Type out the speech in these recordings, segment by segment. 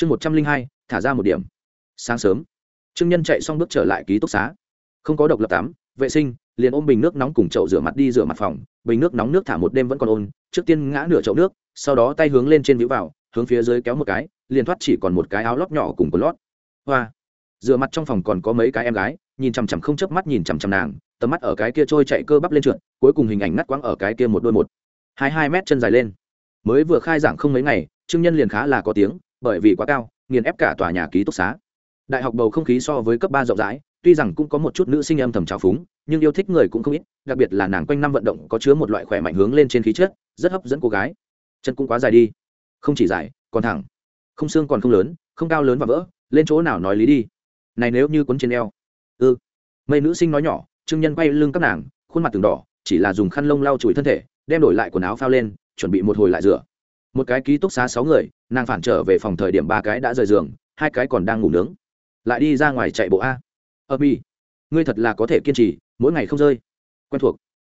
chương một trăm linh hai, thả ra một điểm. Sáng sớm, trương nhân chạy xong bước trở lại ký túc xá. Không có độc lập tắm, vệ sinh, liền ôm bình nước nóng cùng chậu rửa mặt đi rửa mặt phòng. Bình nước nóng nước thả một đêm vẫn còn ôn, trước tiên ngã nửa chậu nước, sau đó tay hướng lên trên vĩu vào, hướng phía dưới kéo một cái, liền thoát chỉ còn một cái áo lót nhỏ cùng quần lót. Hoa! Rửa mặt trong phòng còn có mấy cái em gái, nhìn chằm chằm không chớp mắt nhìn chằm chằm nàng, tầm mắt ở cái kia trôi chạy cơ bắp lên trượt, cuối cùng hình ảnh ngắt quãng ở cái kia một đôi một. Hai hai mét chân dài lên. Mới vừa khai giảng không mấy ngày, trương nhân liền khá là có tiếng bởi vì quá cao, nghiền ép cả tòa nhà ký túc xá. Đại học bầu không khí so với cấp ba rộng rãi, tuy rằng cũng có một chút nữ sinh âm thầm trào phúng, nhưng yêu thích người cũng không ít, đặc biệt là nàng quanh năm vận động có chứa một loại khỏe mạnh hướng lên trên khí chất, rất hấp dẫn cô gái. Chân cũng quá dài đi. Không chỉ dài, còn thẳng. Không xương còn không lớn, không cao lớn và vỡ, lên chỗ nào nói lý đi. Này nếu như quấn trên eo. Ư ừ. mây nữ sinh nói nhỏ, trương nhân quay lưng các nàng, khuôn mặt từng đỏ, chỉ là dùng khăn lông lau chùi thân thể, đem đổi lại quần áo phao lên, chuẩn bị một hồi lại rửa một cái ký túc xá sáu người, nàng phản trở về phòng thời điểm ba cái đã rời giường, hai cái còn đang ngủ nướng. Lại đi ra ngoài chạy bộ a. Ơ mi, ngươi thật là có thể kiên trì, mỗi ngày không rơi. Quen thuộc.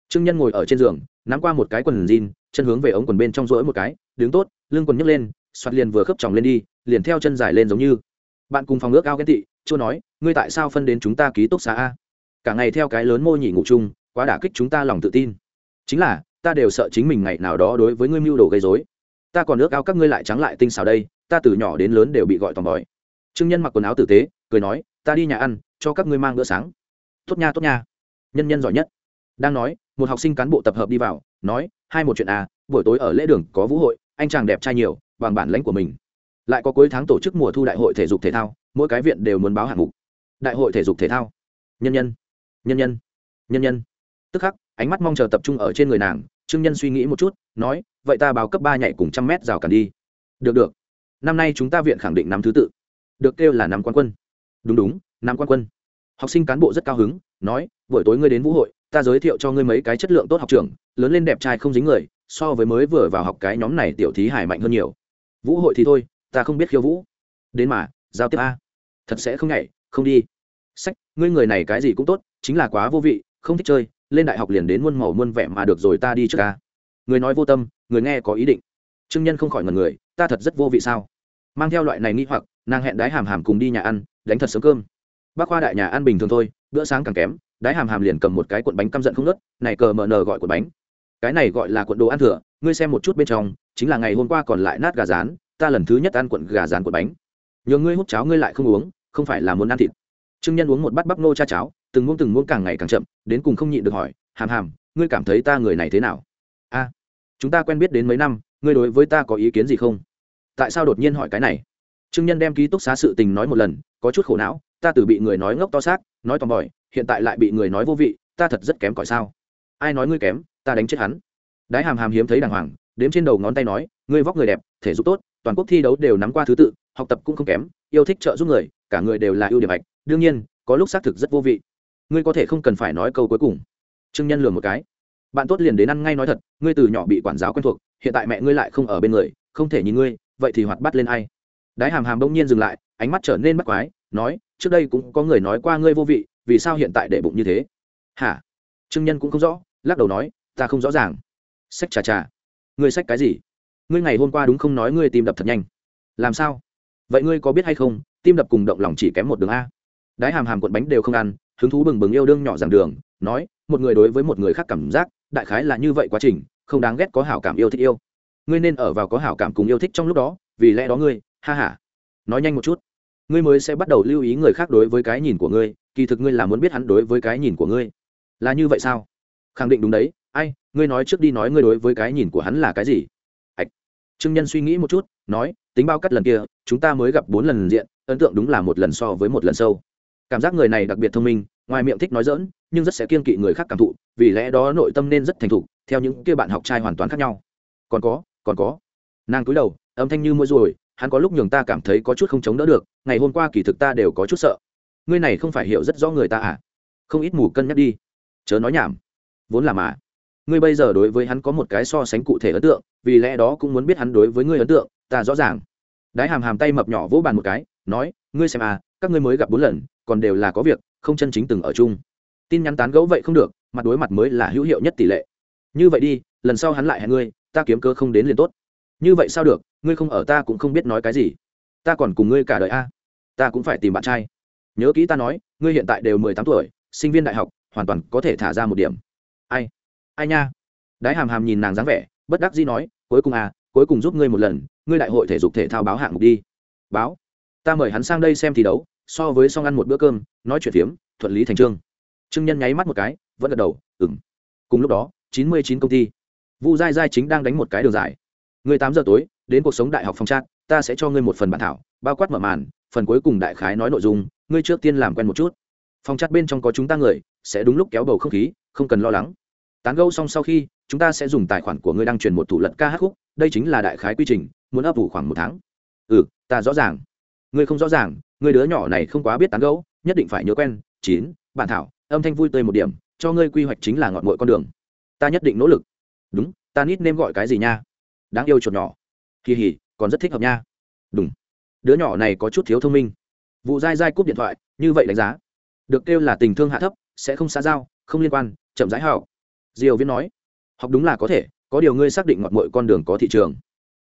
Trương nhân ngồi ở trên giường, nắm qua một cái quần jean, chân hướng về ống quần bên trong rỗi một cái, đứng tốt, lưng quần nhấc lên, xoạt liền vừa khớp chồng lên đi, liền theo chân dài lên giống như. Bạn cùng phòng ước ao ghen tị chưa nói, ngươi tại sao phân đến chúng ta ký túc xá a? Cả ngày theo cái lớn mô nhỉ ngủ chung, quá đả kích chúng ta lòng tự tin. Chính là, ta đều sợ chính mình ngày nào đó đối với ngươi mưu đồ gây dối ta còn ước ao các ngươi lại trắng lại tinh xào đây, ta từ nhỏ đến lớn đều bị gọi tòm bòi trương nhân mặc quần áo tử tế, cười nói, ta đi nhà ăn, cho các ngươi mang bữa sáng. Tốt nha tốt nha. Nhân nhân giỏi nhất. Đang nói, một học sinh cán bộ tập hợp đi vào, nói, hai một chuyện à buổi tối ở lễ đường có vũ hội, anh chàng đẹp trai nhiều, bằng bản lãnh của mình. Lại có cuối tháng tổ chức mùa thu đại hội thể dục thể thao, mỗi cái viện đều muốn báo hạng mục. Đại hội thể dục thể thao. Nhân nhân. Nhân nhân. Nhân nhân. Tức khắc, ánh mắt mong chờ tập trung ở trên người nàng trương nhân suy nghĩ một chút, nói, vậy ta báo cấp ba nhảy cùng trăm mét rào cản đi. Được được. Năm nay chúng ta viện khẳng định năm thứ tự. Được, kêu là năm quan quân. Đúng đúng năm quan quân. Học sinh cán bộ rất cao hứng, nói, buổi tối ngươi đến vũ hội, ta giới thiệu cho ngươi mấy cái chất lượng tốt học trường lớn lên đẹp trai không dính người, so với mới vừa vào học cái nhóm này tiểu thí hải mạnh hơn nhiều. Vũ hội thì thôi, ta không biết khiêu vũ. Đến mà, giao tiếp a. Thật sẽ không nhảy, không đi. Sách, ngươi người này cái gì cũng tốt, chính là quá vô vị, không thích chơi lên đại học liền đến muôn màu muôn vẻ mà được rồi ta đi trước ca người nói vô tâm, người nghe có ý định. Trương nhân không khỏi ngần người, ta thật rất vô vị sao? Mang theo loại này nghi hoặc, nàng hẹn đái hàm hàm cùng đi nhà ăn, đánh thật sớm cơm. Bác khoa đại nhà ăn bình thường thôi, bữa sáng càng kém, đái hàm hàm liền cầm một cái cuộn bánh căm giận không nớt này cờ mờ nờ gọi cuộn bánh. Cái này gọi là cuộn đồ ăn thừa, ngươi xem một chút bên trong, chính là ngày hôm qua còn lại nát gà rán, ta lần thứ nhất ăn cuộn gà rán cuộn bánh. Nhờ ngươi hút cháo ngươi lại không uống, không phải là muốn ăn thịt. Trương nhân uống một bát bắp nô cha cháo từng muỗng từng muỗng càng ngày càng chậm, đến cùng không nhịn được hỏi, hàm hàm, ngươi cảm thấy ta người này thế nào? A, chúng ta quen biết đến mấy năm, ngươi đối với ta có ý kiến gì không? Tại sao đột nhiên hỏi cái này? Trương nhân đem ký túc xá sự tình nói một lần, có chút khổ não, ta từ bị người nói ngốc to xác, nói tòm bòi hiện tại lại bị người nói vô vị, ta thật rất kém cỏi sao? Ai nói ngươi kém, ta đánh chết hắn. Đái hàm hàm hiếm thấy đàng hoàng, đếm trên đầu ngón tay nói, ngươi vóc người đẹp, thể dục tốt, toàn quốc thi đấu đều nắm qua thứ tự, học tập cũng không kém, yêu thích trợ giúp người, cả người đều là ưu điểm ạch đương nhiên, có lúc xác thực rất vô vị ngươi có thể không cần phải nói câu cuối cùng. Trương nhân lừa một cái. Bạn tốt liền đến ăn ngay nói thật, ngươi từ nhỏ bị quản giáo quen thuộc, hiện tại mẹ ngươi lại không ở bên người, không thể nhìn ngươi, vậy thì hoạt bắt lên ai? Đái hàm hàm bỗng nhiên dừng lại, ánh mắt trở nên bắt quái, nói, trước đây cũng có người nói qua ngươi vô vị, vì sao hiện tại để bụng như thế? Hả? Trương nhân cũng không rõ, lắc đầu nói, ta không rõ ràng. Sách trà trà ngươi sách cái gì? Ngươi ngày hôm qua đúng không nói ngươi tim đập thật nhanh? Làm sao? Vậy ngươi có biết hay không, tim đập cùng động lòng chỉ kém một đường a. Đái hàm hàm cuộn bánh đều không ăn hứng thú bừng bừng yêu đương nhỏ giảng đường, nói, một người đối với một người khác cảm giác, đại khái là như vậy quá trình, không đáng ghét có hảo cảm yêu thích yêu. Ngươi nên ở vào có hảo cảm cùng yêu thích trong lúc đó, vì lẽ đó ngươi, ha h a nói nhanh một chút. Ngươi mới sẽ bắt đầu lưu ý người khác đối với cái nhìn của ngươi, kỳ thực ngươi là muốn biết hắn đối với cái nhìn của ngươi. Là như vậy sao? Khẳng định đúng đấy, ai, ngươi nói trước đi nói ngươi đối với cái nhìn của hắn là cái gì. Ạch trương nhân suy nghĩ một chút, nói, tính bao cắt lần kia, chúng ta mới gặp bốn lần diện, ấn tượng đúng là một lần so với một lần sâu cảm giác người này đặc biệt thông minh, ngoài miệng thích nói dỡn nhưng rất sẽ kiên kỵ người khác cảm thụ, vì lẽ đó nội tâm nên rất thành thục, theo những kia bạn học trai hoàn toàn khác nhau. Còn có còn có. Nàng cúi đầu, âm thanh như mua ruồi hắn có lúc nhường ta cảm thấy có chút không chống đỡ được, ngày hôm qua kỳ thực ta đều có chút sợ. Ngươi này không phải hiểu rất rõ người ta à? Không ít mù cân nhắc đi. Chớ nói nhảm. Vốn là mà. Ngươi bây giờ đối với hắn có một cái so sánh cụ thể ấn tượng, vì lẽ đó cũng muốn biết hắn đối với ngươi ấn tượng, ta rõ ràng. Đái hàm hàm tay mập nhỏ vỗ bàn một cái, nói, ngươi xem à các ngươi mới gặp bốn lần còn đều là có việc, không chân chính từng ở chung. Tin nhắn tán gẫu vậy không được, mặt đối mặt mới là hữu hiệu nhất tỷ lệ. Như vậy đi, lần sau hắn lại hẹn ngươi, ta kiếm cơ không đến liền tốt. Như vậy sao được, ngươi không ở ta cũng không biết nói cái gì. Ta còn cùng ngươi cả đời a. Ta cũng phải tìm bạn trai. Nhớ kỹ ta nói, ngươi hiện tại đều mười tám tuổi, sinh viên đại học, hoàn toàn có thể thả ra một điểm. Ai? Ai nha? Đái hàm hàm nhìn nàng dáng vẻ, bất đắc dĩ nói, cuối cùng à cuối cùng giúp ngươi một lần, ngươi đại hội thể dục thể thao báo hạng mục đi. Báo. Ta mời hắn sang đây xem thi đấu so với xong ăn một bữa cơm, nói chuyện phiếm, thuận lý thành trương. Trương nhân nháy mắt một cái, vẫn gật đầu ừng cùng lúc đó, chín mươi chín công ty. Vu giai giai chính đang đánh một cái đường dài. Người tám giờ tối, đến cuộc sống đại học phong trác ta sẽ cho ngươi một phần bản thảo, bao quát mở màn, phần cuối cùng đại khái nói nội dung, ngươi trước tiên làm quen một chút. Phòng chặt bên trong có chúng ta người, sẽ đúng lúc kéo bầu không khí, không cần lo lắng. Tán gâu xong sau khi, chúng ta sẽ dùng tài khoản của ngươi đăng truyền một thủ lật ca hát khúc, đây chính là đại khái quy trình, muốn ấp ủ khoảng một tháng. Ừ ta rõ ràng. Ngươi không rõ ràng người đứa nhỏ này không quá biết tán gẫu, nhất định phải nhớ quen, chín, bản thảo, âm thanh vui tươi một điểm, cho ngươi quy hoạch chính là ngọn mội con đường. Ta nhất định nỗ lực. Đúng, ta nít nêm gọi cái gì nha? Đáng yêu chuột nhỏ. Kỳ hỉ, còn rất thích hợp nha. Đúng. Đứa nhỏ này có chút thiếu thông minh. Vụ dai dai cúp điện thoại, như vậy đánh giá. Được kêu là tình thương hạ thấp, sẽ không xa giao, không liên quan, chậm rãi hảo diều viên nói, học đúng là có thể, có điều ngươi xác định ngọn mội con đường có thị trường.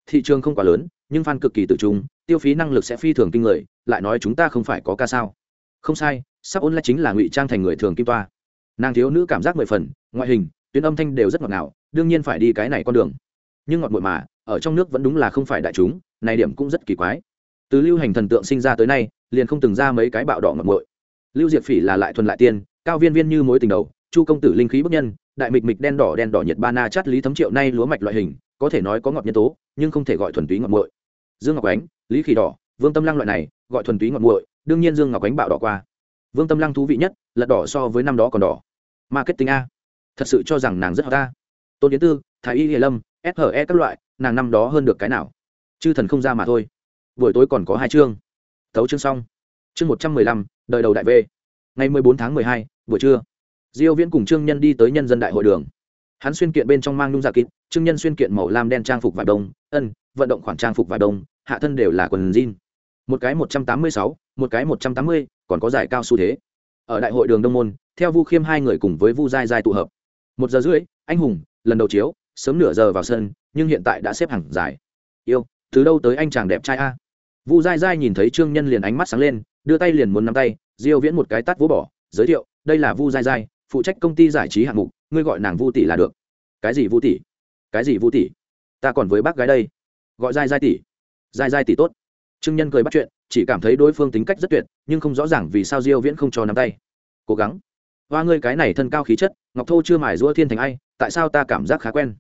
Thị trường không quá lớn, nhưng f a n cực kỳ tự trung tiêu phí năng lực sẽ phi thường kinh người, lại nói chúng ta không phải có ca sao. Không sai, sắp ôn lại chính là ngụy trang thành người thường kim toa. Nàng thiếu nữ cảm giác mười phần, ngoại hình, tuyến âm thanh đều rất ngọt ngào, đương nhiên phải đi cái này con đường. Nhưng ngọt bội mà, ở trong nước vẫn đúng là không phải đại chúng, này điểm cũng rất kỳ quái. Từ lưu hành thần tượng sinh ra tới nay, liền không từng ra mấy cái bạo đỏ ngọt bội lưu diệt phỉ là lại thuần lại tiên, cao viên viên như mối tình đầu, chu công tử linh khí bức nhân, đại mịch mịch đen đỏ đen đỏ nhiệt ba na chát lý thấm triệu nay lúa mạch loại hình, có thể nói có ngọt nhân tố, nhưng không thể gọi thuần túy ngọt bội dương ngọc ánh lý khỉ đỏ vương tâm lăng loại này gọi thuần túy ngọt nguội, đương nhiên dương ngọc ánh bạo đỏ qua. Vương tâm lăng thú vị nhất lật đỏ so với năm đó còn đỏ. Marketing a. Thật sự cho rằng nàng rất hợp ta tôn tiến tư thái y hiền lâm SHE các loại nàng năm đó hơn được cái nào? Chư thần không ra mà thôi. Buổi tối còn có hai chương. Tấu chương xong. Chương một trăm mười lăm đời đầu đại v ngày mười bốn tháng mười hai buổi trưa. Diêu viễn cùng trương nhân đi tới nhân dân đại hội đường. Hắn xuyên kiện bên trong mang nhung dạ giả kín trương nhân xuyên kiện màu lam đen trang phục vải đông ân vận động khoản trang phục vải đông hạ thân đều là quần jean. Một cái một trăm tám mươi sáu, một cái một trăm tám mươi, còn có giải cao xu thế. Ở đại hội đường đông môn theo vu khiêm hai người cùng với vu giai giai tụ hợp. Một giờ rưỡi anh hùng lần đầu chiếu sớm nửa giờ vào sân nhưng hiện tại đã xếp hàng dài yêu từ đâu tới anh chàng đẹp trai a? Vu giai giai nhìn thấy trương nhân liền ánh mắt sáng lên đưa tay liền muốn nắm tay diêu viễn một cái tắt vỗ bỏ giới thiệu đây là vu giai giai phụ trách công ty giải trí hạng mục ngươi gọi nàng vu tỷ là được. Cái gì vu tỷ? Cái gì vu tỷ? Ta còn với bác gái đây. Gọi giai giai tỷ dai dai tỷ tốt. Trương nhân cười bắt chuyện, chỉ cảm thấy đối phương tính cách rất tuyệt, nhưng không rõ ràng vì sao diêu viễn không cho nắm tay. Cố gắng. Hoa ngươi cái này thân cao khí chất, ngọc thô chưa mài rũa thiên thành ai, tại sao ta cảm giác khá quen?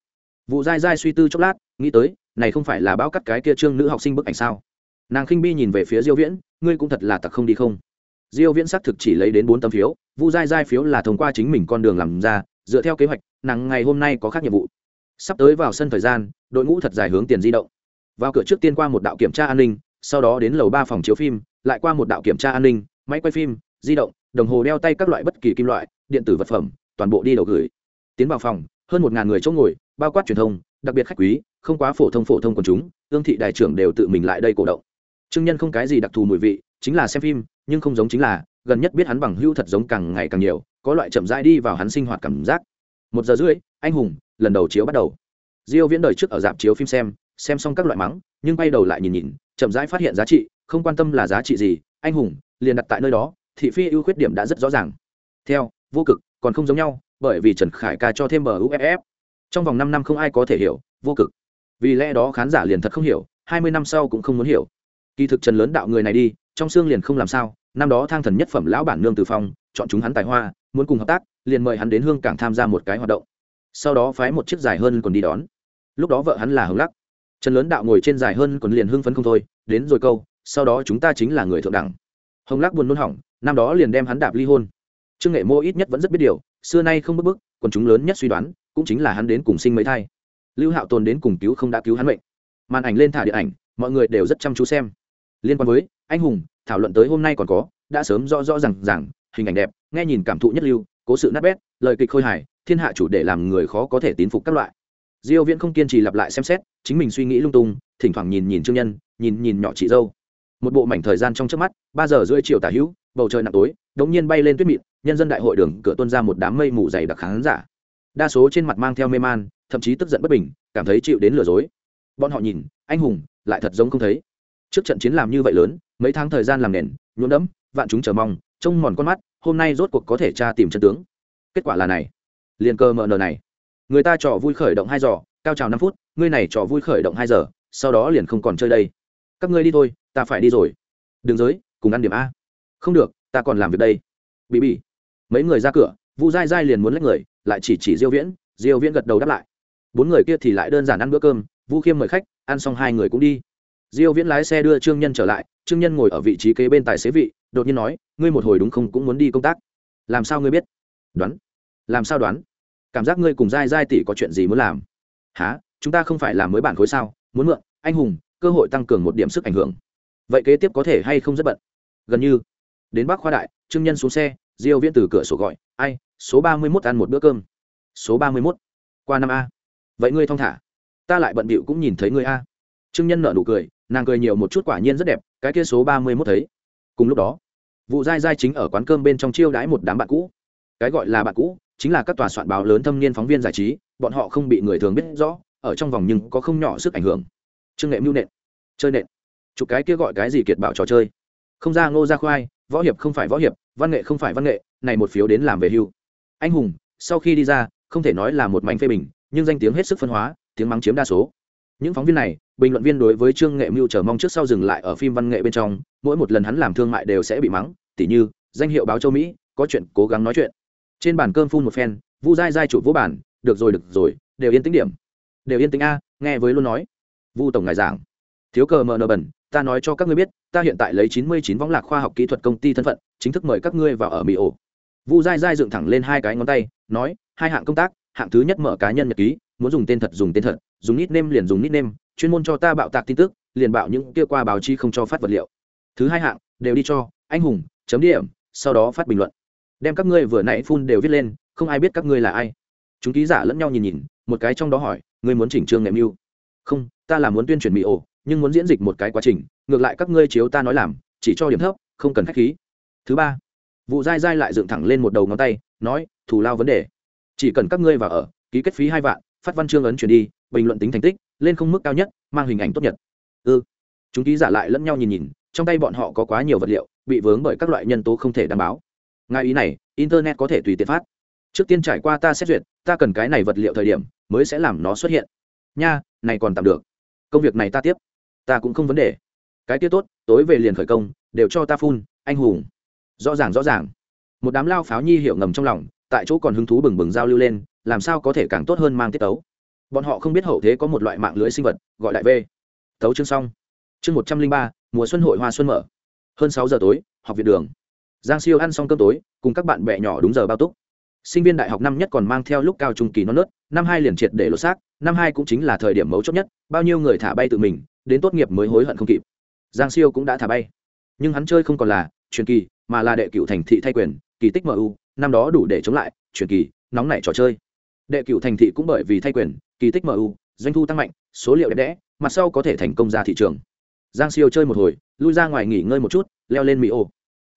Vụ dai dai suy tư chốc lát, nghĩ tới, này không phải là báo cắt cái kia trương nữ học sinh bức ảnh sao? Nàng khinh bi nhìn về phía diêu viễn, ngươi cũng thật là tặc không đi không. Diêu viễn xác thực chỉ lấy đến bốn tấm phiếu vu dai dai phiếu là thông qua chính mình con đường làm ra, dựa theo kế hoạch, nàng ngày hôm nay có khác nhiệm vụ. Sắp tới vào sân thời gian, đội ngũ thật dài hướng tiền di động vào cửa trước tiên qua một đạo kiểm tra an ninh, sau đó đến lầu ba phòng chiếu phim, lại qua một đạo kiểm tra an ninh, máy quay phim, di động, đồng hồ đeo tay các loại bất kỳ kim loại, điện tử vật phẩm, toàn bộ đi đầu gửi. Tiến vào phòng, hơn một ngàn người chỗ ngồi, bao quát truyền thông, đặc biệt khách quý, không quá phổ thông phổ thông quần chúng, ương thị đại trưởng đều tự mình lại đây cổ động. Trương nhân không cái gì đặc thù mùi vị, chính là xem phim, nhưng không giống chính là, gần nhất biết hắn bằng hưu thật giống càng ngày càng nhiều, có loại chậm rãi đi vào hắn sinh hoạt cảm giác. Một giờ rưỡi, anh hùng, lần đầu chiếu bắt đầu. Diêu viễn đời trước ở dạp chiếu phim xem xem xong các loại mắng, nhưng bay đầu lại nhìn nhìn, chậm rãi phát hiện giá trị, không quan tâm là giá trị gì, anh hùng, liền đặt tại nơi đó, thị phi ưu khuyết điểm đã rất rõ ràng. Theo, vô cực, còn không giống nhau, bởi vì trần khải ca cho thêm muff trong vòng năm năm không ai có thể hiểu, vô cực. Vì lẽ đó khán giả liền thật không hiểu, hai mươi năm sau cũng không muốn hiểu. Kỳ thực trần lớn đạo người này đi, trong xương liền không làm sao, năm đó thang thần nhất phẩm lão bản nương từ phong, chọn chúng hắn tài hoa, muốn cùng hợp tác, liền mời hắn đến hương cảng tham gia một cái hoạt động. Sau đó phái một chiếc dài hơn còn đi đón. Lúc đó vợ hắn là hướng lắc trần lớn đạo ngồi trên dài hơn còn liền hưng phấn không thôi, đến rồi câu, sau đó chúng ta chính là người thượng đẳng. Hồng lắc buồn nôn hỏng, năm đó liền đem hắn đạp ly hôn. Trương nghệ mô ít nhất vẫn rất biết điều, xưa nay không bức bức, còn chúng lớn nhất suy đoán, cũng chính là hắn đến cùng sinh mấy thai. Lưu hạo tồn đến cùng cứu không đã cứu hắn mệnh. Màn ảnh lên thả điện ảnh, mọi người đều rất chăm chú xem. Liên quan với anh hùng, thảo luận tới hôm nay còn có, đã sớm rõ rõ rằng rằng hình ảnh đẹp, nghe nhìn cảm thụ nhất lưu, cố sự nát bét, lời kịch khôi hài, thiên hạ chủ để làm người khó có thể tín phục các loại diêu viễn không kiên trì lặp lại xem xét, chính mình suy nghĩ lung tung, thỉnh thoảng nhìn nhìn trương nhân, nhìn nhìn nhỏ chị dâu. Một bộ mảnh thời gian trong trước mắt, ba giờ rưỡi chiều tả hữu, bầu trời nặng tối, đống nhiên bay lên tuyết mịn, nhân dân đại hội đường cửa tuôn ra một đám mây mù dày đặc khán giả. Đa số trên mặt mang theo mê man, thậm chí tức giận bất bình, cảm thấy chịu đến lừa dối. Bọn họ nhìn, anh hùng, lại thật giống không thấy. Trước trận chiến làm như vậy lớn, mấy tháng thời gian làm nền, nhuốm đẫm, vạn chúng chờ mong, trông mòn con mắt, hôm nay rốt cuộc có thể tra tìm chân tướng. Kết quả là này. Liền cơ mờ nờ này người ta trò vui khởi động hai giờ cao trào năm phút, ngươi này trò vui khởi động hai giờ, sau đó liền không còn chơi đây. Các ngươi đi thôi, ta phải đi rồi. Đường giới, cùng ăn điểm a. Không được, ta còn làm việc đây. Bị bị mấy người ra cửa, vu dai dai liền muốn lấy người, lại chỉ chỉ diêu viễn diêu viễn gật đầu đáp lại. Bốn người kia thì lại đơn giản ăn bữa cơm, vu khiêm mời khách, ăn xong hai người cũng đi. Diêu viễn lái xe đưa trương nhân trở lại, trương nhân ngồi ở vị trí kế bên tài xế vị, đột nhiên nói, ngươi một hồi đúng không cũng muốn đi công tác. Làm sao ngươi biết? Đoán. Làm sao đoán? Cảm giác ngươi cùng dai dai tỷ có chuyện gì muốn làm? Há chúng ta không phải làm mới bản khối sao? Muốn mượn, anh hùng, cơ hội tăng cường một điểm sức ảnh hưởng. Vậy kế tiếp có thể hay không rất bận? Gần như. Đến bắc khoa đại, trương nhân xuống xe, diêu viễn từ cửa sổ gọi, ai, số ba mươi 31 ăn một bữa cơm. Số ba mươi 31. qua năm a. Vậy ngươi thong thả. Ta lại bận bịu cũng nhìn thấy ngươi a. Trương nhân nở nụ cười, nàng cười nhiều một chút quả nhiên rất đẹp, cái kia số ba mươi 31 thấy. Cùng lúc đó, vụ dai dai chính ở quán cơm bên trong chiêu đãi một đám bạn cũ. Cái gọi là bạn cũ chính là các tòa soạn báo lớn thâm niên phóng viên giải trí, bọn họ không bị người thường biết rõ, ở trong vòng nhưng có không nhỏ sức ảnh hưởng. Trương nghệ mưu nện, chơi nện. Chụp cái kia gọi cái gì kiệt bảo trò chơi. Không ra ngô ra khoai, võ hiệp không phải võ hiệp, văn nghệ không phải văn nghệ, này một phiếu đến làm về hưu. Anh hùng, sau khi đi ra, không thể nói là một mảnh phê bình, nhưng danh tiếng hết sức phân hóa, tiếng mắng chiếm đa số. Những phóng viên này, bình luận viên đối với trương nghệ mưu chờ mong trước sau dừng lại ở phim văn nghệ bên trong, mỗi một lần hắn làm thương mại đều sẽ bị mắng, tỉ như, danh hiệu báo châu mỹ, có chuyện cố gắng nói chuyện trên bàn cơm phun một phen, vu dai dai chụp vỗ bản, được rồi được rồi, đều yên tĩnh điểm. Đều yên tĩnh a, nghe với luôn nói. Vu tổng ngài giảng. Thiếu cờ mờ nờ bẩn, ta nói cho các ngươi biết, ta hiện tại lấy chín mươi chín võng lạc khoa học kỹ thuật công ty thân phận, chính thức mời các ngươi vào ở mỹ ổ. Vu dai dai dựng thẳng lên hai cái ngón tay, nói, hai hạng công tác, hạng thứ nhất mở cá nhân nhật ký, muốn dùng tên thật, dùng tên thật, dùng nít nêm liền dùng nít nêm chuyên môn cho ta bạo tạc tin tức, liền bạo những kia qua báo chi không cho phát vật liệu. Thứ hai hạng, đều đi cho, anh hùng, chấm điểm, sau đó phát bình luận đem các ngươi vừa nãy phun đều viết lên, không ai biết các ngươi là ai. Chúng ký giả lẫn nhau nhìn nhìn, một cái trong đó hỏi, ngươi muốn chỉnh trương nghệ mưu? Không, ta là muốn tuyên truyền mỹ ổ, nhưng muốn diễn dịch một cái quá trình, ngược lại các ngươi chiếu ta nói làm, chỉ cho điểm thấp, không cần khách khí. Thứ ba vụ dai dai lại dựng thẳng lên một đầu ngón tay, nói, thù lao vấn đề. Chỉ cần các ngươi vào ở, ký kết phí hai vạn, phát văn chương ấn chuyển đi, bình luận tính thành tích, lên không mức cao nhất, mang hình ảnh tốt nhất ư ừ. chúng ký giả lại lẫn nhau nhìn nhìn, trong tay bọn họ có quá nhiều vật liệu, bị vướng bởi các loại nhân tố không thể đảm bảo ngài ý này, internet có thể tùy tiện phát. Trước tiên trải qua ta xét duyệt, ta cần cái này vật liệu thời điểm, mới sẽ làm nó xuất hiện. Nha, này còn tạm được. Công việc này ta tiếp. Ta cũng không vấn đề. Cái kia tốt, tối về liền khởi công, đều cho ta phun, anh hùng. Rõ ràng rõ ràng. Một đám lao pháo nhi hiệu ngầm trong lòng, tại chỗ còn hứng thú bừng bừng giao lưu lên, làm sao có thể càng tốt hơn mang tiết tấu. Bọn họ không biết hậu thế có một loại mạng lưới sinh vật, gọi đại v. Tấu chương xong. Chương một trăm linh ba, mùa xuân hội hoa xuân mở. Hơn sáu giờ tối, học viện đường giang siêu ăn xong cơm tối, cùng các bạn bè nhỏ đúng giờ bao túc. Sinh viên đại học năm nhất còn mang theo lúc cao trung kỳ non nớt, năm hai liền triệt để lột xác, năm hai cũng chính là thời điểm mấu chốt nhất, bao nhiêu người thả bay tự mình, đến tốt nghiệp mới hối hận không kịp. Giang siêu cũng đã thả bay. Nhưng hắn chơi không còn là truyền kỳ, mà là đệ cựu thành thị thay quyền, kỳ tích mu năm đó đủ để chống lại, truyền kỳ, nóng nảy trò chơi. Đệ cựu thành thị cũng bởi vì thay quyền, kỳ tích mu doanh thu tăng mạnh, số liệu đẹp đẽ, mặt sau có thể thành công ra thị trường. Giang siêu chơi một hồi, lui ra ngoài nghỉ ngơi một chút, leo lên mỹ ô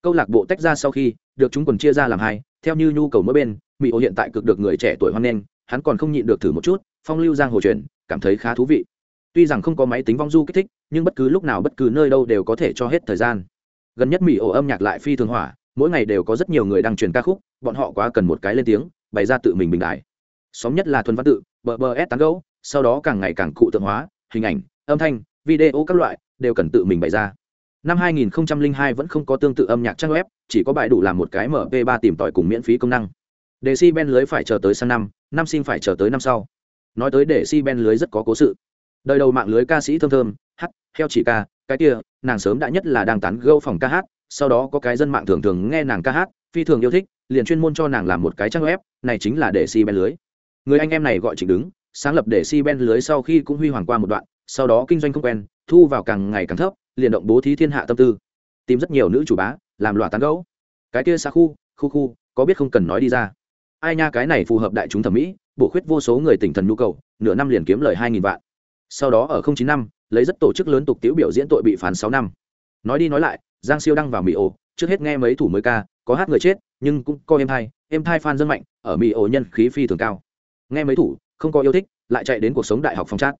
câu lạc bộ tách ra sau khi, được chúng quần chia ra làm hai, theo như nhu cầu mỗi bên mỹ ô hiện tại cực được người trẻ tuổi hoan nghênh, hắn còn không nhịn được thử một chút, phong lưu giang hồ truyền, cảm thấy khá thú vị. Tuy rằng không có máy tính vong du kích thích, nhưng bất cứ lúc nào bất cứ nơi đâu đều có thể cho hết thời gian. Gần nhất mỹ ổ âm nhạc lại phi thường hỏa, mỗi ngày đều có rất nhiều người đang truyền ca khúc, bọn họ quá cần một cái lên tiếng, bày ra tự mình bình đại. Xóm nhất là thuần văn tự, bờ bờ s tán gấu sau đó càng ngày càng cụ tượng hóa, hình ảnh, âm thanh, video các loại, đều cần tự mình bày ra năm 2002 vẫn không có tương tự âm nhạc trang web, chỉ có bài đủ làm một cái mp 3 tìm tòi cùng miễn phí công năng. Để si ben lưới phải chờ tới sang năm năm sinh phải chờ tới năm sau. Nói tới để si ben lưới rất có cố sự. Đời đầu mạng lưới ca sĩ thơm thơm, hát, heo chỉ ca, cái kia, nàng sớm đã nhất là đang tán gâu phòng ca hát, sau đó có cái dân mạng thường thường nghe nàng ca hát, phi thường yêu thích, liền chuyên môn cho nàng làm một cái trang web, này chính là để si ben lưới. Người anh em này gọi chỉnh đứng, sáng lập để si ben lưới sau khi cũng huy hoàng qua một đoạn, sau đó kinh doanh không quen, thu vào càng ngày càng thấp liền động bố thí thiên hạ tâm tư. Tìm rất nhiều nữ chủ bá, làm loạt tán gấu cái kia xa khu khu khu, có biết không cần nói đi ra. Ai nha, cái này phù hợp đại chúng thẩm mỹ, bổ khuyết vô số người tỉnh thần nhu cầu, nửa năm liền kiếm lời hai nghìn vạn. Sau đó ở không chín năm, lấy rất tổ chức lớn tục tiễu biểu diễn tội bị phán sáu năm. Nói đi nói lại, giang siêu đăng vào mỹ ô, trước hết nghe mấy thủ mới ca, có hát người chết, nhưng cũng có em thai em thai phan dân mạnh, ở mỹ ô nhân khí phi thường cao. Nghe mấy thủ, không có yêu thích, lại chạy đến cuộc sống đại học phong trát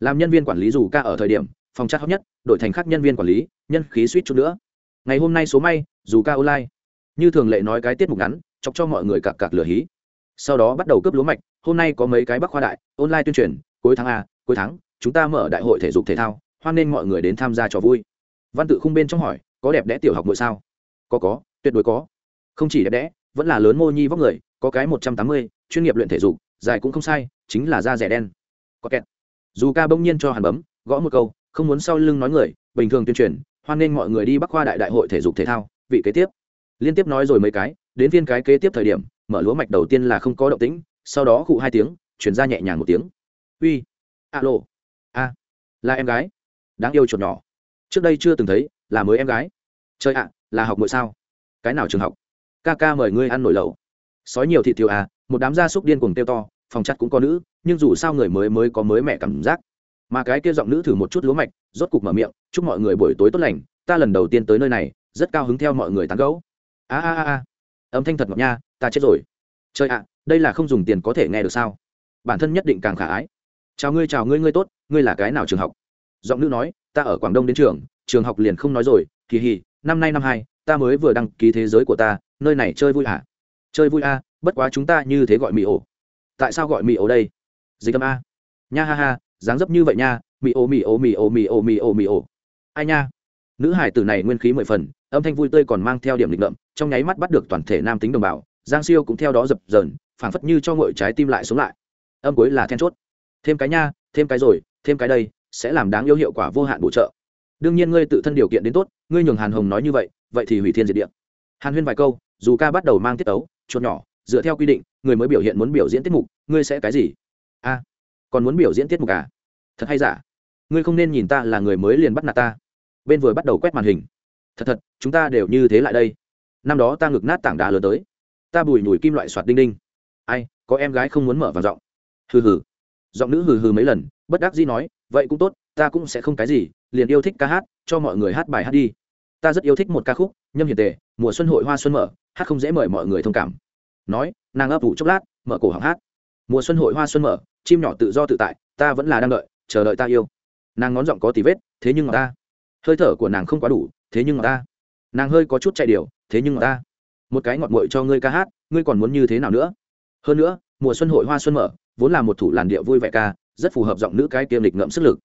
làm nhân viên quản lý dù ca ở thời điểm phòng chat hot nhất, đổi thành khác nhân viên quản lý, nhân khí suýt chút nữa. Ngày hôm nay số may, dù ca online. Như thường lệ nói cái tiết mục ngắn, chọc cho mọi người cặp cặp lửa hí. Sau đó bắt đầu cướp lúa mạch, hôm nay có mấy cái bắc khoa đại, online tuyên truyền, cuối tháng a, cuối tháng, chúng ta mở đại hội thể dục thể thao, hoan nên mọi người đến tham gia trò vui. Văn tự khung bên trong hỏi, có đẹp đẽ tiểu học nội sao? Có có, tuyệt đối có. Không chỉ đẹp đẽ, vẫn là lớn mô nhi vóc người, có cái một trăm tám mươi, chuyên nghiệp luyện thể dục, dài cũng không sai, chính là da rẻ đen. Có kẹt. Dù ca bỗng nhiên cho hàn bấm, gõ một câu không muốn sau lưng nói người, bình thường tuyên truyền, hoan nghênh mọi người đi bắc khoa đại đại hội thể dục thể thao, vị kế tiếp. Liên tiếp nói rồi mấy cái, đến viên cái kế tiếp thời điểm, mở lúa mạch đầu tiên là không có động tĩnh, sau đó cụ hai tiếng, chuyển ra nhẹ nhàng một tiếng. Uy, alo, a, là em gái, đáng yêu chuột nhỏ. Trước đây chưa từng thấy, là mới em gái. Chơi ạ, là học ngội sao? Cái nào trường học? Ca ca mời ngươi ăn nổi lẩu. Sói nhiều thịt thiếu à một đám gia súc điên cuồng tiêu to, phòng chặt cũng có nữ, nhưng dù sao người mới mới có mới mẹ cảm giác mà cái kia giọng nữ thử một chút lúa mạch rốt cục mở miệng chúc mọi người buổi tối tốt lành ta lần đầu tiên tới nơi này rất cao hứng theo mọi người tán gấu a a a a. Âm thanh thật ngọt nha ta chết rồi. Trời ạ đây là không dùng tiền có thể nghe được sao? Bản thân nhất định càng khả ái. Chào ngươi chào ngươi ngươi tốt ngươi là cái nào trường học? Giọng nữ nói ta ở quảng đông đến trường trường học liền không nói rồi kỳ hì năm nay năm hai ta mới vừa đăng ký thế giới của ta nơi này chơi vui à chơi vui a à, bất quá chúng ta như thế gọi mì ổ. Tại sao gọi mì ổ đây? Dịch âm a. Nha ha ha dáng dấp như vậy nha, mì ô mì ô mì ô mì ô mì ô mì ô. Ai nha? Nữ hải tử này nguyên khí mười phần, âm thanh vui tươi còn mang theo điểm định ngợm trong nháy mắt bắt được toàn thể nam tính đồng bào, giang siêu cũng theo đó dập dờn, phảng phất như cho ngội trái tim lại sống lại. Âm cuối là then chốt. Thêm cái nha, thêm cái rồi, thêm cái đây, sẽ làm đáng yêu hiệu quả vô hạn bổ trợ. Đương nhiên ngươi tự thân điều kiện đến tốt, ngươi nhường hàn hồng nói như vậy vậy thì hủy thiên diệt địa. Hàn huyên vài câu, dù ca bắt đầu mang tiết tấu, chuột nhỏ, dựa theo quy định, người mới biểu hiện muốn biểu diễn tiết mục, ngươi sẽ cái gì? A còn muốn biểu diễn tiết mục à? Thật hay giả? Ngươi không nên nhìn ta là người mới liền bắt nạt ta. Bên vừa bắt đầu quét màn hình. Thật thật, chúng ta đều như thế lại đây. Năm đó ta ngực nát tảng đá lớn tới. Ta bùi nhùi kim loại soạt đinh đinh. Ai, có em gái không muốn mở vào giọng. Hừ hừ. Giọng nữ hừ hừ mấy lần, bất đắc dĩ nói, vậy cũng tốt, ta cũng sẽ không cái gì, liền yêu thích ca hát, cho mọi người hát bài hát đi. Ta rất yêu thích một ca khúc, nhâm hiền tề, mùa xuân hội hoa xuân mở, hát không dễ mời mọi người thông cảm. Nói, nàng ấp ủ chốc lát, mở cổ họng hát. Mùa xuân hội hoa xuân mở chim nhỏ tự do tự tại, ta vẫn là đang đợi, chờ đợi ta yêu. Nàng ngón giọng có tí vết, thế nhưng mà ta, hơi thở của nàng không quá đủ, thế nhưng mà ta. Nàng hơi có chút chạy điều thế nhưng mà ta. Một cái ngọt nguội cho ngươi ca hát, ngươi còn muốn như thế nào nữa? Hơn nữa, mùa xuân hội hoa xuân mở, vốn là một thủ làn điệu vui vẻ ca, rất phù hợp giọng nữ cái tiêm lịch ngậm sức lực.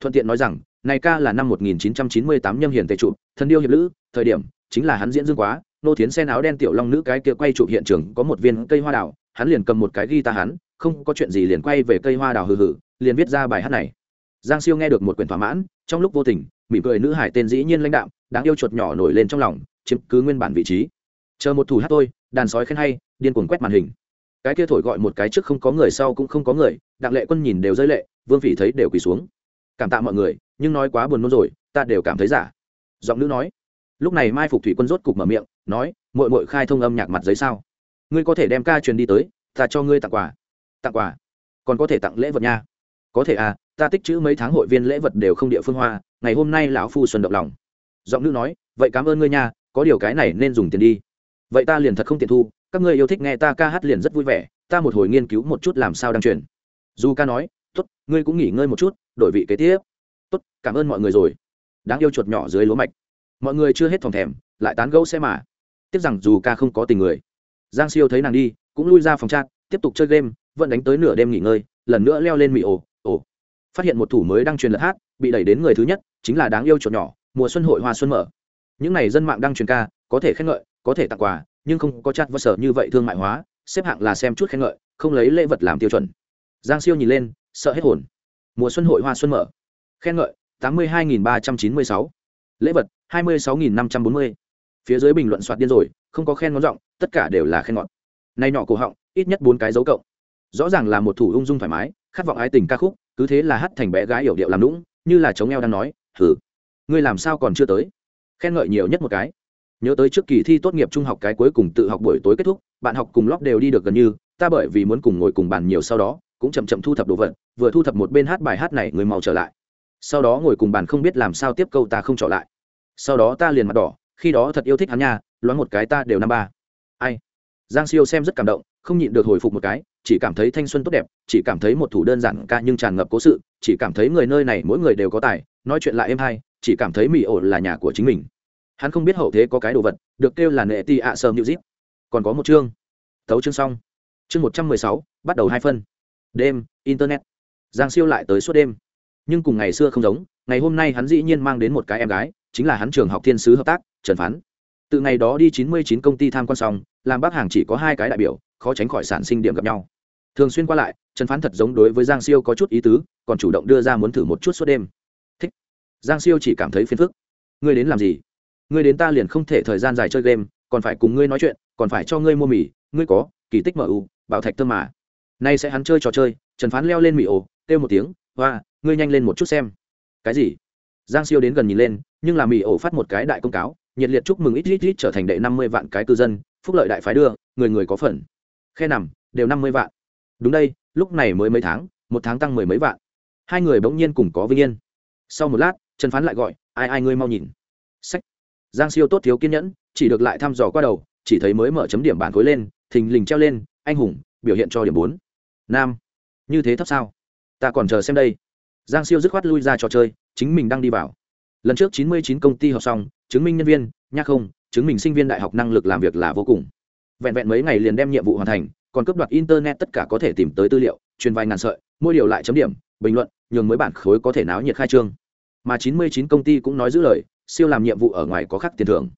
Thuận tiện nói rằng, này ca là năm 1998 nhâm hiền tề trụ thần điêu hiệp lữ, thời điểm, chính là hắn diễn dương quá, nô thiến sen áo đen tiểu long nữ cái kia quay chụp hiện trường có một viên cây hoa đào, hắn liền cầm một cái guitar hắn không có chuyện gì liền quay về cây hoa đào hừ hừ, liền viết ra bài hát này. Giang siêu nghe được một quyển thỏa mãn, trong lúc vô tình, mỉm cười nữ hải tên dĩ nhiên lãnh đạm, đáng yêu chuột nhỏ nổi lên trong lòng, chiếm cứ nguyên bản vị trí. Chờ một thủ hát tôi đàn sói khen hay, điên cuồng quét màn hình. Cái kia thổi gọi một cái trước không có người sau cũng không có người, đặng lệ quân nhìn đều rơi lệ, vương phỉ thấy đều quỳ xuống. Cảm tạ mọi người, nhưng nói quá buồn nôn rồi, ta đều cảm thấy giả. Giọng nữ nói. Lúc này mai phục thủy quân rốt cục mở miệng, nói mội mội khai thông âm nhạc mặt giấy sao? Ngươi có thể đem ca truyền đi tới, ta cho ngươi tặng quà tặng quà. Còn có thể tặng lễ vật nha. Có thể à ta tích chữ mấy tháng hội viên lễ vật đều không địa phương hoa, ngày hôm nay lão phu xuân động lòng. Giọng nữ nói, vậy cảm ơn ngươi nha, có điều cái này nên dùng tiền đi. Vậy ta liền thật không tiện thu, các ngươi yêu thích nghe ta ca hát liền rất vui vẻ, ta một hồi nghiên cứu một chút làm sao đăng truyền. Dù ca nói, tốt, ngươi cũng nghỉ ngơi một chút, đổi vị kế tiếp. Tốt, cảm ơn mọi người rồi. Đáng yêu chuột nhỏ dưới lúa mạch. Mọi người chưa hết phòng thèm, lại tán gẫu xe mà. Tiếc rằng dù ca không có tình người. Giang siêu thấy nàng đi, cũng lui ra phòng chat, tiếp tục chơi game vẫn đánh tới nửa đêm nghỉ ngơi, lần nữa leo lên mị ồ ồ. Phát hiện một thủ mới đang truyền lật hát, bị đẩy đến người thứ nhất, chính là đáng yêu chuột nhỏ, mùa xuân hội hoa xuân mở. Những n à y dân mạng đang truyền ca, có thể khen ngợi, có thể tặng quà, nhưng không có chặt và sở như vậy thương mại hóa, xếp hạng là xem chút khen ngợi, không lấy lễ vật làm tiêu chuẩn. Giang siêu nhìn lên, sợ hết hồn. Mùa xuân hội hoa xuân mở. Khen ngợi, tám mươi hai ba trăm chín mươi sáu. Lễ vật, hai mươi sáu năm trăm bốn mươi. Phía dưới bình luận soạt điên rồi, không có khen ngón giọng, tất cả đều là khen ngọt. Nay nhỏ cổ họng, ít nhất bốn cái dấu cộng rõ ràng là một thủ ung dung thoải mái, khát vọng ái tình ca khúc, cứ thế là hát thành bé gái yểu điệu làm lũng như là chống eo đang nói thử ngươi làm sao còn chưa tới? Khen ngợi nhiều nhất một cái. Nhớ tới trước kỳ thi tốt nghiệp trung học cái cuối cùng tự học buổi tối kết thúc, bạn học cùng lóc đều đi được gần như, ta bởi vì muốn cùng ngồi cùng bàn nhiều sau đó, cũng chậm chậm thu thập đồ vật, vừa thu thập một bên hát bài hát này người mau trở lại. Sau đó ngồi cùng bàn không biết làm sao tiếp câu ta không trở lại. Sau đó ta liền mặt đỏ, khi đó thật yêu thích hắn nha, loáng một cái ta đều năm ba. Ai? Giang siêu xem rất cảm động, không nhịn được hồi phục một cái chỉ cảm thấy thanh xuân tốt đẹp, chỉ cảm thấy một thủ đơn giản ca nhưng tràn ngập cố sự, chỉ cảm thấy người nơi này mỗi người đều có tài, nói chuyện lại êm hay, chỉ cảm thấy mỹ ổ là nhà của chính mình. Hắn không biết hậu thế có cái đồ vật, được kêu là nệ ti ạ sơ music còn có một chương. Tấu chương xong. Chương một trăm mười sáu, bắt đầu hai phân. Đêm, internet. Giang siêu lại tới suốt đêm. Nhưng cùng ngày xưa không giống, ngày hôm nay hắn dĩ nhiên mang đến một cái em gái, chính là hắn trường học thiên sứ hợp tác, trần phán. Từ ngày đó đi chín mươi chín công ty tham quan xong, làm bác hàng chỉ có hai cái đại biểu, khó tránh khỏi sản sinh điểm gặp nhau thường xuyên qua lại, trần phán thật giống đối với giang siêu có chút ý tứ, còn chủ động đưa ra muốn thử một chút suốt đêm. Thích. Giang siêu chỉ cảm thấy phiền phức. Ngươi đến làm gì? Ngươi đến ta liền không thể thời gian dài chơi game, còn phải cùng ngươi nói chuyện, còn phải cho ngươi mua mì, ngươi có, kỳ tích mu bảo thạch thơm mà. Nay sẽ hắn chơi trò chơi, trần phán leo lên mì ồ, kêu một tiếng, hoa, ngươi nhanh lên một chút xem. Cái gì? Giang siêu đến gần nhìn lên, nhưng là mì ổ phát một cái đại công cáo, nhiệt liệt chúc mừng ít ít ít trở thành đệ năm mươi vạn cái cư dân, phúc lợi đại phái đưa, người người có phần. Khe nằm, đều năm mươi vạn đúng đây, lúc này mới mấy tháng, một tháng tăng mười mấy vạn. Hai người bỗng nhiên cùng có vinh yên. Sau một lát, trần phán lại gọi, ai ai, ngươi mau nhìn. Sách. Giang siêu tốt thiếu kiên nhẫn, chỉ được lại thăm dò qua đầu, chỉ thấy mới mở chấm điểm bản khối lên, thình lình treo lên, anh hùng, biểu hiện cho điểm bốn. Nam, như thế thấp sao? Ta còn chờ xem đây. Giang siêu dứt khoát lui ra trò chơi, chính mình đang đi vào. Lần trước chín mươi chín công ty học xong, chứng minh nhân viên, nhắc không, chứng minh sinh viên đại học năng lực làm việc là vô cùng. Vẹn vẹn mấy ngày liền đem nhiệm vụ hoàn thành còn cấp đoạt internet tất cả có thể tìm tới tư liệu, truyền vài ngàn sợi, mỗi điều lại chấm điểm, bình luận, nhường mới bản khối có thể náo nhiệt khai trương. Mà chín mươi chín công ty cũng nói giữ lời, siêu làm nhiệm vụ ở ngoài có khác tiền thưởng.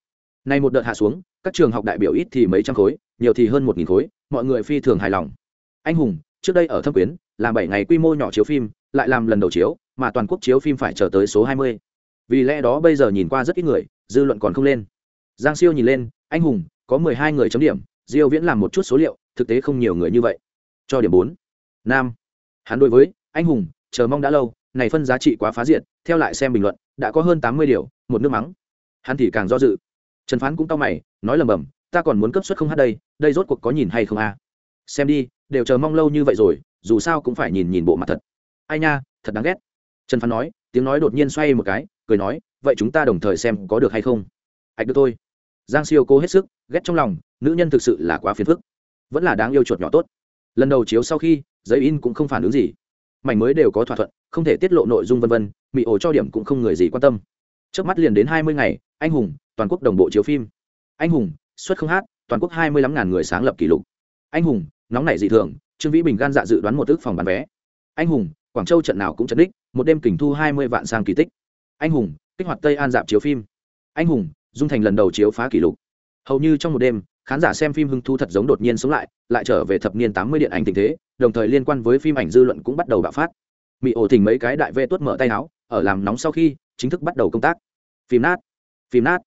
Nay một đợt hạ xuống, các trường học đại biểu ít thì mấy trăm khối, nhiều thì hơn một nghìn khối, mọi người phi thường hài lòng. Anh hùng, trước đây ở thâm quyến, làm bảy ngày quy mô nhỏ chiếu phim, lại làm lần đầu chiếu, mà toàn quốc chiếu phim phải chờ tới số hai mươi. Vì lẽ đó bây giờ nhìn qua rất ít người, dư luận còn không lên. Giang siêu nhìn lên, anh hùng, có mười hai người chấm điểm, diêu viễn làm một chút số liệu thực tế không nhiều người như vậy. Cho điểm bốn. Nam. Hắn đối với anh hùng, chờ mong đã lâu, này phân giá trị quá phá diện theo lại xem bình luận, đã có hơn tám mươi điều, một nước mắng. Hắn thì càng do dự. Trần phán cũng tao mày, nói lầm bầm ta còn muốn cấp suất không hát đây đây rốt cuộc có nhìn hay không a? Xem đi, đều chờ mong lâu như vậy rồi, dù sao cũng phải nhìn nhìn bộ mặt thật. Ai nha, thật đáng ghét. Trần phán nói, tiếng nói đột nhiên xoay một cái, cười nói, vậy chúng ta đồng thời xem có được hay không? Ạch được thôi. Giang siêu cố hết sức, ghét trong lòng, nữ nhân thực sự là quá phiền phức vẫn là đáng yêu chuột nhỏ tốt. Lần đầu chiếu sau khi, giấy in cũng không phản ứng gì. Mảnh mới đều có thỏa thuận, không thể tiết lộ nội dung vân vân mỹ ổ cho điểm cũng không người gì quan tâm. Trước mắt liền đến hai mươi ngày, anh hùng, toàn quốc đồng bộ chiếu phim. Anh hùng, xuất không hát, toàn quốc hai mươi lăm ngàn người sáng lập kỷ lục. Anh hùng, nóng nảy dị thường, trương vĩ bình gan dạ dự đoán một ước phòng bán vé. Anh hùng, quảng châu trận nào cũng trận đích, một đêm kình thu hai mươi vạn sang kỳ tích. Anh hùng, kích hoạt tây an dạp chiếu phim. Anh hùng, dung thành lần đầu chiếu phá kỷ lục. Hầu như trong một đêm khán giả xem phim hưng thu thật giống đột nhiên sống lại lại trở về thập niên tám mươi điện ảnh tình thế, đồng thời liên quan với phim ảnh dư luận cũng bắt đầu bạo phát. Mỹ ổ thỉnh mấy cái đại vê tuất mở tay áo, ở làm nóng sau khi, chính thức bắt đầu công tác. Phim nát phim nát,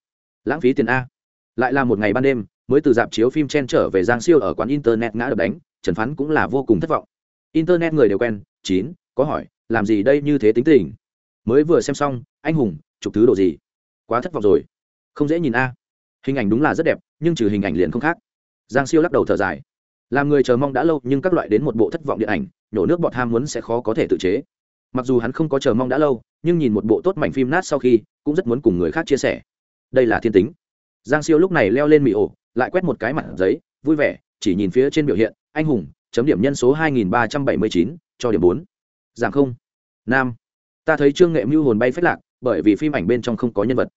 lãng phí tiền a. Lại là một ngày ban đêm, mới từ dạp chiếu phim chen trở về giang siêu ở quán internet ngã đập đánh, trần phán cũng là vô cùng thất vọng. Internet người đều quen, chín, có hỏi, làm gì đây như thế tính tình? Mới vừa xem xong, anh hùng, chụp thứ đồ gì? Quá thất vọng rồi. Không dễ nhìn a. Hình ảnh đúng là rất đẹp nhưng trừ hình ảnh liền không khác giang siêu lắc đầu thở dài làm người chờ mong đã lâu nhưng các loại đến một bộ thất vọng điện ảnh nhổ nước bọt ham muốn sẽ khó có thể tự chế mặc dù hắn không có chờ mong đã lâu nhưng nhìn một bộ tốt mảnh phim nát sau khi cũng rất muốn cùng người khác chia sẻ đây là thiên tính giang siêu lúc này leo lên mì ổ lại quét một cái mặt giấy vui vẻ chỉ nhìn phía trên biểu hiện anh hùng chấm điểm nhân số 2379, cho điểm 4. Giảm không. Nam. Ta thấy Trương Nghệ Mưu hồn bay phết lạc, bởi vì phim ảnh bên trong không có nhân vật.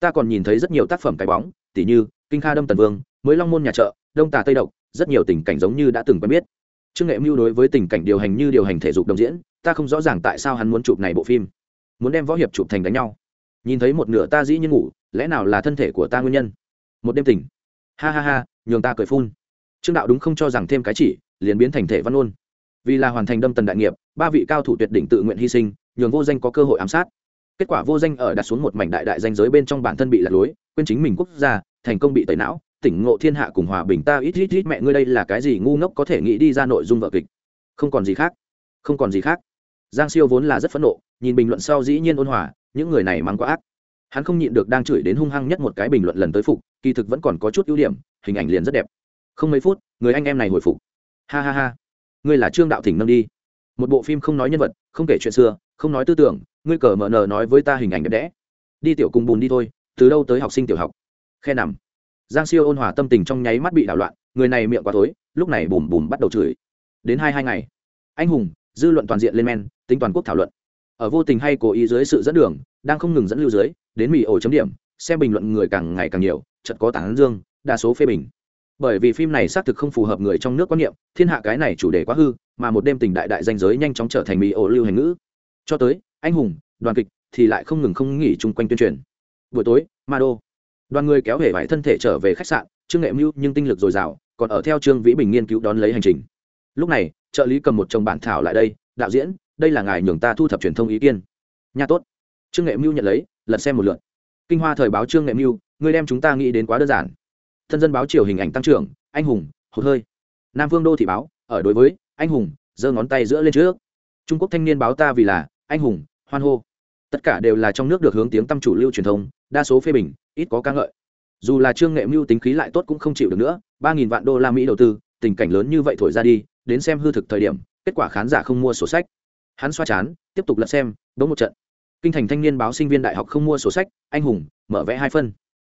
Ta còn nhìn thấy rất nhiều tác phẩm cái bóng, tỉ như Kinh Kha Đâm Tần Vương, mới Long môn nhà chợ, Đông Tà Tây Độc, rất nhiều tình cảnh giống như đã từng quen biết. Trương Nghệ Mưu đối với tình cảnh điều hành như điều hành thể dục đồng diễn, ta không rõ ràng tại sao hắn muốn chụp này bộ phim. Muốn đem võ hiệp chụp thành đánh nhau. Nhìn thấy một nửa ta dĩ nhiên ngủ, lẽ nào là thân thể của ta nguyên nhân? Một đêm tỉnh. Ha ha ha, nhường ta cười phun. Trương đạo đúng không cho rằng thêm cái chỉ, liền biến thành thể văn ôn vì là hoàn thành đâm tần đại nghiệp ba vị cao thủ tuyệt đỉnh tự nguyện hy sinh nhường vô danh có cơ hội ám sát kết quả vô danh ở đặt xuống một mảnh đại đại danh giới bên trong bản thân bị lạc lối quên chính mình quốc gia thành công bị tẩy não, tỉnh ngộ thiên hạ cùng hòa bình ta ít ít ít mẹ ngươi đây là cái gì ngu ngốc có thể nghĩ đi ra nội dung vợ kịch. Không còn gì khác. Không còn gì khác. Giang siêu vốn là rất phẫn nộ, nhìn bình luận sau dĩ nhiên ôn hòa, những người này mắng quá ác. Hắn không nhịn được đang chửi đến hung hăng nhất một cái bình luận lần tới phục, kỳ thực vẫn còn có chút ưu điểm, hình ảnh liền rất đẹp. Không mấy phút, người anh em này hồi phục. Ha ha ha. Ngươi là trương đạo thỉnh nâng đi. Một bộ phim không nói nhân vật, không kể chuyện xưa, không nói tư tưởng, ngươi cờ mờ nờ nói với ta hình ảnh đẹp đẽ. Đi tiểu cùng bùn đi thôi, từ đâu tới học sinh tiểu học? Khe nằm. Giang siêu ôn hòa tâm tình trong nháy mắt bị đảo loạn, người này miệng quá tối lúc này bùm bùm bắt đầu chửi. Đến hai hai ngày, anh hùng, dư luận toàn diện lên men, tính toàn quốc thảo luận. Ở vô tình hay cố ý dưới sự dẫn đường, đang không ngừng dẫn lưu dưới, đến mỹ ổ chấm điểm, xem bình luận người càng ngày càng nhiều chật có tảng dương, đa số phê bình. Bởi vì phim này xác thực không phù hợp người trong nước quan niệm, thiên hạ cái này chủ đề quá hư, mà một đêm tình đại đại danh giới nhanh chóng trở thành mỹ ổ lưu hành ngữ. Cho tới, anh hùng, đoàn kịch thì lại không ngừng không nghỉ chung quanh tuyên truyền. Buổi tối ma đô đoàn người kéo về vải thân thể trở về khách sạn, trương nghệ mưu nhưng tinh lực dồi dào, còn ở theo trương vĩ bình nghiên cứu đón lấy hành trình. Lúc này, trợ lý cầm một chồng bản thảo lại đây, đạo diễn, đây là ngài nhường ta thu thập truyền thông ý kiến. Nha tốt. Trương nghệ mưu nhận lấy, lật xem một lượt. Kinh hoa thời báo trương nghệ mưu người đem chúng ta nghĩ đến quá đơn giản. Thân dân báo chiều hình ảnh tăng trưởng, anh hùng, hụt hơi. Nam vương đô thị báo, ở đối với, anh hùng, giơ ngón tay giữa lên trước. Trung quốc thanh niên báo ta vì là, anh hùng, hoan hô. Tất cả đều là trong nước được hướng tiếng tâm chủ lưu truyền thông, đa số phê bình ít có ca ngợi. Dù là trương nghệ mưu tính khí lại tốt cũng không chịu được nữa, ba nghìn vạn đô la mỹ đầu tư, tình cảnh lớn như vậy thổi ra đi, đến xem hư thực thời điểm, kết quả khán giả không mua sổ sách. Hắn xoa chán, tiếp tục lật xem đấu một trận. Kinh thành thanh niên báo sinh viên đại học không mua sổ sách, anh hùng, mở vẽ hai phân.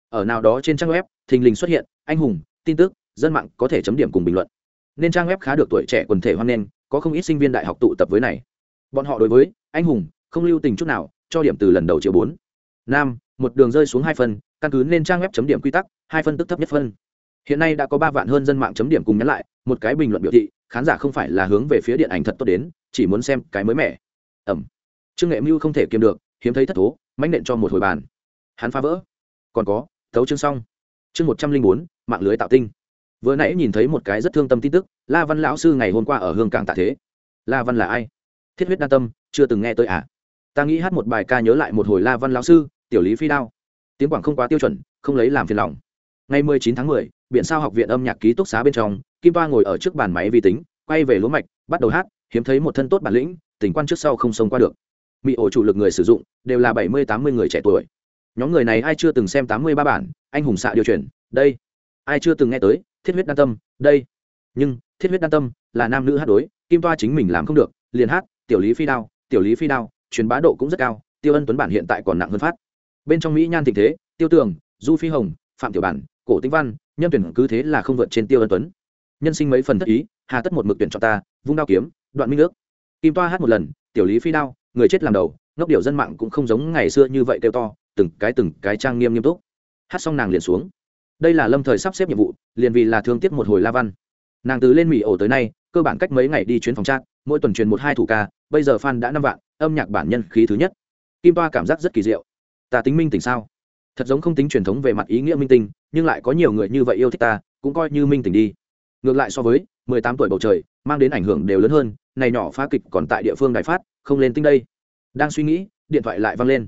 Ở nào đó trên trang web, thình lình xuất hiện, anh hùng, tin tức, dân mạng có thể chấm điểm cùng bình luận. Nên trang web khá được tuổi trẻ quần thể hoan nghênh, có không ít sinh viên đại học tụ tập với này. Bọn họ đối với, anh hùng, không lưu tình chút nào, cho điểm từ lần đầu triệu bốn. Nam, một đường rơi xuống hai phân căn cứ nên trang web chấm điểm quy tắc, hai phân tức thấp nhất phân. Hiện nay đã có ba vạn hơn dân mạng chấm điểm cùng nhắn lại, một cái bình luận biểu thị, khán giả không phải là hướng về phía điện ảnh thật tốt đến, chỉ muốn xem cái mới mẻ. Ẩm. Trương nghệ mưu không thể kiềm được, hiếm thấy thất thố mánh nện cho một hồi bàn. Hắn phá vỡ. Còn có, thấu chương xong. Chương một trăm linh bốn, mạng lưới tạo tinh. Vừa nãy nhìn thấy một cái rất thương tâm tin tức, la văn lão sư ngày hôm qua ở hương cảng tạ thế. La văn là ai? Thiết huyết đa tâm, chưa từng nghe tới à? Ta nghĩ hát một bài ca nhớ lại một hồi la văn lão sư, tiểu lý phi đao tiếng quảng không quá tiêu chuẩn, không lấy làm phiền lòng. Ngày mười chín tháng mười biện sao học viện âm nhạc ký túc xá bên trong, kim toa ngồi ở trước bàn máy vi tính, quay về lúa mạch, bắt đầu hát, hiếm thấy một thân tốt bản lĩnh, tình quan trước sau không sống qua được. Mỹ ổ chủ lực người sử dụng, đều là bảy mươi tám mươi người trẻ tuổi. Nhóm người này ai chưa từng xem tám mươi ba bản, anh hùng xạ điều chuyển, đây. Ai chưa từng nghe tới, thiết huyết đan tâm, đây. Nhưng, thiết huyết đan tâm là nam nữ hát đối, kim toa chính mình làm không được, liền hát, tiểu lý phi đao, tiểu lý phi đao, truyền bá độ cũng rất cao, tiêu ân tuấn bản hiện tại còn nặng hơn phát bên trong mỹ nhan tình thế, tiêu tường, du phi hồng, phạm tiểu bản, cổ tĩnh văn, nhân tuyển cứ thế là không vượt trên tiêu ân tuấn. Nhân sinh mấy phần thất ý, hà tất một mực tuyển chọn ta, vung đao kiếm, đoạn minh nước kim toa hát một lần, tiểu lý phi đao, người chết làm đầu, ngốc điều dân mạng cũng không giống ngày xưa như vậy kêu to, từng cái từng cái trang nghiêm nghiêm túc. Hát xong nàng liền xuống. Đây là lâm thời sắp xếp nhiệm vụ, liền vì là thương tiếc một hồi la văn. Nàng từ lên mỹ ổ tới nay, cơ bản cách mấy ngày đi chuyến phòng trác mỗi tuần truyền một hai thủ ca, bây giờ fan đã năm vạn, âm nhạc bản nhân khí thứ nhất. Kim toa cảm giác rất kỳ diệu ta tính minh tỉnh sao? Thật giống không tính truyền thống về mặt ý nghĩa minh tinh nhưng lại có nhiều người như vậy yêu thích ta, cũng coi như minh tỉnh đi. Ngược lại so với mười tám tuổi bầu trời, mang đến ảnh hưởng đều lớn hơn, này nhỏ phá kịch còn tại địa phương đại phát, không lên tinh đây. Đang suy nghĩ, điện thoại lại văng lên.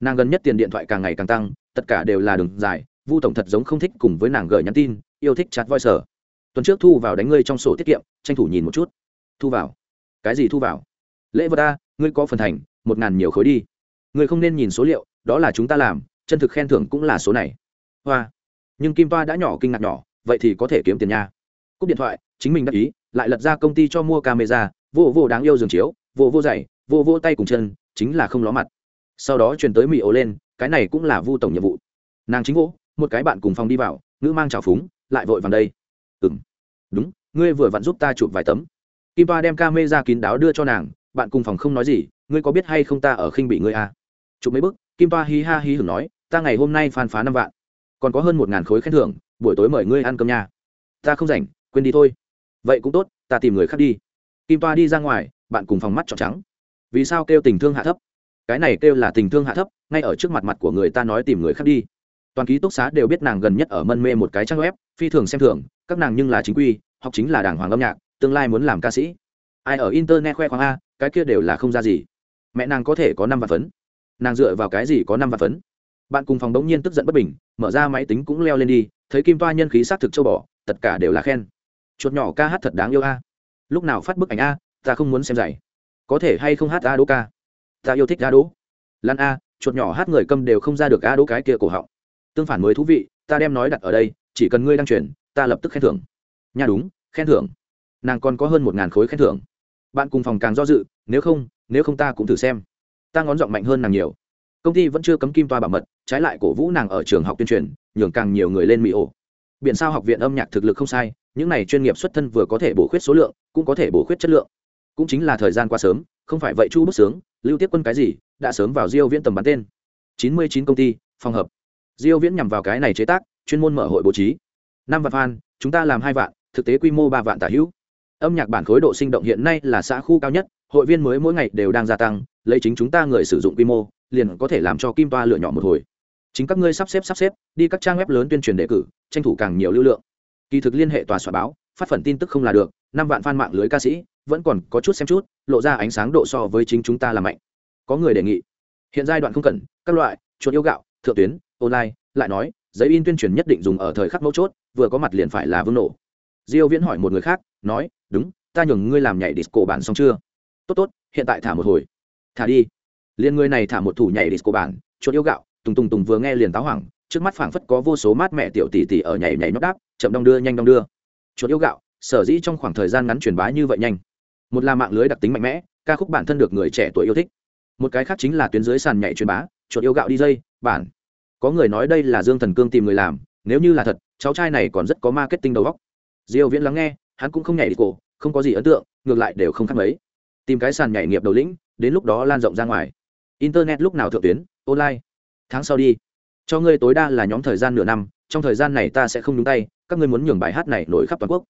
Nàng gần nhất tiền điện thoại càng ngày càng tăng, tất cả đều là đường dài, vu tổng thật giống không thích cùng với nàng gửi nhắn tin, yêu thích chặt voi sở tuần trước thu vào đánh ngươi trong sổ tiết kiệm, tranh thủ nhìn một chút. Thu vào. Cái gì thu vào? Lễ vật ta, ngươi có phần thành, một ngàn nhiều khối đi. Ngươi không nên nhìn số liệu đó là chúng ta làm, chân thực khen thưởng cũng là số này. Hoa. Nhưng kim toa đã nhỏ kinh ngạc nhỏ, vậy thì có thể kiếm tiền nha. Cúp điện thoại, chính mình đắc ý, lại lật ra công ty cho mua camera, vô vô đáng yêu giường chiếu, vô vô dày vô vô tay cùng chân, chính là không ló mặt. Sau đó truyền tới mỹ ố lên, cái này cũng là vu tổng nhiệm vụ. Nàng chính vỗ, một cái bạn cùng phòng đi vào, ngữ mang trào phúng, lại vội vàng đây. Ừng đúng, ngươi vừa vặn giúp ta chụp vài tấm. Kim toa đem ca mê ra kín đáo đưa cho nàng, bạn cùng phòng không nói gì, ngươi có biết hay không ta ở khinh bị ngươi à? chụp mấy bức kim toa hí ha hí hửng nói, ta ngày hôm nay phàn phá năm vạn, còn có hơn một ngàn khối khen thưởng, buổi tối mời ngươi ăn cơm nha. Ta không rảnh, quên đi thôi. Vậy cũng tốt, ta tìm người khác đi. Kim toa đi ra ngoài, bạn cùng phòng mắt trọn trắng. Vì sao kêu tình thương hạ thấp? Cái này kêu là tình thương hạ thấp, ngay ở trước mặt mặt của người ta nói tìm người khác đi. Toàn ký túc xá đều biết nàng gần nhất ở mân mê một cái trang web, phi thường xem thường, các nàng nhưng là chính quy, học chính là đảng hoàng âm nhạc, tương lai muốn làm ca sĩ. Ai ở internet khoe khoang a, cái kia đều là không ra gì. Mẹ nàng có thể có năm vạn phấn nàng dựa vào cái gì có năm vạn phấn? Bạn cùng phòng đống nhiên tức giận bất bình, mở ra máy tính cũng leo lên đi, thấy kim toa nhân khí s á t thực châu bò, tất cả đều là khen. Chuột nhỏ ca hát thật đáng yêu a. Lúc nào phát bức ảnh a, ta không muốn xem giày. có thể hay không hát a đỗ ca? Ta yêu thích a đỗ lan a, chuột nhỏ hát người câm đều không ra được a đỗ cái kia cổ họng. Tương phản mới thú vị, ta đem nói đặt ở đây, chỉ cần ngươi đăng truyền, ta lập tức khen thưởng. Nhà đúng, khen thưởng. Nàng còn có hơn một ngàn khối khen thưởng. Bạn cùng phòng càng do dự, nếu không nếu không ta cũng thử xem ta ngón giọng mạnh hơn nàng nhiều. Công ty vẫn chưa cấm kim toa bảo mật, trái lại cổ vũ nàng ở trường học tuyên truyền, nhường càng nhiều người lên mỹ ổ. Biện sao học viện âm nhạc thực lực không sai, những này chuyên nghiệp xuất thân vừa có thể bổ khuyết số lượng, cũng có thể bổ khuyết chất lượng. Cũng chính là thời gian qua sớm, không phải vậy chu bức sướng, lưu tiếp quân cái gì, đã sớm vào diêu viễn tầm bắn tên. Chín mươi chín công ty, phòng hợp. Diêu viễn nhằm vào cái này chế tác, chuyên môn mở hội bố trí. Năm vạn fan, chúng ta làm hai vạn, thực tế quy mô ba vạn tả hữu. Âm nhạc bản khối độ sinh động hiện nay là xã khu cao nhất, hội viên mới mỗi ngày đều đang gia tăng lấy chính chúng ta người sử dụng quy mô, liền có thể làm cho kim toa lựa nhỏ một hồi. Chính các ngươi sắp xếp sắp xếp, đi các trang web lớn tuyên truyền đề cử, tranh thủ càng nhiều lưu lượng. Kỳ thực liên hệ tòa soạn báo, phát phần tin tức không là được, năm vạn fan mạng lưới ca sĩ, vẫn còn có chút xem chút, lộ ra ánh sáng độ so với chính chúng ta là mạnh. Có người đề nghị, hiện giai đoạn không cần, các loại, chuột yêu gạo, thượng tuyến, online, lại nói, giấy in tuyên truyền nhất định dùng ở thời khắc mấu chốt, vừa có mặt liền phải là vương nổ. Diêu viễn hỏi một người khác, nói, đúng, ta nhường ngươi làm nhảy disco bản xong chưa? Tốt tốt, hiện tại thả một hồi thả đi. Liền người này thả một thủ nhảy disco bản, chuột yêu gạo, tùng tùng tùng vừa nghe liền táo hoảng, trước mắt phảng phất có vô số mát mẹ tiểu tỷ tỷ ở nhảy nhảy nhót đáp, chậm đong đưa, nhanh đong đưa. Chuột yêu gạo, sở dĩ trong khoảng thời gian ngắn truyền bá như vậy nhanh. Một là mạng lưới đặc tính mạnh mẽ, ca khúc bản thân được người trẻ tuổi yêu thích. Một cái khác chính là tuyến dưới sàn nhảy truyền bá, chuột yêu gạo đi dây, bản. Có người nói đây là dương thần cương tìm người làm, nếu như là thật, cháu trai này còn rất có marketing đầu óc. Diêu viễn lắng nghe, hắn cũng không nhảy đi cổ, không có gì ấn tượng, ngược lại đều không khác mấy. Tìm cái sàn nhảy nghiệp đầu lĩnh đến lúc đó lan rộng ra ngoài. Internet lúc nào thượng tuyến? Online. Tháng sau đi. Cho ngươi tối đa là nhóm thời gian nửa năm, trong thời gian này ta sẽ không nhúng tay, các ngươi muốn nhường bài hát này nổi khắp toàn quốc.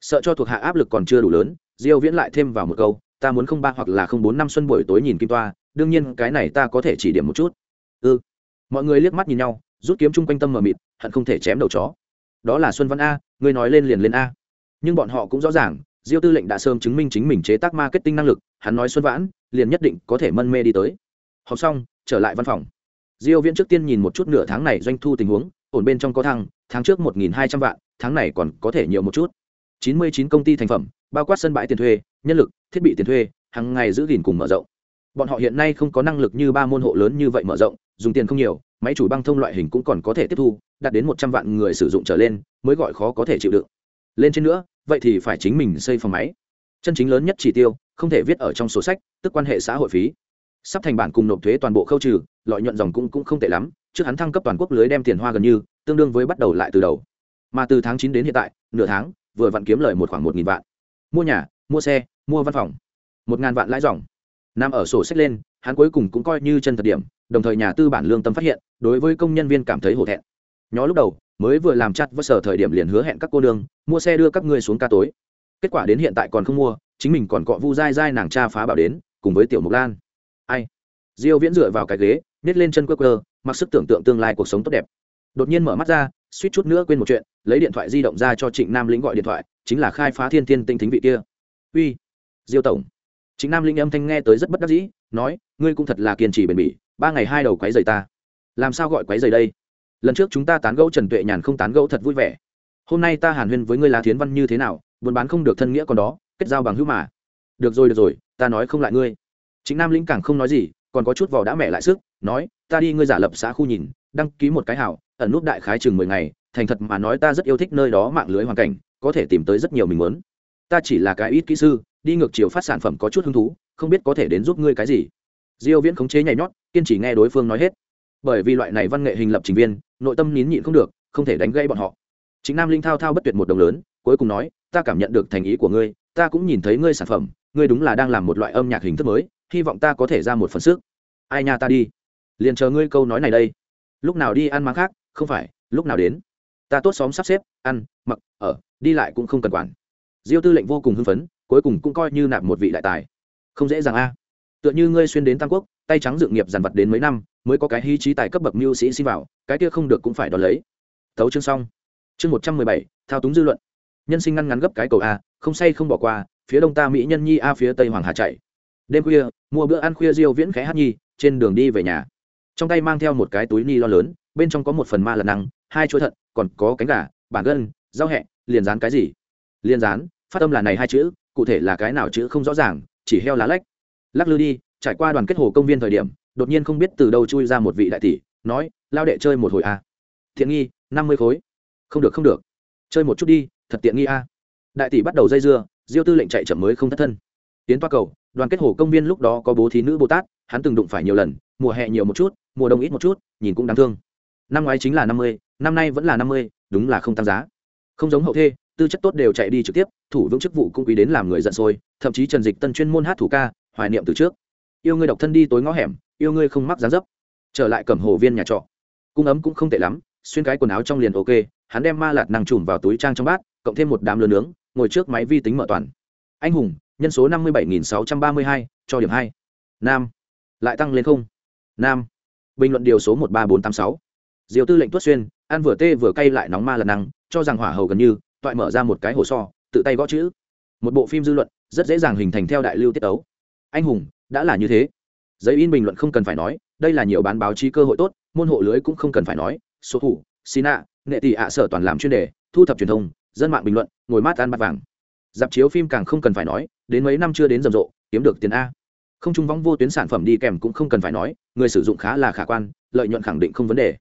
Sợ cho thuộc hạ áp lực còn chưa đủ lớn, diêu viễn lại thêm vào một câu, ta muốn không ba hoặc là không bốn năm xuân buổi tối nhìn kim toa, đương nhiên cái này ta có thể chỉ điểm một chút. Ừ. Mọi người liếc mắt nhìn nhau, rút kiếm chung quanh tâm mờ mịt, hận không thể chém đầu chó. Đó là xuân văn a, ngươi nói lên liền lên a. Nhưng bọn họ cũng rõ ràng diêu tư lệnh đã sớm chứng minh chính mình chế tác marketing năng lực, hắn nói xuân vãn, liền nhất định có thể mân mê đi tới. Học xong, trở lại văn phòng. Diêu viễn trước tiên nhìn một chút nửa tháng này doanh thu tình huống, ổn bên trong có thăng, tháng trước 1.200 vạn, tháng này còn có thể nhiều một chút. 99 công ty thành phẩm, bao quát sân bãi tiền thuê, nhân lực, thiết bị tiền thuê, hàng ngày giữ gìn cùng mở rộng. Bọn họ hiện nay không có năng lực như ba môn hộ lớn như vậy mở rộng, dùng tiền không nhiều, máy chủ băng thông loại hình cũng còn có thể tiếp thu, đạt đến một trăm vạn người sử dụng trở lên, mới gọi khó có thể chịu đựng. Lên trên nữa vậy thì phải chính mình xây phòng máy. Chân chính lớn nhất chỉ tiêu, không thể viết ở trong sổ sách, tức quan hệ xã hội phí. Sắp thành bản cùng nộp thuế toàn bộ khâu trừ, lợi nhuận dòng cũng cũng không tệ lắm, trước hắn thăng cấp toàn quốc lưới đem tiền hoa gần như, tương đương với bắt đầu lại từ đầu. Mà từ tháng chín đến hiện tại, nửa tháng, vừa vặn kiếm lời một khoảng một nghìn vạn. Mua nhà, mua xe, mua văn phòng. Một ngàn vạn lãi dòng. Nằm ở sổ sách lên, hắn cuối cùng cũng coi như chân thật điểm, đồng thời nhà tư bản lương tâm phát hiện, đối với công nhân viên cảm thấy hổ thẹn. Nhó lúc đầu mới vừa làm chặt với sở thời điểm liền hứa hẹn các cô đường mua xe đưa các ngươi xuống ca tối. Kết quả đến hiện tại còn không mua, chính mình còn cọ vu dai dai nàng cha phá bảo đến, cùng với tiểu mục lan. Ai? Diêu viễn dựa vào cái ghế nết lên chân quơ quơ, mặc sức tưởng tượng tương lai cuộc sống tốt đẹp. Đột nhiên mở mắt ra, suýt chút nữa quên một chuyện, lấy điện thoại di động ra cho trịnh nam lĩnh gọi điện thoại, chính là khai phá thiên thiên tinh thính vị kia. Uy, diêu tổng. Trịnh nam lĩnh âm thanh nghe tới rất bất đắc dĩ, nói, ngươi cũng thật là kiên trì bền bỉ, ba ngày hai đầu quấy giày ta. Làm sao gọi quấy giày đây? Lần trước chúng ta tán gẫu trần tuệ nhàn không tán gẫu thật vui vẻ. Hôm nay ta hàn huyên với ngươi lá thiến văn như thế nào, buôn bán không được thân nghĩa còn đó, kết giao bằng hữu mà. Được rồi được rồi, ta nói không lại ngươi. Chính nam lĩnh càng không nói gì, còn có chút vò đã mẹ lại sức, nói, ta đi ngươi giả lập xã khu nhìn, đăng ký một cái hảo ẩn nút đại khái chừng mười ngày, thành thật mà nói ta rất yêu thích nơi đó mạng lưới hoàn cảnh, có thể tìm tới rất nhiều mình muốn. Ta chỉ là cái ít kỹ sư, đi ngược chiều phát sản phẩm có chút hứng thú, không biết có thể đến giúp ngươi cái gì. Diêu viễn khống chế nhảy nhót, kiên trì nghe đối phương nói hết. Bởi vì loại này văn nghệ hình lập trình viên nội tâm nín nhịn không được, không thể đánh gây bọn họ. Chính nam linh thao thao bất tuyệt một đồng lớn, cuối cùng nói, ta cảm nhận được thành ý của ngươi, ta cũng nhìn thấy ngươi sản phẩm, ngươi đúng là đang làm một loại âm nhạc hình thức mới, hy vọng ta có thể ra một phần sức. Ai nha ta đi, liền chờ ngươi câu nói này đây. Lúc nào đi ăn máng khác, không phải, lúc nào đến. Ta tốt xóm sắp xếp, ăn, mặc, ở, đi lại cũng không cần quản. Diêu tư lệnh vô cùng hưng phấn, cuối cùng cũng coi như nạp một vị đại tài. Không dễ dàng a. Tựa như ngươi xuyên đến tam quốc tay trắng dự nghiệp dàn vật đến mấy năm, mới có cái hy trí tài cấp bậc mưu sĩ xin vào, cái kia không được cũng phải đón lấy. Thấu chương xong. Chương một trăm mười bảy, thao túng dư luận. Nhân sinh ngăn ngắn gấp cái cầu a, không say không bỏ qua, phía đông ta mỹ nhân nhi a, phía tây hoàng hà chạy. Đêm khuya, mua bữa ăn khuya diêu viễn khẽ hát nhi, trên đường đi về nhà. Trong tay mang theo một cái túi ni lo lớn, bên trong có một phần ma lật năng hai chuỗi thận, còn có cánh gà bản gân, rau hẹ, liền dán cái gì? Liền dán, phát âm là này hai chữ, cụ thể là cái nào chữ không rõ ràng, chỉ heo lá lách. Lắc lư đi trải qua đoàn kết hồ công viên thời điểm, đột nhiên không biết từ đâu chui ra một vị đại tỷ, nói, lao đệ chơi một hồi a à. thiện nghi, năm mươi khối. Không được không được. Chơi một chút đi, thật tiện nghi a. Đại tỷ bắt đầu dây dưa, diêu tư lệnh chạy chậm mới không thất thân. Tiến toa cầu, đoàn kết hồ công viên lúc đó có bố thí nữ bồ tát, hắn từng đụng phải nhiều lần, mùa hè nhiều một chút, mùa đông ít một chút, nhìn cũng đáng thương. Năm ngoái chính là năm mươi, năm nay vẫn là năm mươi, đúng là không tăng giá. Không giống hậu thê, tư chất tốt đều chạy đi trực tiếp, thủ vững chức vụ cũng quý đến làm người giận sôi, thậm chí trần dịch tân chuyên môn hát thủ ca, hoài niệm từ trước yêu ngươi độc thân đi tối ngõ hẻm, yêu ngươi không mắc dáng dấp. Trở lại cẩm hồ viên nhà trọ. Cung ấm cũng không tệ lắm, xuyên cái quần áo trong liền ok, hắn đem ma lạt năng trùm vào túi trang trong bát, cộng thêm một đám lửa nướng, ngồi trước máy vi tính mở toàn. Anh hùng, nhân số năm mươi bảy nghìn sáu trăm ba mươi hai, cho điểm hai. Nam. Lại tăng lên không. Nam. Bình luận điều số một ba bốn tám sáu. Diều tư lệnh tuất xuyên, ăn vừa tê vừa cay lại nóng ma lần năng cho rằng hỏa hầu gần như, toại mở ra một cái hồ so, tự tay gõ chữ. Một bộ phim dư luận, rất dễ dàng hình thành theo đại lưu tiết tấu. Anh hùng đã là như thế. Giấy in bình luận không cần phải nói, đây là nhiều bán báo chí cơ hội tốt, môn hộ lưới cũng không cần phải nói. Số thủ, sina, nghệ tỷ ạ sở toàn làm chuyên đề, thu thập truyền thông, dân mạng bình luận, ngồi mát ăn bát vàng. Dạp chiếu phim càng không cần phải nói, đến mấy năm chưa đến rầm rộ, kiếm được tiền a. Không trung vong vô tuyến sản phẩm đi kèm cũng không cần phải nói, người sử dụng khá là khả quan, lợi nhuận khẳng định không vấn đề.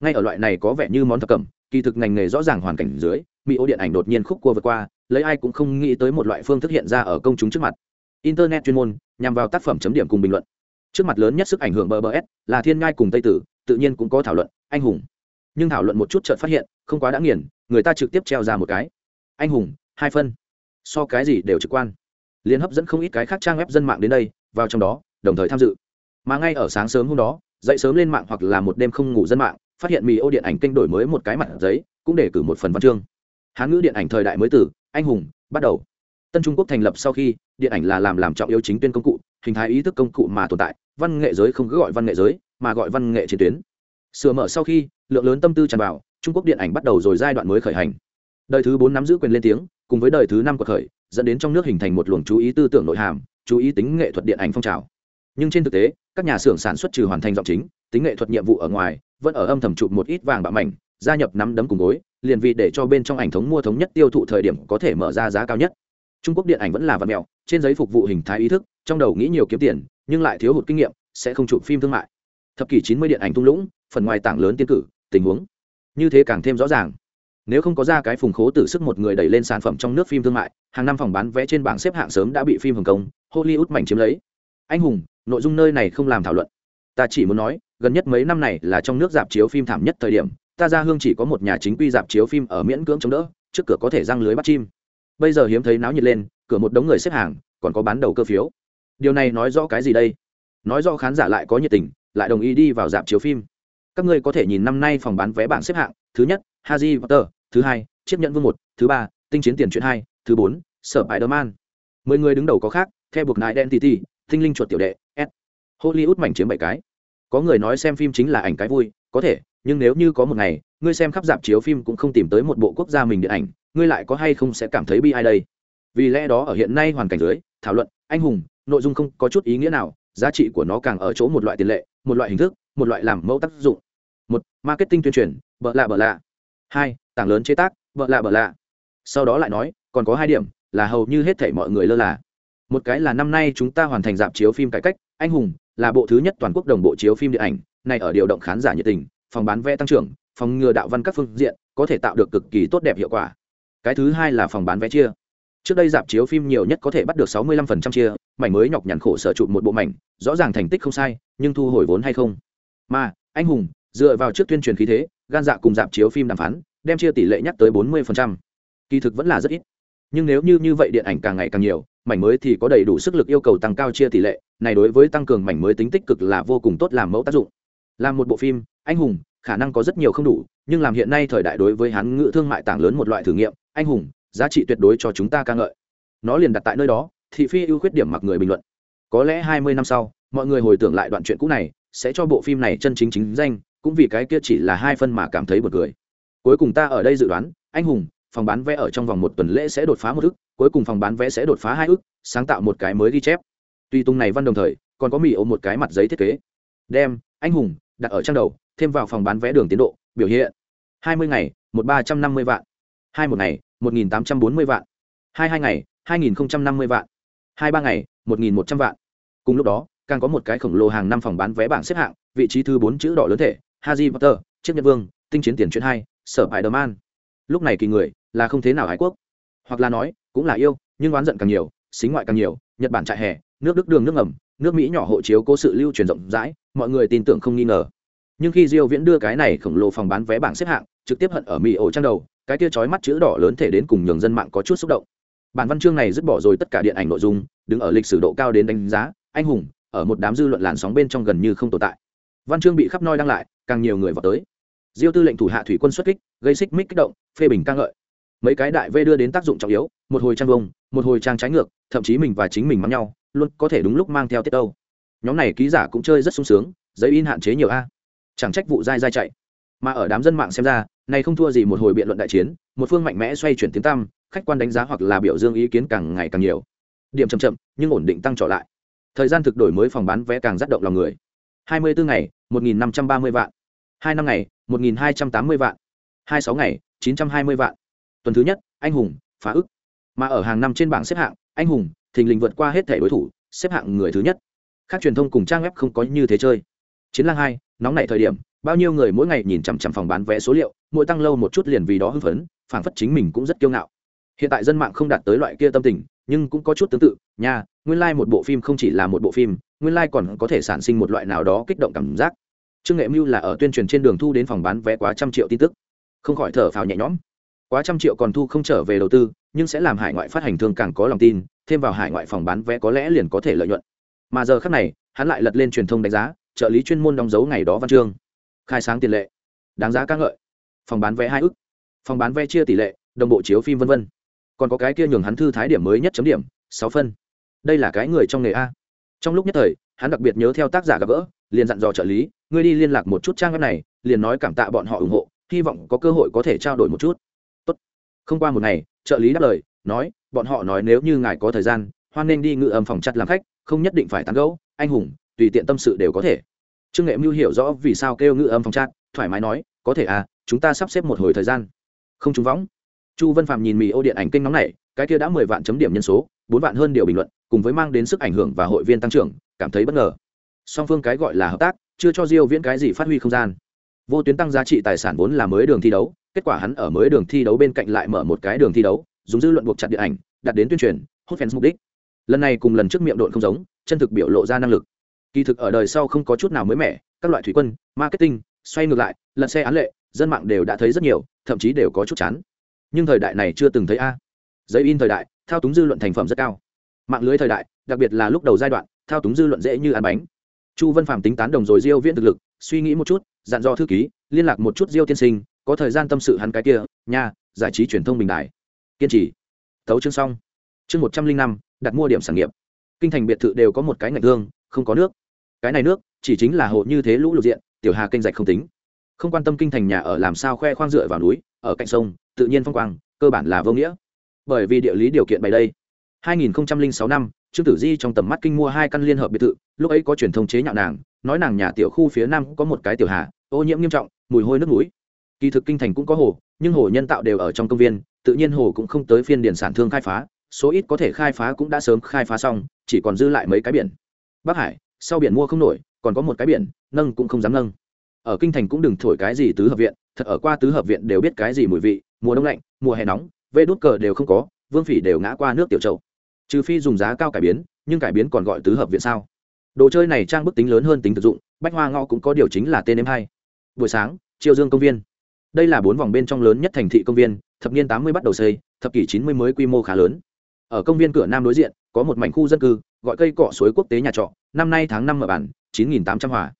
Ngay ở loại này có vẻ như món thập cẩm, kỳ thực ngành nghề rõ ràng hoàn cảnh dưới, mỹ ô điện ảnh đột nhiên khúc cua vượt qua, lấy ai cũng không nghĩ tới một loại phương thức hiện ra ở công chúng trước mặt. Internet chuyên môn nhằm vào tác phẩm chấm điểm cùng bình luận. Trước mặt lớn nhất sức ảnh hưởng bờ bờ s là thiên ngai cùng tây tử, tự nhiên cũng có thảo luận, anh hùng. Nhưng thảo luận một chút chợt phát hiện, không quá đã nghiền, người ta trực tiếp treo ra một cái. Anh hùng, hai phân. So cái gì đều trực quan. Liên hấp dẫn không ít cái khác trang web dân mạng đến đây, vào trong đó, đồng thời tham dự. Mà ngay ở sáng sớm hôm đó, dậy sớm lên mạng hoặc là một đêm không ngủ dân mạng, phát hiện mì ô điện ảnh kênh đổi mới một cái mặt giấy, cũng để cử một phần văn chương. Hán ngữ điện ảnh thời đại mới tử anh hùng, bắt đầu tân trung quốc thành lập sau khi, điện ảnh là làm làm trọng yếu chính tuyên công cụ, hình thái ý thức công cụ mà tồn tại, văn nghệ giới không cứ gọi văn nghệ giới, mà gọi văn nghệ chiến tuyến. Sửa mở sau khi, lượng lớn tâm tư tràn vào, trung quốc điện ảnh bắt đầu rồi giai đoạn mới khởi hành. Đời thứ bốn nắm giữ quyền lên tiếng, cùng với đời thứ năm của khởi, dẫn đến trong nước hình thành một luồng chú ý tư tưởng nội hàm, chú ý tính nghệ thuật điện ảnh phong trào. Nhưng trên thực tế, các nhà xưởng sản xuất trừ hoàn thành giọng chính, tính nghệ thuật nhiệm vụ ở ngoài, vẫn ở âm thầm chụp một ít vàng bạo mảnh, gia nhập nắm đấm cùng gối, liền vì để cho bên trong ảnh thống mua thống nhất tiêu thụ thời điểm có thể mở ra giá cao nhất trung quốc điện ảnh vẫn là vật mèo, trên giấy phục vụ hình thái ý thức trong đầu nghĩ nhiều kiếm tiền nhưng lại thiếu hụt kinh nghiệm sẽ không chụp phim thương mại. Thập kỷ chín mươi điện ảnh tung lũng phần ngoài tảng lớn tiên cử tình huống. Như thế càng thêm rõ ràng. Nếu không có ra cái phùng khố tử sức một người đẩy lên sản phẩm trong nước phim thương mại hàng năm phòng bán vé trên bảng xếp hạng sớm đã bị phim hồng kông hollywood mảnh chiếm lấy. Anh hùng nội dung nơi này không làm thảo luận. Ta chỉ muốn nói gần nhất mấy năm này là trong nước dạp chiếu phim thảm nhất thời điểm ta ra hương chỉ có một nhà chính quy dạp chiếu phim ở miễn cưỡng chống đỡ trước cửa có thể răng lưới bắt chim bây giờ hiếm thấy náo nhiệt lên, cửa một đống người xếp hàng, còn có bán đầu cơ phiếu. Điều này nói rõ cái gì đây? Nói rõ khán giả lại có nhiệt tình, lại đồng ý đi vào dạp chiếu phim. Các ngươi có thể nhìn năm nay phòng bán vé bảng xếp hạng, thứ nhất, haji potter, thứ hai, chiếc nhận vương một, thứ ba, tinh chiến tiền chuyện hai, thứ bốn, sở bài man mười người đứng đầu có khác theo buộc nại identity tinh linh chuột tiểu đệ, s. Hollywood mảnh chiếm bảy cái. Có người nói xem phim chính là ảnh cái vui, có thể, nhưng nếu như có một ngày, ngươi xem khắp dạp chiếu phim cũng không tìm tới một bộ quốc gia mình điện ảnh ngươi lại có hay không sẽ cảm thấy bi ai đây? Vì lẽ đó ở hiện nay hoàn cảnh dưới, thảo luận, anh hùng, nội dung không có chút ý nghĩa nào, giá trị của nó càng ở chỗ một loại tiền lệ, một loại hình thức, một loại làm mẫu tác dụng. Một, marketing tuyên truyền, bợ lạ bợ lạ. Hai, tảng lớn chế tác, bợ lạ bợ lạ. Sau đó lại nói, còn có hai điểm, là hầu như hết thảy mọi người lơ là. Một cái là năm nay chúng ta hoàn thành dạp chiếu phim cải cách, anh hùng, là bộ thứ nhất toàn quốc đồng bộ chiếu phim điện ảnh, này ở điều động khán giả nhiệt tình, phòng bán vé tăng trưởng, phòng ngừa đạo văn các phương diện, có thể tạo được cực kỳ tốt đẹp hiệu quả cái thứ hai là phòng bán vé chia. Trước đây dạp chiếu phim nhiều nhất có thể bắt được sáu mươi 65% chia, mảnh mới nhọc nhằn khổ sở chụp một bộ mảnh, rõ ràng thành tích không sai, nhưng thu hồi vốn hay không? Mà, anh hùng, dựa vào trước tuyên truyền khí thế, gan dạ cùng dạp chiếu phim đàm phán, đem chia tỷ lệ nhắc tới bốn mươi phần trăm. kỳ thực vẫn là rất ít. Nhưng nếu như như vậy điện ảnh càng ngày càng nhiều, mảnh mới thì có đầy đủ sức lực yêu cầu tăng cao chia tỷ lệ, này đối với tăng cường mảnh mới tính tích cực là vô cùng tốt làm mẫu tác dụng. Làm một bộ phim, anh hùng, khả năng có rất nhiều không đủ, nhưng làm hiện nay thời đại đối với hán ngữ thương mại tảng lớn một loại thử nghiệm anh hùng, giá trị tuyệt đối cho chúng ta ca ngợi. Nó liền đặt tại nơi đó, thị phi ưu khuyết điểm mặc người bình luận. Có lẽ hai mươi năm sau, mọi người hồi tưởng lại đoạn chuyện cũ này, sẽ cho bộ phim này chân chính chính danh, cũng vì cái kia chỉ là hai phân mà cảm thấy bật cười. Cuối cùng ta ở đây dự đoán, anh hùng, phòng bán vé ở trong vòng một tuần lễ sẽ đột phá một ức, cuối cùng phòng bán vé sẽ đột phá hai ức, sáng tạo một cái mới ghi chép. Tuy tung này văn đồng thời, còn có mỹ ôm một cái mặt giấy thiết kế. Đem, anh hùng, đặt ở trang đầu, thêm vào phòng bán vé đường tiến độ, biểu hiện. hai mươi ngày, một ba trăm năm mươi vạn hai một ngày một nghìn tám trăm bốn mươi vạn hai hai ngày hai nghìn năm mươi vạn hai ba ngày một nghìn một trăm vạn cùng lúc đó càng có một cái khổng lồ hàng năm phòng bán vé bảng xếp hạng vị trí thứ bốn chữ đỏ lớn thể haji Potter, chiếc nhật vương, tinh chiến tiền chuyện hai, sở Spider-Man. Lúc này kỳ người là không thế nào ái quốc, hoặc là nói, cũng là yêu, nhưng oán giận càng nhiều, xính ngoại càng nhiều, Nhật Bản trại hè, nước Đức đường nước ngầm, nước Mỹ nhỏ hộ chiếu cố sự lưu truyền rộng rãi, mọi người tin tưởng không nghi ngờ. Nhưng khi Diêu Viễn đưa cái này khổng lồ phòng bán vé bảng xếp hạng, trực tiếp hận ở Mỹ ổ trang đầu, cái kia chói mắt chữ đỏ lớn thể đến cùng nhường dân mạng có chút xúc động. Bản văn chương này dứt bỏ rồi tất cả điện ảnh nội dung, đứng ở lịch sử độ cao đến đánh giá, anh hùng, ở một đám dư luận làn sóng bên trong gần như không tồn tại. Văn chương bị khắp nơi đăng lại càng nhiều người vào tới. Diêu tư lệnh thủ hạ thủy quân xuất kích gây xích mích kích động phê bình ca ngợi. Mấy cái đại vê đưa đến tác dụng trọng yếu một hồi trang vông một hồi trang trái ngược thậm chí mình và chính mình mắng nhau luôn có thể đúng lúc mang theo tiết âu nhóm này ký giả cũng chơi rất sung sướng giấy in hạn chế nhiều a. Chẳng trách vụ dai dai chạy. Mà ở đám dân mạng xem ra này không thua gì một hồi biện luận đại chiến, một phương mạnh mẽ xoay chuyển tiếng tăm, khách quan đánh giá hoặc là biểu dương ý kiến càng ngày càng nhiều. Điểm chậm chậm, nhưng ổn định tăng trở lại. Thời gian thực đổi mới phòng bán vé càng rắt động lòng người. 24 ngày 1.530 vạn. Hai năm ngày 1.280 vạn. Hai sáu ngày 920 vạn. Tuần thứ nhất, anh hùng, phá ức. Mà ở hàng năm trên bảng xếp hạng, anh hùng, thình lình vượt qua hết thể đối thủ, xếp hạng người thứ nhất. Các truyền thông cùng trang web không có như thế chơi. Chiến lang hai, nóng nảy thời điểm bao nhiêu người mỗi ngày nhìn chằm chằm phòng bán vé số liệu, mỗi tăng lâu một chút liền vì đó hưng phấn, phảng phất chính mình cũng rất kiêu ngạo. Hiện tại dân mạng không đạt tới loại kia tâm tình, nhưng cũng có chút tương tự, nha, nguyên lai、like、một bộ phim không chỉ là một bộ phim, nguyên lai、like、còn có thể sản sinh một loại nào đó kích động cảm giác. Trương nghệ mưu là ở tuyên truyền trên đường thu đến phòng bán vé quá trăm triệu tin tức. Không khỏi thở phào nhẹ nhõm. Quá trăm triệu còn thu không trở về đầu tư, nhưng sẽ làm hải ngoại phát hành thương càng có lòng tin, thêm vào hải ngoại phòng bán vé có lẽ liền có thể lợi nhuận. Mà giờ khác này, hắn lại lật lên truyền thông đánh giá, trợ lý chuyên môn đóng dấu ngày đó văn chương khai sáng tiền lệ. Đáng giá ca ngợi. Phòng bán vé hai ức. Phòng bán vé chia tỷ lệ, đồng bộ chiếu phim v v còn có cái kia nhường hắn thư thái điểm mới nhất chấm điểm, sáu phân. Đây là cái người trong nghề a. Trong lúc nhất thời, hắn đặc biệt nhớ theo tác giả gặp gỡ, liền dặn dò trợ lý, ngươi đi liên lạc một chút trang web này, liền nói cảm tạ bọn họ ủng hộ, hy vọng có cơ hội có thể trao đổi một chút. Tốt. không qua một ngày, trợ lý đáp lời, nói, bọn họ nói nếu như ngài có thời gian, hoan nên đi ngự âm phòng chặt làm khách, không nhất định phải tán gẫu, anh hùng, tùy tiện tâm sự đều có thể trương nghệ mưu hiểu rõ vì sao kêu ngự âm phòng trát thoải mái nói, có thể à chúng ta sắp xếp một hồi thời gian. Không trúng võng. Chu vân phạm nhìn mì ô điện ảnh kênh nóng này, cái kia đã mười vạn chấm điểm nhân số, bốn vạn hơn điều bình luận, cùng với mang đến sức ảnh hưởng và hội viên tăng trưởng, cảm thấy bất ngờ. Song phương cái gọi là hợp tác, chưa cho diêu viễn cái gì phát huy không gian. Vô tuyến tăng giá trị tài sản vốn là mới đường thi đấu, kết quả hắn ở mới đường thi đấu bên cạnh lại mở một cái đường thi đấu, dùng dư luận buộc chặt điện ảnh, đặt đến tuyên truyền, hút fans mục đích. Lần này cùng lần trước miệng độn không giống, chân thực biểu lộ ra năng lực kỳ thực ở đời sau không có chút nào mới mẻ, các loại thủy quân, marketing, xoay ngược lại, lật xe án lệ, dân mạng đều đã thấy rất nhiều, thậm chí đều có chút chán. Nhưng thời đại này chưa từng thấy a. Giấy in thời đại, thao túng dư luận thành phẩm rất cao. Mạng lưới thời đại, đặc biệt là lúc đầu giai đoạn, thao túng dư luận dễ như ăn bánh. Chu văn phạm tính tán đồng rồi diêu viễn thực lực, suy nghĩ một chút, dặn dò thư ký, liên lạc một chút diêu tiên sinh, có thời gian tâm sự hắn cái kia, nha, giải trí truyền thông bình đại kiên trì. Tấu chương xong. Chương một trăm linh năm, đặt mua điểm sản nghiệp. Kinh thành biệt thự đều có một cái ngạch thương không có nước. Cái này nước, chỉ chính là hộ như thế lũ lụt diện, tiểu hà kênh rạch không tính. Không quan tâm kinh thành nhà ở làm sao khoe khoang dựa vào núi, ở cạnh sông, tự nhiên phong quang, cơ bản là vô nghĩa. Bởi vì địa lý điều kiện bày đây. 2006 năm, trương tử di trong tầm mắt kinh mua hai căn liên hợp biệt thự, lúc ấy có truyền thông chế nhạo nàng, nói nàng nhà tiểu khu phía nam có một cái tiểu hà, ô nhiễm nghiêm trọng, mùi hôi nước núi kỳ thực kinh thành cũng có hồ, nhưng hồ nhân tạo đều ở trong công viên, tự nhiên hồ cũng không tới phiên điển sản thương khai phá, số ít có thể khai phá cũng đã sớm khai phá xong, chỉ còn dư lại mấy cái biển bắc hải, sau biển mua không nổi, còn có một cái biển, nâng cũng không dám nâng. Ở kinh thành cũng đừng thổi cái gì tứ hợp viện, thật ở qua tứ hợp viện đều biết cái gì mùi vị, mùa đông lạnh, mùa hè nóng, vê đốt cờ đều không có, vương phỉ đều ngã qua nước tiểu trậu trừ phi dùng giá cao cải biến, nhưng cải biến còn gọi tứ hợp viện sao? Đồ chơi này trang bức tính lớn hơn tính thực dụng, bách hoa ngõ cũng có điều chính là tên em hai. Buổi sáng, triều dương công viên. Đây là bốn vòng bên trong lớn nhất thành thị công viên, thập niên tám mươi bắt đầu xây, thập kỷ chín mươi mới quy mô khá lớn. Ở công viên cửa nam đối diện, có một mảnh khu dân cư gọi cây cọ suối quốc tế nhà trọ, năm nay tháng năm mở bản, chín nghìn tám trăm hòa.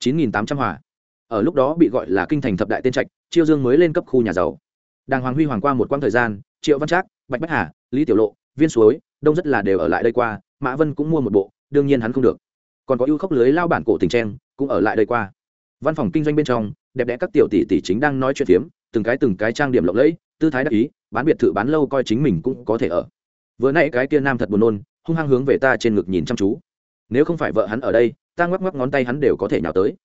chín nghìn tám trăm hòa. Ở lúc đó bị gọi là kinh thành thập đại tên trạch, chiêu dương mới lên cấp khu nhà giàu. Đàng hoàng huy hoàng qua một quãng thời gian, triệu văn trác, bạch bách hà, lý tiểu lộ, viên suối, đông rất là đều ở lại đây qua, mã vân cũng mua một bộ, đương nhiên hắn không được. Còn có ưu khốc lưới lao bản cổ tình trang cũng ở lại đây qua. Văn phòng kinh doanh bên trong, đẹp đẽ các tiểu tỷ tỷ chính đang nói chuyện phiếm, từng cái từng cái trang điểm lộng lẫy, tư thái đắc ý, bán biệt thự bán lâu coi chính mình cũng có thể ở vừa nãy cái kia nam thật buồn nôn, hung hăng hướng về ta trên ngực nhìn chăm chú. Nếu không phải vợ hắn ở đây, ta ngoắc ngoắc ngón tay hắn đều có thể nhào tới.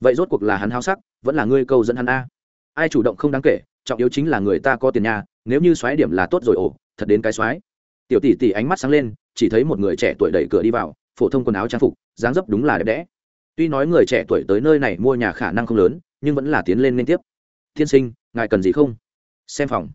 Vậy rốt cuộc là hắn háo sắc, vẫn là ngươi câu dẫn hắn a? Ai chủ động không đáng kể, trọng yếu chính là người ta có tiền nhà, nếu như xoáy điểm là tốt rồi ổ thật đến cái xoáy. Tiểu tỷ tỷ ánh mắt sáng lên, chỉ thấy một người trẻ tuổi đẩy cửa đi vào, phổ thông quần áo trang phục, dáng dấp đúng là đẹp đẽ. Tuy nói người trẻ tuổi tới nơi này mua nhà khả năng không lớn, nhưng vẫn là tiến lên liên tiếp. Tiên sinh, ngài cần gì không? Xem phòng.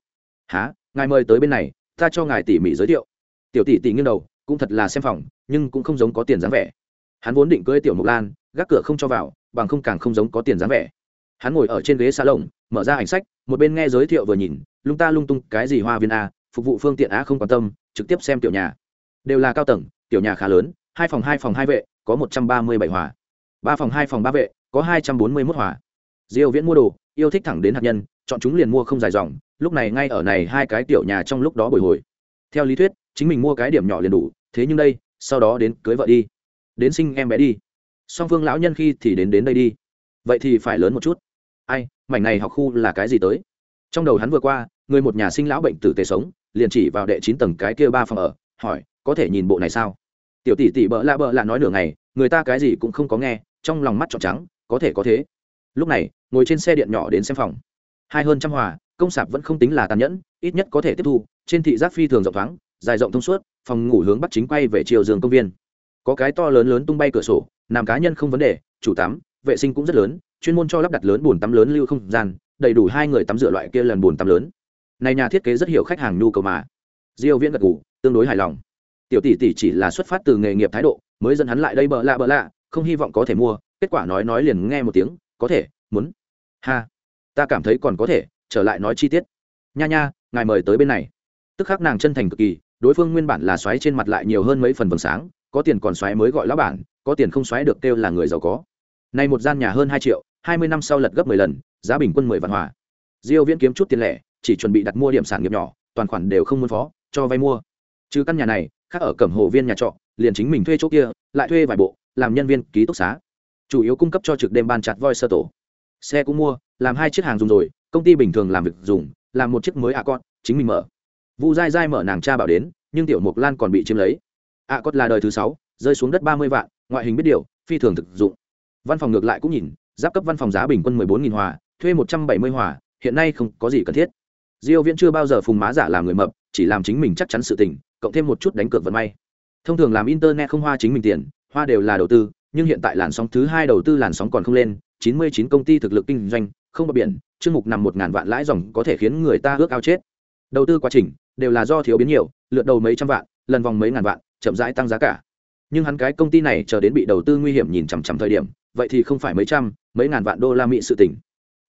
Há ngài mời tới bên này, ta cho ngài tỉ mỉ giới thiệu tiểu tỷ tỷ nghiêng đầu, cũng thật là xem phòng, nhưng cũng không giống có tiền dáng vẻ. Hắn vốn định cưới tiểu mộc lan, gác cửa không cho vào, bằng không càng không giống có tiền dáng vẻ. Hắn ngồi ở trên ghế xa lồng mở ra ảnh sách, một bên nghe giới thiệu vừa nhìn, lung ta lung tung, cái gì hoa viên a, phục vụ phương tiện a không quan tâm, trực tiếp xem tiểu nhà. Đều là cao tầng, tiểu nhà khá lớn, hai phòng hai phòng hai vệ, có một trăm ba mươi bảy hòa. Ba phòng hai phòng ba vệ, có hai trăm bốn mươi mốt hòa. Diêu viễn mua đồ, yêu thích thẳng đến hạt nhân, chọn chúng liền mua không dài dòng, lúc này ngay ở này hai cái tiểu nhà trong lúc đó bồi hồi. Theo lý thuyết chính mình mua cái điểm nhỏ liền đủ, thế nhưng đây, sau đó đến cưới vợ đi. Đến sinh em bé đi. Song phương lão nhân khi thì đến đến đây đi. Vậy thì phải lớn một chút. Ai, mảnh này học khu là cái gì tới? Trong đầu hắn vừa qua, người một nhà sinh lão bệnh tử tề sống, liền chỉ vào đệ chín tầng cái kia ba phòng ở, hỏi, có thể nhìn bộ này sao? Tiểu tỷ tỷ bợ lạ bợ lạ nói nửa ngày, người ta cái gì cũng không có nghe, trong lòng mắt trọn trắng, có thể có thế. Lúc này, ngồi trên xe điện nhỏ đến xem phòng. Hai hơn trăm hòa, công sạp vẫn không tính là tàn nhẫn, ít nhất có thể tiếp thu, trên thị giác phi thường rộng thoáng dài rộng thông suốt, phòng ngủ hướng bắc chính quay về chiều giường công viên. Có cái to lớn lớn tung bay cửa sổ nằm cá nhân không vấn đề, chủ tắm, vệ sinh cũng rất lớn, chuyên môn cho lắp đặt lớn bồn tắm lớn lưu không gian, đầy đủ hai người tắm rửa loại kia lần bồn tắm lớn. Này nhà thiết kế rất hiểu khách hàng nhu cầu mà. Diêu viễn gật gù, tương đối hài lòng. Tiểu tỷ tỷ chỉ là xuất phát từ nghề nghiệp thái độ, mới dẫn hắn lại đây bợ lạ bợ lạ, không hy vọng có thể mua, kết quả nói nói liền nghe một tiếng, có thể, muốn. Ha, ta cảm thấy còn có thể, trở lại nói chi tiết. Nha nha, ngài mời tới bên này. Tức khắc nàng chân thành cực kỳ đối phương nguyên bản là xoáy trên mặt lại nhiều hơn mấy phần vầng sáng, có tiền còn xoáy mới gọi lão bản, có tiền không xoáy được kêu là người giàu có. Nay một gian nhà hơn hai triệu, hai mươi năm sau lật gấp mười lần, giá bình quân mười vạn hòa. Diêu viễn kiếm chút tiền lẻ, chỉ chuẩn bị đặt mua điểm sản nghiệp nhỏ, toàn khoản đều không muốn phó, cho vay mua. Trừ căn nhà này, khác ở cẩm hồ viên nhà trọ, liền chính mình thuê chỗ kia, lại thuê vài bộ, làm nhân viên ký túc xá. Chủ yếu cung cấp cho trực đêm ban chặt voi sơ tổ. Xe cũng mua, làm hai chiếc hàng dùng rồi, công ty bình thường làm việc dùng, làm một chiếc mới à con chính mình mở vu dai dai mở nàng cha bảo đến, nhưng tiểu mục lan còn bị chiếm lấy. Ạ à là đời thứ sáu, rơi xuống đất ba mươi vạn, ngoại hình biết điều, phi thường thực dụng. Văn phòng ngược lại cũng nhìn, giáp cấp văn phòng giá bình quân mười bốn nghìn hòa, thuê một trăm bảy mươi hòa, hiện nay không có gì cần thiết. Diêu viễn chưa bao giờ phùng má giả làm người mập, chỉ làm chính mình chắc chắn sự tình, cộng thêm một chút đánh cược vận may. Thông thường làm internet không hoa chính mình tiền, hoa đều là đầu tư, nhưng hiện tại làn sóng thứ hai đầu tư làn sóng còn không lên 99 công ty thực lực kinh doanh, không bờ biển, chương mục nằm một ngàn vạn lãi dòng có thể khiến người ta ước ao chết. Đầu tư quá trình đều là do thiếu biến nhiều, lượt đầu mấy trăm vạn, lần vòng mấy ngàn vạn, chậm rãi tăng giá cả. Nhưng hắn cái công ty này chờ đến bị đầu tư nguy hiểm nhìn chằm chằm thời điểm, vậy thì không phải mấy trăm, mấy ngàn vạn đô la mỹ sự tỉnh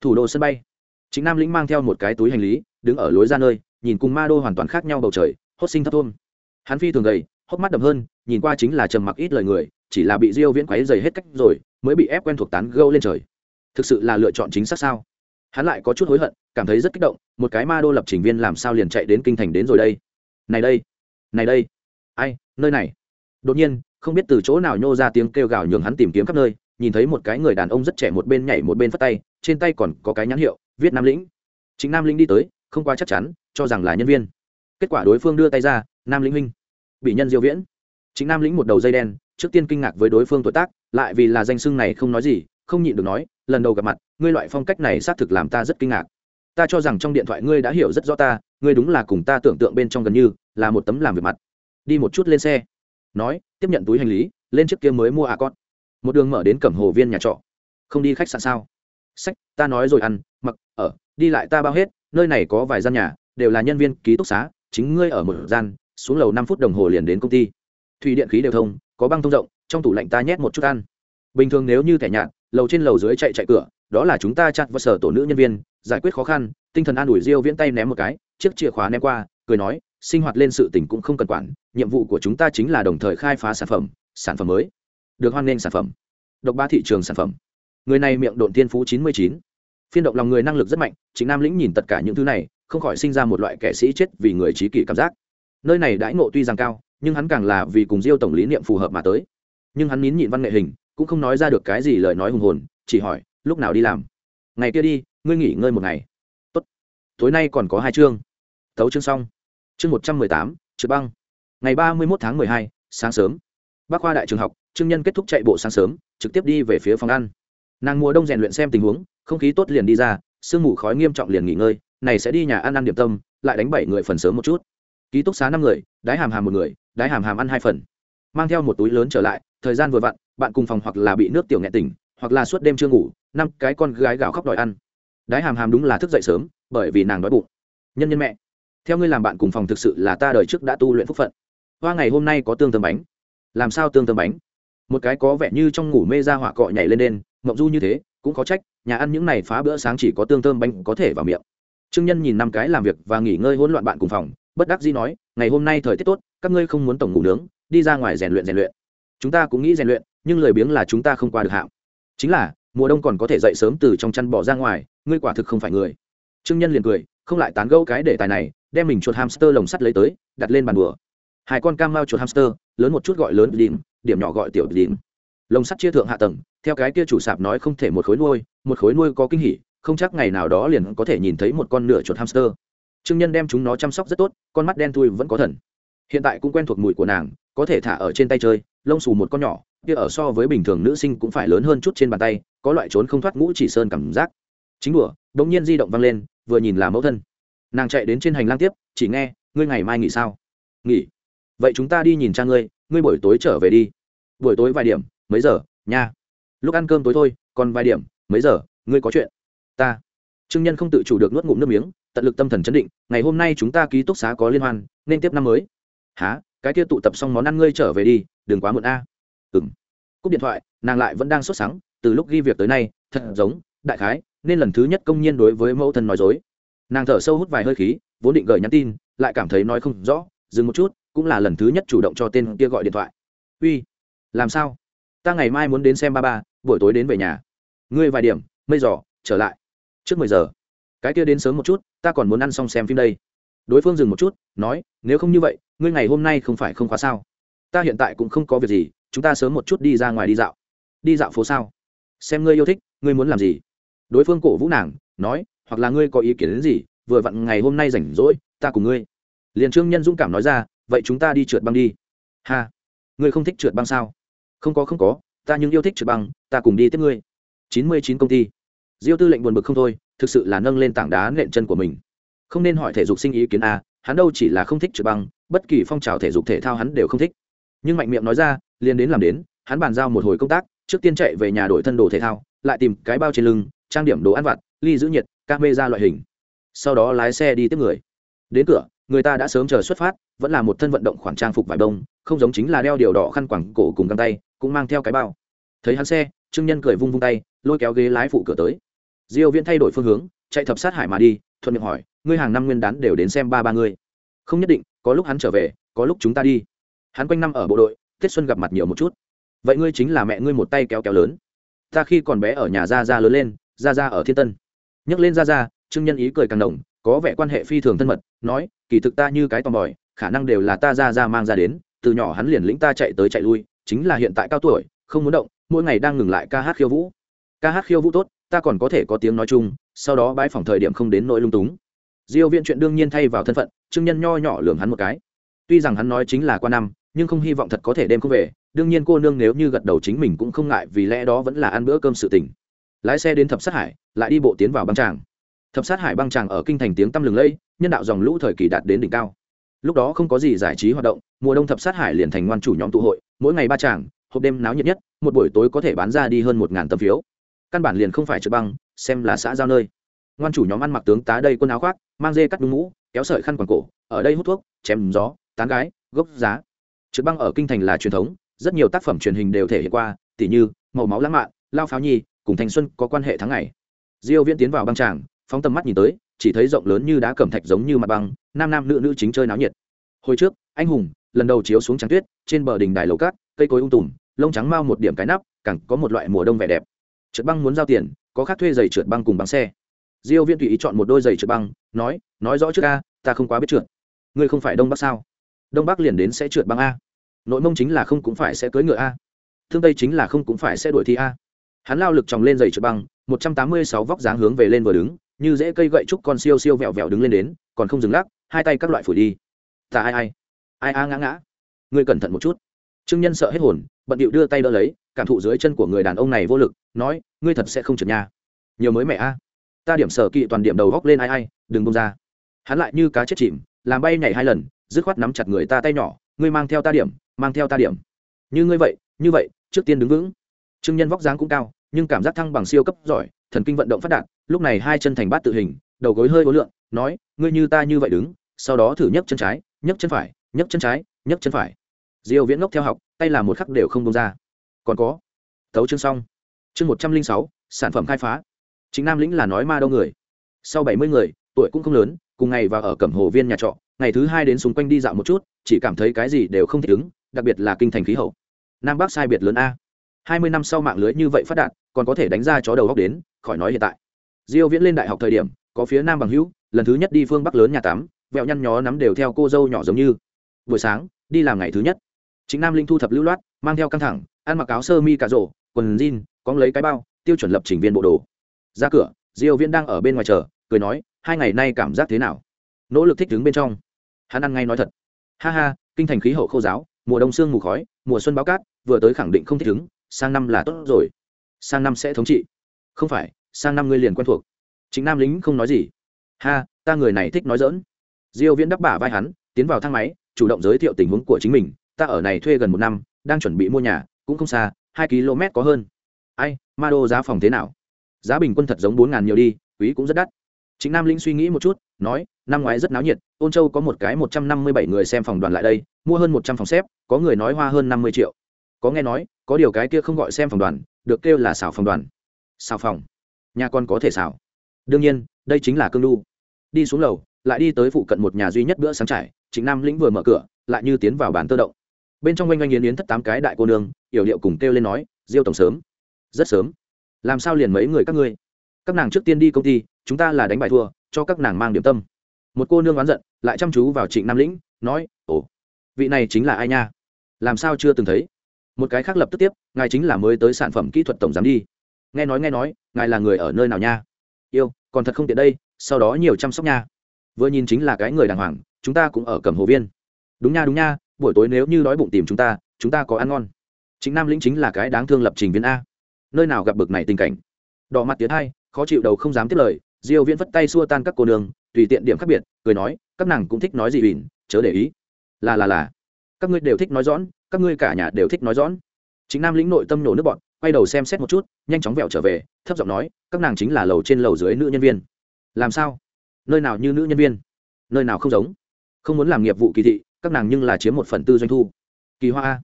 thủ đô sân bay. Chính nam lĩnh mang theo một cái túi hành lý, đứng ở lối ra nơi, nhìn cùng ma đô hoàn toàn khác nhau bầu trời, hốt sinh thấp thôn hắn phi thường gầy, hốc mắt đậm hơn, nhìn qua chính là trầm mặc ít lời người, chỉ là bị diêu viễn quấy dày hết cách rồi, mới bị ép quen thuộc tán gâu lên trời. Thực sự là lựa chọn chính xác sao? Hắn lại có chút hối hận, cảm thấy rất kích động, một cái ma đô lập trình viên làm sao liền chạy đến kinh thành đến rồi đây? Này đây này đây, ai, nơi này? Đột nhiên, không biết từ chỗ nào nhô ra tiếng kêu gào nhường hắn tìm kiếm khắp nơi, nhìn thấy một cái người đàn ông rất trẻ một bên nhảy một bên phất tay, trên tay còn có cái nhãn hiệu, viết nam lĩnh. Chính nam lĩnh đi tới, không quá chắc chắn, cho rằng là nhân viên. Kết quả đối phương đưa tay ra, nam lĩnh huynh. Bị nhân diêu viễn. Chính nam lĩnh một đầu dây đen, trước tiên kinh ngạc với đối phương tuổi tác, lại vì là danh xưng này không nói gì không nhịn được nói, lần đầu gặp mặt, ngươi loại phong cách này xác thực làm ta rất kinh ngạc. Ta cho rằng trong điện thoại ngươi đã hiểu rất rõ ta, ngươi đúng là cùng ta tưởng tượng bên trong gần như, là một tấm làm việc mặt. Đi một chút lên xe. Nói, tiếp nhận túi hành lý, lên trước kia mới mua à con một đường mở đến cẩm hồ viên nhà trọ. Không đi khách sạn sao? Sách, ta nói rồi ăn, mặc, ở, đi lại ta bao hết, nơi này có vài gian nhà, đều là nhân viên ký túc xá, chính ngươi ở một gian, xuống lầu năm phút đồng hồ liền đến công ty. Thủy điện khí đều thông, có băng thông rộng, trong tủ lạnh ta nhét một chút ăn. Bình thường nếu như thẻ nhạt lầu trên lầu dưới chạy chạy cửa, đó là chúng ta chặt và sở tổ nữ nhân viên, giải quyết khó khăn, tinh thần an ủi riêu viễn tay ném một cái, chiếc chìa khóa ném qua, cười nói, sinh hoạt lên sự tình cũng không cần quản, nhiệm vụ của chúng ta chính là đồng thời khai phá sản phẩm sản phẩm mới. Được hoan nghênh sản phẩm. Độc ba thị trường sản phẩm. Người này miệng độn thiên phú chín mươi chín. Phiên động lòng người năng lực rất mạnh chính nam lĩnh nhìn tất cả những thứ này, không khỏi sinh ra một loại kẻ sĩ chết vì người trí kỷ cảm giác. Nơi này đãi ngộ tuy rằng cao, nhưng hắn càng là vì cùng diêu tổng lý niệm phù hợp mà tới. Nhưng hắn nín nhịn văn nghệ hình cũng không nói ra được cái gì lời nói hùng hồn, chỉ hỏi, lúc nào đi làm? Ngày kia đi, ngươi nghỉ ngơi một ngày. Tốt. Tối nay còn có hai chương. Tấu chương xong. Chương một trăm mười tám, trượt băng. Ngày ba mươi một tháng mười hai, sáng sớm. Bác khoa đại trường học trương nhân kết thúc chạy bộ sáng sớm, trực tiếp đi về phía phòng ăn. Nàng mùa đông rèn luyện xem tình huống, không khí tốt liền đi ra, sương mù khói nghiêm trọng liền nghỉ ngơi, này sẽ đi nhà ăn ăn điểm tâm, lại đánh bảy người phần sớm một chút. Ký túc xá năm người, đái hàm hàm một người, đái hàm hàm ăn hai phần. Mang theo một túi lớn trở lại, thời gian vừa vặn bạn cùng phòng hoặc là bị nước tiểu nghẹn tỉnh, hoặc là suốt đêm chưa ngủ, năm cái con gái gào khóc đòi ăn. Đái hàm hàm đúng là thức dậy sớm, bởi vì nàng đói bụng. Nhân nhân mẹ, theo ngươi làm bạn cùng phòng thực sự là ta đời trước đã tu luyện phúc phận. Hoa ngày hôm nay có tương tầm bánh. Làm sao tương tầm bánh? Một cái có vẻ như trong ngủ mê ra hỏa cọ nhảy lên đen mộng du như thế, cũng có trách, nhà ăn những này phá bữa sáng chỉ có tương thơm bánh có thể vào miệng. Trương nhân nhìn năm cái làm việc và nghỉ ngơi hỗn loạn bạn cùng phòng, bất đắc dĩ nói, ngày hôm nay thời tiết tốt, các ngươi không muốn tổng ngủ nướng, đi ra ngoài rèn luyện rèn luyện. Chúng ta cũng nghĩ rèn luyện nhưng lười biếng là chúng ta không qua được hạng. Chính là, mùa đông còn có thể dậy sớm từ trong chăn bỏ ra ngoài, ngươi quả thực không phải người. Trương nhân liền cười, không lại tán gẫu cái đề tài này, đem mình chuột hamster lồng sắt lấy tới, đặt lên bàn đùa. Hai con cam mao chuột hamster, lớn một chút gọi lớn điểm điểm nhỏ gọi tiểu điểm lồng sắt chia thượng hạ tầng, theo cái kia chủ sạp nói không thể một khối nuôi, một khối nuôi có kinh hỉ, không chắc ngày nào đó liền có thể nhìn thấy một con nửa chuột hamster. Trương nhân đem chúng nó chăm sóc rất tốt, con mắt đen thui vẫn có thần. Hiện tại cũng quen thuộc mùi của nàng, có thể thả ở trên tay chơi, lông xù một con nhỏ kia ở so với bình thường nữ sinh cũng phải lớn hơn chút trên bàn tay, có loại trốn không thoát ngũ chỉ sơn cảm giác. Chính đùa đ ỗ n g nhiên di động văng lên, vừa nhìn là mẫu thân. Nàng chạy đến trên hành lang tiếp, chỉ nghe, ngươi ngày mai nghỉ sao? Nghỉ. Vậy chúng ta đi nhìn cha ngươi ngươi buổi tối trở về đi. Buổi tối vài điểm, mấy giờ, nha? Lúc ăn cơm tối thôi, còn vài điểm, mấy giờ, ngươi có chuyện? Ta. Trương nhân không tự chủ được nuốt ngụm nước miếng, tận lực tâm thần chấn định, ngày hôm nay chúng ta ký túc xá có liên hoan, nên tiếp năm mới. Há cái kia tụ tập xong món ăn ngươi trở về đi, đừng quá muộn a ừ m cúp điện thoại, nàng lại vẫn đang sốt sắng, từ lúc ghi việc tới nay, thật giống, đại khái, nên lần thứ nhất công nhiên đối với mẫu thân nói dối. Nàng thở sâu hút vài hơi khí, vốn định gửi nhắn tin, lại cảm thấy nói không rõ, dừng một chút, cũng là lần thứ nhất chủ động cho tên kia gọi điện thoại. Uy, làm sao? Ta ngày mai muốn đến xem ba ba, buổi tối đến về nhà. Ngươi vài điểm, mây giỏ trở lại. Trước mười giờ. Cái kia đến sớm một chút, ta còn muốn ăn xong xem phim đây. Đối phương dừng một chút, nói, nếu không như vậy, ngươi ngày hôm nay không phải không khóa sao? Ta hiện tại cũng không có việc gì chúng ta sớm một chút đi ra ngoài đi dạo. Đi dạo phố sao? Xem ngươi yêu thích, ngươi muốn làm gì? Đối phương cổ vũ nàng, nói, hoặc là ngươi có ý kiến đến gì, vừa vặn ngày hôm nay rảnh rỗi, ta cùng ngươi. Liền trương nhân dũng cảm nói ra, vậy chúng ta đi trượt băng đi. Ha, ngươi không thích trượt băng sao? Không có không có, ta nhưng yêu thích trượt băng, ta cùng đi tiếp ngươi. Chín mươi chín công ty. Diêu tư lệnh buồn bực không thôi, thực sự là nâng lên tảng đá nện chân của mình. Không nên hỏi thể dục sinh ý kiến a, hắn đâu chỉ là không thích trượt băng, bất kỳ phong trào thể dục thể thao hắn đều không thích nhưng mạnh miệng nói ra, liền đến làm đến, hắn bàn giao một hồi công tác, trước tiên chạy về nhà đổi thân đồ thể thao, lại tìm cái bao trên lưng, trang điểm đồ ăn vặt, ly giữ nhiệt ca mê ra loại hình. Sau đó lái xe đi tiếp người. Đến cửa, người ta đã sớm chờ xuất phát, vẫn là một thân vận động khoản trang phục vải đông, không giống chính là đeo điều đỏ khăn quẳng cổ cùng găng tay, cũng mang theo cái bao. Thấy hắn xe, trương nhân cười vung vung tay, lôi kéo ghế lái phụ cửa tới. Diêu viễn thay đổi phương hướng, chạy thập sát hải mà đi, thuận miệng hỏi, ngươi hàng năm nguyên đán đều đến xem ba ba ngươi. Không nhất định, có lúc hắn trở về, có lúc chúng ta đi hắn quanh năm ở bộ đội, tết xuân gặp mặt nhiều một chút. Vậy ngươi chính là mẹ ngươi một tay kéo kéo lớn. Ta khi còn bé ở nhà gia gia lớn lên, gia gia ở thiên tân. Nhắc lên gia gia, trương nhân ý cười càng đồng có vẻ quan hệ phi thường thân mật, nói, kỳ thực ta như cái tò mòi khả năng đều là ta gia gia mang ra đến, từ nhỏ hắn liền lĩnh ta chạy tới chạy lui, chính là hiện tại cao tuổi, không muốn động, mỗi ngày đang ngừng lại ca hát khiêu vũ. Ca hát khiêu vũ tốt, ta còn có thể có tiếng nói chung, sau đó bãi phòng thời điểm không đến nỗi lung túng. Diêu viện chuyện đương nhiên thay vào thân phận, trương nhân nho nhỏ lường hắn một cái. Tuy rằng hắn nói chính là qua năm nhưng không hy vọng thật có thể đem không về, đương nhiên cô nương nếu như gật đầu chính mình cũng không ngại vì lẽ đó vẫn là ăn bữa cơm sự tình. Lái xe đến thập sát hải, lại đi bộ tiến vào băng tràng. Thập sát hải băng tràng ở kinh thành tiếng tăm lừng lẫy nhân đạo dòng lũ thời kỳ đạt đến đỉnh cao. Lúc đó không có gì giải trí hoạt động, mùa đông thập sát hải liền thành ngoan chủ nhóm tụ hội, mỗi ngày ba tràng, hộp đêm náo nhiệt nhất, một buổi tối có thể bán ra đi hơn một ngàn tấm phiếu. Căn bản liền không phải trượt băng, xem là xã giao nơi. Ngoan chủ nhóm ăn mặc tướng tá đây quần áo khoác, mang dê cắt đúng mũ, kéo sợi khăn quàng cổ, ở đây hút thuốc, chém gió, tán gái, gốc giá trượt băng ở kinh thành là truyền thống, rất nhiều tác phẩm truyền hình đều thể hiện qua, tỉ như màu máu lãng mạn, lao pháo nhi, cùng thanh xuân có quan hệ tháng ngày. Diêu viễn tiến vào băng tràng, phóng tầm mắt nhìn tới, chỉ thấy rộng lớn như đá cẩm thạch giống như mặt băng, nam nam nữ nữ chính chơi náo nhiệt. Hồi trước, anh hùng, lần đầu chiếu xuống trắng tuyết, trên bờ đình đài lầu cát, cây cối ung tùm, lông trắng mau một điểm cái nắp, càng có một loại mùa đông vẻ đẹp. Trượt băng muốn giao tiền, có khác thuê giày trượt băng cùng băng xe. Diêu Viễn tùy ý chọn một đôi giày trượt băng, nói nói rõ trước a, ta không quá biết trượt. Ngươi không phải đông bắc sao? Đông bắc liền đến sẽ trượt băng a nội mông chính là không cũng phải sẽ cưới ngựa a. Thương tây chính là không cũng phải sẽ đuổi thi a. Hắn lao lực tròng lên giày trượt băng, một trăm tám mươi sáu vóc dáng hướng về lên vừa đứng, như dễ cây gậy trúc con siêu siêu vẹo vẹo đứng lên đến, còn không dừng lắc, hai tay các loại phủi đi. Ta ai ai ai a ngã ngã. Ngươi cẩn thận một chút. Trương nhân sợ hết hồn, bận điệu đưa tay đỡ lấy, cảm thụ dưới chân của người đàn ông này vô lực, nói, ngươi thật sẽ không trượt nha nhiều mới mẹ a. Ta điểm sở kỵ toàn điểm đầu góc lên ai ai, đừng bông ra. Hắn lại như cá chết chìm, làm bay nhảy hai lần, dứt khoát nắm chặt người ta tay nhỏ, ngươi mang theo ta điểm mang theo ta điểm. Như ngươi vậy, như vậy, trước tiên đứng vững. Trương nhân vóc dáng cũng cao, nhưng cảm giác thăng bằng siêu cấp giỏi, thần kinh vận động phát đạt, lúc này hai chân thành bát tự hình, đầu gối hơi ố lượn nói, ngươi như ta như vậy đứng, sau đó thử nhấc chân trái, nhấc chân phải, nhấc chân trái, nhấc chân phải. Diêu viễn ngốc theo học, tay là một khắc đều không đông ra. Còn có. Tấu chương xong. Chương một trăm linh sáu, sản phẩm khai phá. Chính nam lĩnh là nói ma đâu người. Sau bảy mươi người, tuổi cũng không lớn, cùng ngày và ở cẩm hồ viên nhà trọ, ngày thứ hai đến xung quanh đi dạo một chút, chỉ cảm thấy cái gì đều không thích ứng đặc biệt là kinh thành khí hậu. Nam bắc sai biệt lớn a. Hai mươi năm sau mạng lưới như vậy phát đạt, còn có thể đánh ra chó đầu góc đến, khỏi nói hiện tại. Diêu viễn lên đại học thời điểm, có phía nam bằng hữu, lần thứ nhất đi phương bắc lớn nhà tắm, vẹo nhăn nhó nắm đều theo cô dâu nhỏ giống như. Buổi sáng, đi làm ngày thứ nhất. Chính nam linh thu thập lưu loát, mang theo căng thẳng, ăn mặc áo sơ mi cà rổ, quần jean, có lấy cái bao, tiêu chuẩn lập trình viên bộ đồ. Ra cửa, diêu viễn đang ở bên ngoài chờ, cười nói, hai ngày nay cảm giác thế nào? Nỗ lực thích đứng bên trong. Hắn ăn ngay nói thật. Ha ha, kinh thành khí hậu khô giáo mùa đông sương mù khói, mùa xuân báo cát, vừa tới khẳng định không thích ứng, sang năm là tốt rồi. Sang năm sẽ thống trị. Không phải, sang năm ngươi liền quen thuộc. Chính nam lính không nói gì. Ha, ta người này thích nói dỡn diêu viễn đắp bả vai hắn, tiến vào thang máy, chủ động giới thiệu tình huống của chính mình. Ta ở này thuê gần một năm, đang chuẩn bị mua nhà, cũng không xa, hai km có hơn. Ai ma đô giá phòng thế nào? Giá bình quân thật giống bốn ngàn nhiều đi, quý cũng rất đắt chính nam lĩnh suy nghĩ một chút, nói, năm ngoái rất náo nhiệt, ôn châu có một cái một trăm năm mươi bảy người xem phòng đoàn lại đây, mua hơn một trăm phòng xếp, có người nói hoa hơn năm mươi triệu. Có nghe nói, có điều cái kia không gọi xem phòng đoàn, được kêu là xào phòng đoàn. Xào phòng? Nhà con có thể xào đương nhiên, đây chính là cương đu. Đi xuống lầu, lại đi tới phụ cận một nhà duy nhất bữa sáng trải chính nam lĩnh vừa mở cửa, lại như tiến vào bàn tơ động. Bên trong oanh oanh yến yến thất tám cái đại cô nương, yểu điệu cùng kêu lên nói, diêu tổng sớm. Rất sớm. Làm sao liền mấy người các ngươi? Các nàng trước tiên đi công ty chúng ta là đánh bài thua, cho các nàng mang điểm tâm. Một cô nương oán giận, lại chăm chú vào trịnh nam lĩnh, nói, ồ, vị này chính là ai nha? Làm sao chưa từng thấy? Một cái khác lập tức tiếp, ngài chính là mới tới sản phẩm kỹ thuật tổng giám đi. Nghe nói nghe nói, ngài là người ở nơi nào nha? Yêu, còn thật không tiện đây, sau đó nhiều chăm sóc nha. Vừa nhìn chính là cái người đàng hoàng, chúng ta cũng ở cẩm hồ viên. Đúng nha đúng nha, buổi tối nếu như đói bụng tìm chúng ta chúng ta có ăn ngon. Chính nam lĩnh chính là cái đáng thương lập trình viên a. Nơi nào gặp bực này tình cảnh? Đỏ mặt tiến hai, khó chịu đầu không dám tiếp lời diêu viễn vất tay xua tan các cô nương, tùy tiện điểm khác biệt, cười nói, các nàng cũng thích nói gì bỉn chớ để ý. Là là là. Các ngươi đều thích nói rõ các ngươi cả nhà đều thích nói rõ chính nam lĩnh nội tâm nổ nước bọn, quay đầu xem xét một chút, nhanh chóng vẹo trở về, thấp giọng nói, các nàng chính là lầu trên lầu dưới nữ nhân viên. Làm sao? Nơi nào như nữ nhân viên? Nơi nào không giống? Không muốn làm nghiệp vụ kỳ thị, các nàng nhưng là chiếm một phần tư doanh thu. Kỳ hoa a.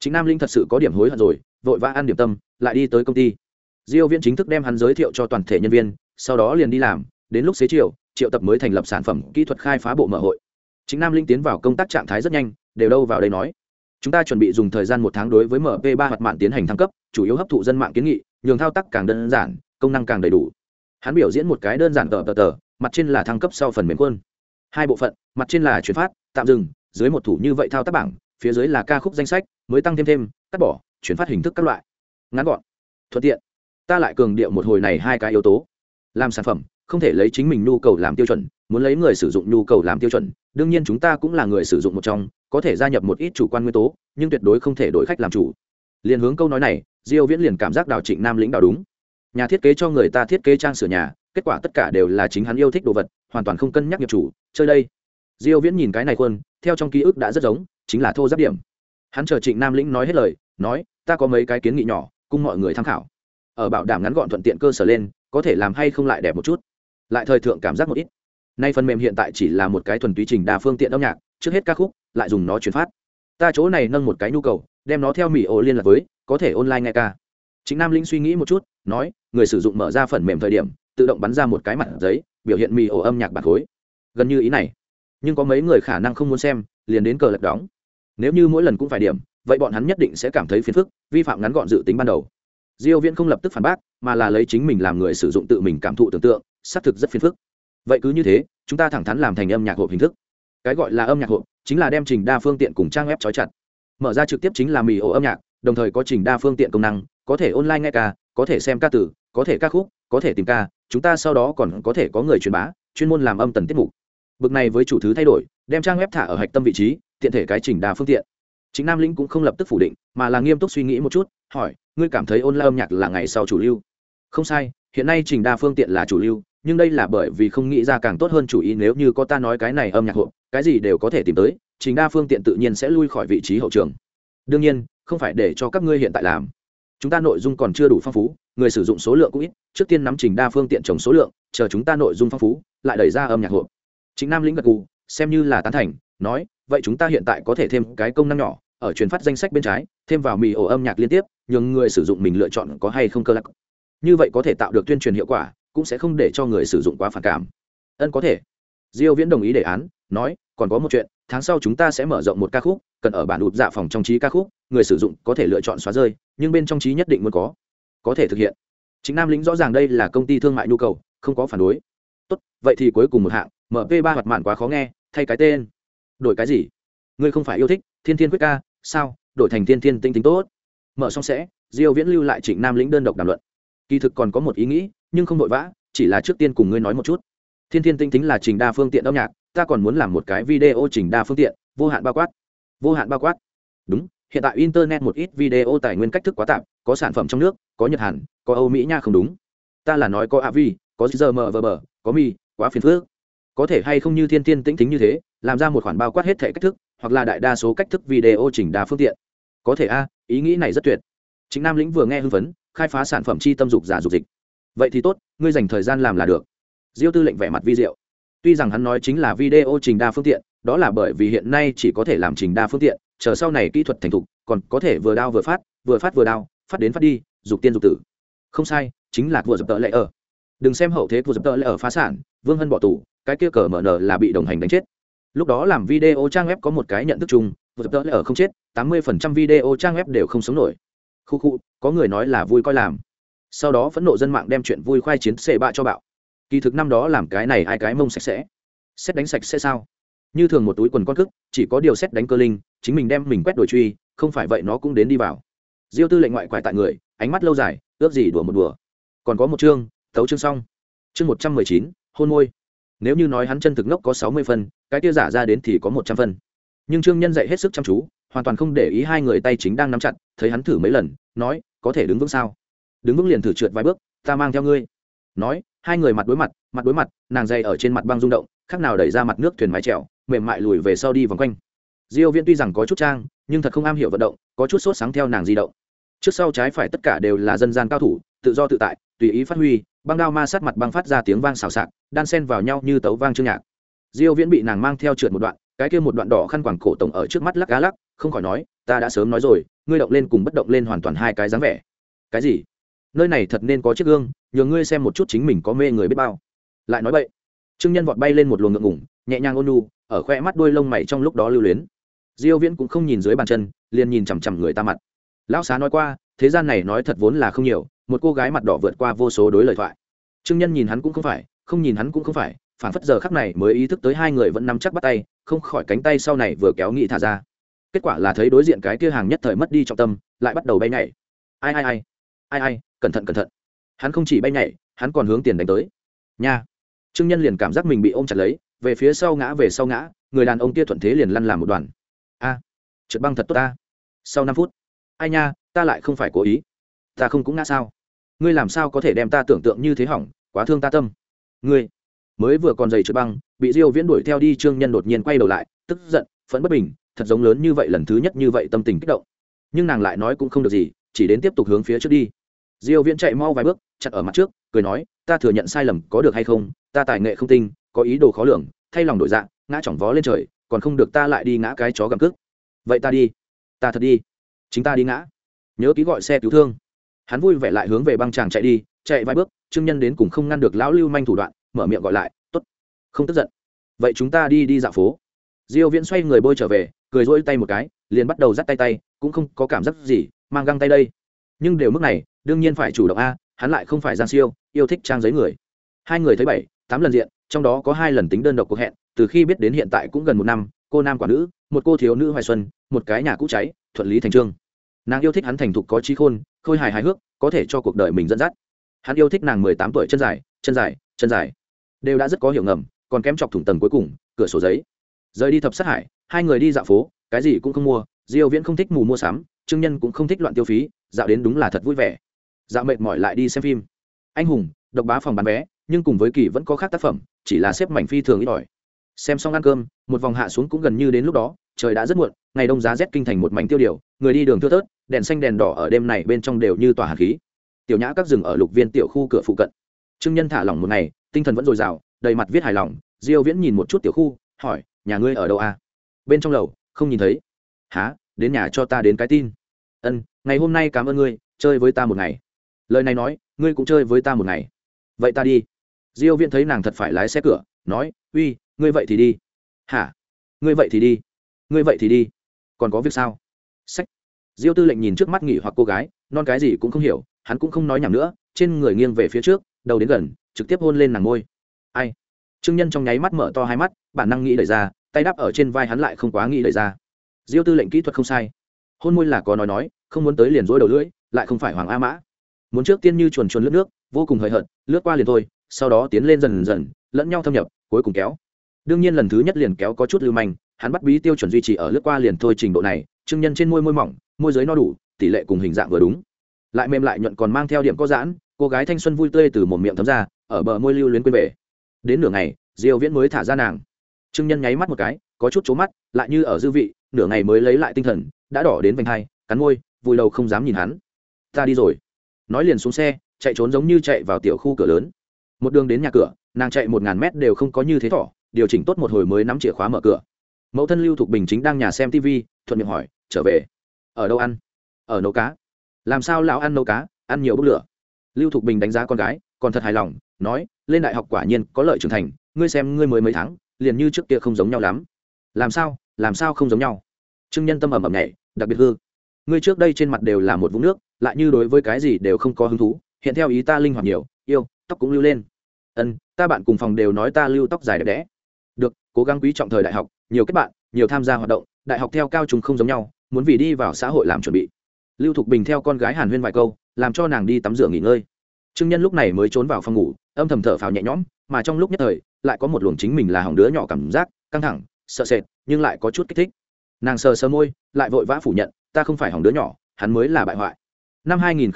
Chính nam linh thật sự có điểm hối hận rồi, vội vã ăn điểm tâm, lại đi tới công ty. Diêu viễn chính thức đem hắn giới thiệu cho toàn thể nhân viên sau đó liền đi làm, đến lúc xế chiều, triệu tập mới thành lập sản phẩm kỹ thuật khai phá bộ mở hội. Chính nam linh tiến vào công tác trạng thái rất nhanh, đều đâu vào đây nói. Chúng ta chuẩn bị dùng thời gian một tháng đối với mp 3 hoạt mạng tiến hành thăng cấp, chủ yếu hấp thụ dân mạng kiến nghị, nhường thao tác càng đơn giản, công năng càng đầy đủ. Hắn biểu diễn một cái đơn giản tờ tờ tờ, mặt trên là thăng cấp sau phần mềm quân hai bộ phận, mặt trên là chuyển phát, tạm dừng, dưới một thủ như vậy thao tác bảng, phía dưới là ca khúc danh sách, mới tăng thêm thêm, cắt bỏ, chuyển phát hình thức các loại. Ngắn gọn, thuận tiện. Ta lại cường điệu một hồi này hai cái yếu tố làm sản phẩm, không thể lấy chính mình nhu cầu làm tiêu chuẩn, muốn lấy người sử dụng nhu cầu làm tiêu chuẩn, đương nhiên chúng ta cũng là người sử dụng một trong, có thể gia nhập một ít chủ quan nguyên tố, nhưng tuyệt đối không thể đổi khách làm chủ. Liền hướng câu nói này, diêu viễn liền cảm giác đào trịnh nam lĩnh đào đúng. Nhà thiết kế cho người ta thiết kế trang sửa nhà, kết quả tất cả đều là chính hắn yêu thích đồ vật, hoàn toàn không cân nhắc nghiệp chủ, chơi đây. Diêu viễn nhìn cái này khuôn, theo trong ký ức đã rất giống, chính là thô giáp điểm. Hắn chờ trịnh nam lĩnh nói hết lời, nói, ta có mấy cái kiến nghị nhỏ, cùng mọi người tham khảo. Ở bảo đảm ngắn gọn thuận tiện cơ sở lên có thể làm hay không lại đẹp một chút. Lại thời thượng cảm giác một ít. Nay phần mềm hiện tại chỉ là một cái thuần túy trình đa phương tiện âm nhạc, trước hết ca khúc, lại dùng nó chuyển phát. Ta chỗ này nâng một cái nhu cầu, đem nó theo mỹ ô liên lạc với, có thể online nghe ca. Chính nam linh suy nghĩ một chút, nói, người sử dụng mở ra phần mềm thời điểm, tự động bắn ra một cái mặt giấy, biểu hiện mỹ ổ âm nhạc bạc khối. Gần như ý này. Nhưng có mấy người khả năng không muốn xem, liền đến cờ lật đóng. Nếu như mỗi lần cũng phải điểm, vậy bọn hắn nhất định sẽ cảm thấy phiền phức, vi phạm ngắn gọn dự tính ban đầu diêu viễn không lập tức phản bác, mà là lấy chính mình làm người sử dụng tự mình cảm thụ tưởng tượng, xác thực rất phiền phức. Vậy cứ như thế, chúng ta thẳng thắn làm thành âm nhạc hộp hình thức. Cái gọi là âm nhạc hộp, chính là đem trình đa phương tiện cùng trang web trói chặt. Mở ra trực tiếp chính là mì ổ âm nhạc, đồng thời có trình đa phương tiện công năng, có thể online nghe ca, có thể xem ca tử có thể ca khúc, có thể tìm ca, chúng ta sau đó còn có thể có người truyền bá, chuyên môn làm âm tần tiết mục. Bực này với chủ thứ thay đổi, đem trang web thả ở hạch tâm vị trí, tiện thể cái trình đa phương tiện chính nam lĩnh cũng không lập tức phủ định, mà là nghiêm túc suy nghĩ một chút, hỏi, ngươi cảm thấy ôn la âm nhạc là ngày sau chủ lưu? Không sai, hiện nay trình đa phương tiện là chủ lưu, nhưng đây là bởi vì không nghĩ ra càng tốt hơn chủ ý nếu như có ta nói cái này âm nhạc hộ cái gì đều có thể tìm tới, trình đa phương tiện tự nhiên sẽ lui khỏi vị trí hậu trường. Đương nhiên, không phải để cho các ngươi hiện tại làm. Chúng ta nội dung còn chưa đủ phong phú, người sử dụng số lượng cũng ít, trước tiên nắm trình đa phương tiện trồng số lượng, chờ chúng ta nội dung phong phú, lại đẩy ra âm nhạc hộ chính nam lĩnh gật cù xem như là tán thành, nói, vậy chúng ta hiện tại có thể thêm cái công năng nhỏ ở truyền phát danh sách bên trái, thêm vào mì ổ âm nhạc liên tiếp, nhường người sử dụng mình lựa chọn có hay không cơ lắc như vậy có thể tạo được tuyên truyền hiệu quả, cũng sẽ không để cho người sử dụng quá phản cảm. Ân có thể. Diêu viễn đồng ý đề án, nói, còn có một chuyện, tháng sau chúng ta sẽ mở rộng một ca khúc, cần ở bản ụt dạ phòng trong trí ca khúc, người sử dụng có thể lựa chọn xóa rơi, nhưng bên trong trí nhất định muốn có. Có thể thực hiện. Chính nam lĩnh rõ ràng đây là công ty thương mại nhu cầu, không có phản đối. Tốt, vậy thì cuối cùng một hạng mp 3 hoạt mạn quá khó nghe, thay cái tên. Đổi cái gì? Ngươi không phải yêu thích, thiên thiên quyết ca sao, đổi thành thiên thiên tinh tính tốt. Mở xong sẽ, diêu viễn lưu lại trịnh nam lĩnh đơn độc đàm luận. Kỳ thực còn có một ý nghĩ, nhưng không vội vã, chỉ là trước tiên cùng ngươi nói một chút. Thiên thiên tinh tính là trình đa phương tiện âm nhạc, ta còn muốn làm một cái video trình đa phương tiện, vô hạn bao quát. Vô hạn bao quát. Đúng, hiện tại internet một ít video tài nguyên cách thức quá tạm, có sản phẩm trong nước, có nhật hàn, có âu mỹ nha không đúng. Ta là nói có avi có giờ mờ vờ bờ có mi, quá phiền phức. Có thể hay không như thiên thiên tĩnh tính như thế, làm ra một khoản bao quát hết thể cách thức hoặc là đại đa số cách thức video chỉnh đa phương tiện. Có thể a, ý nghĩ này rất tuyệt. Chính nam lĩnh vừa nghe hưng phấn, khai phá sản phẩm chi tâm dục giả dục dịch. Vậy thì tốt, ngươi dành thời gian làm là được. Diêu tư lệnh vẻ mặt vi diệu. Tuy rằng hắn nói chính là video trình đa phương tiện, đó là bởi vì hiện nay chỉ có thể làm trình đa phương tiện, chờ sau này kỹ thuật thành thục, còn có thể vừa đao vừa phát vừa phát vừa đao, phát đến phát đi, dục tiên dục tử. Không sai, chính là vừa dập tợ lệ ở. Đừng xem hậu thế vừa dập tợ lệ ở phá sản, vương hân bỏ tù, cái kia cờ mở nở là bị đồng hành đánh chết lúc đó làm video trang web có một cái nhận thức chung, vừa dập lại ở không chết, tám mươi phần trăm video trang web đều không sống nổi. Khu khu, có người nói là vui coi làm. Sau đó phẫn nộ dân mạng đem chuyện vui khoai chiến xê bạ cho bạo. Kỳ thực năm đó làm cái này ai cái mông sạch sẽ. Xét đánh sạch sẽ sao? Như thường một túi quần con cức, chỉ có điều xét đánh cơ linh, chính mình đem mình quét đổi truy, không phải vậy nó cũng đến đi vào. Diêu tư lệnh ngoại quại tại người, ánh mắt lâu dài, ước gì đùa một đùa. Còn có một chương, tấu chương xong. Chương một trăm mười chín, hôn môi nếu như nói hắn chân thực ngốc có sáu mươi phân, cái kia giả ra đến thì có một trăm phân. Nhưng trương nhân dạy hết sức chăm chú, hoàn toàn không để ý hai người tay chính đang nắm chặt, thấy hắn thử mấy lần, nói, có thể đứng vững sao? Đứng vững liền thử trượt vài bước, ta mang theo ngươi. Nói, hai người mặt đối mặt mặt đối mặt, nàng dày ở trên mặt băng rung động khác nào đẩy ra mặt nước thuyền mái trèo mềm mại lùi về sau đi vòng quanh. Diêu viễn tuy rằng có chút trang, nhưng thật không am hiểu vận động, có chút sốt sáng theo nàng di động. Trước sau trái phải tất cả đều là dân gian cao thủ, tự do tự tại, tùy ý phát huy băng đao ma sát mặt băng phát ra tiếng vang xào xạc, đan sen vào nhau như tấu vang chương nhạc. Diêu viễn bị nàng mang theo trượt một đoạn, cái kia một đoạn đỏ khăn quàng cổ tổng ở trước mắt lắc gá lắc, không khỏi nói, ta đã sớm nói rồi, ngươi động lên cùng bất động lên hoàn toàn hai cái dáng vẻ. Cái gì? Nơi này thật nên có chiếc gương, nhờ ngươi xem một chút chính mình có mê người biết bao. Lại nói vậy trương nhân vọt bay lên một luồng ngượng ngủng nhẹ nhàng ôn nu ở khoe mắt đuôi lông mày trong lúc đó lưu luyến. Diêu viễn cũng không nhìn dưới bàn chân, liền nhìn chằm chằm người ta mặt. Lão xá nói qua, thế gian này nói thật vốn là không nhiều một cô gái mặt đỏ vượt qua vô số đối lời thoại. Trương nhân nhìn hắn cũng không phải, không nhìn hắn cũng không phải, phản phất giờ khắc này mới ý thức tới hai người vẫn nắm chắc bắt tay, không khỏi cánh tay sau này vừa kéo nghị thả ra. Kết quả là thấy đối diện cái kia hàng nhất thời mất đi trọng tâm, lại bắt đầu bay nhảy. Ai ai ai? Ai ai? Cẩn thận cẩn thận. Hắn không chỉ bay nhảy, hắn còn hướng tiền đánh tới. Nha. Trương nhân liền cảm giác mình bị ôm chặt lấy, về phía sau ngã, về sau ngã, người đàn ông kia thuận thế liền lăn làm một đoàn. A. Trượt băng thật tốt ta. Sau năm phút. Ai nha, ta lại không phải cố ý. Ta không cũng ngã sao? Ngươi làm sao có thể đem ta tưởng tượng như thế hỏng, quá thương ta tâm. Ngươi mới vừa còn dày trượt băng, bị diêu viễn đuổi theo đi, trương nhân đột nhiên quay đầu lại, tức giận, phẫn bất bình, thật giống lớn như vậy lần thứ nhất như vậy tâm tình kích động. Nhưng nàng lại nói cũng không được gì, chỉ đến tiếp tục hướng phía trước đi. Diêu viễn chạy mau vài bước chặt ở mặt trước, cười nói, ta thừa nhận sai lầm có được hay không, ta tài nghệ không tinh, có ý đồ khó lường, thay lòng đổi dạng ngã chỏng vó lên trời, còn không được ta lại đi ngã cái chó gầm cước. Vậy ta đi, ta thật đi, chính ta đi ngã. Nhớ ký gọi xe cứu thương hắn vui vẻ lại hướng về băng tràng chạy đi, chạy vài bước, trương nhân đến cùng không ngăn được lão lưu manh thủ đoạn, mở miệng gọi lại, tốt, không tức giận. Vậy chúng ta đi đi dạo phố. Diêu viễn xoay người bôi trở về, cười rỗi tay một cái, liền bắt đầu dắt tay tay, cũng không có cảm giác gì, mang găng tay đây. Nhưng đều mức này, đương nhiên phải chủ động a, hắn lại không phải giang siêu, yêu thích trang giấy người. Hai người thấy bảy, tám lần diện, trong đó có hai lần tính đơn độc cuộc hẹn, từ khi biết đến hiện tại cũng gần một năm, cô nam quả nữ, một cô thiếu nữ hoài xuân, một cái nhà cũ cháy, thuận lý thành trương nàng yêu thích hắn thành thục có trí khôn, khôi hài hài hước, có thể cho cuộc đời mình dẫn dắt. Hắn yêu thích nàng mười tám tuổi chân dài chân dài chân dài. Đều đã rất có hiểu ngầm, còn kém chọc thủng tầng cuối cùng, cửa sổ giấy. Rời đi thập sát hải, hai người đi dạo phố, cái gì cũng không mua, diêu viễn không thích mù mua sắm, trương nhân cũng không thích loạn tiêu phí, dạo đến đúng là thật vui vẻ. Dạo mệt mỏi lại đi xem phim. Anh hùng, độc bá phòng bán vé, nhưng cùng với kỳ vẫn có khác tác phẩm, chỉ là xếp mảnh phi thường ít ỏi. Xem xong ăn cơm, một vòng hạ xuống cũng gần như đến lúc đó trời đã rất muộn, ngày đông giá rét kinh thành một mảnh tiêu điều, người đi đường thưa thớt, đèn xanh đèn đỏ ở đêm này bên trong đều như tỏa hạt khí. Tiểu nhã các rừng ở lục viên tiểu khu cửa phụ cận. Trương nhân thả lỏng một ngày, tinh thần vẫn dồi dào, đầy mặt viết hài lòng, diêu viễn nhìn một chút tiểu khu, hỏi, nhà ngươi ở đâu à? Bên trong lầu, không nhìn thấy. Há đến nhà cho ta đến cái tin. Ân, ngày hôm nay cảm ơn ngươi, chơi với ta một ngày. Lời này nói, ngươi cũng chơi với ta một ngày. Vậy ta đi. Diêu viễn thấy nàng thật phải lái xe cửa, nói, uy, ngươi vậy thì đi. Hả? Ngươi vậy thì đi ngươi vậy thì đi. Còn có việc sao? Sách. Diêu tư lệnh nhìn trước mắt nghỉ hoặc cô gái, non cái gì cũng không hiểu, hắn cũng không nói nhảm nữa, trên người nghiêng về phía trước, đầu đến gần, trực tiếp hôn lên nàng môi. Ai? Trương nhân trong nháy mắt mở to hai mắt, bản năng nghĩ đẩy ra, tay đắp ở trên vai hắn lại không quá nghĩ đẩy ra. Diêu tư lệnh kỹ thuật không sai. Hôn môi là có nói nói, không muốn tới liền rối đầu lưỡi, lại không phải hoàng a mã. Muốn trước tiên như chuồn chuồn lướt nước, vô cùng hời hợt, lướt qua liền thôi, sau đó tiến lên dần dần, lẫn nhau thâm nhập, cuối cùng kéo. Đương nhiên lần thứ nhất liền kéo có chút lưu manh hắn bắt bí tiêu chuẩn duy trì ở lướt qua liền thôi trình độ này trưng nhân trên môi môi mỏng, môi giới no đủ, tỷ lệ cùng hình dạng vừa đúng. Lại mềm lại nhuận còn mang theo điểm có giãn, cô gái thanh xuân vui tươi từ một miệng thấm ra, ở bờ môi lưu luyến quên về. Đến nửa ngày, diêu viễn mới thả ra nàng. Trương nhân nháy mắt một cái, có chút chố mắt, lại như ở dư vị, nửa ngày mới lấy lại tinh thần, đã đỏ đến vành hai, cắn môi vui đầu không dám nhìn hắn. Ta đi rồi. Nói liền xuống xe, chạy trốn giống như chạy vào tiểu khu cửa lớn. Một đường đến nhà cửa, nàng chạy một ngàn mét đều không có như thế thỏ, điều chỉnh tốt một hồi mới nắm chìa khóa mở cửa mẫu thân lưu thục bình chính đang nhà xem tv, thuận miệng hỏi, trở về? Ở đâu ăn? Ở nấu cá. Làm sao lão ăn nấu cá? Ăn nhiều bốc lửa. Lưu thục bình đánh giá con gái, còn thật hài lòng, nói, lên đại học quả nhiên có lợi trưởng thành, ngươi xem ngươi mới mấy tháng, liền như trước kia không giống nhau lắm. Làm sao? Làm sao không giống nhau? Trương nhân tâm ẩm ẩm nhảy, đặc biệt hư. Ngươi trước đây trên mặt đều là một vũng nước, lại như đối với cái gì đều không có hứng thú, hiện theo ý ta linh hoạt nhiều, yêu, tóc cũng lưu lên. Ân, ta bạn cùng phòng đều nói ta lưu tóc dài đẹp đẽ. Được, cố gắng quý trọng thời đại học nhiều kết bạn, nhiều tham gia hoạt động, đại học theo cao trùng không giống nhau, muốn vì đi vào xã hội làm chuẩn bị. Lưu thục bình theo con gái hàn huyên vài câu, làm cho nàng đi tắm rửa nghỉ ngơi. Trương nhân lúc này mới trốn vào phòng ngủ, âm thầm thở phào nhẹ nhõm, mà trong lúc nhất thời, lại có một luồng chính mình là hỏng đứa nhỏ cảm giác, căng thẳng, sợ sệt, nhưng lại có chút kích thích. Nàng sờ sờ môi, lại vội vã phủ nhận, ta không phải hỏng đứa nhỏ, hắn mới là bại hoại. Năm hai nghìn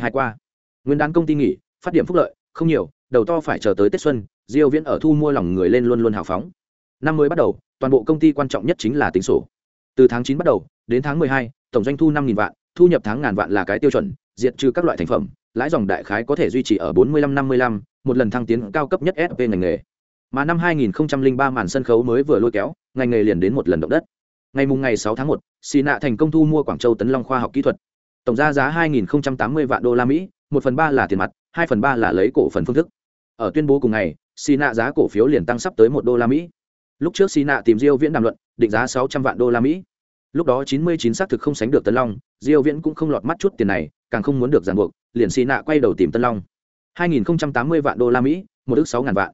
hai qua, nguyên đán công ty nghỉ, phát điểm phúc lợi, không nhiều, đầu to phải chờ tới tết xuân, diêu viễn ở thu mua lòng người lên luôn luôn hào phóng. Năm mới bắt đầu toàn bộ công ty quan trọng nhất chính là tính sổ. Từ tháng 9 bắt đầu đến tháng 12, tổng doanh thu 5.000 vạn thu nhập tháng ngàn vạn là cái tiêu chuẩn diệt trừ các loại thành phẩm lãi dòng đại khái có thể duy trì ở 45-55, một lần thăng tiến cao cấp nhất SP ngành nghề. Mà năm 2003 màn sân khấu mới vừa lôi kéo ngành nghề liền đến một lần động đất. Ngày mùng ngày 6 tháng 1, xì nạ thành công thu mua quảng châu tấn long khoa học kỹ thuật. Tổng ra giá 2.080 vạn đô la mỹ một phần ba là tiền mặt hai phần ba là lấy cổ phần phương thức. Ở tuyên bố cùng ngày xì nạ giá cổ phiếu liền tăng sắp tới một đô la mỹ lúc trước xì nạ tìm diêu viễn đàm luận, định giá 600 vạn đô la mỹ. Lúc đó 99 xác thực không sánh được Tân long, diêu viễn cũng không lọt mắt chút tiền này, càng không muốn được giàn buộc, liền xì nạ quay đầu tìm tân long. 2.080 vạn đô la mỹ, một ước sáu ngàn vạn.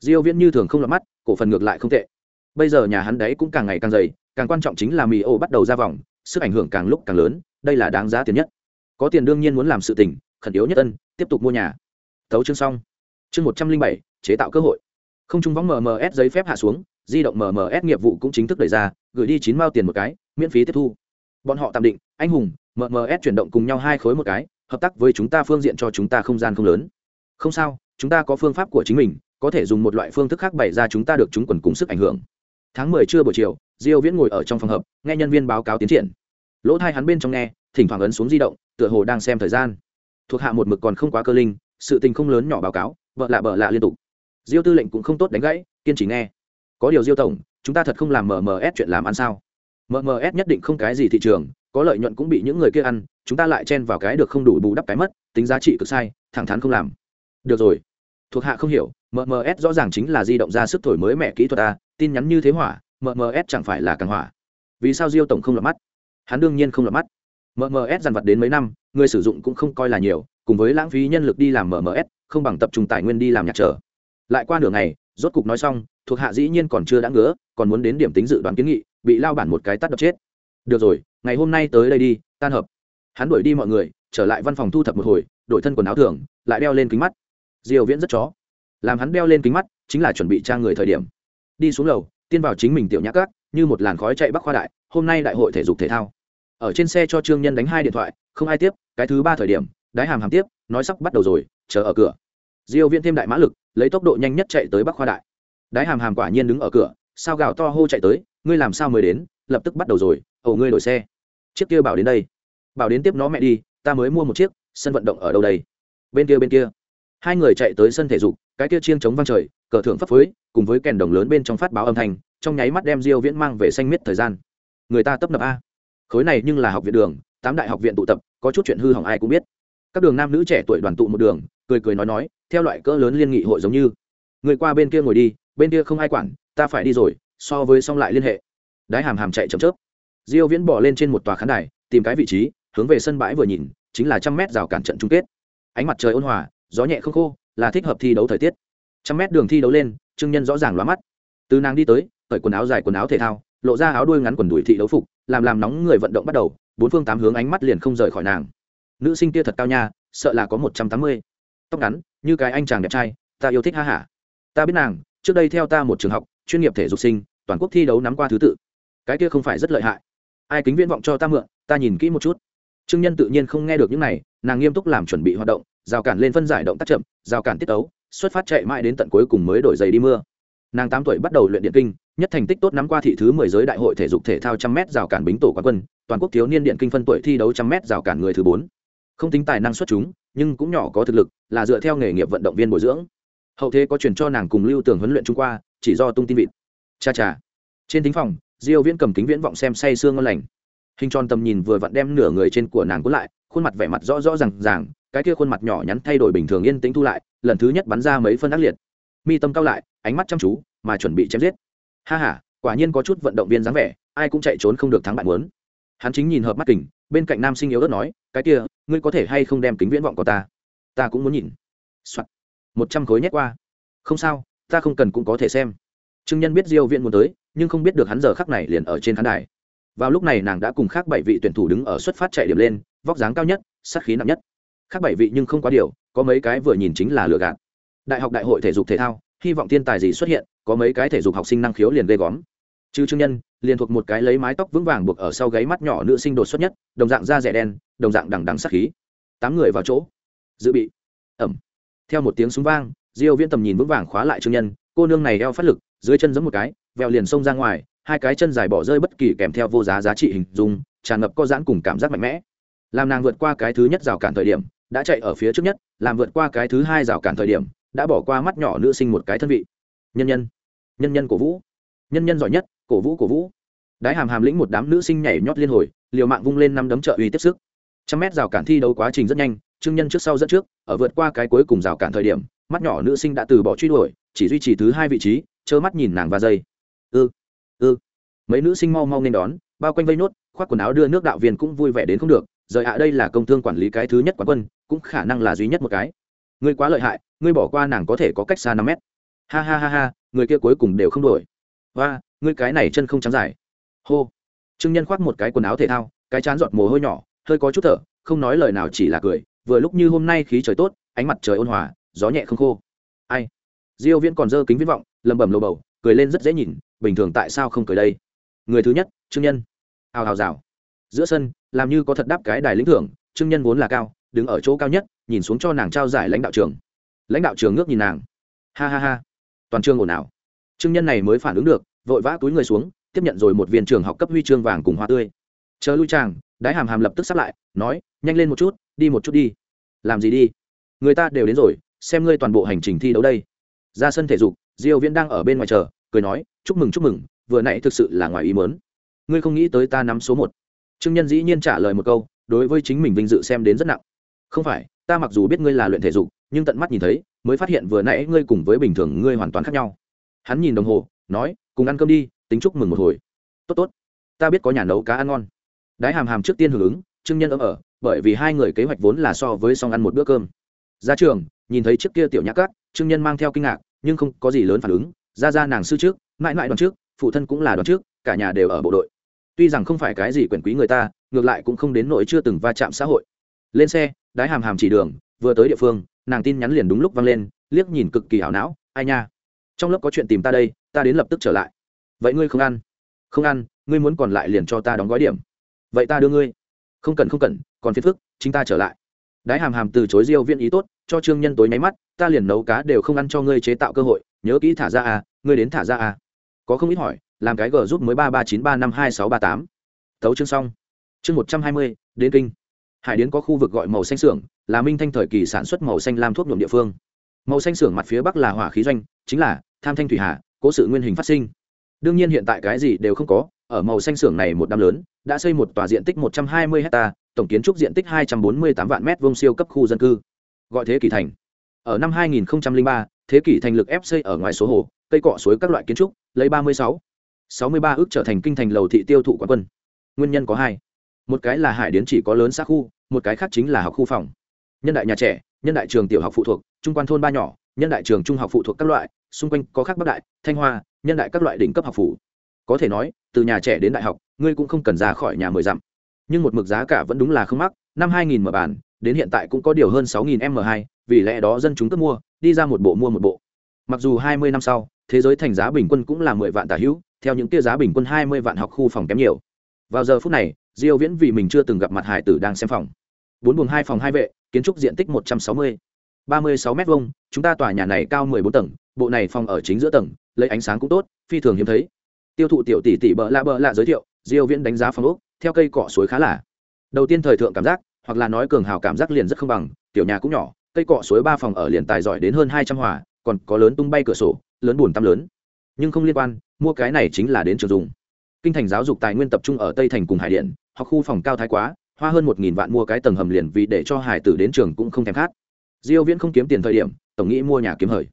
Diêu viễn như thường không lọt mắt, cổ phần ngược lại không tệ. Bây giờ nhà hắn đấy cũng càng ngày càng dày, càng quan trọng chính là mì ô bắt đầu ra vòng, sức ảnh hưởng càng lúc càng lớn, đây là đáng giá tiền nhất. Có tiền đương nhiên muốn làm sự tình, khẩn yếu nhất ân, tiếp tục mua nhà. Tấu chương xong. Chương một trăm linh bảy, chế tạo cơ hội. Không trung võng mms giấy phép hạ xuống di động mms nghiệp vụ cũng chính thức đẩy ra, gửi đi chín mao tiền một cái, miễn phí tiếp thu. Bọn họ tạm định, anh hùng mms chuyển động cùng nhau hai khối một cái, hợp tác với chúng ta phương diện cho chúng ta không gian không lớn. Không sao, chúng ta có phương pháp của chính mình, có thể dùng một loại phương thức khác bày ra chúng ta được chúng quần cùng sức ảnh hưởng. Tháng mười trưa buổi chiều, diêu viễn ngồi ở trong phòng hợp nghe nhân viên báo cáo tiến triển. Lỗ thai hắn bên trong nghe, thỉnh thoảng ấn xuống di động, tựa hồ đang xem thời gian. Thuộc hạ một mực còn không quá cơ linh, sự tình không lớn nhỏ báo cáo vợ lạ bợ lạ liên tục. Diêu tư lệnh cũng không tốt đánh gãy, kiên trì nghe có điều diêu tổng, chúng ta thật không làm mms chuyện làm ăn sao? Mms nhất định không cái gì thị trường, có lợi nhuận cũng bị những người kia ăn, chúng ta lại chen vào cái được không đủ bù đắp cái mất, tính giá trị cực sai, thẳng thắn không làm. Được rồi. Thuộc hạ không hiểu mms rõ ràng chính là di động ra sức thổi mới mẹ kỹ thuật ta tin nhắn như thế hỏa mms chẳng phải là càng hỏa. Vì sao diêu tổng không lọt mắt? Hắn đương nhiên không lọt mắt. Mms dằn vật đến mấy năm, người sử dụng cũng không coi là nhiều, cùng với lãng phí nhân lực đi làm mms không bằng tập trung tài nguyên đi làm nhạc trở lại qua nửa ngày, rốt cục nói xong thuộc hạ dĩ nhiên còn chưa đã ngứa, còn muốn đến điểm tính dự đoán kiến nghị, bị lao bản một cái tắt đập chết. Được rồi, ngày hôm nay tới đây đi, tan hợp. Hắn đuổi đi mọi người, trở lại văn phòng thu thập một hồi, đổi thân quần áo thường, lại đeo lên kính mắt. Diều viễn rất chó. Làm hắn đeo lên kính mắt, chính là chuẩn bị trang người thời điểm. Đi xuống lầu, tiên vào chính mình tiểu nhã cát như một làn khói chạy bắc khoa đại, hôm nay đại hội thể dục thể thao. Ở trên xe cho trương nhân đánh hai điện thoại, không ai tiếp, cái thứ ba thời điểm, đái hàm hàm tiếp, nói sắp bắt đầu rồi, chờ ở cửa. Diêu viễn thêm đại mã lực, lấy tốc độ nhanh nhất chạy tới bắc khoa đại đái hàm hàm quả nhiên đứng ở cửa, sao gào to hô chạy tới, ngươi làm sao mới đến? Lập tức bắt đầu rồi, ồ, ngươi đổi xe. Chiếc kia bảo đến đây. Bảo đến tiếp nó mẹ đi, ta mới mua một chiếc, sân vận động ở đâu đây? Bên kia bên kia. Hai người chạy tới sân thể dục, cái kia chiêng chống vang trời, cờ thượng phấp phới cùng với kèn đồng lớn bên trong phát báo âm thanh, trong nháy mắt đem diêu viễn mang về xanh miết thời gian. Người ta tấp nập a. Khối này nhưng là học viện đường, tám đại học viện tụ tập, có chút chuyện hư hỏng ai cũng biết. Các đường nam nữ trẻ tuổi đoàn tụ một đường, cười cười nói nói, theo loại cỡ lớn liên nghị hội giống như. Người qua bên kia ngồi đi bên kia không ai quản, ta phải đi rồi, so với xong lại liên hệ. Đái hàm hàm chạy chậm chớp. Diêu viễn bỏ lên trên một tòa khán đài, tìm cái vị trí, hướng về sân bãi vừa nhìn, chính là trăm mét rào cản trận chung kết. Ánh mặt trời ôn hòa, gió nhẹ không khô, là thích hợp thi đấu thời tiết. Trăm mét đường thi đấu lên, trương nhân rõ ràng lóa mắt. Từ nàng đi tới, cởi quần áo dài quần áo thể thao, lộ ra áo đuôi ngắn quần đùi thị đấu phục, làm làm nóng người vận động bắt đầu, bốn phương tám hướng ánh mắt liền không rời khỏi nàng. Nữ sinh kia thật cao nha, sợ là có một trăm tám mươi. Tóc ngắn, như cái anh chàng đẹp trai, ta yêu thích ha hả. Ta biết nàng trước đây theo ta một trường học, chuyên nghiệp thể dục sinh, toàn quốc thi đấu nắm qua thứ tự. Cái kia không phải rất lợi hại. Ai kính viễn vọng cho ta mượn, ta nhìn kỹ một chút. Trương nhân tự nhiên không nghe được những này, nàng nghiêm túc làm chuẩn bị hoạt động, rào cản lên phân giải động tác chậm, rào cản tiết tấu, xuất phát chạy mãi đến tận cuối cùng mới đổi giày đi mưa. Nàng tám tuổi bắt đầu luyện điện kinh, nhất thành tích tốt nắm qua thị thứ mười giới đại hội thể dục thể thao trăm m rào cản bính tổ quán quân, toàn quốc thiếu niên điện kinh phân tuổi thi đấu trăm m rào cản người thứ bốn. Không tính tài năng xuất chúng, nhưng cũng nhỏ có thực lực, là dựa theo nghề nghiệp vận động viên bồi dưỡng hậu thế có truyền cho nàng cùng lưu tường huấn luyện trung qua, chỉ do tung tin vịt. Cha cha. Trên thính phòng, diêu viễn cầm kính viễn vọng xem say sương ngon lành. Hình tròn tầm nhìn vừa vặn đem nửa người trên của nàng cuốn lại, khuôn mặt vẻ mặt rõ rõ ràng ràng, cái kia khuôn mặt nhỏ nhắn thay đổi bình thường yên tĩnh thu lại, lần thứ nhất bắn ra mấy phân ác liệt. Mi tâm cao lại, ánh mắt chăm chú, mà chuẩn bị chém giết. Ha ha, quả nhiên có chút vận động viên dáng vẻ, ai cũng chạy trốn không được thắng bạn muốn. Hắn chính nhìn hợp mắt kình, bên cạnh nam sinh yếu ớt nói, cái kia, ngươi có thể hay không đem kính viễn vọng của ta? Ta cũng muốn nhìn、Soạn một trăm khối nhét qua. Không sao, ta không cần cũng có thể xem. Trương nhân biết diêu viện muốn tới, nhưng không biết được hắn giờ khắc này liền ở trên khán đài. Vào lúc này nàng đã cùng khác bảy vị tuyển thủ đứng ở xuất phát chạy điểm lên, vóc dáng cao nhất, sát khí nặng nhất. Khác bảy vị nhưng không quá điều, có mấy cái vừa nhìn chính là lừa gạt. Đại học đại hội thể dục thể thao, hy vọng thiên tài gì xuất hiện, có mấy cái thể dục học sinh năng khiếu liền gây góm chứ trương nhân, liền thuộc một cái lấy mái tóc vững vàng buộc ở sau gáy mắt nhỏ nữ sinh đột xuất nhất, đồng dạng da rẻ đen, đồng dạng đằng đằng sắc khí. Tám người vào chỗ. Dự bị. Ẩm theo một tiếng súng vang, diêu viễn tầm nhìn vững vàng khóa lại trương nhân, cô nương này eo phát lực, dưới chân giống một cái vèo liền xông ra ngoài, hai cái chân dài bỏ rơi bất kỳ kèm theo vô giá giá trị hình dung, tràn ngập co giãn cùng cảm giác mạnh mẽ. Làm nàng vượt qua cái thứ nhất rào cản thời điểm, đã chạy ở phía trước nhất, làm vượt qua cái thứ hai rào cản thời điểm, đã bỏ qua mắt nhỏ nữ sinh một cái thân vị. Nhân nhân nhân nhân cổ vũ, nhân nhân giỏi nhất, cổ vũ cổ vũ. Đái hàm hàm lĩnh một đám nữ sinh nhảy nhót liên hồi, liều mạng vung lên năm đấm trợ uy tiếp sức. Trăm mét rào cản thi đấu quá trình rất nhanh trương nhân trước sau dẫn trước, ở vượt qua cái cuối cùng rào cản thời điểm, mắt nhỏ nữ sinh đã từ bỏ truy đuổi, chỉ duy trì thứ hai vị trí, trơ mắt nhìn nàng và dây. Ư ư. Mấy nữ sinh mau mau nên đón, bao quanh vây nốt, khoác quần áo đưa nước đạo viên cũng vui vẻ đến không được, rời ạ, đây là công thương quản lý cái thứ nhất quán quân, cũng khả năng là duy nhất một cái. Ngươi quá lợi hại, ngươi bỏ qua nàng có thể có cách xa năm mét. Ha ha ha ha, người kia cuối cùng đều không đổi và ngươi cái này chân không trắng dài. Hô. Trương nhân khoác một cái quần áo thể thao, cái chán giọt mồ hôi nhỏ, hơi có chút thở, không nói lời nào, chỉ là cười vừa lúc như hôm nay khí trời tốt, ánh mặt trời ôn hòa, gió nhẹ không khô. Ai? Diêu viễn còn dơ kính viễn vọng lầm bầm lầu bầu, cười lên rất dễ nhìn, bình thường tại sao không cười đây? Người thứ nhất, trương nhân. Hào hào rào. Giữa sân, làm như có thật đáp cái đài lĩnh thưởng, trương nhân vốn là cao, đứng ở chỗ cao nhất, nhìn xuống cho nàng trao giải lãnh đạo trường. Lãnh đạo trường ngước nhìn nàng. Ha ha ha. Toàn trường ồn ào. Trương nhân này mới phản ứng được, vội vã túi người xuống, tiếp nhận rồi một viên trường học cấp huy chương vàng cùng hoa tươi. Chờ lui chàng, đái hàm hàm lập tức sắp lại, nói, nhanh lên một chút đi một chút đi. Làm gì đi? Người ta đều đến rồi, xem ngươi toàn bộ hành trình thi đấu đây. Ra sân thể dục, diêu viễn đang ở bên ngoài chờ, cười nói, chúc mừng chúc mừng, vừa nãy thực sự là ngoài ý muốn. Ngươi không nghĩ tới ta nắm số một. Trương nhân dĩ nhiên trả lời một câu, đối với chính mình vinh dự xem đến rất nặng. Không phải, ta mặc dù biết ngươi là luyện thể dục, nhưng tận mắt nhìn thấy, mới phát hiện vừa nãy ngươi cùng với bình thường ngươi hoàn toàn khác nhau. Hắn nhìn đồng hồ, nói, cùng ăn cơm đi, tính chúc mừng một hồi. Tốt tốt, ta biết có nhà nấu cá ăn ngon. Đái hàm hàm trước tiên hưởng ứng, trương nhân ấm ở bởi vì hai người kế hoạch vốn là so với song ăn một bữa cơm. Ra trường, nhìn thấy trước kia tiểu nhã cát, trương nhân mang theo kinh ngạc, nhưng không có gì lớn phản ứng. Ra ra nàng sư trước, mãi mãi đoàn trước, phụ thân cũng là đoàn trước, cả nhà đều ở bộ đội. Tuy rằng không phải cái gì quyền quý người ta, ngược lại cũng không đến nỗi chưa từng va chạm xã hội. Lên xe, đái hàm hàm chỉ đường, vừa tới địa phương, nàng tin nhắn liền đúng lúc vang lên, liếc nhìn cực kỳ hảo não, ai nha? Trong lớp có chuyện tìm ta đây, ta đến lập tức trở lại. Vậy ngươi không ăn? Không ăn, ngươi muốn còn lại liền cho ta đóng gói điểm. Vậy ta đưa ngươi. Không cần không cần còn phiền phức, chính ta trở lại. Đái hàm hàm từ chối diêu viên ý tốt, cho trương nhân tối nháy mắt, ta liền nấu cá đều không ăn cho ngươi chế tạo cơ hội, nhớ kỹ thả ra à ngươi đến thả ra à. Có không ít hỏi, làm cái g giúp mới ba ba chín ba năm hai sáu ba tám. Tấu chương xong. Chương một trăm hai mươi, đến kinh. Hải điến có khu vực gọi màu xanh xưởng, là minh thanh thời kỳ sản xuất màu xanh lam thuốc nhuộm địa phương. Màu xanh xưởng mặt phía bắc là hỏa khí doanh, chính là tham thanh thủy hà, cố sự nguyên hình phát sinh. Đương nhiên hiện tại cái gì đều không có, ở màu xanh xưởng này một năm lớn, đã xây một tòa diện tích một trăm hai mươi hecta tổng kiến trúc diện tích hai trăm bốn mươi tám vạn mét vuông siêu cấp khu dân cư. Gọi thế kỷ thành. Ở năm hai nghìn ba, thế kỷ thành lực ép xây ở ngoài số hồ, cây cọ suối các loại kiến trúc, lấy ba mươi sáu sáu mươi ba ước trở thành kinh thành lầu thị tiêu thụ quán quân. Nguyên nhân có hai. Một cái là hải điến chỉ có lớn xa khu, một cái khác chính là học khu phòng. Nhân đại nhà trẻ, nhân đại trường tiểu học phụ thuộc, trung quan thôn ba nhỏ, nhân đại trường trung học phụ thuộc các loại, xung quanh có khác bắc đại, thanh hoa, nhân đại các loại đỉnh cấp học phủ. Có thể nói, từ nhà trẻ đến đại học, ngươi cũng không cần ra khỏi nhà mười dặm nhưng một mực giá cả vẫn đúng là không mắc, năm hai nghìn mở bản, đến hiện tại cũng có điều hơn sáu nghìn m hai, vì lẽ đó dân chúng cứ mua, đi ra một bộ mua một bộ. Mặc dù hai mươi năm sau, thế giới thành giá bình quân cũng là mười vạn tả hữu, theo những kia giá bình quân hai mươi vạn học khu phòng kém nhiều. Vào giờ phút này, diêu viễn vì mình chưa từng gặp mặt hải tử đang xem phòng. Bốn buồng hai phòng hai vệ, kiến trúc diện tích một trăm sáu mươi, ba mươi sáu m vuông, chúng ta tòa nhà này cao mười bốn tầng, bộ này phòng ở chính giữa tầng, lấy ánh sáng cũng tốt, phi thường hiếm thấy. Tiêu thụ tiểu tỷ tỷ bợ lạ bợ lạ giới thiệu, diêu viễn đánh giá phòng ốc theo cây cỏ suối khá là, đầu tiên thời thượng cảm giác, hoặc là nói cường hào cảm giác liền rất không bằng tiểu nhà cũng nhỏ, cây cọ suối ba phòng ở liền tài giỏi đến hơn hai trăm hòa, còn có lớn tung bay cửa sổ, lớn buồn tăm lớn. Nhưng không liên quan, mua cái này chính là đến trường dùng. Kinh thành giáo dục tài nguyên tập trung ở tây thành cùng hải điện, hoặc khu phòng cao thái quá, hoa hơn một nghìn vạn mua cái tầng hầm liền vì để cho hải tử đến trường cũng không thèm khát. Diêu viễn không kiếm tiền thời điểm, tổng nghĩ mua nhà kiếm hời.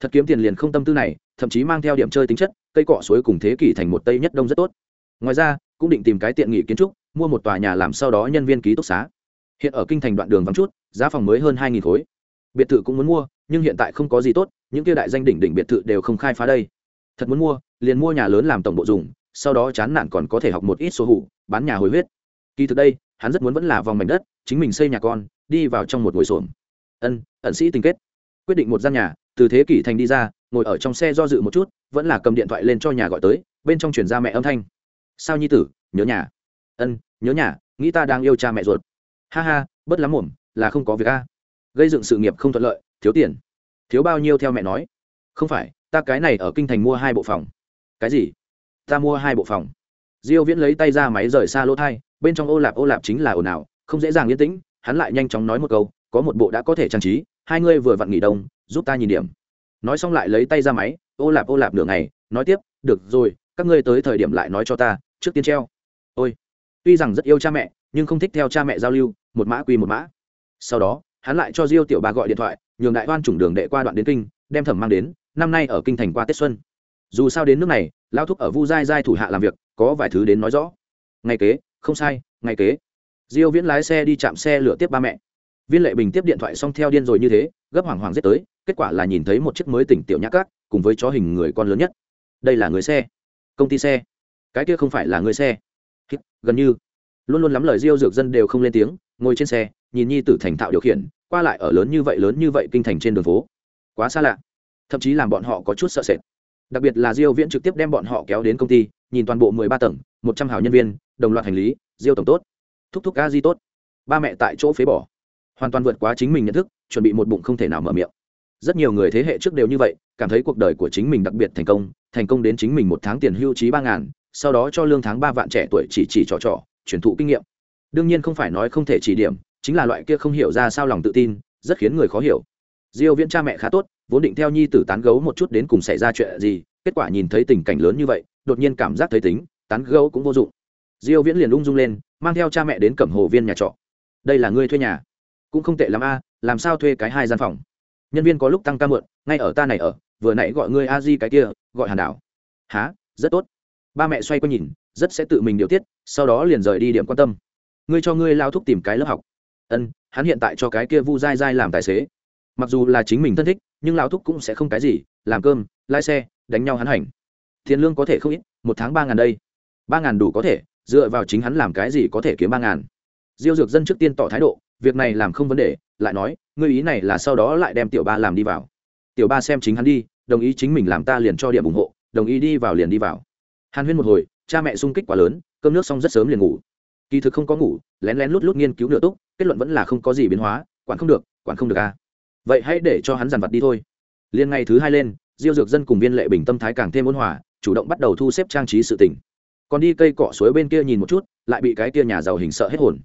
Thật kiếm tiền liền không tâm tư này, thậm chí mang theo điểm chơi tính chất, cây cọ suối cùng thế kỷ thành một tây nhất đông rất tốt. Ngoài ra cũng định tìm cái tiện nghị kiến trúc, mua một tòa nhà làm sau đó nhân viên ký túc xá. Hiện ở kinh thành đoạn đường vắng chút, giá phòng mới hơn hai nghìn khối. Biệt thự cũng muốn mua, nhưng hiện tại không có gì tốt, những kia đại danh đỉnh đỉnh biệt thự đều không khai phá đây. Thật muốn mua, liền mua nhà lớn làm tổng bộ dùng, sau đó chán nản còn có thể học một ít số hủ, bán nhà hồi huyết. Kỳ thực đây, hắn rất muốn vẫn là vòng mảnh đất, chính mình xây nhà con, đi vào trong một ngồi xổm. Ân, ẩn sĩ tình kết. Quyết định một gian nhà, từ thế kỷ thành đi ra, ngồi ở trong xe do dự một chút, vẫn là cầm điện thoại lên cho nhà gọi tới, bên trong chuyển ra mẹ âm thanh sao nhi tử, nhớ nhà? Ân, nhớ nhà, nghĩ ta đang yêu cha mẹ ruột. Ha ha, bất lắm mồm là không có việc a. Gây dựng sự nghiệp không thuận lợi, thiếu tiền. Thiếu bao nhiêu theo mẹ nói. Không phải, ta cái này ở kinh thành mua hai bộ phòng. Cái gì? Ta mua hai bộ phòng. Diêu viễn lấy tay ra máy rời xa lỗ thai, bên trong ô lạp ô lạp chính là ồn ào, không dễ dàng yên tĩnh, hắn lại nhanh chóng nói một câu, có một bộ đã có thể trang trí, hai ngươi vừa vặn nghỉ đông, giúp ta nhìn điểm. Nói xong lại lấy tay ra máy, ô lạp ô lạp nửa ngày, nói tiếp, được rồi các ngươi tới thời điểm lại nói cho ta, trước tiên treo. Ôi, tuy rằng rất yêu cha mẹ, nhưng không thích theo cha mẹ giao lưu, một mã quy một mã. Sau đó, hắn lại cho diêu tiểu ba gọi điện thoại, nhường đại hoan chủng đường đệ qua đoạn đến kinh, đem thẩm mang đến, năm nay ở kinh thành qua tết xuân. Dù sao đến nước này lao thúc ở vu giai giai thủ hạ làm việc, có vài thứ đến nói rõ. Ngày kế, không sai, ngày kế. Diêu viễn lái xe đi chạm xe lửa tiếp ba mẹ. Viên lệ bình tiếp điện thoại xong theo điên rồi như thế, gấp hoảng hoảng giết tới, kết quả là nhìn thấy một chiếc mới tỉnh tiểu nhã cát, cùng với chó hình người con lớn nhất. Đây là người xe công ty xe. Cái kia không phải là người xe. Gần như. Luôn luôn lắm lời diêu dược dân đều không lên tiếng, ngồi trên xe, nhìn nhi tử thành thạo điều khiển, qua lại ở lớn như vậy, lớn như vậy kinh thành trên đường phố. Quá xa lạ. Thậm chí làm bọn họ có chút sợ sệt. Đặc biệt là diêu viễn trực tiếp đem bọn họ kéo đến công ty, nhìn toàn bộ 13 tầng 100 hào nhân viên, đồng loạt hành lý, diêu tổng tốt. Thúc thúc ca di tốt. Ba mẹ tại chỗ phế bỏ. Hoàn toàn vượt quá chính mình nhận thức, chuẩn bị một bụng không thể nào mở miệng rất nhiều người thế hệ trước đều như vậy, cảm thấy cuộc đời của chính mình đặc biệt thành công thành công đến chính mình một tháng tiền hưu trí ba ngàn, sau đó cho lương tháng ba vạn trẻ tuổi chỉ chỉ trò trò, truyền thụ kinh nghiệm. Đương nhiên không phải nói không thể chỉ điểm, chính là loại kia không hiểu ra sao lòng tự tin, rất khiến người khó hiểu. Diêu viễn cha mẹ khá tốt, vốn định theo nhi tử tán gấu một chút đến cùng xảy ra chuyện gì, kết quả nhìn thấy tình cảnh lớn như vậy, đột nhiên cảm giác thấy tính, tán gấu cũng vô dụng. Diêu viễn liền ung dung lên, mang theo cha mẹ đến cẩm hồ viên nhà trọ. Đây là ngươi thuê nhà? Cũng không tệ lắm a, làm sao thuê cái hai gian phòng? Nhân viên có lúc tăng ca mượn, ngay ở ta này ở, vừa nãy gọi ngươi a di cái kia, gọi hàn đảo. Há rất tốt. Ba mẹ xoay qua nhìn, rất sẽ tự mình điều tiết, sau đó liền rời đi điểm quan tâm. Ngươi cho ngươi lao thúc tìm cái lớp học. Ân, hắn hiện tại cho cái kia vu dai dai làm tài xế. Mặc dù là chính mình thân thích, nhưng lao thúc cũng sẽ không cái gì, làm cơm, lái xe, đánh nhau hắn hành. Tiền lương có thể không ít, một tháng ba ngàn đây. Ba ngàn đủ có thể, dựa vào chính hắn làm cái gì có thể kiếm ba ngàn. Diêu dược dân trước tiên tỏ thái độ, việc này làm không vấn đề lại nói, ngươi ý này là sau đó lại đem tiểu ba làm đi vào. Tiểu ba xem chính hắn đi, đồng ý chính mình làm ta liền cho điểm ủng hộ, đồng ý đi vào liền đi vào. Hàn huyên một hồi, cha mẹ sung kích quá lớn, cơm nước xong rất sớm liền ngủ. Kỳ thực không có ngủ, lén lén lút lút nghiên cứu nửa túc, kết luận vẫn là không có gì biến hóa, quản không được, quản không được à. vậy hãy để cho hắn dàn vặt đi thôi. Liên ngày thứ hai lên, diêu dược dân cùng viên lệ bình tâm thái càng thêm ôn hòa, chủ động bắt đầu thu xếp trang trí sự tỉnh còn đi cây cỏ suối bên kia nhìn một chút, lại bị cái kia nhà giàu hình sợ hết hồn.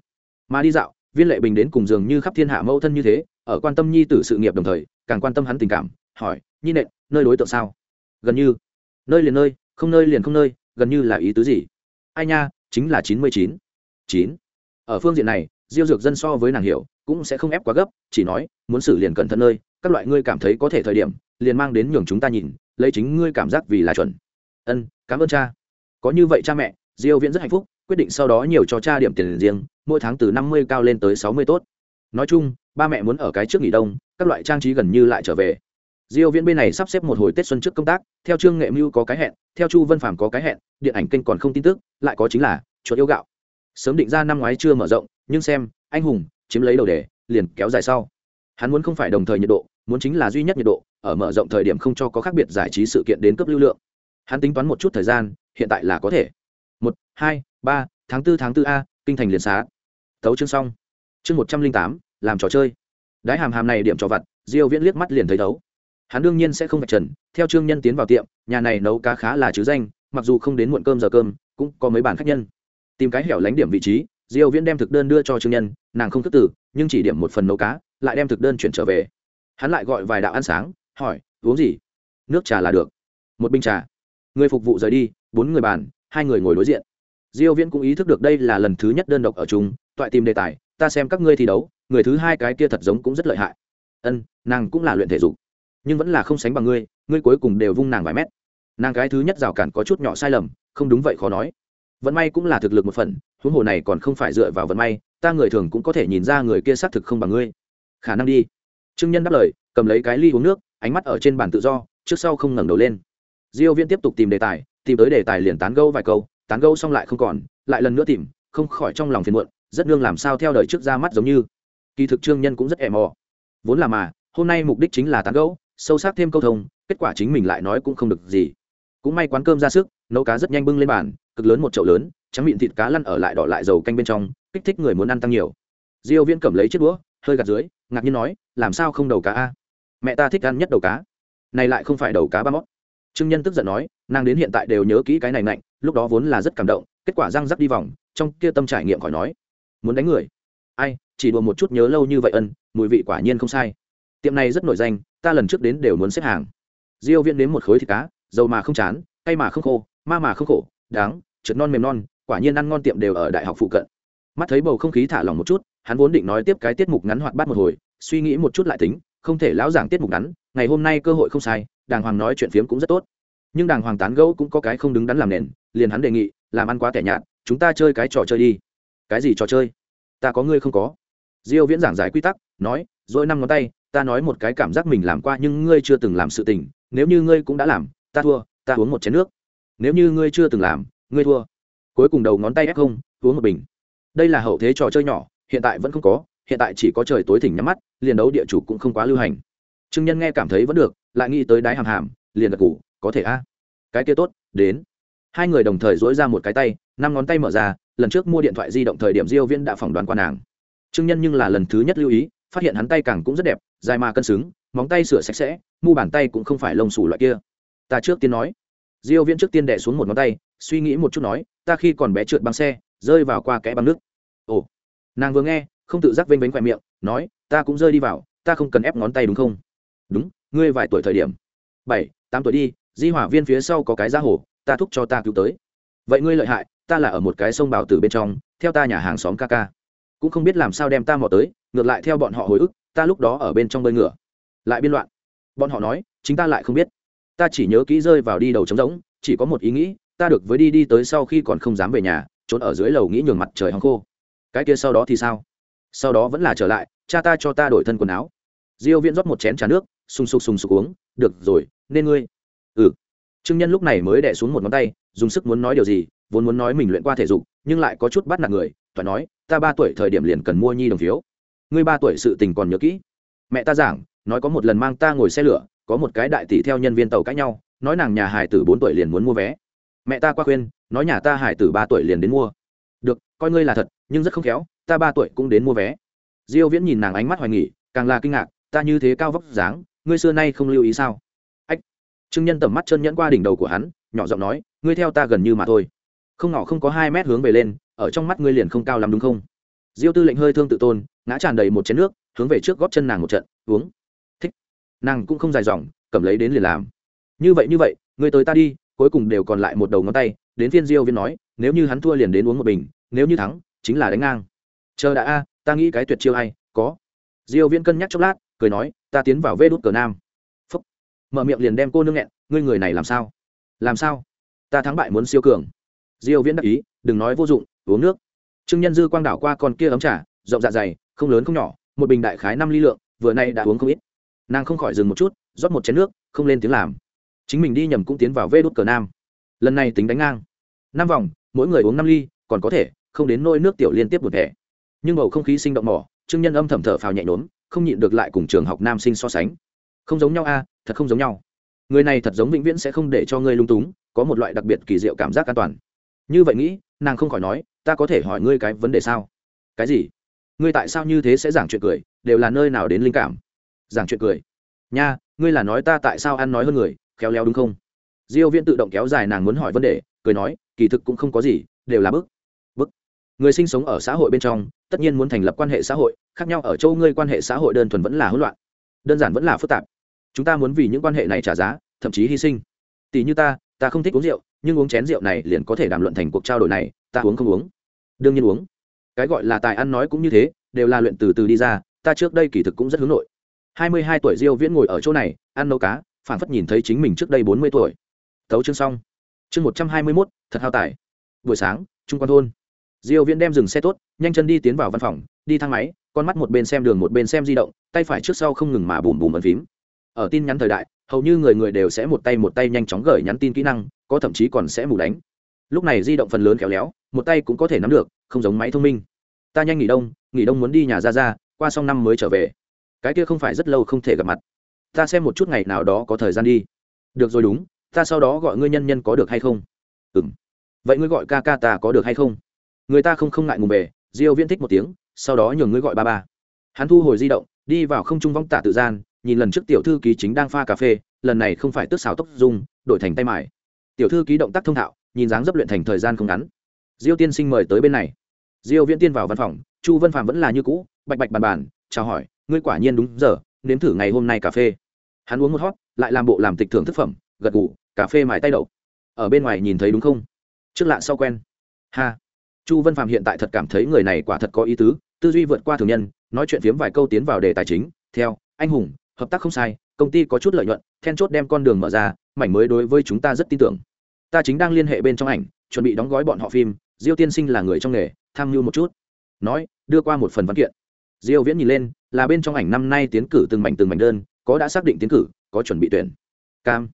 Mà đi dạo viên lệ bình đến cùng dường như khắp thiên hạ mẫu thân như thế, ở quan tâm nhi tử sự nghiệp đồng thời, càng quan tâm hắn tình cảm, hỏi, nhi nện, nơi đối tượng sao? Gần như. Nơi liền nơi, không nơi liền không nơi, gần như là ý tứ gì? Ai nha, chính là chín mươi chín. Chín. Ở phương diện này, diêu dược dân so với nàng hiểu, cũng sẽ không ép quá gấp, chỉ nói, muốn xử liền cẩn thận nơi, các loại ngươi cảm thấy có thể thời điểm, liền mang đến nhường chúng ta nhìn, lấy chính ngươi cảm giác vì là chuẩn. Ân, cảm ơn cha. Có như vậy cha mẹ, diêu viễn rất hạnh phúc, quyết định sau đó nhiều cho cha điểm tiền riêng mỗi tháng từ năm mươi cao lên tới sáu mươi tốt. Nói chung, ba mẹ muốn ở cái trước nghỉ đông, các loại trang trí gần như lại trở về. Diêu viễn bên này sắp xếp một hồi tết xuân trước công tác, theo trương nghệ mưu có cái hẹn, theo chu vân phàm có cái hẹn, điện ảnh kênh còn không tin tức, lại có chính là chuột yêu gạo. Sớm định ra năm ngoái chưa mở rộng, nhưng xem, anh hùng, chiếm lấy đầu đề, liền kéo dài sau. Hắn muốn không phải đồng thời nhiệt độ, muốn chính là duy nhất nhiệt độ, ở mở rộng thời điểm không cho có khác biệt giải trí sự kiện đến cấp lưu lượng. Hắn tính toán một chút thời gian, hiện tại là có thể. Một, hai, ba, tháng 4 tháng 4 a, kinh thành liền xá thấu chương xong. Chương một trăm linh tám, làm trò chơi. Đái hàm hàm này điểm trò vặt, diêu viễn liếc mắt liền thấy thấu. Hắn đương nhiên sẽ không vạch trần, theo trương nhân tiến vào tiệm, nhà này nấu cá khá là chứ danh, mặc dù không đến muộn cơm giờ cơm, cũng có mấy bàn khách nhân. Tìm cái hẻo lánh điểm vị trí, diêu viễn đem thực đơn đưa cho trương nhân, nàng không thức tử nhưng chỉ điểm một phần nấu cá, lại đem thực đơn chuyển trở về. Hắn lại gọi vài đạo ăn sáng, hỏi, uống gì? Nước trà là được. Một bình trà. Người phục vụ rời đi, bốn người bàn, hai người ngồi đối diện. Diêu viễn cũng ý thức được đây là lần thứ nhất đơn độc ở chung toại tìm đề tài, ta xem các ngươi thi đấu, người thứ hai cái kia thật giống cũng rất lợi hại. Ân, nàng cũng là luyện thể dục, nhưng vẫn là không sánh bằng ngươi ngươi cuối cùng đều vung nàng vài mét. Nàng cái thứ nhất rào cản có chút nhỏ sai lầm, không đúng vậy khó nói. Vận may cũng là thực lực một phần, huống hồ này còn không phải dựa vào vận may, ta người thường cũng có thể nhìn ra người kia xác thực không bằng ngươi. Khả năng đi. Trương nhân đáp lời, cầm lấy cái ly uống nước, ánh mắt ở trên bàn tự do, trước sau không ngẩng đầu lên. Diêu viên tiếp tục tìm đề tài, tìm tới đề tài liền tán gẫu vài câu, tán gẫu xong lại không còn, lại lần nữa tìm, không khỏi trong lòng phiền muộn rất nương làm sao theo đời trước ra mắt giống như. Kỳ thực trương nhân cũng rất ẻm mò. Vốn là mà, hôm nay mục đích chính là tán gẫu, sâu sắc thêm câu thông, kết quả chính mình lại nói cũng không được gì. Cũng may quán cơm ra sức, nấu cá rất nhanh bưng lên bàn, cực lớn một chậu lớn, trắng miệng thịt cá lăn ở lại đỏ lại dầu canh bên trong, kích thích người muốn ăn tăng nhiều. Diêu viễn cầm lấy chiếc đũa, hơi gạt dưới, ngạc nhiên nói, làm sao không đầu cá a? Mẹ ta thích ăn nhất đầu cá. Này lại không phải đầu cá ba mốt trương nhân tức giận nói, nàng đến hiện tại đều nhớ kỹ cái này mạnh lúc đó vốn là rất cảm động, kết quả răng rắc đi vòng, trong kia tâm trải nghiệm khỏi nói muốn đánh người. Ai, chỉ đùa một chút nhớ lâu như vậy ân, mùi vị quả nhiên không sai. Tiệm này rất nổi danh, ta lần trước đến đều muốn xếp hàng. Diêu viễn đến một khối thịt cá, dầu mà không chán, cay mà không khô, ma mà không khổ, đáng, trượt non mềm non, quả nhiên ăn ngon tiệm đều ở đại học phụ cận. Mắt thấy bầu không khí thả lỏng một chút, hắn vốn định nói tiếp cái tiết mục ngắn hoạt bát một hồi, suy nghĩ một chút lại tính, không thể lão giảng tiết mục ngắn, ngày hôm nay cơ hội không sai, đàng hoàng nói chuyện phiếm cũng rất tốt. Nhưng đàng hoàng tán gẫu cũng có cái không đứng đắn làm nền, liền hắn đề nghị, làm ăn quá tẻ nhạt, chúng ta chơi cái trò chơi đi cái gì trò chơi? Ta có ngươi không có. Diêu viễn giảng giải quy tắc, nói, rồi năm ngón tay, ta nói một cái cảm giác mình làm qua nhưng ngươi chưa từng làm sự tình, nếu như ngươi cũng đã làm, ta thua, ta uống một chén nước. Nếu như ngươi chưa từng làm, ngươi thua. Cuối cùng đầu ngón tay ép không, uống một bình. Đây là hậu thế trò chơi nhỏ, hiện tại vẫn không có, hiện tại chỉ có trời tối thỉnh nhắm mắt, liền đấu địa chủ cũng không quá lưu hành. Trương nhân nghe cảm thấy vẫn được, lại nghĩ tới đáy hàm hàm, liền gật ngủ có thể a. Cái kia tốt, đến. Hai người đồng thời dỗi ra một cái tay, năm ngón tay mở ra lần trước mua điện thoại di động thời điểm diêu viễn đã phỏng đoán qua nàng. Trương nhân nhưng là lần thứ nhất lưu ý, phát hiện hắn tay càng cũng rất đẹp, dài mà cân xứng, móng tay sửa sạch sẽ, mu bàn tay cũng không phải lông xù loại kia. Ta trước tiên nói. Diêu viễn trước tiên đè xuống một ngón tay, suy nghĩ một chút nói, ta khi còn bé trượt băng xe, rơi vào qua kẽ băng nước. Ồ. Nàng vừa nghe, không tự giác vênh vênh khoe miệng, nói, ta cũng rơi đi vào, ta không cần ép ngón tay đúng không? Đúng, ngươi vài tuổi thời điểm. Bảy, tám tuổi đi, di hỏa viên phía sau có cái giá hồ ta thúc cho ta cứu tới. Vậy ngươi lợi hại ta là ở một cái sông bào tử bên trong, theo ta nhà hàng xóm ca ca. Cũng không biết làm sao đem ta mò tới, ngược lại theo bọn họ hồi ức, ta lúc đó ở bên trong bơi ngựa. Lại biên loạn. Bọn họ nói, chính ta lại không biết. Ta chỉ nhớ kỹ rơi vào đi đầu trống rỗng, chỉ có một ý nghĩ, ta được với đi đi tới sau khi còn không dám về nhà, trốn ở dưới lầu nghĩ nhường mặt trời hóng khô. Cái kia sau đó thì sao? Sau đó vẫn là trở lại, cha ta cho ta đổi thân quần áo. Diêu viễn rót một chén trà nước, sùng sục sùng sục uống, được rồi, nên ngươi. Ừ trương nhân lúc này mới đè xuống một ngón tay, dùng sức muốn nói điều gì, vốn muốn nói mình luyện qua thể dục, nhưng lại có chút bắt nạt người, Toại nói, ta ba tuổi thời điểm liền cần mua nhi đồng phiếu. Ngươi ba tuổi sự tình còn nhớ kỹ. Mẹ ta giảng, nói có một lần mang ta ngồi xe lửa, có một cái đại tỷ theo nhân viên tàu cãi nhau, nói nàng nhà hải tử bốn tuổi liền muốn mua vé. Mẹ ta qua khuyên, nói nhà ta hải tử ba tuổi liền đến mua. Được, coi ngươi là thật, nhưng rất không khéo, ta ba tuổi cũng đến mua vé. Diêu viễn nhìn nàng ánh mắt hoài nghỉ càng là kinh ngạc, ta như thế cao vóc dáng, ngươi xưa nay không lưu ý sao? Trương nhân tầm mắt chân nhẫn qua đỉnh đầu của hắn, nhỏ giọng nói, ngươi theo ta gần như mà thôi. Không ngỏ không có hai mét hướng về lên, ở trong mắt ngươi liền không cao lắm đúng không? Diêu tư lệnh hơi thương tự tôn, ngã tràn đầy một chén nước, hướng về trước góp chân nàng một trận, uống. Thích. Nàng cũng không dài dòng, cầm lấy đến liền làm. Như vậy như vậy, ngươi tới ta đi. Cuối cùng đều còn lại một đầu ngón tay, đến phiên diêu viên nói, nếu như hắn thua liền đến uống một bình, nếu như thắng, chính là đánh ngang. Chờ đã a, ta nghĩ cái tuyệt chiêu hay có. Diêu viên cân nhắc chốc lát, cười nói, ta tiến vào vê đút cờ nam mở miệng liền đem cô nương nghẹn, ngươi người này làm sao? Làm sao? Ta thắng bại muốn siêu cường. Diêu viễn đắc ý, đừng nói vô dụng, uống nước. Trương nhân dư quang đảo qua con kia ấm trà, rộng dạ dày, không lớn không nhỏ, một bình đại khái năm ly lượng, vừa nay đã uống không ít. Nàng không khỏi dừng một chút, rót một chén nước, không lên tiếng làm. Chính mình đi nhầm cũng tiến vào vê đốt cờ nam. Lần này tính đánh ngang. Năm vòng, mỗi người uống năm ly, còn có thể, không đến nôi nước tiểu liên tiếp một thẻ. Nhưng bầu không khí sinh động mỏ, trương nhân âm thầm thở phào nhẹ nhõm, không nhịn được lại cùng trường học nam sinh so sánh. Không giống nhau a thật không giống nhau. Người này thật giống vĩnh viễn sẽ không để cho ngươi lung túng, có một loại đặc biệt kỳ diệu cảm giác an toàn. Như vậy nghĩ, nàng không khỏi nói, ta có thể hỏi ngươi cái vấn đề sao? Cái gì? Ngươi tại sao như thế sẽ giảng chuyện cười, đều là nơi nào đến linh cảm? Giảng chuyện cười. Nha, ngươi là nói ta tại sao ăn nói hơn người, khéo léo đúng không? Diêu viễn tự động kéo dài nàng muốn hỏi vấn đề, cười nói, kỳ thực cũng không có gì, đều là bức. Bức. Người sinh sống ở xã hội bên trong, tất nhiên muốn thành lập quan hệ xã hội, khác nhau ở châu ngươi quan hệ xã hội đơn thuần vẫn là hỗn loạn. Đơn giản vẫn là phức tạp chúng ta muốn vì những quan hệ này trả giá thậm chí hy sinh. Tỷ như ta ta không thích uống rượu nhưng uống chén rượu này liền có thể đàm luận thành cuộc trao đổi này ta uống không uống? Đương nhiên uống. Cái gọi là tài ăn nói cũng như thế đều là luyện từ từ đi ra ta trước đây kỳ thực cũng rất hướng nội. Hai mươi hai tuổi diêu viễn ngồi ở chỗ này ăn nấu cá phản phất nhìn thấy chính mình trước đây bốn mươi tuổi. Thấu chương xong. Chương một trăm hai mươi 121, thật hao tải buổi sáng trung quan thôn. Diêu viễn đem dừng xe tốt nhanh chân đi tiến vào văn phòng đi thang máy con mắt một bên xem đường một bên xem di động tay phải trước sau không ngừng mà bùm bùm ấn phím ở tin nhắn thời đại, hầu như người người đều sẽ một tay một tay nhanh chóng gửi nhắn tin kỹ năng, có thậm chí còn sẽ mù đánh. Lúc này di động phần lớn khéo léo, một tay cũng có thể nắm được, không giống máy thông minh. Ta nhanh nghỉ đông nghỉ đông muốn đi nhà ra ra qua xong năm mới trở về. Cái kia không phải rất lâu không thể gặp mặt. Ta xem một chút ngày nào đó có thời gian đi. Được rồi đúng, ta sau đó gọi ngươi nhân nhân có được hay không? Ừ m vậy ngươi gọi ca ca ta có được hay không? Người ta không không ngại ngùng về, diêu viễn thích một tiếng, sau đó nhường ngươi gọi ba ba. Hắn thu hồi di động, đi vào không trung vong tạ tự gian nhìn lần trước tiểu thư ký chính đang pha cà phê, lần này không phải tước xào tốc dung, đổi thành tay mải tiểu thư ký động tác thông thạo, nhìn dáng dấp luyện thành thời gian không ngắn. Diêu tiên sinh mời tới bên này. Diêu viễn tiên vào văn phòng, chu vân phạm vẫn là như cũ, bạch bạch bàn bàn, chào hỏi, ngươi quả nhiên đúng giờ, nếm thử ngày hôm nay cà phê. Hắn uống một hót lại làm bộ làm tịch thưởng thức phẩm, gật gù, cà phê mài tay đậu. Ở bên ngoài nhìn thấy đúng không? Trước lạ sau quen. Ha. Chu vân phạm hiện tại thật cảm thấy người này quả thật có ý tứ, tư duy vượt qua thường nhân, nói chuyện phiếm vài câu tiến vào đề tài chính. Theo, anh hùng hợp tác không sai, công ty có chút lợi nhuận, then chốt đem con đường mở ra, mảnh mới đối với chúng ta rất tin tưởng. Ta chính đang liên hệ bên trong ảnh, chuẩn bị đóng gói bọn họ phim, diêu tiên sinh là người trong nghề, tham mưu một chút. Nói, đưa qua một phần văn kiện. Diêu viễn nhìn lên, là bên trong ảnh năm nay tiến cử từng mảnh từng mảnh đơn, có đã xác định tiến cử, có chuẩn bị tuyển. Cam.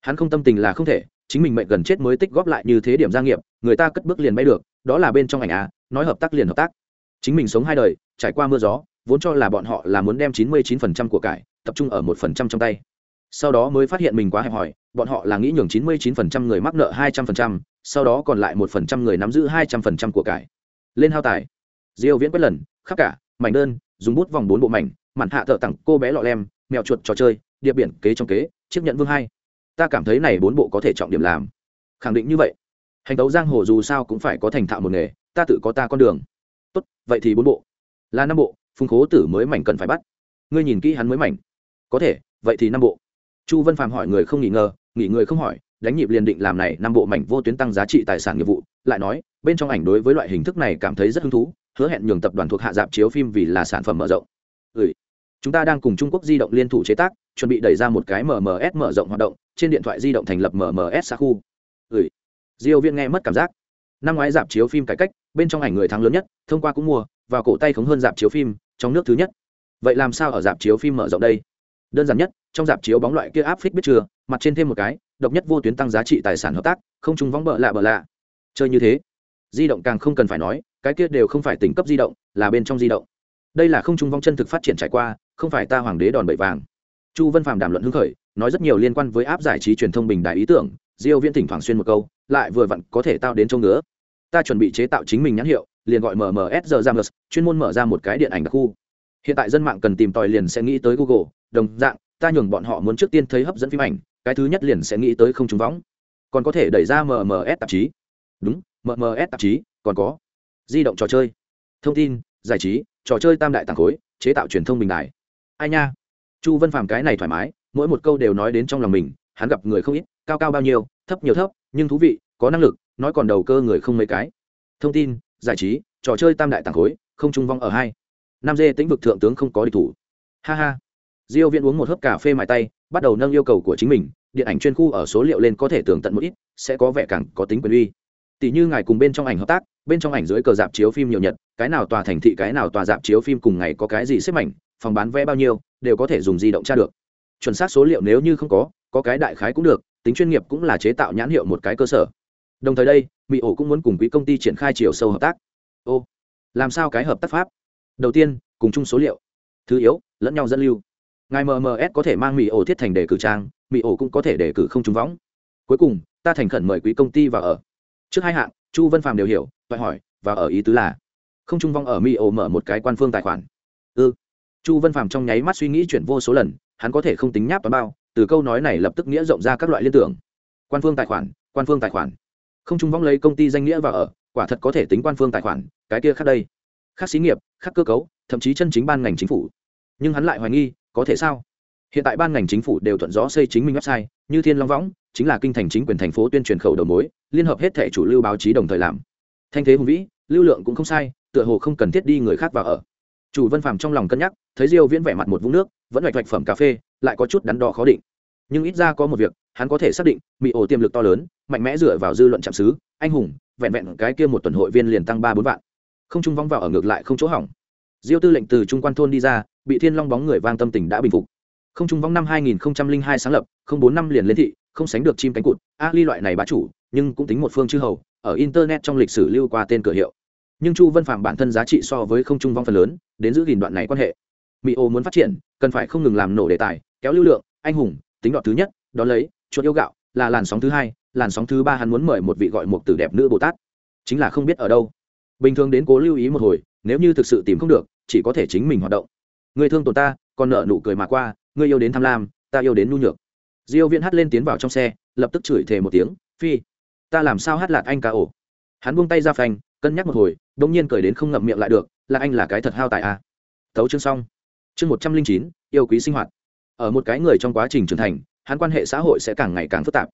Hắn không tâm tình là không thể, chính mình mệnh gần chết mới tích góp lại như thế điểm gia nghiệp, người ta cất bước liền bay được, đó là bên trong ảnh à nói hợp tác liền hợp tác. Chính mình sống hai đời, trải qua mưa gió vốn cho là bọn họ là muốn đem 99% của cải tập trung ở một phần trăm trong tay. Sau đó mới phát hiện mình quá hẹp hòi bọn họ là nghĩ nhường 99% người mắc nợ 200%, sau đó còn lại một phần trăm người nắm giữ 200% của cải. Lên hao tài. Diêu viễn quét lần khắp cả mảnh đơn dùng bút vòng bốn bộ mảnh mặn hạ thợ tặng cô bé lọ lem mèo chuột trò chơi địa biển kế trong kế chiếc nhận vương hai. Ta cảm thấy này bốn bộ có thể trọng điểm làm. Khẳng định như vậy. Hành tấu giang hồ dù sao cũng phải có thành thạo một nghề ta tự có ta con đường. Tốt vậy thì bốn bộ. Là năm bộ phùng khố tử mới mảnh cần phải bắt. Ngươi nhìn kỹ hắn mới mảnh. Có thể, vậy thì năm bộ. Chu vân phàm hỏi người không nghỉ ngờ, nghỉ người không hỏi, đánh nhịp liền định làm này năm bộ mảnh vô tuyến tăng giá trị tài sản nghiệp vụ, lại nói, bên trong ảnh đối với loại hình thức này cảm thấy rất hứng thú, hứa hẹn nhường tập đoàn thuộc hạ dạp chiếu phim vì là sản phẩm mở rộng. Ừ. chúng ta đang cùng trung quốc di động liên thủ chế tác, chuẩn bị đẩy ra một cái mms mở rộng hoạt động, trên điện thoại di động thành lập mms xa khu ừ. diêu viên nghe mất cảm giác. Năm ngoái dạp chiếu phim cải cách, bên trong ảnh người thắng lớn nhất, thông qua cũng mua vào cổ tay khống hơn dạp chiếu phim, trong nước thứ nhất. Vậy làm sao ở dạp chiếu phim mở rộng đây? Đơn giản nhất, trong dạp chiếu bóng loại kia áp phích biết chưa, mặt trên thêm một cái, độc nhất vô tuyến tăng giá trị tài sản hợp tác, không chung vóng bợ lạ bợ lạ. Chơi như thế, di động càng không cần phải nói, cái kia đều không phải tỉnh cấp di động, là bên trong di động. Đây là không trùng vong chân thực phát triển trải qua, không phải ta hoàng đế đòn bẩy vàng. Chu vân phàm đàm luận hưng khởi, nói rất nhiều liên quan với áp giải trí truyền thông bình đại ý tưởng, diêu viễn thỉnh thoảng xuyên một câu, lại vừa vặn có thể tao đến trông ngứa. Ta chuẩn bị chế tạo chính mình nhãn hiệu liền gọi mms giờ giam chuyên môn mở ra một cái điện ảnh đặc khu. Hiện tại dân mạng cần tìm tòi liền sẽ nghĩ tới google, đồng dạng, ta nhường bọn họ muốn trước tiên thấy hấp dẫn phim ảnh, cái thứ nhất liền sẽ nghĩ tới không trúng võng. Còn có thể đẩy ra mms tạp chí. Đúng mms tạp chí, còn có di động trò chơi. Thông tin, giải trí, trò chơi tam đại tàng khối, chế tạo truyền thông bình đại ai nha? Chu vân phàm cái này thoải mái, mỗi một câu đều nói đến trong lòng mình, hắn gặp người không ít, cao cao bao nhiêu, thấp nhiều thấp, nhưng thú vị, có năng lực, nói còn đầu cơ người không mấy cái. Thông tin giải trí, trò chơi tam đại tàng khối, không trung vong ở hai. Nam dê tĩnh vực thượng tướng không có địch thủ. Ha ha. Diêu viễn uống một hớp cà phê mài tay, bắt đầu nâng yêu cầu của chính mình, điện ảnh chuyên khu ở số liệu lên có thể tưởng tận một ít, sẽ có vẻ càng có tính quyền uy. Tỷ như ngài cùng bên trong ảnh hợp tác, bên trong ảnh dưới cờ dạp chiếu phim nhiều nhật, cái nào tòa thành thị, cái nào tòa dạp chiếu phim cùng ngày có cái gì xếp mảnh, phòng bán vé bao nhiêu, đều có thể dùng di động tra được. Chuẩn xác số liệu nếu như không có có cái đại khái cũng được, tính chuyên nghiệp cũng là chế tạo nhãn hiệu một cái cơ sở đồng thời đây mỹ ổ cũng muốn cùng quỹ công ty triển khai chiều sâu hợp tác. Ô, làm sao cái hợp tác pháp? Đầu tiên, cùng chung số liệu. Thứ yếu, lẫn nhau dẫn lưu. Ngài mms có thể mang mỹ ổ thiết thành đề cử trang mỹ ổ cũng có thể đề cử không trúng võng. Cuối cùng, ta thành khẩn mời quý công ty vào ở. Trước hai hạng, chu văn phàm đều hiểu, toại hỏi và ở ý tứ là? Không trung vong ở mỹ ổ mở một cái quan phương tài khoản. Ư ừ. chu văn phàm trong nháy mắt suy nghĩ chuyển vô số lần, hắn có thể không tính nháp toán bao, từ câu nói này lập tức nghĩa rộng ra các loại liên tưởng. Quan phương tài khoản, quan phương tài khoản không trung vong lấy công ty danh nghĩa vào ở, quả thật có thể tính quan phương tài khoản, cái kia khác đây. Khác xí nghiệp, khác cơ cấu, thậm chí chân chính ban ngành chính phủ. Nhưng hắn lại hoài nghi, có thể sao? Hiện tại ban ngành chính phủ đều thuận rõ xây chính mình website, như thiên long võng, chính là kinh thành chính quyền thành phố tuyên truyền khẩu đầu mối, liên hợp hết thẻ chủ lưu báo chí đồng thời làm. Thanh thế hùng vĩ, lưu lượng cũng không sai, tựa hồ không cần thiết đi người khác vào ở. Chủ vân phàm trong lòng cân nhắc, thấy diêu viễn vẻ mặt một vũng nước, vẫn hoạch hoạch phẩm cà phê, lại có chút đắn đo khó định. Nhưng ít ra có một việc hắn có thể xác định mỹ ổ tiềm lực to lớn, mạnh mẽ dựa vào dư luận chạm xứ, anh hùng, vẹn vẹn cái kia một tuần hội viên liền tăng ba bốn vạn. Không trung vong vào ở ngược lại không chỗ hỏng. Diêu tư lệnh từ trung quan thôn đi ra, bị thiên long bóng người vang tâm tình đã bình phục. Không trung vong năm 2002 sáng lập, không bốn năm liền lên thị, không sánh được chim cánh cụt, a ly loại này bá chủ, nhưng cũng tính một phương chư hầu, ở internet trong lịch sử lưu qua tên cửa hiệu. Nhưng chu vân phạm bản thân giá trị so với không trung vong phần lớn, đến giữ gìn đoạn này quan hệ. Mỹ ô muốn phát triển, cần phải không ngừng làm nổ đề tài, kéo lưu lượng, anh hùng, tính đoạn thứ nhất đó lấy chuột yêu gạo, là làn sóng thứ hai, làn sóng thứ ba hắn muốn mời một vị gọi một tử đẹp nữ bồ tát. Chính là không biết ở đâu. Bình thường đến cố lưu ý một hồi, nếu như thực sự tìm không được, chỉ có thể chính mình hoạt động. Người thương tổn ta, còn nợ nụ cười mà qua, người yêu đến tham lam, ta yêu đến nhu nhược. Diêu viễn hát lên tiến vào trong xe, lập tức chửi thề một tiếng, phi, ta làm sao hát lạc anh ca ổ? Hắn buông tay ra phanh, cân nhắc một hồi đông nhiên cười đến không ngậm miệng lại được, là anh là cái thật hao tài à. thấu chương xong. Chương một trăm linh chín, yêu quý sinh hoạt. Ở một cái người trong quá trình trưởng thành hắn quan hệ xã hội sẽ càng ngày càng phức tạp.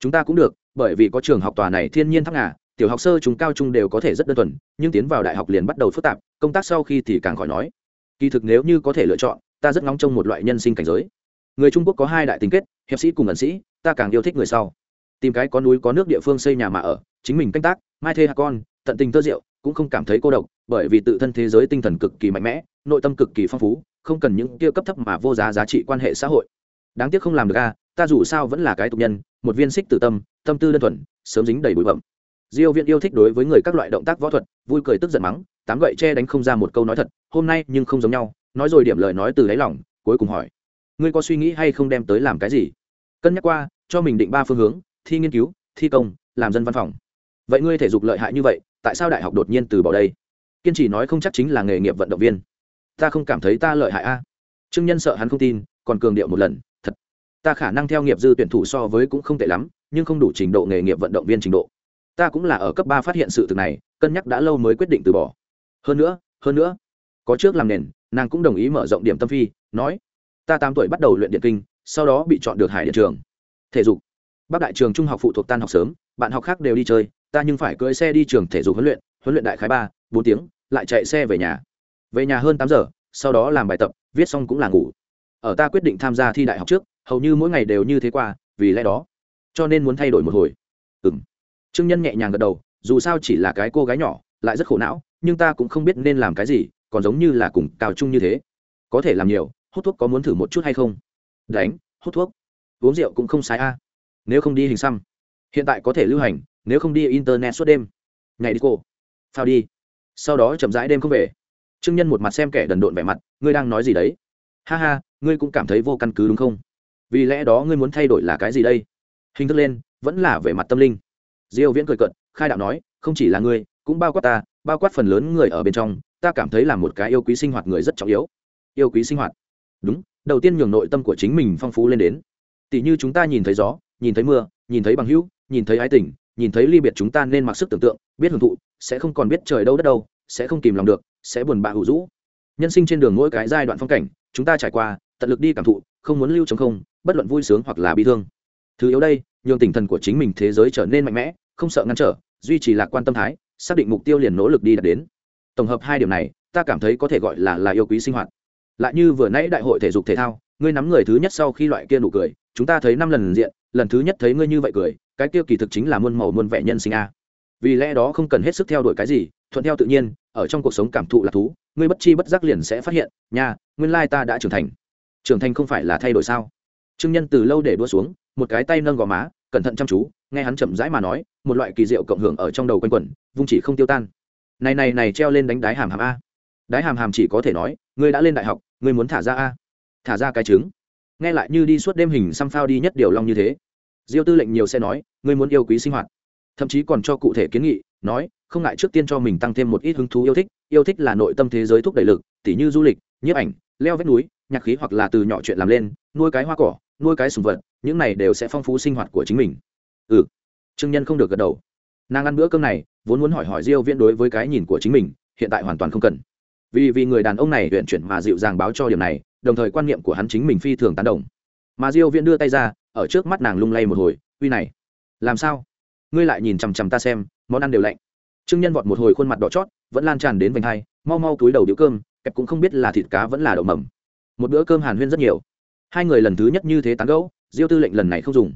Chúng ta cũng được, bởi vì có trường học tòa này thiên nhiên thắc ngà, tiểu học sơ chúng cao trung đều có thể rất đơn thuần, nhưng tiến vào đại học liền bắt đầu phức tạp, công tác sau khi thì càng khỏi nói. Kỳ thực nếu như có thể lựa chọn, ta rất ngóng trông một loại nhân sinh cảnh giới. Người trung quốc có hai đại tính kết, hiệp sĩ cùng ẩn sĩ, ta càng yêu thích người sau. Tìm cái có núi có nước địa phương xây nhà mà ở, chính mình canh tác, mai thê hạ con, tận tình tơ rượu, cũng không cảm thấy cô độc, bởi vì tự thân thế giới tinh thần cực kỳ mạnh mẽ, nội tâm cực kỳ phong phú, không cần những kia cấp thấp mà vô giá giá trị quan hệ xã hội đáng tiếc không làm được a, ta dù sao vẫn là cái tục nhân, một viên xích tự tâm tâm tư đơn thuần, sớm dính đầy bụi bẩm diêu viện yêu thích đối với người các loại động tác võ thuật, vui cười tức giận mắng, tám gậy che đánh không ra một câu nói thật, hôm nay nhưng không giống nhau, nói rồi điểm lời nói từ đáy lòng, cuối cùng hỏi, ngươi có suy nghĩ hay không đem tới làm cái gì? Cân nhắc qua, cho mình định ba phương hướng, thi nghiên cứu, thi công, làm dân văn phòng. Vậy ngươi thể dục lợi hại như vậy, tại sao đại học đột nhiên từ bỏ đây? Kiên trì nói không chắc chính là nghề nghiệp vận động viên. Ta không cảm thấy ta lợi hại a. Trương nhân sợ hắn không tin, còn cường điệu một lần ta khả năng theo nghiệp dư tuyển thủ so với cũng không tệ lắm, nhưng không đủ trình độ nghề nghiệp vận động viên trình độ. Ta cũng là ở cấp ba phát hiện sự thực này, cân nhắc đã lâu mới quyết định từ bỏ. Hơn nữa hơn nữa, có trước làm nền, nàng cũng đồng ý mở rộng điểm tâm phi, nói, ta tám tuổi bắt đầu luyện điện kinh, sau đó bị chọn được hải điện trường. Thể dục. Bắc đại trường trung học phụ thuộc tan học sớm, bạn học khác đều đi chơi, ta nhưng phải cưỡi xe đi trường thể dục huấn luyện huấn luyện đại khái ba, bốn tiếng, lại chạy xe về nhà. Về nhà hơn tám giờ, sau đó làm bài tập, viết xong cũng là ngủ. Ở ta quyết định tham gia thi đại học trước hầu như mỗi ngày đều như thế qua, vì lẽ đó, cho nên muốn thay đổi một hồi. Ừ m trương nhân nhẹ nhàng gật đầu, dù sao chỉ là cái cô gái nhỏ, lại rất khổ não, nhưng ta cũng không biết nên làm cái gì, còn giống như là cùng cao trung như thế. Có thể làm nhiều, hút thuốc có muốn thử một chút hay không? Đánh, hút thuốc. Uống rượu cũng không sai a. Nếu không đi hình xăm. Hiện tại có thể lưu hành, nếu không đi internet suốt đêm. Ngày đi cô. Phao đi. Sau đó chậm rãi đêm không về. Trương nhân một mặt xem kẻ đần độn vẻ mặt, ngươi đang nói gì đấy? Ha ha, ngươi cũng cảm thấy vô căn cứ đúng không? Vì lẽ đó ngươi muốn thay đổi là cái gì đây? Hình thức lên, vẫn là về mặt tâm linh. Diêu viễn cười cợt, khai đạo nói, không chỉ là ngươi, cũng bao quát ta, bao quát phần lớn người ở bên trong, ta cảm thấy là một cái yêu quý sinh hoạt người rất trọng yếu. Yêu quý sinh hoạt. Đúng, đầu tiên nhường nội tâm của chính mình phong phú lên đến. Tỷ như chúng ta nhìn thấy gió, nhìn thấy mưa, nhìn thấy bằng hữu, nhìn thấy ái tình, nhìn thấy ly biệt chúng ta nên mặc sức tưởng tượng, biết hưởng thụ, sẽ không còn biết trời đâu đất đâu, sẽ không kìm lòng được, sẽ buồn bã hữu rũ. Nhân sinh trên đường mỗi cái giai đoạn phong cảnh, chúng ta trải qua, tận lực đi cảm thụ, không muốn lưu chống không bất luận vui sướng hoặc là bi thương. Thứ yếu đây, nhường tinh thần của chính mình thế giới trở nên mạnh mẽ, không sợ ngăn trở, duy trì lạc quan tâm thái, xác định mục tiêu liền nỗ lực đi đạt đến. Tổng hợp hai điểm này, ta cảm thấy có thể gọi là là yêu quý sinh hoạt. Lại như vừa nãy đại hội thể dục thể thao, ngươi nắm người thứ nhất sau khi loại kia nụ cười, chúng ta thấy năm lần diện, lần thứ nhất thấy ngươi như vậy cười, cái kia kỳ thực chính là muôn màu muôn vẻ nhân sinh a. Vì lẽ đó không cần hết sức theo đuổi cái gì, thuận theo tự nhiên, ở trong cuộc sống cảm thụ là thú, ngươi bất chi bất giác liền sẽ phát hiện, nha, nguyên lai ta đã trưởng thành. Trưởng thành không phải là thay đổi sao? Trương nhân từ lâu để đua xuống, một cái tay nâng gò má, cẩn thận chăm chú, nghe hắn chậm rãi mà nói, một loại kỳ diệu cộng hưởng ở trong đầu quanh quẩn, vung chỉ không tiêu tan. Này này này, treo lên đánh đái hàm hàm a. Đái hàm hàm chỉ có thể nói, ngươi đã lên đại học, ngươi muốn thả ra a? Thả ra cái trứng. Nghe lại như đi suốt đêm hình xăm phao đi nhất điều long như thế. Diêu tư lệnh nhiều sẽ nói, ngươi muốn yêu quý sinh hoạt. Thậm chí còn cho cụ thể kiến nghị, nói, không ngại trước tiên cho mình tăng thêm một ít hứng thú yêu thích yêu thích là nội tâm thế giới thúc đẩy lực, tỉ như du lịch, nhiếp ảnh, leo vách núi, nhạc khí hoặc là từ nhỏ chuyện làm lên, nuôi cái hoa cỏ nuôi cái sùng vật, những này đều sẽ phong phú sinh hoạt của chính mình. Ừ. Trương nhân không được gật đầu. Nàng ăn bữa cơm này, vốn muốn hỏi hỏi diêu viễn đối với cái nhìn của chính mình, hiện tại hoàn toàn không cần. Vì vì người đàn ông này luyện chuyển mà dịu dàng báo cho điểm này, đồng thời quan niệm của hắn chính mình phi thường tán đồng. Mà diêu viễn đưa tay ra, ở trước mắt nàng lung lay một hồi, uy này, làm sao? Ngươi lại nhìn chằm chằm ta xem, món ăn đều lạnh. Trương nhân vọt một hồi khuôn mặt đỏ chót, vẫn lan tràn đến vành hai, mau mau túi đầu điếu cơm, kẹp cũng không biết là thịt cá vẫn là đậu mầm. Một bữa cơm hàn huyên rất nhiều hai người lần thứ nhất như thế tán gẫu, diêu tư lệnh lần này không dùng.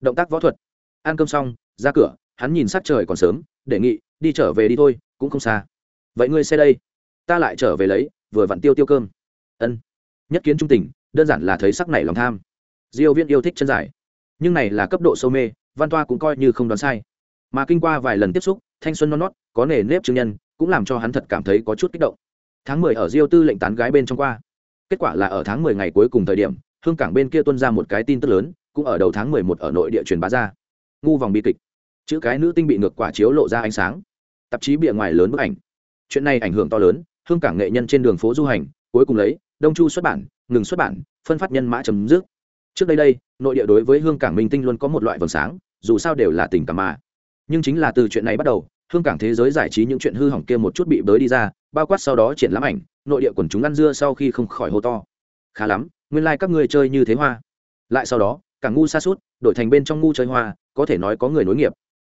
Động tác võ thuật. Ăn cơm xong, ra cửa, hắn nhìn sắc trời còn sớm đề nghị, đi trở về đi thôi, cũng không xa. Vậy ngươi xe đây. Ta lại trở về lấy, vừa vặn tiêu tiêu cơm. Ân. Nhất kiến trung tình đơn giản là thấy sắc này lòng tham. Diêu viên yêu thích chân dài. Nhưng này là cấp độ sâu mê, văn toa cũng coi như không đoán sai. Mà kinh qua vài lần tiếp xúc, thanh xuân non nót, có nề nếp chứng nhân, cũng làm cho hắn thật cảm thấy có chút kích động. Tháng mười ở diêu tư lệnh tán gái bên trong qua. Kết quả là ở tháng mười ngày cuối cùng thời điểm hương cảng bên kia tuân ra một cái tin tức lớn, cũng ở đầu tháng mười một ở nội địa truyền bá ra. Ngu vòng bi kịch. Chữ cái nữ tinh bị ngược quả chiếu lộ ra ánh sáng. Tạp chí bìa ngoài lớn bức ảnh. Chuyện này ảnh hưởng to lớn, hương cảng nghệ nhân trên đường phố du hành, cuối cùng lấy, đông chu xuất bản, ngừng xuất bản, phân phát nhân mã chấm dứt. Trước đây đây, nội địa đối với hương cảng minh tinh luôn có một loại vầng sáng, dù sao đều là tình cảm mà. Nhưng chính là từ chuyện này bắt đầu, hương cảng thế giới giải trí những chuyện hư hỏng kia một chút bị bới đi ra, bao quát sau đó triển lãm ảnh, nội địa quần chúng ăn dưa sau khi không khỏi hô to. Khá lắm nguyên lai、like、các người chơi như thế hoa. Lại sau đó càng ngu xa suốt đổi thành bên trong ngu chơi hoa, có thể nói có người nối nghiệp.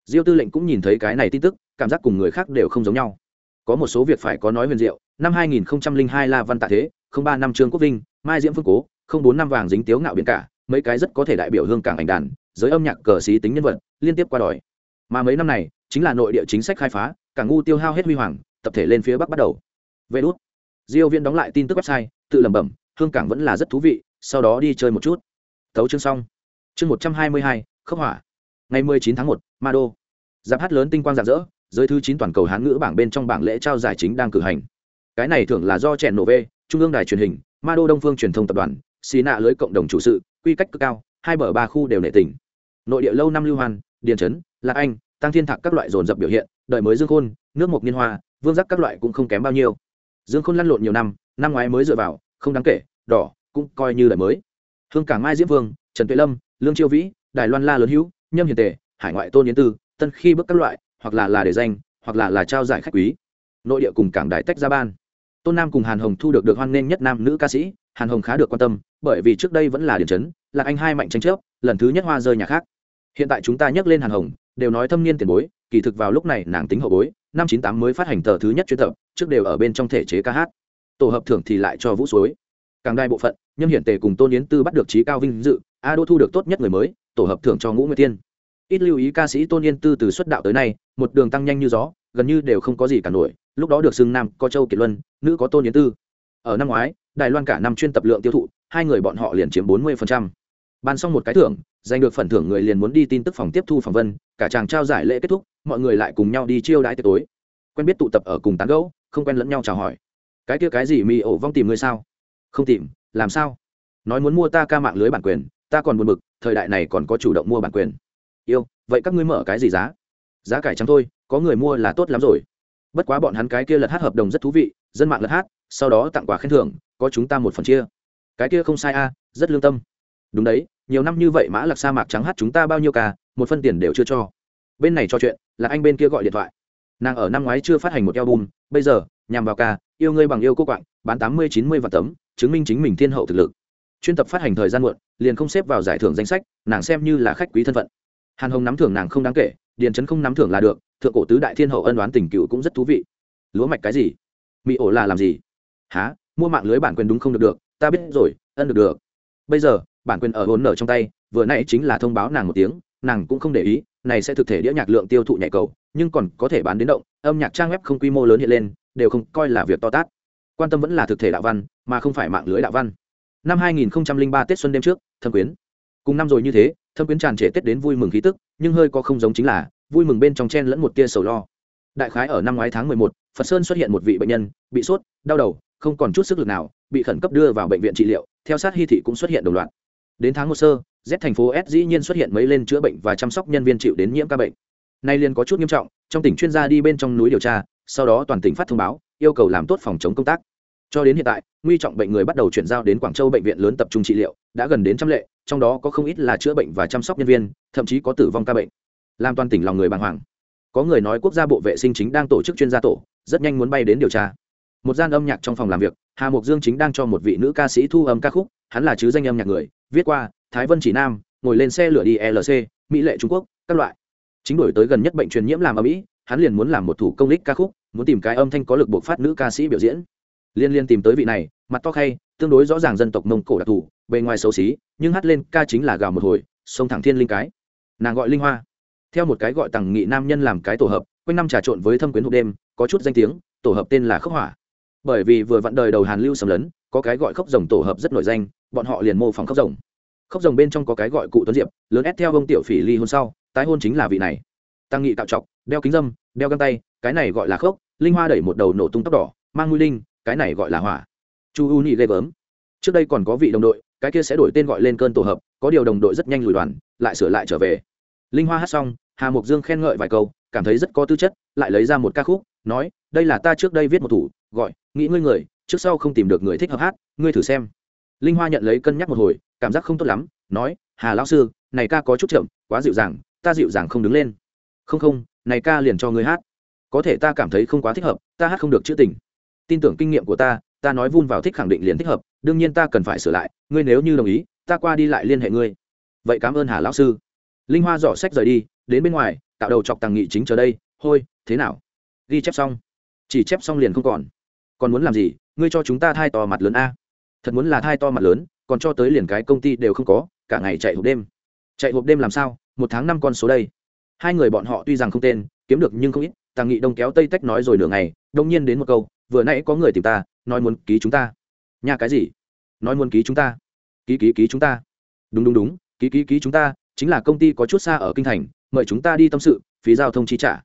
Diêu tư lệnh cũng nhìn thấy cái này tin tức, cảm giác cùng người khác đều không giống nhau. Có một số việc phải có nói huyền diệu, năm 2002 la văn tạ thế, không ba năm trương quốc vinh, mai diễm phương cố, không bốn năm vàng dính tiếu ngạo biển cả, mấy cái rất có thể đại biểu hương cảng ảnh đàn, giới âm nhạc cờ xí tính nhân vật, liên tiếp qua đòi. Mà mấy năm này, chính là nội địa chính sách khai phá, cả ngu tiêu hao hết huy hoàng, tập thể lên phía bắc bắt đầu. Vê đốt diêu viên đóng lại tin tức website, tự lẩm bẩm hương cảng vẫn là rất thú vị sau đó đi chơi một chút. Thấu chương xong. Chương 122, khốc hỏa. Ngày 19 tháng một, ma đô giáp hát lớn tinh quang rạng rỡ giới thứ chín toàn cầu hán ngữ bảng bên trong bảng lễ trao giải chính đang cử hành. Cái này thường là do trẻ nổ v trung ương đài truyền hình ma đô đông phương truyền thông tập đoàn xì nạ lưới cộng đồng chủ sự quy cách cực cao hai bờ ba khu đều nệ tỉnh nội địa lâu năm lưu hoan điền trấn lạc anh tăng thiên thạc các loại dồn dập biểu hiện đợi mới dương khôn nước mộc niên hoa vương giác các loại cũng không kém bao nhiêu. Dương khôn lăn lộn nhiều năm năm ngoái mới dựa vào không đáng kể, đỏ, cũng coi như lời mới. Hương cảng mai diễm vương, trần tuệ lâm, lương chiêu vĩ, đài loan la lớn hữu, nhâm hiền tề, hải ngoại tôn yến tư, tân khi bước các loại, hoặc là là để danh, hoặc là là trao giải khách quý. Nội địa cùng cảng đài tách ra ban. Tôn nam cùng hàn hồng thu được được hoan nghênh nhất nam nữ ca sĩ. Hàn hồng khá được quan tâm, bởi vì trước đây vẫn là điểm chấn lạc anh hai mạnh tranh chấp, lần thứ nhất hoa rơi nhà khác. Hiện tại chúng ta nhắc lên hàn hồng, đều nói thâm niên tiền bối, kỳ thực vào lúc này nàng tính hậu bối, năm chín tám mới phát hành tờ thứ nhất chuyên tập, trước đều ở bên trong thể chế ca hát tổ hợp thưởng thì lại cho vũ suối. Càng đai bộ phận, nhâm hiển tề cùng tôn yến tư bắt được trí cao vinh dự, a đô thu được tốt nhất người mới, tổ hợp thưởng cho ngũ nguyệt tiên. Ít lưu ý ca sĩ tôn yến tư từ xuất đạo tới nay, một đường tăng nhanh như gió, gần như đều không có gì cả nổi, lúc đó được xưng nam có châu kiệt luân, nữ có tôn yến tư. Ở năm ngoái, đài loan cả năm chuyên tập lượng tiêu thụ, hai người bọn họ liền chiếm bốn mươi ban xong một cái thưởng, giành được phần thưởng người liền muốn đi tin tức phòng tiếp thu phỏng vân, cả chàng trao giải lễ kết thúc, mọi người lại cùng nhau đi chiêu đãi tiệc tối. Quen biết tụ tập ở cùng tán gẫu, không quen lẫn nhau chào hỏi cái kia cái gì mì ổ vong tìm người sao? Không tìm, làm sao? Nói muốn mua ta ca mạng lưới bản quyền, ta còn buồn bực, thời đại này còn có chủ động mua bản quyền. Yêu, vậy các ngươi mở cái gì giá? Giá cải trắng thôi, có người mua là tốt lắm rồi. Bất quá bọn hắn cái kia lật hát hợp đồng rất thú vị, dân mạng lật hát, sau đó tặng quà khen thưởng, có chúng ta một phần chia. Cái kia không sai a, rất lương tâm. Đúng đấy, nhiều năm như vậy mã lạc sa mạc trắng hát chúng ta bao nhiêu ca, một phân tiền đều chưa cho. Bên này cho chuyện, là anh bên kia gọi điện thoại. Nàng ở năm ngoái chưa phát hành một album, bây giờ, nhằm vào ca yêu ngươi bằng yêu cô quạng, bán tám mươi, chín mươi và tấm, chứng minh chính mình thiên hậu thực lực. Chuyên tập phát hành thời gian muộn, liền không xếp vào giải thưởng danh sách, nàng xem như là khách quý thân phận. Hàn hồng nắm thưởng nàng không đáng kể, điền trấn không nắm thưởng là được, thượng cổ tứ đại thiên hậu ân đoán tình cựu cũng rất thú vị. Lúa mạch cái gì? Mỹ ổ là làm gì? Há mua mạng lưới bản quyền đúng không được được, ta biết rồi, ân được được. Bây giờ, bản quyền ở hồn nở trong tay, vừa nãy chính là thông báo nàng một tiếng, nàng cũng không để ý, này sẽ thực thể đĩa nhạc lượng tiêu thụ nhạy cầu, nhưng còn có thể bán đến động, âm nhạc trang web không quy mô lớn hiện lên đều không coi là việc to tát. Quan tâm vẫn là thực thể đạo văn mà không phải mạng lưới đạo văn. Năm 2003 tết xuân đêm trước thâm quyến. Cùng năm rồi như thế thâm quyến tràn trề tết đến vui mừng khí tức nhưng hơi có không giống chính là vui mừng bên trong chen lẫn một tia sầu lo. Đại khái ở năm ngoái tháng 11, phật sơn xuất hiện một vị bệnh nhân bị sốt đau đầu không còn chút sức lực nào bị khẩn cấp đưa vào bệnh viện trị liệu theo sát hy thị cũng xuất hiện đồng loạt. Đến tháng một sơ z thành phố s dĩ nhiên xuất hiện mấy lên chữa bệnh và chăm sóc nhân viên chịu đến nhiễm ca bệnh. Nay liền có chút nghiêm trọng trong tỉnh chuyên gia đi bên trong núi điều tra sau đó toàn tỉnh phát thông báo, yêu cầu làm tốt phòng chống công tác. Cho đến hiện tại, nguy trọng bệnh người bắt đầu chuyển giao đến quảng châu bệnh viện lớn tập trung trị liệu, đã gần đến trăm lệ, trong đó có không ít là chữa bệnh và chăm sóc nhân viên, thậm chí có tử vong ca bệnh. Làm toàn tỉnh lòng người bàng hoàng. Có người nói quốc gia bộ vệ sinh chính đang tổ chức chuyên gia tổ, rất nhanh muốn bay đến điều tra. Một gian âm nhạc trong phòng làm việc, hà mục dương chính đang cho một vị nữ ca sĩ thu âm ca khúc, hắn là chứ danh âm nhạc người, viết qua, thái vân chỉ nam, ngồi lên xe lửa đi lc mỹ lệ trung quốc, các loại. Chính đổi tới gần nhất bệnh truyền nhiễm làm ở mỹ, hắn liền muốn làm một thủ công lích ca khúc muốn tìm cái âm thanh có lực buộc phát nữ ca sĩ biểu diễn. Liên liên tìm tới vị này, mặt to khay, tương đối rõ ràng dân tộc mông cổ đặc thù, bề ngoài xấu xí, nhưng hát lên ca chính là gào một hồi, sông thẳng thiên linh cái. Nàng gọi linh hoa. Theo một cái gọi tằng nghị nam nhân làm cái tổ hợp, quanh năm trà trộn với thâm quyến hộp đêm, có chút danh tiếng, tổ hợp tên là khốc hỏa. Bởi vì vừa vặn đời đầu hàn lưu sầm lấn, có cái gọi khốc rồng tổ hợp rất nổi danh, bọn họ liền mô phỏng khốc rồng. Khốc rồng bên trong có cái gọi cụ tuấn diệp, lớn ép theo ông tiểu phỉ ly hôn sau, tái hôn chính là vị này. Tăng nghị tạo trọc, đeo kính dâm, đeo găng tay cái này gọi là khốc, linh hoa đẩy một đầu nổ tung tóc đỏ, mang nguy linh, cái này gọi là hỏa. Chu u nhị ghê gớm. Trước đây còn có vị đồng đội, cái kia sẽ đổi tên gọi lên cơn tổ hợp, có điều đồng đội rất nhanh lùi đoàn, lại sửa lại trở về. Linh hoa hát xong, hà mục dương khen ngợi vài câu, cảm thấy rất có tư chất, lại lấy ra một ca khúc, nói, đây là ta trước đây viết một thủ, gọi, nghĩ ngươi người, trước sau không tìm được người thích hợp hát, ngươi thử xem. Linh hoa nhận lấy cân nhắc một hồi, cảm giác không tốt lắm, nói, hà lão sư, này ca có chút chậm, quá dịu dàng, ta dịu dàng không đứng lên. Không không, này ca liền cho ngươi hát có thể ta cảm thấy không quá thích hợp, ta hát không được chữ tình. Tin tưởng kinh nghiệm của ta ta nói vun vào thích khẳng định liền thích hợp, đương nhiên ta cần phải sửa lại, ngươi nếu như đồng ý, ta qua đi lại liên hệ ngươi. Vậy cảm ơn hà lão sư. Linh hoa dỏ sách rời đi, đến bên ngoài, tạo đầu chọc tàng nghị chính chờ đây, hôi, thế nào? Ghi chép xong. Chỉ chép xong liền không còn. Còn muốn làm gì? Ngươi cho chúng ta thai to mặt lớn a. Thật muốn là thai to mặt lớn, còn cho tới liền cái công ty đều không có, cả ngày chạy hộp đêm. Chạy hộp đêm làm sao? Một tháng năm con số đây. Hai người bọn họ tuy rằng không tên, kiếm được nhưng không ít tàng nghị đông kéo tây tách nói rồi nửa ngày đông nhiên đến một câu, vừa nãy có người tìm ta, nói muốn ký chúng ta. Nhà cái gì? Nói muốn ký chúng ta. Ký ký ký chúng ta. Đúng đúng đúng, ký ký ký chúng ta, chính là công ty có chút xa ở kinh thành, mời chúng ta đi tâm sự, phí giao thông chi trả.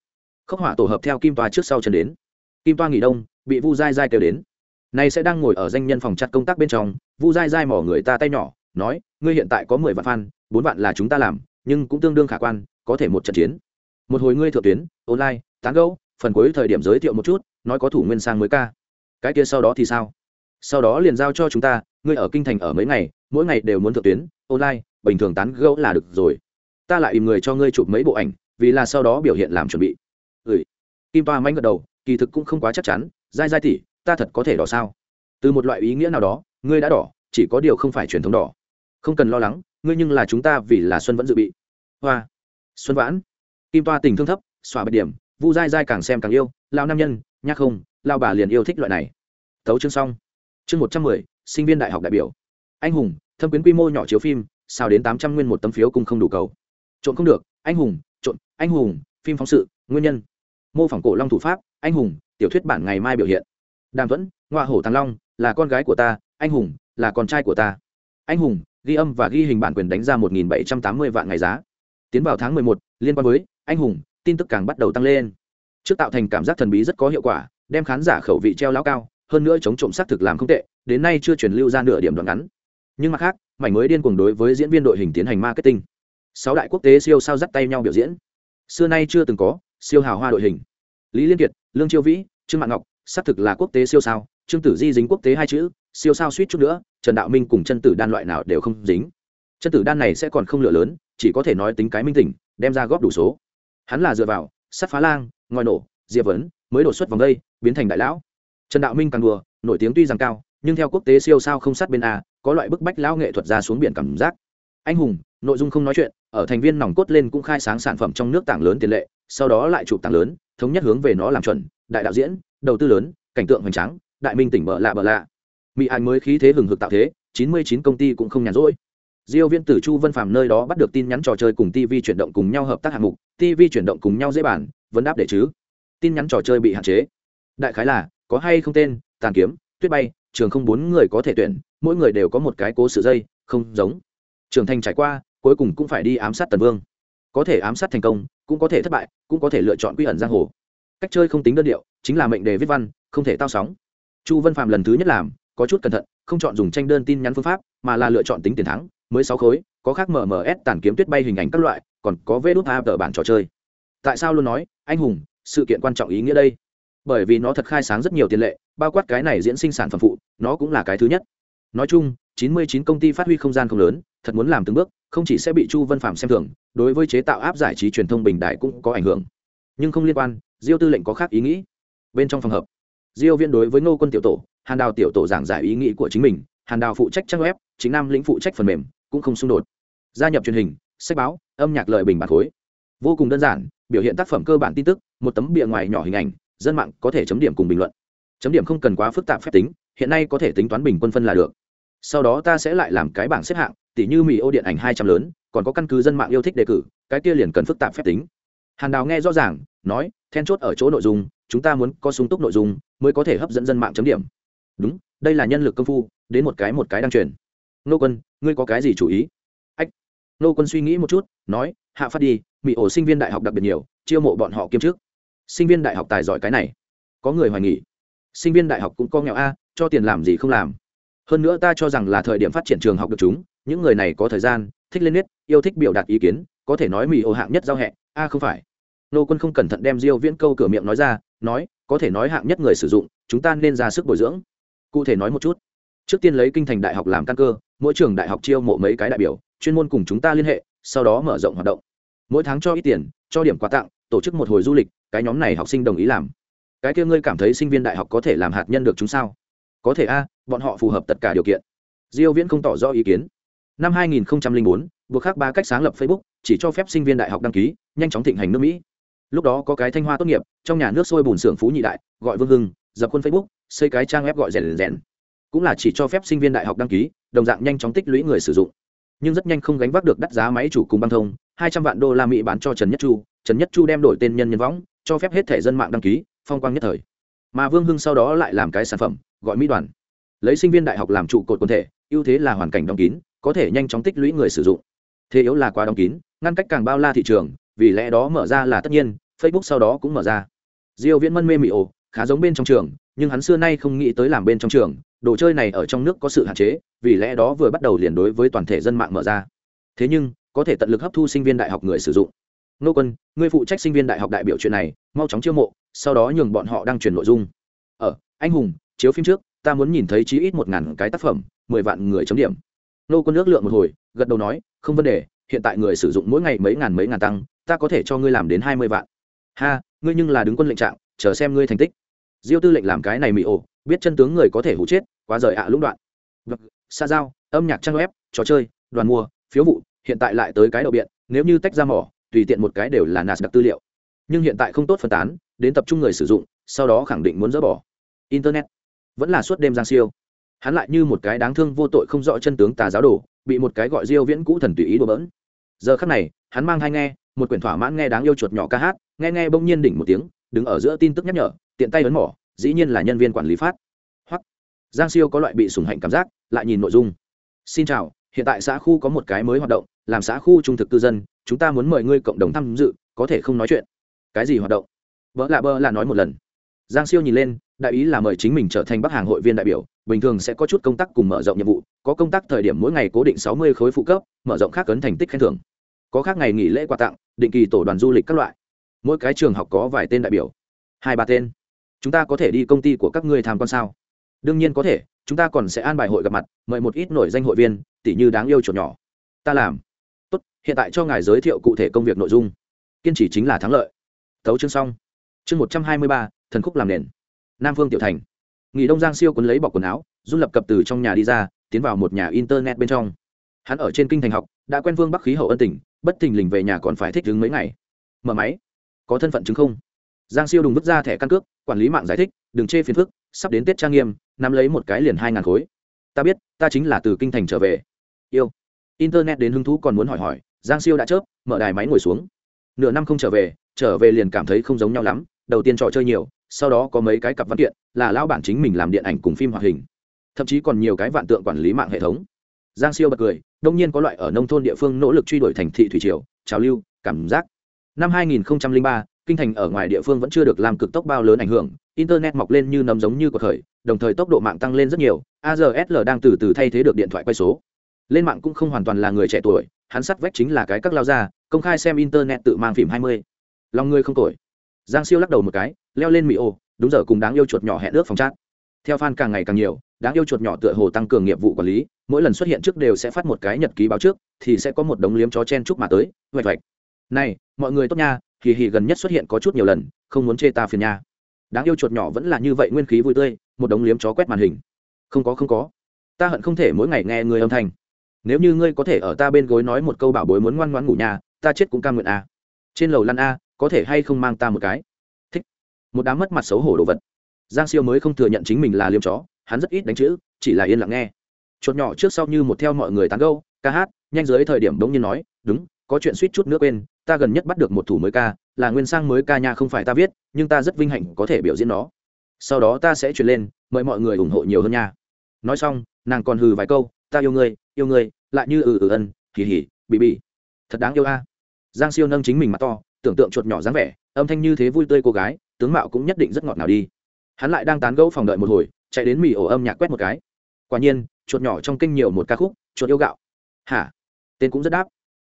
Khốc hỏa tổ hợp theo kim toa trước sau chân đến. Kim toa nghỉ đông, bị vu dai dai kêu đến. Nay sẽ đang ngồi ở danh nhân phòng chặt công tác bên trong, vu dai dai mỏ người ta tay nhỏ, nói, ngươi hiện tại có mười vạn fan, bốn vạn là chúng ta làm, nhưng cũng tương đương khả quan, có thể một trận chiến. Một hồi ngươi thượng tuyến, online tán gẫu, phần cuối thời điểm giới thiệu một chút, nói có thủ nguyên sang mới ca. Cái kia sau đó thì sao? Sau đó liền giao cho chúng ta, ngươi ở kinh thành ở mấy ngày, mỗi ngày đều muốn thượng tuyến, online, bình thường tán gẫu là được rồi. Ta lại im người cho ngươi chụp mấy bộ ảnh, vì là sau đó biểu hiện làm chuẩn bị. Ừ. Kim toa manh gật đầu, kỳ thực cũng không quá chắc chắn, dai dai tỉ, ta thật có thể đỏ sao? Từ một loại ý nghĩa nào đó, ngươi đã đỏ, chỉ có điều không phải truyền thống đỏ. Không cần lo lắng, ngươi nhưng là chúng ta vì là xuân vẫn dự bị. Hoa. Xuân vãn. Kim toa tình thương thấp, xóa bật điểm vu dai dai càng xem càng yêu lao nam nhân nhắc không lao bà liền yêu thích loại này. Thấu chương xong. Chương một trăm mười, sinh viên đại học đại biểu. Anh hùng, thâm quyến quy mô nhỏ chiếu phim sao đến tám trăm nguyên một tấm phiếu cùng không đủ cầu. Trộn không được, anh hùng, trộn, anh hùng, phim phóng sự, nguyên nhân. Mô phỏng cổ long thủ pháp, anh hùng, tiểu thuyết bản ngày mai biểu hiện. Đàm thuẫn ngoa hổ thăng long, là con gái của ta, anh hùng, là con trai của ta. Anh hùng, ghi âm và ghi hình bản quyền đánh ra một nghìn bảy trăm tám mươi vạn ngày giá. Tiến vào tháng mười một, liên quan với, anh hùng tin tức càng bắt đầu tăng lên. Trước tạo thành cảm giác thần bí rất có hiệu quả, đem khán giả khẩu vị treo lao cao, hơn nữa chống trộm xác thực làm không tệ, đến nay chưa truyền lưu ra nửa điểm đoạn ngắn. Nhưng mặt khác, mảnh mới điên cuồng đối với diễn viên đội hình tiến hành marketing. Sáu đại quốc tế siêu sao dắt tay nhau biểu diễn. Xưa nay chưa từng có siêu hào hoa đội hình. Lý liên kiệt, lương chiêu vĩ, trương mạng ngọc, xác thực là quốc tế siêu sao, trương tử di dính quốc tế hai chữ, siêu sao suýt chút nữa, trần đạo minh cùng chân tử đan loại nào đều không dính. Chân tử đan này sẽ còn không lựa lớn, chỉ có thể nói tính cái minh tỉnh đem ra góp đủ số hắn là dựa vào, sắt phá lang, ngòi nổ, diệp vấn, mới đột xuất vòng đây, biến thành đại lão. Trần đạo minh càng đùa, nổi tiếng tuy rằng cao, nhưng theo quốc tế siêu sao không sát bên a, có loại bức bách lão nghệ thuật ra xuống biển cảm giác. Anh hùng, nội dung không nói chuyện, ở thành viên nòng cốt lên cũng khai sáng sản phẩm trong nước tảng lớn tiền lệ, sau đó lại chụp tảng lớn, thống nhất hướng về nó làm chuẩn, đại đạo diễn, đầu tư lớn, cảnh tượng hoành tráng, đại minh tỉnh bợ lạ bợ lạ. Mỹ anh mới khí thế hừng hực tạo thế, chín mươi chín công ty cũng không nhàn rỗi diêu viễn từ chu vân phàm nơi đó bắt được tin nhắn trò chơi cùng tv chuyển động cùng nhau hợp tác hạng mục tv chuyển động cùng nhau dễ bản vấn đáp để chứ. Tin nhắn trò chơi bị hạn chế. Đại khái là, có hay không tên, tàn kiếm, tuyết bay, trường không bốn người có thể tuyển, mỗi người đều có một cái cố sự dây, không giống. Trường thành trải qua, cuối cùng cũng phải đi ám sát tần vương. Có thể ám sát thành công, cũng có thể thất bại, cũng có thể lựa chọn quy ẩn giang hồ. Cách chơi không tính đơn điệu, chính là mệnh đề viết văn, không thể tao sóng. Chu vân phạm lần thứ nhất làm, có chút cẩn thận, không chọn dùng tranh đơn tin nhắn phương pháp, mà là lựa chọn tính tiền thắng mới sáu khối, có khác mms tàn kiếm tuyết bay hình ảnh các loại, còn có vê đốt a tờ bản trò chơi. Tại sao luôn nói, anh hùng, sự kiện quan trọng ý nghĩa đây? Bởi vì nó thật khai sáng rất nhiều tiền lệ, bao quát cái này diễn sinh sản phẩm phụ, nó cũng là cái thứ nhất. Nói chung 99 công ty phát huy không gian không lớn, thật muốn làm từng bước, không chỉ sẽ bị chu vân phạm xem thường, đối với chế tạo áp giải trí truyền thông bình đại cũng có ảnh hưởng. Nhưng không liên quan, diêu tư lệnh có khác ý nghĩ. Bên trong phòng hợp diêu viên đối với ngô quân tiểu tổ, hàn đào tiểu tổ giảng giải ý nghĩ của chính mình, hàn đào phụ trách trang web, chính nam lĩnh phụ trách phần mềm cũng không xung đột. Gia nhập truyền hình, sách báo, âm nhạc lời bình bản khối. Vô cùng đơn giản, biểu hiện tác phẩm cơ bản tin tức, một tấm bìa ngoài nhỏ hình ảnh, dân mạng có thể chấm điểm cùng bình luận. Chấm điểm không cần quá phức tạp phép tính, hiện nay có thể tính toán bình quân phân là được. Sau đó ta sẽ lại làm cái bảng xếp hạng, tỉ như mì ô điện ảnh hai trăm lớn, còn có căn cứ dân mạng yêu thích đề cử, cái kia liền cần phức tạp phép tính. Hàn đào nghe rõ ràng, nói, then chốt ở chỗ nội dung, chúng ta muốn có sung túc nội dung, mới có thể hấp dẫn dân mạng chấm điểm. Đúng, đây là nhân lực công phu, đến một cái một cái đang truyền nô quân, ngươi có cái gì chủ ý? Ách. Nô quân suy nghĩ một chút, nói, hạ phát đi, mỹ ổ sinh viên đại học đặc biệt nhiều, chiêu mộ bọn họ kiêm trước sinh viên đại học tài giỏi cái này, có người hoài nghỉ sinh viên đại học cũng có nghèo a, cho tiền làm gì không làm? Hơn nữa ta cho rằng là thời điểm phát triển trường học được chúng, những người này có thời gian, thích lên nết, yêu thích biểu đạt ý kiến, có thể nói mỹ ổ hạng nhất giao hẹ, a không phải. Nô quân không cẩn thận đem diêu viễn câu cửa miệng nói ra, nói, có thể nói hạng nhất người sử dụng, chúng ta nên ra sức bồi dưỡng. Cụ thể nói một chút. Trước tiên lấy kinh thành đại học làm căn cơ mỗi trường đại học chiêu mộ mấy cái đại biểu, chuyên môn cùng chúng ta liên hệ, sau đó mở rộng hoạt động. Mỗi tháng cho ít tiền, cho điểm quà tặng, tổ chức một hồi du lịch, cái nhóm này học sinh đồng ý làm. Cái kia ngươi cảm thấy sinh viên đại học có thể làm hạt nhân được chúng sao? Có thể a, bọn họ phù hợp tất cả điều kiện. Diêu viễn không tỏ rõ ý kiến. Năm 2004 buộc khác ba cách sáng lập facebook, chỉ cho phép sinh viên đại học đăng ký, nhanh chóng thịnh hành nước mỹ. Lúc đó có cái thanh hoa tốt nghiệp, trong nhà nước sôi bùn xưởng phú nhị đại, gọi vương hưng, dập khuôn facebook, xây cái trang web gọi rèn rèn cũng là chỉ cho phép sinh viên đại học đăng ký, đồng dạng nhanh chóng tích lũy người sử dụng. Nhưng rất nhanh không gánh vác được đắt giá máy chủ cùng băng thông, hai trăm vạn đô la mỹ bán cho trần nhất chu, trần nhất chu đem đổi tên nhân nhân võng, cho phép hết thẻ dân mạng đăng ký, phong quang nhất thời. Mà vương hưng sau đó lại làm cái sản phẩm, gọi mỹ đoàn. Lấy sinh viên đại học làm trụ cột quần thể, ưu thế là hoàn cảnh đóng kín, có thể nhanh chóng tích lũy người sử dụng. Thế yếu là quá đóng kín, ngăn cách càng bao la thị trường, vì lẽ đó mở ra là tất nhiên, facebook sau đó cũng mở ra. Diêu viễn mân mê mị ồ, khá giống bên trong trường nhưng hắn xưa nay không nghĩ tới làm bên trong trường, đồ chơi này ở trong nước có sự hạn chế, vì lẽ đó vừa bắt đầu liền đối với toàn thể dân mạng mở ra. Thế nhưng, có thể tận lực hấp thu sinh viên đại học người sử dụng. Nô quân người phụ trách sinh viên đại học đại biểu chuyện này, mau chóng chiêu mộ, sau đó nhường bọn họ đăng truyền nội dung. Ở anh hùng, chiếu phim trước, ta muốn nhìn thấy chí ít một ngàn cái tác phẩm, mười vạn người chấm điểm. Nô quân ước lượng một hồi, gật đầu nói, không vấn đề, hiện tại người sử dụng mỗi ngày mấy ngàn mấy ngàn tăng, ta có thể cho ngươi làm đến hai mươi vạn. Ha, ngươi nhưng là đứng quân lệnh trạng, chờ xem ngươi thành tích diêu tư lệnh làm cái này mị ổ, biết chân tướng người có thể hụ chết, quá rời ạ à lũng đoạn. Vâng, Vật xa giao, âm nhạc trang web, trò chơi, đoàn mua, phiếu vụ, hiện tại lại tới cái đầu biện, nếu như tách ra mỏ, tùy tiện một cái đều là nạt đặc tư liệu. Nhưng hiện tại không tốt phân tán, đến tập trung người sử dụng, sau đó khẳng định muốn dỡ bỏ. Internet vẫn là suốt đêm giang siêu. Hắn lại như một cái đáng thương vô tội không rõ chân tướng tà giáo đồ, bị một cái gọi diêu viễn cũ thần tùy ý đùa bỡn. Giờ khắc này, hắn mang hai nghe, một quyển thỏa mãn nghe đáng yêu chuột nhỏ ca hát, nghe nghe bỗng nhiên đỉnh một tiếng, đứng ở giữa tin tức nhắc nhở tiện tay ấn mỏ, dĩ nhiên là nhân viên quản lý phát. Hoặc, giang siêu có loại bị sủng hạnh cảm giác, lại nhìn nội dung. Xin chào, hiện tại xã khu có một cái mới hoạt động, làm xã khu trung thực cư dân, chúng ta muốn mời ngươi cộng đồng tham dự, có thể không nói chuyện. Cái gì hoạt động? Vợ lạ bơ là nói một lần. Giang siêu nhìn lên, đại ý là mời chính mình trở thành bắc hàng hội viên đại biểu, bình thường sẽ có chút công tác cùng mở rộng nhiệm vụ, có công tác thời điểm mỗi ngày cố định sáu mươi khối phụ cấp, mở rộng khác cấn thành tích khen thưởng. Có khác ngày nghỉ lễ quà tặng, định kỳ tổ đoàn du lịch các loại. Mỗi cái trường học có vài tên đại biểu. Hai ba tên chúng ta có thể đi công ty của các ngươi tham quan sao? Đương nhiên có thể, chúng ta còn sẽ an bài hội gặp mặt, mời một ít nổi danh hội viên tỷ như đáng yêu chuột nhỏ. Ta làm. Tốt, hiện tại cho ngài giới thiệu cụ thể công việc nội dung. Kiên trì chính là thắng lợi. Tấu chương xong. Chương một trăm hai mươi ba, thần khúc làm nền. Nam phương tiểu thành. Nghỉ đông giang siêu quấn lấy bọc quần áo du lập cập từ trong nhà đi ra, tiến vào một nhà internet bên trong. Hắn ở trên kinh thành học, đã quen vương bắc khí hậu ân tình, bất thình lình về nhà còn phải thích đứng mấy ngày. Mở máy. Có thân phận chứng không? Giang siêu đùng vứt ra thẻ căn cước quản lý mạng giải thích đừng chê phiền phức sắp đến tết trang nghiêm nắm lấy một cái liền hai ngàn khối. Ta biết ta chính là từ kinh thành trở về. Yêu. Internet đến hứng thú còn muốn hỏi hỏi giang siêu đã chớp mở đài máy ngồi xuống. Nửa năm không trở về trở về liền cảm thấy không giống nhau lắm đầu tiên trò chơi nhiều sau đó có mấy cái cặp văn kiện là lao bản chính mình làm điện ảnh cùng phim hoạt hình. Thậm chí còn nhiều cái vạn tượng quản lý mạng hệ thống. Giang siêu bật cười đông nhiên có loại ở nông thôn địa phương nỗ lực truy đuổi thành thị thủy triều trào lưu cảm giác. Năm 2003, kinh thành ở ngoài địa phương vẫn chưa được làm cực tốc bao lớn ảnh hưởng, internet mọc lên như nấm giống như của thời, đồng thời tốc độ mạng tăng lên rất nhiều AZSL đang từ từ thay thế được điện thoại quay số. Lên mạng cũng không hoàn toàn là người trẻ tuổi, hắn sắt vách chính là cái các lao ra công khai xem internet tự mang phim 20. lòng người không tuổi giang siêu lắc đầu một cái, leo lên mỹ ô, đúng giờ cùng đáng yêu chuột nhỏ hẹn nước phòng chat. Theo fan càng ngày càng nhiều, đáng yêu chuột nhỏ tựa hồ tăng cường nghiệp vụ quản lý, mỗi lần xuất hiện trước đều sẽ phát một cái nhật ký báo trước, thì sẽ có một đống liếm chó chen chúc mà tới, vạch vạch. Này, mọi người tốt nha kỳ hì gần nhất xuất hiện có chút nhiều lần, không muốn chê ta phiền nha. Đáng yêu chuột nhỏ vẫn là như vậy nguyên khí vui tươi, một đống liếm chó quét màn hình. Không có không có. Ta hận không thể mỗi ngày nghe người âm thanh. Nếu như ngươi có thể ở ta bên gối nói một câu bảo bối muốn ngoan ngoãn ngủ nhà, ta chết cũng cam nguyện a. Trên lầu lăn a, có thể hay không mang ta một cái? Thích. Một đám mất mặt xấu hổ đồ vật. Giang siêu mới không thừa nhận chính mình là liêm chó, hắn rất ít đánh chữ, chỉ là yên lặng nghe. Chuột nhỏ trước sau như một theo mọi người tán gâu ca hát, nhanh dưới thời điểm bỗng nhiên nói, đúng, có chuyện suýt chút nữa quên ta gần nhất bắt được một thủ mới ca, là nguyên sang mới ca nha, không phải ta viết, nhưng ta rất vinh hạnh có thể biểu diễn nó. Sau đó ta sẽ truyền lên, mời mọi người ủng hộ nhiều hơn nha. Nói xong, nàng còn hừ vài câu, ta yêu ngươi yêu ngươi, lại như ừ ừ ân hỉ hỉ bị bị thật đáng yêu a. Giang siêu nâng chính mình mặt to, tưởng tượng chuột nhỏ dáng vẻ, âm thanh như thế vui tươi cô gái, tướng mạo cũng nhất định rất ngọt nào đi. Hắn lại đang tán gẫu phòng đợi một hồi, chạy đến mì ổ âm nhạc quét một cái. Quả nhiên, chuột nhỏ trong kinh nhiều một ca khúc, chuột yêu gạo. Hả? Tên cũng rất đáp.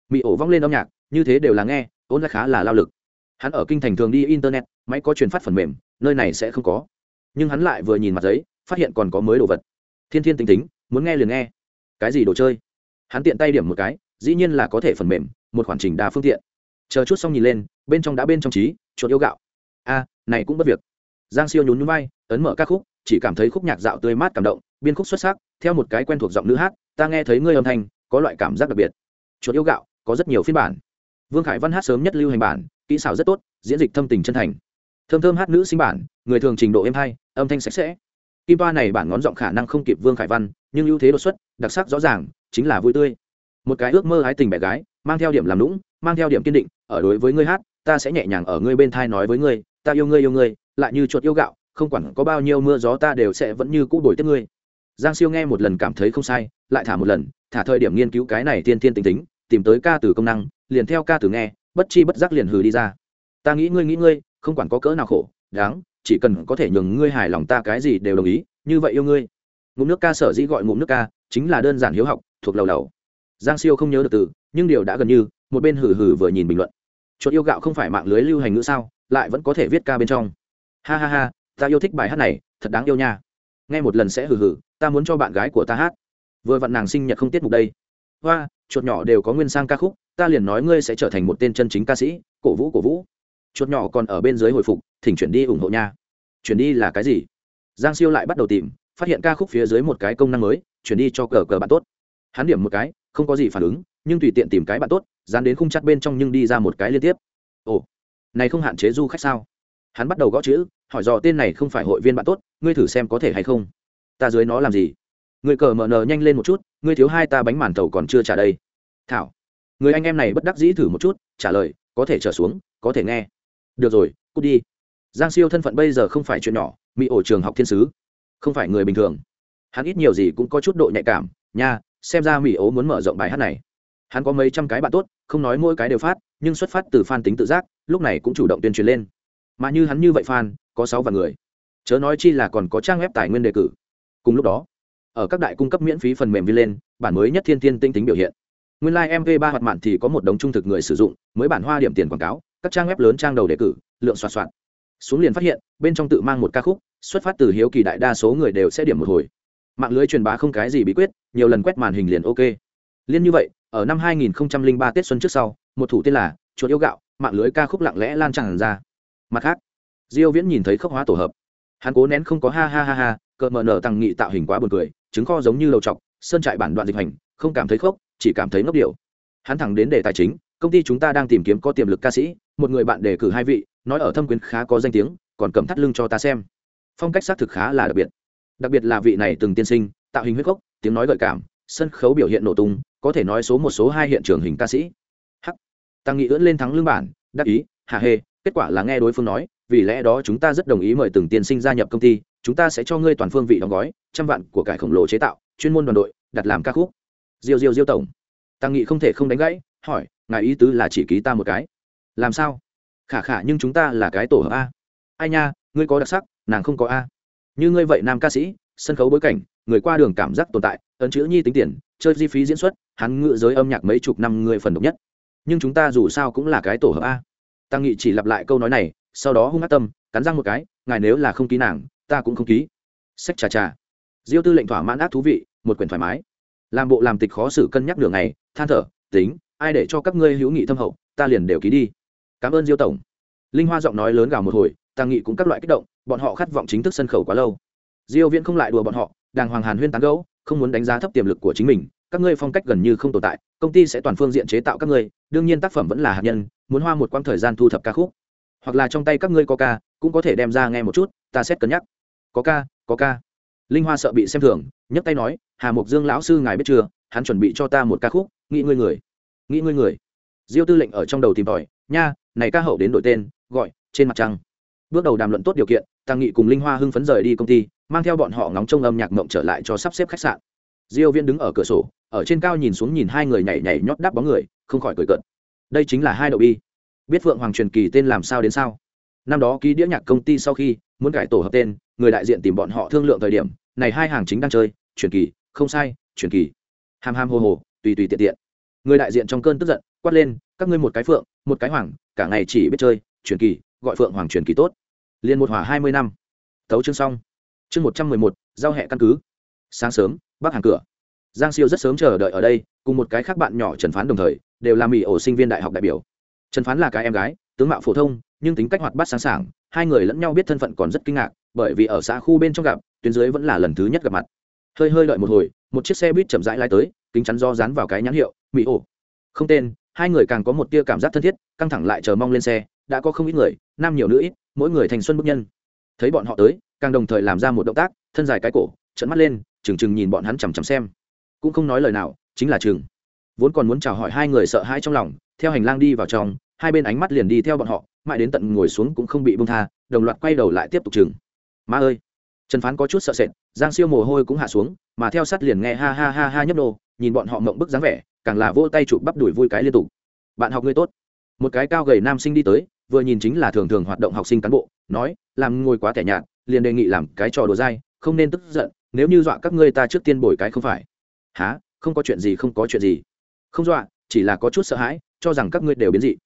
Mì ổ vong lên âm nhạc như thế đều là nghe, ôn lại khá là lao lực. Hắn ở kinh thành thường đi internet, máy có truyền phát phần mềm, nơi này sẽ không có. Nhưng hắn lại vừa nhìn mặt giấy, phát hiện còn có mới đồ vật. Thiên thiên tính tính, muốn nghe liền nghe. Cái gì đồ chơi? Hắn tiện tay điểm một cái, dĩ nhiên là có thể phần mềm, một khoản trình đa phương tiện. Chờ chút xong nhìn lên, bên trong đã bên trong trí, chuột yêu gạo. A, này cũng bất việc. Giang siêu nhún nhún vai, ấn mở các khúc, chỉ cảm thấy khúc nhạc dạo tươi mát cảm động, biên khúc xuất sắc, theo một cái quen thuộc giọng nữ hát, ta nghe thấy ngươi âm thanh, có loại cảm giác đặc biệt. Chuột yêu gạo, có rất nhiều phiên bản vương khải văn hát sớm nhất lưu hành bản, kỹ xảo rất tốt, diễn dịch thâm tình chân thành. Thơm thơm hát nữ sinh bản, người thường trình độ êm hay, âm thanh sạch sẽ. Kim toa này bản ngón giọng khả năng không kịp vương khải văn, nhưng ưu thế đột xuất, đặc sắc rõ ràng, chính là vui tươi. Một cái ước mơ ái tình bé gái, mang theo điểm làm lũng mang theo điểm kiên định, ở đối với ngươi hát, ta sẽ nhẹ nhàng ở ngươi bên thai nói với ngươi, ta yêu ngươi yêu ngươi, lại như chuột yêu gạo, không quản có bao nhiêu mưa gió ta đều sẽ vẫn như cũ đổi tiếp ngươi. Giang siêu nghe một lần cảm thấy không sai, lại thả một lần, thả thời điểm nghiên cứu cái này tiên tiên tính tính, tìm tới ca từ công năng liền theo ca tử nghe, bất chi bất giác liền hừ đi ra. Ta nghĩ ngươi nghĩ ngươi, không quản có cỡ nào khổ, đáng, chỉ cần có thể nhường ngươi hài lòng ta cái gì đều đồng ý, như vậy yêu ngươi. Ngụm nước ca sở dĩ gọi ngụm nước ca, chính là đơn giản hiếu học, thuộc lầu lầu. Giang siêu không nhớ được từ, nhưng điều đã gần như, một bên hử hử vừa nhìn bình luận. Chuột yêu gạo không phải mạng lưới lưu hành ngữ sao, lại vẫn có thể viết ca bên trong. Ha ha ha, ta yêu thích bài hát này, thật đáng yêu nha. Nghe một lần sẽ hử hử ta muốn cho bạn gái của ta hát. Vừa vặn nàng sinh nhật không tiết mục đây hoa, chuột nhỏ đều có nguyên sang ca khúc, ta liền nói ngươi sẽ trở thành một tên chân chính ca sĩ, cổ vũ cổ vũ. Chuột nhỏ còn ở bên dưới hồi phục, thỉnh chuyển đi ủng hộ nha. Chuyển đi là cái gì? Giang siêu lại bắt đầu tìm, phát hiện ca khúc phía dưới một cái công năng mới, chuyển đi cho cờ cờ bạn tốt. Hắn điểm một cái, không có gì phản ứng, nhưng tùy tiện tìm cái bạn tốt, dán đến khung chặt bên trong nhưng đi ra một cái liên tiếp. Ồ, này không hạn chế du khách sao? Hắn bắt đầu gõ chữ, hỏi dò tên này không phải hội viên bạn tốt, ngươi thử xem có thể hay không. Ta dưới nó làm gì? Người cờ mờ nờ nhanh lên một chút, ngươi thiếu hai ta bánh màn tàu còn chưa trả đây. Thảo. Người anh em này bất đắc dĩ thử một chút, trả lời, có thể trở xuống, có thể nghe. Được rồi, cút đi. Giang siêu thân phận bây giờ không phải chuyện nhỏ, mỹ ổ trường học thiên sứ, không phải người bình thường. Hắn ít nhiều gì cũng có chút độ nhạy cảm, nha, xem ra mỹ ố muốn mở rộng bài hát này. Hắn có mấy trăm cái bạn tốt, không nói mỗi cái đều phát, nhưng xuất phát từ fan tính tự giác, lúc này cũng chủ động tuyên truyền lên. Mà như hắn như vậy fan, có sáu vạn người. Chớ nói chi là còn có trang web tài nguyên đề cử. Cùng lúc đó ở các đại cung cấp miễn phí phần mềm vi lên, bản mới nhất thiên thiên tinh tính biểu hiện. Nguyên lai mv ba hoạt mạn thì có một đống trung thực người sử dụng, mới bản hoa điểm tiền quảng cáo, các trang web lớn trang đầu đề cử, lượng soạt soạt. Xuống liền phát hiện, bên trong tự mang một ca khúc, xuất phát từ hiếu kỳ đại đa số người đều sẽ điểm một hồi. Mạng lưới truyền bá không cái gì bí quyết, nhiều lần quét màn hình liền ok. Liên như vậy, ở năm 2003 tết xuân trước sau, một thủ tên là chuột yêu gạo, mạng lưới ca khúc lặng lẽ lan tràn ra. Mặt khác, diêu viễn nhìn thấy khốc hóa tổ hợp. Hắn cố nén không có ha ha ha ha, cờ mờ nở tăng nghị tạo hình quá buồn cười trứng kho giống như lầu trọc sơn trại bản đoạn dịch hành, không cảm thấy khốc, chỉ cảm thấy ngốc điệu. Hắn thẳng đến đề tài chính, công ty chúng ta đang tìm kiếm có tiềm lực ca sĩ, một người bạn đề cử hai vị, nói ở thâm quyến khá có danh tiếng, còn cầm thắt lưng cho ta xem. Phong cách xác thực khá là đặc biệt. Đặc biệt là vị này từng tiên sinh, tạo hình huyết gốc, tiếng nói gợi cảm, sân khấu biểu hiện nổ tung, có thể nói số một số hai hiện trường hình ca sĩ. Hắc. Tăng nghị ưỡn lên thắng lương bản đắc ý hạ hê, kết quả là nghe đối phương nói, vì lẽ đó chúng ta rất đồng ý mời từng tiên sinh gia nhập công ty chúng ta sẽ cho ngươi toàn phương vị đóng gói, trăm vạn của cải khổng lồ chế tạo, chuyên môn đoàn đội, đặt làm ca khúc. Diêu diêu diêu tổng. Tăng nghị không thể không đánh gãy, hỏi, ngài ý tứ là chỉ ký ta một cái. Làm sao? Khả khả nhưng chúng ta là cái tổ hợp a. Ai nha, ngươi có đặc sắc, nàng không có a. Như ngươi vậy nam ca sĩ, sân khấu bối cảnh, người qua đường cảm giác tồn tại, ấn chữ nhi tính tiền, chơi chi phí diễn xuất, hắn ngự giới âm nhạc mấy chục năm người phần độc nhất. Nhưng chúng ta dù sao cũng là cái tổ hợp a. Tăng nghị chỉ lặp lại câu nói này, sau đó hung hát tâm, cắn răng một cái, ngài nếu là không ký nàng ta cũng không ký. Sách trà trà. Diêu tư lệnh thỏa mãn ác thú vị, một quyển thoải mái. Làm bộ làm tịch khó xử cân nhắc nửa ngày, than thở, tính, ai để cho các ngươi hữu nghị thâm hậu, ta liền đều ký đi. Cảm ơn diêu tổng. Linh hoa giọng nói lớn gào một hồi tăng nghị cũng các loại kích động, bọn họ khát vọng chính thức sân khấu quá lâu. Diêu viễn không lại đùa bọn họ, đàng hoàng hàn huyên tán gẫu, không muốn đánh giá thấp tiềm lực của chính mình, các ngươi phong cách gần như không tồn tại, công ty sẽ toàn phương diện chế tạo các ngươi, đương nhiên tác phẩm vẫn là hạt nhân, muốn hoa một quãng thời gian thu thập ca khúc. Hoặc là trong tay các ngươi có ca, cũng có thể đem ra nghe một chút, ta xét cân nhắc có ca có ca. Linh hoa sợ bị xem thường, nhấc tay nói, hà mục dương lão sư ngài biết chưa? Hắn chuẩn bị cho ta một ca khúc, nghĩ ngươi người, nghĩ ngươi người. Diêu tư lệnh ở trong đầu tìm tòi, nha, này ca hậu đến đổi tên, gọi, trên mặt trăng. Bước đầu đàm luận tốt điều kiện, tăng nghị cùng linh hoa hưng phấn rời đi công ty, mang theo bọn họ ngóng trông âm nhạc mộng trở lại cho sắp xếp khách sạn. Diêu viên đứng ở cửa sổ, ở trên cao nhìn xuống nhìn hai người nhảy nhảy nhót đáp bóng người, không khỏi cười cợt. Đây chính là hai đậu bi. Biết phượng hoàng truyền kỳ tên làm sao đến sao? Năm đó ký đĩa nhạc công ty sau khi, muốn cải tổ hợp tên người đại diện tìm bọn họ thương lượng thời điểm, này hai hàng chính đang chơi truyền kỳ, không sai truyền kỳ. Ham ham hồ hồ tùy tùy tiện tiện. Người đại diện trong cơn tức giận, quát lên, các ngươi một cái phượng, một cái hoàng, cả ngày chỉ biết chơi truyền kỳ, gọi phượng hoàng truyền kỳ tốt. Liền một hỏa hai mươi năm. Thấu chương xong. Chương một trăm mười một, giao hẹ căn cứ. Sáng sớm, bắc hàng cửa. Giang siêu rất sớm chờ đợi ở đây, cùng một cái khác bạn nhỏ trần phán đồng thời, đều là mỹ ổ sinh viên đại học đại biểu. Trần phán là cái em gái, tướng mạo phổ thông, nhưng tính cách hoạt bát sáng sảng, hai người lẫn nhau biết thân phận còn rất kinh ngạc bởi vì ở xã khu bên trong gặp, tuyến dưới vẫn là lần thứ nhất gặp mặt. Hơi hơi đợi một hồi, một chiếc xe buýt chậm rãi lai tới, kính chắn do dán vào cái nhãn hiệu, mỹ ổ. Không tên, hai người càng có một tia cảm giác thân thiết, căng thẳng lại chờ mong lên xe, đã có không ít người, nam nhiều nữ ít, mỗi người thành xuân bức nhân. Thấy bọn họ tới, càng đồng thời làm ra một động tác, thân dài cái cổ trận mắt lên trừng trừng nhìn bọn hắn chằm chằm xem. Cũng không nói lời nào, chính là chừng. Vốn còn muốn chào hỏi hai người sợ hãi trong lòng, theo hành lang đi vào trong, hai bên ánh mắt liền đi theo bọn họ, mãi đến tận ngồi xuống cũng không bị bông tha, đồng loạt quay đầu lại tiếp tục chừng ma ơi! Trần phán có chút sợ sệt, giang siêu mồ hôi cũng hạ xuống, mà theo sát liền nghe ha ha ha ha nhấp nô, nhìn bọn họ mộng bức dáng vẻ, càng là vỗ tay chụp bắp đuổi vui cái liên tục. Bạn học ngươi tốt. Một cái cao gầy nam sinh đi tới, vừa nhìn chính là thường thường hoạt động học sinh cán bộ, nói, làm ngồi quá tẻ nhạt, liền đề nghị làm cái trò đùa dai, không nên tức giận, nếu như dọa các ngươi ta trước tiên bồi cái không phải. Há không có chuyện gì, không có chuyện gì. Không dọa, chỉ là có chút sợ hãi, cho rằng các ngươi đều biến dị.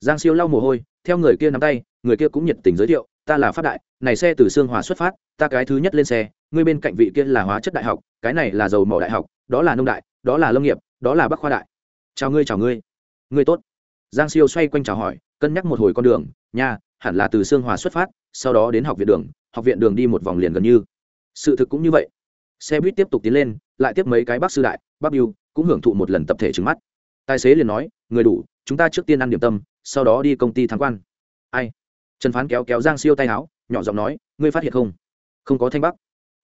Giang siêu lau mồ hôi, theo người kia nắm tay, người kia cũng nhiệt tình giới thiệu ta là pháp đại, này xe từ sương hòa xuất phát, ta cái thứ nhất lên xe, ngươi bên cạnh vị kia là hóa chất đại học, cái này là dầu mỏ đại học, đó là nông đại, đó là lâm nghiệp, đó là bắc khoa đại. Chào ngươi chào ngươi. Ngươi tốt. Giang siêu xoay quanh chào hỏi, cân nhắc một hồi con đường nhà hẳn là từ sương hòa xuất phát, sau đó đến học viện đường, học viện đường đi một vòng liền gần như. Sự thực cũng như vậy. Xe buýt tiếp tục tiến lên, lại tiếp mấy cái bác sư đại, bác biêu cũng hưởng thụ một lần tập thể trứng mắt. Tài xế liền nói, người đủ, chúng ta trước tiên ăn điểm tâm, sau đó đi công ty tham quan. Ai? Trần phán kéo kéo giang siêu tay áo, nhỏ giọng nói, ngươi phát hiện không? Không có thanh bắc.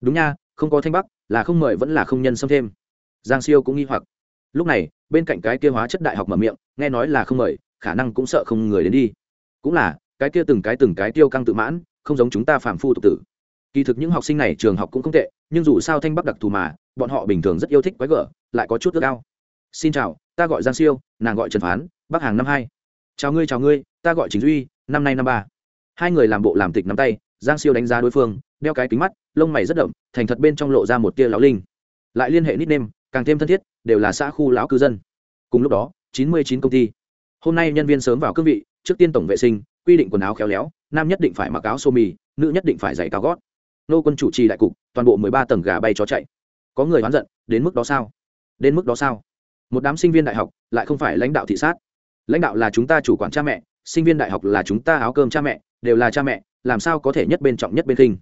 Đúng nha, không có thanh bắc, là không mời vẫn là không nhân xâm thêm. Giang siêu cũng nghi hoặc. Lúc này, bên cạnh cái kia hóa chất đại học mở miệng, nghe nói là không mời, khả năng cũng sợ không người đến đi. Cũng là, cái kia từng cái từng cái tiêu căng tự mãn, không giống chúng ta phàm phu tục tử. Kỳ thực những học sinh này trường học cũng không tệ, nhưng dù sao thanh bắc đặc thù mà, bọn họ bình thường rất yêu thích quái gở, lại có chút ước ao. Xin chào, ta gọi giang siêu, nàng gọi trần phán, bắc hàng năm hai. Chào ngươi chào ngươi, ta gọi chính duy, năm nay năm ba hai người làm bộ làm tịch nắm tay, giang siêu đánh giá đối phương, đeo cái kính mắt, lông mày rất đậm, thành thật bên trong lộ ra một tia lão linh. Lại liên hệ nít nêm, càng thêm thân thiết, đều là xã khu lão cư dân. Cùng lúc đó, chín mươi chín công ty. Hôm nay nhân viên sớm vào cương vị, trước tiên tổng vệ sinh, quy định quần áo khéo léo, nam nhất định phải mặc áo sô mì nữ nhất định phải giày cao gót. Nô quân chủ trì đại cục, toàn bộ mười ba tầng gà bay chó chạy. Có người oán giận, đến mức đó sao? Đến mức đó sao? Một đám sinh viên đại học, lại không phải lãnh đạo thị sát. Lãnh đạo là chúng ta chủ quản cha mẹ, sinh viên đại học là chúng ta áo cơm cha mẹ đều là cha mẹ, làm sao có thể nhất bên trọng nhất bên kinh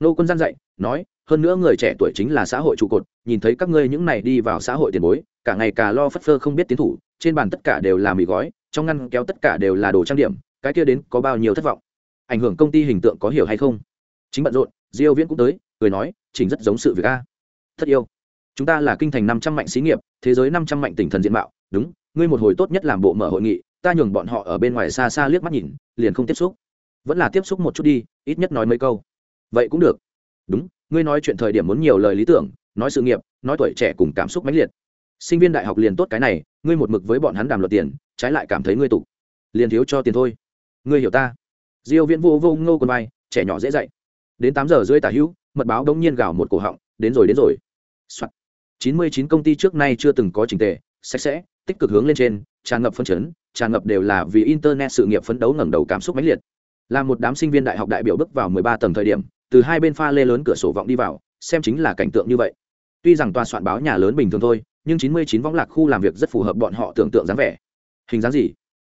nô quân gian dạy, nói, hơn nữa người trẻ tuổi chính là xã hội trụ cột, nhìn thấy các ngươi những này đi vào xã hội tiền bối, cả ngày cả lo phất phơ không biết tiến thủ, trên bàn tất cả đều là mì gói, trong ngăn kéo tất cả đều là đồ trang điểm, cái kia đến có bao nhiêu thất vọng? Ảnh hưởng công ty hình tượng có hiểu hay không? Chính bận rộn, diêu viễn cũng tới, cười nói chỉnh rất giống sự việc a. Thất yêu. Chúng ta là kinh thành năm trăm mạnh xí nghiệp, thế giới năm trăm mạnh tỉnh thần diện mạo. Đúng, ngươi một hồi tốt nhất làm bộ mở hội nghị, ta nhường bọn họ ở bên ngoài xa xa liếc mắt nhìn, liền không tiếp xúc vẫn là tiếp xúc một chút đi, ít nhất nói mấy câu. Vậy cũng được. Đúng, ngươi nói chuyện thời điểm muốn nhiều lời lý tưởng, nói sự nghiệp, nói tuổi trẻ cùng cảm xúc mãnh liệt. Sinh viên đại học liền tốt cái này, ngươi một mực với bọn hắn đàm luật tiền, trái lại cảm thấy ngươi tục liền thiếu cho tiền thôi. Ngươi hiểu ta? Diêu viễn vô vô ngô quân vai, trẻ nhỏ dễ dạy. Đến tám giờ rưỡi tả hữu, mật báo đông nhiên gào một cổ họng, đến rồi đến rồi. Soạn. 99 công ty trước nay chưa từng có trình tề, sạch sẽ, tích cực hướng lên trên, tràn ngập phân chấn, tràn ngập đều là vì internet sự nghiệp phấn đấu ngẩng đầu cảm xúc mãnh liệt là một đám sinh viên đại học đại biểu bước vào 13 tầng thời điểm, từ hai bên pha lê lớn cửa sổ vọng đi vào, xem chính là cảnh tượng như vậy. Tuy rằng tòa soạn báo nhà lớn bình thường thôi, nhưng 99 võng lạc khu làm việc rất phù hợp bọn họ tưởng tượng dáng vẻ. Hình dáng gì?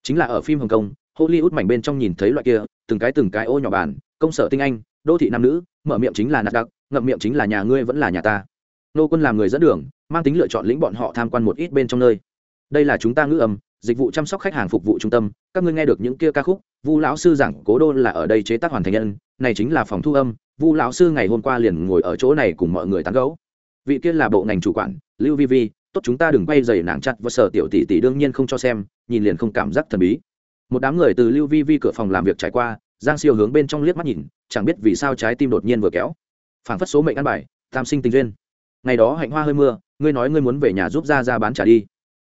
Chính là ở phim hồng kông, hollywood mảnh bên trong nhìn thấy loại kia, từng cái từng cái ô nhỏ bàn, công sở tinh anh, đô thị nam nữ, mở miệng chính là nạt đặc ngậm miệng chính là nhà ngươi vẫn là nhà ta. Nô quân làm người dẫn đường, mang tính lựa chọn lĩnh bọn họ tham quan một ít bên trong nơi. Đây là chúng ta ngữ âm dịch vụ chăm sóc khách hàng phục vụ trung tâm, các ngươi nghe được những kia ca khúc, vu lão sư giảng cố đô là ở đây chế tác hoàn thành nhân, này chính là phòng thu âm, vu lão sư ngày hôm qua liền ngồi ở chỗ này cùng mọi người tán gẫu. Vị kia là bộ ngành chủ quản, lưu vi vi, tốt chúng ta đừng quay dày nàng chặt và sở tiểu tỷ tỷ đương nhiên không cho xem, nhìn liền không cảm giác thần bí. Một đám người từ lưu vi vi cửa phòng làm việc trải qua, giang siêu hướng bên trong liếc mắt nhìn, chẳng biết vì sao trái tim đột nhiên vừa kéo. Phảng phất số mệnh ăn bài, tam sinh tình duyên. Ngày đó hạnh hoa hơi mưa, ngươi nói ngươi muốn về nhà giúp ra ra bán trả đi.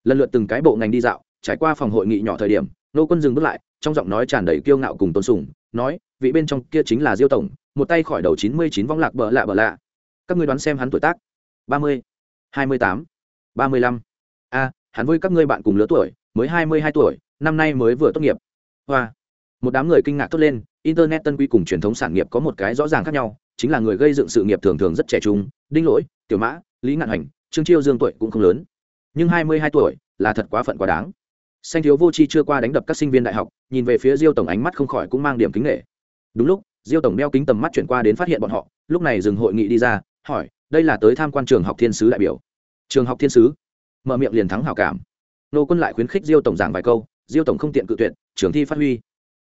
Lần lượt từng cái bộ ngành đi dạo trải qua phòng hội nghị nhỏ thời điểm nô quân dừng bước lại, trong giọng nói tràn đầy kiêu ngạo cùng tôn sùng, nói, vị bên trong kia chính là diêu tổng, một tay khỏi đầu chín mươi chín vong lạc bợ lạ bợ lạ. Các ngươi đoán xem hắn tuổi tác. ba mươi, hai mươi tám, ba mươi lăm. A, hắn với các ngươi bạn cùng lứa tuổi, mới hai mươi hai tuổi, năm nay mới vừa tốt nghiệp. Hoa. Một đám người kinh ngạc thốt lên, internet tân quy cùng truyền thống sản nghiệp có một cái rõ ràng khác nhau, chính là người gây dựng sự nghiệp thường thường rất trẻ trung, đinh lỗi, tiểu mã, lý ngạn hành, trương chiêu dương tuổi cũng không lớn. Nhưng hai mươi hai tuổi là thật quá phận quá đáng xanh thiếu vô chi chưa qua đánh đập các sinh viên đại học, nhìn về phía diêu tổng ánh mắt không khỏi cũng mang điểm kính nghệ đúng lúc, diêu tổng đeo kính tầm mắt chuyển qua đến phát hiện bọn họ, lúc này dừng hội nghị đi ra, hỏi, đây là tới tham quan trường học thiên sứ đại biểu? Trường học thiên sứ? Mở miệng liền thắng hảo cảm. Nô quân lại khuyến khích diêu tổng giảng vài câu, diêu tổng không tiện cự tuyệt, trường thi phát huy.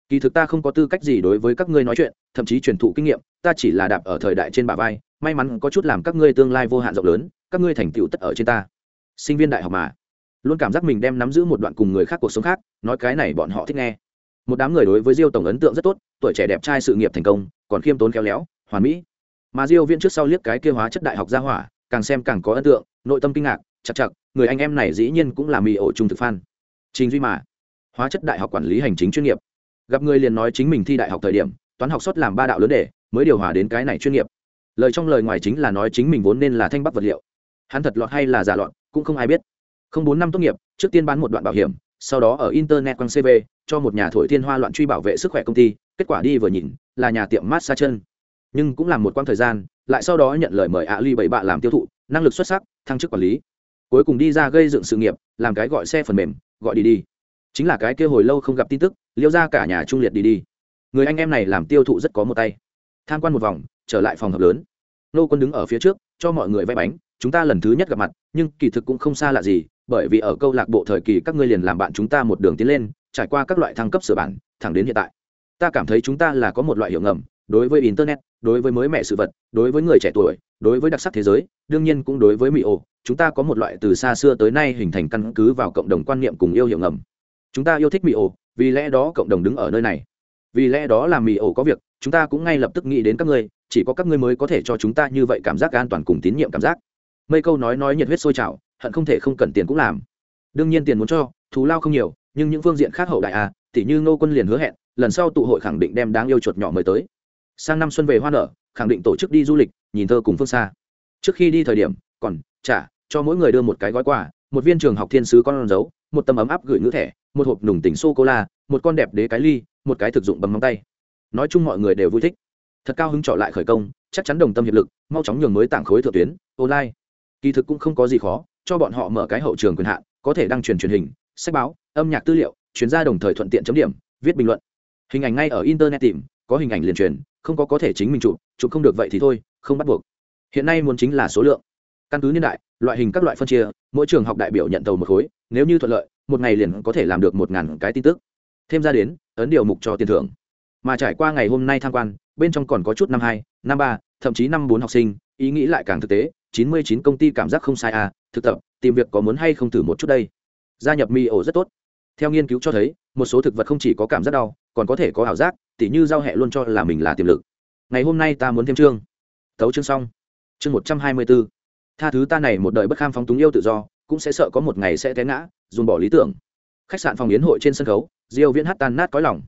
Kỳ thực ta không có tư cách gì đối với các ngươi nói chuyện, thậm chí truyền thụ kinh nghiệm, ta chỉ là đạp ở thời đại trên bả vai, may mắn có chút làm các ngươi tương lai vô hạn rộng lớn, các ngươi thành tựu tất ở trên ta. Sinh viên đại học mà luôn cảm giác mình đem nắm giữ một đoạn cùng người khác cuộc sống khác, nói cái này bọn họ thích nghe. Một đám người đối với diêu tổng ấn tượng rất tốt, tuổi trẻ đẹp trai sự nghiệp thành công, còn khiêm tốn khéo léo, hoàn mỹ. Mà diêu viên trước sau liếc cái kia hóa chất đại học gia hỏa, càng xem càng có ấn tượng, nội tâm kinh ngạc chặt chặt người anh em này dĩ nhiên cũng là mì ổ trung thực phan trình duy mà, hóa chất đại học quản lý hành chính chuyên nghiệp. Gặp người liền nói chính mình thi đại học thời điểm, toán học xuất làm ba đạo lớn để, mới điều hòa đến cái này chuyên nghiệp. Lời trong lời ngoài chính là nói chính mình vốn nên là thanh bắc vật liệu. Hắn thật lọt hay là giả lọt, cũng không ai biết không bốn năm tốt nghiệp, trước tiên bán một đoạn bảo hiểm, sau đó ở internet quăng cv cho một nhà thổi thiên hoa loạn truy bảo vệ sức khỏe công ty, kết quả đi vừa nhìn, là nhà tiệm massage chân. Nhưng cũng làm một quãng thời gian, lại sau đó nhận lời mời ạ ly bảy bạ làm tiêu thụ, năng lực xuất sắc, thăng chức quản lý. Cuối cùng đi ra gây dựng sự nghiệp, làm cái gọi xe phần mềm, gọi đi đi. Chính là cái kia hồi lâu không gặp tin tức, liêu ra cả nhà trung liệt đi đi. Người anh em này làm tiêu thụ rất có một tay. Tham quan một vòng, trở lại phòng hợp lớn. Nô quân đứng ở phía trước, cho mọi người vay bánh, chúng ta lần thứ nhất gặp mặt, nhưng kỳ thực cũng không xa lạ gì bởi vì ở câu lạc bộ thời kỳ các ngươi liền làm bạn chúng ta một đường tiến lên, trải qua các loại thăng cấp sửa bản, thẳng đến hiện tại. Ta cảm thấy chúng ta là có một loại hiểu ngầm, đối với internet, đối với mới mẹ sự vật, đối với người trẻ tuổi, đối với đặc sắc thế giới, đương nhiên cũng đối với mỹ ổ, chúng ta có một loại từ xa xưa tới nay hình thành căn cứ vào cộng đồng quan niệm cùng yêu hiểu ngầm. Chúng ta yêu thích mỹ ổ, vì lẽ đó cộng đồng đứng ở nơi này. Vì lẽ đó là mỹ ổ có việc, chúng ta cũng ngay lập tức nghĩ đến các ngươi, chỉ có các ngươi mới có thể cho chúng ta như vậy cảm giác an toàn cùng tín nhiệm cảm giác. Mây câu nói nói nhiệt huyết sôi trào hận không thể không cần tiền cũng làm. Đương nhiên tiền muốn cho, thù lao không nhiều, nhưng những phương diện khác hậu đại à tỉ như ngô quân liền hứa hẹn, lần sau tụ hội khẳng định đem đáng yêu chuột nhỏ mời tới. Sang năm xuân về hoa nở, khẳng định tổ chức đi du lịch, nhìn thơ cùng phương xa. Trước khi đi thời điểm, còn trả cho mỗi người đưa một cái gói quà, một viên trường học thiên sứ con dấu, một tấm ấm áp gửi ngữ thẻ, một hộp nùng tỉnh sô cô la một con đẹp đế cái ly, một cái thực dụng bấm móng tay. Nói chung mọi người đều vui thích. Thật cao hứng trọ lại khởi công, chắc chắn đồng tâm hiệp lực, mau chóng nhường mới tảng khối thượng tuyến, online. Kỳ thực cũng không có gì khó cho bọn họ mở cái hậu trường quyền hạn, có thể đăng truyền truyền hình, sách báo, âm nhạc tư liệu, chuyên gia đồng thời thuận tiện chấm điểm, viết bình luận. Hình ảnh ngay ở internet tìm, có hình ảnh liền truyền, không có có thể chính mình chụp chụp không được vậy thì thôi, không bắt buộc. Hiện nay muốn chính là số lượng. Căn cứ niên đại, loại hình các loại phân chia, mỗi trường học đại biểu nhận tàu một khối, nếu như thuận lợi, một ngày liền có thể làm được một ngàn cái tin tức. Thêm ra đến, ấn điều mục cho tiền thưởng. Mà trải qua ngày hôm nay tham quan, bên trong còn có chút năm hai, năm ba, thậm chí năm bốn học sinh, ý nghĩ lại càng thực tế chín mươi chín công ty cảm giác không sai à thực tập, tìm việc có muốn hay không thử một chút đây? Gia nhập mi ổ rất tốt. Theo nghiên cứu cho thấy, một số thực vật không chỉ có cảm giác đau, còn có thể có ảo giác, tỉ như giao hẹ luôn cho là mình là tiềm lực. Ngày hôm nay ta muốn thêm chương. Tấu chương xong. Chương một trăm hai mươi bốn tha thứ ta này một đời bất kham phóng túng yêu tự do, cũng sẽ sợ có một ngày sẽ té ngã dùng bỏ lý tưởng. Khách sạn phòng yến hội trên sân khấu, diêu viễn hát tan nát cõi lòng.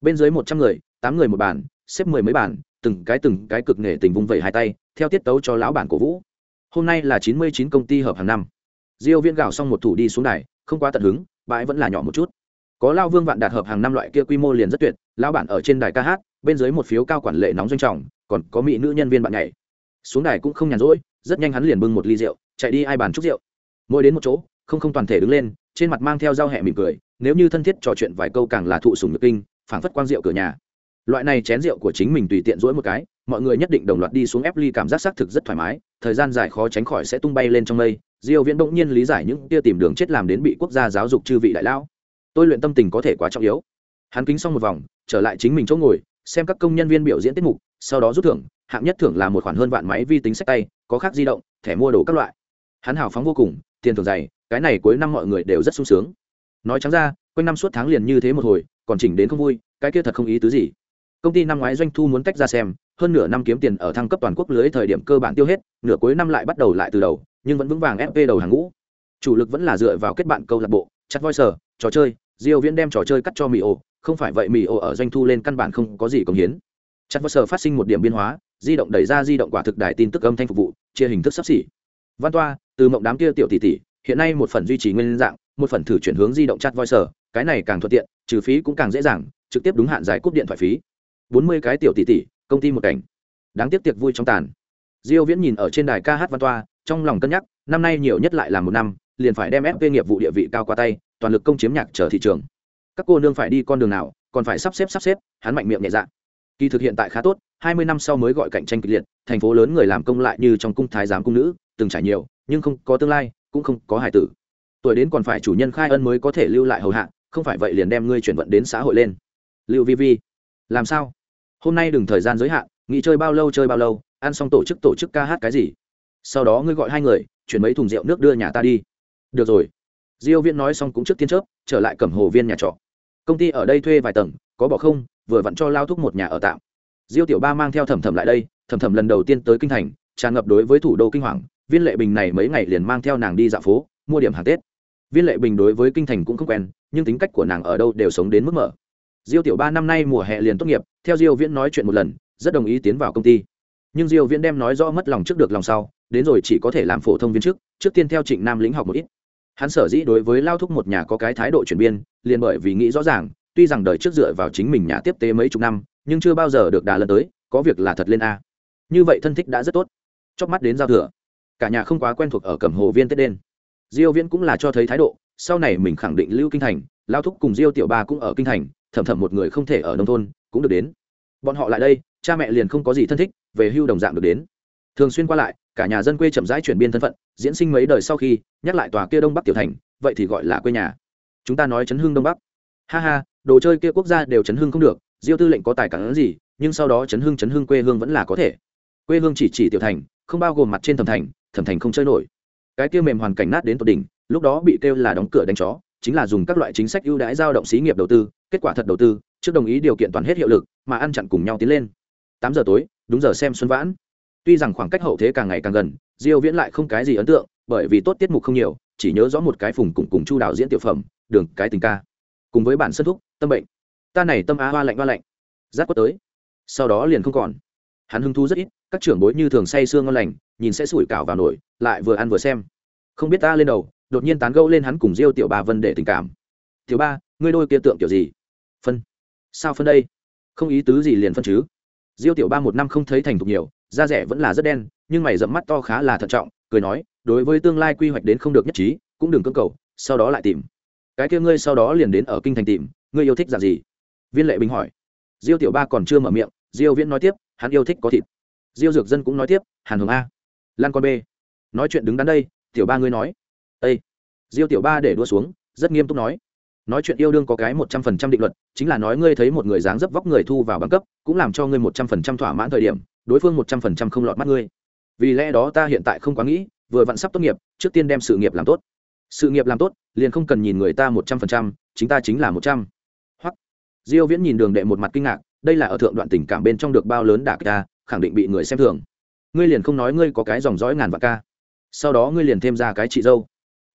Bên dưới một trăm người, tám người một bàn, xếp mười mấy bàn, từng cái từng cái cực nghệ tình vung vẩy hai tay, theo tiết tấu cho lão bản cổ vũ hôm nay là chín mươi chín công ty hợp hàng năm. Diêu viễn gào xong một thủ đi xuống đài, không quá tận hứng, bãi vẫn là nhỏ một chút. Có lao vương vạn đạt hợp hàng năm loại kia quy mô liền rất tuyệt, lão bản ở trên đài ca hát, bên dưới một phiếu cao quản lệ nóng doanh trọng, còn có mỹ nữ nhân viên bạn nhảy. Xuống đài cũng không nhàn rỗi, rất nhanh hắn liền bưng một ly rượu, chạy đi ai bàn chúc rượu. Mỗi đến một chỗ, không không toàn thể đứng lên, trên mặt mang theo dao hẹ mỉm cười, nếu như thân thiết trò chuyện vài câu càng là thụ sùng nhược kinh, phảng phất quang rượu cửa nhà. Loại này chén rượu của chính mình tùy tiện rỗi một cái mọi người nhất định đồng loạt đi xuống ép ly cảm giác xác thực rất thoải mái, thời gian dài khó tránh khỏi sẽ tung bay lên trong mây. Diêu viễn bỗng nhiên lý giải những tia tìm đường chết làm đến bị quốc gia giáo dục chư vị đại lão. Tôi luyện tâm tình có thể quá trọng yếu. Hắn kính xong một vòng, trở lại chính mình chỗ ngồi, xem các công nhân viên biểu diễn tiết mục, sau đó rút thưởng, hạng nhất thưởng là một khoản hơn vạn máy vi tính sách tay, có khác di động, thẻ mua đồ các loại. Hắn hào phóng vô cùng, tiền thưởng dày, cái này cuối năm mọi người đều rất sung sướng. Nói trắng ra, quanh năm suốt tháng liền như thế một hồi, còn chỉnh đến không vui, cái kia thật không ý tứ gì. Công ty năm ngoái doanh thu muốn tách ra xem hơn nửa năm kiếm tiền ở thăng cấp toàn quốc lưới thời điểm cơ bản tiêu hết, nửa cuối năm lại bắt đầu lại từ đầu, nhưng vẫn vững vàng fp đầu hàng ngũ. Chủ lực vẫn là dựa vào kết bạn câu lạc bộ chặt voi sở trò chơi, diêu viễn đem trò chơi cắt cho mì không phải vậy mì ở doanh thu lên căn bản không có gì công hiến. Chặt voi sở phát sinh một điểm biến hóa, di động đẩy ra di động quả thực đài tin tức âm thanh phục vụ, chia hình thức sắp xỉ. Văn toa, từ mộng đám kia tiểu tỷ tỷ, hiện nay một phần duy trì nguyên dạng, một phần thử chuyển hướng di động chat voice, cái này càng thuận tiện, trừ phí cũng càng dễ dàng, trực tiếp đúng hạn giải cúp điện thoại phí. Bốn mươi cái tiểu tỷ tỷ công ty một cảnh. Đáng tiếc tiệc vui trong tàn. Diêu viễn nhìn ở trên đài ca hát văn toa, trong lòng cân nhắc, năm nay nhiều nhất lại là một năm, liền phải đem fp nghiệp vụ địa vị cao qua tay, toàn lực công chiếm nhạc trở thị trường. Các cô nương phải đi con đường nào, còn phải sắp xếp sắp xếp, hắn mạnh miệng nhẹ dạ. Kỳ thực hiện tại khá tốt, hai mươi năm sau mới gọi cạnh tranh kịch liệt, thành phố lớn người làm công lại như trong cung thái giám cung nữ, từng trải nhiều, nhưng không có tương lai, cũng không có hài tử. Tuổi đến còn phải chủ nhân khai ân mới có thể lưu lại hầu hạ, không phải vậy liền đem ngươi chuyển vận đến xã hội lên. Lưu vi vi, làm sao? Hôm nay đừng thời gian giới hạn, nghỉ chơi bao lâu chơi bao lâu, ăn xong tổ chức tổ chức ca hát cái gì. Sau đó ngươi gọi hai người, chuyển mấy thùng rượu nước đưa nhà ta đi. Được rồi. Diêu viễn nói xong cũng trước tiên chớp, trở lại cẩm hồ viên nhà trọ. Công ty ở đây thuê vài tầng, có bỏ không, vừa vặn cho lao thúc một nhà ở tạm. Diêu tiểu ba mang theo thẩm thẩm lại đây, thẩm thẩm lần đầu tiên tới kinh thành, tràn ngập đối với thủ đô kinh hoàng, viên lệ bình này mấy ngày liền mang theo nàng đi dạo phố, mua điểm hàng tết. Viên lệ bình đối với kinh thành cũng không quen, nhưng tính cách của nàng ở đâu đều sống đến mức mở diêu tiểu ba năm nay mùa hè liền tốt nghiệp, theo diêu viễn nói chuyện một lần, rất đồng ý tiến vào công ty. Nhưng diêu viễn đem nói rõ mất lòng trước được lòng sau, đến rồi chỉ có thể làm phổ thông viên chức trước tiên theo trịnh nam lĩnh học một ít. Hắn sở dĩ đối với lao thúc một nhà có cái thái độ chuyển biên liền bởi vì nghĩ rõ ràng, tuy rằng đời trước dựa vào chính mình nhà tiếp tế mấy chục năm, nhưng chưa bao giờ được đà lần tới, có việc là thật lên a. Như vậy thân thích đã rất tốt. Chớp mắt đến giao thừa. Cả nhà không quá quen thuộc ở cẩm hồ viên tết đen. Diêu viễn cũng là cho thấy thái độ, sau này mình khẳng định lưu kinh thành, lao thúc cùng diêu tiểu ba cũng ở kinh thành thầm thầm một người không thể ở nông thôn, cũng được đến. Bọn họ lại đây, cha mẹ liền không có gì thân thích, về hưu đồng dạng được đến. Thường xuyên qua lại, cả nhà dân quê chậm rãi chuyển biên thân phận, diễn sinh mấy đời sau khi, nhắc lại tòa kia đông bắc tiểu thành, vậy thì gọi là quê nhà. Chúng ta nói chấn hưng đông bắc. Ha ha, đồ chơi kia quốc gia đều chấn hưng không được, diêu tư lệnh có tài cản gì, nhưng sau đó chấn hưng chấn hưng quê hương vẫn là có thể. Quê hương chỉ chỉ tiểu thành, không bao gồm mặt trên thẩm thành thẩm thành không chơi nổi. Cái kia mềm hoàn cảnh nát đến tột đỉnh, lúc đó bị kêu là đóng cửa đánh chó chính là dùng các loại chính sách ưu đãi giao động xí nghiệp đầu tư, kết quả thật đầu tư, trước đồng ý điều kiện toàn hết hiệu lực, mà ăn chặn cùng nhau tiến lên. Tám giờ tối, đúng giờ xem xuân vãn. Tuy rằng khoảng cách hậu thế càng ngày càng gần, diêu viễn lại không cái gì ấn tượng, bởi vì tốt tiết mục không nhiều, chỉ nhớ rõ một cái phùng cùng cùng chu đạo diễn tiểu phẩm, đường, cái tình ca. Cùng với bản sân thúc, tâm bệnh. Ta này tâm á hoa lạnh hoa lạnh. Giác quất tới. Sau đó liền không còn. Hắn hứng thú rất ít, các trưởng bối như thường say sương ngon lành, nhìn sẽ sủi cảo vào nổi, lại vừa ăn vừa xem. Không biết ta lên đầu đột nhiên tán gẫu lên hắn cùng diêu tiểu ba vân để tình cảm. Tiểu ba, ngươi đôi kia tượng kiểu gì? Phân. Sao phân đây? Không ý tứ gì liền phân chứ. Diêu tiểu ba một năm không thấy thành thục nhiều, da rẻ vẫn là rất đen, nhưng mày dẫm mắt to khá là thận trọng, cười nói, đối với tương lai quy hoạch đến không được nhất trí, cũng đừng cưỡng cầu, sau đó lại tìm. Cái kia ngươi sau đó liền đến ở kinh thành tìm, ngươi yêu thích dạng gì? Viên lệ bình hỏi. Diêu tiểu ba còn chưa mở miệng, diêu viễn nói tiếp, hắn yêu thích có thịt. Diêu dược dân cũng nói tiếp, hàn hồng a. Lan con b nói chuyện đứng đắn đây, tiểu ba ngươi nói ây diêu tiểu ba để đua xuống, rất nghiêm túc nói. Nói chuyện yêu đương có cái một trăm phần trăm định luật, chính là nói ngươi thấy một người dáng dấp vóc người thu vào bằng cấp, cũng làm cho ngươi một trăm phần trăm thỏa mãn thời điểm, đối phương một trăm phần trăm không lọt mắt ngươi. Vì lẽ đó ta hiện tại không quá nghĩ, vừa vặn sắp tốt nghiệp, trước tiên đem sự nghiệp làm tốt. Sự nghiệp làm tốt, liền không cần nhìn người ta một trăm phần trăm, chính ta chính là một trăm. Hoặc, diêu viễn nhìn đường đệ một mặt kinh ngạc, đây là ở thượng đoạn tình cảm bên trong được bao lớn đả kích ta, khẳng định bị người xem thường. Ngươi liền không nói ngươi có cái dòng dõi ngàn vạn ca. Sau đó ngươi liền thêm ra cái chị dâu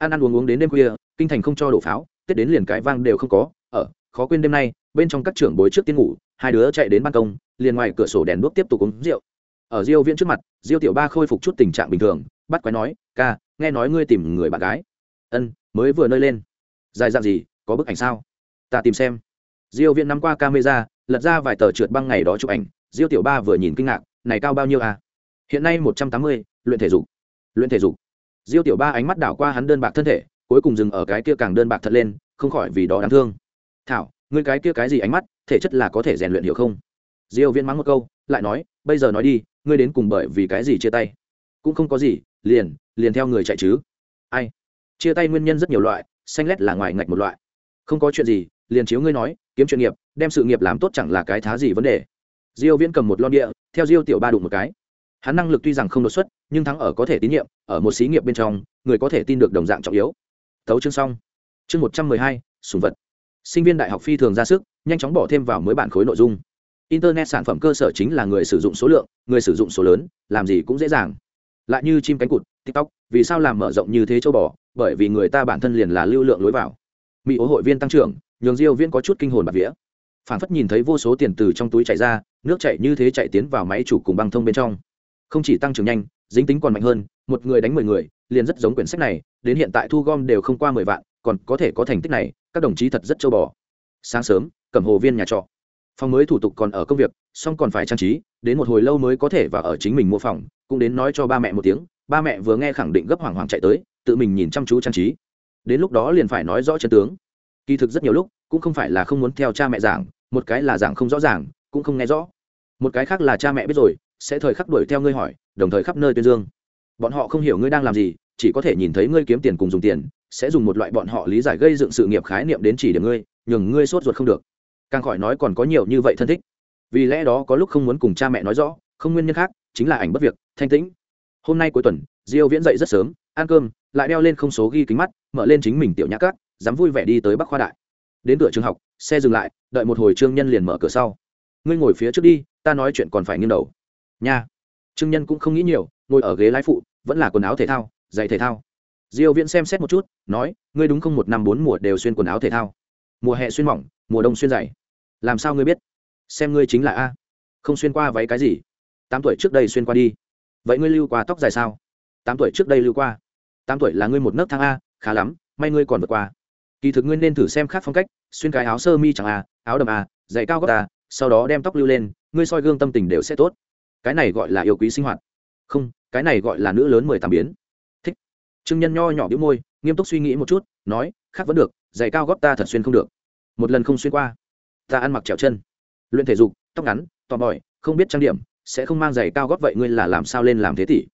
ăn ăn uống uống đến đêm khuya kinh thành không cho đổ pháo tết đến liền cái vang đều không có. Ở khó quên đêm nay bên trong các trưởng bối trước tiên ngủ hai đứa chạy đến ban công liền ngoài cửa sổ đèn đuốc tiếp tục uống rượu. Ở diêu viễn trước mặt diêu tiểu ba khôi phục chút tình trạng bình thường bắt quái nói ca nghe nói ngươi tìm người bạn gái. Ân mới vừa nơi lên. Dài dạng gì có bức ảnh sao? Ta tìm xem. Diêu viễn nắm qua camera lật ra vài tờ trượt băng ngày đó chụp ảnh. Diêu tiểu ba vừa nhìn kinh ngạc này cao bao nhiêu à? Hiện nay 180, luyện thể dục. Luyện thể dục? Diêu tiểu ba ánh mắt đảo qua hắn đơn bạc thân thể, cuối cùng dừng ở cái kia càng đơn bạc thật lên, không khỏi vì đó đáng thương. Thảo, ngươi cái kia cái gì ánh mắt, thể chất là có thể rèn luyện hiểu không? Diêu viễn mắng một câu, lại nói, bây giờ nói đi, ngươi đến cùng bởi vì cái gì chia tay? Cũng không có gì, liền liền theo người chạy chứ. Ai? Chia tay nguyên nhân rất nhiều loại, xanh lét là ngoài ngạch một loại. Không có chuyện gì, liền chiếu ngươi nói, kiếm chuyện nghiệp, đem sự nghiệp làm tốt chẳng là cái thá gì vấn đề. Diêu viễn cầm một lon địa, theo diêu tiểu ba đụng một cái hắn năng lực tuy rằng không đột xuất, nhưng thắng ở có thể tín nhiệm, ở một xí nghiệp bên trong, người có thể tin được đồng dạng trọng yếu. Thấu chương xong. Chương một trăm mười hai, sùng vật. Sinh viên đại học phi thường ra sức, nhanh chóng bỏ thêm vào mới bản khối nội dung. Internet sản phẩm cơ sở chính là người sử dụng số lượng, người sử dụng số lớn, làm gì cũng dễ dàng. Lại như chim cánh cụt, tiktok, vì sao làm mở rộng như thế châu bò? Bởi vì người ta bản thân liền là lưu lượng lối vào. Mỹ ố hội viên tăng trưởng, nhường diêu viên có chút kinh hồn bạc vía. Phản phất nhìn thấy vô số tiền từ trong túi chảy ra, nước chảy như thế chạy tiến vào máy chủ cùng băng thông bên trong không chỉ tăng trưởng nhanh, dính tính còn mạnh hơn, một người đánh mười người, liền rất giống quyển sách này, đến hiện tại thu gom đều không qua mười vạn, còn có thể có thành tích này, các đồng chí thật rất châu bò. Sáng sớm, cẩm hồ viên nhà trọ. Phòng mới thủ tục còn ở công việc song còn phải trang trí, đến một hồi lâu mới có thể và ở chính mình mua phòng, cũng đến nói cho ba mẹ một tiếng, ba mẹ vừa nghe khẳng định gấp hoảng hoảng chạy tới, tự mình nhìn chăm chú trang trí. Đến lúc đó liền phải nói rõ chân tướng. Kỳ thực rất nhiều lúc, cũng không phải là không muốn theo cha mẹ giảng, một cái là giảng không rõ ràng, cũng không nghe rõ. Một cái khác là cha mẹ biết rồi sẽ thời khắc đuổi theo ngươi hỏi, đồng thời khắp nơi tuyên dương. Bọn họ không hiểu ngươi đang làm gì, chỉ có thể nhìn thấy ngươi kiếm tiền cùng dùng tiền, sẽ dùng một loại bọn họ lý giải gây dựng sự nghiệp khái niệm đến chỉ điểm ngươi, nhường ngươi sốt ruột không được. Càng khỏi nói còn có nhiều như vậy thân thích. Vì lẽ đó có lúc không muốn cùng cha mẹ nói rõ, không nguyên nhân khác, chính là ảnh bất việc, thanh tĩnh. Hôm nay cuối tuần, diêu viễn dậy rất sớm, ăn cơm, lại đeo lên không số ghi kính mắt, mở lên chính mình tiểu nhã cát, dám vui vẻ đi tới bắc khoa đại. Đến cửa trường học, xe dừng lại, đợi một hồi trương nhân liền mở cửa sau. Ngươi ngồi phía trước đi, ta nói chuyện còn phải nghiêng đầu nha. Trương nhân cũng không nghĩ nhiều, ngồi ở ghế lái phụ, vẫn là quần áo thể thao, giày thể thao. Diêu viễn xem xét một chút, nói, ngươi đúng không một năm bốn mùa đều xuyên quần áo thể thao? Mùa hè xuyên mỏng, mùa đông xuyên dày làm sao ngươi biết? Xem ngươi chính là a. Không xuyên qua váy cái gì? Tám tuổi trước đây xuyên qua đi. Vậy ngươi lưu qua tóc dài sao? Tám tuổi trước đây lưu qua. Tám tuổi là ngươi một nấc thang a, khá lắm, may ngươi còn vượt qua. Kỳ thực ngươi nên thử xem khác phong cách, xuyên cái áo sơ mi chẳng a áo đầm à, a dày cao gót a sau đó đem tóc lưu lên, ngươi soi gương tâm tình đều sẽ tốt cái này gọi là yêu quý sinh hoạt. Không, cái này gọi là nữ lớn mười tám biến. Thích. Trương nhân nho nhỏ đĩu môi, nghiêm túc suy nghĩ một chút, nói, khác vẫn được, giày cao gót ta thật xuyên không được. Một lần không xuyên qua, ta ăn mặc trèo chân. Luyện thể dục, tóc ngắn, tò mòi không biết trang điểm, sẽ không mang giày cao gót vậy ngươi là làm sao lên làm thế tỷ?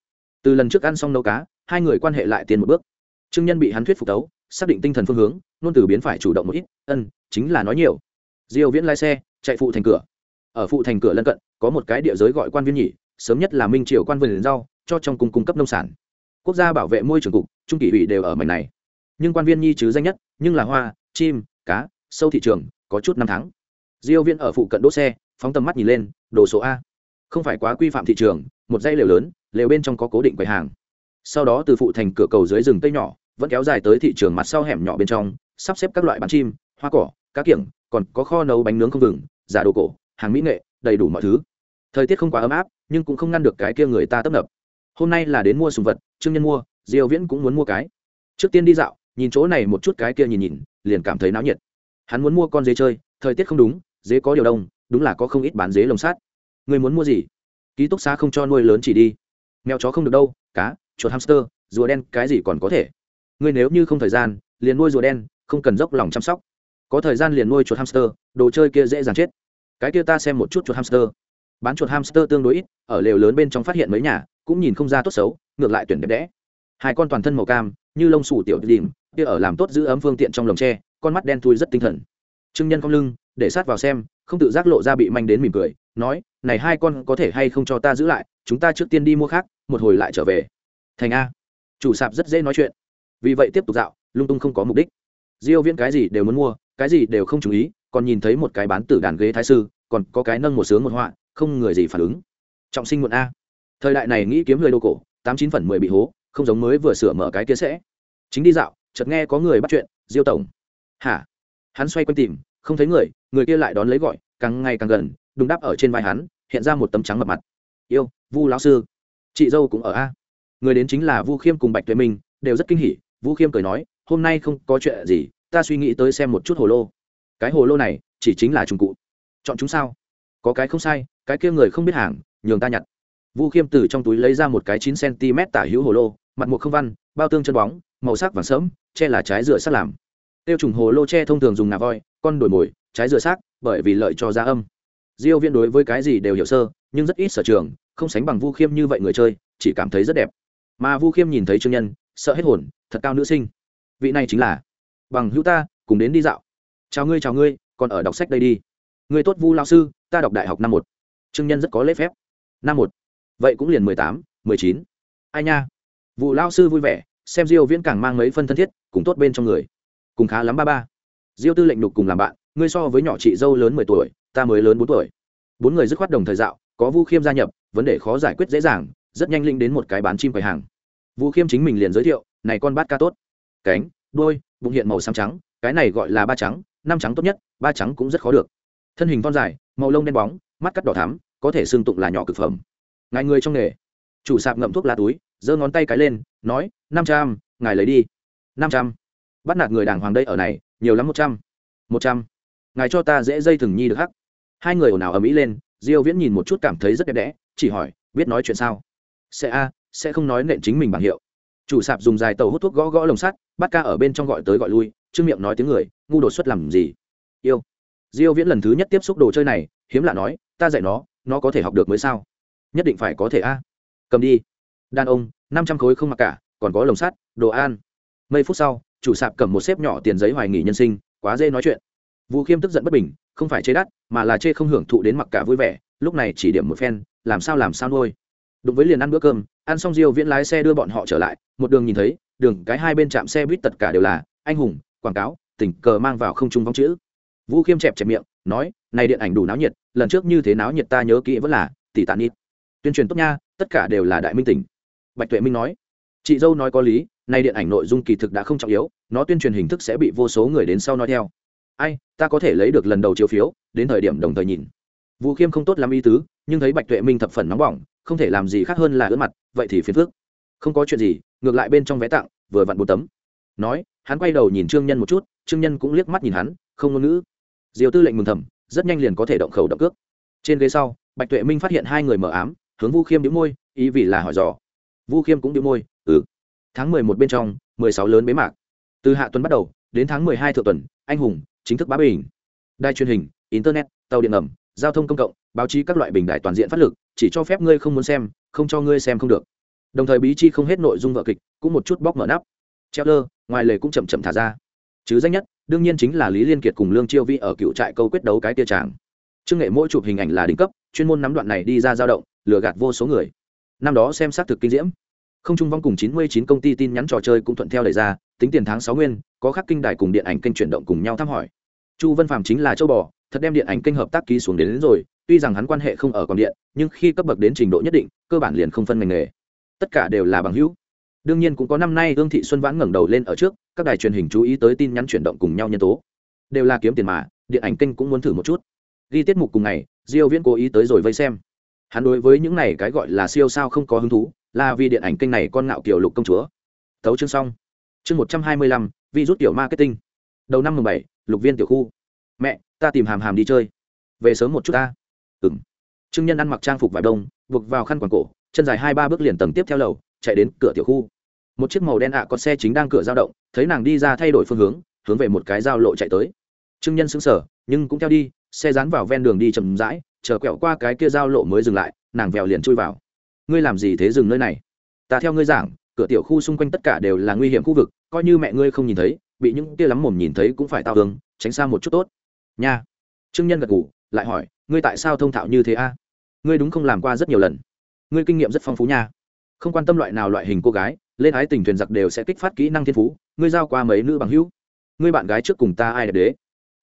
Từ lần trước ăn xong nấu cá, hai người quan hệ lại tiến một bước. Trương nhân bị hắn thuyết phục tấu xác định tinh thần phương hướng, luôn từ biến phải chủ động một ít, ân, chính là nói nhiều. Diêu viễn lái xe, chạy phụ thành cửa ở phụ thành cửa lân cận, có một cái địa giới gọi quan viên nhỉ sớm nhất là minh triều quan vườn rau cho trong cung cung cấp nông sản. Quốc gia bảo vệ môi trường cục, trung kỷ ủy đều ở mảnh này. Nhưng quan viên nhi chứ danh nhất, nhưng là hoa, chim, cá, sâu thị trường, có chút năm tháng. Diêu viên ở phụ cận đỗ xe, phóng tầm mắt nhìn lên, đồ số a. Không phải quá quy phạm thị trường, một dây lều lớn, lều bên trong có cố định quầy hàng. Sau đó từ phụ thành cửa cầu dưới rừng tây nhỏ, vẫn kéo dài tới thị trường mặt sau hẻm nhỏ bên trong, sắp xếp các loại bán chim, hoa cỏ, cá kiểng, còn có kho nấu bánh nướng không vừng, giả đồ cổ hàng mỹ nghệ, đầy đủ mọi thứ. Thời tiết không quá ấm áp, nhưng cũng không ngăn được cái kia người ta tấp nập. Hôm nay là đến mua sùng vật, trương nhân mua, diêu viễn cũng muốn mua cái. Trước tiên đi dạo, nhìn chỗ này một chút cái kia nhìn nhìn, liền cảm thấy náo nhiệt. Hắn muốn mua con dế chơi, thời tiết không đúng, dế có điều đông, đúng là có không ít bán dế lồng sát người muốn mua gì? Ký túc xá không cho nuôi lớn chỉ đi. Mèo chó không được đâu, cá, chuột hamster, rùa đen, cái gì còn có thể. Người nếu như không thời gian, liền nuôi rùa đen, không cần dốc lòng chăm sóc. Có thời gian liền nuôi chuột hamster, đồ chơi kia dễ dàng chết cái kia ta xem một chút chuột hamster. Bán chuột hamster tương đối ít, ở lều lớn bên trong phát hiện mấy nhà, cũng nhìn không ra tốt xấu, ngược lại tuyển đẹp đẽ. Hai con toàn thân màu cam, như lông sủ tiểu đìm kia ở làm tốt giữ ấm phương tiện trong lồng tre, con mắt đen thui rất tinh thần. Trưng nhân không lưng, để sát vào xem, không tự giác lộ ra bị manh đến mỉm cười, nói, này hai con có thể hay không cho ta giữ lại, chúng ta trước tiên đi mua khác, một hồi lại trở về. Thành a. Chủ sạp rất dễ nói chuyện. Vì vậy tiếp tục dạo, lung tung không có mục đích. Diêu viễn cái gì đều muốn mua, cái gì đều không chú ý còn nhìn thấy một cái bán tử đàn ghế thái sư, còn có cái nâng một sướng một họa, không người gì phản ứng. Trọng sinh muộn a. Thời đại này nghĩ kiếm người đô cổ, tám chín phần mười bị hố, không giống mới vừa sửa mở cái kia sẽ. Chính đi dạo, chợt nghe có người bắt chuyện, diêu tổng. Hả? Hắn xoay quanh tìm, không thấy người người kia lại đón lấy gọi, càng ngày càng gần, đùng đáp ở trên vai hắn, hiện ra một tấm trắng mập mặt. Yêu, vu lão sư. Chị dâu cũng ở a. Người đến chính là vu khiêm cùng bạch tuệ minh, đều rất kinh hỉ. Vu khiêm cười nói, hôm nay không có chuyện gì, ta suy nghĩ tới xem một chút hồ lô cái hồ lô này chỉ chính là trùng cụ. Chọn chúng sao? Có cái không sai, cái kia người không biết hàng, nhường ta nhặt. Vu khiêm từ trong túi lấy ra một cái chín cm tả hữu hồ lô, mặt một không văn, bao tương chân bóng, màu sắc vàng sớm che là trái dựa sắt làm. Tiêu trùng hồ lô che thông thường dùng ngà voi, con đổi mồi, trái dựa xác, bởi vì lợi cho gia âm. Diêu viên đối với cái gì đều hiểu sơ, nhưng rất ít sở trường, không sánh bằng vu khiêm như vậy người chơi, chỉ cảm thấy rất đẹp. Mà vu khiêm nhìn thấy trương nhân, sợ hết hồn, thật cao nữ sinh. Vị này chính là, bằng hữu ta, cùng đến đi dạo chào ngươi chào ngươi, còn ở đọc sách đây đi. Người tốt vu lao sư, ta đọc đại học năm một. Trương nhân rất có lễ phép. Năm một. Vậy cũng liền mười tám, mười chín. Ai nha. Vụ lao sư vui vẻ, xem diêu viễn càng mang mấy phân thân thiết, cùng tốt bên trong người. Cùng khá lắm ba ba. Diêu tư lệnh đục cùng làm bạn, ngươi so với nhỏ chị dâu lớn mười tuổi, ta mới lớn bốn tuổi. Bốn người dứt khoát đồng thời dạo, có vu khiêm gia nhập, vấn đề khó giải quyết dễ dàng, rất nhanh linh đến một cái bán chim quầy hàng. Vu khiêm chính mình liền giới thiệu, này con bát ca tốt. Cánh đôi bụng hiện màu xám trắng, cái này gọi là ba trắng năm trắng tốt nhất, ba trắng cũng rất khó được. Thân hình con dài, màu lông đen bóng, mắt cắt đỏ thắm, có thể xương tụng là nhỏ cực phẩm. Ngài người trong nghề. Chủ sạp ngậm thuốc lá túi, giơ ngón tay cái lên, nói, năm trăm, ngài lấy đi. Năm trăm. Bắt nạt người đàng hoàng đây ở này, nhiều lắm một trăm. Một trăm. Ngài cho ta dễ dây thừng nhi được hắc. Hai người ồn ào ầm ĩ lên, diêu viễn nhìn một chút cảm thấy rất đẹp đẽ, chỉ hỏi, biết nói chuyện sao? Sẽ a, sẽ không nói nện chính mình bằng hiệu. Chủ sạp dùng dài tàu hút thuốc gõ gõ lồng sắt bắt ca ở bên trong gọi tới gọi lui trương miệng nói tiếng người, ngu đột xuất làm gì? Yêu. Diêu viễn lần thứ nhất tiếp xúc đồ chơi này, hiếm lạ nói, ta dạy nó nó có thể học được mới sao? Nhất định phải có thể a. Cầm đi. Đàn ông, năm trăm khối không mặc cả, còn có lồng sắt, đồ an. Mấy phút sau, chủ sạp cầm một xếp nhỏ tiền giấy hoài nghỉ nhân sinh, quá dễ nói chuyện. Vũ khiêm tức giận bất bình, không phải chê đắt, mà là chê không hưởng thụ đến mặc cả vui vẻ, lúc này chỉ điểm một phen, làm sao làm sao nuôi. Đụng với liền ăn bữa cơm, ăn xong diêu viễn lái xe đưa bọn họ trở lại, một đường nhìn thấy đường cái hai bên trạm xe buýt tất cả đều là anh hùng, quảng cáo, tình cờ mang vào không trung vong chữ. Vũ khiêm chẹp chẹp miệng, nói, này điện ảnh đủ náo nhiệt, lần trước như thế náo nhiệt ta nhớ kỹ vẫn là tỷ tàn ít tuyên truyền tốt nha, tất cả đều là đại minh tỉnh. Bạch tuệ minh nói, chị dâu nói có lý nay điện ảnh nội dung kỳ thực đã không trọng yếu, nó tuyên truyền hình thức sẽ bị vô số người đến sau nói theo. Ai, ta có thể lấy được lần đầu chiếu phiếu, đến thời điểm đồng thời nhìn. Vũ khiêm không tốt làm ý tứ, nhưng thấy bạch tuệ minh thập phần nóng bỏng, không thể làm gì khác hơn là ướt mặt, vậy thì phiền phước không có chuyện gì, ngược lại bên trong vé tặng, vừa vặn bốn tấm. Nói, hắn quay đầu nhìn trương nhân một chút, trương nhân cũng liếc mắt nhìn hắn, không ngôn ngữ. Diều tư lệnh mừng thầm, rất nhanh liền có thể động khẩu động cước. Trên ghế sau, bạch tuệ minh phát hiện hai người mở ám, hướng vu khiêm đĩu môi, ý vì là hỏi dò. Vu khiêm cũng đĩu môi ừ. Tháng mười một bên trong, mười sáu lớn bế mạc. Từ hạ tuần bắt đầu, đến tháng mười hai thượng tuần, anh hùng, chính thức bá bình. Đài truyền hình, internet, tàu điện ngầm, giao thông công cộng, báo chí các loại bình đại toàn diện phát lực, chỉ cho phép ngươi không muốn xem, không cho ngươi xem không được đồng thời bí chi không hết nội dung vợ kịch cũng một chút bóc mở nắp. Treo lơ ngoài lề cũng chậm chậm thả ra. Chứ danh nhất đương nhiên chính là lý liên kiệt cùng lương chiêu vi ở cựu trại câu quyết đấu cái tia tràng trương nghệ mỗi chụp hình ảnh là đỉnh cấp chuyên môn nắm đoạn này đi ra dao động lừa gạt vô số người. Năm đó xem xác thực kinh diễm. Không trung vong cùng chín mươi chín công ty tin nhắn trò chơi cũng thuận theo đề ra tính tiền tháng sáu nguyên có khắc kinh đài cùng điện ảnh kênh chuyển động cùng nhau thăm hỏi. Chu Văn phạm chính là châu bò thật đem điện ảnh kênh hợp tác ký xuống đến, đến rồi tuy rằng hắn quan hệ không ở còn điện nhưng khi cấp bậc đến trình độ nhất định cơ bản liền không phân ngành nghề tất cả đều là bằng hữu. Đương nhiên cũng có năm nay ương thị xuân vãn ngẩng đầu lên ở trước các đài truyền hình chú ý tới tin nhắn chuyển động cùng nhau nhân tố. Đều là kiếm tiền mà điện ảnh kênh cũng muốn thử một chút. Ghi tiết mục cùng ngày diêu viễn cố ý tới rồi vây xem. Hắn đối với những này cái gọi là siêu sao không có hứng thú là vì điện ảnh kênh này con ngạo kiểu lục công chúa. Thấu chương xong. Chương 125, vi rút tiểu marketing. Đầu năm mười bảy lục viên tiểu khu. Mẹ ta tìm hàm hàm đi chơi. Về sớm một chút ta. Ừm. Trương nhân ăn mặc trang phục vải đông buộc vào khăn quàng cổ chân dài hai ba bước liền tầng tiếp theo lầu, chạy đến cửa tiểu khu. Một chiếc màu đen ạ à xe chính đang cửa giao động, thấy nàng đi ra thay đổi phương hướng hướng về một cái giao lộ chạy tới. Trương nhân sững sờ, nhưng cũng theo đi, xe dán vào ven đường đi chậm rãi, chờ quẹo qua cái kia giao lộ mới dừng lại, nàng vèo liền chui vào. Ngươi làm gì thế dừng nơi này? Ta theo ngươi giảng, cửa tiểu khu xung quanh tất cả đều là nguy hiểm khu vực, coi như mẹ ngươi không nhìn thấy, bị những kia lắm mồm nhìn thấy cũng phải tao hướng tránh xa một chút tốt. Nha. Trương nhân gật ngủ lại hỏi, ngươi tại sao thông thạo như thế a? Ngươi đúng không làm qua rất nhiều lần? Ngươi kinh nghiệm rất phong phú nha. Không quan tâm loại nào loại hình cô gái, lên ái tình thuyền giặc đều sẽ kích phát kỹ năng thiên phú, ngươi giao qua mấy nữ bằng hữu. Ngươi bạn gái trước cùng ta ai đẹp đế?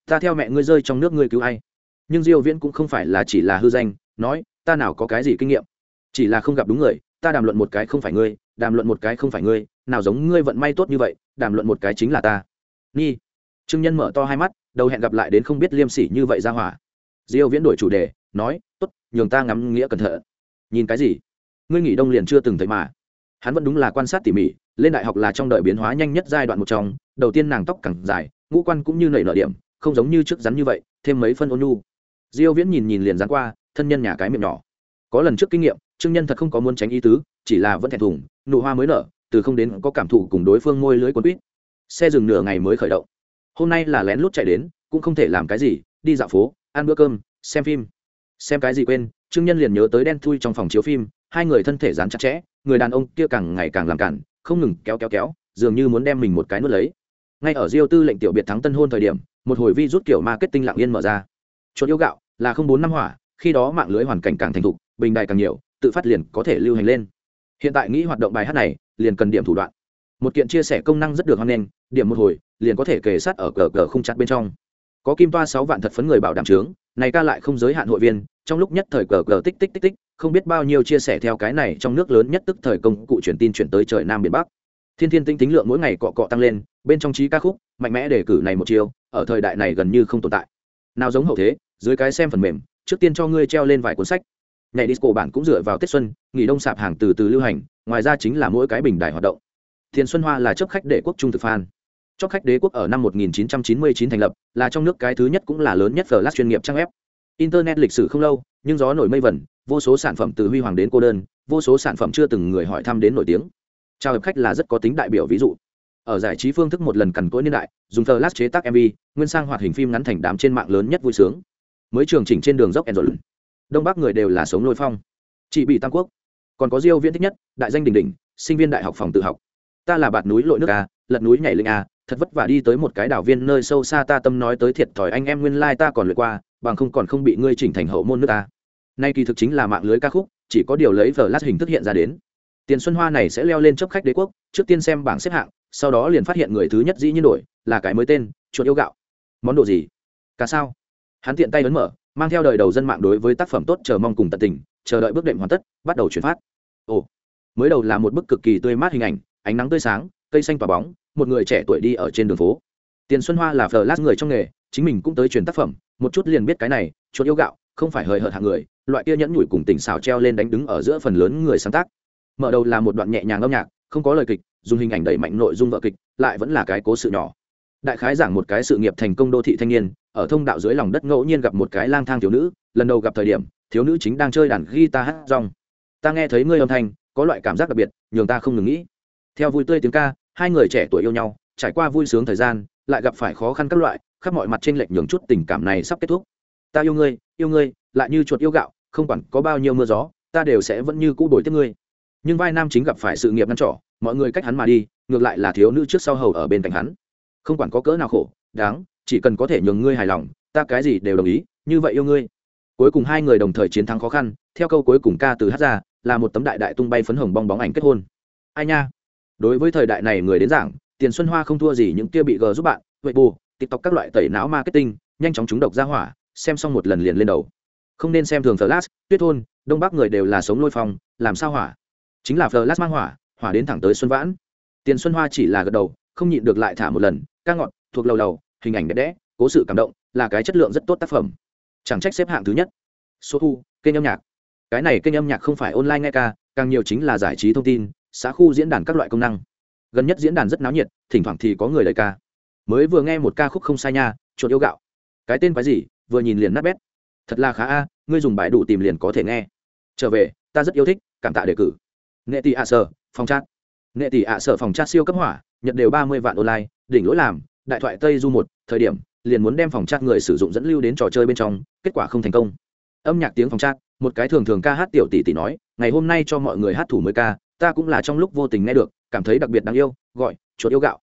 Ta theo mẹ ngươi rơi trong nước ngươi cứu ai? Nhưng diêu viễn cũng không phải là chỉ là hư danh, nói, ta nào có cái gì kinh nghiệm? Chỉ là không gặp đúng người, ta đàm luận một cái không phải ngươi, đàm luận một cái không phải ngươi, nào giống ngươi vận may tốt như vậy, đàm luận một cái chính là ta. Nhi. Trương nhân mở to hai mắt, đầu hẹn gặp lại đến không biết liêm sỉ như vậy ra hỏa. Diêu viễn đổi chủ đề, nói, tốt, nhường ta ngắm nghĩa cẩn thận nhìn cái gì? Ngươi nghỉ đông liền chưa từng thấy mà. Hắn vẫn đúng là quan sát tỉ mỉ, lên đại học là trong đợi biến hóa nhanh nhất giai đoạn một trong, đầu tiên nàng tóc càng dài, ngũ quan cũng như nảy nở điểm, không giống như trước rắn như vậy, thêm mấy phân ôn nhu. Diêu viễn nhìn nhìn liền dán qua, thân nhân nhà cái miệng nhỏ. Có lần trước kinh nghiệm, trương nhân thật không có muốn tránh ý tứ, chỉ là vẫn thẹn thùng, nụ hoa mới nở, từ không đến có cảm thụ cùng đối phương môi lưới quấn quýt. Xe dừng nửa ngày mới khởi động. Hôm nay là lén lút chạy đến, cũng không thể làm cái gì, đi dạo phố, ăn bữa cơm, xem phim xem cái gì quên, trương nhân liền nhớ tới đen thui trong phòng chiếu phim, hai người thân thể dán chặt chẽ, người đàn ông kia càng ngày càng làm cản, không ngừng kéo kéo kéo, dường như muốn đem mình một cái nuốt lấy. Ngay ở diêu tư lệnh tiểu biệt thắng tân hôn thời điểm, một hồi vi rút kiểu marketing lặng yên mở ra. Chuột yêu gạo, là không bốn năm hỏa, khi đó mạng lưới hoàn cảnh càng thành thục, bình đài càng nhiều, tự phát liền có thể lưu hành lên. Hiện tại nghĩ hoạt động bài hát này, liền cần điểm thủ đoạn. Một kiện chia sẻ công năng rất được hoan nghênh, điểm một hồi, liền có thể kề sát ở cờ cờ không chặt bên trong. Có kim toa sáu vạn thật phấn người bảo đảm trướng này ca lại không giới hạn hội viên, trong lúc nhất thời cờ cờ tích tích tích tích, không biết bao nhiêu chia sẻ theo cái này trong nước lớn nhất tức thời công cụ truyền tin chuyển tới trời nam biển bắc. Thiên thiên tinh tính lượng mỗi ngày cọ cọ tăng lên, bên trong trí ca khúc, mạnh mẽ đề cử này một chiều ở thời đại này gần như không tồn tại. Nào giống hậu thế, dưới cái xem phần mềm, trước tiên cho ngươi treo lên vài cuốn sách. Nhảy disco bản cũng dựa vào tết xuân, nghỉ đông sạp hàng từ từ lưu hành, ngoài ra chính là mỗi cái bình đài hoạt động. Thiên xuân hoa là chấp khách đệ quốc trung thực phan chóp khách đế quốc ở năm 1999 thành lập là trong nước cái thứ nhất cũng là lớn nhất flash chuyên nghiệp trang web. Internet lịch sử không lâu nhưng gió nổi mây vẩn vô số sản phẩm từ huy hoàng đến cô đơn vô số sản phẩm chưa từng người hỏi thăm đến nổi tiếng. Chào hợp khách là rất có tính đại biểu ví dụ. Ở giải trí phương thức một lần cằn cỗi niên đại dùng flash chế tác mv nguyên sang hoạt hình phim ngắn thành đám trên mạng lớn nhất vui sướng. Mới trường chỉnh trên đường dốc enzol đông bắc người đều là sống lôi phong. Chị bị tam quốc. Còn có diêu viễn thích nhất đại danh đình đỉnh, sinh viên đại học phòng tự học. Ta là bạt núi lội nước a lật núi nhảy linh a thật vất vả đi tới một cái đảo viên nơi sâu xa ta tâm nói tới thiệt thòi anh em nguyên lai ta còn lượt qua, bằng không còn không bị ngươi chỉnh thành hậu môn nước ta. Nay kỳ thực chính là mạng lưới ca khúc, chỉ có điều lấy vờ lát hình thức hiện ra đến. Tiền xuân hoa này sẽ leo lên chấp khách đế quốc, trước tiên xem bảng xếp hạng, sau đó liền phát hiện người thứ nhất dĩ nhiên đổi, là cái mới tên, chuột yêu gạo. Món đồ gì? Cả sao? Hắn tiện tay ấn mở, mang theo đời đầu dân mạng đối với tác phẩm tốt chờ mong cùng tận tình, chờ đợi bước đệm hoàn tất, bắt đầu chuyển phát. Ồ, mới đầu là một bức cực kỳ tươi mát hình ảnh, ánh nắng tươi sáng, cây xanh tỏa bóng một người trẻ tuổi đi ở trên đường phố. Tiền xuân hoa là phờ lát người trong nghề, chính mình cũng tới truyền tác phẩm, một chút liền biết cái này, chuột yêu gạo, không phải hời hợt hạng người, loại kia nhẫn nhủi cùng tỉnh xào treo lên đánh đứng ở giữa phần lớn người sáng tác. Mở đầu là một đoạn nhẹ nhàng âm nhạc, không có lời kịch, dùng hình ảnh đẩy mạnh nội dung vợ kịch, lại vẫn là cái cố sự nhỏ. Đại khái giảng một cái sự nghiệp thành công đô thị thanh niên, ở thông đạo dưới lòng đất ngẫu nhiên gặp một cái lang thang thiếu nữ, lần đầu gặp thời điểm, thiếu nữ chính đang chơi đàn guitar hát rong. Ta nghe thấy ngươi âm thanh, có loại cảm giác đặc biệt, nhường ta không ngừng nghĩ. Theo vui tươi tiếng ca hai người trẻ tuổi yêu nhau, trải qua vui sướng thời gian, lại gặp phải khó khăn các loại, khắp mọi mặt trên lệch nhường chút tình cảm này sắp kết thúc. Ta yêu ngươi yêu ngươi, lại như chuột yêu gạo, không quản có bao nhiêu mưa gió, ta đều sẽ vẫn như cũ đổi tiếp ngươi. Nhưng vai nam chính gặp phải sự nghiệp ngăn trỏ mọi người cách hắn mà đi, ngược lại là thiếu nữ trước sau hầu ở bên cạnh hắn. Không quản có cỡ nào khổ, đáng, chỉ cần có thể nhường ngươi hài lòng, ta cái gì đều đồng ý, như vậy yêu ngươi. Cuối cùng hai người đồng thời chiến thắng khó khăn, theo câu cuối cùng ca từ hát ra, là một tấm đại đại tung bay phấn hồng bong bóng ảnh kết hôn. Ai nha? Đối với thời đại này người đến giảng tiền xuân hoa không thua gì những kia bị g giúp bạn vậy bù tiktok các loại tẩy não marketing nhanh chóng trúng độc ra hỏa xem xong một lần liền lên đầu. Không nên xem thường flash tuyết thôn đông bắc người đều là sống lôi phong làm sao hỏa? Chính là flash mang hỏa hỏa đến thẳng tới xuân vãn. Tiền xuân hoa chỉ là gật đầu không nhịn được lại thả một lần ca ngọn, thuộc lầu đầu hình ảnh đẹp đẽ cố sự cảm động là cái chất lượng rất tốt tác phẩm. Chẳng trách xếp hạng thứ nhất. Số thu kênh âm nhạc. Cái này kênh âm nhạc không phải online nghe ca càng nhiều chính là giải trí thông tin xã khu diễn đàn các loại công năng. Gần nhất diễn đàn rất náo nhiệt, thỉnh thoảng thì có người lời ca. Mới vừa nghe một ca khúc không sai nha, chuột yêu gạo. Cái tên quái gì, vừa nhìn liền nát bét. Thật là khá a, ngươi dùng bài đủ tìm liền có thể nghe. Trở về, ta rất yêu thích, cảm tạ đề cử. Nghệ tỷ ạ sở, phòng chat. Nghệ tỷ ạ sở phòng chat siêu cấp hỏa, nhận đều ba mươi vạn online, đỉnh lỗi làm, đại thoại tây du một, thời điểm, liền muốn đem phòng chat người sử dụng dẫn lưu đến trò chơi bên trong, kết quả không thành công. Âm nhạc tiếng phòng chat, một cái thường thường ca hát tiểu tỷ tỷ nói, ngày hôm nay cho mọi người hát thủ mới ca ta cũng là trong lúc vô tình nghe được, cảm thấy đặc biệt đáng yêu, gọi, chuột yêu gạo.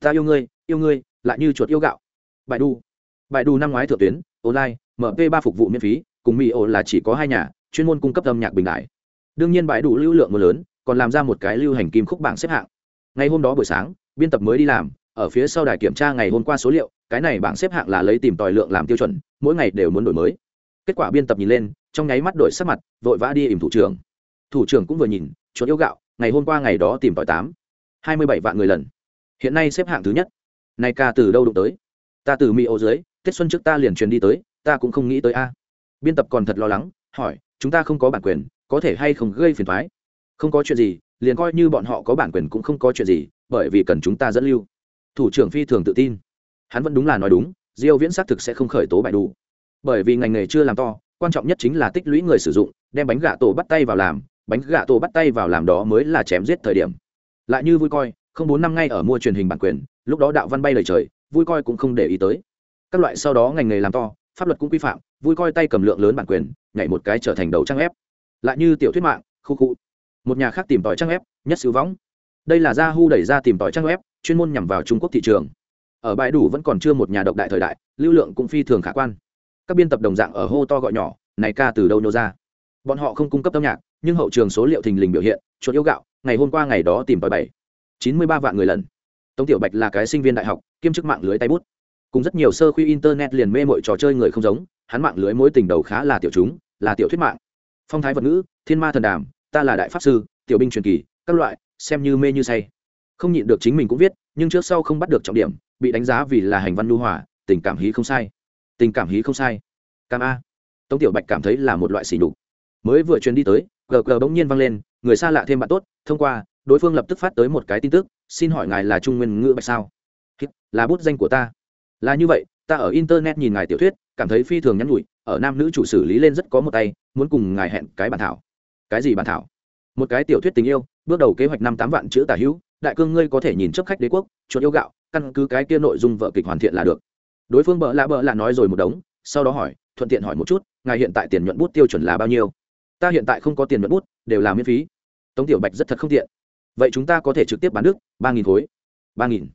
Ta yêu ngươi yêu ngươi, lại như chuột yêu gạo. Bài đu. Bài đu năm ngoái thượng tuyến, online mp ba phục vụ miễn phí, cùng mỹ ô là chỉ có hai nhà, chuyên môn cung cấp âm nhạc bình đại. Đương nhiên bài đủ lưu lượng mưa lớn, còn làm ra một cái lưu hành kim khúc bảng xếp hạng. Ngày hôm đó buổi sáng, biên tập mới đi làm, ở phía sau đài kiểm tra ngày hôm qua số liệu, cái này bảng xếp hạng là lấy tìm tòi lượng làm tiêu chuẩn, mỗi ngày đều muốn đổi mới. Kết quả biên tập nhìn lên, trong nháy mắt đổi sắc mặt, vội vã đi ìm thủ trưởng. Thủ trưởng cũng vừa nhìn chuột yêu gạo, ngày hôm qua ngày đó tìm tòi tám, hai mươi bảy vạn người lần. Hiện nay xếp hạng thứ nhất. Nay ca từ đâu đụng tới? Ta từ mỹ ô dưới, tết xuân trước ta liền truyền đi tới, ta cũng không nghĩ tới a. Biên tập còn thật lo lắng, hỏi, chúng ta không có bản quyền, có thể hay không gây phiền thoái không có chuyện gì, liền coi như bọn họ có bản quyền cũng không có chuyện gì, bởi vì cần chúng ta dẫn lưu. Thủ trưởng phi thường tự tin. Hắn vẫn đúng là nói đúng, diêu viễn xác thực sẽ không khởi tố bại đủ. Bởi vì ngành nghề chưa làm to, quan trọng nhất chính là tích lũy người sử dụng, đem bánh gà tổ bắt tay vào làm bánh gà tổ bắt tay vào làm đó mới là chém giết thời điểm lại như vui coi không bốn năm ngay ở mua truyền hình bản quyền lúc đó đạo văn bay lời trời vui coi cũng không để ý tới các loại sau đó ngành nghề làm to pháp luật cũng quy phạm vui coi tay cầm lượng lớn bản quyền nhảy một cái trở thành đầu trang ép lại như tiểu thuyết mạng khu khu một nhà khác tìm tòi trang ép nhất sứ võng đây là Yahoo đẩy ra tìm tòi trang web chuyên môn nhằm vào Trung Quốc thị trường. Ở bãi đủ vẫn còn chưa một nhà độc đại thời đại, lưu lượng cũng phi thường khả quan. Các biên tập đồng dạng ở hô to gọi nhỏ, này ca từ đâu nô ra? Bọn họ không cung cấp âm nhạc, nhưng hậu trường số liệu thình lình biểu hiện, chuột yêu gạo, ngày hôm qua ngày đó tìm tòi bảy chín mươi ba vạn người lần. Tống Tiểu Bạch là cái sinh viên đại học, kiêm chức mạng lưới tay bút. Cùng rất nhiều sơ khuy internet liền mê mọi trò chơi người không giống, hắn mạng lưới mối tình đầu khá là tiểu chúng, là tiểu thuyết mạng. Phong thái vật ngữ, thiên ma thần đàm, ta là đại pháp sư, tiểu binh truyền kỳ, các loại, xem như mê như say không nhịn được chính mình cũng viết nhưng trước sau không bắt được trọng điểm bị đánh giá vì là hành văn lưu hỏa tình cảm hí không sai tình cảm hí không sai cam a tống tiểu bạch cảm thấy là một loại xỉ nhục mới vừa truyền đi tới gờ gờ bỗng nhiên vang lên, người xa lạ thêm bạn tốt, thông qua, đối phương lập tức phát tới một cái tin tức, xin hỏi ngài là trung nguyên ngữ bạch sao? Là bút danh của ta. Là như vậy, ta ở internet nhìn ngài tiểu thuyết, cảm thấy phi thường nhắn nhủi, ở nam nữ chủ xử lý lên rất có một tay, muốn cùng ngài hẹn cái bản thảo. Cái gì bản thảo? Một cái tiểu thuyết tình yêu, bước đầu kế hoạch năm tám vạn chữ tả hữu, đại cương ngươi có thể nhìn chấp khách đế quốc, chuột yêu gạo, căn cứ cái kia nội dung vợ kịch hoàn thiện là được. Đối phương bợ lạ bợ lạ nói rồi một đống, sau đó hỏi, thuận tiện hỏi một chút, ngài hiện tại tiền nhuận bút tiêu chuẩn là bao nhiêu? Ta hiện tại không có tiền nhuận bút đều là miễn phí. Tống tiểu bạch rất thật không tiện. Vậy chúng ta có thể trực tiếp bán nước, ba nghìn khối. Ba nghìn.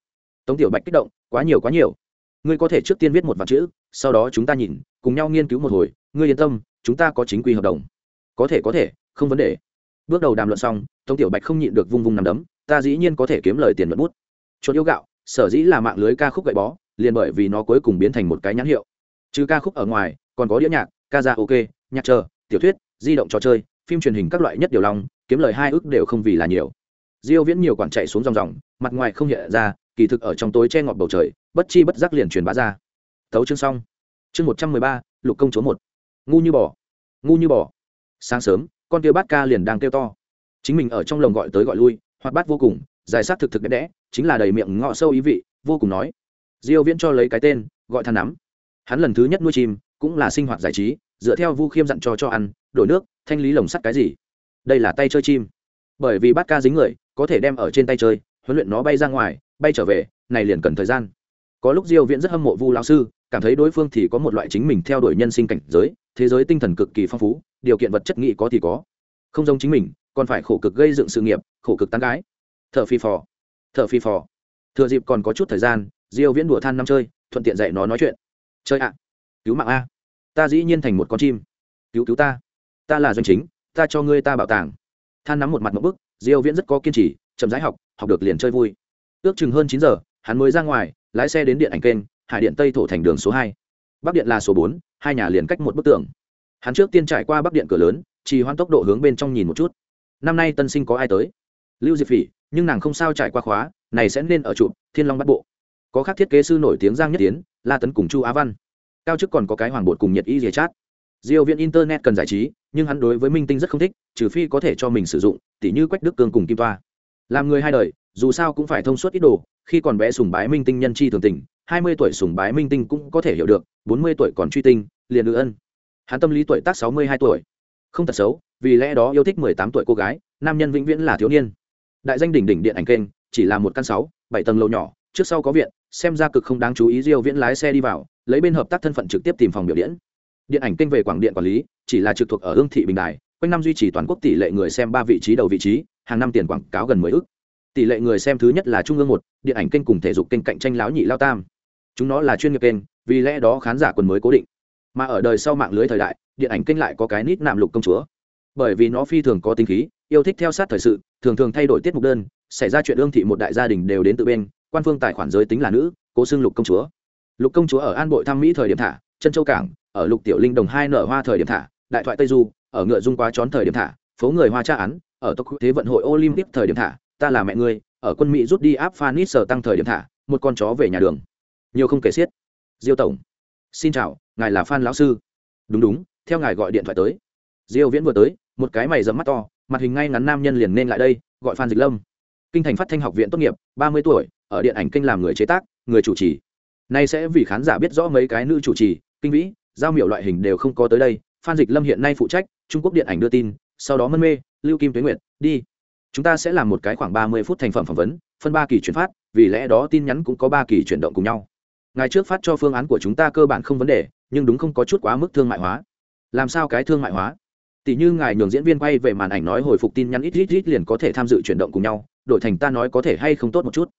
Tống tiểu bạch kích động quá nhiều quá nhiều. Ngươi có thể trước tiên viết một vạn chữ sau đó chúng ta nhìn cùng nhau nghiên cứu một hồi. Ngươi yên tâm chúng ta có chính quy hợp đồng. Có thể có thể không vấn đề. Bước đầu đàm luận xong tống tiểu bạch không nhịn được vung vung nằm đấm. Ta dĩ nhiên có thể kiếm lời tiền mật bút. Chuột yêu gạo sở dĩ là mạng lưới ca khúc gậy bó liền bởi vì nó cuối cùng biến thành một cái nhãn hiệu. Trừ ca khúc ở ngoài còn có đĩa nhạc ca ra ok nhạc chờ tiểu thuyết di động trò chơi phim truyền hình các loại nhất điều lòng kiếm lời hai ước đều không vì là nhiều. Diêu viễn nhiều quản chạy xuống dòng dòng mặt ngoài không hiện ra kỳ thực ở trong tối che ngọt bầu trời bất chi bất giác liền truyền bá ra. Thấu chương xong. Chương 113, lục công chúa một. Ngu như bò. Ngu như bò. Sáng sớm con kia bát ca liền đang kêu to. Chính mình ở trong lồng gọi tới gọi lui hoạt bát vô cùng giải sát thực thực đẹp đẽ chính là đầy miệng ngọ sâu ý vị vô cùng nói. Diêu viễn cho lấy cái tên gọi than nắm. Hắn lần thứ nhất nuôi chim cũng là sinh hoạt giải trí, dựa theo vu khiêm dặn cho cho ăn, đổi nước, thanh lý lồng sắt cái gì. Đây là tay chơi chim. Bởi vì bát ca dính người, có thể đem ở trên tay chơi, huấn luyện nó bay ra ngoài, bay trở về, này liền cần thời gian. Có lúc diêu viễn rất hâm mộ vu lão sư, cảm thấy đối phương thì có một loại chính mình theo đuổi nhân sinh cảnh giới, thế giới tinh thần cực kỳ phong phú, điều kiện vật chất nghị có thì có. Không giống chính mình, còn phải khổ cực gây dựng sự nghiệp, khổ cực tán gái. Thợ phi phò. Thợ phi phò. Thừa dịp còn có chút thời gian, diêu viễn đùa than năm chơi, thuận tiện dạy nó nói chuyện. Chơi ạ cứu mạng a. Ta dĩ nhiên thành một con chim. Cứu cứu ta. Ta là doanh chính ta cho ngươi ta bảo tàng. Than nắm một mặt một bức diêu viễn rất có kiên trì chậm rãi học học được liền chơi vui. Ước chừng hơn 9 giờ hắn mới ra ngoài lái xe đến điện ảnh kênh hải điện tây thổ thành đường số 2. bắc điện là số 4, hai nhà liền cách một bức tường. Hắn trước tiên trải qua bắc điện cửa lớn trì hoãn tốc độ hướng bên trong nhìn một chút. Năm nay tân sinh có ai tới? Lưu diệp phỉ nhưng nàng không sao trải qua khóa này sẽ nên ở trụ thiên long bắt bộ. Có khác thiết kế sư nổi tiếng giang nhất tiến la tấn cùng chu á văn cao chức còn có cái hoàng bột cùng nhiệt y dìa chát. Diêu viện internet cần giải trí, nhưng hắn đối với minh tinh rất không thích, trừ phi có thể cho mình sử dụng, tỉ như quách đức cương cùng kim toa. Làm người hai đời, dù sao cũng phải thông suốt ít đồ, khi còn bé sùng bái minh tinh nhân chi thường tình, hai mươi tuổi sùng bái minh tinh cũng có thể hiểu được, bốn mươi tuổi còn truy tinh, liền ư ân. Hắn tâm lý tuổi tác sáu mươi hai tuổi. Không thật xấu, vì lẽ đó yêu thích mười tám tuổi cô gái, nam nhân vĩnh viễn là thiếu niên. Đại danh đỉnh đỉnh điện ảnh kênh, chỉ là một căn sáu, bảy tầng lầu nhỏ, trước sau có viện xem ra cực không đáng chú ý diêu viễn lái xe đi vào, lấy bên hợp tác thân phận trực tiếp tìm phòng biểu diễn. Điện ảnh kênh về quảng điện quản lý, chỉ là trực thuộc ở hương thị bình đài, quanh năm duy trì toàn quốc tỷ lệ người xem ba vị trí đầu vị trí, hàng năm tiền quảng cáo gần mười ước tỷ lệ người xem thứ nhất là trung ương một, điện ảnh kênh cùng thể dục kênh cạnh tranh láo nhị lao tam. Chúng nó là chuyên nghiệp kênh, vì lẽ đó khán giả quần mới cố định. Mà ở đời sau mạng lưới thời đại, điện ảnh kênh lại có cái nít nạm lục công chúa. Bởi vì nó phi thường có tính khí, yêu thích theo sát thời sự, thường thường thay đổi tiết mục đơn, xảy ra chuyện ương thị một đại gia đình đều đến tự bên quan phương tài khoản giới tính là nữ, cố xưng lục công chúa. Lục công chúa ở an bội thăm mỹ thời điểm thả chân châu cảng, ở lục tiểu linh đồng hai nở hoa thời điểm thả, đại thoại tây du, ở ngựa dung quá trón thời điểm thả, phố người hoa tra án, ở tốc thế vận hội olympic thời điểm thả, ta là mẹ ngươi, ở quân mỹ rút đi áp phanis sở tăng thời điểm thả, một con chó về nhà đường. Nhiều không kể xiết. Diêu tổng. Xin chào, ngài là phan lão sư. Đúng đúng, theo ngài gọi điện thoại tới. Diêu viễn vừa tới, một cái mày dẫm mắt to, mặt hình ngay ngắn nam nhân liền nên lại đây, gọi phan dịch lâm. Kinh thành phát thanh học viện tốt nghiệp, ba mươi tuổi ở điện ảnh kinh làm người chế tác, người chủ trì. Nay sẽ vì khán giả biết rõ mấy cái nữ chủ trì, kinh vĩ, giao miểu loại hình đều không có tới đây. Phan dịch lâm hiện nay phụ trách, trung quốc điện ảnh đưa tin, sau đó mân mê, lưu kim tuyến nguyệt, đi. Chúng ta sẽ làm một cái khoảng ba mươi phút thành phẩm phỏng vấn, phân ba kỳ chuyển phát, vì lẽ đó tin nhắn cũng có ba kỳ chuyển động cùng nhau. Ngày trước phát cho phương án của chúng ta cơ bản không vấn đề, nhưng đúng không có chút quá mức thương mại hóa. Làm sao cái thương mại hóa? Tỷ như ngài nhường diễn viên quay về màn ảnh nói hồi phục tin nhắn ít ít ít liền có thể tham dự chuyển động cùng nhau, đổi thành ta nói có thể hay không tốt một chút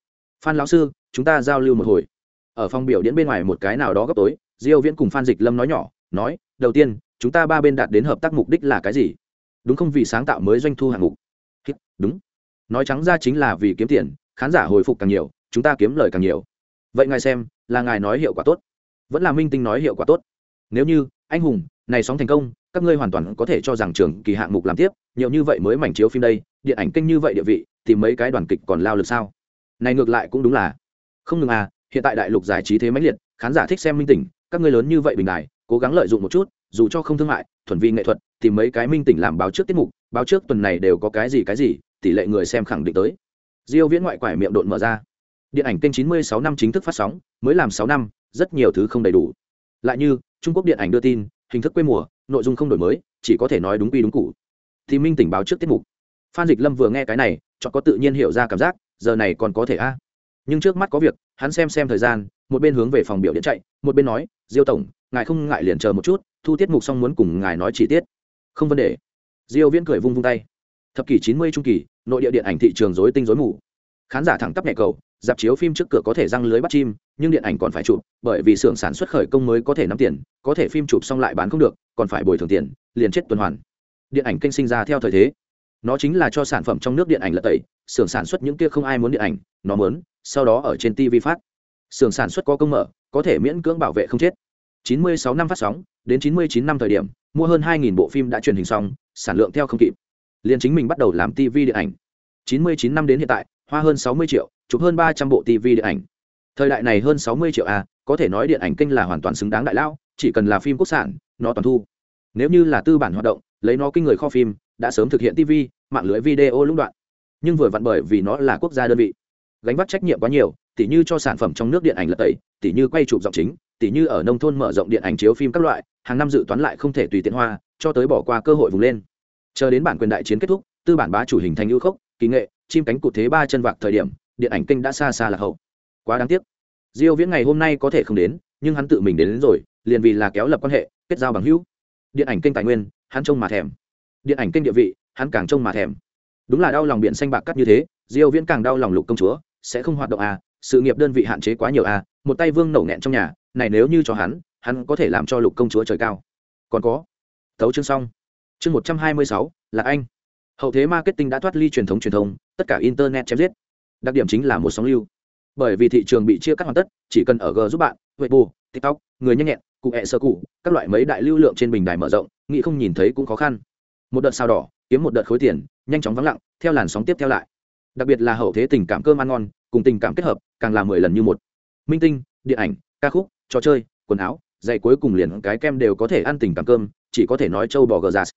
phan lão sư, chúng ta giao lưu một hồi. Ở phòng biểu diễn bên ngoài một cái nào đó gấp tối, diêu viễn cùng phan dịch lâm nói nhỏ, nói, đầu tiên, chúng ta ba bên đạt đến hợp tác mục đích là cái gì? Đúng không? Vì sáng tạo mới doanh thu hạng mục. Đúng. Nói trắng ra chính là vì kiếm tiền, khán giả hồi phục càng nhiều, chúng ta kiếm lời càng nhiều. Vậy ngài xem, là ngài nói hiệu quả tốt. Vẫn là minh tinh nói hiệu quả tốt. Nếu như, anh hùng, này sóng thành công, các ngươi hoàn toàn có thể cho rằng trường kỳ hạng mục làm tiếp, nhiều như vậy mới mảnh chiếu phim đây, điện ảnh kênh như vậy địa vị, thì mấy cái đoàn kịch còn lao lực sao? Này ngược lại cũng đúng là. Không ngừng à hiện tại đại lục giải trí thế mãnh liệt, khán giả thích xem minh tỉnh, các ngươi lớn như vậy bình đại cố gắng lợi dụng một chút, dù cho không thương mại, thuần vi nghệ thuật thì mấy cái minh tỉnh làm báo trước tiết mục, báo trước tuần này đều có cái gì cái gì, tỷ lệ người xem khẳng định tới. Diêu viễn ngoại quải miệng độn mở ra. Điện ảnh kênh 96 năm chính thức phát sóng, mới làm 6 năm, rất nhiều thứ không đầy đủ. Lại như, trung quốc điện ảnh đưa tin, hình thức quê mùa, nội dung không đổi mới, chỉ có thể nói đúng quy đúng cụ thì minh tỉnh báo trước tiết mục. Phan dịch lâm vừa nghe cái này cho có tự nhiên hiểu ra cảm giác giờ này còn có thể a? Nhưng trước mắt có việc, hắn xem xem thời gian, một bên hướng về phòng biểu điện chạy, một bên nói, diêu tổng, ngài không ngại liền chờ một chút, thu tiết mục xong muốn cùng ngài nói chi tiết. Không vấn đề. Diêu viễn cười vung vung tay. Thập kỷ 90 trung kỳ, nội địa điện ảnh thị trường rối tinh rối mù. Khán giả thẳng tắp nhẹ cầu, dạp chiếu phim trước cửa có thể răng lưới bắt chim, nhưng điện ảnh còn phải chụp, bởi vì xưởng sản xuất khởi công mới có thể nắm tiền, có thể phim chụp xong lại bán không được, còn phải bồi thường tiền, liền chết tuần hoàn. Điện ảnh kênh sinh ra theo thời thế nó chính là cho sản phẩm trong nước điện ảnh lật tẩy, xưởng sản xuất những kia không ai muốn điện ảnh, nó muốn, sau đó ở trên tv phát. Xưởng sản xuất có công mở, có thể miễn cưỡng bảo vệ không chết. 96 năm phát sóng, đến 99 năm thời điểm, mua hơn 2.000 bộ phim đã truyền hình xong, sản lượng theo không kịp. Liền chính mình bắt đầu làm tv điện ảnh. 99 năm đến hiện tại, hoa hơn 60 triệu, chụp hơn 300 bộ tv điện ảnh. Thời đại này hơn 60 triệu a có thể nói điện ảnh kênh là hoàn toàn xứng đáng đại lao, chỉ cần là phim quốc sản, nó toàn thu. Nếu như là tư bản hoạt động, lấy nó kinh người kho phim đã sớm thực hiện tv mạng lưới video lũng đoạn. Nhưng vừa vặn bởi vì nó là quốc gia đơn vị. Gánh vác trách nhiệm quá nhiều tỉ như cho sản phẩm trong nước điện ảnh lật tẩy tỉ như quay chụp giọng chính tỉ như ở nông thôn mở rộng điện ảnh chiếu phim các loại hàng năm dự toán lại không thể tùy tiện hoa cho tới bỏ qua cơ hội vùng lên. Chờ đến bản quyền đại chiến kết thúc tư bản bá chủ hình thành ưu khốc kỳ nghệ chim cánh cụt thế ba chân vạc thời điểm điện ảnh kinh đã xa xa lạc hậu. Quá đáng tiếc. Diêu viễn ngày hôm nay có thể không đến nhưng hắn tự mình đến, đến rồi liền vì là kéo lập quan hệ kết giao bằng hữu. Điện ảnh kinh tài nguyên hắn trông mà thèm điện ảnh kinh địa vị hắn càng trông mà thèm. Đúng là đau lòng biển xanh bạc cắt như thế diêu viễn càng đau lòng lục công chúa sẽ không hoạt động à sự nghiệp đơn vị hạn chế quá nhiều à một tay vương nổ nghẹn trong nhà này nếu như cho hắn hắn có thể làm cho lục công chúa trời cao. Còn có tấu chương xong. Chương 126, là anh. Hậu thế marketing đã thoát ly truyền thống truyền thông tất cả internet chém giết. Đặc điểm chính là một sóng lưu. Bởi vì thị trường bị chia cắt hoàn tất chỉ cần ở g giúp bạn weibo tiktok người nhanh nhẹn cụ hẹ sơ cụ các loại mấy đại lưu lượng trên bình đài mở rộng nghĩ không nhìn thấy cũng khó khăn một đợt sao đỏ, kiếm một đợt khối tiền, nhanh chóng vắng lặng, theo làn sóng tiếp theo lại. Đặc biệt là hậu thế tình cảm cơm ăn ngon, cùng tình cảm kết hợp, càng là mười lần như một. Minh tinh, điện ảnh, ca khúc, trò chơi, quần áo giày cuối cùng liền cái kem đều có thể ăn tình cảm cơm, chỉ có thể nói châu bò gờ giạt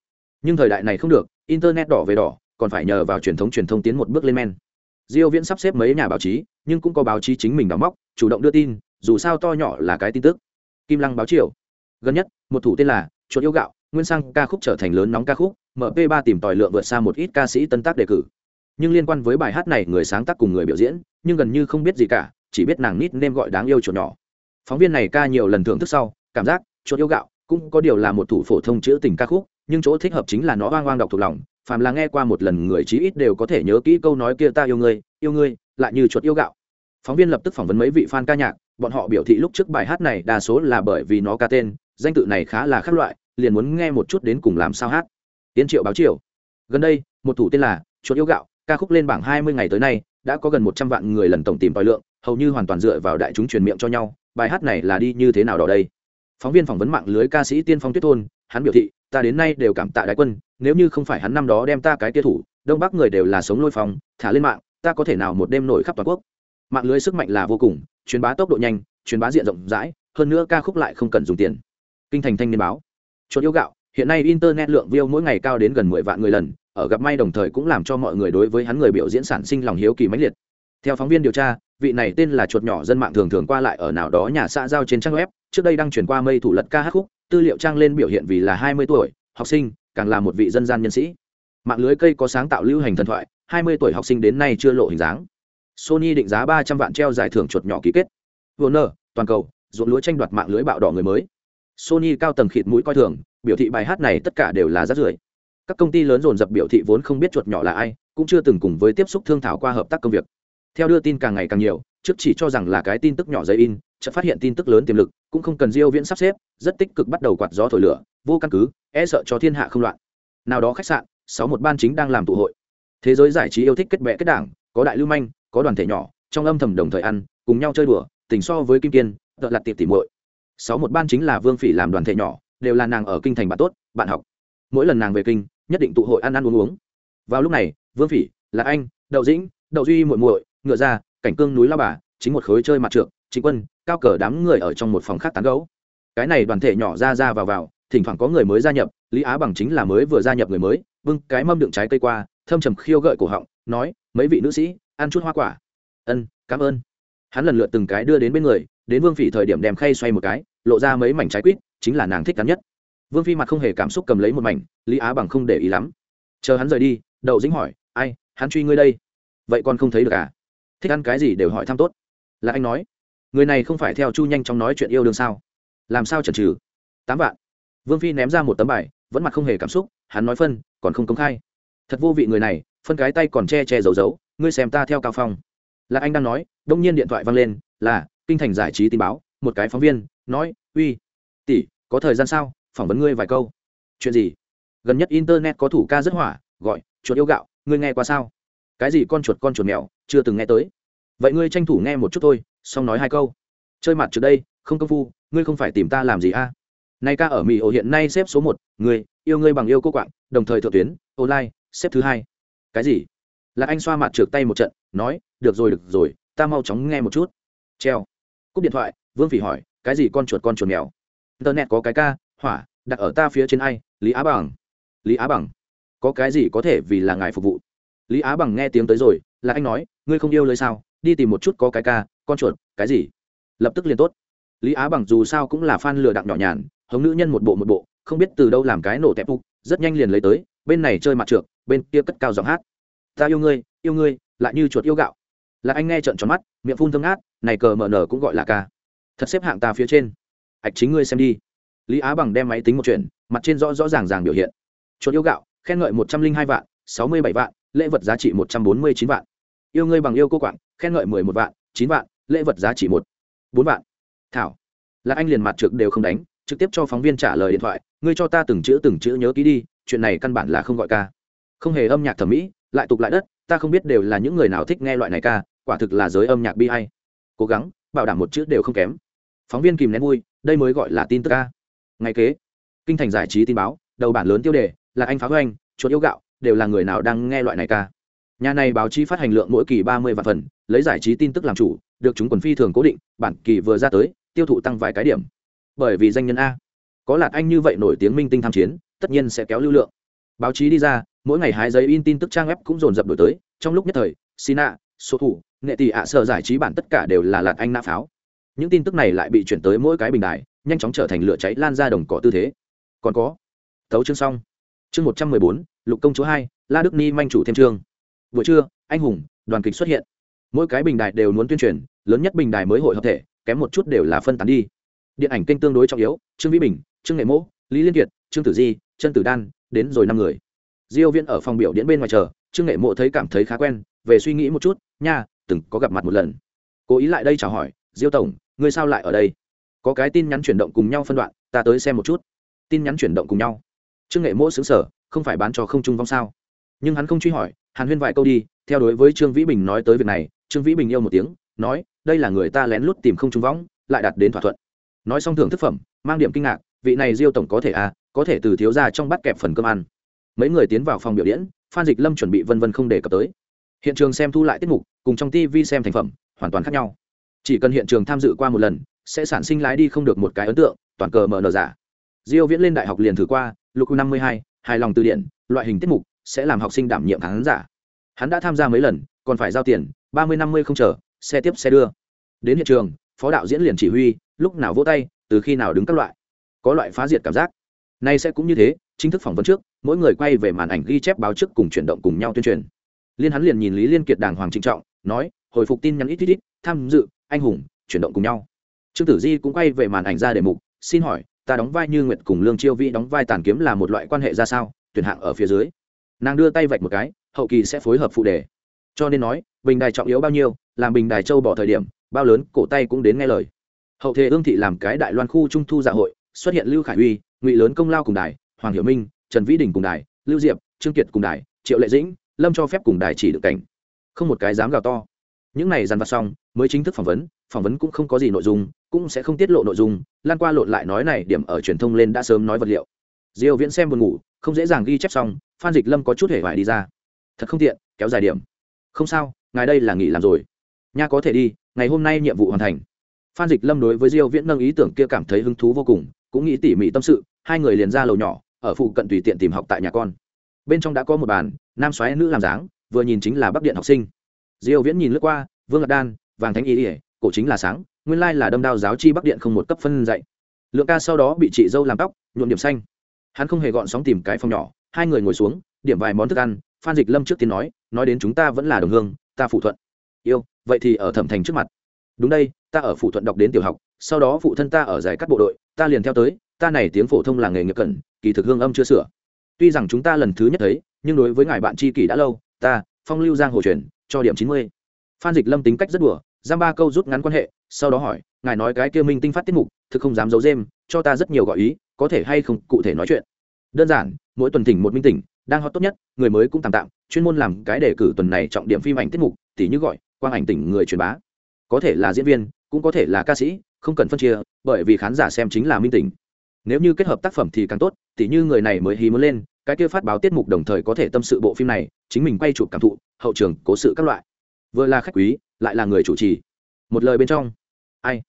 nhưng thời đại này không được, internet đỏ về đỏ, còn phải nhờ vào truyền thống truyền thông tiến một bước lên men. Diêu viễn sắp xếp mấy nhà báo chí, nhưng cũng có báo chí chính mình đóng móc, chủ động đưa tin, dù sao to nhỏ là cái tin tức. Kim lăng báo chiều. Gần nhất, một thủ tên là chuột yêu gạo, nguyên sang ca khúc trở thành lớn nóng ca khúc mp 3 tìm tòi lượng vượt xa một ít ca sĩ tân tác đề cử. Nhưng liên quan với bài hát này, người sáng tác cùng người biểu diễn, nhưng gần như không biết gì cả, chỉ biết nàng nít nên gọi đáng yêu chuột nhỏ. Phóng viên này ca nhiều lần thưởng thức sau, cảm giác, chuột yêu gạo, cũng có điều là một thủ phổ thông chữ tình ca khúc, nhưng chỗ thích hợp chính là nó oang oang đọc thuộc lòng, phàm là nghe qua một lần người chí ít đều có thể nhớ kỹ câu nói kia, ta yêu ngươi yêu ngươi, lại như chuột yêu gạo. Phóng viên lập tức phỏng vấn mấy vị fan ca nhạc, bọn họ biểu thị lúc trước bài hát này đa số là bởi vì nó ca tên, danh tự này khá là khác loại, liền muốn nghe một chút đến cùng làm sao hát tiến triệu báo triệu gần đây, một thủ tên là chuột yêu gạo, ca khúc lên bảng hai mươi ngày tới nay, đã có gần một trăm vạn người lần tổng tìm tòi lượng, hầu như hoàn toàn dựa vào đại chúng truyền miệng cho nhau, bài hát này là đi như thế nào đó đây? Phóng viên phỏng vấn mạng lưới ca sĩ tiên phong tuyết thôn, hắn biểu thị, ta đến nay đều cảm tạ đại quân, nếu như không phải hắn năm đó đem ta cái tia thủ, đông bắc người đều là sống lôi phong, thả lên mạng, ta có thể nào một đêm nổi khắp toàn quốc? Mạng lưới sức mạnh là vô cùng, truyền bá tốc độ nhanh, truyền bá diện rộng rãi, hơn nữa ca khúc lại không cần dùng tiền. Kinh thành thanh niên báo, chuột yêu gạo hiện nay internet lượng view mỗi ngày cao đến gần mười vạn người lần, ở gặp may đồng thời cũng làm cho mọi người đối với hắn người biểu diễn sản sinh lòng hiếu kỳ mãnh liệt. Theo phóng viên điều tra, vị này tên là chuột nhỏ dân mạng thường thường qua lại ở nào đó nhà xã giao trên trang web, trước đây đang chuyển qua mây thủ lật ca hát khúc, tư liệu trang lên biểu hiện vì là hai mươi tuổi, học sinh, càng là một vị dân gian nhân sĩ. Mạng lưới cây có sáng tạo lưu hành thần thoại, hai mươi tuổi học sinh đến nay chưa lộ hình dáng. Sony định giá ba trăm vạn treo giải thưởng chuột nhỏ ký kết. Warner, toàn cầu, ruộng lúa tranh đoạt mạng lưới bạo đỏ người mới. Sony cao tầng khịt mũi coi thường biểu thị bài hát này tất cả đều là rác rưởi. Các công ty lớn dồn dập biểu thị vốn không biết chuột nhỏ là ai, cũng chưa từng cùng với tiếp xúc thương thảo qua hợp tác công việc. Theo đưa tin càng ngày càng nhiều, trước chỉ cho rằng là cái tin tức nhỏ giấy in, chợt phát hiện tin tức lớn tiềm lực, cũng không cần diêu viễn sắp xếp, rất tích cực bắt đầu quạt gió thổi lửa, vô căn cứ e sợ cho thiên hạ không loạn. Nào đó khách sạn, sáu một ban chính đang làm tụ hội. Thế giới giải trí yêu thích kết bè kết đảng, có đại lưu manh, có đoàn thể nhỏ, trong âm thầm đồng thời ăn, cùng nhau chơi đùa, tình so với kim kiên, tợ lặt tiệp tỉ muội. Sáu một ban chính là vương phỉ làm đoàn thể nhỏ đều là nàng ở kinh thành bạn tốt, bạn học. Mỗi lần nàng về kinh, nhất định tụ hội ăn ăn uống uống. Vào lúc này, vương phỉ là anh, đậu dĩnh, đậu duy muội muội, ngựa ra, cảnh cương núi lao bà, chính một khối chơi mặt trượng chính quân, cao cờ đám người ở trong một phòng khác tán gấu cái này đoàn thể nhỏ ra ra vào vào, thỉnh thoảng có người mới gia nhập, lý á bằng chính là mới vừa gia nhập người mới vâng cái mâm đựng trái cây qua, thâm trầm khiêu gợi cổ họng, nói, mấy vị nữ sĩ, ăn chút hoa quả. Ân, cảm ơn. Hắn lần lượt từng cái đưa đến bên người, đến vương phỉ thời điểm đem khay xoay một cái lộ ra mấy mảnh trái quýt, chính là nàng thích đắn nhất. Vương phi mặt không hề cảm xúc cầm lấy một mảnh, lý á bằng không để ý lắm. Chờ hắn rời đi, đậu dĩnh hỏi, ai, hắn truy ngươi đây? Vậy con không thấy được à? Thích ăn cái gì đều hỏi thăm tốt. Là anh nói, người này không phải theo chu nhanh chóng nói chuyện yêu đương sao? Làm sao chần trừ tám vạn. Vương phi ném ra một tấm bài, vẫn mặt không hề cảm xúc, hắn nói phân, còn không công khai. Thật vô vị người này, phân cái tay còn che che giấu giấu, ngươi xem ta theo cao phong. Là anh đang nói, đông nhiên điện thoại văng lên, là kinh thành giải trí tin báo, một cái phóng viên nói uy tỷ có thời gian sao? Phỏng vấn ngươi vài câu. Chuyện gì? Gần nhất internet có thủ ca rất hỏa gọi chuột yêu gạo ngươi nghe qua sao? Cái gì con chuột con chuột mèo chưa từng nghe tới. Vậy ngươi tranh thủ nghe một chút thôi xong nói hai câu. Chơi mặt trước đây không công phu ngươi không phải tìm ta làm gì a? À? nay ca ở mỹ ổ hiện nay xếp số một người, yêu ngươi bằng yêu cô quạng đồng thời thượng tuyến online xếp thứ hai. Cái gì? Là anh xoa mặt trượt tay một trận nói được rồi được rồi ta mau chóng nghe một chút. Treo. Cúp điện thoại vương phỉ hỏi cái gì con chuột con chuột mèo? Internet có cái ca, hỏa, đặt ở ta phía trên ai? Lý á bằng. Lý á bằng. Có cái gì có thể vì là ngài phục vụ? Lý á bằng nghe tiếng tới rồi, là anh nói, ngươi không yêu lời sao? Đi tìm một chút có cái ca, con chuột, cái gì? Lập tức liền tốt. Lý á bằng dù sao cũng là fan lừa đặng nhỏ nhàn, hống nữ nhân một bộ một bộ, không biết từ đâu làm cái nổ tẹp phục, rất nhanh liền lấy tới, bên này chơi mặt trượt bên kia cất cao giọng hát. Ta yêu ngươi yêu ngươi, lại như chuột yêu gạo. Là anh nghe trợn tròn mắt, miệng phun thơm ngát, này cờ mở nở cũng gọi là ca thật xếp hạng ta phía trên. Ạch chính ngươi xem đi. Lý á bằng đem máy tính một chuyện mặt trên rõ rõ ràng ràng biểu hiện. Chuột yêu gạo, khen ngợi một trăm linh hai vạn, sáu mươi bảy vạn, lễ vật giá trị một trăm bốn mươi chín vạn. Yêu ngươi bằng yêu cô quạng, khen ngợi mười một vạn, chín vạn, lễ vật giá trị một, bốn vạn. Thảo. Là anh liền mặt trực đều không đánh, trực tiếp cho phóng viên trả lời điện thoại, ngươi cho ta từng chữ từng chữ nhớ ký đi, chuyện này căn bản là không gọi ca. Không hề âm nhạc thẩm mỹ, lại tục lại đất, ta không biết đều là những người nào thích nghe loại này ca, quả thực là giới âm nhạc bi hay cố gắng, bảo đảm một chữ đều không kém phóng viên kìm nén vui, đây mới gọi là tin tức ca ngày kế, kinh thành giải trí tin báo, đầu bản lớn tiêu đề là anh phá hoành, chuột yêu gạo, đều là người nào đang nghe loại này ca. Nhà này báo chí phát hành lượng mỗi kỳ ba mươi vạn phần, lấy giải trí tin tức làm chủ, được chúng quần phi thường cố định, bản kỳ vừa ra tới, tiêu thụ tăng vài cái điểm. Bởi vì danh nhân a, có lạc anh như vậy nổi tiếng minh tinh tham chiến, tất nhiên sẽ kéo lưu lượng. Báo chí đi ra, mỗi ngày hái giấy in tin tức trang web cũng dồn dập đổi tới, trong lúc nhất thời, sina số thủ nghệ tỷ ạ, sở giải trí bản tất cả đều là lạc anh nã pháo những tin tức này lại bị chuyển tới mỗi cái bình đài, nhanh chóng trở thành lửa cháy lan ra đồng cỏ tư thế. Còn có tấu chương xong. Chương một trăm mười bốn, lục công chúa hai, la đức ni manh chủ thêm chương. Buổi trưa, anh hùng, đoàn kịch xuất hiện. Mỗi cái bình đài đều muốn tuyên truyền, lớn nhất bình đài mới hội hợp thể, kém một chút đều là phân tán đi. Điện ảnh kênh tương đối trọng yếu, trương vĩ bình, trương nghệ mỗ, lý liên kiệt, trương tử di, trân tử đan, đến rồi năm người. Diêu Viên ở phòng biểu diễn bên ngoài chờ, trương nghệ mộ thấy cảm thấy khá quen, về suy nghĩ một chút, nha, từng có gặp mặt một lần. Cố ý lại đây chào hỏi, diêu tổng ngươi sao lại ở đây? Có cái tin nhắn chuyển động cùng nhau phân đoạn ta tới xem một chút. Tin nhắn chuyển động cùng nhau. Trương nghệ mỗ xứng sở không phải bán cho không trung vong sao? Nhưng hắn không truy hỏi hàn huyên vài câu đi theo đối với trương vĩ bình nói tới việc này trương vĩ bình yêu một tiếng nói đây là người ta lén lút tìm không trung vong, lại đạt đến thỏa thuận. Nói xong thưởng thức phẩm mang điểm kinh ngạc vị này diêu tổng có thể à có thể từ thiếu ra trong bắt kẹp phần cơm ăn. Mấy người tiến vào phòng biểu diễn phan dịch lâm chuẩn bị vân vân không đề cập tới. Hiện trường xem thu lại tiết mục cùng trong tv xem thành phẩm hoàn toàn khác nhau chỉ cần hiện trường tham dự qua một lần, sẽ sản sinh lái đi không được một cái ấn tượng, toàn cờ mở nở giả. Diêu viễn lên đại học liền thử qua, lục năm mươi hai, hài lòng từ điển, loại hình tiết mục, sẽ làm học sinh đảm nhiệm khán giả. Hắn đã tham gia mấy lần, còn phải giao tiền, ba mươi năm mươi không chờ, xe tiếp xe đưa. Đến hiện trường, phó đạo diễn liền chỉ huy, lúc nào vỗ tay, từ khi nào đứng các loại. Có loại phá diệt cảm giác. Nay sẽ cũng như thế, chính thức phỏng vấn trước, mỗi người quay về màn ảnh ghi chép báo trước cùng chuyển động cùng nhau tuyên truyền. Liên hắn liền nhìn lý liên kiệt đàng hoàng trịnh trọng, nói hồi phục tin nhắn ít ít ít, tham dự, anh hùng, chuyển động cùng nhau. Trương tử di cũng quay về màn ảnh ra đề mục, xin hỏi, ta đóng vai như nguyệt cùng lương chiêu vi đóng vai tàn kiếm là một loại quan hệ ra sao? Tuyển hạng ở phía dưới. Nàng đưa tay vạch một cái, hậu kỳ sẽ phối hợp phụ đề. Cho nên nói, bình đài trọng yếu bao nhiêu, làm bình đài châu bỏ thời điểm, bao lớn, cổ tay cũng đến nghe lời. Hậu thế ương thị làm cái đại loan khu trung thu dạ hội, xuất hiện lưu khải uy, ngụy lớn công lao cùng đài, hoàng hiểu minh, trần vĩ đình cùng đài, lưu diệp, trương kiệt cùng đài, triệu lệ dĩnh, lâm cho phép cùng đài chỉ được cảnh. Không một cái dám gào to những này dàn vặt xong, mới chính thức phỏng vấn phỏng vấn cũng không có gì nội dung, cũng sẽ không tiết lộ nội dung, lan qua lộn lại nói này, điểm ở truyền thông lên đã sớm nói vật liệu. Diêu viễn xem buồn ngủ, không dễ dàng ghi chép xong, phan dịch lâm có chút hề vải đi ra. Thật không tiện, kéo dài điểm. Không sao, ngài đây là nghỉ làm rồi. Nha có thể đi, ngày hôm nay nhiệm vụ hoàn thành. Phan dịch lâm đối với diêu viễn nâng ý tưởng kia cảm thấy hứng thú vô cùng, cũng nghĩ tỉ mỉ tâm sự, hai người liền ra lầu nhỏ, ở phụ cận tùy tiện tìm học tại nhà con. Bên trong đã có một bàn, nam xoáy nữ làm dáng, vừa nhìn chính là bắc điện học sinh diêu viễn nhìn lướt qua, vương ngật đan, vàng thánh y ỉa cổ chính là sáng, nguyên lai là đâm đao giáo chi bắc điện không một cấp phân dạy. Lượng ca sau đó bị chị dâu làm tóc, nhuộm điểm xanh. Hắn không hề gọn sóng tìm cái phòng nhỏ, hai người ngồi xuống, điểm vài món thức ăn, phan dịch lâm trước tiên nói nói đến chúng ta vẫn là đồng hương, ta phụ thuận. Yêu, vậy thì ở thẩm thành trước mặt. Đúng đây, ta ở phụ thuận đọc đến tiểu học, sau đó phụ thân ta ở giải cắt bộ đội, ta liền theo tới, ta này tiếng phổ thông là nghề nghiệp cẩn kỳ thực hương âm chưa sửa. Tuy rằng chúng ta lần thứ nhất thấy, nhưng đối với ngài bạn tri kỷ đã lâu, ta, phong lưu giang hồ truyền cho điểm chín mươi. Phan dịch lâm tính cách rất đùa, giam ba câu rút ngắn quan hệ, sau đó hỏi, ngài nói cái kia minh tinh phát tiết mục, thực không dám giấu dêm cho ta rất nhiều gợi ý, có thể hay không, cụ thể nói chuyện? Đơn giản, mỗi tuần thỉnh một minh tỉnh, đang hot tốt nhất, người mới cũng tạm tạm, chuyên môn làm cái đề cử tuần này trọng điểm phim ảnh tiết mục, tỉ như gọi, quang ảnh tỉnh người truyền bá. Có thể là diễn viên, cũng có thể là ca sĩ, không cần phân chia, bởi vì khán giả xem chính là minh tỉnh. Nếu như kết hợp tác phẩm thì càng tốt, tỉ như người này mới hí muốn lên, cái kia phát báo tiết mục đồng thời có thể tâm sự bộ phim này chính mình quay chụp cảm thụ, hậu trường, cố sự các loại. Vừa là khách quý, lại là người chủ trì. Một lời bên trong. Ai?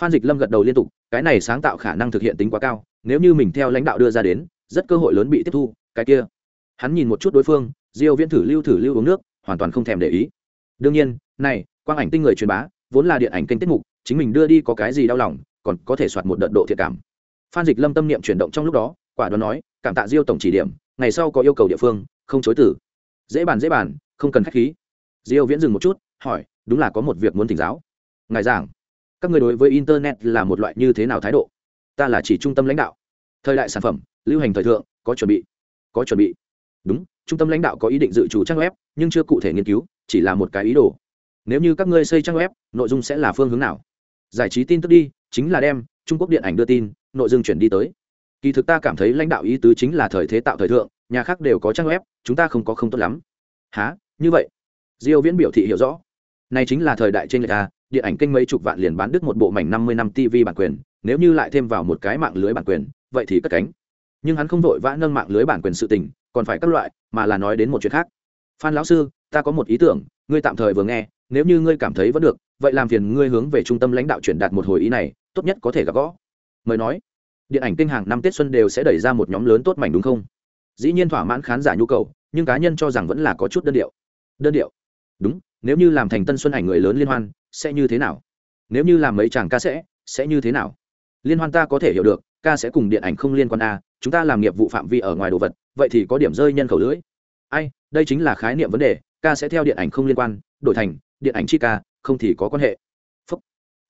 Phan dịch lâm gật đầu liên tục, cái này sáng tạo khả năng thực hiện tính quá cao, nếu như mình theo lãnh đạo đưa ra đến, rất cơ hội lớn bị tiếp thu, cái kia. Hắn nhìn một chút đối phương, diêu viễn thử lưu thử lưu uống nước, hoàn toàn không thèm để ý. Đương nhiên, này, quang ảnh tinh người truyền bá, vốn là điện ảnh kênh tiết mục, chính mình đưa đi có cái gì đau lòng, còn có thể soạt một đợt độ thiệt cảm. Phan dịch lâm tâm niệm chuyển động trong lúc đó, quả đoán nói, cảm tạ diêu tổng chỉ điểm, ngày sau có yêu cầu địa phương, không chối tử dễ bàn dễ bàn, không cần khách khí. Diêu viễn dừng một chút, hỏi, đúng là có một việc muốn thỉnh giáo. Ngài giảng, các người đối với internet là một loại như thế nào thái độ? Ta là chỉ trung tâm lãnh đạo. Thời đại sản phẩm, lưu hành thời thượng, có chuẩn bị. Có chuẩn bị. Đúng, trung tâm lãnh đạo có ý định dự chủ trang web, nhưng chưa cụ thể nghiên cứu, chỉ là một cái ý đồ. Nếu như các ngươi xây trang web, nội dung sẽ là phương hướng nào? Giải trí tin tức đi, chính là đem trung quốc điện ảnh đưa tin, nội dung chuyển đi tới kỳ thực ta cảm thấy lãnh đạo ý tứ chính là thời thế tạo thời thượng, nhà khác đều có trang web, chúng ta không có không tốt lắm. Há như vậy? Diêu viễn biểu thị hiểu rõ. Này chính là thời đại trên lệch a, điện ảnh kênh mấy chục vạn liền bán đứt một bộ mảnh 50 năm tv bản quyền, nếu như lại thêm vào một cái mạng lưới bản quyền, vậy thì cất cánh. Nhưng hắn không vội vã nâng mạng lưới bản quyền sự tình, còn phải các loại, mà là nói đến một chuyện khác. Phan lão sư, ta có một ý tưởng, ngươi tạm thời vừa nghe, nếu như ngươi cảm thấy vẫn được, vậy làm phiền ngươi hướng về trung tâm lãnh đạo chuyển đạt một hồi ý này, tốt nhất có thể gặp gõ mời nói điện ảnh kênh hàng năm tết xuân đều sẽ đẩy ra một nhóm lớn tốt mảnh đúng không? Dĩ nhiên thỏa mãn khán giả nhu cầu nhưng cá nhân cho rằng vẫn là có chút đơn điệu. Đơn điệu? Đúng nếu như làm thành tân xuân ảnh người lớn liên hoan sẽ như thế nào? Nếu như làm mấy chàng ca sẽ sẽ như thế nào? Liên hoan ta có thể hiểu được ca sẽ cùng điện ảnh không liên quan a à, chúng ta làm nghiệp vụ phạm vi ở ngoài đồ vật vậy thì có điểm rơi nhân khẩu lưỡi. Ai đây chính là khái niệm vấn đề ca sẽ theo điện ảnh không liên quan đổi thành điện ảnh chi ca không thì có quan hệ. Phúc.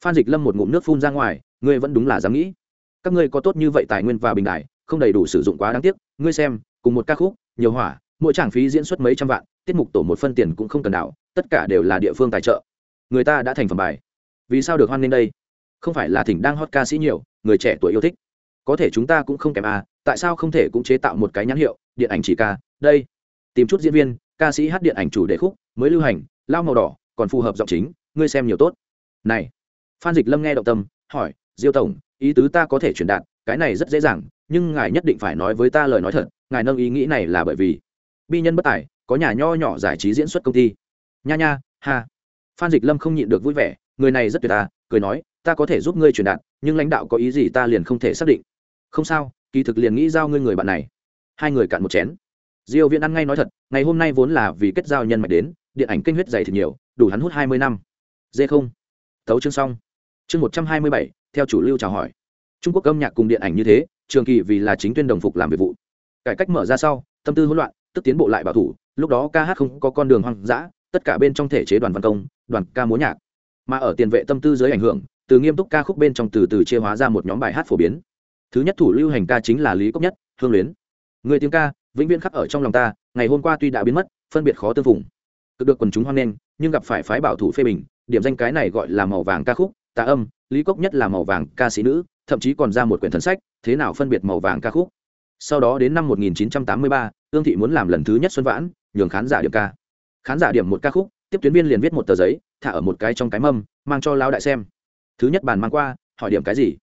phan dịch lâm một ngụm nước phun ra ngoài ngươi vẫn đúng là dám nghĩ các ngươi có tốt như vậy tài nguyên và bình đại, không đầy đủ sử dụng quá đáng tiếc, ngươi xem, cùng một ca khúc, nhiều hỏa, mỗi trảng phí diễn xuất mấy trăm vạn, tiết mục tổ một phân tiền cũng không cần đảo, tất cả đều là địa phương tài trợ. Người ta đã thành phẩm bài. Vì sao được hoan nghênh đây? Không phải là thỉnh đang hot ca sĩ nhiều, người trẻ tuổi yêu thích. Có thể chúng ta cũng không kém à tại sao không thể cũng chế tạo một cái nhãn hiệu, điện ảnh chỉ ca, đây. Tìm chút diễn viên, ca sĩ hát điện ảnh chủ đề khúc, mới lưu hành, lao màu đỏ, còn phù hợp giọng chính, ngươi xem nhiều tốt. Này, phan dịch lâm nghe động tâm, hỏi, diêu tổng ý tứ ta có thể truyền đạt cái này rất dễ dàng nhưng ngài nhất định phải nói với ta lời nói thật ngài nâng ý nghĩ này là bởi vì bi nhân bất tài có nhà nho nhỏ giải trí diễn xuất công ty. Nha nha ha. Phan dịch lâm không nhịn được vui vẻ người này rất tuyệt ta cười nói ta có thể giúp ngươi truyền đạt nhưng lãnh đạo có ý gì ta liền không thể xác định. Không sao kỳ thực liền nghĩ giao ngươi người bạn này. Hai người cạn một chén. Diêu viễn ăn ngay nói thật ngày hôm nay vốn là vì kết giao nhân mạch đến điện ảnh kinh huyết dày thật nhiều đủ hắn hút 20 năm. Dê không. Tấu chương xong. Chương 127, theo chủ lưu chào hỏi. Trung quốc âm nhạc cùng điện ảnh như thế, trường kỳ vì là chính tuyên đồng phục làm việc vụ. Cải cách mở ra sau, tâm tư hỗn loạn, tức tiến bộ lại bảo thủ, lúc đó ca hát không có con đường hoang dã, tất cả bên trong thể chế đoàn văn công, đoàn ca múa nhạc. Mà ở tiền vệ tâm tư dưới ảnh hưởng, từ nghiêm túc ca khúc bên trong từ từ chia hóa ra một nhóm bài hát phổ biến. Thứ nhất thủ lưu hành ca chính là lý cốc nhất, hương luyến. Người tiếng ca, vĩnh viễn khắc ở trong lòng ta, ngày hôm qua tuy đã biến mất, phân biệt khó tương phùng. Cực được quần chúng hoan nghênh, nhưng gặp phải phái bảo thủ phê bình, điểm danh cái này gọi là màu vàng ca khúc, tà âm lý cốc nhất là màu vàng ca sĩ nữ thậm chí còn ra một quyển thần sách thế nào phân biệt màu vàng ca khúc. Sau đó đến năm 1983, ương thị muốn làm lần thứ nhất xuân vãn nhường khán giả điểm ca. Khán giả điểm một ca khúc tiếp tuyến viên liền viết một tờ giấy thả ở một cái trong cái mâm mang cho lão đại xem. Thứ nhất bàn mang qua hỏi điểm cái gì?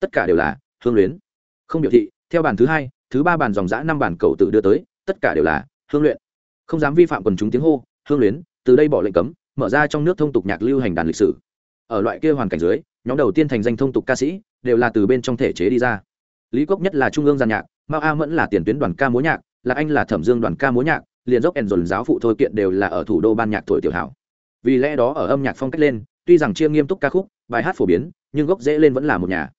Tất cả đều là hương luyến. Không biểu thị theo bàn thứ hai thứ ba bàn dòng giã năm bàn cầu tự đưa tới tất cả đều là hương luyện. Không dám vi phạm quần chúng tiếng hô hương luyến từ đây bỏ lệnh cấm mở ra trong nước thông tục nhạc lưu hành đàn lịch sử. Ở loại kia hoàn cảnh dưới nhóm đầu tiên thành danh thông tục ca sĩ, đều là từ bên trong thể chế đi ra. Lý cốc nhất là trung ương giàn nhạc, mao a mẫn là tiền tuyến đoàn ca múa nhạc là anh là thẩm dương đoàn ca múa nhạc liền dốc ẩn dồn giáo phụ thôi kiện đều là ở thủ đô ban nhạc tuổi tiểu hảo. Vì lẽ đó ở âm nhạc phong cách lên, tuy rằng chia nghiêm túc ca khúc, bài hát phổ biến, nhưng gốc dễ lên vẫn là một nhà.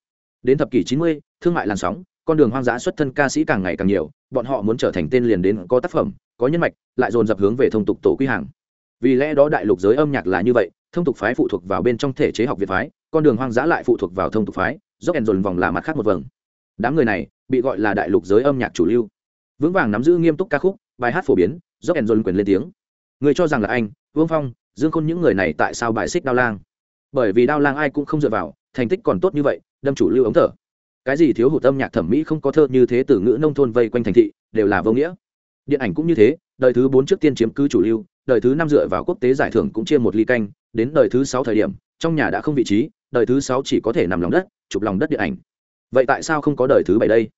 Đến thập kỷ chín mươi, thương mại làn sóng, con đường hoang dã xuất thân ca sĩ càng ngày càng nhiều, bọn họ muốn trở thành tên liền đến có tác phẩm, có nhân mạch, lại dồn dập hướng về thông tục tổ quy hàng vì lẽ đó đại lục giới âm nhạc là như vậy, thông tục phái phụ thuộc vào bên trong thể chế học việt phái, con đường hoang dã lại phụ thuộc vào thông tục phái, dốc ẩn dồn vòng là mặt khác một vầng. Đám người này bị gọi là đại lục giới âm nhạc chủ lưu. Vững vàng nắm giữ nghiêm túc ca khúc, bài hát phổ biến, dốc ẩn dồn quyền lên tiếng. Người cho rằng là anh, vương phong, dương khôn những người này tại sao bài xích đao lang? Bởi vì đao lang ai cũng không dựa vào, thành tích còn tốt như vậy, đâm chủ lưu ống thở. Cái gì thiếu hụt âm nhạc thẩm mỹ không có thơ như thế từ ngữ nông thôn vây quanh thành thị, đều là vô nghĩa. Điện ảnh cũng như thế, đời thứ bốn trước tiên chiếm cứ chủ lưu đời thứ năm dựa vào quốc tế giải thưởng cũng chia một ly canh, đến đời thứ sáu thời điểm, trong nhà đã không vị trí, đời thứ sáu chỉ có thể nằm lòng đất, chụp lòng đất điện ảnh. Vậy tại sao không có đời thứ bảy đây?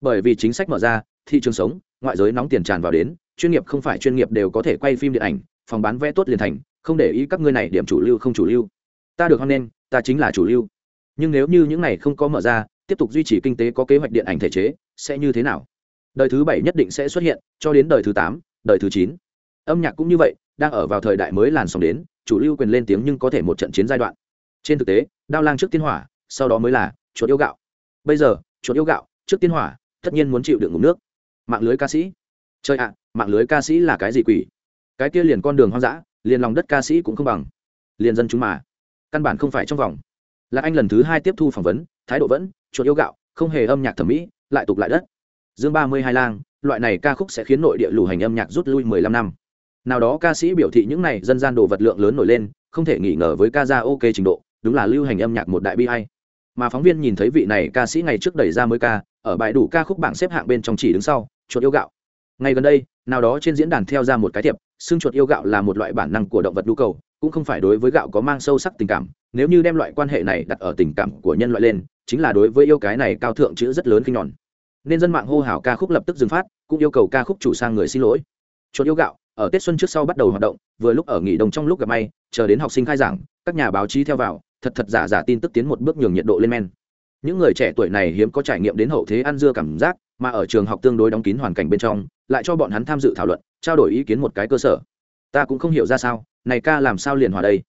Bởi vì chính sách mở ra, thị trường sống, ngoại giới nóng tiền tràn vào đến, chuyên nghiệp không phải chuyên nghiệp đều có thể quay phim điện ảnh, phòng bán vé tốt liền thành, không để ý các ngươi này điểm chủ lưu không chủ lưu. Ta được hoan nghênh, ta chính là chủ lưu. Nhưng nếu như những này không có mở ra, tiếp tục duy trì kinh tế có kế hoạch điện ảnh thể chế, sẽ như thế nào? Đời thứ bảy nhất định sẽ xuất hiện, cho đến đời thứ tám, đời thứ chín âm nhạc cũng như vậy, đang ở vào thời đại mới làn sóng đến, chủ lưu quyền lên tiếng nhưng có thể một trận chiến giai đoạn. Trên thực tế, đao lang trước tiên hỏa, sau đó mới là chuột yêu gạo. Bây giờ, chuột yêu gạo, trước tiên hỏa, tất nhiên muốn chịu được ngụm nước. Mạng lưới ca sĩ. Chơi ạ, mạng lưới ca sĩ là cái gì quỷ? Cái kia liền con đường hoang dã, liền lòng đất ca sĩ cũng không bằng. Liền dân chúng mà. Căn bản không phải trong vòng. Là anh lần thứ hai tiếp thu phỏng vấn, thái độ vẫn, chuột yêu gạo, không hề âm nhạc thẩm mỹ, lại tục lại đất. Dương ba mươi hai lang, loại này ca khúc sẽ khiến nội địa lù hành âm nhạc rút lui mười lăm năm nào đó ca sĩ biểu thị những này dân gian đồ vật lượng lớn nổi lên, không thể nghi ngờ với ca ra ok trình độ, đúng là lưu hành âm nhạc một đại bi hay mà phóng viên nhìn thấy vị này ca sĩ ngày trước đẩy ra mới ca, ở bài đủ ca khúc bảng xếp hạng bên trong chỉ đứng sau, chuột yêu gạo. Ngày gần đây, nào đó trên diễn đàn theo ra một cái thiệp xương chuột yêu gạo là một loại bản năng của động vật nhu cầu, cũng không phải đối với gạo có mang sâu sắc tình cảm, nếu như đem loại quan hệ này đặt ở tình cảm của nhân loại lên, chính là đối với yêu cái này cao thượng chữ rất lớn khi nhòn nên dân mạng hô hào ca khúc lập tức dừng phát, cũng yêu cầu ca khúc chủ sang người xin lỗi. Chuột yêu gạo ở tết xuân trước sau bắt đầu hoạt động, vừa lúc ở nghỉ đông trong lúc gặp may, chờ đến học sinh khai giảng, các nhà báo chí theo vào, thật thật giả giả tin tức tiến một bước nhường nhiệt độ lên men. Những người trẻ tuổi này hiếm có trải nghiệm đến hậu thế ăn dưa cảm giác, mà ở trường học tương đối đóng kín hoàn cảnh bên trong, lại cho bọn hắn tham dự thảo luận, trao đổi ý kiến một cái cơ sở. Ta cũng không hiểu ra sao, này ca làm sao liền hòa đây?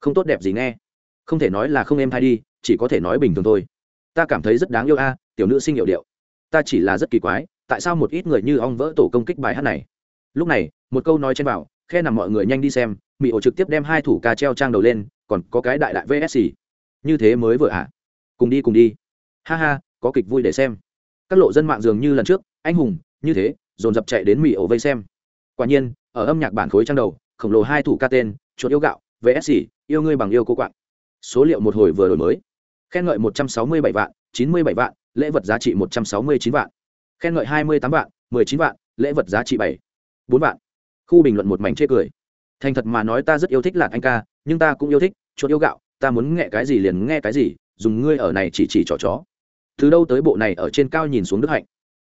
Không tốt đẹp gì nghe. Không thể nói là không em hay đi, chỉ có thể nói bình thường thôi. Ta cảm thấy rất đáng yêu a, tiểu nữ sinh hiệu điệu. Ta chỉ là rất kỳ quái, tại sao một ít người như ong vỡ tổ công kích bài hát này? Lúc này một câu nói trên bảo, khe nằm mọi người nhanh đi xem mỹ ổ trực tiếp đem hai thủ ca treo trang đầu lên, còn có cái đại đại vsc như thế mới vừa ạ à. cùng đi cùng đi. Ha ha, có kịch vui để xem. Các lộ dân mạng dường như lần trước, anh hùng, như thế, dồn dập chạy đến mỹ ổ vây xem. Quả nhiên, ở âm nhạc bản khối trang đầu, khổng lồ hai thủ ca tên, chuột yêu gạo vsc yêu ngươi bằng yêu cô quạng. Số liệu một hồi vừa đổi mới. Khen ngợi một trăm sáu mươi bảy vạn, chín mươi bảy vạn, lễ vật giá trị một trăm sáu mươi chín vạn. Khen ngợi hai mươi tám vạn, mười chín vạn, lễ vật giá trị bảy, bốn vạn khu bình luận một mảnh chê cười. Thành thật mà nói ta rất yêu thích lạc anh ca nhưng ta cũng yêu thích chuột yêu gạo ta muốn nghe cái gì liền nghe cái gì dùng ngươi ở này chỉ chỉ trò chó. Từ đâu tới bộ này ở trên cao nhìn xuống đức hạnh.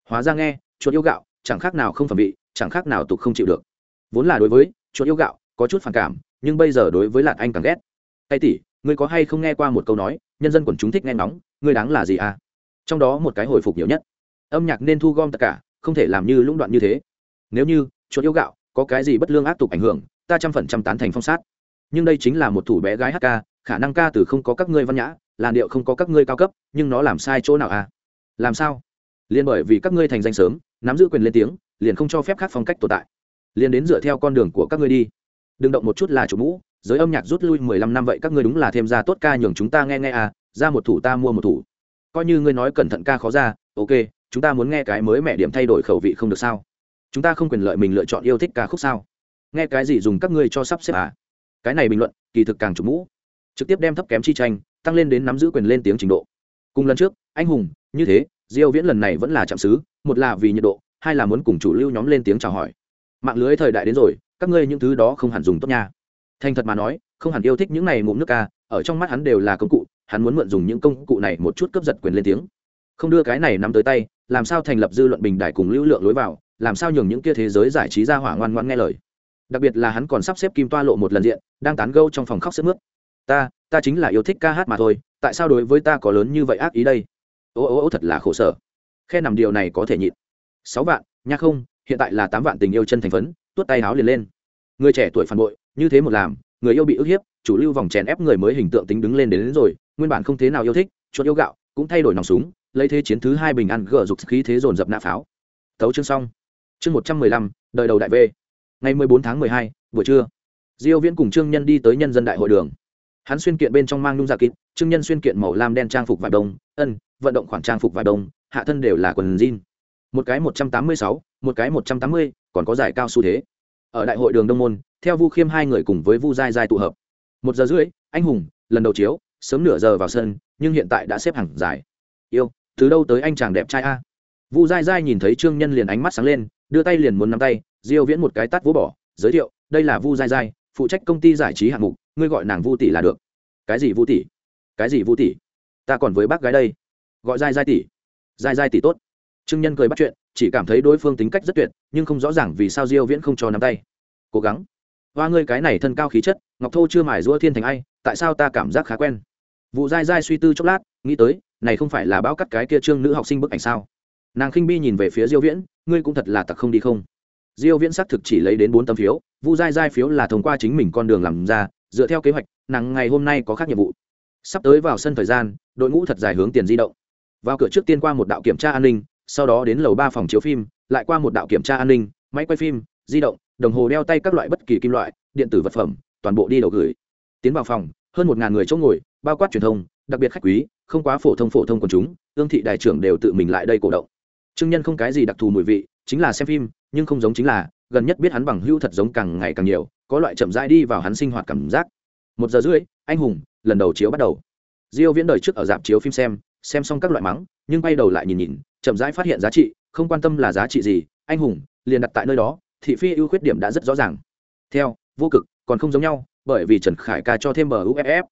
Hóa ra nghe chuột yêu gạo chẳng khác nào không phẩm vị chẳng khác nào tục không chịu được. Vốn là đối với chuột yêu gạo có chút phản cảm nhưng bây giờ đối với lạc anh càng ghét. Tay tỷ ngươi có hay không nghe qua một câu nói nhân dân quần chúng thích nghe nóng, ngươi đáng là gì à? Trong đó một cái hồi phục nhiều nhất. Âm nhạc nên thu gom tất cả không thể làm như lũng đoạn như thế. Nếu như chuột yêu gạo có cái gì bất lương ác tục ảnh hưởng, ta trăm phần trăm tán thành phong sát. Nhưng đây chính là một thủ bé gái hát ca, khả năng ca từ không có các ngươi văn nhã, làn điệu không có các ngươi cao cấp, nhưng nó làm sai chỗ nào à? Làm sao? Liền bởi vì các ngươi thành danh sớm, nắm giữ quyền lên tiếng, liền không cho phép khác phong cách tồn tại. Liền đến dựa theo con đường của các ngươi đi. Đừng động một chút là chủ mũ, giới âm nhạc rút lui mười lăm năm vậy các ngươi đúng là thêm ra tốt ca nhường chúng ta nghe nghe à ra một thủ ta mua một thủ. Coi như ngươi nói cẩn thận ca khó ra, ok, chúng ta muốn nghe cái mới mẹ điểm thay đổi khẩu vị không được sao? Chúng ta không quyền lợi mình lựa chọn yêu thích ca khúc sao? Nghe cái gì dùng các ngươi cho sắp xếp à? Cái này bình luận, kỳ thực càng chủ mũ. Trực tiếp đem thấp kém chi tranh, tăng lên đến nắm giữ quyền lên tiếng trình độ. Cùng lần trước, anh hùng, như thế, diêu viễn lần này vẫn là chạm xứ, một là vì nhiệt độ, hai là muốn cùng chủ lưu nhóm lên tiếng chào hỏi. Mạng lưới thời đại đến rồi, các ngươi những thứ đó không hẳn dùng tốt nha. Thành thật mà nói, không hẳn yêu thích những này ngụm nước ca, ở trong mắt hắn đều là công cụ, hắn muốn mượn dùng những công cụ này một chút cướp giật quyền lên tiếng không đưa cái này nắm tới tay làm sao thành lập dư luận bình đại cùng lưu lượng lối vào làm sao nhường những kia thế giới giải trí ra hỏa ngoan ngoan nghe lời. Đặc biệt là hắn còn sắp xếp kim toa lộ một lần diện đang tán gâu trong phòng khóc sức mướt. Ta ta chính là yêu thích ca hát mà thôi tại sao đối với ta có lớn như vậy ác ý đây? Ô ô ô thật là khổ sở. Khe nằm điều này có thể nhịn. Sáu vạn nha không hiện tại là tám vạn tình yêu chân thành phấn tuốt tay háo liền lên. Người trẻ tuổi phản bội như thế một làm người yêu bị ức hiếp chủ lưu vòng chèn ép người mới hình tượng tính đứng lên đến, đến rồi nguyên bản không thế nào yêu thích chuột yêu gạo cũng thay đổi nòng súng lấy thế chiến thứ hai bình ăn gỡ dục khí thế dồn dập nạ pháo. Thấu chương xong. Chương một trăm mười lăm, đời đầu đại v. Ngày mười bốn tháng mười hai, buổi trưa. Diêu viễn cùng trương nhân đi tới nhân dân đại hội đường. Hắn xuyên kiện bên trong mang nhung dạ kịt, trương nhân xuyên kiện màu lam đen trang phục vải đông, ân, vận động khoản trang phục vải đông, hạ thân đều là quần jean. Một cái một trăm tám mươi sáu, một cái một trăm tám mươi, còn có giải cao xu thế. Ở đại hội đường đông môn, theo vu khiêm hai người cùng với vu giai giai tụ hợp. Một giờ rưỡi, anh hùng, lần đầu chiếu, sớm nửa giờ vào sân, nhưng hiện tại đã xếp hàng dài. Yêu từ đâu tới anh chàng đẹp trai a? Vu dai dai nhìn thấy trương nhân liền ánh mắt sáng lên, đưa tay liền muốn nắm tay, diêu viễn một cái tát vỗ bỏ, giới thiệu, đây là vu dai dai, phụ trách công ty giải trí hạng mục, ngươi gọi nàng vu tỷ là được. Cái gì vu tỷ? Cái gì vu tỷ? Ta còn với bác gái đây. Gọi dai dai tỷ. Dai dai tỷ tốt. Trương nhân cười bắt chuyện, chỉ cảm thấy đối phương tính cách rất tuyệt, nhưng không rõ ràng vì sao diêu viễn không cho nắm tay. Cố gắng. Hoa ngươi cái này thân cao khí chất, ngọc thô chưa mài rũa thiên thành ai, tại sao ta cảm giác khá quen? Vụ dai dai suy tư chốc lát, nghĩ tới này không phải là bao cắt cái kia trương nữ học sinh bức ảnh sao? Nàng khinh bi nhìn về phía diêu viễn, ngươi cũng thật là tặc không đi không? Diêu viễn xác thực chỉ lấy đến bốn tấm phiếu, vu dai dai phiếu là thông qua chính mình con đường làm ra, dựa theo kế hoạch, nàng ngày hôm nay có khác nhiệm vụ. Sắp tới vào sân thời gian, đội ngũ thật dài hướng tiền di động. Vào cửa trước tiên qua một đạo kiểm tra an ninh, sau đó đến lầu ba phòng chiếu phim, lại qua một đạo kiểm tra an ninh, máy quay phim, di động, đồng hồ đeo tay các loại bất kỳ kim loại, điện tử vật phẩm, toàn bộ đi đầu gửi. Tiến vào phòng, hơn một ngàn người chỗ ngồi, bao quát truyền thông, đặc biệt khách quý không quá phổ thông phổ thông của chúng, ương thị đại trưởng đều tự mình lại đây cổ động. Trương nhân không cái gì đặc thù mùi vị, chính là xem phim, nhưng không giống chính là, gần nhất biết hắn bằng hưu thật giống càng ngày càng nhiều, có loại chậm rãi đi vào hắn sinh hoạt cảm giác. Một giờ rưỡi, anh hùng, lần đầu chiếu bắt đầu. Diêu viễn đời trước ở dạp chiếu phim xem xem xong các loại mắng, nhưng quay đầu lại nhìn nhìn, chậm rãi phát hiện giá trị, không quan tâm là giá trị gì, anh hùng, liền đặt tại nơi đó, thị phi ưu khuyết điểm đã rất rõ ràng. Theo, vô cực, còn không giống nhau, bởi vì trần khải ca cho thêm bờ uff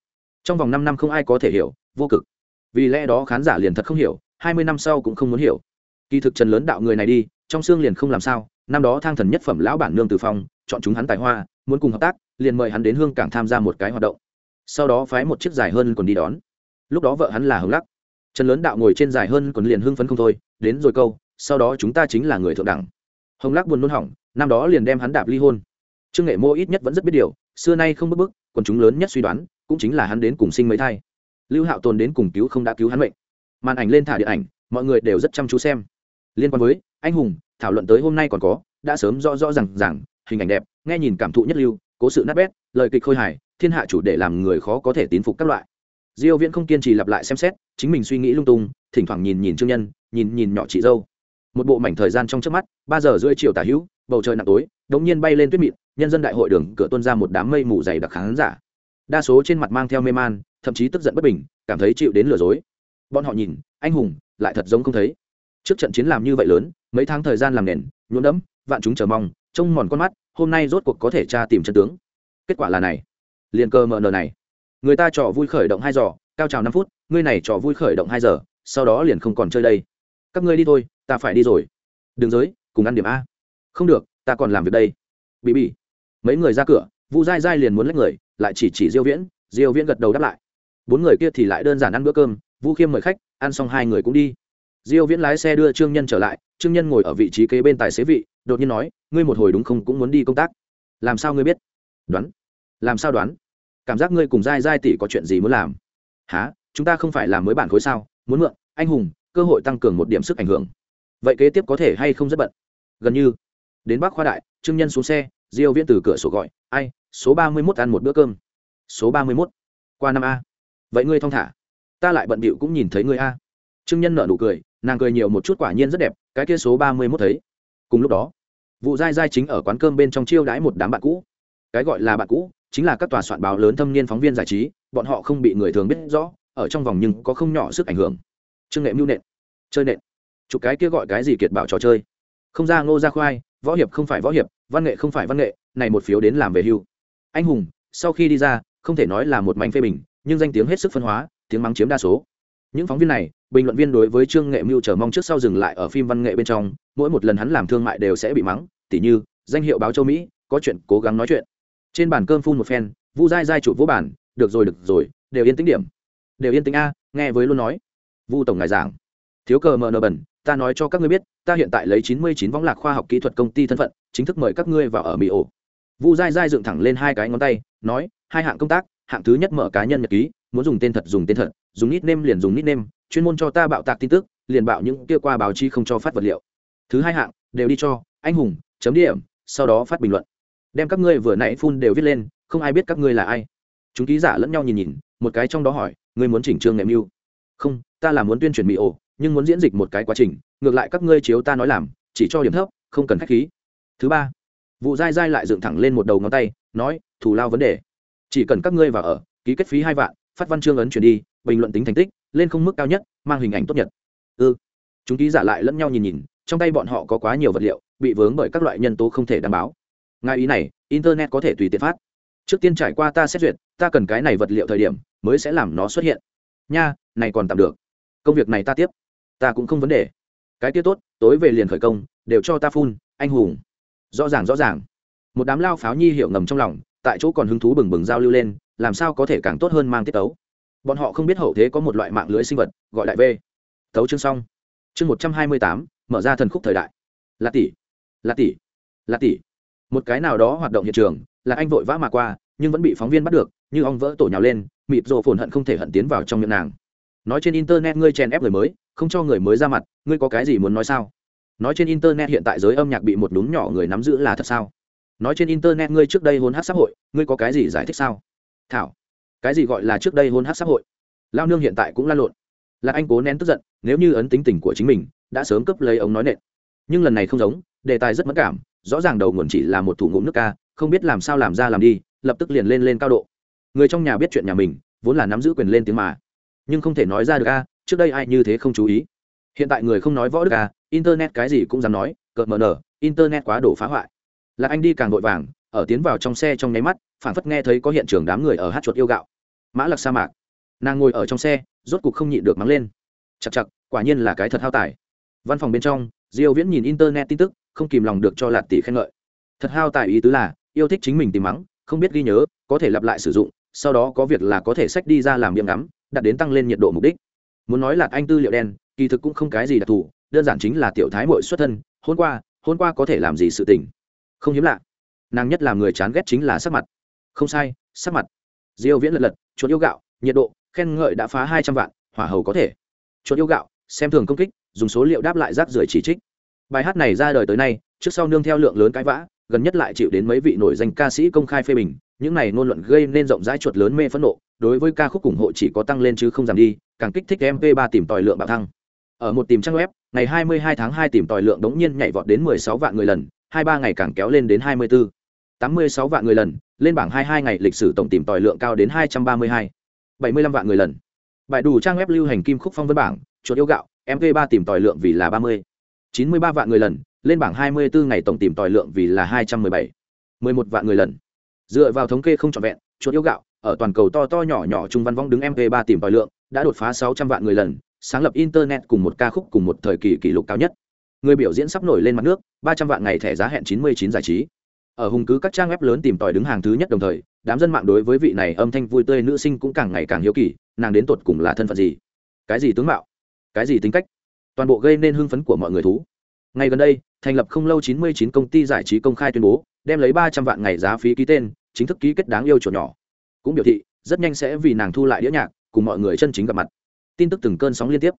trong vòng năm năm không ai có thể hiểu, vô cực vì lẽ đó khán giả liền thật không hiểu, hai mươi năm sau cũng không muốn hiểu. Kỳ thực trần lớn đạo người này đi, trong xương liền không làm sao, năm đó thang thần nhất phẩm lão bản nương từ phong, chọn chúng hắn tài hoa, muốn cùng hợp tác, liền mời hắn đến hương cảng tham gia một cái hoạt động. Sau đó phái một chiếc dài hơn còn đi đón. Lúc đó vợ hắn là hồng lắc. Trần lớn đạo ngồi trên dài hơn còn liền hưng phấn không thôi, đến rồi câu, sau đó chúng ta chính là người thượng đẳng. Hồng lắc buồn nôn hỏng, năm đó liền đem hắn đạp ly hôn. Trương nghệ mô ít nhất vẫn rất biết điều, xưa nay không bức bức, còn chúng lớn nhất suy đoán, cũng chính là hắn đến cùng sinh mấy thai lưu hạo tồn đến cùng cứu không đã cứu hắn mệnh. Màn ảnh lên thả điện ảnh, mọi người đều rất chăm chú xem. Liên quan với anh hùng, thảo luận tới hôm nay còn có, đã sớm rõ rõ rằng rằng hình ảnh đẹp, nghe nhìn cảm thụ nhất lưu, cố sự nát bét, lời kịch khôi hài, thiên hạ chủ để làm người khó có thể tín phục các loại. Diêu viễn không kiên trì lặp lại xem xét, chính mình suy nghĩ lung tung, thỉnh thoảng nhìn nhìn trương nhân, nhìn nhìn nhỏ chị dâu. Một bộ mảnh thời gian trong trước mắt, ba giờ rưỡi chiều tả hữu, bầu trời nặng tối, đống nhiên bay lên tuyết mịn nhân dân đại hội đường cửa tuôn ra một đám mây mù dày đặc khán giả. Đa số trên mặt mang theo mê man thậm chí tức giận bất bình, cảm thấy chịu đến lừa dối. Bọn họ nhìn, anh hùng, lại thật giống không thấy. Trước trận chiến làm như vậy lớn, mấy tháng thời gian làm nền, nhuộm đẫm, vạn chúng chờ mong, trông mòn con mắt, hôm nay rốt cuộc có thể tra tìm chân tướng. Kết quả là này. Liền cơ mờ nờ này. Người ta trò vui khởi động hai giờ cao trào năm phút, ngươi này trò vui khởi động hai giờ, sau đó liền không còn chơi đây. Các ngươi đi thôi, ta phải đi rồi. Đừng giới, cùng ăn điểm a. Không được, ta còn làm việc đây. Bị bị. Mấy người ra cửa, vu dai dai liền muốn lấy người, lại chỉ chỉ diêu viễn. Diêu viễn gật đầu đáp lại bốn người kia thì lại đơn giản ăn bữa cơm, vu khiêm mời khách, ăn xong hai người cũng đi. Diêu viễn lái xe đưa trương nhân trở lại, trương nhân ngồi ở vị trí kế bên tài xế vị, đột nhiên nói, ngươi một hồi đúng không cũng muốn đi công tác. Làm sao ngươi biết? Đoán. Làm sao đoán? Cảm giác ngươi cùng dai dai tỷ có chuyện gì muốn làm? Há chúng ta không phải làm mới bản khối sao? Muốn mượn, anh hùng, cơ hội tăng cường một điểm sức ảnh hưởng. Vậy kế tiếp có thể hay không rất bận? Gần như. Đến bắc khoa đại, trương nhân xuống xe, diêu viễn từ cửa sổ gọi, ai, số ba mươi 31 ăn một bữa cơm. Số ba mươi 31. qua năm a vậy ngươi thong thả. Ta lại bận bịu cũng nhìn thấy ngươi a. Trương nhân nợ nụ cười, nàng cười nhiều một chút quả nhiên rất đẹp, cái kia số ba mươi mốt thấy. Cùng lúc đó, vụ dai dai chính ở quán cơm bên trong chiêu đãi một đám bạn cũ. Cái gọi là bạn cũ, chính là các tòa soạn báo lớn thâm niên phóng viên giải trí, bọn họ không bị người thường biết rõ, ở trong vòng nhưng có không nhỏ sức ảnh hưởng. Trương nghệ mưu nện, chơi nện. Chụp cái kia gọi cái gì kiệt bảo trò chơi. Không ra ngô ra khoai, võ hiệp không phải võ hiệp, văn nghệ không phải văn nghệ, này một phiếu đến làm về hưu. Anh hùng, sau khi đi ra, không thể nói là một mảnh phê bình nhưng danh tiếng hết sức phân hóa, tiếng mắng chiếm đa số. Những phóng viên này, bình luận viên đối với trương nghệ mưu chờ mong trước sau dừng lại ở phim văn nghệ bên trong, mỗi một lần hắn làm thương mại đều sẽ bị mắng, tỉ như, danh hiệu báo châu mỹ, có chuyện cố gắng nói chuyện. Trên bàn cơm phun một phen, vu dai dai chụp vỗ bản được rồi được rồi, đều yên tĩnh điểm. Đều yên tĩnh a, nghe với luôn nói. Vu tổng ngài giảng. Thiếu cờ mờ nờ bẩn, ta nói cho các ngươi biết, ta hiện tại lấy chín mươi chín võng lạc khoa học kỹ thuật công ty thân phận, chính thức mời các ngươi vào ở mỹ ổ. Vu dai dai dựng thẳng lên hai cái ngón tay, nói, hai hạng công tác hạng thứ nhất mở cá nhân nhật ký, muốn dùng tên thật dùng tên thật, dùng nít nêm liền dùng nít nêm chuyên môn cho ta bạo tạc tin tức, liền bạo những kia qua báo chí không cho phát vật liệu. Thứ hai hạng, đều đi cho, anh hùng, chấm điểm, sau đó phát bình luận. Đem các ngươi vừa nãy phun đều viết lên, không ai biết các ngươi là ai. Chúng ký giả lẫn nhau nhìn nhìn, một cái trong đó hỏi, ngươi muốn chỉnh trương nghệ mưu? Không, ta là muốn tuyên truyền mỹ ổ, nhưng muốn diễn dịch một cái quá trình, ngược lại các ngươi chiếu ta nói làm, chỉ cho điểm thấp, không cần khách khí. Thứ ba vụ dai dai lại dựng thẳng lên một đầu ngón tay, nói thù lao vấn đề chỉ cần các ngươi vào ở, ký kết phí hai vạn, phát văn chương ấn chuyển đi, bình luận tính thành tích, lên không mức cao nhất, mang hình ảnh tốt nhất ư ừ. chúng ký giả lại lẫn nhau nhìn nhìn, trong tay bọn họ có quá nhiều vật liệu, bị vướng bởi các loại nhân tố không thể đảm bảo. Ngay ý này, internet có thể tùy tiện phát. Trước tiên trải qua ta xét duyệt, ta cần cái này vật liệu thời điểm, mới sẽ làm nó xuất hiện. Nha, này còn tạm được. Công việc này ta tiếp. Ta cũng không vấn đề. Cái tiết tốt, tối về liền khởi công, đều cho ta phun, anh hùng. Rõ ràng rõ ràng. Một đám lao pháo nhi hiểu ngầm trong lòng tại chỗ còn hứng thú bừng bừng giao lưu lên, làm sao có thể càng tốt hơn mang tiết tấu. Bọn họ không biết hậu thế có một loại mạng lưới sinh vật, gọi đại v. Tấu chương xong. Chương một trăm hai mươi tám, mở ra thần khúc thời đại. Là tỷ. Là tỷ. Là tỷ. Một cái nào đó hoạt động hiện trường, là anh vội vã mà qua, nhưng vẫn bị phóng viên bắt được, như ong vỡ tổ nhào lên, mịt rộ phồn hận không thể hận tiến vào trong miệng nàng. Nói trên internet ngươi chèn ép người mới, không cho người mới ra mặt, ngươi có cái gì muốn nói sao? Nói trên internet hiện tại giới âm nhạc bị một đúng nhỏ người nắm giữ là thật sao? Nói trên internet ngươi trước đây hôn hát xã hội, ngươi có cái gì giải thích sao? Thảo, cái gì gọi là trước đây hôn hát xã hội? Lao nương hiện tại cũng lan lộn. Là anh cố nén tức giận, nếu như ấn tính tình của chính mình, đã sớm cấp lấy ống nói nện. Nhưng lần này không giống, đề tài rất mất cảm, rõ ràng đầu nguồn chỉ là một thủ ngụm nước ca, không biết làm sao làm ra làm đi, lập tức liền lên lên cao độ. Người trong nhà biết chuyện nhà mình, vốn là nắm giữ quyền lên tiếng mà. Nhưng không thể nói ra được a, trước đây ai như thế không chú ý. Hiện tại người không nói võ đức a, internet cái gì cũng dám nói, cợt mờ nở, internet quá đổ phá hoại là anh đi càng vội vàng, ở tiến vào trong xe trong nháy mắt phản phất nghe thấy có hiện trường đám người ở hát chuột yêu gạo. Mã lạc sa mạc. Nàng ngồi ở trong xe, rốt cục không nhịn được mắng lên. Chặt chặt quả nhiên là cái thật hao tài. Văn phòng bên trong, diêu viễn nhìn internet tin tức, không kìm lòng được cho lạt tỷ khen ngợi. Thật hao tài ý tứ là, yêu thích chính mình tìm mắng, không biết ghi nhớ, có thể lặp lại sử dụng, sau đó có việc là có thể sách đi ra làm miệng ngắm, đạt đến tăng lên nhiệt độ mục đích. Muốn nói là anh tư liệu đen, kỳ thực cũng không cái gì đặc thù, đơn giản chính là tiểu thái mội xuất thân hôm qua hôm qua có thể làm gì sự tình không hiếm lạ. Nàng nhất làm người chán ghét chính là sắc mặt. Không sai, sắc mặt. Diêu viễn lật lật, chuột yêu gạo, nhiệt độ, khen ngợi đã phá hai trăm vạn, hỏa hầu có thể. Chuột yêu gạo, xem thường công kích, dùng số liệu đáp lại rác rưởi chỉ trích. Bài hát này ra đời tới nay, trước sau nương theo lượng lớn cãi vã, gần nhất lại chịu đến mấy vị nổi danh ca sĩ công khai phê bình, những này ngôn luận gây nên rộng rãi chuột lớn mê phẫn nộ, đối với ca khúc ủng hộ chỉ có tăng lên chứ không giảm đi, càng kích thích mp 3 tìm tòi lượng bạo thăng. Ở một tìm trang web, ngày 22 tháng 2 tìm tòi lượng đống nhiên nhảy vọt đến 16 vạn người lần hai ba ngày càng kéo lên đến 24 86 vạn người lần, lên bảng 22 ngày lịch sử tổng tìm tòi lượng cao đến 232 75 vạn người lần. Bài đủ trang web lưu hành kim khúc phong vân bảng, chuột yêu gạo mv ba tìm tòi lượng vì là 30 93 vạn người lần, lên bảng 24 ngày tổng tìm tòi lượng vì là 217 11 vạn người lần. Dựa vào thống kê không trọn vẹn, chuột yêu gạo, ở toàn cầu to to nhỏ nhỏ trung văn vong đứng mv ba tìm tòi lượng, đã đột phá 600 vạn người lần, sáng lập internet cùng một ca khúc cùng một thời kỳ kỷ lục cao nhất người biểu diễn sắp nổi lên mặt nước 300 vạn ngày thẻ giá hẹn 99 giải trí. Ở hùng cứ các trang web lớn tìm tòi đứng hàng thứ nhất đồng thời, đám dân mạng đối với vị này âm thanh vui tươi nữ sinh cũng càng ngày càng hiếu kỳ, nàng đến tột cùng là thân phận gì? Cái gì tướng mạo? Cái gì tính cách? Toàn bộ gây nên hưng phấn của mọi người thú. Ngày gần đây, thành lập không lâu 99 công ty giải trí công khai tuyên bố, đem lấy 300 vạn ngày giá phí ký tên, chính thức ký kết đáng yêu chuột nhỏ. Cũng biểu thị, rất nhanh sẽ vì nàng thu lại đĩa nhạc, cùng mọi người chân chính gặp mặt. Tin tức từng cơn sóng liên tiếp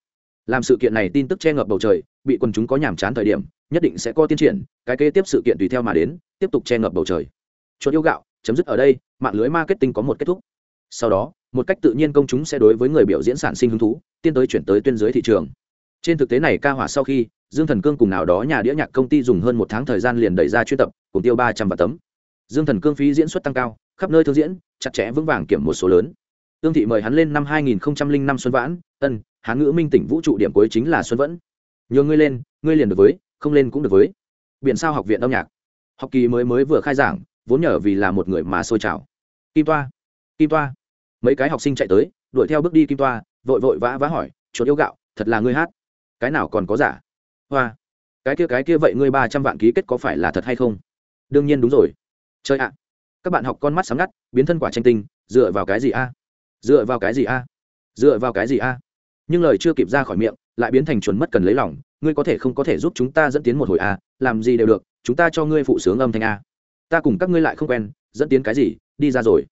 làm sự kiện này tin tức che ngập bầu trời, bị quần chúng có nhàm chán thời điểm, nhất định sẽ có tiến triển, cái kế tiếp sự kiện tùy theo mà đến, tiếp tục che ngập bầu trời. Chuột yêu gạo, chấm dứt ở đây, mạng lưới marketing có một kết thúc. Sau đó, một cách tự nhiên công chúng sẽ đối với người biểu diễn sản sinh hứng thú, tiến tới chuyển tới tuyên giới thị trường. Trên thực tế này ca hỏa sau khi, dương thần cương cùng nào đó nhà đĩa nhạc công ty dùng hơn một tháng thời gian liền đẩy ra chuyên tập, cùng tiêu ba trăm vạn tấm. Dương thần cương phí diễn xuất tăng cao, khắp nơi thương diễn, chặt chẽ vững vàng kiểm một số lớn. Tương thị mời hắn lên năm 2005 xuân vãn, ân hán ngữ minh tỉnh vũ trụ điểm cuối chính là xuân vẫn. Nhờ ngươi lên, ngươi liền được với, không lên cũng được với. Biển sao học viện âm nhạc. Học kỳ mới mới vừa khai giảng, vốn nhờ vì là một người mà sôi trào. Kim toa kim toa. Mấy cái học sinh chạy tới, đuổi theo bước đi kim toa, vội vội vã vã hỏi, chuột yêu gạo, thật là ngươi hát? Cái nào còn có giả? Hoa, cái kia cái kia vậy ngươi ba trăm vạn ký kết có phải là thật hay không? Đương nhiên đúng rồi. Chơi ạ, các bạn học con mắt sáng ngắt, biến thân quả tranh tinh, dựa vào cái gì a? Dựa vào cái gì a? Dựa vào cái gì a? Nhưng lời chưa kịp ra khỏi miệng, lại biến thành chuẩn mất cần lấy lòng, ngươi có thể không có thể giúp chúng ta dẫn tiến một hồi a làm gì đều được, chúng ta cho ngươi phụ sướng âm thanh a ta cùng các ngươi lại không quen, dẫn tiến cái gì, đi ra rồi.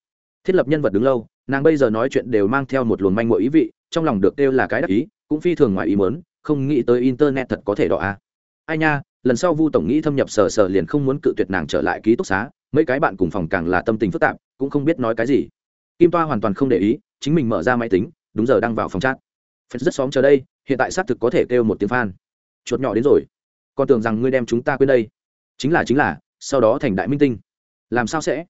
Thiết lập nhân vật đứng lâu, nàng bây giờ nói chuyện đều mang theo một luồng manh mội ý vị, trong lòng được kêu là cái đắc ý, cũng phi thường ngoài ý mớn không nghĩ tới internet thật có thể đỏ a ai nha, lần sau vu tổng nghĩ thâm nhập sờ sờ liền không muốn cự tuyệt nàng trở lại ký túc xá, mấy cái bạn cùng phòng càng là tâm tình phức tạp, cũng không biết nói cái gì. Kim toa hoàn toàn không để ý, chính mình mở ra máy tính, đúng giờ đang vào phòng chat phật rất xóm chờ đây, hiện tại xác thực có thể kêu một tiếng phan chuột nhỏ đến rồi. Con tưởng rằng ngươi đem chúng ta quên đây. Chính là chính là, sau đó thành đại minh tinh. Làm sao sẽ?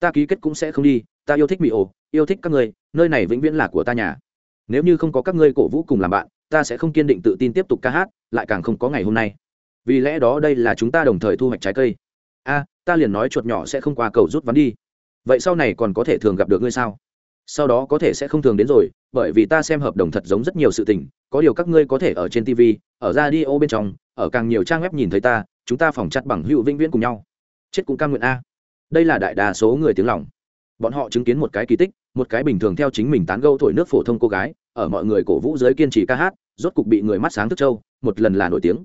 Ta ký kết cũng sẽ không đi, ta yêu thích mỹ ổ, yêu thích các ngươi, nơi này vĩnh viễn là của ta nhà. Nếu như không có các ngươi cổ vũ cùng làm bạn, ta sẽ không kiên định tự tin tiếp tục ca hát, lại càng không có ngày hôm nay. Vì lẽ đó đây là chúng ta đồng thời thu hoạch trái cây. A, ta liền nói chuột nhỏ sẽ không qua cầu rút vắn đi. Vậy sau này còn có thể thường gặp được ngươi sao? Sau đó có thể sẽ không thường đến rồi bởi vì ta xem hợp đồng thật giống rất nhiều sự tình, có điều các ngươi có thể ở trên tv ở radio bên trong, ở càng nhiều trang web nhìn thấy ta, chúng ta phòng chặt bằng hữu vĩnh viễn cùng nhau. Chết cũng cam nguyện a. Đây là đại đa số người tiếng lòng. Bọn họ chứng kiến một cái kỳ tích, một cái bình thường theo chính mình tán gâu thổi nước phổ thông cô gái, ở mọi người cổ vũ giới kiên trì ca hát, rốt cục bị người mắt sáng thức châu một lần là nổi tiếng.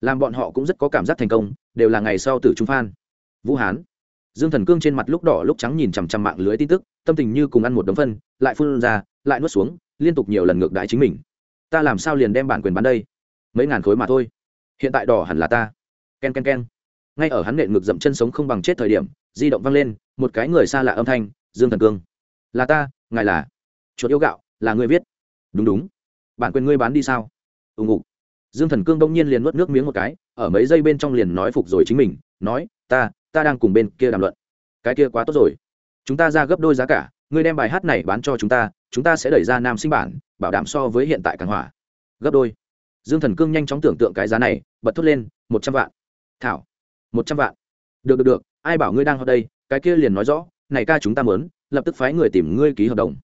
Làm bọn họ cũng rất có cảm giác thành công, đều là ngày sau từ trung phan. Vũ hán. Dương thần cương trên mặt lúc đỏ lúc trắng nhìn chằm chằm mạng lưới tin tức, tâm tình như cùng ăn một đống phân, lại phun ra lại nuốt xuống, liên tục nhiều lần ngược đãi chính mình. Ta làm sao liền đem bản quyền bán đây? Mấy ngàn khối mà thôi. Hiện tại đỏ hẳn là ta. K e n k e n k e n ngay ở hắn nện ngược dậm chân sống không bằng chết thời điểm, di động văng lên, một cái người xa lạ âm thanh, dương thần cương. Là ta, ngài là chuột yêu gạo, là người viết. Đúng đúng. Bản quyền ngươi bán đi sao? Ừ, Ùng ục dương thần cương đông nhiên liền nuốt nước miếng một cái, ở mấy giây bên trong liền nói phục rồi chính mình, nói, ta ta đang cùng bên kia đàm luận. Cái kia quá tốt rồi. Chúng ta ra gấp đôi giá cả, ngươi đem bài hát này bán cho chúng ta chúng ta sẽ đẩy ra nam sinh bản, bảo đảm so với hiện tại càng hỏa gấp đôi. Dương thần cương nhanh chóng tưởng tượng cái giá này, bật thốt lên, một trăm vạn. Thảo, một trăm vạn. Được được được, ai bảo ngươi đang ở đây? Cái kia liền nói rõ, này ca chúng ta mớn lập tức phái người tìm ngươi ký hợp đồng.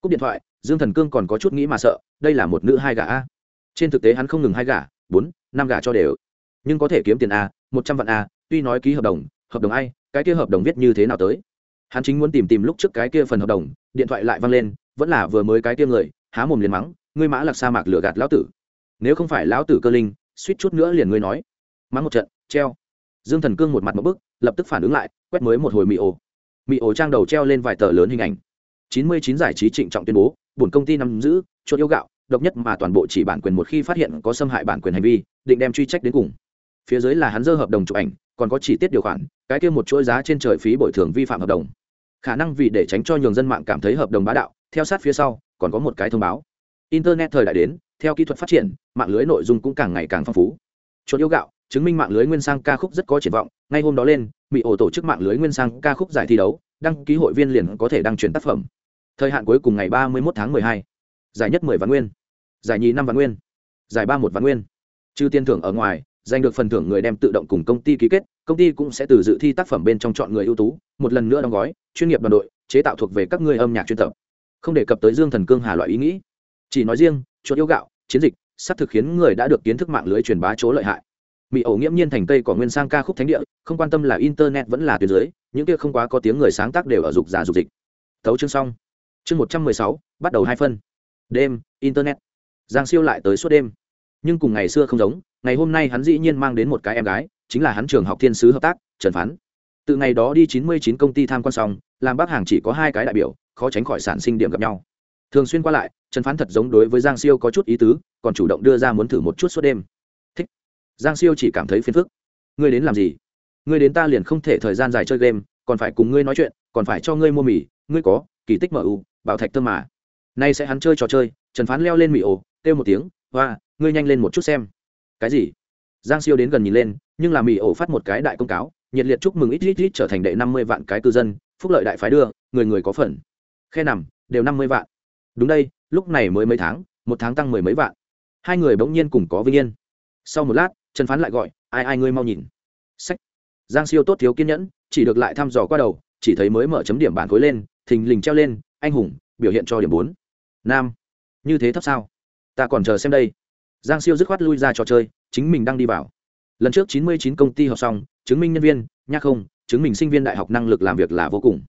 Cúp điện thoại, dương thần cương còn có chút nghĩ mà sợ, đây là một nữ hai gà a. Trên thực tế hắn không ngừng hai gà bốn, năm gà cho đều. Nhưng có thể kiếm tiền a, một trăm vạn a, tuy nói ký hợp đồng hợp đồng ai, cái kia hợp đồng viết như thế nào tới? Hắn chính muốn tìm tìm lúc trước cái kia phần hợp đồng, điện thoại lại văng lên vẫn là vừa mới cái tiêm người, há mồm liền mắng, ngươi mã lạc sa mạc lửa gạt lão tử. Nếu không phải lão tử cơ linh, suýt chút nữa liền ngươi nói. Mắng một trận, treo. Dương thần cương một mặt một bức, lập tức phản ứng lại, quét mới một hồi mị ổ. Mị ổ trang đầu treo lên vài tờ lớn hình ảnh. Chín mươi chín giải trí trịnh trọng tuyên bố, bổn công ty nắm giữ, chuột yêu gạo, độc nhất mà toàn bộ chỉ bản quyền một khi phát hiện có xâm hại bản quyền hành vi, định đem truy trách đến cùng. Phía dưới là hắn dơ hợp đồng chụp ảnh, còn có chi tiết điều khoản, cái kia một chuỗi giá trên trời phí bồi thường vi phạm hợp đồng. Khả năng vì để tránh cho nhường dân mạng cảm thấy hợp đồng bá đạo theo sát phía sau, còn có một cái thông báo. Internet thời đại đến, theo kỹ thuật phát triển, mạng lưới nội dung cũng càng ngày càng phong phú. Chuột yêu gạo, chứng minh mạng lưới nguyên sang ca khúc rất có triển vọng. Ngay hôm đó lên, mỹ ổ tổ chức mạng lưới nguyên sang ca khúc giải thi đấu, đăng ký hội viên liền có thể đăng truyền tác phẩm. Thời hạn cuối cùng ngày ba mươi một tháng hai. Giải nhất mười vạn nguyên. Giải nhì năm vạn nguyên. Giải ba một vạn nguyên. Trừ tiền thưởng ở ngoài, giành được phần thưởng người đem tự động cùng công ty ký kết, công ty cũng sẽ từ dự thi tác phẩm bên trong chọn người ưu tú, một lần nữa đóng gói, chuyên nghiệp đoàn đội, chế tạo thuộc về các người âm nhạc chuyên tập không đề cập tới dương thần cương hà loại ý nghĩ. Chỉ nói riêng, chuột yêu gạo, chiến dịch, sắp thực khiến người đã được kiến thức mạng lưới truyền bá chỗ lợi hại. Mỹ ẩu nghiễm nhiên thành tây cỏ nguyên sang ca khúc thánh địa, không quan tâm là internet vẫn là tuyến dưới, những kia không quá có tiếng người sáng tác đều ở dục giả dục dịch. Tấu chương xong. Chương một trăm mười sáu, bắt đầu hai phân. Đêm, internet. Giang siêu lại tới suốt đêm. Nhưng cùng ngày xưa không giống, ngày hôm nay hắn dĩ nhiên mang đến một cái em gái, chính là hắn trường học thiên sứ hợp tác, trần phán. Từ ngày đó đi chín mươi chín công ty tham quan xong, làm bác hàng chỉ có hai cái đại biểu khó tránh khỏi sản sinh điểm gặp nhau. Thường xuyên qua lại, trần phán thật giống đối với giang siêu có chút ý tứ, còn chủ động đưa ra muốn thử một chút suốt đêm. Thích. Giang siêu chỉ cảm thấy phiền phức. Ngươi đến làm gì? Ngươi đến ta liền không thể thời gian dài chơi game, còn phải cùng ngươi nói chuyện, còn phải cho ngươi mua mì, ngươi có, kỳ tích mu bảo thạch thơm mà. Nay sẽ hắn chơi trò chơi, trần phán leo lên mì ồ, kêu một tiếng, hoa, ngươi nhanh lên một chút xem. Cái gì? Giang siêu đến gần nhìn lên, nhưng là mì ổ phát một cái đại công cáo, nhiệt liệt chúc mừng ít ít ít trở thành đệ năm mươi vạn cái cư dân, phúc lợi đại phái đưa, người người có phần khe nằm, đều năm mươi vạn. Đúng đây, lúc này mới mấy tháng, một tháng tăng mười mấy vạn. Hai người bỗng nhiên cùng có vinh yên. Sau một lát, trần phán lại gọi, ai ai, ngươi mau nhìn. Sách. Giang siêu tốt thiếu kiên nhẫn, chỉ được lại thăm dò qua đầu, chỉ thấy mới mở chấm điểm bản khối lên, thình lình treo lên, anh hùng, biểu hiện cho điểm bốn. Nam, như thế thấp sao? Ta còn chờ xem đây. Giang siêu dứt khoát lui ra trò chơi, chính mình đang đi vào. Lần trước chín mươi chín công ty học xong, chứng minh nhân viên, nhắc không, chứng minh sinh viên đại học năng lực làm việc là vô cùng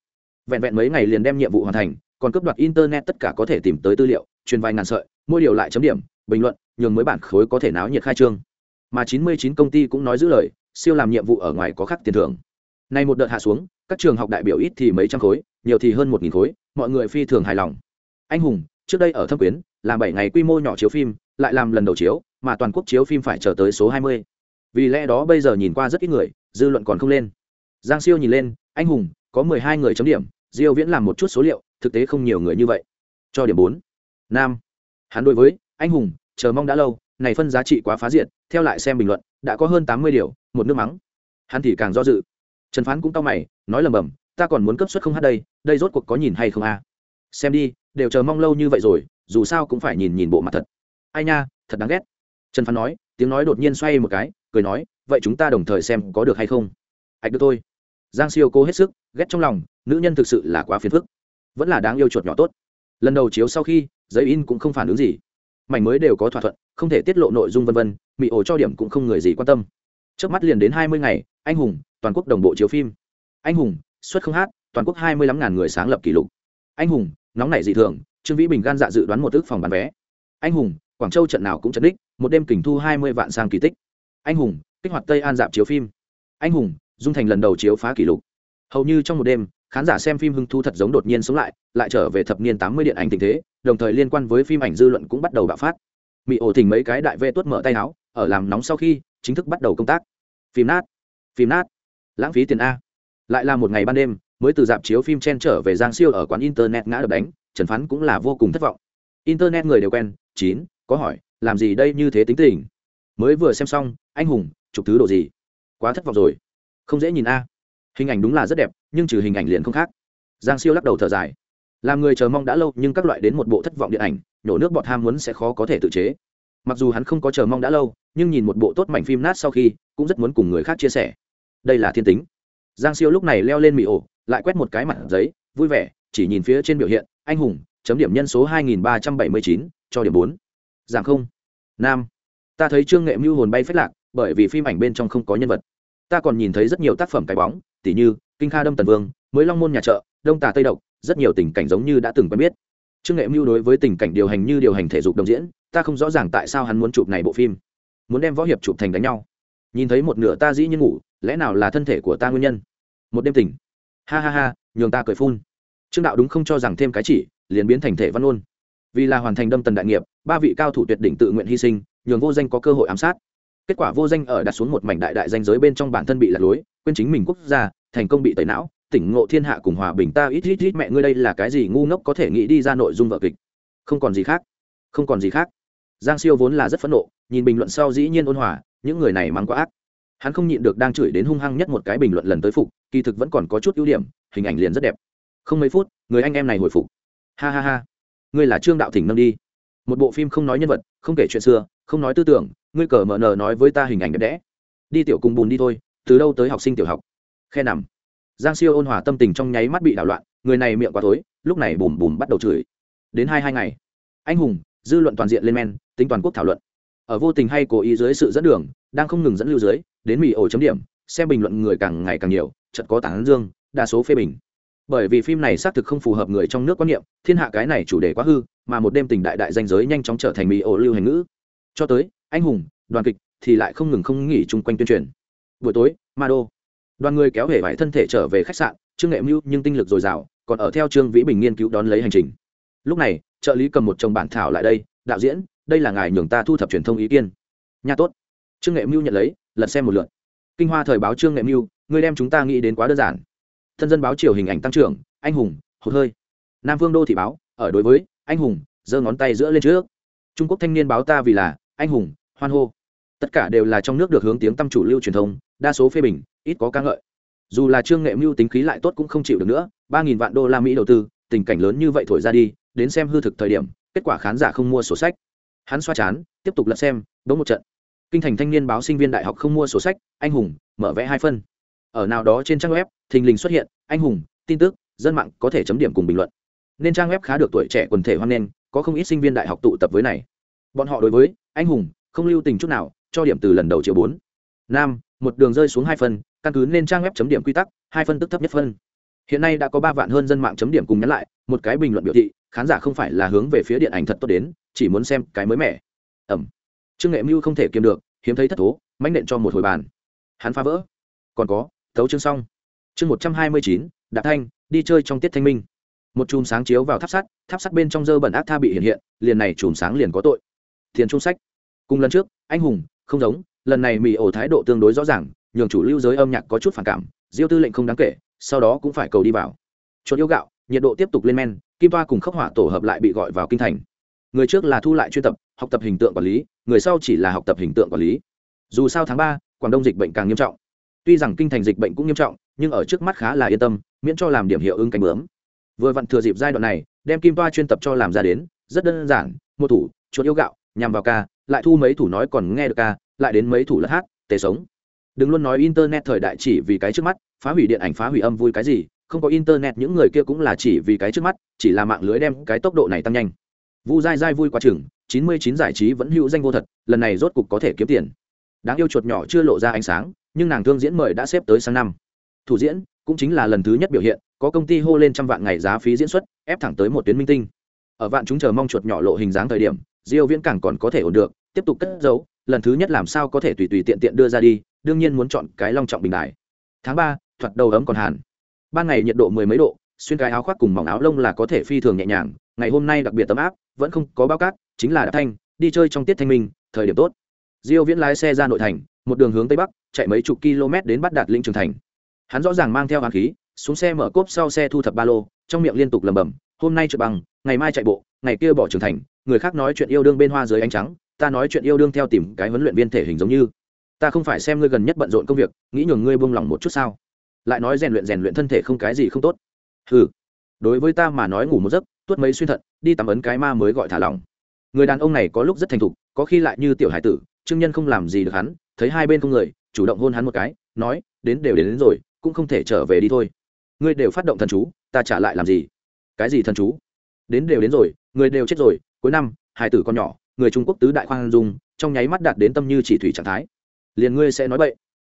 vẹn vẹn mấy ngày liền đem nhiệm vụ hoàn thành, còn cấp đoạt internet tất cả có thể tìm tới tư liệu, truyền vài ngàn sợi, mỗi điều lại chấm điểm, bình luận, nhường mới bản khối có thể náo nhiệt khai trương. Mà chín mươi chín công ty cũng nói giữ lời, siêu làm nhiệm vụ ở ngoài có khắc tiền thưởng. Nay một đợt hạ xuống, các trường học đại biểu ít thì mấy trăm khối, nhiều thì hơn một nghìn khối, mọi người phi thường hài lòng. Anh hùng, trước đây ở thâm quyến, làm bảy ngày quy mô nhỏ chiếu phim, lại làm lần đầu chiếu, mà toàn quốc chiếu phim phải chờ tới số hai mươi. Vì lẽ đó bây giờ nhìn qua rất ít người, dư luận còn không lên. Giang siêu nhìn lên, anh hùng, có mười hai người chấm điểm diêu viễn làm một chút số liệu, thực tế không nhiều người như vậy. Cho điểm bốn. Nam. Hắn đối với, anh hùng, chờ mong đã lâu, này phân giá trị quá phá diện theo lại xem bình luận, đã có hơn tám mươi điều, một nước mắng. Hắn thì càng do dự. Trần phán cũng tao mày, nói lầm bầm, ta còn muốn cấp suất không hát đây đây rốt cuộc có nhìn hay không a? Xem đi, đều chờ mong lâu như vậy rồi, dù sao cũng phải nhìn nhìn bộ mặt thật. Ai nha, thật đáng ghét. Trần phán nói, tiếng nói đột nhiên xoay một cái, cười nói, vậy chúng ta đồng thời xem có được hay không? Ạch được thôi. Giang siêu cố hết sức, ghét trong lòng nữ nhân thực sự là quá phiền phức. Vẫn là đáng yêu chuột nhỏ tốt. Lần đầu chiếu sau khi, giấy in cũng không phản ứng gì. Mảnh mới đều có thỏa thuận, không thể tiết lộ nội dung vân vân mỹ ổ cho điểm cũng không người gì quan tâm. Trước mắt liền đến hai mươi ngày, anh hùng, toàn quốc đồng bộ chiếu phim. Anh hùng, xuất không hát, toàn quốc hai mươi lăm ngàn người sáng lập kỷ lục. Anh hùng, nóng nảy dị thường, trương vĩ bình gan dạ dự đoán một ước phòng bán vé. Anh hùng, quảng châu trận nào cũng trận đích, một đêm kình thu hai mươi vạn sang kỳ tích. Anh hùng, kích hoạt tây an dạp chiếu phim. Anh hùng, dung thành lần đầu chiếu phá kỷ lục. Hầu như trong một đêm khán giả xem phim hưng thu thật giống đột nhiên sống lại lại trở về thập niên tám mươi điện ảnh tình thế, đồng thời liên quan với phim ảnh dư luận cũng bắt đầu bạo phát. Mỹ ổ thỉnh mấy cái đại vê tuốt mở tay áo, ở làm nóng sau khi, chính thức bắt đầu công tác. Phim nát phim nát, lãng phí tiền a. Lại là một ngày ban đêm, mới từ dạp chiếu phim chen trở về giang siêu ở quán internet ngã đập đánh, trần phán cũng là vô cùng thất vọng. Internet người đều quen, chín, có hỏi, làm gì đây như thế tính tình? Mới vừa xem xong, anh hùng, chụp thứ đồ gì? Quá thất vọng rồi. Không dễ nhìn a hình ảnh đúng là rất đẹp nhưng trừ hình ảnh liền không khác giang siêu lắc đầu thở dài làm người chờ mong đã lâu nhưng các loại đến một bộ thất vọng điện ảnh nhổ nước bọt ham muốn sẽ khó có thể tự chế mặc dù hắn không có chờ mong đã lâu nhưng nhìn một bộ tốt mảnh phim nát sau khi cũng rất muốn cùng người khác chia sẻ đây là thiên tính giang siêu lúc này leo lên mì ổ lại quét một cái mặt giấy vui vẻ chỉ nhìn phía trên biểu hiện anh hùng chấm điểm nhân số 2379, cho điểm 4. Giảm không. Nam. Ta thấy Trương Nghệ Mưu hồn bay phách lạc, bởi vì phim ảnh bên trong không có nhân vật. Ta còn nhìn thấy rất nhiều tác phẩm cái bóng, tỉ như Kinh Kha Đâm Tần Vương, mới Long môn nhà chợ, Đông Tà Tây Độc, rất nhiều tình cảnh giống như đã từng quen biết. Trương Nghệ Mưu đối với tình cảnh điều hành như điều hành thể dục đồng diễn, ta không rõ ràng tại sao hắn muốn chụp này bộ phim. Muốn đem võ hiệp chụp thành đánh nhau. Nhìn thấy một nửa ta dĩ nhiên ngủ, lẽ nào là thân thể của ta nguyên nhân? Một đêm tỉnh. Ha ha ha, nhường ta cười phun. Trương đạo đúng không cho rằng thêm cái chỉ, liền biến thành thể văn ôn vì là hoàn thành đâm tần đại nghiệp ba vị cao thủ tuyệt đỉnh tự nguyện hy sinh nhường vô danh có cơ hội ám sát kết quả vô danh ở đặt xuống một mảnh đại đại danh giới bên trong bản thân bị lạc lối, quên chính mình quốc gia, thành công bị tẩy não, tỉnh ngộ thiên hạ cùng hòa bình, ta ít ít ít mẹ ngươi đây là cái gì ngu ngốc có thể nghĩ đi ra nội dung vợ kịch. Không còn gì khác. Không còn gì khác. Giang siêu vốn là rất phẫn nộ, nhìn bình luận sau dĩ nhiên ôn hòa, những người này mắng quá ác. Hắn không nhịn được đang chửi đến hung hăng nhất một cái bình luận lần tới phục, kỳ thực vẫn còn có chút ưu điểm, hình ảnh liền rất đẹp. Không mấy phút, người anh em này hồi phục. Ha ha ha. Ngươi là trương đạo thỉnh nâng đi. Một bộ phim không nói nhân vật, không kể chuyện xưa, không nói tư tưởng ngươi cờ mờ nờ nói với ta hình ảnh đẹp đẽ. Đi tiểu cùng bùn đi thôi, từ đâu tới học sinh tiểu học? Khe nằm. Giang siêu ôn hòa tâm tình trong nháy mắt bị đảo loạn, người này miệng quá tối lúc này bùm bùm bắt đầu chửi. Đến hai hai ngày, anh hùng, dư luận toàn diện lên men, tính toàn quốc thảo luận. Ở vô tình hay cố ý dưới sự dẫn đường, đang không ngừng dẫn lưu dưới, đến mỹ ổ chấm điểm, xem bình luận người càng ngày càng nhiều chật có tảng dương, đa số phê bình. Bởi vì phim này xác thực không phù hợp người trong nước quan niệm, thiên hạ cái này chủ đề quá hư, mà một đêm tình đại đại danh giới nhanh chóng trở thành mỹ ổ lưu hành ngữ. Cho tới anh hùng, đoàn kịch thì lại không ngừng không nghỉ chung quanh tuyên truyền. Buổi tối, ma đô. Đoàn người kéo hể vải thân thể trở về khách sạn, trương nghệ mưu nhưng tinh lực dồi dào, còn ở theo trương vĩ bình nghiên cứu đón lấy hành trình. Lúc này, trợ lý cầm một chồng bản thảo lại đây, đạo diễn, đây là ngài nhường ta thu thập truyền thông ý kiến. Nha tốt. Trương nghệ mưu nhận lấy, lật xem một lượt. Kinh hoa thời báo trương nghệ mưu người đem chúng ta nghĩ đến quá đơn giản. Thân dân báo chiều hình ảnh tăng trưởng, anh hùng, hụt hơi. Nam vương đô thị báo, ở đối với, anh hùng, giơ ngón tay giữa lên trước. Trung quốc thanh niên báo ta vì là, anh hùng hoan hô. Tất cả đều là trong nước được hướng tiếng tâm chủ lưu truyền thông, đa số phê bình, ít có ca ngợi. Dù là trương nghệ mưu tính khí lại tốt cũng không chịu được nữa, ba nghìn vạn đô la mỹ đầu tư, tình cảnh lớn như vậy thổi ra đi, đến xem hư thực thời điểm, kết quả khán giả không mua sổ sách. Hắn xoa chán, tiếp tục lật xem đỗ một trận. Kinh thành thanh niên báo sinh viên đại học không mua sổ sách, anh hùng, mở vẽ hai phân. Ở nào đó trên trang web, thình lình xuất hiện, anh hùng, tin tức, dân mạng có thể chấm điểm cùng bình luận. Nên trang web khá được tuổi trẻ quần thể hoan nghênh, có không ít sinh viên đại học tụ tập với này. Bọn họ đối với, anh hùng không lưu tình chút nào, cho điểm từ lần đầu triệu bốn. Nam, một đường rơi xuống hai phân, căn cứ nên trang web chấm điểm quy tắc, hai phân tức thấp nhất phân. Hiện nay đã có ba vạn hơn dân mạng chấm điểm cùng nhắn lại, một cái bình luận biểu thị, khán giả không phải là hướng về phía điện ảnh thật tốt đến, chỉ muốn xem cái mới mẻ. Ẩm. Trương nghệ mưu không thể kiềm được, hiếm thấy thất thố, mãnh nện cho một hồi bàn. Hắn phá vỡ. Còn có tấu chương xong. Chương một trăm hai mươi chín, đạp thanh, đi chơi trong tiết thanh minh. Một chùm sáng chiếu vào tháp sắt tháp sắt bên trong dơ bẩn ác tha bị hiện hiện, liền này chùm sáng liền có tội. Tiền trung sách cùng lần trước, anh hùng, không giống, lần này mỹ ổ thái độ tương đối rõ ràng, nhường chủ lưu giới âm nhạc có chút phản cảm, diêu tư lệnh không đáng kể, sau đó cũng phải cầu đi vào. Chuột yêu gạo, nhiệt độ tiếp tục lên men, kim toa cùng khắc họa tổ hợp lại bị gọi vào kinh thành. Người trước là thu lại chuyên tập, học tập hình tượng quản lý, người sau chỉ là học tập hình tượng quản lý. Dù sao tháng ba, quảng đông dịch bệnh càng nghiêm trọng. Tuy rằng kinh thành dịch bệnh cũng nghiêm trọng, nhưng ở trước mắt khá là yên tâm, miễn cho làm điểm hiệu ứng cánh bướm. Vừa vặn thừa dịp giai đoạn này, đem kim toa chuyên tập cho làm ra đến, rất đơn giản, một thủ, chuột yêu gạo, nhằm vào ca lại thu mấy thủ nói còn nghe được ca, lại đến mấy thủ lật hát, tề sống. Đừng luôn nói internet thời đại chỉ vì cái trước mắt, phá hủy điện ảnh phá hủy âm vui cái gì, không có internet những người kia cũng là chỉ vì cái trước mắt, chỉ là mạng lưới đem cái tốc độ này tăng nhanh. Vu dai dai vui quá chừng, chín mươi chín giải trí vẫn hữu danh vô thật, lần này rốt cục có thể kiếm tiền. Đáng yêu chuột nhỏ chưa lộ ra ánh sáng, nhưng nàng thương diễn mời đã xếp tới sang năm. Thủ diễn cũng chính là lần thứ nhất biểu hiện, có công ty hô lên trăm vạn ngày giá phí diễn xuất, ép thẳng tới một tuyến minh tinh. Ở vạn chúng chờ mong chuột nhỏ lộ hình dáng thời điểm, diêu viễn càng còn có thể ổn được tiếp tục cất giấu, lần thứ nhất làm sao có thể tùy tùy tiện tiện đưa ra đi, đương nhiên muốn chọn cái long trọng bình đại tháng ba, thoạt đầu ấm còn hàn ban ngày nhiệt độ mười mấy độ, xuyên cái áo khoác cùng mỏng áo lông là có thể phi thường nhẹ nhàng, ngày hôm nay đặc biệt ấm áp, vẫn không có bao cát, chính là đạp thanh, đi chơi trong tiết thanh minh, thời điểm tốt. Diêu viễn lái xe ra nội thành, một đường hướng tây bắc, chạy mấy chục km đến bắt đạt linh trường thành. Hắn rõ ràng mang theo hàn khí, xuống xe mở cốp sau xe thu thập ba lô, trong miệng liên tục lẩm bẩm, hôm nay trượt bằng, ngày mai chạy bộ, ngày kia bỏ trường thành, người khác nói chuyện yêu đương bên hoa dưới ánh trắng ta nói chuyện yêu đương theo tìm cái huấn luyện viên thể hình giống như. Ta không phải xem ngươi gần nhất bận rộn công việc nghĩ nhường ngươi buông lỏng một chút sao? Lại nói rèn luyện rèn luyện thân thể không cái gì không tốt. Ừ đối với ta mà nói ngủ một giấc tuốt mấy xuyên thận đi tắm ấn cái ma mới gọi thả lỏng. Người đàn ông này có lúc rất thành thục có khi lại như tiểu hải tử trương nhân không làm gì được hắn thấy hai bên không người chủ động hôn hắn một cái nói đến đều đến, đến rồi cũng không thể trở về đi thôi. Ngươi đều phát động thần chú ta trả lại làm gì? Cái gì thần chú? Đến đều đến rồi người đều chết rồi cuối năm hải tử con nhỏ người trung quốc tứ đại khoan dung, trong nháy mắt đạt đến tâm như chỉ thủy trạng thái. Liền ngươi sẽ nói vậy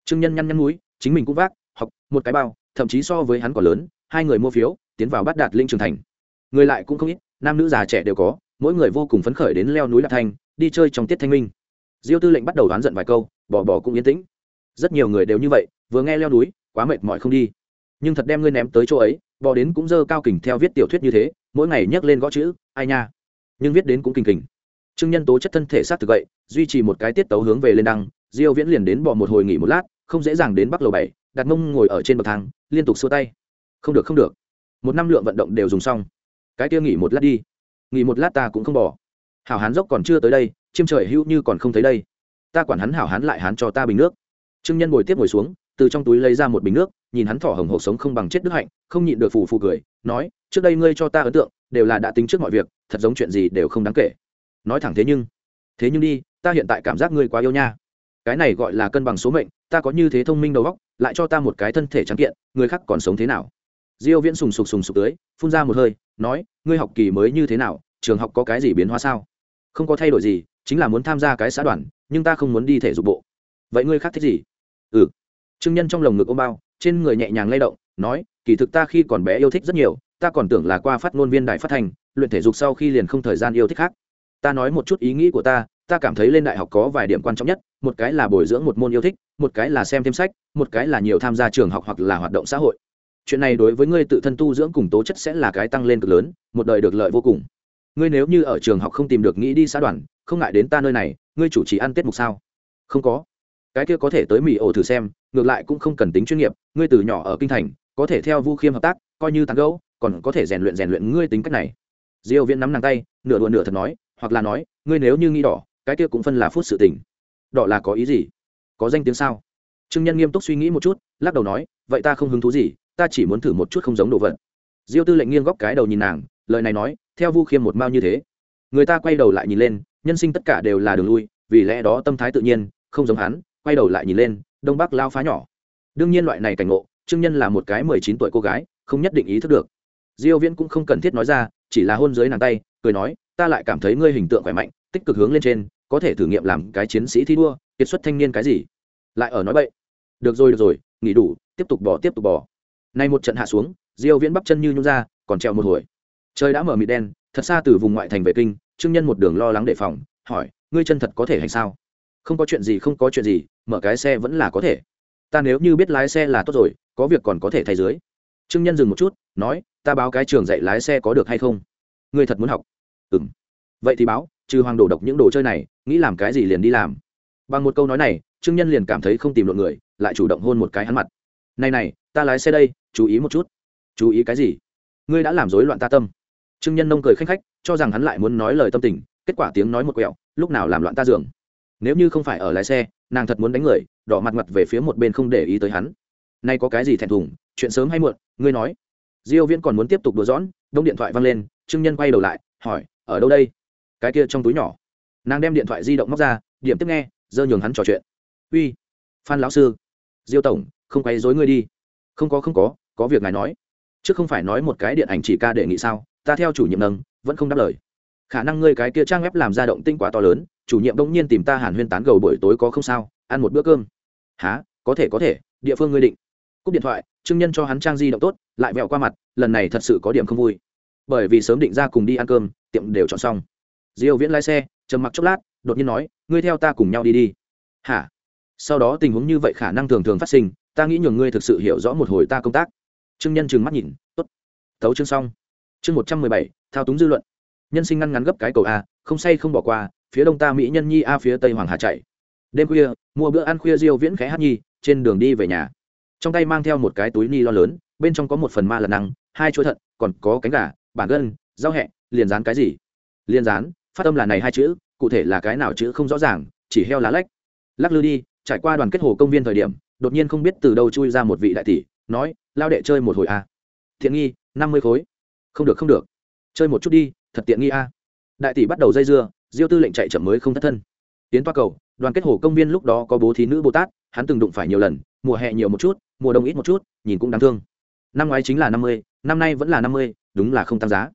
trương nhân nhăn nhăn núi chính mình cũng vác, học, một cái bao, thậm chí so với hắn còn lớn, hai người mua phiếu, tiến vào bắt đạt linh trường thành. Người lại cũng không ít, nam nữ già trẻ đều có, mỗi người vô cùng phấn khởi đến leo núi lạc thanh đi chơi trong tiết thanh minh. Diêu tư lệnh bắt đầu đoán giận vài câu, bỏ bỏ cũng yên tĩnh. Rất nhiều người đều như vậy, vừa nghe leo núi, quá mệt mỏi không đi. Nhưng thật đem ngươi ném tới chỗ ấy bò đến cũng dơ cao kình theo viết tiểu thuyết như thế, mỗi ngày nhắc lên gõ chữ, ai nha. Nhưng viết đến cũng kình kình trương nhân tố chất thân thể sát thực vậy, duy trì một cái tiết tấu hướng về lên đăng, diêu viễn liền đến bỏ một hồi nghỉ một lát, không dễ dàng đến bắc lầu bảy đặt mông ngồi ở trên bậc thang, liên tục xua tay. Không được không được. Một năm lượng vận động đều dùng xong. Cái kia nghỉ một lát đi. Nghỉ một lát ta cũng không bỏ. Hảo hán dốc còn chưa tới đây chim trời hữu như còn không thấy đây. Ta quản hắn hảo hán lại hán cho ta bình nước. Trương nhân ngồi tiếp ngồi xuống, từ trong túi lấy ra một bình nước, nhìn hắn thỏ hồng hộc sống không bằng chết đức hạnh, không nhịn được phù phù cười, nói, trước đây ngươi cho ta ấn tượng, đều là đã tính trước mọi việc, thật giống chuyện gì đều không đáng kể nói thẳng thế nhưng thế nhưng đi, ta hiện tại cảm giác ngươi quá yêu nha. Cái này gọi là cân bằng số mệnh, ta có như thế thông minh đầu óc, lại cho ta một cái thân thể trắng kiện, người khác còn sống thế nào? Diêu viễn sùng sục sùng sục tới, phun ra một hơi, nói, ngươi học kỳ mới như thế nào, trường học có cái gì biến hóa sao? Không có thay đổi gì, chính là muốn tham gia cái xã đoàn, nhưng ta không muốn đi thể dục bộ. Vậy ngươi khác thích gì? Ừ. Trương nhân trong lồng ngực ôm bao, trên người nhẹ nhàng lay động, nói, kỳ thực ta khi còn bé yêu thích rất nhiều, ta còn tưởng là qua phát ngôn viên đài phát thành luyện thể dục sau khi liền không thời gian yêu thích khác ta nói một chút ý nghĩ của ta ta cảm thấy lên đại học có vài điểm quan trọng nhất, một cái là bồi dưỡng một môn yêu thích, một cái là xem thêm sách, một cái là nhiều tham gia trường học hoặc là hoạt động xã hội. Chuyện này đối với ngươi tự thân tu dưỡng cùng tố chất sẽ là cái tăng lên cực lớn, một đời được lợi vô cùng. Ngươi nếu như ở trường học không tìm được nghĩ đi xã đoàn, không ngại đến ta nơi này, ngươi chủ trì ăn tết mục sao? Không có. Cái kia có thể tới mỹ ổ thử xem, ngược lại cũng không cần tính chuyên nghiệp, ngươi từ nhỏ ở kinh thành, có thể theo vu khiêm hợp tác, coi như tàn gấu còn có thể rèn luyện rèn luyện ngươi tính cách này. Diêu viễn nắm nàng tay, nửa đùa nửa thật nói hoặc là nói, ngươi nếu như nghĩ đỏ, cái kia cũng phân là phút sự tình. Đỏ là có ý gì? Có danh tiếng sao? Trương nhân nghiêm túc suy nghĩ một chút, lắc đầu nói, vậy ta không hứng thú gì, ta chỉ muốn thử một chút không giống đồ vật. Diêu tư lệnh nghiêng góc cái đầu nhìn nàng, lời này nói, theo vu khiêm một mao như thế. Người ta quay đầu lại nhìn lên, nhân sinh tất cả đều là đường lui, vì lẽ đó tâm thái tự nhiên, không giống hắn, quay đầu lại nhìn lên, đông bắc lao phá nhỏ. Đương nhiên loại này cảnh ngộ, trương nhân là một cái mười chín tuổi cô gái, không nhất định ý thức được. Diêu viễn cũng không cần thiết nói ra, chỉ là hôn dưới nàng tay, cười nói ta lại cảm thấy ngươi hình tượng khỏe mạnh, tích cực hướng lên trên, có thể thử nghiệm làm cái chiến sĩ thi đua, kiệt xuất thanh niên cái gì? Lại ở nói bậy. Được rồi được rồi, nghỉ đủ, tiếp tục bỏ tiếp tục bỏ nay một trận hạ xuống, diêu viễn bắp chân như nhung ra, còn treo một hồi. Trời đã mở mịt đen, thật xa từ vùng ngoại thành về kinh, trương nhân một đường lo lắng đề phòng, hỏi, ngươi chân thật có thể hành sao? Không có chuyện gì, không có chuyện gì, mở cái xe vẫn là có thể. Ta nếu như biết lái xe là tốt rồi, có việc còn có thể thay dưới. Trương nhân dừng một chút, nói, ta báo cái trường dạy lái xe có được hay không? Ngươi thật muốn học ừ m vậy thì báo trừ hoàng đổ độc những đồ chơi này nghĩ làm cái gì liền đi làm. Bằng một câu nói này trương nhân liền cảm thấy không tìm được người lại chủ động hôn một cái hắn mặt. Này này ta lái xe đây chú ý một chút. Chú ý cái gì? Ngươi đã làm rối loạn ta tâm. Trương nhân nông cười khanh khách cho rằng hắn lại muốn nói lời tâm tình kết quả tiếng nói một quẹo lúc nào làm loạn ta giường. Nếu như không phải ở lái xe nàng thật muốn đánh người đỏ mặt mặt về phía một bên không để ý tới hắn. Nay có cái gì thẹn thùng chuyện sớm hay muộn ngươi nói. Diêu viễn còn muốn tiếp tục đùa giỡn, đông điện thoại văng lên trương nhân quay đầu lại hỏi ở đâu đây? Cái kia trong túi nhỏ. Nàng đem điện thoại di động móc ra, điểm tiếp nghe dơ nhường hắn trò chuyện. Uy, phan lão sư, diêu tổng, không quay dối ngươi đi. Không có không có có việc ngài nói. Chứ không phải nói một cái điện ảnh chỉ ca đề nghị sao? Ta theo chủ nhiệm nâng, vẫn không đáp lời. Khả năng ngươi cái kia trang web làm ra động tinh quá to lớn, chủ nhiệm đông nhiên tìm ta hàn huyên tán gầu buổi tối có không sao, ăn một bữa cơm. Há có thể có thể, địa phương ngươi định. Cúp điện thoại, trương nhân cho hắn trang di động tốt, lại vẹo qua mặt, lần này thật sự có điểm không vui bởi vì sớm định ra cùng đi ăn cơm, tiệm đều chọn xong. Diêu viễn lái xe, trầm mặc chốc lát, đột nhiên nói, ngươi theo ta cùng nhau đi đi. Hả? Sau đó tình huống như vậy khả năng thường thường phát sinh, ta nghĩ nhường ngươi thực sự hiểu rõ một hồi ta công tác. Trương nhân trừng mắt nhìn, tốt, thấu chương xong. Chương một trăm mười bảy, thao túng dư luận. Nhân sinh ngăn ngắn gấp cái cầu a, không say không bỏ qua, phía đông ta mỹ nhân nhi a, phía tây hoàng hà chạy. Đêm khuya, mua bữa ăn khuya diêu viễn khẽ hát nhi, trên đường đi về nhà. Trong tay mang theo một cái túi ni lo lớn, bên trong có một phần ma lật năng hai chuỗi thận, còn có cánh gà bản gân giao hẹ, liền dán cái gì? Liền dán, phát âm là này hai chữ, cụ thể là cái nào chữ không rõ ràng, chỉ heo lá lách. Lắc lư đi, trải qua đoàn kết hồ công viên thời điểm, đột nhiên không biết từ đâu chui ra một vị đại tỷ, nói, lao đệ chơi một hồi a. À. thiện nghi, năm mươi khối. Không được không được. Chơi một chút đi, thật tiện nghi a. Đại tỷ bắt đầu dây dưa, diêu tư lệnh chạy chậm mới không thất thân. Tiến toa cầu, đoàn kết hồ công viên lúc đó có bố thí nữ bồ tát, hắn từng đụng phải nhiều lần, mùa hè nhiều một chút, mùa đông ít một chút, nhìn cũng đáng thương. Năm ngoái chính là năm mươi, năm nay vẫn là năm mươi đúng là không tăng giá.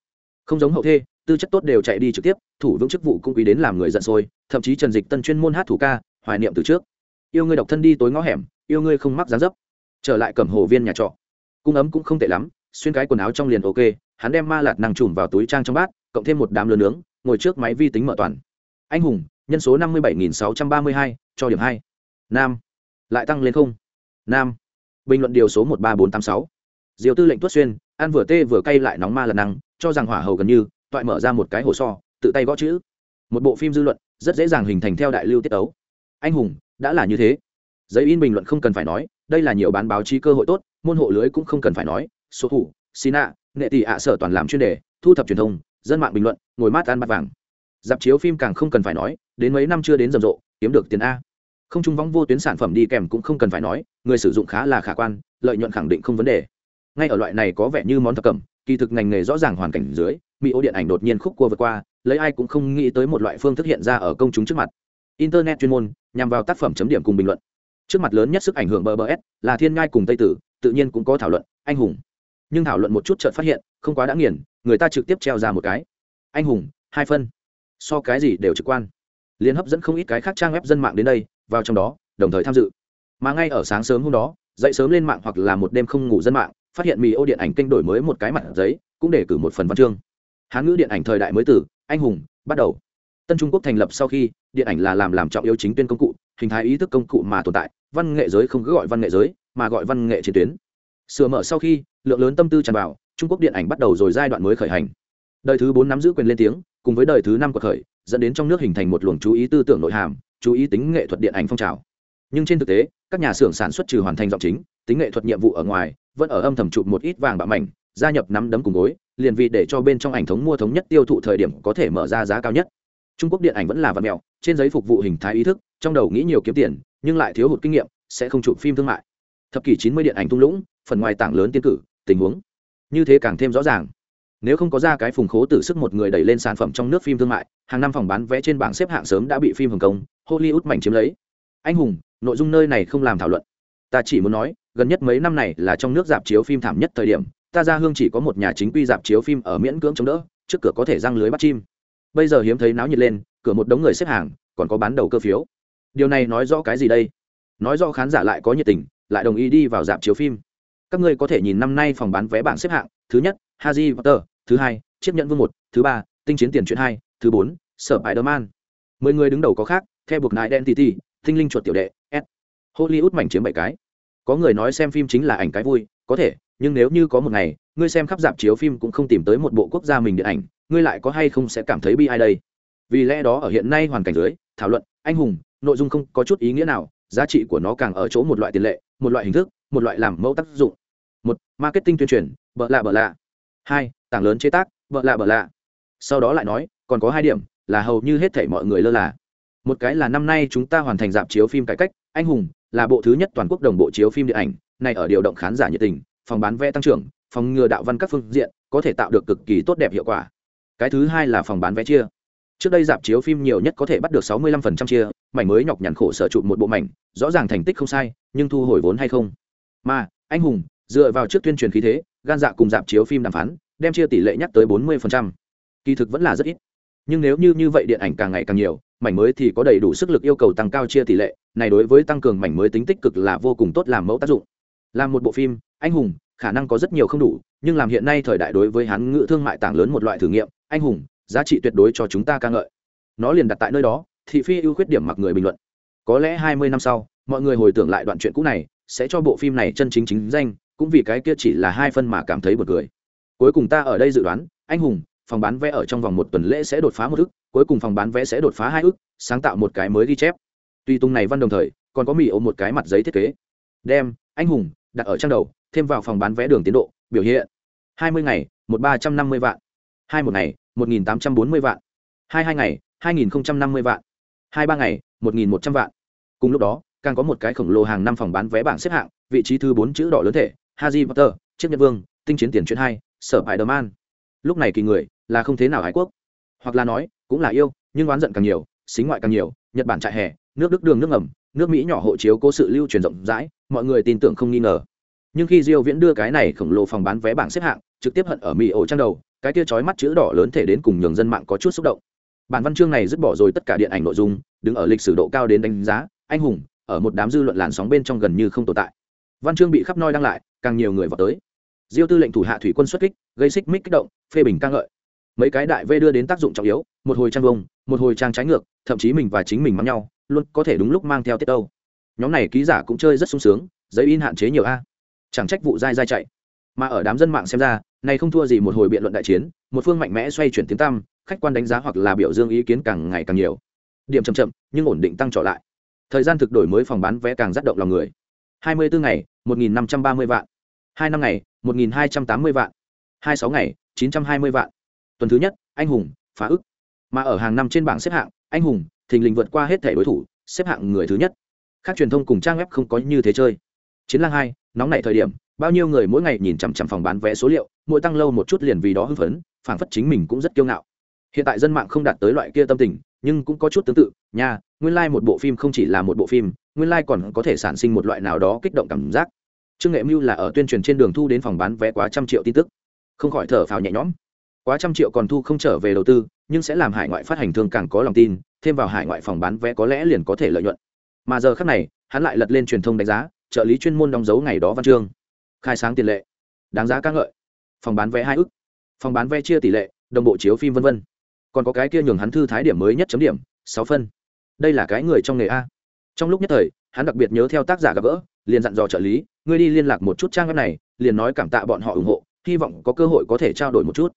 Không giống hậu thê, tư chất tốt đều chạy đi trực tiếp, thủ vững chức vụ cũng quý đến làm người giận sôi, thậm chí trần dịch tân chuyên môn hát thủ ca, hoài niệm từ trước. Yêu ngươi độc thân đi tối ngõ hẻm, yêu ngươi không mắc giá dấp. Trở lại cẩm hồ viên nhà trọ. Cung ấm cũng không tệ lắm, xuyên cái quần áo trong liền ok, hắn đem ma lạt năng trùm vào túi trang trong bát, cộng thêm một đám lửa nướng, ngồi trước máy vi tính mở toàn. Anh hùng, nhân số năm mươi bảy nghìn sáu trăm ba mươi hai, cho điểm hai. Nam, lại tăng lên không. Nam, bình luận điều số một ba bốn tám sáu diều tư lệnh tuất xuyên, ăn vừa tê vừa cay lại nóng ma lần năng cho rằng hỏa hầu gần như, toại mở ra một cái hồ so, tự tay gõ chữ. Một bộ phim dư luận, rất dễ dàng hình thành theo đại lưu tiết tấu. Anh hùng, đã là như thế. Giấy in bình luận không cần phải nói, đây là nhiều bán báo chí cơ hội tốt, môn hộ lưới cũng không cần phải nói. Số thủ, sina, nghệ tỷ ạ à, sở toàn làm chuyên đề, thu thập truyền thông, dân mạng bình luận, ngồi mát ăn bát vàng. Dạp chiếu phim càng không cần phải nói, đến mấy năm chưa đến rầm rộ, kiếm được tiền a. Không trung võng vô tuyến sản phẩm đi kèm cũng không cần phải nói, người sử dụng khá là khả quan, lợi nhuận khẳng định không vấn đề ngay ở loại này có vẻ như món thập cẩm, kỳ thực ngành nghề rõ ràng hoàn cảnh dưới, mỹ ô điện ảnh đột nhiên khúc cua vượt qua, lấy ai cũng không nghĩ tới một loại phương thức hiện ra ở công chúng trước mặt. Internet chuyên môn, nhằm vào tác phẩm chấm điểm cùng bình luận. Trước mặt lớn nhất sức ảnh hưởng bờ s, là thiên ngai cùng tây tử, tự nhiên cũng có thảo luận, anh hùng. Nhưng thảo luận một chút chợt phát hiện, không quá đã nghiền, người ta trực tiếp treo ra một cái. Anh hùng, hai phân. So cái gì đều trực quan. Liên hấp dẫn không ít cái khác trang web dân mạng đến đây, vào trong đó, đồng thời tham dự. Mà ngay ở sáng sớm hôm đó, dậy sớm lên mạng hoặc là một đêm không ngủ dân mạng phát hiện mì ô điện ảnh kênh đổi mới một cái mặt giấy, cũng để cử một phần văn chương. Hán ngữ điện ảnh thời đại mới tử anh hùng, bắt đầu. Tân trung quốc thành lập sau khi, điện ảnh là làm làm trọng yếu chính tuyên công cụ, hình thái ý thức công cụ mà tồn tại, văn nghệ giới không cứ gọi văn nghệ giới, mà gọi văn nghệ chiến tuyến. Sửa mở sau khi, lượng lớn tâm tư tràn vào, trung quốc điện ảnh bắt đầu rồi giai đoạn mới khởi hành. Đời thứ bốn nắm giữ quyền lên tiếng, cùng với đời thứ năm của khởi, dẫn đến trong nước hình thành một luồng chú ý tư tưởng nội hàm, chú ý tính nghệ thuật điện ảnh phong trào. Nhưng trên thực tế, các nhà xưởng sản xuất trừ hoàn thành giọng chính, tính nghệ thuật nhiệm vụ ở ngoài vẫn ở âm thầm chụp một ít vàng bạo mảnh, gia nhập nắm đấm cùng gối, liền vì để cho bên trong ảnh thống mua thống nhất tiêu thụ thời điểm có thể mở ra giá cao nhất. Trung quốc điện ảnh vẫn là vật mèo trên giấy phục vụ hình thái ý thức, trong đầu nghĩ nhiều kiếm tiền, nhưng lại thiếu hụt kinh nghiệm, sẽ không chụp phim thương mại. Thập kỷ chín mươi điện ảnh thung lũng, phần ngoài tảng lớn tiến cử, tình huống. Như thế càng thêm rõ ràng. Nếu không có ra cái phùng khố tử sức một người đẩy lên sản phẩm trong nước phim thương mại, hàng năm phòng bán vé trên bảng xếp hạng sớm đã bị phim hồng kông hollywood mảnh chiếm lấy. Anh hùng, nội dung nơi này không làm thảo luận ta chỉ muốn nói, gần nhất mấy năm này là trong nước dạp chiếu phim thảm nhất thời điểm, ta ra hương chỉ có một nhà chính quy dạp chiếu phim ở miễn cưỡng chống đỡ, trước cửa có thể răng lưới bắt chim. Bây giờ hiếm thấy náo nhiệt lên, cửa một đống người xếp hàng, còn có bán đầu cơ phiếu. Điều này nói rõ cái gì đây? Nói rõ khán giả lại có nhiệt tình, lại đồng ý đi vào dạp chiếu phim. Các ngươi có thể nhìn năm nay phòng bán vé bảng xếp hạng, thứ nhất, haji potter, thứ hai, chiếc nhận vương một, thứ ba, tinh chiến tiền chuyện hai, thứ bốn, sở bài man mười người đứng đầu có khác theo buộc nại identity tinh linh chuột tiểu đệ, s hollywood mảnh chiếm bảy cái. Có người nói xem phim chính là ảnh cái vui, có thể, nhưng nếu như có một ngày, ngươi xem khắp dạp chiếu phim cũng không tìm tới một bộ quốc gia mình điện ảnh, ngươi lại có hay không sẽ cảm thấy bi ai đây? Vì lẽ đó ở hiện nay hoàn cảnh dưới, thảo luận, anh hùng, nội dung không có chút ý nghĩa nào, giá trị của nó càng ở chỗ một loại tiền lệ, một loại hình thức, một loại làm mẫu tác dụng. Một, marketing tuyên truyền, bợ lạ bợ lạ. Hai, tảng lớn chế tác, bợ lạ bợ lạ. Sau đó lại nói, còn có hai điểm, là hầu như hết thảy mọi người lơ là. Một cái là năm nay chúng ta hoàn thành dạp chiếu phim cải cách, anh hùng là bộ thứ nhất toàn quốc đồng bộ chiếu phim điện ảnh, này ở điều động khán giả nhiệt tình, phòng bán vé tăng trưởng, phòng ngừa đạo văn các phương diện, có thể tạo được cực kỳ tốt đẹp hiệu quả. Cái thứ hai là phòng bán vé chia. Trước đây dạp chiếu phim nhiều nhất có thể bắt được sáu mươi lăm phần trăm chia, mảnh mới nhọc nhằn khổ sở chụp một bộ mảnh, rõ ràng thành tích không sai, nhưng thu hồi vốn hay không? Mà, anh hùng, dựa vào trước tuyên truyền khí thế, gan dạ cùng dạp chiếu phim đàm phán, đem chia tỷ lệ nhắc tới bốn mươi phần trăm. Kỳ thực vẫn là rất ít nhưng nếu như như vậy điện ảnh càng ngày càng nhiều, mảnh mới thì có đầy đủ sức lực yêu cầu tăng cao chia tỷ lệ, này đối với tăng cường mảnh mới tính tích cực là vô cùng tốt làm mẫu tác dụng. Làm một bộ phim, anh hùng, khả năng có rất nhiều không đủ, nhưng làm hiện nay thời đại đối với hán ngữ thương mại tảng lớn một loại thử nghiệm, anh hùng, giá trị tuyệt đối cho chúng ta ca ngợi. Nó liền đặt tại nơi đó, thị phi ưu khuyết điểm mặc người bình luận. Có lẽ hai mươi năm sau, mọi người hồi tưởng lại đoạn chuyện cũ này, sẽ cho bộ phim này chân chính chính danh, cũng vì cái kia chỉ là hai phân mà cảm thấy bật cười. Cuối cùng ta ở đây dự đoán, anh hùng phòng bán vé ở trong vòng một tuần lễ sẽ đột phá một ức cuối cùng phòng bán vé sẽ đột phá hai ức sáng tạo một cái mới ghi chép. Tuy tung này văn đồng thời, còn có mỹ ôm một cái mặt giấy thiết kế. Đem, anh hùng, đặt ở trang đầu, thêm vào phòng bán vé đường tiến độ, biểu hiện. hai mươi ngày, một ba trăm năm mươi vạn. hai một ngày, một nghìn tám trăm bốn mươi vạn. hai hai ngày, hai nghìn năm mươi vạn. hai ba ngày, một nghìn một trăm vạn. Cùng lúc đó, càng có một cái khổng lồ hàng năm phòng bán vé bảng xếp hạng, vị trí thứ bốn chữ đỏ lớn thể haji potter, chiếc nhật vương, tinh chiến tiền chuyện hai, sở bài đờ man lúc này kỳ người là không thế nào ái quốc. Hoặc là nói, cũng là yêu, nhưng oán giận càng nhiều, xính ngoại càng nhiều, nhật bản trại hè, nước đức đường nước ngầm, nước mỹ nhỏ hộ chiếu cố sự lưu truyền rộng rãi, mọi người tin tưởng không nghi ngờ. Nhưng khi diêu viễn đưa cái này khổng lồ phòng bán vé bảng xếp hạng, trực tiếp hận ở mỹ ổ trang đầu, cái kia chói mắt chữ đỏ lớn thể đến cùng nhường dân mạng có chút xúc động. Bản văn chương này dứt bỏ rồi tất cả điện ảnh nội dung, đứng ở lịch sử độ cao đến đánh giá, anh hùng, ở một đám dư luận làn sóng bên trong gần như không tồn tại. Văn chương bị khắp nơi đăng lại, càng nhiều người vào tới. Diêu tư lệnh thủ hạ thủy quân xuất kích, gây xích mích kích động, phê bình ca ngợi mấy cái đại vê đưa đến tác dụng trọng yếu, một hồi trang vông, một hồi trang trái ngược, thậm chí mình và chính mình mắng nhau, luôn có thể đúng lúc mang theo tiết đâu nhóm này ký giả cũng chơi rất sung sướng, giấy in hạn chế nhiều a. Chẳng trách vụ dai dai chạy. Mà ở đám dân mạng xem ra này không thua gì một hồi biện luận đại chiến, một phương mạnh mẽ xoay chuyển tiếng tăm, khách quan đánh giá hoặc là biểu dương ý kiến càng ngày càng nhiều. Điểm chậm chậm, nhưng ổn định tăng trở lại. Thời gian thực đổi mới phòng bán vé càng rắt động lòng người. 24 ngày 1.530 vạn. Hai năm ngày 1.280 vạn. Hai sáu ngày 920 vạn tuần thứ nhất, anh hùng, phá ức. Mà ở hàng năm trên bảng xếp hạng, anh hùng, thình lình vượt qua hết thẻ đối thủ, xếp hạng người thứ nhất. Các truyền thông cùng trang web không có như thế chơi. Chiến lang hai, nóng nảy thời điểm, bao nhiêu người mỗi ngày nhìn chằm chằm phòng bán vé số liệu, mỗi tăng lâu một chút liền vì đó hưng phấn, phảng phất chính mình cũng rất kiêu ngạo. Hiện tại dân mạng không đạt tới loại kia tâm tình, nhưng cũng có chút tương tự, nha, nguyên lai、like、một bộ phim không chỉ là một bộ phim, nguyên lai、like、còn có thể sản sinh một loại nào đó kích động cảm giác. Trương nghệ mưu là ở tuyên truyền trên đường thu đến phòng bán vé quá trăm triệu tin tức. Không khỏi thở phào nhẹ nhõm quá trăm triệu còn thu không trở về đầu tư, nhưng sẽ làm hải ngoại phát hành thương càng có lòng tin, thêm vào hải ngoại phòng bán vé có lẽ liền có thể lợi nhuận. Mà giờ khác này, hắn lại lật lên truyền thông đánh giá, trợ lý chuyên môn đóng dấu ngày đó văn chương. Khai sáng tiền lệ. Đáng giá ca ngợi. Phòng bán vé hai ức. Phòng bán vé chia tỷ lệ, đồng bộ chiếu phim v v còn có cái kia nhường hắn thư thái điểm mới nhất chấm điểm, sáu phân. Đây là cái người trong nghề a. Trong lúc nhất thời, hắn đặc biệt nhớ theo tác giả gặp gỡ, liền dặn dò trợ lý, ngươi đi liên lạc một chút trang web này, liền nói cảm tạ bọn họ ủng hộ, hy vọng có cơ hội có thể trao đổi một chút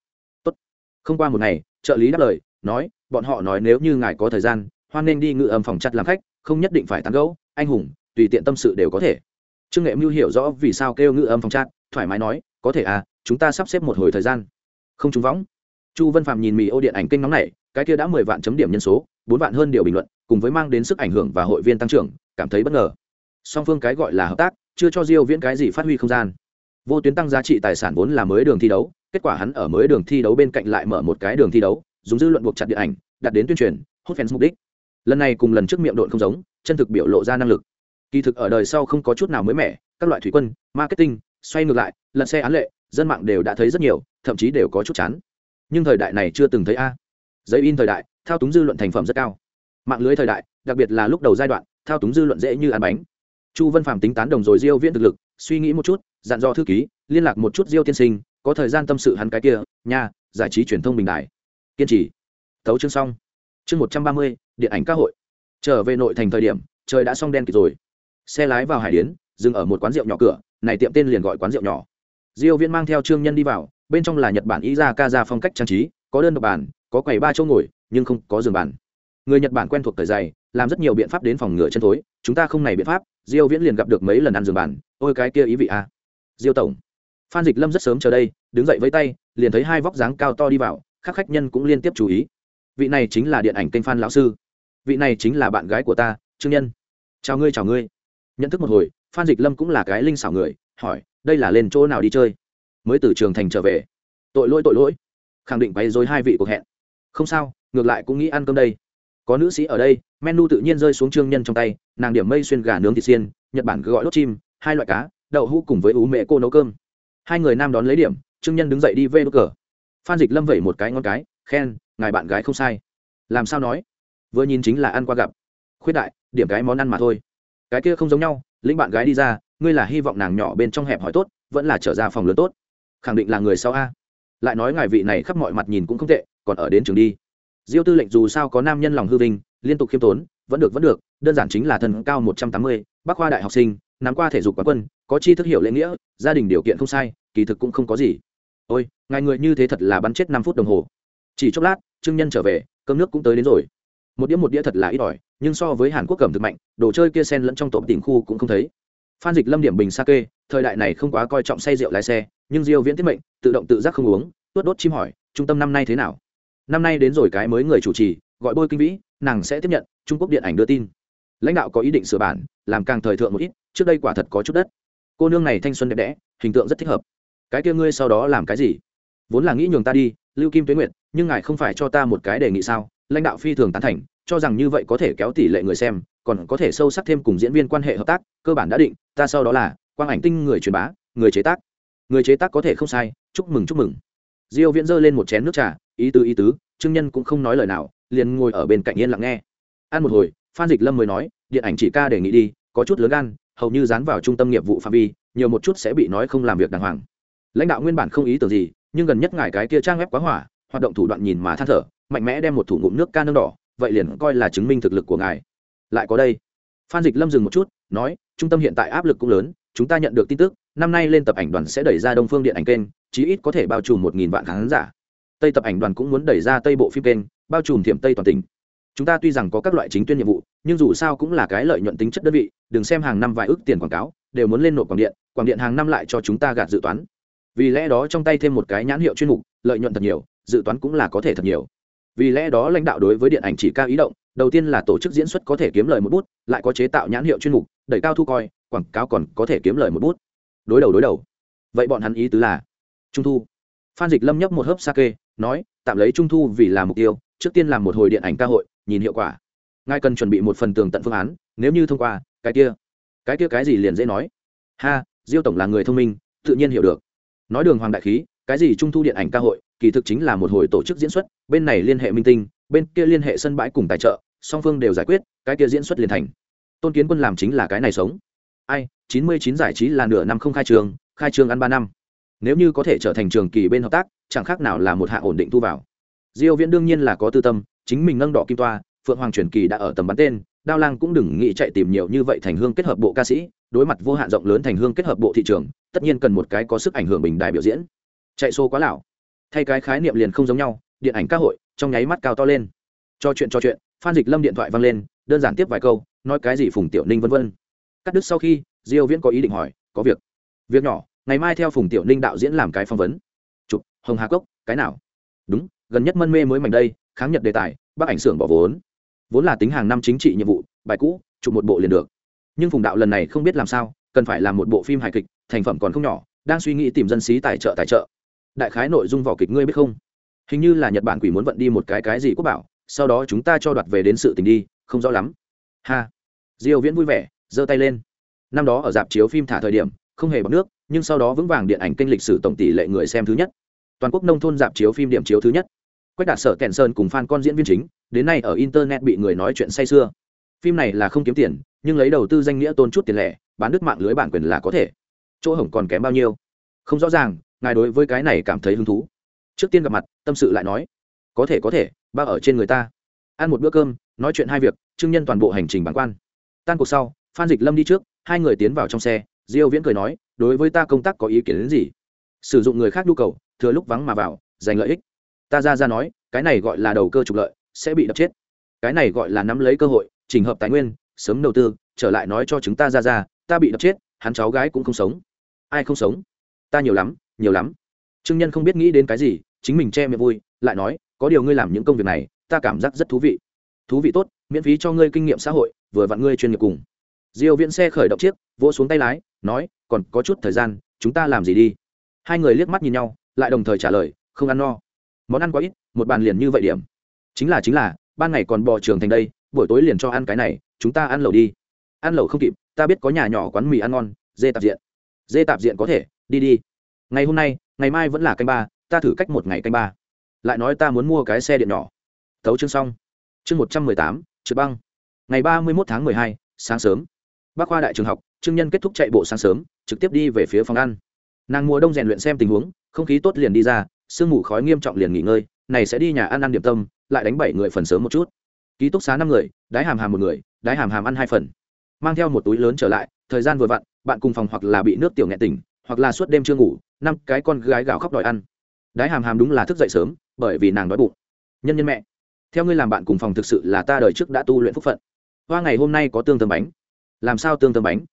không qua một ngày trợ lý đáp lời nói bọn họ nói nếu như ngài có thời gian hoan nên đi ngự âm phòng chặt làm khách không nhất định phải tán gẫu anh hùng tùy tiện tâm sự đều có thể. Trương nghệ mưu hiểu rõ vì sao kêu ngự âm phòng chặt, thoải mái nói có thể à chúng ta sắp xếp một hồi thời gian. Không trúng võng. Chu vân phạm nhìn mì ô điện ảnh kênh nóng này cái kia đã mười vạn chấm điểm nhân số bốn vạn hơn điều bình luận cùng với mang đến sức ảnh hưởng và hội viên tăng trưởng cảm thấy bất ngờ. Song phương cái gọi là hợp tác chưa cho diêu viễn cái gì phát huy không gian. Vô tuyến tăng giá trị tài sản vốn là mới đường thi đấu kết quả hắn ở mới đường thi đấu bên cạnh lại mở một cái đường thi đấu, dùng dư luận buộc chặt điện ảnh, đặt đến tuyên truyền, hút fans mục đích. Lần này cùng lần trước miệng độn không giống, chân thực biểu lộ ra năng lực. Kỳ thực ở đời sau không có chút nào mới mẻ, các loại thủy quân, marketing, xoay ngược lại, lật xe án lệ, dân mạng đều đã thấy rất nhiều, thậm chí đều có chút chán. Nhưng thời đại này chưa từng thấy a. Giấy in thời đại, thao túng dư luận thành phẩm rất cao. Mạng lưới thời đại, đặc biệt là lúc đầu giai đoạn, thao túng dư luận dễ như ăn bánh. Chu Văn phạm tính tán đồng rồi diêu viễn thực lực, suy nghĩ một chút, dặn dò thư ký, liên lạc một chút diêu tiên sinh có thời gian tâm sự hắn cái kia nha giải trí truyền thông bình đại. Kiên trì. Tấu chương xong. Chương 130, điện ảnh các hội. Trở về nội thành thời điểm trời đã xong đen kịt rồi. Xe lái vào hải điến dừng ở một quán rượu nhỏ cửa này tiệm tên liền gọi quán rượu nhỏ. Diêu viễn mang theo trương nhân đi vào bên trong là nhật bản ý ra ca ra phong cách trang trí có đơn độc bàn có quầy ba chỗ ngồi nhưng không có giường bàn. Người nhật bản quen thuộc thời dày làm rất nhiều biện pháp đến phòng ngừa chân tối chúng ta không này biện pháp diêu viễn liền gặp được mấy lần ăn giường bàn ôi cái kia ý vị a à. diêu tổng phan dịch lâm rất sớm chờ đây, đứng dậy với tay, liền thấy hai vóc dáng cao to đi vào các khách nhân cũng liên tiếp chú ý. Vị này chính là điện ảnh kênh phan lão sư. Vị này chính là bạn gái của ta, trương nhân. Chào ngươi chào ngươi. Nhận thức một hồi, phan dịch lâm cũng là cái linh xảo người, hỏi, đây là lên chỗ nào đi chơi? Mới từ trường thành trở về. Tội lỗi tội lỗi. Khẳng định quấy dối hai vị cuộc hẹn. Không sao, ngược lại cũng nghĩ ăn cơm đây. Có nữ sĩ ở đây, menu tự nhiên rơi xuống trương nhân trong tay, nàng điểm mây xuyên gà nướng thịt xiên, nhật bản cứ gọi đốt chim, hai loại cá, đậu hũ cùng với ú mẹ cô nấu cơm hai người nam đón lấy điểm, trương nhân đứng dậy đi vê đốt cờ. Phan dịch lâm vẩy một cái ngon cái, khen, ngài bạn gái không sai. Làm sao nói? Vừa nhìn chính là ăn qua gặp. Khuyết đại, điểm cái món ăn mà thôi. Cái kia không giống nhau, lĩnh bạn gái đi ra, ngươi là hy vọng nàng nhỏ bên trong hẹp hỏi tốt, vẫn là trở ra phòng lớn tốt. Khẳng định là người sau a. Lại nói ngài vị này khắp mọi mặt nhìn cũng không tệ, còn ở đến trường đi. Diêu tư lệnh dù sao có nam nhân lòng hư vinh, liên tục khiêm tốn, vẫn được vẫn được, đơn giản chính là thần cao một trăm tám mươi bác khoa đại học sinh, nắm qua thể dục quán quân có chi thức hiểu lễ nghĩa, gia đình điều kiện không sai, kỳ thực cũng không có gì. Ôi, ngài người như thế thật là bắn chết năm phút đồng hồ. Chỉ chốc lát, trương nhân trở về, cơm nước cũng tới đến rồi. Một đĩa một đĩa thật là ít ỏi, nhưng so với hàn quốc cầm thực mạnh, đồ chơi kia sen lẫn trong tộp tỉnh khu cũng không thấy. Phan dịch lâm điểm bình sa kê thời đại này không quá coi trọng say rượu lái xe, nhưng diêu viễn tiết mệnh, tự động tự giác không uống, tuốt đốt chim hỏi, trung tâm năm nay thế nào? Năm nay đến rồi cái mới người chủ trì, gọi bôi kinh vĩ, nàng sẽ tiếp nhận, trung quốc điện ảnh đưa tin. Lãnh đạo có ý định sửa bản, làm càng thời thượng một ít, trước đây quả thật có chút đất cô nương này thanh xuân đẹp đẽ, hình tượng rất thích hợp. Cái kia ngươi sau đó làm cái gì? Vốn là nghĩ nhường ta đi, lưu kim tuyến nguyệt, nhưng ngài không phải cho ta một cái đề nghị sao? Lãnh đạo phi thường tán thành, cho rằng như vậy có thể kéo tỷ lệ người xem, còn có thể sâu sắc thêm cùng diễn viên quan hệ hợp tác, cơ bản đã định, ta sau đó là quang ảnh tinh người truyền bá, người chế tác. Người chế tác có thể không sai, chúc mừng chúc mừng. Diêu viễn dơ lên một chén nước trà, ý tứ ý tứ, trương nhân cũng không nói lời nào, liền ngồi ở bên cạnh yên lặng nghe. Ăn một hồi, phan dịch lâm mới nói, điện ảnh chỉ ca đề nghị đi, có chút lớn gan hầu như dán vào trung tâm nghiệp vụ phạm vi, nhiều một chút sẽ bị nói không làm việc đàng hoàng. Lãnh đạo nguyên bản không ý tưởng gì, nhưng gần nhất ngài cái kia trang web quá hỏa, hoạt động thủ đoạn nhìn mà than thở, mạnh mẽ đem một thủ ngụm nước ca nương đỏ, vậy liền coi là chứng minh thực lực của ngài. Lại có đây. Phan dịch lâm dừng một chút, nói, trung tâm hiện tại áp lực cũng lớn, chúng ta nhận được tin tức, năm nay lên tập ảnh đoàn sẽ đẩy ra đông phương điện ảnh kênh, chí ít có thể bao trùm một nghìn vạn khán giả. Tây tập ảnh đoàn cũng muốn đẩy ra tây bộ phim kênh, bao trùm thiểm tây toàn tỉnh chúng ta tuy rằng có các loại chính tuyên nhiệm vụ, nhưng dù sao cũng là cái lợi nhuận tính chất đơn vị, đừng xem hàng năm vài ước tiền quảng cáo, đều muốn lên nộp quảng điện quảng điện hàng năm lại cho chúng ta gạt dự toán. Vì lẽ đó trong tay thêm một cái nhãn hiệu chuyên mục, lợi nhuận thật nhiều, dự toán cũng là có thể thật nhiều. Vì lẽ đó lãnh đạo đối với điện ảnh chỉ cao ý động, đầu tiên là tổ chức diễn xuất có thể kiếm lời một bút, lại có chế tạo nhãn hiệu chuyên mục, đẩy cao thu coi, quảng cáo còn có thể kiếm lời một bút. Đối đầu đối đầu. Vậy bọn hắn ý tứ là, trung thu. Phan dịch lâm nhấp một hớp sake, nói, tạm lấy trung thu vì là mục tiêu, trước tiên làm một hồi điện ảnh ca hội nhìn hiệu quả. Ngài cần chuẩn bị một phần tường tận phương án, nếu như thông qua, cái kia cái kia cái gì liền dễ nói. Ha, diêu tổng là người thông minh, tự nhiên hiểu được. Nói đường hoàng đại khí, cái gì trung thu điện ảnh ca hội, kỳ thực chính là một hồi tổ chức diễn xuất, bên này liên hệ minh tinh, bên kia liên hệ sân bãi cùng tài trợ, song phương đều giải quyết, cái kia diễn xuất liền thành. Tôn kiến quân làm chính là cái này sống. Ai, chín mươi chín giải trí là nửa năm không khai trường khai trường ăn ba năm. Nếu như có thể trở thành trường kỳ bên hợp tác, chẳng khác nào là một hạ ổn định thu vào. Diêu viễn đương nhiên là có tư tâm chính mình nâng đỏ kim toa, phượng hoàng truyền kỳ đã ở tầm bắn tên, đao lang cũng đừng nghĩ chạy tìm nhiều như vậy thành hương kết hợp bộ ca sĩ, đối mặt vô hạn rộng lớn thành hương kết hợp bộ thị trường, tất nhiên cần một cái có sức ảnh hưởng bình đài biểu diễn. Chạy xô quá lão. Thay cái khái niệm liền không giống nhau, điện ảnh các hội, trong nháy mắt cao to lên. Cho chuyện cho chuyện, phan dịch lâm điện thoại vang lên, đơn giản tiếp vài câu, nói cái gì phùng tiểu ninh vân vân. Cắt đứt sau khi, diêu viễn có ý định hỏi, có việc? Việc nhỏ, ngày mai theo phùng tiểu ninh đạo diễn làm cái phỏng vấn. Chụp, hồng hà cốc, cái nào? Đúng gần nhất mân mê mới mảnh đây, kháng nhật đề tài, bác ảnh xưởng bỏ vốn. Vốn là tính hàng năm chính trị nhiệm vụ, bài cũ, chụp một bộ liền được. Nhưng phùng đạo lần này không biết làm sao, cần phải làm một bộ phim hài kịch, thành phẩm còn không nhỏ, đang suy nghĩ tìm dân sĩ tài trợ tài trợ. Đại khái nội dung vỏ kịch ngươi biết không? Hình như là nhật bản quỷ muốn vận đi một cái cái gì quốc bảo, sau đó chúng ta cho đoạt về đến sự tình đi, không rõ lắm. Ha. Diêu viễn vui vẻ, giơ tay lên. Năm đó ở dạp chiếu phim thả thời điểm, không hề bằng nước, nhưng sau đó vững vàng điện ảnh kênh lịch sử tổng tỷ lệ người xem thứ nhất. Toàn quốc nông thôn dạp chiếu phim điểm chiếu thứ nhất quách đạt sở kèn sơn cùng fan con diễn viên chính, đến nay ở internet bị người nói chuyện say sưa. Phim này là không kiếm tiền, nhưng lấy đầu tư danh nghĩa tôn chút tiền lẻ, bán đứt mạng lưới bản quyền là có thể. Chỗ hổng còn kém bao nhiêu? Không rõ ràng, ngài đối với cái này cảm thấy hứng thú. Trước tiên gặp mặt, tâm sự lại nói, có thể có thể, ba ở trên người ta. Ăn một bữa cơm, nói chuyện hai việc chứng nhân toàn bộ hành trình bản quan. Tan cuộc sau, phan dịch lâm đi trước, hai người tiến vào trong xe, diêu viễn cười nói, đối với ta công tác có ý kiến đến gì? Sử dụng người khác nhu cầu, thừa lúc vắng mà vào, giành lợi ích ta ra ra nói, cái này gọi là đầu cơ trục lợi, sẽ bị đập chết. Cái này gọi là nắm lấy cơ hội trình hợp tài nguyên, sớm đầu tư, trở lại nói cho chúng ta ra ra, ta bị đập chết, hắn cháu gái cũng không sống. Ai không sống? Ta nhiều lắm nhiều lắm. Trương nhân không biết nghĩ đến cái gì, chính mình che miệng vui, lại nói, có điều ngươi làm những công việc này, ta cảm giác rất thú vị. Thú vị tốt, miễn phí cho ngươi kinh nghiệm xã hội, vừa vặn ngươi chuyên nghiệp cùng. Diêu viễn xe khởi động chiếc, vỗ xuống tay lái, nói, còn có chút thời gian, chúng ta làm gì đi. Hai người liếc mắt nhìn nhau, lại đồng thời trả lời, không ăn no món ăn quá ít, một bàn liền như vậy điểm. Chính là chính là, ban ngày còn bò trường thành đây, buổi tối liền cho ăn cái này, chúng ta ăn lẩu đi. Ăn lẩu không kịp, ta biết có nhà nhỏ quán mì ăn ngon, dê tạp diện. Dê tạp diện có thể, đi đi. Ngày hôm nay, ngày mai vẫn là canh ba, ta thử cách một ngày canh ba. Lại nói ta muốn mua cái xe điện nhỏ. Tấu chương xong. Chương một trăm mười tám, trượt băng. Ngày ba mươi một tháng mười hai, sáng sớm. Bác khoa đại trường học, trương nhân kết thúc chạy bộ sáng sớm, trực tiếp đi về phía phòng ăn. Nàng mùa đông rèn luyện xem tình huống, không khí tốt liền đi ra sương mù khói nghiêm trọng liền nghỉ ngơi, này sẽ đi nhà ăn ăn điểm tâm, lại đánh bảy người phần sớm một chút. Ký túc xá năm người, đái hàm hàm một người, đái hàm hàm ăn hai phần. Mang theo một túi lớn trở lại, thời gian vừa vặn, bạn cùng phòng hoặc là bị nước tiểu nghẹn tỉnh, hoặc là suốt đêm chưa ngủ, năm cái con gái gào khóc đòi ăn. Đái hàm hàm đúng là thức dậy sớm, bởi vì nàng đói bụng. Nhân nhân mẹ, theo ngươi làm bạn cùng phòng thực sự là ta đời trước đã tu luyện phúc phận. Hoa ngày hôm nay có tương tầm bánh. Làm sao tương tầm bánh?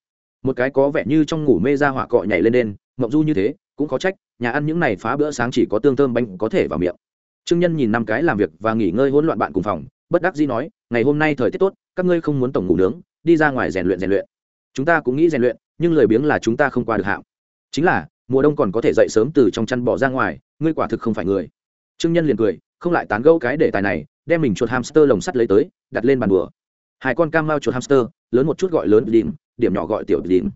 Một cái có vẻ như trong ngủ mê ra hỏa cọ nhảy lên đen, mộng du như thế cũng có trách, nhà ăn những này phá bữa sáng chỉ có tương thơm bánh có thể vào miệng. Trương nhân nhìn năm cái làm việc và nghỉ ngơi hỗn loạn bạn cùng phòng, bất đắc dĩ nói, ngày hôm nay thời tiết tốt, các ngươi không muốn tổng ngủ nướng, đi ra ngoài rèn luyện rèn luyện. Chúng ta cũng nghĩ rèn luyện, nhưng lười biếng là chúng ta không qua được hạm chính là, mùa đông còn có thể dậy sớm từ trong chăn bỏ ra ngoài, ngươi quả thực không phải người. Trương nhân liền cười, không lại tán gẫu cái đề tài này, đem mình chuột hamster lồng sắt lấy tới, đặt lên bàn bừa hai con cam mao chuột hamster, lớn một chút gọi lớn điểm điểm nhỏ gọi tiểu điểm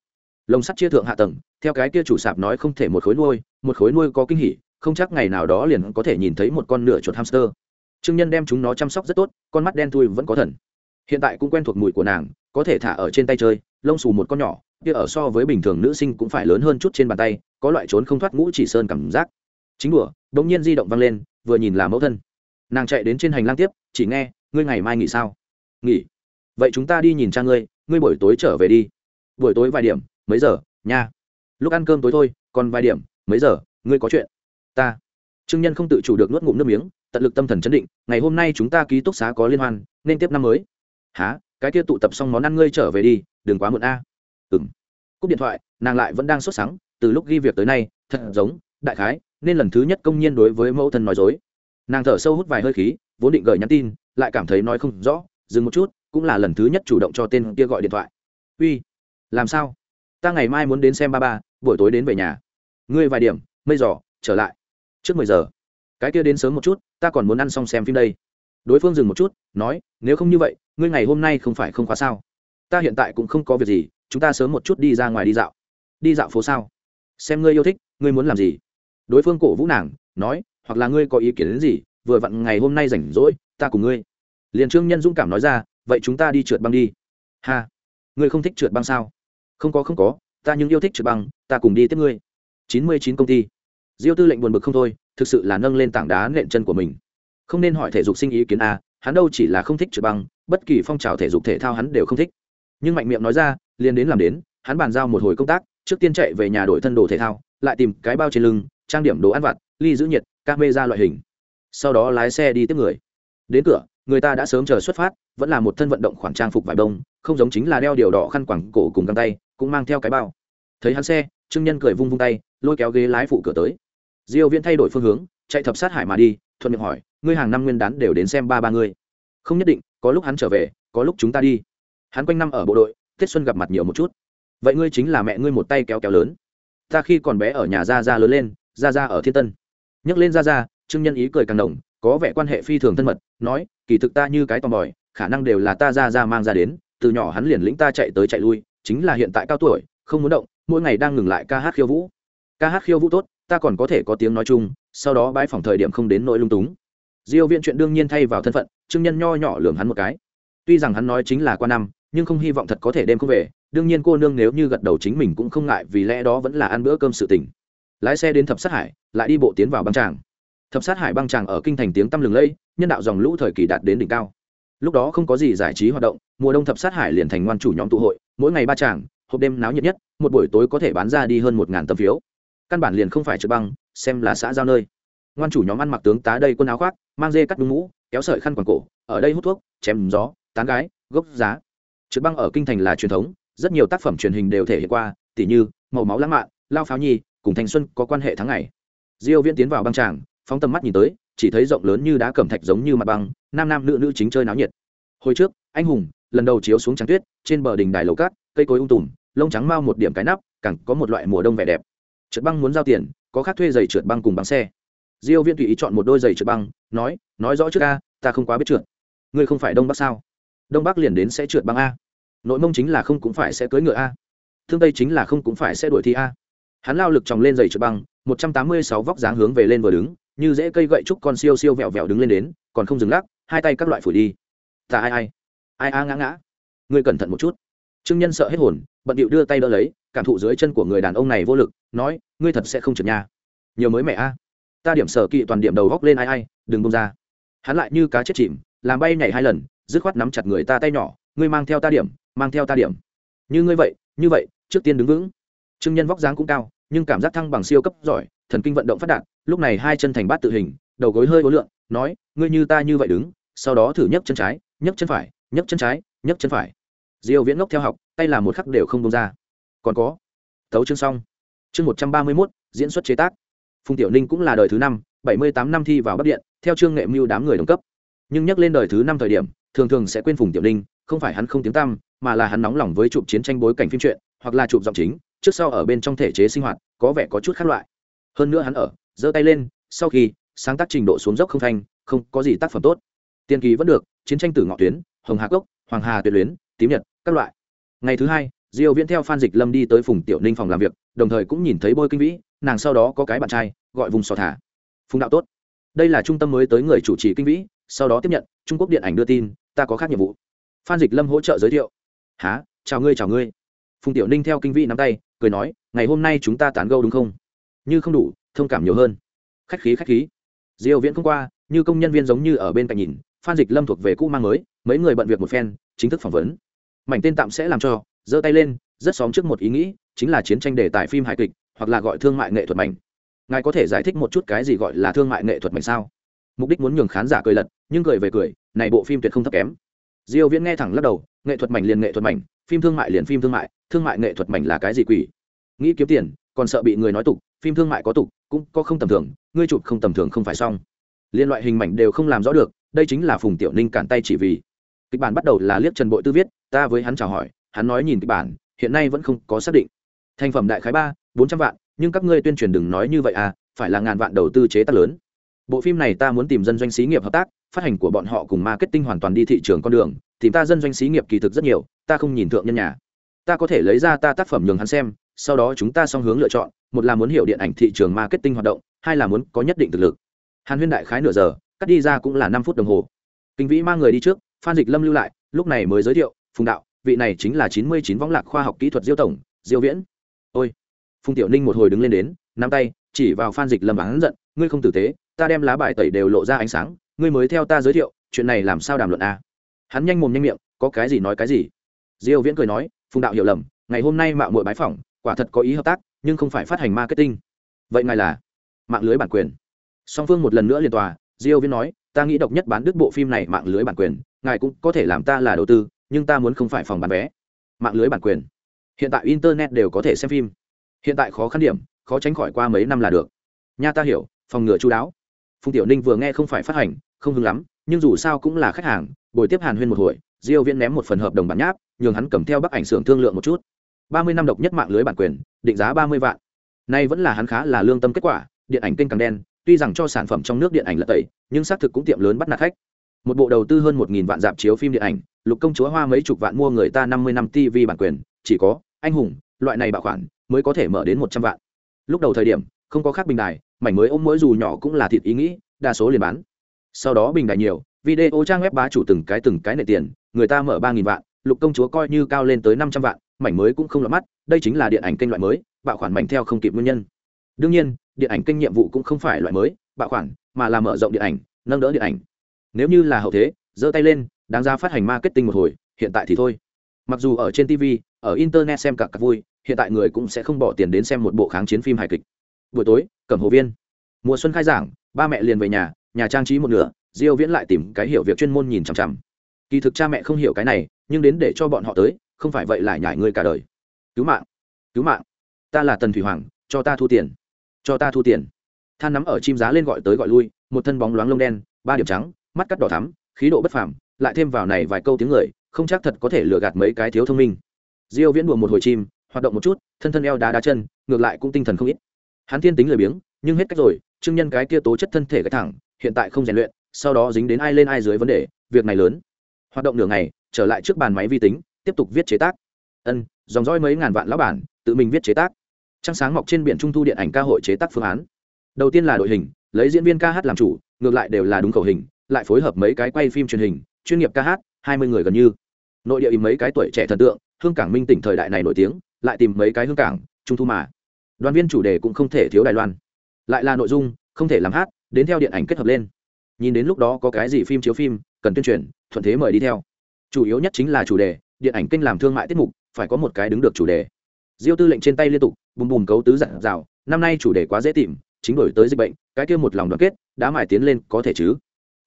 lồng sắt chia thượng hạ tầng, theo cái kia chủ sạp nói không thể một khối nuôi, một khối nuôi có kinh hỉ, không chắc ngày nào đó liền có thể nhìn thấy một con nửa chuột hamster. Trương nhân đem chúng nó chăm sóc rất tốt, con mắt đen thui vẫn có thần. Hiện tại cũng quen thuộc mùi của nàng, có thể thả ở trên tay chơi, lông xù một con nhỏ, kia ở so với bình thường nữ sinh cũng phải lớn hơn chút trên bàn tay, có loại trốn không thoát ngũ chỉ sơn cảm giác. Chính đùa đ ỗ n g nhiên di động văng lên, vừa nhìn là mẫu thân. Nàng chạy đến trên hành lang tiếp, chỉ nghe, ngươi ngày mai nghỉ sao? Nghỉ. Vậy chúng ta đi nhìn cha ngươi ngươi buổi tối trở về đi. Buổi tối vài điểm mấy giờ? Nha. Lúc ăn cơm tối thôi, còn vài điểm. Mấy giờ? Ngươi có chuyện? Ta. Trương nhân không tự chủ được nuốt ngụm nước miếng, tận lực tâm thần chấn định, ngày hôm nay chúng ta ký túc xá có liên hoan, nên tiếp năm mới. Há cái kia tụ tập xong món ăn ngươi trở về đi, đừng quá muộn a. Ừng cúp điện thoại, nàng lại vẫn đang sốt sắng, từ lúc ghi việc tới nay, thật giống, đại khái, nên lần thứ nhất công nhiên đối với mẫu thân nói dối. Nàng thở sâu hút vài hơi khí, vốn định gửi nhắn tin, lại cảm thấy nói không rõ, dừng một chút, cũng là lần thứ nhất chủ động cho tên kia gọi điện thoại. Uy, làm sao? Ta ngày mai muốn đến xem ba ba, buổi tối đến về nhà. Ngươi vài điểm, mây giỏ trở lại. Trước mười giờ. Cái kia đến sớm một chút, ta còn muốn ăn xong xem phim đây. Đối phương dừng một chút, nói, nếu không như vậy, ngươi ngày hôm nay không phải không khóa sao? Ta hiện tại cũng không có việc gì, chúng ta sớm một chút đi ra ngoài đi dạo. Đi dạo phố sao? Xem ngươi yêu thích, ngươi muốn làm gì? Đối phương cổ vũ nàng, nói, hoặc là ngươi có ý kiến đến gì, vừa vặn ngày hôm nay rảnh rỗi, ta cùng ngươi. Liền trương nhân dũng cảm nói ra, vậy chúng ta đi trượt băng đi. Ha, ngươi không thích trượt băng sao? Không có không có ta nhưng yêu thích trượt băng ta cùng đi tiếp ngươi. Chín mươi chín công ty. Diêu tư lệnh buồn bực không thôi thực sự là nâng lên tảng đá nện chân của mình. Không nên hỏi thể dục sinh ý kiến a hắn đâu chỉ là không thích trượt băng bất kỳ phong trào thể dục thể thao hắn đều không thích. Nhưng mạnh miệng nói ra liền đến làm đến hắn bàn giao một hồi công tác trước tiên chạy về nhà đổi thân đồ thể thao lại tìm cái bao trên lưng trang điểm đồ ăn vặt ly giữ nhiệt các mê ra loại hình. Sau đó lái xe đi tiếp người. Đến cửa người ta đã sớm chờ xuất phát vẫn là một thân vận động khoản trang phục vải đông, không giống chính là đeo điều đỏ khăn quẳng cổ cùng găng tay cũng mang theo cái bao. Thấy hắn xe trương nhân cười vung vung tay lôi kéo ghế lái phụ cửa tới. Diêu viễn thay đổi phương hướng chạy thập sát hải mà đi thuận miệng hỏi ngươi hàng năm nguyên đán đều đến xem ba ba ngươi? Không nhất định có lúc hắn trở về có lúc chúng ta đi. Hắn quanh năm ở bộ đội tết xuân gặp mặt nhiều một chút. Vậy ngươi chính là mẹ ngươi một tay kéo kéo lớn. Ta khi còn bé ở nhà gia gia lớn lên gia gia ở thiên tân. Nhắc lên gia gia trương nhân ý cười càng động, có vẻ quan hệ phi thường thân mật nói kỳ thực ta như cái tò mòi khả năng đều là ta gia gia mang ra đến từ nhỏ hắn liền lĩnh ta chạy tới chạy lui chính là hiện tại cao tuổi, không muốn động, mỗi ngày đang ngừng lại ca hát khiêu vũ. Ca hát khiêu vũ tốt, ta còn có thể có tiếng nói chung, sau đó bãi phòng thời điểm không đến nỗi lung túng. Diêu viện chuyện đương nhiên thay vào thân phận, trương nhân nho nhỏ lường hắn một cái. Tuy rằng hắn nói chính là qua năm, nhưng không hy vọng thật có thể đem không về, đương nhiên cô nương nếu như gật đầu chính mình cũng không ngại vì lẽ đó vẫn là ăn bữa cơm sự tình. Lái xe đến thập sát hải, lại đi bộ tiến vào băng tràng. Thập sát hải băng tràng ở kinh thành tiếng tăm lừng lẫy, nhân đạo dòng lũ thời kỳ đạt đến đỉnh cao lúc đó không có gì giải trí hoạt động, mùa đông thập sát hải liền thành ngoan chủ nhóm tụ hội, mỗi ngày ba tràng, hộp đêm náo nhiệt nhất, một buổi tối có thể bán ra đi hơn một ngàn tấm phiếu. Căn bản liền không phải trực băng, xem là xã giao nơi. Ngoan chủ nhóm ăn mặc tướng tá đây quần áo khoác, mang dê cắt đúng mũ, kéo sợi khăn quàng cổ, ở đây hút thuốc, chém gió, tán gái, gốc giá. Trực băng ở kinh thành là truyền thống, rất nhiều tác phẩm truyền hình đều thể hiện qua, tỉ như màu máu lãng mạn, lao pháo nhi, cùng thanh xuân có quan hệ tháng ngày. Diêu viễn tiến vào băng tràng, phóng tầm mắt nhìn tới chỉ thấy rộng lớn như đá cẩm thạch giống như mặt băng, nam nam nữ nữ chính chơi náo nhiệt. Hồi trước, anh hùng, lần đầu chiếu xuống trắng tuyết, trên bờ đình đài lầu cát, cây cối ung tùm, lông trắng mau một điểm cái nắp, càng có một loại mùa đông vẻ đẹp. Trượt băng muốn giao tiền, có khác thuê giày trượt băng cùng băng xe. Diêu viên tùy ý chọn một đôi giày trượt băng, nói nói rõ trước a, ta không quá biết trượt. Ngươi không phải đông bắc sao? Đông bắc liền đến sẽ trượt băng a. Nội mông chính là không cũng phải sẽ cưỡi ngựa a. Thương tây chính là không cũng phải sẽ đuổi thi a. Hắn lao lực tròng lên giày trượt băng, một trăm tám mươi sáu vóc dáng hướng về lên vừa đứng như dễ cây gậy trúc con siêu siêu vẹo vẹo đứng lên đến, còn không dừng lắc, hai tay các loại phủi đi. Ta ai ai. Ai a ngã ngã. Ngươi cẩn thận một chút. Trương nhân sợ hết hồn, bận điệu đưa tay đỡ lấy, cảm thụ dưới chân của người đàn ông này vô lực, nói, ngươi thật sẽ không trượt nha. Nhiều mới mẹ a. Ta điểm sở kỵ toàn điểm đầu góc lên ai ai, đừng bông ra. Hắn lại như cá chết chìm, làm bay nhảy hai lần, dứt khoát nắm chặt người ta tay nhỏ, ngươi mang theo ta điểm, mang theo ta điểm. Như ngươi vậy, như vậy, trước tiên đứng vững. Trương nhân vóc dáng cũng cao, nhưng cảm giác thăng bằng siêu cấp giỏi thần kinh vận động phát đạt lúc này hai chân thành bát tự hình đầu gối hơi ố lượng nói ngươi như ta như vậy đứng sau đó thử nhấc chân trái nhấc chân phải nhấc chân trái nhấc chân phải. Diêu viễn ngốc theo học tay làm một khắc đều không bông ra. Còn có tấu chương xong. Chương một trăm ba mươi 131, diễn xuất chế tác. Phùng tiểu ninh cũng là đời thứ năm bảy mươi tám năm thi vào bắc điện theo chương nghệ mưu đám người đồng cấp. Nhưng nhắc lên đời thứ năm thời điểm thường thường sẽ quên phùng tiểu ninh không phải hắn không tiếng tăm mà là hắn nóng lòng với chụp chiến tranh bối cảnh phim truyện hoặc là chụp giọng chính trước sau ở bên trong thể chế sinh hoạt có vẻ có chút khác loại hơn nữa hắn ở, giơ tay lên, sau khi, sáng tác trình độ xuống dốc không thanh không có gì tác phẩm tốt. Tiên kỳ vẫn được, chiến tranh tử ngọ tuyến, hồng hà cốc, hoàng hà tuyệt luyến, tím nhật, các loại. Ngày thứ hai, diêu viễn theo phan dịch lâm đi tới phùng tiểu ninh phòng làm việc, đồng thời cũng nhìn thấy bôi kinh vĩ, nàng sau đó có cái bạn trai, gọi vùng sò thả. Phùng đạo tốt. Đây là trung tâm mới tới người chủ trì kinh vĩ, sau đó tiếp nhận, trung quốc điện ảnh đưa tin, ta có khác nhiệm vụ. Phan dịch lâm hỗ trợ giới thiệu. Há chào ngươi chào ngươi. Phùng tiểu ninh theo kinh vĩ nắm tay, cười nói, ngày hôm nay chúng ta tán gẫu đúng không? Như không đủ, thông cảm nhiều hơn. Khách khí khách khí. Diêu viễn không qua, như công nhân viên giống như ở bên cạnh nhìn, phan dịch lâm thuộc về cũ mang mới, mấy người bận việc một phen, chính thức phỏng vấn. Mảnh tên tạm sẽ làm cho, giơ tay lên, rất xóm trước một ý nghĩ, chính là chiến tranh đề tài phim hài kịch, hoặc là gọi thương mại nghệ thuật mảnh. Ngài có thể giải thích một chút cái gì gọi là thương mại nghệ thuật mảnh sao? Mục đích muốn nhường khán giả cười lật, nhưng cười về cười, này bộ phim tuyệt không thấp kém. Diêu viễn nghe thẳng lắc đầu, nghệ thuật mảnh liền nghệ thuật mảnh, phim thương mại liền phim thương mại thương mại nghệ thuật mảnh là cái gì quỷ? Nghĩ kiếm tiền, còn sợ bị người nói tục phim thương mại có tục, cũng có không tầm thường, ngươi chụp không tầm thường không phải xong. Liên loại hình mảnh đều không làm rõ được, đây chính là phùng tiểu ninh cản tay chỉ vì. Kịch bản bắt đầu là liếc trần bội tư viết, ta với hắn chào hỏi, hắn nói nhìn kịch bản, hiện nay vẫn không có xác định. Thành phẩm đại khái ba, bốn trăm vạn, nhưng các ngươi tuyên truyền đừng nói như vậy à phải là ngàn vạn đầu tư chế tác lớn. Bộ phim này ta muốn tìm dân doanh xí nghiệp hợp tác, phát hành của bọn họ cùng marketing hoàn toàn đi thị trường con đường Tìm ta dân doanh xí nghiệp kỳ thực rất nhiều, ta không nhìn thượng nhân nhà. Ta có thể lấy ra ta tác phẩm nhường hắn xem sau đó chúng ta song hướng lựa chọn, một là muốn hiểu điện ảnh thị trường marketing hoạt động, hai là muốn có nhất định thực lực. Hàn huyên đại khái nửa giờ, cắt đi ra cũng là năm phút đồng hồ. Kinh vĩ mang người đi trước, phan dịch lâm lưu lại, lúc này mới giới thiệu, phùng đạo, vị này chính là chín mươi chín võng lạc khoa học kỹ thuật diêu tổng, diêu viễn. Ôi! Phùng tiểu ninh một hồi đứng lên đến, nắm tay, chỉ vào phan dịch lâm hắn giận, ngươi không tử tế, ta đem lá bài tẩy đều lộ ra ánh sáng, ngươi mới theo ta giới thiệu, chuyện này làm sao đàm luận a à? hắn nhanh mồm nhanh miệng, có cái gì nói cái gì? Diêu viễn cười nói, phùng đạo hiểu lầm, ngày hôm nay mạo muội bái phỏng quả thật có ý hợp tác, nhưng không phải phát hành marketing. Vậy ngài là mạng lưới bản quyền. Song phương một lần nữa liên tòa, diêu viễn nói, ta nghĩ độc nhất bán đứt bộ phim này mạng lưới bản quyền, ngài cũng có thể làm ta là đầu tư, nhưng ta muốn không phải phòng bán vé. Mạng lưới bản quyền. Hiện tại internet đều có thể xem phim. Hiện tại khó khăn điểm, khó tránh khỏi qua mấy năm là được. Nha ta hiểu, phòng ngừa chú đáo. Phùng tiểu ninh vừa nghe không phải phát hành, không hứng lắm, nhưng dù sao cũng là khách hàng, buổi tiếp hàn huyên một hồi, diêu viễn ném một phần hợp đồng bản nháp, nhường hắn cầm theo bác ảnh xưởng thương lượng một chút ba mươi năm độc nhất mạng lưới bản quyền, định giá ba mươi vạn. Nay vẫn là hắn khá là lương tâm kết quả, điện ảnh kênh càng đen, tuy rằng cho sản phẩm trong nước điện ảnh là tẩy, nhưng xác thực cũng tiệm lớn bắt nạt khách. Một bộ đầu tư hơn một nghìn vạn dạp chiếu phim điện ảnh, lục công chúa hoa mấy chục vạn mua người ta năm mươi năm tv bản quyền, chỉ có anh hùng, loại này bảo khoản, mới có thể mở đến một trăm vạn. Lúc đầu thời điểm, không có khác bình đài, mảnh mới ôm mỗi dù nhỏ cũng là thịt ý nghĩ, đa số liền bán. Sau đó bình đài nhiều, video trang web bá chủ từng cái từng cái nệ tiền, người ta mở ba nghìn vạn, lục công chúa coi như cao lên tới năm trăm vạn mảnh mới cũng không lọt mắt, đây chính là điện ảnh kênh loại mới, bạo khoản mảnh theo không kịp nguyên nhân. Đương nhiên, điện ảnh kênh nhiệm vụ cũng không phải loại mới, bạo khoản, mà là mở rộng điện ảnh, nâng đỡ điện ảnh. Nếu như là hậu thế, giơ tay lên, đáng ra phát hành marketing một hồi, hiện tại thì thôi. Mặc dù ở trên tv ở internet xem cả các vui, hiện tại người cũng sẽ không bỏ tiền đến xem một bộ kháng chiến phim hài kịch. Buổi tối, cẩm hồ viên. Mùa xuân khai giảng, ba mẹ liền về nhà nhà trang trí một nửa, diêu viễn lại tìm cái hiểu việc chuyên môn nhìn chằm chằm. Kỳ thực cha mẹ không hiểu cái này, nhưng đến để cho bọn họ tới không phải vậy lại nhảy người cả đời. Cứu mạng cứu mạng. Ta là tần thủy hoàng, cho ta thu tiền, cho ta thu tiền. Than nắm ở chim giá lên gọi tới gọi lui, một thân bóng loáng lông đen, ba điểm trắng, mắt cắt đỏ thắm, khí độ bất phàm, lại thêm vào này vài câu tiếng người, không chắc thật có thể lừa gạt mấy cái thiếu thông minh. Diêu viễn đùa một hồi chim, hoạt động một chút, thân thân eo đá đá chân, ngược lại cũng tinh thần không ít. Hắn thiên tính lười biếng, nhưng hết cách rồi, trương nhân cái kia tố chất thân thể cái thẳng, hiện tại không rèn luyện, sau đó dính đến ai lên ai dưới vấn đề, việc này lớn. Hoạt động nửa ngày, trở lại trước bàn máy vi tính tiếp tục viết chế tác. Ân, dòng dõi mấy ngàn vạn lão bản, tự mình viết chế tác. Trăng sáng mọc trên biển trung thu điện ảnh ca hội chế tác phương án. Đầu tiên là đội hình, lấy diễn viên ca hát làm chủ, ngược lại đều là đúng khẩu hình, lại phối hợp mấy cái quay phim truyền hình, chuyên nghiệp ca hát, hai mươi người gần như. Nội địa ý mấy cái tuổi trẻ thần tượng, hương cảng minh tỉnh thời đại này nổi tiếng, lại tìm mấy cái hương cảng, trung thu mà. Đoàn viên chủ đề cũng không thể thiếu đài loan. Lại là nội dung, không thể làm hát, đến theo điện ảnh kết hợp lên. Nhìn đến lúc đó có cái gì phim chiếu phim, cần tuyên truyền, thuận thế mời đi theo. Chủ yếu nhất chính là chủ đề điện ảnh kênh làm thương mại tiết mục, phải có một cái đứng được chủ đề. Diêu tư lệnh trên tay liên tục, bùm bùm cấu tứ dặn dào năm nay chủ đề quá dễ tìm, chính đổi tới dịch bệnh, cái kia một lòng đoàn kết, đã mải tiến lên có thể chứ?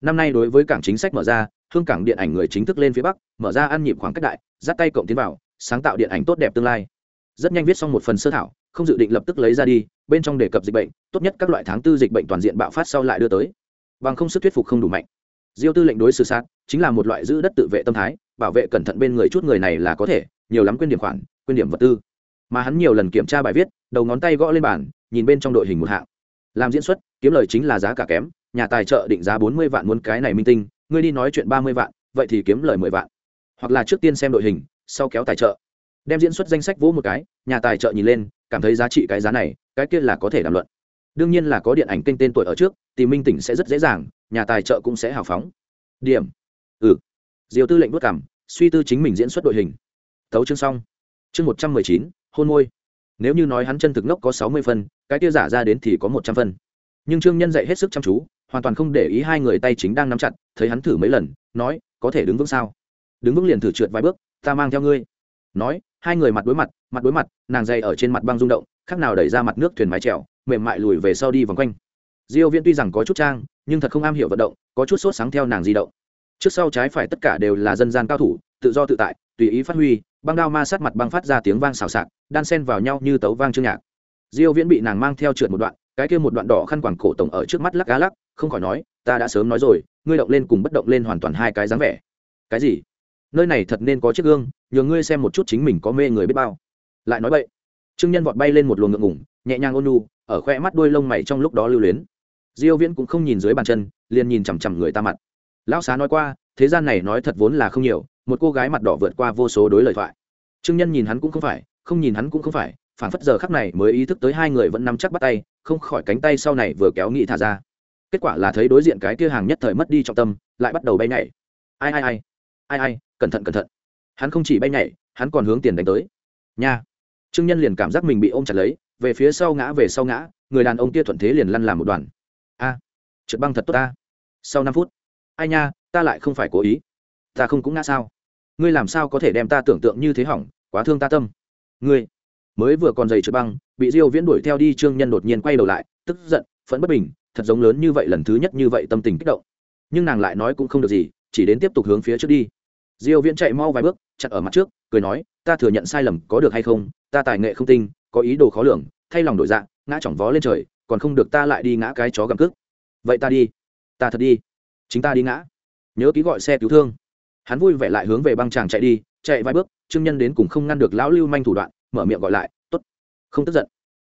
Năm nay đối với cảng chính sách mở ra hương cảng điện ảnh người chính thức lên phía bắc, mở ra ăn nhịp khoảng cách đại, dắt tay cộng tiến vào, sáng tạo điện ảnh tốt đẹp tương lai. Rất nhanh viết xong một phần sơ thảo, không dự định lập tức lấy ra đi, bên trong đề cập dịch bệnh, tốt nhất các loại tháng tư dịch bệnh toàn diện bạo phát sau lại đưa tới. Bằng không sức thuyết phục không đủ mạnh. Diêu tư lệnh đối xử sát chính là một loại giữ đất tự vệ tâm thái bảo vệ cẩn thận bên người chút người này là có thể, nhiều lắm quyên điểm khoản quyên điểm vật tư. Mà hắn nhiều lần kiểm tra bài viết, đầu ngón tay gõ lên bàn, nhìn bên trong đội hình một hạng. Làm diễn xuất, kiếm lời chính là giá cả kém, nhà tài trợ định giá bốn mươi vạn muốn cái này minh tinh, ngươi đi nói chuyện ba mươi vạn, vậy thì kiếm lời mười vạn. Hoặc là trước tiên xem đội hình, sau kéo tài trợ. Đem diễn xuất danh sách vỗ một cái, nhà tài trợ nhìn lên, cảm thấy giá trị cái giá này, cái kia là có thể đàm luận. Đương nhiên là có điện ảnh kênh tên tuổi ở trước thì minh tỉnh sẽ rất dễ dàng, nhà tài trợ cũng sẽ hào phóng. Điểm. Ừ. Diều tư lệnh vất cảm suy tư chính mình diễn xuất đội hình. Thấu chương xong. Chương một trăm mười chín, hôn môi. Nếu như nói hắn chân thực ngốc có sáu mươi phân, cái kia giả ra đến thì có một trăm phân. Nhưng trương nhân dạy hết sức chăm chú, hoàn toàn không để ý hai người tay chính đang nắm chặt, thấy hắn thử mấy lần, nói, có thể đứng vững sao? Đứng vững liền thử trượt vài bước, ta mang theo ngươi. Nói, hai người mặt đối mặt mặt đối mặt, nàng dày ở trên mặt băng rung động, khác nào đẩy ra mặt nước thuyền mái trèo mềm mại lùi về sau đi vòng quanh. Diêu viễn tuy rằng có chút trang, nhưng thật không am hiểu vận động, có chút sốt sáng theo nàng di động trước sau trái phải tất cả đều là dân gian cao thủ, tự do tự tại, tùy ý phát huy, băng đao ma sát mặt băng phát ra tiếng vang xào xạc, đan sen vào nhau như tấu vang chương nhạc. Diêu viễn bị nàng mang theo trượt một đoạn, cái kia một đoạn đỏ khăn quàng cổ tổng ở trước mắt lắc cá lắc, không khỏi nói, ta đã sớm nói rồi, ngươi động lên cùng bất động lên hoàn toàn hai cái dáng vẻ. Cái gì? Nơi này thật nên có chiếc gương, nhờ ngươi xem một chút chính mình có mê người biết bao. Lại nói vậy trương nhân vọt bay lên một luồng ngượng ngủng nhẹ nhàng ôn nhu, ở khoe mắt đuôi lông mày trong lúc đó lưu luyến. Diêu viễn cũng không nhìn dưới bàn chân, liền nhìn chằm chằm người ta mặt lão xá nói qua, thế gian này nói thật vốn là không nhiều, một cô gái mặt đỏ vượt qua vô số đối lời thoại. Trương nhân nhìn hắn cũng không phải, không nhìn hắn cũng không phải phản phất giờ khắc này mới ý thức tới hai người vẫn nắm chắc bắt tay, không khỏi cánh tay sau này vừa kéo nghị thả ra. Kết quả là thấy đối diện cái kia hàng nhất thời mất đi trọng tâm, lại bắt đầu bay nhảy. Ai ai ai? Ai ai? Cẩn thận cẩn thận. Hắn không chỉ bay nhảy, hắn còn hướng tiền đánh tới. Nha. Trương nhân liền cảm giác mình bị ôm chặt lấy, về phía sau ngã, về sau ngã, người đàn ông kia thuận thế liền lăn làm một đoàn. A. Trượt băng thật tốt ta. Sau năm phút ai nha, ta lại không phải cố ý. Ta không cũng ngã sao? Ngươi làm sao có thể đem ta tưởng tượng như thế hỏng, quá thương ta tâm. Ngươi mới vừa còn dày trượt băng, bị diêu viễn đuổi theo đi, trương nhân đột nhiên quay đầu lại, tức giận, phẫn bất bình, thật giống lớn như vậy, lần thứ nhất như vậy tâm tình kích động. Nhưng nàng lại nói cũng không được gì, chỉ đến tiếp tục hướng phía trước đi. Diêu viễn chạy mau vài bước, chặn ở mặt trước, cười nói, ta thừa nhận sai lầm có được hay không? Ta tài nghệ không tinh, có ý đồ khó lường, thay lòng đổi dạng ngã chỏng vó lên trời, còn không được ta lại đi ngã cái chó gầm cước vậy ta đi, ta thật đi chính ta đi ngã. Nhớ ký gọi xe cứu thương. Hắn vui vẻ lại hướng về băng tràng chạy đi, chạy vài bước, trương nhân đến cùng không ngăn được lão lưu manh thủ đoạn, mở miệng gọi lại, tốt, không tức giận.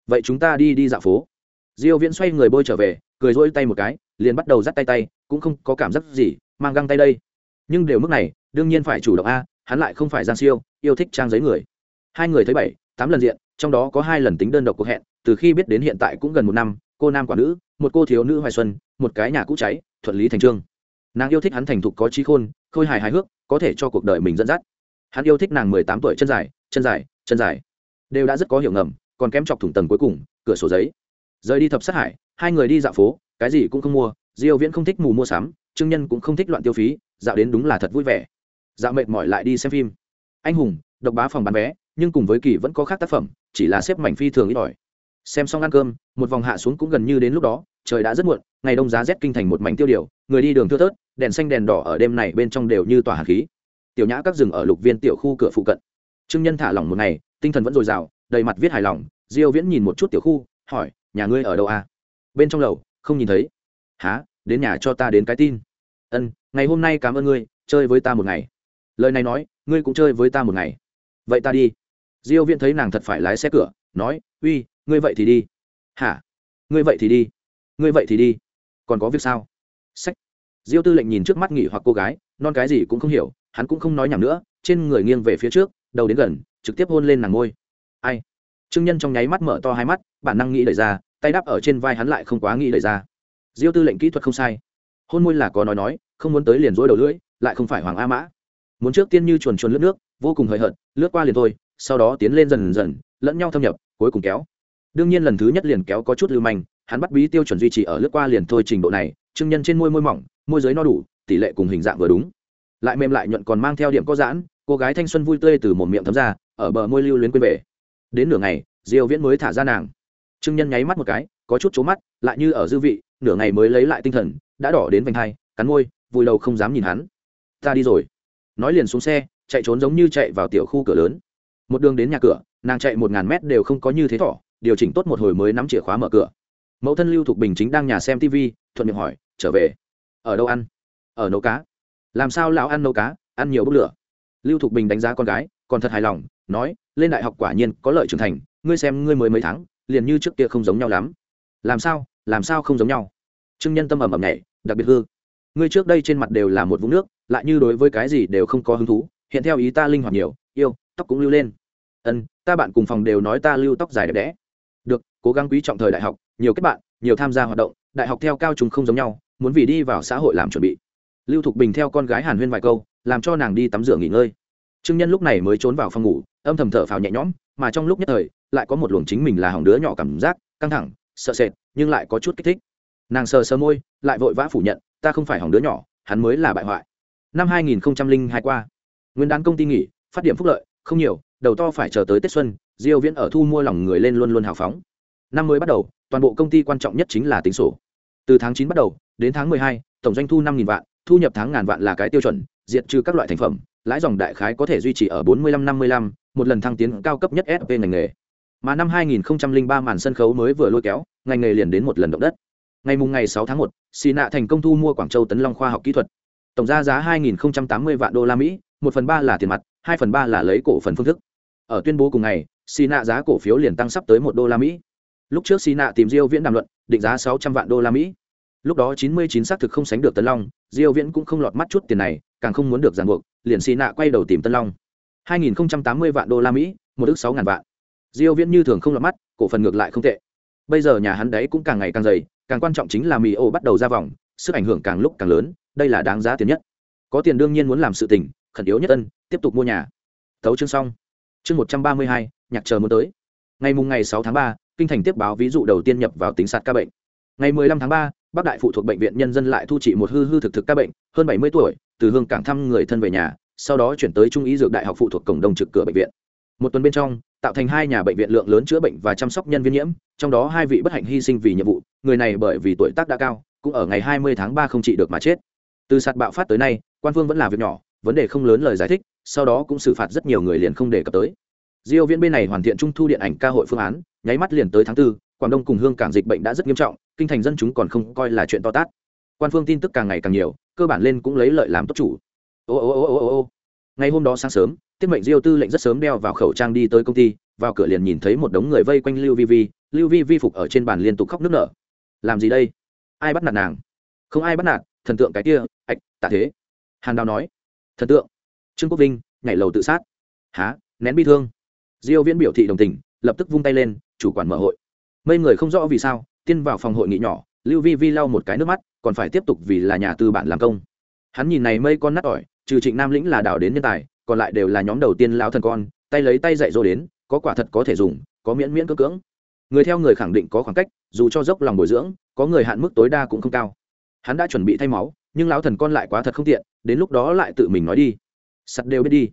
Vậy chúng ta đi đi dạo phố. Diêu viễn xoay người bôi trở về, cười rỗi tay một cái, liền bắt đầu dắt tay tay, cũng không có cảm giác gì, mang găng tay đây. Nhưng đều mức này, đương nhiên phải chủ động a, hắn lại không phải giang siêu, yêu thích trang giấy người. Hai người thấy bảy, tám lần diện, trong đó có hai lần tính đơn độc cuộc hẹn, từ khi biết đến hiện tại cũng gần một năm, cô nam quả nữ, một cô thiếu nữ hoài xuân, một cái nhà cũ cháy, thuận lý thành trương nàng yêu thích hắn thành thục có trí khôn, khôi hài hài hước, có thể cho cuộc đời mình dẫn dắt. Hắn yêu thích nàng mười tám tuổi chân dài chân dài chân dài. Đều đã rất có hiểu ngầm, còn kém chọc thủng tầng cuối cùng, cửa sổ giấy. Rời đi thập sát hải, hai người đi dạo phố, cái gì cũng không mua, diêu viễn không thích mù mua sắm, trương nhân cũng không thích loạn tiêu phí, dạo đến đúng là thật vui vẻ. Dạo mệt mỏi lại đi xem phim. Anh hùng, độc bá phòng bán vé, nhưng cùng với kỳ vẫn có khác tác phẩm, chỉ là xếp mảnh phi thường ít ỏi xem xong ăn cơm, một vòng hạ xuống cũng gần như đến lúc đó, trời đã rất muộn, ngày đông giá rét kinh thành một mảnh tiêu điều, người đi đường thưa thớt, đèn xanh đèn đỏ ở đêm này bên trong đều như tỏa hạt khí. Tiểu nhã các rừng ở lục viên tiểu khu cửa phụ cận. Trương nhân thả lỏng một ngày, tinh thần vẫn dồi dào, đầy mặt viết hài lòng, diêu viễn nhìn một chút tiểu khu, hỏi, nhà ngươi ở đâu à? Bên trong lầu, không nhìn thấy. Há đến nhà cho ta đến cái tin. Ân, ngày hôm nay cảm ơn ngươi, chơi với ta một ngày. Lời này nói, ngươi cũng chơi với ta một ngày. Vậy ta đi. Diêu viễn thấy nàng thật phải lái xe cửa, nói, uy ngươi vậy thì đi. Hả? Ngươi vậy thì đi. Ngươi vậy thì đi. Còn có việc sao? Sách. Diêu tư lệnh nhìn trước mắt nghỉ hoặc cô gái, non cái gì cũng không hiểu, hắn cũng không nói nhảm nữa, trên người nghiêng về phía trước, đầu đến gần, trực tiếp hôn lên nàng ngôi ai? Trương nhân trong nháy mắt mở to hai mắt, bản năng nghĩ đẩy ra, tay đắp ở trên vai hắn lại không quá nghĩ đẩy ra. Diêu tư lệnh kỹ thuật không sai. Hôn môi là có nói nói, không muốn tới liền rối đầu lưỡi, lại không phải hoàng a mã. Muốn trước tiên như chuồn chuồn lướt nước, vô cùng hời hợt, lướt qua liền thôi, sau đó tiến lên dần dần, lẫn nhau thâm nhập, cuối cùng kéo đương nhiên lần thứ nhất liền kéo có chút lưu manh, hắn bắt bí tiêu chuẩn duy trì ở lướt qua liền thôi trình độ này trưng nhân trên môi môi mỏng, môi giới no đủ, tỷ lệ cùng hình dạng vừa đúng. Lại mềm lại nhuận còn mang theo điểm có giãn, cô gái thanh xuân vui tươi từ một miệng thấm ra, ở bờ môi lưu luyến quên về. Đến nửa ngày, diêu viễn mới thả ra nàng. Trưng nhân nháy mắt một cái, có chút chố mắt, lại như ở dư vị, nửa ngày mới lấy lại tinh thần, đã đỏ đến vành hai, cắn môi, vùi đầu không dám nhìn hắn. Ta đi rồi. Nói liền xuống xe, chạy trốn giống như chạy vào tiểu khu cửa lớn. Một đường đến nhà cửa, nàng chạy một ngàn mét đều không có như thế thỏ điều chỉnh tốt một hồi mới nắm chìa khóa mở cửa. Mẫu thân lưu thục bình chính đang nhà xem tv thuận miệng hỏi, trở về? Ở đâu ăn? Ở nấu cá. Làm sao lão ăn nấu cá? Ăn nhiều bốc lửa. Lưu thục bình đánh giá con gái, còn thật hài lòng, nói, lên đại học quả nhiên có lợi trưởng thành, ngươi xem ngươi mới mấy tháng, liền như trước kia không giống nhau lắm. Làm sao? Làm sao không giống nhau? Trương nhân tâm ầm ầm nhảy, đặc biệt hư. Ngươi trước đây trên mặt đều là một vũng nước, lại như đối với cái gì đều không có hứng thú, hiện theo ý ta linh hoạt nhiều, yêu, tóc cũng lưu lên. Ân, ta bạn cùng phòng đều nói ta lưu tóc dài đẹp đẽ cố gắng quý trọng thời đại học, nhiều kết bạn, nhiều tham gia hoạt động, đại học theo cao chúng không giống nhau, muốn vì đi vào xã hội làm chuẩn bị. Lưu thục bình theo con gái hàn huyên vài câu, làm cho nàng đi tắm rửa nghỉ ngơi. Trương nhân lúc này mới trốn vào phòng ngủ, âm thầm thở phào nhẹ nhõm, mà trong lúc nhất thời, lại có một luồng chính mình là hỏng đứa nhỏ cảm giác, căng thẳng, sợ sệt, nhưng lại có chút kích thích. Nàng sờ sờ môi, lại vội vã phủ nhận, ta không phải hỏng đứa nhỏ, hắn mới là bại hoại. Năm hai nghìn hai qua, nguyên đán công ty nghỉ, phát điểm phúc lợi, không nhiều, đầu to phải chờ tới tết xuân, diêu viễn ở thu mua lòng người lên luôn luôn hào phóng năm mới bắt đầu toàn bộ công ty quan trọng nhất chính là tính sổ. Từ tháng chín bắt đầu đến tháng 12, tổng doanh thu 5.000 vạn thu nhập tháng ngàn vạn là cái tiêu chuẩn diệt trừ các loại thành phẩm lãi dòng đại khái có thể duy trì ở 45-55, một lần thăng tiến cao cấp nhất SP ngành nghề. Mà năm 2003 màn sân khấu mới vừa lôi kéo ngành nghề liền đến một lần động đất. Ngày mùng ngày 6 tháng 1, xì nạ thành công thu mua quảng châu tấn long khoa học kỹ thuật. Tổng ra giá 2.080 vạn đô la mỹ một phần ba là tiền mặt hai phần ba là lấy cổ phần phương thức. Ở tuyên bố cùng ngày xì nạ giá cổ phiếu liền tăng sắp tới một đô la mỹ lúc trước xì nạ tìm diêu viễn đàm luận, định giá 600 vạn đô la mỹ. Lúc đó chín mươi chín xác thực không sánh được tân long, diêu viễn cũng không lọt mắt chút tiền này, càng không muốn được ràng buộc, liền xì nạ quay đầu tìm tân long. 2080 vạn đô la mỹ, một ước sáu ngàn vạn. Diêu viễn như thường không lọt mắt, cổ phần ngược lại không tệ. Bây giờ nhà hắn đấy cũng càng ngày càng dày, càng quan trọng chính là mì ô bắt đầu ra vòng, sức ảnh hưởng càng lúc càng lớn, đây là đáng giá tiền nhất. Có tiền đương nhiên muốn làm sự tình, khẩn yếu nhất ân tiếp tục mua nhà. Thấu chương xong. Chương một trăm ba mươi hai, nhạc chờ muốn tới. Ngày mùng ngày sáu tháng ba kinh thành tiếp báo ví dụ đầu tiên nhập vào tính sạt ca bệnh. Ngày mười lăm tháng 3, bắc đại phụ thuộc bệnh viện nhân dân lại thu trị một hư hư thực thực ca bệnh hơn bảy mươi tuổi từ hương cảng thăm người thân về nhà sau đó chuyển tới trung ý dược đại học phụ thuộc cổng đồng trực cửa bệnh viện. Một tuần bên trong tạo thành hai nhà bệnh viện lượng lớn chữa bệnh và chăm sóc nhân viên nhiễm trong đó hai vị bất hạnh hy sinh vì nhiệm vụ người này bởi vì tuổi tác đã cao cũng ở ngày hai mươi tháng 3 không trị được mà chết. Từ sạt bạo phát tới nay quan phương vẫn là việc nhỏ vấn đề không lớn lời giải thích sau đó cũng xử phạt rất nhiều người liền không đề cập tới. Diêu viễn bên này hoàn thiện trung thu điện ảnh ca hội phương án nháy mắt liền tới tháng 4, quảng đông cùng hương cảng dịch bệnh đã rất nghiêm trọng kinh thành dân chúng còn không coi là chuyện to tát. Quan phương tin tức càng ngày càng nhiều cơ bản lên cũng lấy lợi làm tốt chủ. Ô ô ô ô ô ô. Ngày hôm đó sáng sớm tiết mệnh diêu tư lệnh rất sớm đeo vào khẩu trang đi tới công ty vào cửa liền nhìn thấy một đống người vây quanh lưu vi vi lưu vi vi phục ở trên bàn liên tục khóc nức nở. Làm gì đây? Ai bắt nạt nàng? Không ai bắt nạt thần tượng cái kia ạch tạ thế. Hàn đào nói. Thần tượng. Trương quốc vinh nhảy lầu tự sát. Hả? nén bi thương. Diêu viễn biểu thị đồng tình lập tức vung tay lên chủ quản mở hội. Mấy người không rõ vì sao tiên vào phòng hội nghị nhỏ, lưu vi vi lau một cái nước mắt, còn phải tiếp tục vì là nhà tư bản làm công. Hắn nhìn này mây con nát ỏi, trừ trịnh nam lĩnh là đảo đến nhân tài, còn lại đều là nhóm đầu tiên lão thần con, tay lấy tay dạy dỗ đến, có quả thật có thể dùng, có miễn miễn cưỡng cưỡng. Người theo người khẳng định có khoảng cách, dù cho dốc lòng bồi dưỡng, có người hạn mức tối đa cũng không cao. Hắn đã chuẩn bị thay máu, nhưng lão thần con lại quá thật không tiện, đến lúc đó lại tự mình nói đi. Sắt đều biết đi.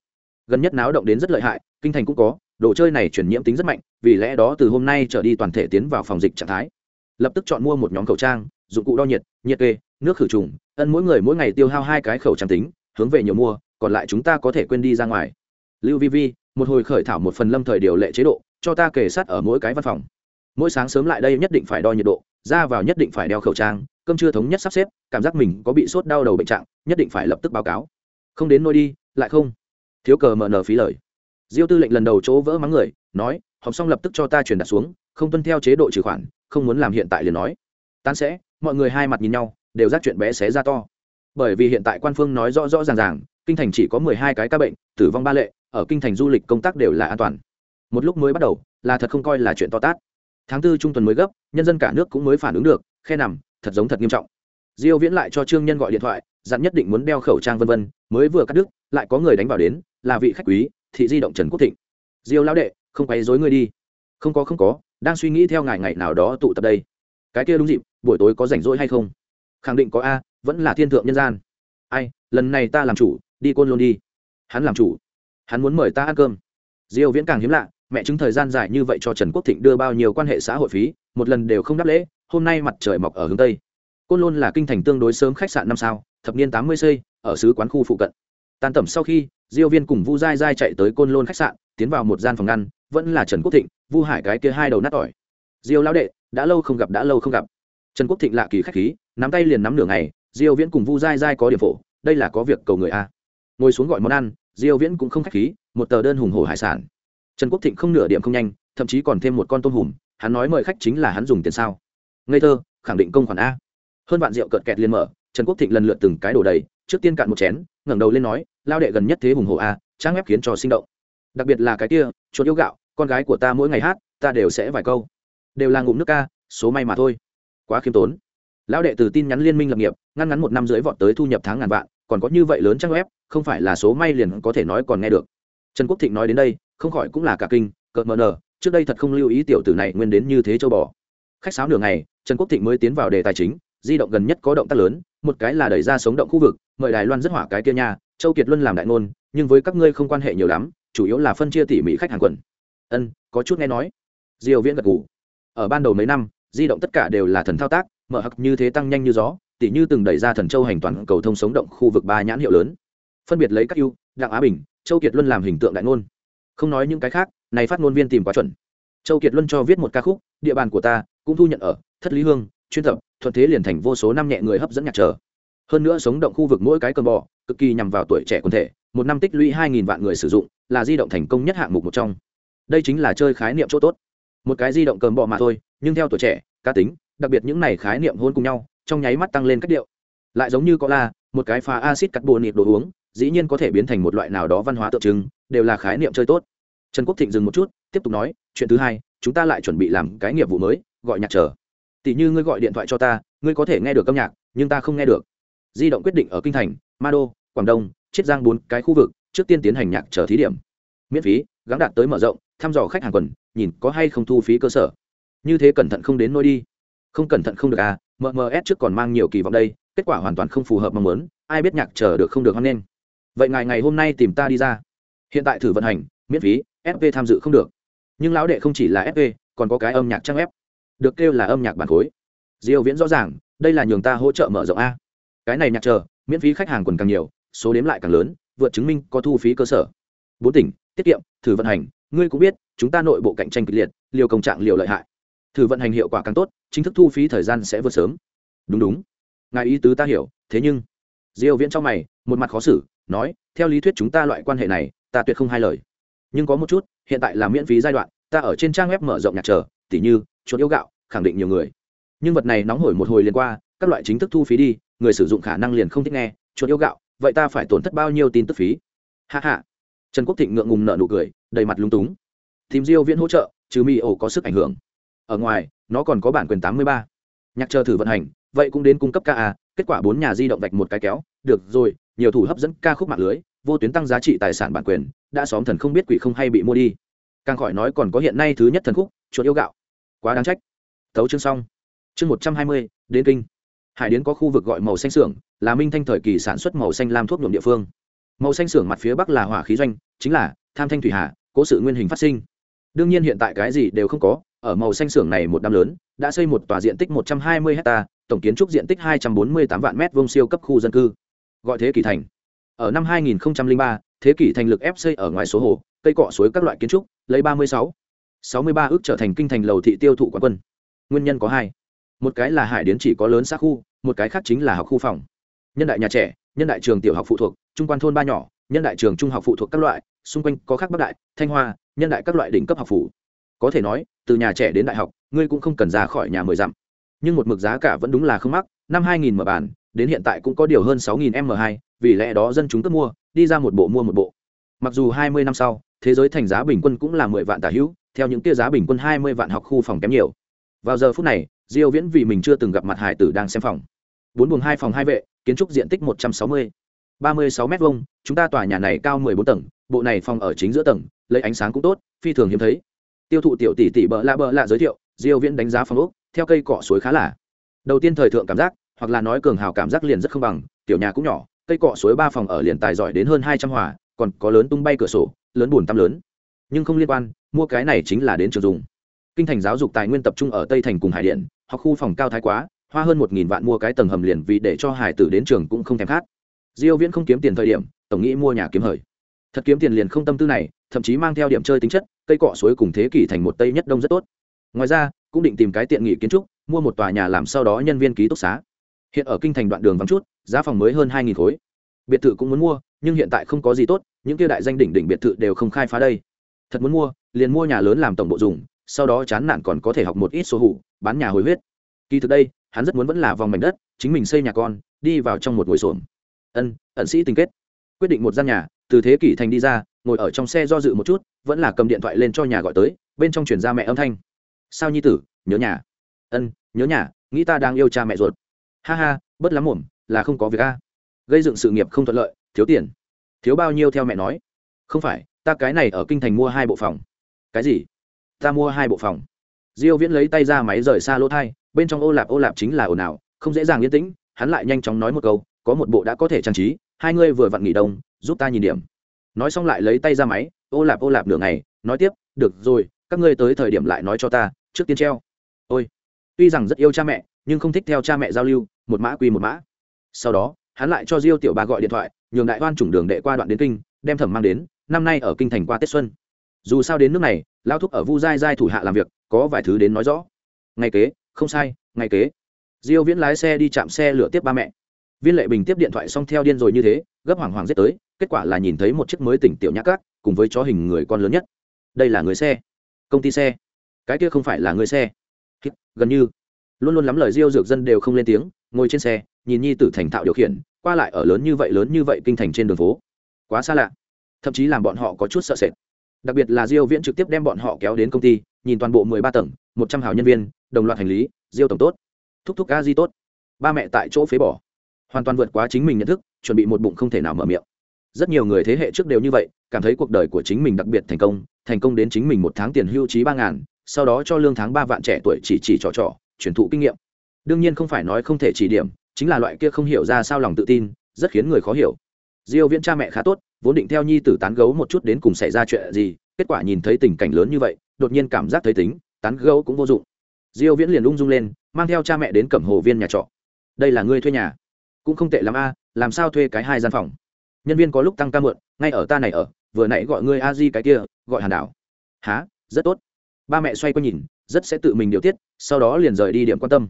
Gần nhất náo động đến rất lợi hại, kinh thành cũng có đồ chơi này chuyển nhiễm tính rất mạnh, vì lẽ đó từ hôm nay trở đi toàn thể tiến vào phòng dịch trạng thái. Lập tức chọn mua một nhóm khẩu trang, dụng cụ đo nhiệt nhiệt kê, nước khử trùng, ân mỗi người mỗi ngày tiêu hao hai cái khẩu trang tính, hướng về nhiều mua, còn lại chúng ta có thể quên đi ra ngoài. Lưu vi vi một hồi khởi thảo một phần lâm thời điều lệ chế độ, cho ta kể sát ở mỗi cái văn phòng. Mỗi sáng sớm lại đây nhất định phải đo nhiệt độ, ra vào nhất định phải đeo khẩu trang, cơm chưa thống nhất sắp xếp, cảm giác mình có bị sốt đau đầu bệnh trạng, nhất định phải lập tức báo cáo. Không đến nôi đi, lại không. Thiếu cờ mở nở phí lời diêu tư lệnh lần đầu chỗ vỡ mắng người, nói họp xong lập tức cho ta truyền đặt xuống, không tuân theo chế độ trừ khoản, không muốn làm hiện tại liền nói. Tán sẽ, mọi người hai mặt nhìn nhau, đều giác chuyện bé xé ra to. Bởi vì hiện tại quan phương nói rõ rõ ràng ràng, kinh thành chỉ có mười hai cái ca bệnh, tử vong ba lệ, ở kinh thành du lịch công tác đều là an toàn. Một lúc mới bắt đầu, là thật không coi là chuyện to tát. Tháng tư trung tuần mới gấp, nhân dân cả nước cũng mới phản ứng được, khe nằm, thật giống thật nghiêm trọng. Diêu viễn lại cho trương nhân gọi điện thoại, dặn nhất định muốn đeo khẩu trang vân vân, mới vừa cắt đứt, lại có người đánh vào đến, là vị khách quý thị di động trần quốc thịnh. Diêu lão đệ, không quấy dối ngươi đi. Không có không có, đang suy nghĩ theo ngày ngày nào đó tụ tập đây. Cái kia đúng dịp, buổi tối có rảnh rỗi hay không? Khẳng định có a, vẫn là thiên thượng nhân gian. Ai, lần này ta làm chủ, đi côn luôn đi. Hắn làm chủ. Hắn muốn mời ta ăn cơm. Diêu viễn càng hiếm lạ, mẹ chứng thời gian dài như vậy cho trần quốc thịnh đưa bao nhiêu quan hệ xã hội phí, một lần đều không đáp lễ, hôm nay mặt trời mọc ở hướng tây. Côn lôn là kinh thành tương đối sớm khách sạn năm sao, thập niên tám mươi xây, ở xứ quán khu phụ cận. Tan tầm sau khi diêu viên cùng vu dai dai chạy tới côn lôn khách sạn, tiến vào một gian phòng ngăn, vẫn là trần quốc thịnh, vu hải cái kia hai đầu nát ỏi diêu lão đệ, đã lâu không gặp, đã lâu không gặp. Trần quốc thịnh lạ kỳ khách khí, nắm tay liền nắm nửa ngày, diêu viễn cùng vu dai dai có điểm phổ, đây là có việc cầu người a. Ngồi xuống gọi món ăn, diêu viễn cũng không khách khí, một tờ đơn hùng hổ hải sản. Trần quốc thịnh không nửa điểm không nhanh, thậm chí còn thêm một con tôm hùm, hắn nói mời khách chính là hắn dùng tiền sao. Ngây thơ, khẳng định công khoản a. Hơn vạn rượu cợt kẹt liền mở, trần quốc thịnh lần lượt từng cái đổ đầy trước tiên cạn một chén, ngẩng đầu lên nói, lao đệ gần nhất thế hùng hổ a, trang ép khiến cho sinh động. Đặc biệt là cái kia, chuột yêu gạo, con gái của ta mỗi ngày hát, ta đều sẽ vài câu. Đều là ngụm nước ca, số may mà thôi. Quá khiêm tốn. Lão đệ từ tin nhắn liên minh lập nghiệp, ngăn ngắn một năm rưỡi vọt tới thu nhập tháng ngàn vạn, còn có như vậy lớn trang web, không phải là số may liền có thể nói còn nghe được. Trần quốc thịnh nói đến đây, không khỏi cũng là cả kinh, cợt mờ nờ, trước đây thật không lưu ý tiểu tử này nguyên đến như thế châu bò. Khách sáo nửa ngày, trần quốc thịnh mới tiến vào đề tài chính di động gần nhất có động tác lớn, một cái là đẩy ra sống động khu vực, mời đài loan rất hỏa cái kia nha, châu kiệt luân làm đại ngôn, nhưng với các ngươi không quan hệ nhiều lắm, chủ yếu là phân chia tỉ mỉ khách hàng quần. Ân, có chút nghe nói. Diều viễn gật ngủ ở ban đầu mấy năm, di động tất cả đều là thần thao tác, mở hặc như thế tăng nhanh như gió, tỉ như từng đẩy ra thần châu hành toàn cầu thông sống động khu vực ba nhãn hiệu lớn. Phân biệt lấy các ưu, đặng á bình, châu kiệt luân làm hình tượng đại ngôn. Không nói những cái khác, này phát ngôn viên tìm quá chuẩn. Châu kiệt luân cho viết một ca khúc, địa bàn của ta cũng thu nhận ở thất lý hương, chuyên tập thuận thế liền thành vô số năm nhẹ người hấp dẫn nhạc trở hơn nữa sống động khu vực mỗi cái cơn bò, cực kỳ nhằm vào tuổi trẻ quần thể, một năm tích lũy hai nghìn vạn người sử dụng, là di động thành công nhất hạng mục một trong. Đây chính là chơi khái niệm chỗ tốt. Một cái di động cơm bò mà thôi, nhưng theo tuổi trẻ, cá tính, đặc biệt những này khái niệm hôn cùng nhau, trong nháy mắt tăng lên cách điệu. Lại giống như có la, một cái pha acid cắt bồ nịt đồ uống, dĩ nhiên có thể biến thành một loại nào đó văn hóa tượng trưng, đều là khái niệm chơi tốt. Trần quốc thịnh dừng một chút, tiếp tục nói, chuyện thứ hai, chúng ta lại chuẩn bị làm cái nghiệp vụ mới, gọi nhạc trở tỷ như ngươi gọi điện thoại cho ta, ngươi có thể nghe được âm nhạc, nhưng ta không nghe được. Di động quyết định ở kinh thành ma đô quảng đông, chiết giang bốn cái khu vực, trước tiên tiến hành nhạc chờ thí điểm. Miễn phí gắn đạt tới mở rộng, thăm dò khách hàng quần, nhìn có hay không thu phí cơ sở. Như thế cẩn thận không đến nôi đi. Không cẩn thận không được à mms trước còn mang nhiều kỳ vọng đây, kết quả hoàn toàn không phù hợp mong muốn, ai biết nhạc chờ được không được hoan nghênh. Vậy ngài ngày hôm nay tìm ta đi ra. Hiện tại thử vận hành, miễn phí fp tham dự không được. Nhưng lão đệ không chỉ là fp còn có cái âm nhạc trang ép được kêu là âm nhạc bản khối. Diêu viễn rõ ràng, đây là nhường ta hỗ trợ mở rộng a. Cái này nhạc chờ, miễn phí khách hàng còn càng nhiều, số đếm lại càng lớn, vượt chứng minh có thu phí cơ sở. Bốn tỉnh, tiết kiệm, thử vận hành, ngươi cũng biết, chúng ta nội bộ cạnh tranh kịch liệt, liều công trạng liều lợi hại. Thử vận hành hiệu quả càng tốt, chính thức thu phí thời gian sẽ vượt sớm. Đúng đúng. Ngài ý tứ ta hiểu, thế nhưng, diêu viễn trong mày, một mặt khó xử, nói, theo lý thuyết chúng ta loại quan hệ này, ta tuyệt không hai lời. Nhưng có một chút, hiện tại là miễn phí giai đoạn, ta ở trên trang web mở rộng nhạc trở tỉ như, chuột yêu gạo, khẳng định nhiều người. Nhưng vật này nóng hổi một hồi liền qua, các loại chính thức thu phí đi, người sử dụng khả năng liền không thích nghe, chuột yêu gạo, vậy ta phải tổn thất bao nhiêu tin tức phí? Hạ hạ trần quốc thịnh ngượng ngùng nợ nụ cười, đầy mặt lung túng. Tìm diêu viễn hỗ trợ, trừ mi ổ có sức ảnh hưởng. Ở ngoài, nó còn có bản quyền 83. nhạc chờ thử vận hành, vậy cũng đến cung cấp ca kết quả bốn nhà di động vạch một cái kéo, được rồi, nhiều thủ hấp dẫn ca khúc mạng lưới, vô tuyến tăng giá trị tài sản bản quyền, đã xóm thần không biết quỷ không hay bị mua đi. Càng khỏi nói còn có hiện nay thứ nhất thần khúc chuột yêu gạo. Quá đáng trách. Tấu chương xong. Chương một trăm hai mươi đến kinh. Hải điến có khu vực gọi màu xanh xưởng là minh thanh thời kỳ sản xuất màu xanh lam thuốc nhuộm địa phương. Màu xanh xưởng mặt phía bắc là hỏa khí doanh chính là tham thanh thủy hà cố sự nguyên hình phát sinh. Đương nhiên hiện tại cái gì đều không có ở màu xanh xưởng này một năm lớn đã xây một tòa diện tích một trăm hai mươi hecta tổng kiến trúc diện tích hai trăm bốn mươi tám vạn mét vuông siêu cấp khu dân cư. Gọi thế kỷ thành. Ở năm 2003, thế kỷ thành lực ép xây ở ngoài số hồ cây cọ suối các loại kiến trúc lấy 36, 63 ước trở thành kinh thành lầu thị tiêu thụ quán quân. Nguyên nhân có hai. Một cái là hải điến chỉ có lớn xã khu, một cái khác chính là học khu phòng. Nhân đại nhà trẻ, nhân đại trường tiểu học phụ thuộc, trung quan thôn ba nhỏ, nhân đại trường trung học phụ thuộc các loại, xung quanh có khác bắc đại, thanh hoa, nhân đại các loại đỉnh cấp học phủ. Có thể nói, từ nhà trẻ đến đại học, ngươi cũng không cần ra khỏi nhà mười dặm. Nhưng một mực giá cả vẫn đúng là không mắc, năm 2000 mở bản, đến hiện tại cũng có điều hơn 6000 m 2 vì lẽ đó dân chúng tất mua, đi ra một bộ mua một bộ. Mặc dù 20 năm sau, thế giới thành giá bình quân cũng là 10 vạn tả hữu theo những kia giá bình quân 20 vạn học khu phòng kém nhiều. Vào giờ phút này, diêu viễn vì mình chưa từng gặp mặt hải tử đang xem phòng. Bốn buồng hai phòng hai vệ, kiến trúc diện tích 160 36 mét vuông, chúng ta tòa nhà này cao 14 tầng, bộ này phòng ở chính giữa tầng, lấy ánh sáng cũng tốt, phi thường hiếm thấy. Tiêu thụ tiểu tỷ tỷ bợ lạ bợ lạ giới thiệu, diêu viễn đánh giá phòng ốc, theo cây cỏ suối khá là. Đầu tiên thời thượng cảm giác, hoặc là nói cường hào cảm giác liền rất không bằng, tiểu nhà cũng nhỏ, cây cọ suối ba phòng ở liền tài giỏi đến hơn hai trăm hòa, còn có lớn tung bay cửa sổ, lớn buồn tăm lớn. Nhưng không liên quan mua cái này chính là đến trường dùng. Kinh thành giáo dục tài nguyên tập trung ở tây thành cùng hải điện hoặc khu phòng cao thái quá, hoa hơn một nghìn vạn mua cái tầng hầm liền vì để cho hải tử đến trường cũng không thèm khát. Diêu viễn không kiếm tiền thời điểm, tổng nghĩ mua nhà kiếm hời. Thật kiếm tiền liền không tâm tư này, thậm chí mang theo điểm chơi tính chất, cây cọ suối cùng thế kỷ thành một tây nhất đông rất tốt. Ngoài ra, cũng định tìm cái tiện nghị kiến trúc, mua một tòa nhà làm sau đó nhân viên ký túc xá. Hiện ở kinh thành đoạn đường vắng chút, giá phòng mới hơn hai nghìn khối. Biệt thự cũng muốn mua, nhưng hiện tại không có gì tốt, những kia đại danh đỉnh đỉnh biệt thự đều không khai phá đây thật muốn mua, liền mua nhà lớn làm tổng bộ dùng, sau đó chán nản còn có thể học một ít số hủ, bán nhà hồi huyết. Kỳ thực đây, hắn rất muốn vẫn là vòng mảnh đất, chính mình xây nhà con, đi vào trong một ngôi xổm. Ân, ẩn sĩ tình kết. Quyết định một gian nhà, từ thế kỷ thành đi ra, ngồi ở trong xe do dự một chút, vẫn là cầm điện thoại lên cho nhà gọi tới, bên trong chuyển ra mẹ âm thanh. Sao nhi tử, nhớ nhà. Ân, nhớ nhà, nghĩ ta đang yêu cha mẹ ruột. Ha ha, bất lắm mồm là không có việc a. Gây dựng sự nghiệp không thuận lợi, thiếu tiền. Thiếu bao nhiêu theo mẹ nói. Không phải ta cái này ở kinh thành mua hai bộ phòng. Cái gì? Ta mua hai bộ phòng. Diêu viễn lấy tay ra máy rời xa lỗ thai, bên trong ô lạp ô lạp chính là ồn ào, không dễ dàng yên tĩnh, hắn lại nhanh chóng nói một câu, có một bộ đã có thể trang trí, hai ngươi vừa vặn nghỉ đông, giúp ta nhìn điểm. Nói xong lại lấy tay ra máy, ô lạp ô lạp nửa ngày, nói tiếp, được rồi, các ngươi tới thời điểm lại nói cho ta, trước tiên treo. Ôi, tuy rằng rất yêu cha mẹ, nhưng không thích theo cha mẹ giao lưu, một mã quy một mã. Sau đó, hắn lại cho diêu tiểu ba gọi điện thoại, nhường đại oan chủng đường đệ qua đoạn đến kinh, đem thẩm mang đến năm nay ở kinh thành qua tết xuân. Dù sao đến nước này lao thúc ở vu giai giai thủ hạ làm việc, có vài thứ đến nói rõ. Ngày kế, không sai, ngày kế. Diêu viễn lái xe đi chạm xe lửa tiếp ba mẹ. Viên lệ bình tiếp điện thoại xong theo điên rồi như thế, gấp hoảng hoảng giết tới, kết quả là nhìn thấy một chiếc mới tỉnh tiểu nhã cát, cùng với chó hình người con lớn nhất. Đây là người xe. Công ty xe. Cái kia không phải là người xe. Gần như. Luôn luôn lắm lời diêu dược dân đều không lên tiếng, ngồi trên xe, nhìn nhi tử thành thạo điều khiển, qua lại ở lớn như vậy, lớn như vậy kinh thành trên đường phố. Quá xa lạ thậm chí làm bọn họ có chút sợ sệt. Đặc biệt là diêu viễn trực tiếp đem bọn họ kéo đến công ty, nhìn toàn bộ 13 tầng 100 hào nhân viên, đồng loạt hành lý, diêu tổng tốt. Thúc thúc a di tốt. Ba mẹ tại chỗ phế bỏ. Hoàn toàn vượt quá chính mình nhận thức, chuẩn bị một bụng không thể nào mở miệng. Rất nhiều người thế hệ trước đều như vậy, cảm thấy cuộc đời của chính mình đặc biệt thành công thành công đến chính mình một tháng tiền hưu trí ba ngàn, sau đó cho lương tháng ba vạn trẻ tuổi chỉ chỉ trò trò, truyền thụ kinh nghiệm. Đương nhiên không phải nói không thể chỉ điểm, chính là loại kia không hiểu ra sao lòng tự tin, rất khiến người khó hiểu. Diêu viễn cha mẹ khá tốt vốn định theo nhi tử tán gấu một chút đến cùng xảy ra chuyện gì, kết quả nhìn thấy tình cảnh lớn như vậy, đột nhiên cảm giác thấy tính, tán gấu cũng vô dụng. Diêu viễn liền ung dung lên, mang theo cha mẹ đến cẩm hồ viên nhà trọ. Đây là ngươi thuê nhà? Cũng không tệ lắm a, làm sao thuê cái hai gian phòng? Nhân viên có lúc tăng ca mượn, ngay ở ta này ở, vừa nãy gọi ngươi a di cái kia, gọi hàn đảo. Há rất tốt. Ba mẹ xoay qua nhìn, rất sẽ tự mình điều tiết, sau đó liền rời đi điểm quan tâm.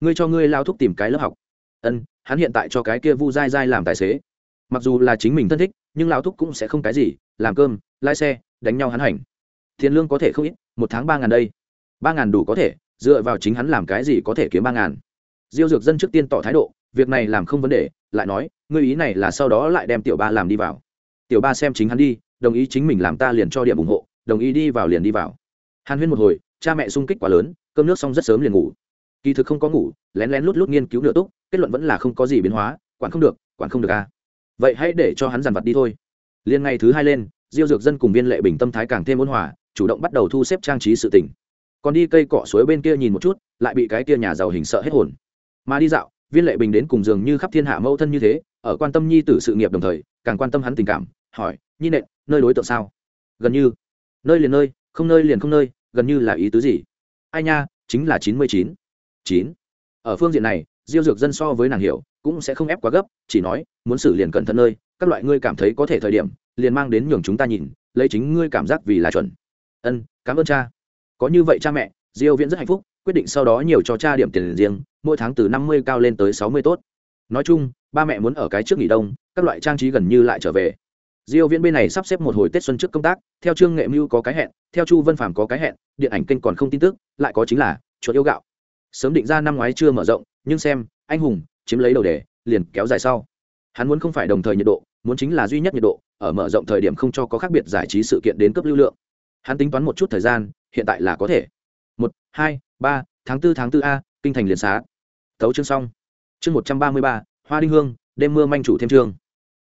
Ngươi cho ngươi lao thúc tìm cái lớp học. Ân, hắn hiện tại cho cái kia vu dai dai làm tài xế mặc dù là chính mình thân thích, nhưng Lão thúc cũng sẽ không cái gì, làm cơm, lái xe, đánh nhau hắn hành. Tiền lương có thể không ít, một tháng ba ngàn đây. Ba ngàn đủ có thể, dựa vào chính hắn làm cái gì có thể kiếm ba ngàn. Diêu dược dân trước tiên tỏ thái độ, việc này làm không vấn đề, lại nói, ngươi ý này là sau đó lại đem tiểu ba làm đi vào. Tiểu ba xem chính hắn đi, đồng ý chính mình làm ta liền cho điểm ủng hộ, đồng ý đi vào liền đi vào. Hàn huyên một hồi, cha mẹ sung kích quá lớn, cơm nước xong rất sớm liền ngủ. Kỳ thực không có ngủ, lén lén lút lút nghiên cứu nửa túc, kết luận vẫn là không có gì biến hóa, quản không được, quản không được a. à vậy hãy để cho hắn dàn vật đi thôi. Liên ngày thứ hai lên, diêu dược dân cùng viên lệ bình tâm thái càng thêm ôn hòa, chủ động bắt đầu thu xếp trang trí sự tỉnh còn đi cây cọ suối bên kia nhìn một chút, lại bị cái kia nhà giàu hình sợ hết hồn. Mà đi dạo, viên lệ bình đến cùng dường như khắp thiên hạ mẫu thân như thế, ở quan tâm nhi tử sự nghiệp đồng thời, càng quan tâm hắn tình cảm, hỏi, nhi nện, nơi đối tượng sao? Gần như. Nơi liền nơi, không nơi liền không nơi, gần như là ý tứ gì? Ai nha, chính là chín mươi chín. Chín. Ở phương diện này diêu dược dân so với nàng hiểu, cũng sẽ không ép quá gấp, chỉ nói, muốn xử liền cẩn thận nơi, các loại ngươi cảm thấy có thể thời điểm, liền mang đến nhường chúng ta nhìn, lấy chính ngươi cảm giác vì là chuẩn. Ân, cảm ơn cha. Có như vậy cha mẹ, diêu viễn rất hạnh phúc, quyết định sau đó nhiều cho cha điểm tiền riêng, mỗi tháng từ 50 cao lên tới 60 tốt. Nói chung, ba mẹ muốn ở cái trước nghỉ đông, các loại trang trí gần như lại trở về. Diêu viễn bên này sắp xếp một hồi tết xuân trước công tác, theo trương nghệ mưu có cái hẹn, theo chu vân phàm có cái hẹn, điện ảnh kênh còn không tin tức, lại có chính là chuột yêu gạo. Sớm định ra năm ngoái chưa mở rộng nhưng xem, anh hùng, chiếm lấy đầu đề, liền kéo dài sau. Hắn muốn không phải đồng thời nhiệt độ, muốn chính là duy nhất nhiệt độ, ở mở rộng thời điểm không cho có khác biệt giải trí sự kiện đến cấp lưu lượng. Hắn tính toán một chút thời gian, hiện tại là có thể. Một, hai, ba, tháng 4 tháng 4 a, kinh thành liền xá. Thấu chương xong. Chương một trăm ba mươi ba, hoa đinh hương, đêm mưa manh chủ thêm chương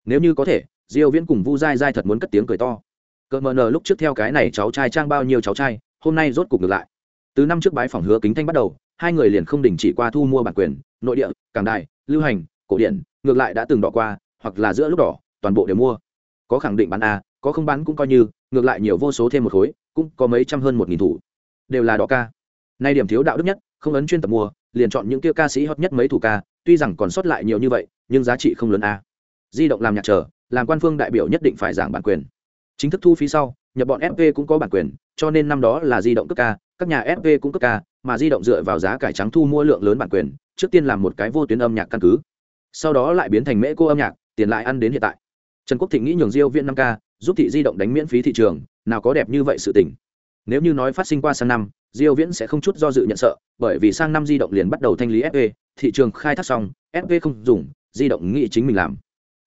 nếu như có thể, diêu viễn cùng vu dai dai thật muốn cất tiếng cười to. Cỡ mờ nờ lúc trước theo cái này cháu trai trang bao nhiêu cháu trai, hôm nay rốt cục ngược lại. Từ năm trước bái phòng hứa kính thanh bắt đầu hai người liền không đình chỉ qua thu mua bản quyền, nội địa, cảng đài, lưu hành, cổ điển, ngược lại đã từng đỏ qua, hoặc là giữa lúc đỏ, toàn bộ đều mua. Có khẳng định bán a, có không bán cũng coi như, ngược lại nhiều vô số thêm một khối, cũng có mấy trăm hơn một nghìn thủ. Đều là đỏ ca. Nay điểm thiếu đạo đức nhất, không ấn chuyên tập mua, liền chọn những kia ca sĩ hot nhất mấy thủ ca, tuy rằng còn sót lại nhiều như vậy, nhưng giá trị không lớn a. Di động làm nhạc trở làm quan phương đại biểu nhất định phải giảng bản quyền. Chính thức thu phí sau nhập bọn fp cũng có bản quyền, cho nên năm đó là di động cấp ca, các nhà fp cũng cấp ca, mà di động dựa vào giá cải trắng thu mua lượng lớn bản quyền, trước tiên làm một cái vô tuyến âm nhạc căn cứ. Sau đó lại biến thành mễ cô âm nhạc, tiền lại ăn đến hiện tại. Trần quốc thịnh nghĩ nhường diêu viện năm k giúp thị di động đánh miễn phí thị trường, nào có đẹp như vậy sự tình. Nếu như nói phát sinh qua sang năm, diêu viễn sẽ không chút do dự nhận sợ, bởi vì sang năm di động liền bắt đầu thanh lý fp thị trường khai thác xong fp không dùng, di động nghĩ chính mình làm.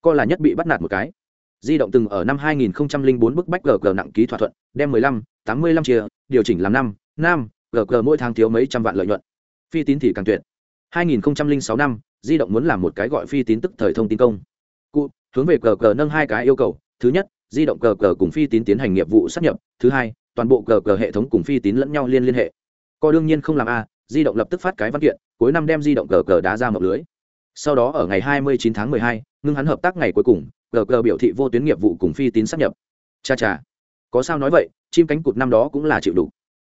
Coi là nhất bị bắt nạt một cái di động từng ở năm 2004 bức bách gg nặng ký thỏa thuận đem 15, 85 chia điều chỉnh làm năm năm gg mỗi tháng thiếu mấy trăm vạn lợi nhuận. Phi tín thì càng tuyệt. 2006 năm di động muốn làm một cái gọi phi tín tức thời thông tin công. Cụ hướng về gg nâng hai cái yêu cầu. Thứ nhất di động gg cùng phi tín tiến hành nghiệp vụ sát nhập. Thứ hai toàn bộ gg hệ thống cùng phi tín lẫn nhau liên liên hệ. Co đương nhiên không làm a di động lập tức phát cái văn kiện cuối năm đem di động gg đá ra mập lưới. Sau đó ở ngày 29 tháng 12, ngưng hắn hợp tác ngày cuối cùng gg biểu thị vô tuyến nghiệp vụ cùng phi tín sắp nhập. Cha cha. Có sao nói vậy, chim cánh cụt năm đó cũng là chịu đủ.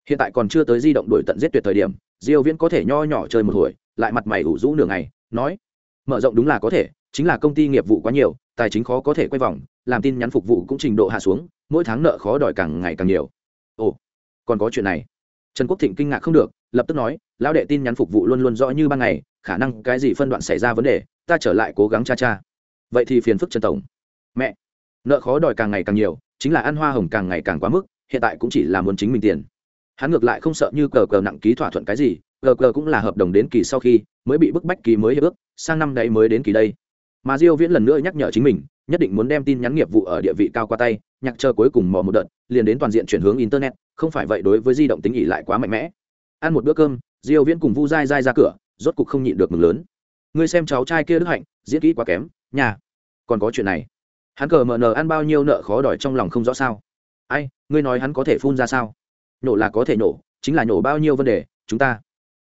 Hiện tại còn chưa tới di động đổi tận giết tuyệt thời điểm, diêu viễn có thể nho nhỏ chơi một hồi, lại mặt mày ủ rũ nửa ngày, nói, mở rộng đúng là có thể, chính là công ty nghiệp vụ quá nhiều, tài chính khó có thể quay vòng, làm tin nhắn phục vụ cũng trình độ hạ xuống, mỗi tháng nợ khó đòi càng ngày càng nhiều. Ồ, còn có chuyện này. Trần quốc thịnh kinh ngạc không được, lập tức nói, lão đệ tin nhắn phục vụ luôn luôn rõ như ban ngày, khả năng cái gì phân đoạn xảy ra vấn đề, ta trở lại cố gắng cha cha vậy thì phiền phức trần tổng. Mẹ, nợ khó đòi càng ngày càng nhiều, chính là ăn hoa hồng càng ngày càng quá mức, hiện tại cũng chỉ là muốn chính mình tiền. Hắn ngược lại không sợ như cờ cờ nặng ký thỏa thuận cái gì gg cũng là hợp đồng đến kỳ sau khi, mới bị bức bách kỳ mới hiệp ước, sang năm đấy mới đến kỳ đây. Mà diêu viễn lần nữa nhắc nhở chính mình, nhất định muốn đem tin nhắn nghiệp vụ ở địa vị cao qua tay, nhạc chờ cuối cùng mò một đợt, liền đến toàn diện chuyển hướng internet, không phải vậy đối với di động tính ỉ lại quá mạnh mẽ. Ăn một bữa cơm, diêu viễn cùng vu dai dai ra cửa, rốt cục không nhịn được mừng lớn. Ngươi xem cháu trai kia đức hạnh, diễn kỹ quá kém nhà còn có chuyện này. Hắn cờ mờ nờ ăn bao nhiêu nợ khó đòi trong lòng không rõ sao. Ai, ngươi nói hắn có thể phun ra sao? Nhổ là có thể nhổ chính là nhổ bao nhiêu vấn đề, chúng ta.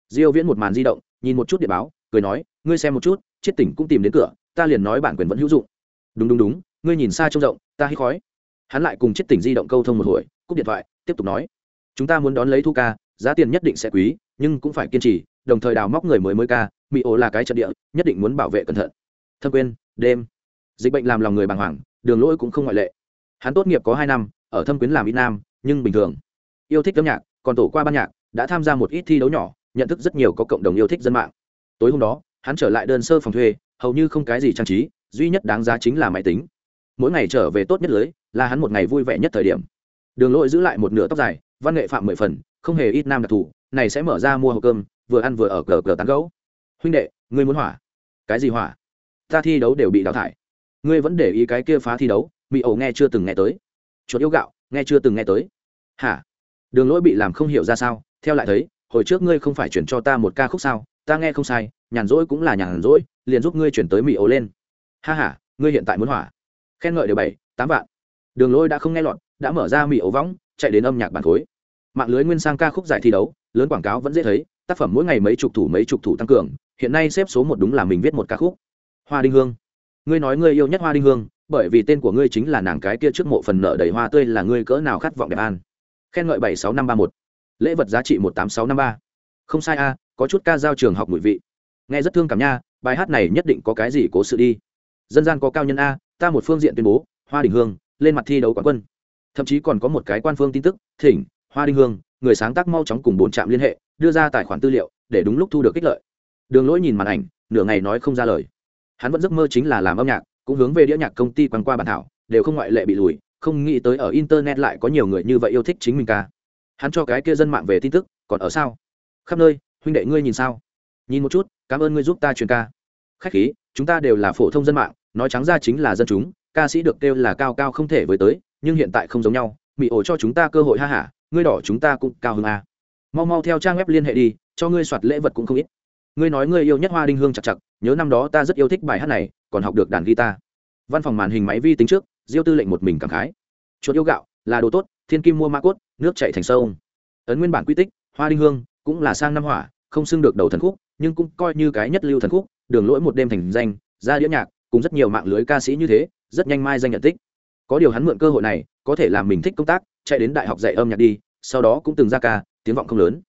Diêu viễn một màn di động, nhìn một chút địa báo, cười nói, ngươi xem một chút, chết tỉnh cũng tìm đến cửa, ta liền nói bản quyền vẫn hữu dụng. Đúng đúng đúng, ngươi nhìn xa trông rộng, ta hít khói. Hắn lại cùng chết tỉnh di động câu thông một hồi, cúp điện thoại, tiếp tục nói, chúng ta muốn đón lấy thu ca, giá tiền nhất định sẽ quý, nhưng cũng phải kiên trì, đồng thời đào móc người mới mới ca mỹ ổ là cái trận địa, nhất định muốn bảo vệ cẩn thận. Thâm Quyên đêm. Dịch bệnh làm lòng người bàng hoàng, đường lỗi cũng không ngoại lệ. Hắn tốt nghiệp có hai năm, ở thâm quyến làm ít nam, nhưng bình thường. Yêu thích âm nhạc, còn tổ qua ban nhạc, đã tham gia một ít thi đấu nhỏ, nhận thức rất nhiều có cộng đồng yêu thích dân mạng. Tối hôm đó, hắn trở lại đơn sơ phòng thuê, hầu như không cái gì trang trí, duy nhất đáng giá chính là máy tính. Mỗi ngày trở về tốt nhất lưới, là hắn một ngày vui vẻ nhất thời điểm. Đường lỗi giữ lại một nửa tóc dài, văn nghệ phạm mười phần, không hề ít nam đặc thù, này sẽ mở ra mua hộp cơm, vừa ăn vừa ở cờ cờ tán gấu huynh đệ ngươi muốn hỏa? Cái gì hỏa? Ta thi đấu đều bị đào thải. Ngươi vẫn để ý cái kia phá thi đấu mỹ ẩu nghe chưa từng nghe tới. Chuột yêu gạo, nghe chưa từng nghe tới. Hả? Đường lỗi bị làm không hiểu ra sao, theo lại thấy, hồi trước ngươi không phải chuyển cho ta một ca khúc sao, ta nghe không sai, nhàn rỗi cũng là nhàn rỗi, liền giúp ngươi chuyển tới mỹ ấu lên. Ha h ngươi hiện tại muốn hỏa. Khen ngợi đều bảy, tám vạn. Đường lỗi đã không nghe lọt, đã mở ra mỹ ấu võng, chạy đến âm nhạc bản khối mạng lưới nguyên sang ca khúc giải thi đấu, lớn quảng cáo vẫn dễ thấy, tác phẩm mỗi ngày mấy chục thủ, mấy chục thủ tăng cường, hiện nay xếp số một đúng là mình viết một ca khúc hoa đinh hương. Ngươi nói ngươi yêu nhất hoa đinh hương, bởi vì tên của ngươi chính là nàng cái kia trước mộ phần nợ đầy hoa tươi là ngươi cỡ nào khát vọng đẹp an. Khen ngợi bảy sáu năm ba một. Lễ vật giá trị một tám sáu năm ba. Không sai a, có chút ca giao trường học mùi vị. Nghe rất thương cảm nha, bài hát này nhất định có cái gì cố sự đi. Dân gian có cao nhân a, ta một phương diện tuyên bố, hoa đình hương, lên mặt thi đấu quán quân. Thậm chí còn có một cái quan phương tin tức, thỉnh, hoa đình hương, người sáng tác mau chóng cùng bốn trạm liên hệ, đưa ra tài khoản tư liệu, để đúng lúc thu được kích lợi. Đường lỗi nhìn màn ảnh, nửa ngày nói không ra lời hắn vẫn giấc mơ chính là làm âm nhạc, cũng hướng về đĩa nhạc công ty quăng qua bản thảo, đều không ngoại lệ bị lùi, không nghĩ tới ở internet lại có nhiều người như vậy yêu thích chính mình ca. Hắn cho cái kia dân mạng về tin tức, còn ở sao? Khắp nơi, huynh đệ ngươi nhìn sao? Nhìn một chút, cảm ơn ngươi giúp ta truyền ca. Khách khí, chúng ta đều là phổ thông dân mạng, nói trắng ra chính là dân chúng, ca sĩ được kêu là cao cao không thể với tới, nhưng hiện tại không giống nhau mỹ ổ cho chúng ta cơ hội ha hả, ngươi đỏ chúng ta cũng cao hơn a. Mau mau theo trang web liên hệ đi, cho ngươi soạt lễ vật cũng không ít ngươi nói ngươi yêu nhất hoa đinh hương chặt chặt, nhớ năm đó ta rất yêu thích bài hát này, còn học được đàn guitar. Văn phòng màn hình máy vi tính trước, diêu tư lệnh một mình cảm khái. Chuột yêu gạo, là đồ tốt, thiên kim mua ma cốt, nước chạy thành sông. ấn nguyên bản quy tích, hoa đinh hương, cũng là sang năm hỏa, không xưng được đầu thần khúc, nhưng cũng coi như cái nhất lưu thần khúc, đường lỗi một đêm thành danh, ra đĩa nhạc, cùng rất nhiều mạng lưới ca sĩ như thế, rất nhanh mai danh nhận tích. Có điều hắn mượn cơ hội này, có thể làm mình thích công tác, chạy đến đại học dạy âm nhạc đi, sau đó cũng từng ra ca, tiếng vọng không lớn.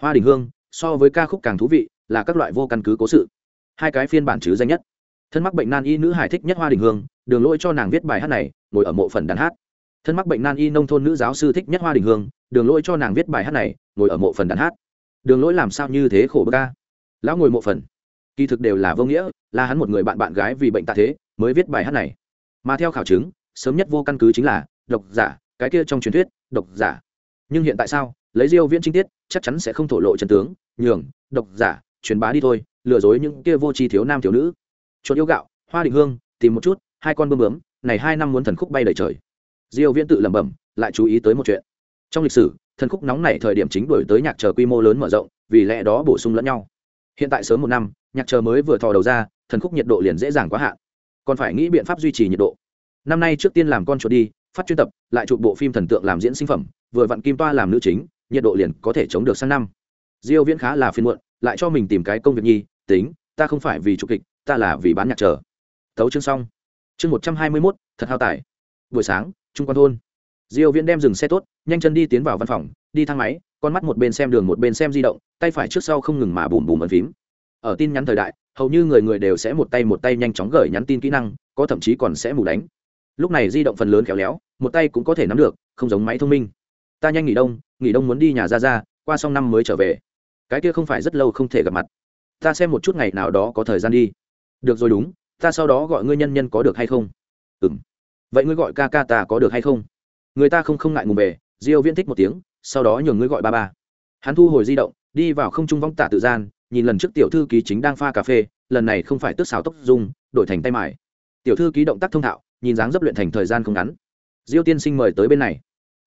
Hoa đình hương, so với ca khúc càng thú vị là các loại vô căn cứ cố sự. Hai cái phiên bản chứ danh nhất. Thân mắc bệnh nan y nữ hải thích nhất hoa đình hương, đường lỗi cho nàng viết bài hát này, ngồi ở mộ phần đàn hát. Thân mắc bệnh nan y nông thôn nữ giáo sư thích nhất hoa đình hương, đường lỗi cho nàng viết bài hát này, ngồi ở mộ phần đàn hát. Đường lỗi làm sao như thế khổ bơ ca lão ngồi mộ phần. Kỳ thực đều là vô nghĩa, là hắn một người bạn bạn gái vì bệnh tạ thế, mới viết bài hát này. Mà theo khảo chứng, sớm nhất vô căn cứ chính là độc giả, cái kia trong truyền thuyết, độc giả. Nhưng hiện tại sao? Lấy diêu viễn trinh tiết, chắc chắn sẽ không thổ lộ chân tướng, nhường, độc giả truyền bá đi thôi, lừa dối những kia vô tri thiếu nam thiếu nữ. Chuột yêu gạo, hoa định hương, tìm một chút, hai con bướm bướm, này hai năm muốn thần khúc bay đầy trời. Diêu viễn tự lẩm bẩm, lại chú ý tới một chuyện. Trong lịch sử, thần khúc nóng này thời điểm chính đổi tới nhạc chờ quy mô lớn mở rộng, vì lẽ đó bổ sung lẫn nhau. Hiện tại sớm một năm, nhạc chờ mới vừa thò đầu ra, thần khúc nhiệt độ liền dễ dàng quá hạn. Còn phải nghĩ biện pháp duy trì nhiệt độ. Năm nay trước tiên làm con chuột đi, phát chuyên tập, lại chụp bộ phim thần tượng làm diễn sinh phẩm, vừa vặn kim toa làm nữ chính, nhiệt độ liền có thể chống được sang năm. Diêu viễn khá là phiền muộn lại cho mình tìm cái công việc nhi tính ta không phải vì chụp kịch ta là vì bán nhạc trở tấu chương xong. Chương 121, thật hao tải. Buổi sáng trung quan thôn. Diêu viễn đem dừng xe tốt nhanh chân đi tiến vào văn phòng đi thang máy con mắt một bên xem đường một bên xem di động tay phải trước sau không ngừng mà bùm bùm ấn phím. Ở tin nhắn thời đại hầu như người người đều sẽ một tay một tay nhanh chóng gửi nhắn tin kỹ năng có thậm chí còn sẽ mù đánh. Lúc này di động phần lớn khéo léo một tay cũng có thể nắm được không giống máy thông minh. Ta nhanh nghỉ đông nghỉ đông muốn đi nhà ra ra qua xong năm mới trở về cái kia không phải rất lâu không thể gặp mặt. Ta xem một chút ngày nào đó có thời gian đi. Được rồi đúng, ta sau đó gọi ngươi nhân nhân có được hay không? Ừ m vậy ngươi gọi ca ca ta có được hay không? Người ta không không ngại ngùng về, diêu viễn thích một tiếng, sau đó nhường ngươi gọi ba ba. Hắn thu hồi di động, đi vào không trung vong tạ tự gian, nhìn lần trước tiểu thư ký chính đang pha cà phê, lần này không phải tước xào tốc dung, đổi thành tay mải. Tiểu thư ký động tác thông thạo, nhìn dáng dấp luyện thành thời gian không ngắn. Diêu tiên sinh mời tới bên này.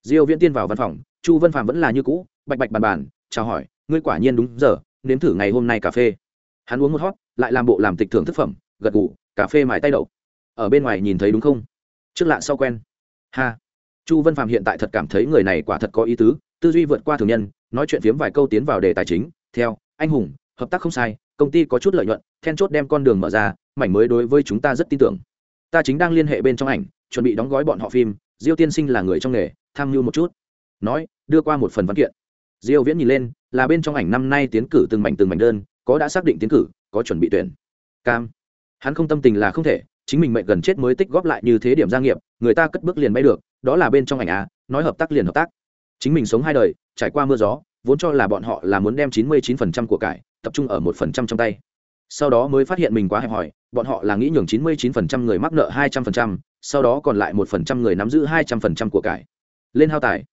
Diêu viễn tiên vào văn phòng, chu Văn phạm vẫn là như cũ, bạch bạch bàn bàn, chào hỏi ngươi quả nhiên đúng giờ, nếm thử ngày hôm nay cà phê. Hắn uống một hót lại làm bộ làm tịch thưởng thức phẩm, gật gù, cà phê mài tay đậu. Ở bên ngoài nhìn thấy đúng không? Trước lạ sau quen. Ha. Chu vân phạm hiện tại thật cảm thấy người này quả thật có ý tứ, tư duy vượt qua thường nhân, nói chuyện phiếm vài câu tiến vào đề tài chính. Theo, anh hùng, hợp tác không sai, công ty có chút lợi nhuận, then chốt đem con đường mở ra, mảnh mới đối với chúng ta rất tin tưởng. Ta chính đang liên hệ bên trong ảnh, chuẩn bị đóng gói bọn họ phim, diêu tiên sinh là người trong nghề, tham mưu một chút. Nói, đưa qua một phần văn kiện diêu viễn nhìn lên là bên trong ảnh năm nay tiến cử từng mảnh từng mảnh đơn có đã xác định tiến cử có chuẩn bị tuyển. Cam. Hắn không tâm tình là không thể chính mình mệnh gần chết mới tích góp lại như thế điểm gia nghiệp người ta cất bước liền bay được đó là bên trong ảnh à nói hợp tác liền hợp tác. Chính mình sống hai đời trải qua mưa gió vốn cho là bọn họ là muốn đem 99% của cải tập trung ở một phần trăm trong tay. Sau đó mới phát hiện mình quá hẹp hòi bọn họ là nghĩ nhường 99% người mắc nợ 200%, sau đó còn lại một phần trăm người nắm giữ 200% của cải. Lên hao tài.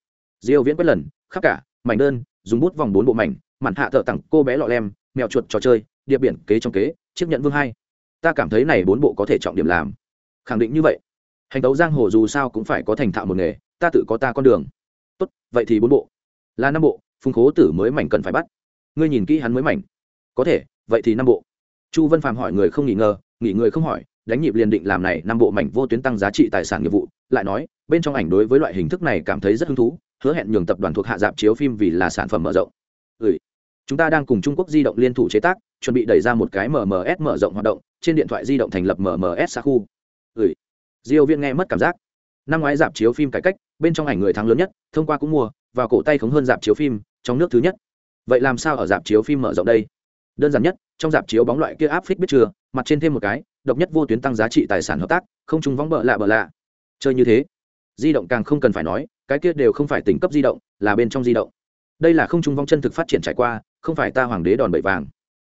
Diêu viễn quét lần khắp cả mảnh đơn, dùng bút vòng bốn bộ mảnh mặn hạ thợ tặng cô bé lọ lem, mèo chuột trò chơi, địa biển kế trong kế, chiếc nhận vương hai. Ta cảm thấy này bốn bộ có thể trọng điểm làm. Khẳng định như vậy. Hành tấu giang hồ dù sao cũng phải có thành thạo một nghề, ta tự có ta con đường. Tốt, vậy thì bốn bộ. Là năm bộ, phùng khố tử mới mảnh cần phải bắt. Ngươi nhìn kỹ hắn mới mảnh. Có thể, vậy thì năm bộ. Chu vân phàm hỏi người không nghỉ ngờ, nghỉ người không hỏi, đánh nhịp liền định làm này năm bộ mảnh vô tuyến tăng giá trị tài sản nghiệp vụ, lại nói, bên trong ảnh đối với loại hình thức này cảm thấy rất hứng thú hứa hẹn nhường tập đoàn thuộc hạ dạp chiếu phim vì là sản phẩm mở rộng. Ừ. chúng ta đang cùng trung quốc di động liên thủ chế tác, chuẩn bị đẩy ra một cái mms mở rộng hoạt động, trên điện thoại di động thành lập mms xa khu ừ. diêu viên nghe mất cảm giác. Năm ngoái dạp chiếu phim cải cách, bên trong ảnh người thắng lớn nhất, thông qua cũng mua, vào cổ tay khống hơn dạp chiếu phim, trong nước thứ nhất. Vậy làm sao ở dạp chiếu phim mở rộng đây? Đơn giản nhất, trong dạp chiếu bóng loại kia áp phích biết chưa, mặt trên thêm một cái, độc nhất vô tuyến tăng giá trị tài sản hợp tác, không trùng vóng bợ lạ bợ lạ. Chơi như thế, di động càng không cần phải nói cái kia đều không phải tỉnh cấp di động, là bên trong di động. Đây là không trung vong chân thực phát triển trải qua, không phải ta hoàng đế đòn bẩy vàng.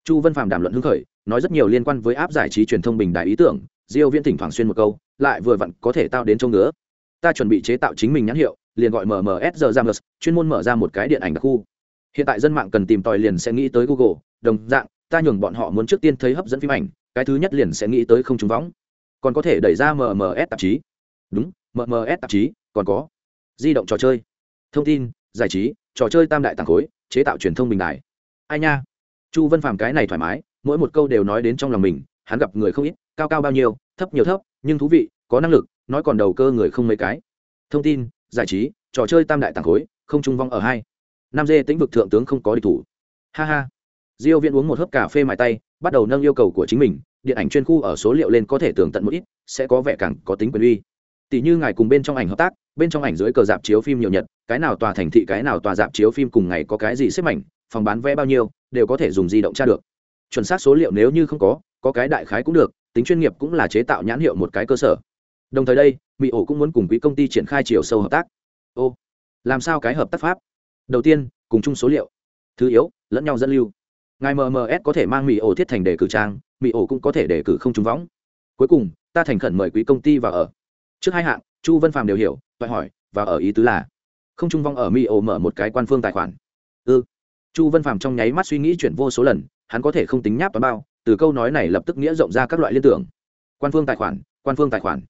Chu văn phạm đàm luận hưng khởi, nói rất nhiều liên quan với áp giải trí truyền thông bình đại ý tưởng, diêu viễn thỉnh thoảng xuyên một câu, lại vừa vặn có thể tao đến châu ngứa. Ta chuẩn bị chế tạo chính mình nhãn hiệu, liền gọi mms jamus chuyên môn mở ra một cái điện ảnh đặc khu. Hiện tại dân mạng cần tìm tòi liền sẽ nghĩ tới google, đồng dạng, ta nhường bọn họ muốn trước tiên thấy hấp dẫn phim ảnh, cái thứ nhất liền sẽ nghĩ tới không trúng võng còn có thể đẩy ra mms tạp chí. Đúng mms tạp chí, còn có di động trò chơi. Thông tin, giải trí, trò chơi tam đại tàng khối, chế tạo truyền thông bình đại ai nha? Chu vân phàm cái này thoải mái, mỗi một câu đều nói đến trong lòng mình, hắn gặp người không ít, cao cao bao nhiêu, thấp nhiều thấp, nhưng thú vị, có năng lực, nói còn đầu cơ người không mấy cái. Thông tin, giải trí, trò chơi tam đại tàng khối, không trung vong ở hai. Nam dê tĩnh vực thượng tướng không có địch thủ. Ha ha. Diêu viễn uống một hớp cà phê mài tay, bắt đầu nâng yêu cầu của chính mình, điện ảnh chuyên khu ở số liệu lên có thể tưởng tận một ít, sẽ có vẻ càng có tính quyền uy tỷ như ngài cùng bên trong ảnh hợp tác bên trong ảnh dưới cờ dạp chiếu phim nhiều nhật cái nào tòa thành thị cái nào tòa dạp chiếu phim cùng ngày có cái gì xếp ảnh, phòng bán vé bao nhiêu đều có thể dùng di động tra được. Chuẩn xác số liệu nếu như không có có cái đại khái cũng được tính chuyên nghiệp cũng là chế tạo nhãn hiệu một cái cơ sở. Đồng thời đây mỹ ổ cũng muốn cùng quỹ công ty triển khai chiều sâu hợp tác. Ô làm sao cái hợp tác pháp? Đầu tiên cùng chung số liệu. Thứ yếu lẫn nhau dẫn lưu. Ngài mms có thể mang mỹ ổ thiết thành đề cử trang mỹ ổ cũng có thể đề cử không trúng võng. Cuối cùng ta thành khẩn mời quý công ty vào ở trước hai hạng, chu vân phàm đều hiểu phải hỏi, và ở ý tứ là? Không trung vong ở mi ổ mở một cái quan phương tài khoản. Ư ừ. chu vân phàm trong nháy mắt suy nghĩ chuyển vô số lần, hắn có thể không tính nháp toán bao, từ câu nói này lập tức nghĩa rộng ra các loại liên tưởng. Quan phương tài khoản, quan phương tài khoản.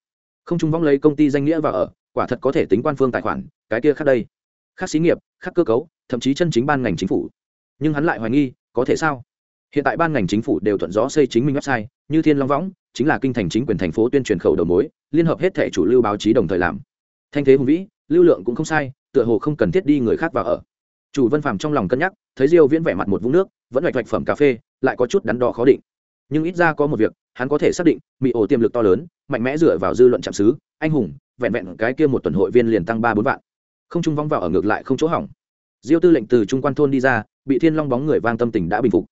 Không trung vong lấy công ty danh nghĩa vào ở, quả thật có thể tính quan phương tài khoản, cái kia khác đây. Khác xí nghiệp, khác cơ cấu, thậm chí chân chính ban ngành chính phủ. Nhưng hắn lại hoài nghi, có thể sao? Hiện tại ban ngành chính phủ đều thuận rõ xây chính mình website, như thiên long võng, chính là kinh thành chính quyền thành phố tuyên truyền khẩu đầu mối, liên hợp hết thẻ chủ lưu báo chí đồng thời làm. Thanh thế hùng vĩ, lưu lượng cũng không sai, tựa hồ không cần thiết đi người khác vào ở. Chủ vân phàm trong lòng cân nhắc, thấy diêu viễn vẻ mặt một vũng nước, vẫn hoạch hoạch phẩm cà phê, lại có chút đắn đo khó định. Nhưng ít ra có một việc, hắn có thể xác định mỹ ổ tiềm lực to lớn, mạnh mẽ dựa vào dư luận chạm xứ, anh hùng, vẹn vẹn cái kia một tuần hội viên liền tăng ba bốn vạn. Không trung vong vào ở ngược lại không chỗ hỏng. Diêu tư lệnh từ trung quan thôn đi ra, bị thiên long bóng người vang tâm tình đã bình phục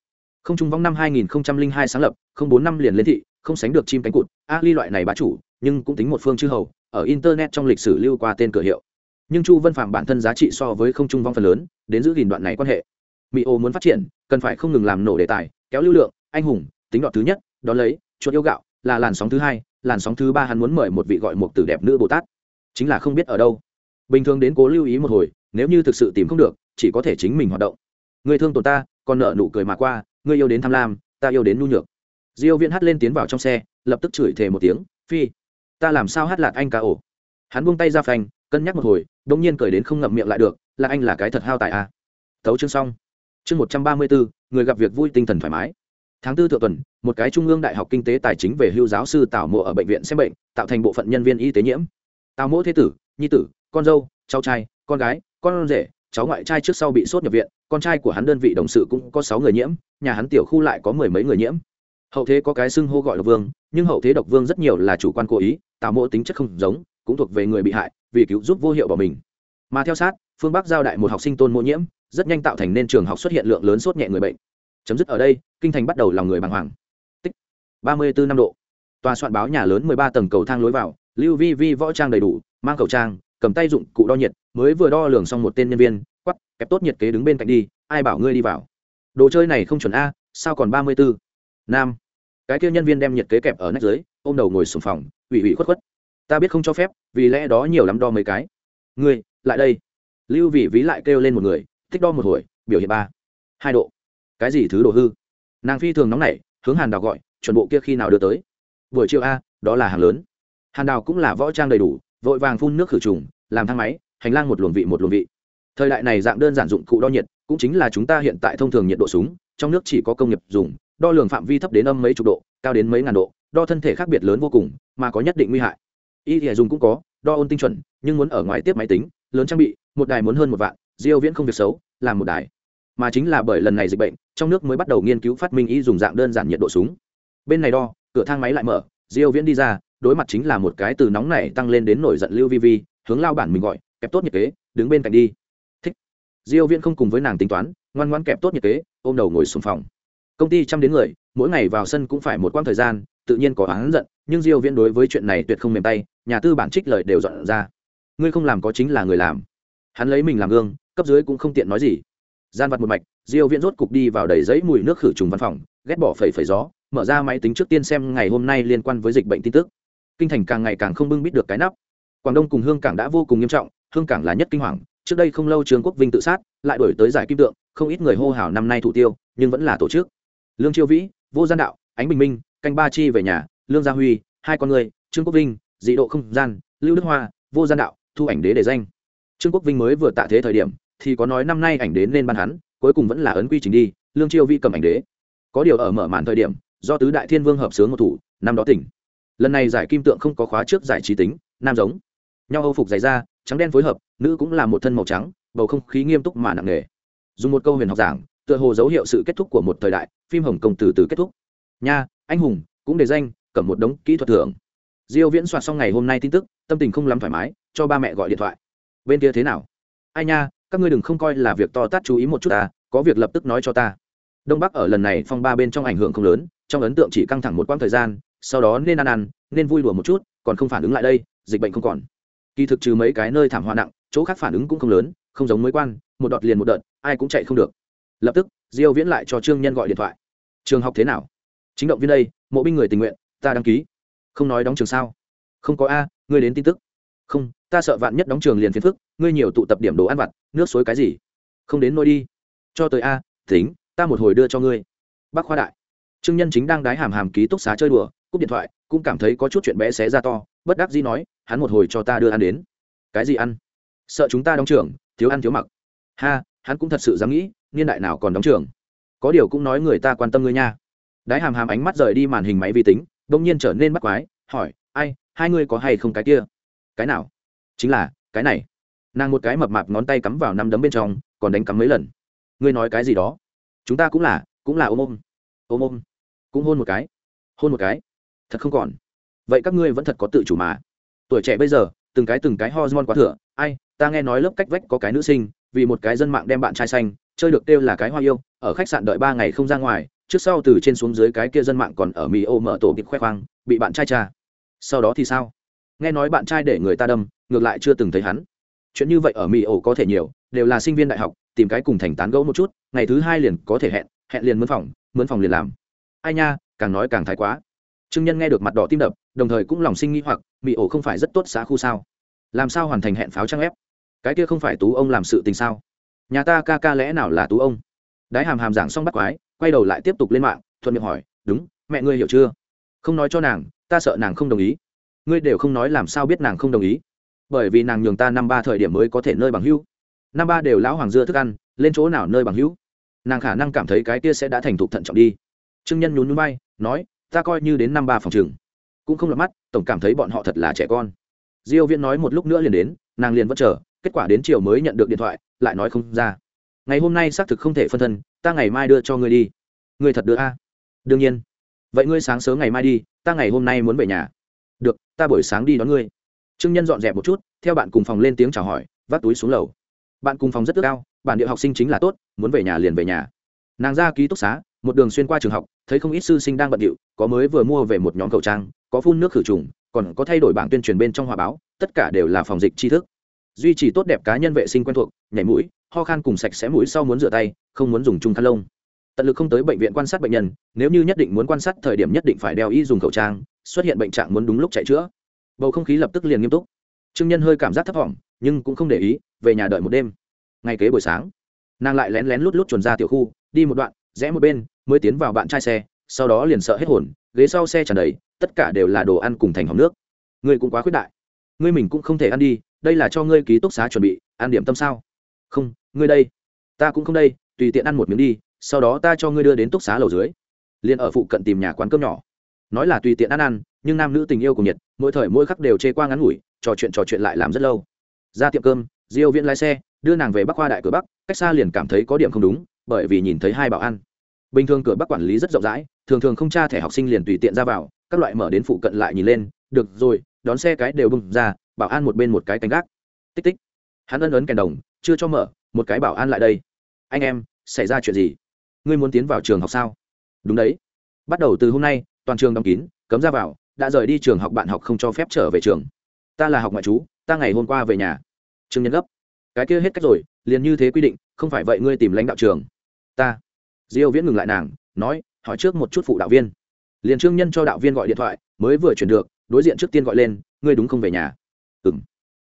không trung vong năm 2002 sáng lập, không bốn năm liền lên thị, không sánh được chim cánh cụt. Ali loại này bá chủ, nhưng cũng tính một phương chư hầu, ở internet trong lịch sử lưu qua tên cửa hiệu. Nhưng chu vân phạm bản thân giá trị so với không trung vong phần lớn, đến giữ gìn đoạn này quan hệ. Mỹ ô muốn phát triển, cần phải không ngừng làm nổ đề tài, kéo lưu lượng, anh hùng, tính đoạn thứ nhất, đó lấy, chuột yêu gạo, là làn sóng thứ hai, làn sóng thứ ba hắn muốn mời một vị gọi một tử đẹp nữ bồ tát. Chính là không biết ở đâu. Bình thường đến cố lưu ý một hồi, nếu như thực sự tìm không được, chỉ có thể chính mình hoạt động. Người thương tổn ta, còn nợ nụ cười mà qua ngươi yêu đến tham lam, ta yêu đến nhu nhược. Diêu viễn hát lên tiến vào trong xe, lập tức chửi thề một tiếng, phi, ta làm sao hát lạc anh ca ổ? Hắn buông tay ra phanh, cân nhắc một hồi đông nhiên cười đến không ngậm miệng lại được là anh là cái thật hao tài à. thấu chương xong. Chương một trăm ba mươi bốn, người gặp việc vui tinh thần thoải mái. Tháng tư thượng tuần, một cái trung ương đại học kinh tế tài chính về hưu giáo sư tào mộ ở bệnh viện xem bệnh, tạo thành bộ phận nhân viên y tế nhiễm. Tào mộ thế tử, nhi tử, con dâu, cháu trai, con gái, con rể, cháu ngoại trai trước sau bị sốt nhập viện, con trai của hắn đơn vị đồng sự cũng có sáu người nhiễm nhà hắn tiểu khu lại có mười mấy người nhiễm. Hậu thế có cái xưng hô gọi độc vương, nhưng hậu thế độc vương rất nhiều là chủ quan cố ý tạo mộ tính chất không giống, cũng thuộc về người bị hại, vì cứu giúp vô hiệu bỏ mình. Mà theo sát, phương bắc giao đại một học sinh tôn mô nhiễm, rất nhanh tạo thành nên trường học xuất hiện lượng lớn sốt nhẹ người bệnh. Chấm dứt ở đây, kinh thành bắt đầu lòng người bàng hoàng. Tích. Ba mươi bốn năm độ. Tòa soạn báo nhà lớn mười ba tầng cầu thang lối vào, lưu vi vi võ trang đầy đủ, mang khẩu trang, cầm tay dụng cụ đo nhiệt, mới vừa đo lường xong một tên nhân viên quắp kẹp tốt nhiệt kế đứng bên cạnh đi, ai bảo ngươi đi vào? Đồ chơi này không chuẩn a, sao còn ba mươi bốn nam. Cái kia nhân viên đem nhiệt kế kẹp ở nách dưới, ôm đầu ngồi sùng phòng, ủy ủy khuất khuất. Ta biết không cho phép, vì lẽ đó nhiều lắm đo mấy cái. Ngươi, lại đây. Lưu vị ví lại kêu lên một người, thích đo một hồi, biểu hiện ba. Hai độ. Cái gì thứ đồ hư? Nàng phi thường nóng nảy, hướng hàn đào gọi, chuẩn bộ kia khi nào đưa tới? Buổi chiều a, đó là hàng lớn. Hàn đào cũng là võ trang đầy đủ, vội vàng phun nước khử trùng, làm thang máy, hành lang một luồng vị một luồng vị. Thời đại này dạng đơn giản dụng cụ đo nhiệt cũng chính là chúng ta hiện tại thông thường nhiệt độ súng, trong nước chỉ có công nghiệp dùng, đo lường phạm vi thấp đến âm mấy chục độ, cao đến mấy ngàn độ, đo thân thể khác biệt lớn vô cùng, mà có nhất định nguy hại. Y thì dùng cũng có, đo ôn tinh chuẩn, nhưng muốn ở ngoài tiếp máy tính, lớn trang bị, một đài muốn hơn một vạn, diêu viễn không việc xấu, làm một đài. Mà chính là bởi lần này dịch bệnh, trong nước mới bắt đầu nghiên cứu phát minh y dùng dạng đơn giản nhiệt độ súng. Bên này đo, cửa thang máy lại mở, diêu viễn đi ra, đối mặt chính là một cái từ nóng này tăng lên đến nổi giận lưu vi vi, hướng lao bản mình gọi, kẹp tốt nhiệt kế, đứng bên cạnh đi diêu viễn không cùng với nàng tính toán, ngoan ngoãn kẹp tốt nhiệt kế, ôm đầu ngồi xuống phòng. Công ty chăm đến người, mỗi ngày vào sân cũng phải một quãng thời gian, tự nhiên có oán giận, nhưng diêu viễn đối với chuyện này tuyệt không mềm tay, nhà tư bản trích lời đều dọn ra. Ngươi không làm có chính là người làm. Hắn lấy mình làm gương, cấp dưới cũng không tiện nói gì. Gian vặt một mạch, diêu viễn rốt cục đi vào đầy giấy mùi nước khử trùng văn phòng, ghét bỏ phẩy phẩy gió, mở ra máy tính trước tiên xem ngày hôm nay liên quan với dịch bệnh tin tức. Kinh thành càng ngày càng không bưng biết được cái nắp. Quảng đông cùng hương cảng đã vô cùng nghiêm trọng, hương cảng là nhất kinh hoàng trước đây không lâu trường quốc vinh tự sát, lại đổi tới giải kim tượng, không ít người hô hào năm nay thủ tiêu, nhưng vẫn là tổ chức. Lương chiêu vĩ, vô gian đạo, ánh bình minh, canh ba chi về nhà, lương gia huy, hai con người, trương quốc vinh, dị độ không gian, lưu đức hoa, vô gian đạo, thu ảnh đế để danh. Trương quốc vinh mới vừa tạ thế thời điểm, thì có nói năm nay ảnh đến nên ban hắn, cuối cùng vẫn là ấn quy trình đi, lương chiêu vi cầm ảnh đế. Có điều ở mở màn thời điểm, do tứ đại thiên vương hợp sướng một thủ, năm đó tỉnh. Lần này giải kim tượng không có khóa trước giải trí tính, nam giống. Nhau âu phục dày ra trắng đen phối hợp, nữ cũng là một thân màu trắng, bầu không khí nghiêm túc mà nặng nề. Dùng một câu huyền học giảng, tựa hồ dấu hiệu sự kết thúc của một thời đại, phim hồng kông từ từ kết thúc. Nha, anh hùng, cũng để danh, cầm một đống kỹ thuật thưởng. Diêu viễn soạt xong ngày hôm nay tin tức, tâm tình không lắm thoải mái, cho ba mẹ gọi điện thoại. Bên kia thế nào? Ai nha, các ngươi đừng không coi là việc to tát chú ý một chút ta, có việc lập tức nói cho ta. Đông bắc ở lần này phong ba bên trong ảnh hưởng không lớn, trong ấn tượng chỉ căng thẳng một quãng thời gian, sau đó nên ăn ăn, nên vui đùa một chút, còn không phản ứng lại đây, dịch bệnh không còn kỳ thực trừ mấy cái nơi thảm họa nặng, chỗ khác phản ứng cũng không lớn, không giống mới quan, một đọt liền một đợt, ai cũng chạy không được. Lập tức, diêu viễn lại cho trương nhân gọi điện thoại. Trường học thế nào? Chính động viên đây, mộ binh người tình nguyện, ta đăng ký. Không nói đóng trường sao? Không có a, ngươi đến tin tức. Không, ta sợ vạn nhất đóng trường liền phiền phức, ngươi nhiều tụ tập điểm đồ ăn vặt, nước suối cái gì? Không đến nôi đi. Cho tới a, tính, ta một hồi đưa cho ngươi. Bác khoa đại. Trương nhân chính đang đái hàm hàm ký túc xá chơi đùa, cúp điện thoại, cũng cảm thấy có chút chuyện bé xé ra to, bất đắc dĩ nói hắn một hồi cho ta đưa ăn đến. Cái gì ăn? Sợ chúng ta đóng trường thiếu ăn thiếu mặc. Ha, hắn cũng thật sự dám nghĩ, niên đại nào còn đóng trường có điều cũng nói người ta quan tâm ngươi nha. Đái hàm hàm ánh mắt rời đi màn hình máy vi tính, đông nhiên trở nên bắt quái, hỏi, ai, hai ngươi có hay không cái kia? Cái nào? Chính là, cái này. Nàng một cái mập mạp ngón tay cắm vào năm đấm bên trong, còn đánh cắm mấy lần. Ngươi nói cái gì đó? Chúng ta cũng là cũng là ôm ôm. Ôm ôm. Cũng hôn một cái. Hôn một cái. Thật không còn. Vậy các ngươi vẫn thật có tự chủ mà tuổi trẻ bây giờ, từng cái từng cái hormone quá thừa. Ai, ta nghe nói lớp cách vách có cái nữ sinh, vì một cái dân mạng đem bạn trai xanh, chơi được kêu là cái hoa yêu, ở khách sạn đợi ba ngày không ra ngoài, trước sau từ trên xuống dưới cái kia dân mạng còn ở mỹ ô mở tổ kịp khoe khoang, bị bạn trai cha sau đó thì sao? Nghe nói bạn trai để người ta đâm, ngược lại chưa từng thấy hắn. Chuyện như vậy ở mỹ ổ có thể nhiều, đều là sinh viên đại học, tìm cái cùng thành tán gẫu một chút, ngày thứ hai liền có thể hẹn hẹn liền mướn phòng mướn phòng liền làm. Ai nha, càng nói càng thái quá trương nhân nghe được mặt đỏ tim đập, đồng thời cũng lòng sinh nghi hoặc, Mị ổ không phải rất tốt xã khu sao? Làm sao hoàn thành hẹn pháo trang ép? Cái kia không phải tú ông làm sự tình sao? Nhà ta ca ca lẽ nào là tú ông? Đái hàm hàm giảng xong bắt quái, quay đầu lại tiếp tục lên mạng, thuận miệng hỏi, đúng, mẹ ngươi hiểu chưa? Không nói cho nàng, ta sợ nàng không đồng ý. Ngươi đều không nói làm sao biết nàng không đồng ý. Bởi vì nàng nhường ta năm ba thời điểm mới có thể nơi bằng hữu. Năm ba đều lão hoàng dưa thức ăn, lên chỗ nào nơi bằng hữu? Nàng khả năng cảm thấy cái kia sẽ đã thành thục thận trọng đi. Trương nhân nhún nhún bay nói ta coi như đến năm ba phòng trường. Cũng không lọt mắt, tổng cảm thấy bọn họ thật là trẻ con. Diêu viễn nói một lúc nữa liền đến, nàng liền vẫn chờ, kết quả đến chiều mới nhận được điện thoại, lại nói không ra. Ngày hôm nay xác thực không thể phân thân, ta ngày mai đưa cho ngươi đi. Ngươi thật đưa a? Đương nhiên. Vậy ngươi sáng sớm ngày mai đi, ta ngày hôm nay muốn về nhà. Được, ta buổi sáng đi đón ngươi. Trương nhân dọn dẹp một chút, theo bạn cùng phòng lên tiếng chào hỏi, vác túi xuống lầu. Bạn cùng phòng rất ước cao bản địa học sinh chính là tốt, muốn về nhà liền về nhà. Nàng ra ký túc xá, một đường xuyên qua trường học thấy không ít sư sinh đang bận điệu, có mới vừa mua về một nhóm khẩu trang, có phun nước khử trùng, còn có thay đổi bảng tuyên truyền bên trong hòa báo, tất cả đều là phòng dịch tri thức. Duy trì tốt đẹp cá nhân vệ sinh quen thuộc, nhảy mũi, ho khan cùng sạch sẽ mũi sau muốn rửa tay, không muốn dùng chung khăn lông. Tận lực không tới bệnh viện quan sát bệnh nhân, nếu như nhất định muốn quan sát thời điểm nhất định phải đeo y dùng khẩu trang, xuất hiện bệnh trạng muốn đúng lúc chạy chữa. Bầu không khí lập tức liền nghiêm túc. Trương nhân hơi cảm giác thấp thỏm nhưng cũng không để ý, về nhà đợi một đêm. Ngay kế buổi sáng, nàng lại lén lén lút lút chuồn ra tiểu khu, đi một đoạn, rẽ một bên mới tiến vào bạn trai xe, sau đó liền sợ hết hồn, ghế sau xe tràn đầy, tất cả đều là đồ ăn cùng thành hỏng nước. Ngươi cũng quá khuyết đại. Ngươi mình cũng không thể ăn đi, đây là cho ngươi ký túc xá chuẩn bị, ăn điểm tâm sao? Không, ngươi đây. Ta cũng không đây, tùy tiện ăn một miếng đi, sau đó ta cho ngươi đưa đến túc xá lầu dưới. Liền ở phụ cận tìm nhà quán cơm nhỏ. Nói là tùy tiện ăn ăn, nhưng nam nữ tình yêu cùng nhiệt, mỗi thời mỗi khắc đều chê qua ngắn ngủi, trò chuyện trò chuyện lại làm rất lâu. Ra tiệm cơm, diêu viễn lái xe, đưa nàng về bắc hoa đại cửa bắc, cách xa liền cảm thấy có điểm không đúng, bởi vì nhìn thấy hai bảo ăn bình thường cửa bắc quản lý rất rộng rãi, thường thường không tra thẻ học sinh liền tùy tiện ra vào, các loại mở đến phụ cận lại nhìn lên, được rồi, đón xe cái đều bung ra, bảo an một bên một cái canh gác. Tích tích. Hắn ân ấn kèn đồng, chưa cho mở, một cái bảo an lại đây. Anh em, xảy ra chuyện gì? Ngươi muốn tiến vào trường học sao? Đúng đấy. Bắt đầu từ hôm nay, toàn trường đóng kín, cấm ra vào, đã rời đi trường học bạn học không cho phép trở về trường. Ta là học ngoại trú, ta ngày hôm qua về nhà. Trường nhân gấp. Cái kia hết cách rồi, liền như thế quy định, không phải vậy ngươi tìm lãnh đạo trường. Ta diêu viễn ngừng lại nàng, nói, hỏi trước một chút phụ đạo viên. Liền trương nhân cho đạo viên gọi điện thoại, mới vừa chuyển được, đối diện trước tiên gọi lên, ngươi đúng không về nhà? Ừm.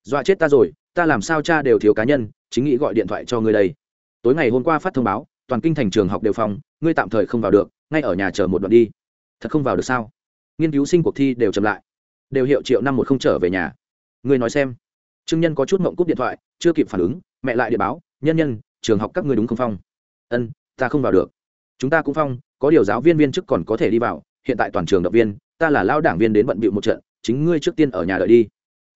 Dọa chết ta rồi, ta làm sao cha đều thiếu cá nhân, chính nghĩ gọi điện thoại cho ngươi đây. Tối ngày hôm qua phát thông báo, toàn kinh thành trường học đều phòng, ngươi tạm thời không vào được, ngay ở nhà chờ một đoạn đi. Thật không vào được sao? Nghiên cứu sinh cuộc thi đều chậm lại. Đều hiệu triệu năm một không trở về nhà. Ngươi nói xem. Trương nhân có chút mộng cúp điện thoại, chưa kịp phản ứng, mẹ lại điện báo, nhân nhân, trường học các ngươi đúng không phong? Ân ta không vào được. Chúng ta cũng phong, có điều giáo viên viên chức còn có thể đi vào, hiện tại toàn trường động viên, ta là lao đảng viên đến bận bịu một trận, chính ngươi trước tiên ở nhà đợi đi.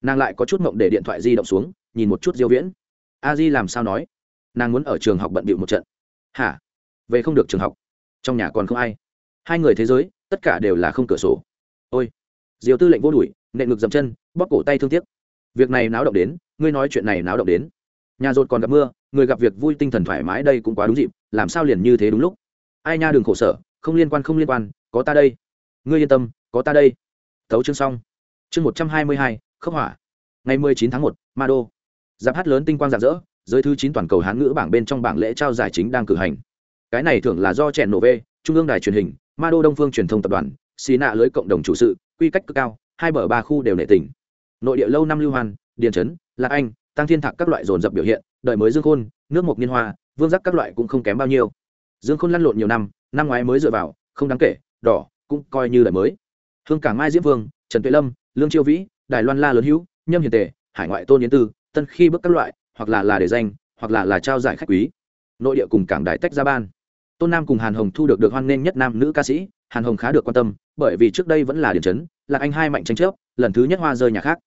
Nàng lại có chút mộng để điện thoại di động xuống, nhìn một chút diêu viễn. A di làm sao nói? Nàng muốn ở trường học bận bịu một trận. Hả? Về không được trường học. Trong nhà còn không ai. Hai người thế giới, tất cả đều là không cửa sổ. Ôi. Diều tư lệnh vô đuổi, nện ngực dậm chân, bóp cổ tay thương tiếc. Việc này náo động đến, ngươi nói chuyện này náo động đến. Nhà rột còn gặp mưa, người gặp việc vui tinh thần thoải mái đây cũng quá đúng dịp làm sao liền như thế đúng lúc? Ai nha đừng khổ sở, không liên quan, không liên quan, có ta đây. Ngươi yên tâm, có ta đây. Thấu chương xong. Chương một trăm hai mươi hai, khốc hỏa. Ngày mười chín tháng một ma đô giáp hát lớn tinh quang rạng rỡ, giới thứ chín toàn cầu hán ngữ bảng bên trong bảng lễ trao giải chính đang cử hành. Cái này thường là do trẻn nổ vê, trung ương đài truyền hình ma đô đông phương truyền thông tập đoàn xì nạ lưới cộng đồng chủ sự, quy cách cực cao, hai bờ ba khu đều nệ tỉnh nội địa lâu năm lưu hoan, điền trấn, lạc anh, tăng thiên thạc các loại dồn dập biểu hiện đợi mới dương khôn, nước mộc niên hoa vương giác các loại cũng không kém bao nhiêu. Dương khôn lăn lộn nhiều năm năm ngoái mới dựa vào, không đáng kể, đỏ, cũng coi như là mới. Hương cảng mai diễm vương, trần tuệ lâm, lương chiêu vĩ, đài loan la lớn hữu, nhâm hiền tề, hải ngoại tôn yến tư, tân khi bước các loại, hoặc là là để danh, hoặc là là trao giải khách quý. Nội địa cùng cảng đài tách ra ban. Tôn nam cùng hàn hồng thu được được hoan nghênh nhất nam nữ ca sĩ, hàn hồng khá được quan tâm, bởi vì trước đây vẫn là điểm chấn là anh hai mạnh tranh chấp, lần thứ nhất hoa rơi nhà khác.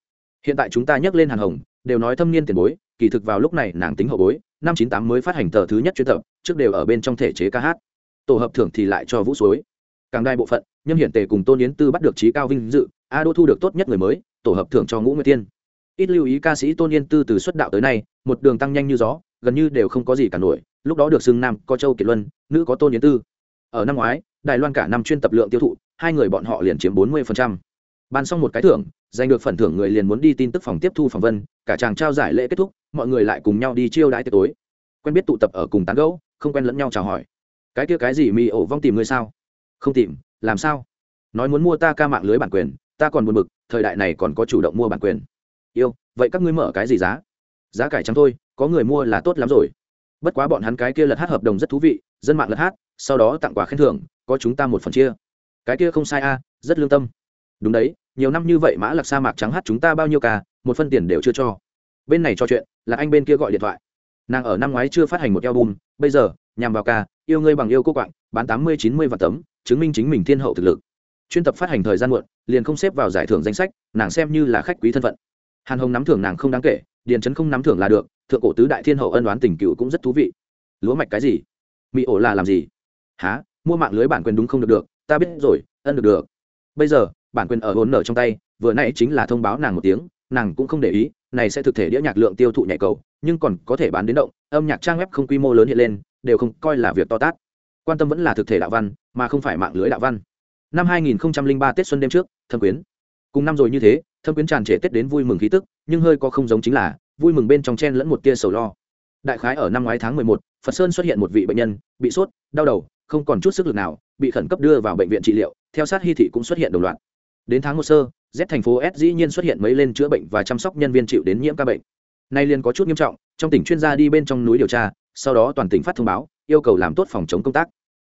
Hiện tại chúng ta nhắc lên hàn hồng, đều nói thâm niên tiền bối, kỳ thực vào lúc này nàng tính hậu bối năm chín tám mới phát hành tờ thứ nhất chuyên tập, trước đều ở bên trong thể chế ca hát. Tổ hợp thưởng thì lại cho vũ suối. Càng đai bộ phận, nhâm hiển tề cùng tôn yến tư bắt được trí cao vinh dự, a đô thu được tốt nhất người mới, tổ hợp thưởng cho ngũ nguyệt tiên. Ít lưu ý ca sĩ tôn yên tư từ xuất đạo tới nay, một đường tăng nhanh như gió, gần như đều không có gì cả nổi, lúc đó được xưng nam có châu kiệt luân, nữ có tôn yến tư. Ở năm ngoái, đài loan cả năm chuyên tập lượng tiêu thụ, hai người bọn họ liền chiếm bốn mươi ban xong một cái thưởng giành được phần thưởng người liền muốn đi tin tức phòng tiếp thu phỏng vân, cả chàng trao giải lễ kết thúc, mọi người lại cùng nhau đi chiêu đãi tiệc tối. Quen biết tụ tập ở cùng tán gẫu, không quen lẫn nhau chào hỏi. Cái kia cái gì mì ổ vong tìm ngươi sao? Không tìm, làm sao? Nói muốn mua ta ca mạng lưới bản quyền, ta còn buồn bực, thời đại này còn có chủ động mua bản quyền. Yêu, vậy các ngươi mở cái gì giá? Giá cải trắng thôi, có người mua là tốt lắm rồi. Bất quá bọn hắn cái kia lật hát hợp đồng rất thú vị, dân mạng lật hát, sau đó tặng quà khen thưởng, có chúng ta một phần chia. Cái kia không sai a, rất lương tâm. Đúng đấy nhiều năm như vậy mã lạc sa mạc trắng hát chúng ta bao nhiêu ca, một phân tiền đều chưa cho. Bên này cho chuyện, là anh bên kia gọi điện thoại. Nàng ở năm ngoái chưa phát hành một album, bây giờ, nhằm vào ca, yêu ngươi bằng yêu cô quạng, bán tám mươi, chín mươi vạn tấm, chứng minh chính mình thiên hậu thực lực. Chuyên tập phát hành thời gian muộn, liền không xếp vào giải thưởng danh sách, nàng xem như là khách quý thân phận. Hàn hồng nắm thưởng nàng không đáng kể, điền trấn không nắm thưởng là được, thượng cổ tứ đại thiên hậu ân đoán tình cựu cũng rất thú vị. Lúa mạch cái gì? Mỹ ổ là làm gì? Há mua mạng lưới bản quyền đúng không được được, ta biết rồi, ân được được. Bây giờ bản quyền ở hồn nở trong tay vừa nãy chính là thông báo nàng một tiếng nàng cũng không để ý này sẽ thực thể đĩa nhạc lượng tiêu thụ nhạy cầu nhưng còn có thể bán đến động âm nhạc trang web không quy mô lớn hiện lên đều không coi là việc to tát. Quan tâm vẫn là thực thể đạo văn mà không phải mạng lưới đạo văn. Năm 2003 tết xuân đêm trước thâm quyến. Cùng năm rồi như thế thâm quyến tràn trề tết đến vui mừng khí tức nhưng hơi có không giống chính là vui mừng bên trong chen lẫn một tia sầu lo. Đại khái ở năm ngoái tháng 11, phật sơn xuất hiện một vị bệnh nhân bị sốt đau đầu không còn chút sức lực nào bị khẩn cấp đưa vào bệnh viện trị liệu theo sát hy thị cũng xuất hiện đồng loạt đến tháng một sơ, z thành phố s dĩ nhiên xuất hiện mấy lên chữa bệnh và chăm sóc nhân viên chịu đến nhiễm ca bệnh. Nay liền có chút nghiêm trọng, trong tỉnh chuyên gia đi bên trong núi điều tra, sau đó toàn tỉnh phát thông báo, yêu cầu làm tốt phòng chống công tác.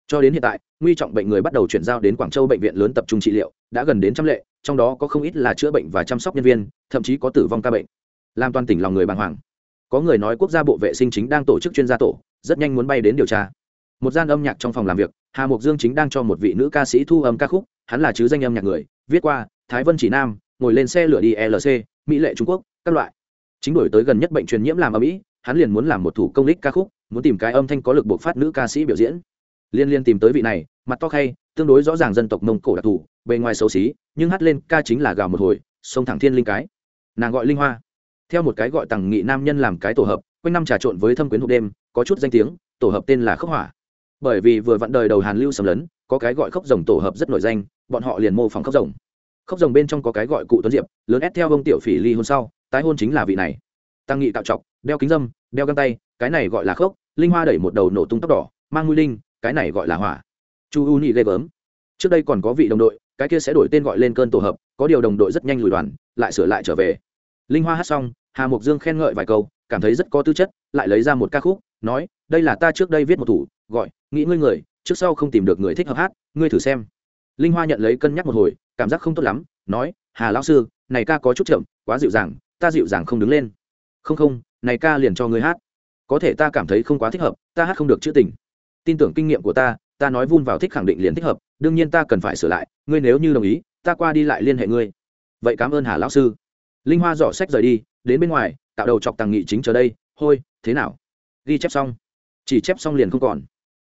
Cho đến hiện tại, nguy trọng bệnh người bắt đầu chuyển giao đến quảng châu bệnh viện lớn tập trung trị liệu, đã gần đến trăm lệ, trong đó có không ít là chữa bệnh và chăm sóc nhân viên, thậm chí có tử vong ca bệnh. Làm toàn tỉnh lòng người bàng hoàng. Có người nói quốc gia bộ vệ sinh chính đang tổ chức chuyên gia tổ, rất nhanh muốn bay đến điều tra. Một gian âm nhạc trong phòng làm việc, hà mục dương chính đang cho một vị nữ ca sĩ thu âm ca khúc hắn là chứ danh âm nhạc người, viết qua, thái vân chỉ nam, ngồi lên xe lửa đi lc mỹ lệ trung quốc, các loại. Chính đổi tới gần nhất bệnh truyền nhiễm làm ở mỹ hắn liền muốn làm một thủ công lích ca khúc, muốn tìm cái âm thanh có lực buộc phát nữ ca sĩ biểu diễn. Liên liên tìm tới vị này, mặt to khay, tương đối rõ ràng dân tộc mông cổ đặc thù, bề ngoài xấu xí, nhưng hát lên ca chính là gào một hồi, sông thẳng thiên linh cái. Nàng gọi linh hoa. Theo một cái gọi tằng nghị nam nhân làm cái tổ hợp, quanh năm trà trộn với thâm quyến hộp đêm, có chút danh tiếng, tổ hợp tên là khốc hỏa bởi vì vừa vặn đời đầu hàn lưu sầm lấn, có cái gọi khốc rồng tổ hợp rất nổi danh, bọn họ liền mô phỏng khốc rồng. Khốc rồng bên trong có cái gọi cụ tuấn diệp, lớn ép theo ông tiểu phỉ ly hôn sau, tái hôn chính là vị này. Tăng nghị tạo trọc, đeo kính dâm, đeo găng tay, cái này gọi là khốc, linh hoa đẩy một đầu nổ tung tóc đỏ, mang mũi linh, cái này gọi là hỏa. Chu u nhị ghê gớm. Trước đây còn có vị đồng đội, cái kia sẽ đổi tên gọi lên cơn tổ hợp, có điều đồng đội rất nhanh lùi đoàn, lại sửa lại trở về. Linh hoa hát xong, hà mục dương khen ngợi vài câu, cảm thấy rất có tư chất, lại lấy ra một ca khúc, nói, đây là ta trước đây viết một thủ gọi, nghĩ ngươi người, trước sau không tìm được người thích hợp hát, ngươi thử xem. Linh hoa nhận lấy cân nhắc một hồi, cảm giác không tốt lắm, nói, hà lão sư, này ca có chút chậm, quá dịu dàng, ta dịu dàng không đứng lên. Không không, này ca liền cho ngươi hát. Có thể ta cảm thấy không quá thích hợp, ta hát không được chữ tình. Tin tưởng kinh nghiệm của ta ta nói vun vào thích khẳng định liền thích hợp, đương nhiên ta cần phải sửa lại, ngươi nếu như đồng ý, ta qua đi lại liên hệ ngươi. Vậy cảm ơn hà lão sư. Linh hoa dỏ sách rời đi, đến bên ngoài, tạo đầu chọc tàng nghị chính chờ đây, hôi, thế nào? Ghi chép xong. Chỉ chép xong liền không còn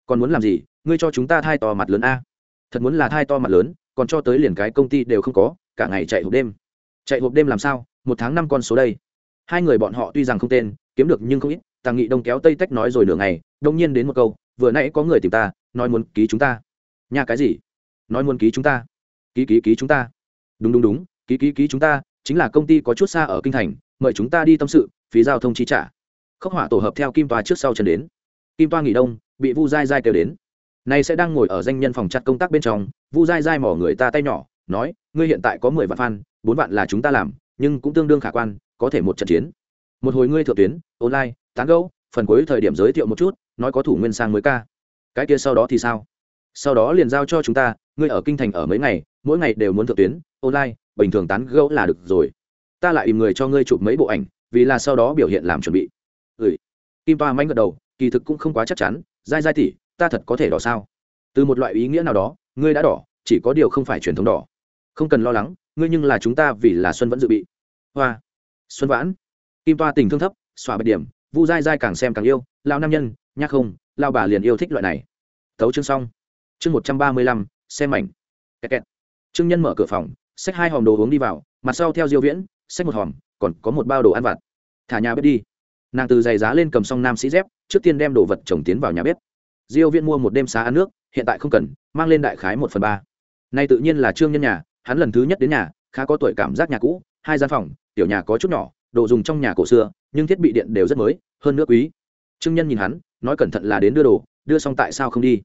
còn muốn làm gì, ngươi cho chúng ta thai to mặt lớn a. Thật muốn là thai to mặt lớn, còn cho tới liền cái công ty đều không có, cả ngày chạy hộp đêm. Chạy hộp đêm làm sao? Một tháng năm con số đây. Hai người bọn họ tuy rằng không tên, kiếm được nhưng không ít, tàng nghị đông kéo tây tách nói rồi nửa ngày, đông nhiên đến một câu, vừa nãy có người tìm ta, nói muốn ký chúng ta. Nhà cái gì? Nói muốn ký chúng ta. Ký ký ký chúng ta. Đúng đúng đúng, ký ký ký chúng ta, chính là công ty có chút xa ở kinh thành, mời chúng ta đi tâm sự, phí giao thông chi trả. Khốc hỏa tổ hợp theo kim toa trước sau chân đến. Kim toa nghỉ đông bị vu dai dai kêu đến. Nay sẽ đang ngồi ở danh nhân phòng chặt công tác bên trong, vu dai dai mỏ người ta tay nhỏ, nói, ngươi hiện tại có mười vạn fan, bốn vạn là chúng ta làm, nhưng cũng tương đương khả quan, có thể một trận chiến. Một hồi ngươi thượng tuyến, online, tán gấu phần cuối thời điểm giới thiệu một chút, nói có thủ nguyên sang mới ca. Cái kia sau đó thì sao? Sau đó liền giao cho chúng ta, ngươi ở kinh thành ở mấy ngày, mỗi ngày đều muốn thượng tuyến, online, bình thường tán gẫu là được rồi. Ta lại im người cho ngươi chụp mấy bộ ảnh, vì là sau đó biểu hiện làm chuẩn bị. Ừ. Kim toa manh gật đầu, kỳ thực cũng không quá chắc chắn dai dai tỉ ta thật có thể đỏ sao? Từ một loại ý nghĩa nào đó, ngươi đã đỏ, chỉ có điều không phải truyền thống đỏ. Không cần lo lắng, ngươi nhưng là chúng ta vì là xuân vẫn dự bị. Hoa. Xuân vãn. Kim toa tình thương thấp xóa bạch điểm, vu dai dai càng xem càng yêu lao nam nhân, nhắc không lao bà liền yêu thích loại này. Tấu chương xong. Chương một trăm ba mươi lăm, xem mảnh. Kẹt kẹt. Trương nhân mở cửa phòng, xách hai hòm đồ uống đi vào, mặt sau theo diêu viễn, xách một hòm, còn có một bao đồ ăn vặt. Thả nhà bếp đi. Nàng từ giày giá lên cầm xong nam sĩ dép trước tiên đem đồ vật trồng tiến vào nhà bếp. Diêu viễn mua một đêm xá ăn nước, hiện tại không cần, mang lên đại khái một phần ba. Nay tự nhiên là trương nhân nhà, hắn lần thứ nhất đến nhà, khá có tuổi cảm giác nhà cũ, hai gian phòng, tiểu nhà có chút nhỏ, đồ dùng trong nhà cổ xưa, nhưng thiết bị điện đều rất mới, hơn nữa quý. Trương nhân nhìn hắn, nói cẩn thận là đến đưa đồ, đưa xong tại sao không đi.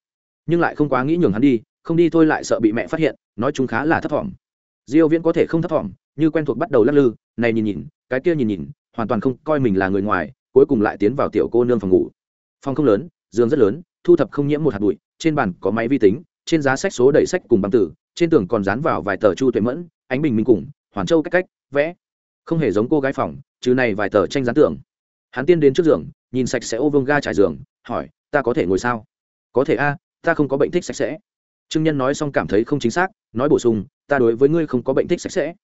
Nhưng lại không quá nghĩ nhường hắn đi, không đi thôi lại sợ bị mẹ phát hiện, nói chúng khá là thấp thỏm. Diêu viễn có thể không thấp thỏm, như quen thuộc bắt đầu lắc lư, này nhìn nhìn, cái kia nhìn nhìn, hoàn toàn không coi mình là người ngoài, cuối cùng lại tiến vào tiểu cô nương phòng ngủ phòng không lớn giường rất lớn thu thập không nhiễm một hạt bụi trên bàn có máy vi tính trên giá sách số đầy sách cùng băng tử trên tường còn dán vào vài tờ chu tuệ mẫn ánh bình minh cùng hoàn châu cách cách vẽ. Không hề giống cô gái phòng Chứ này vài tờ tranh dán tường. Hắn tiên đến trước giường nhìn sạch sẽ ô vương ga trải giường hỏi ta có thể ngồi sao? Có thể a ta không có bệnh thích sạch sẽ. Trương nhân nói xong cảm thấy không chính xác nói bổ sung ta đối với ngươi không có bệnh thích sạch sẽ.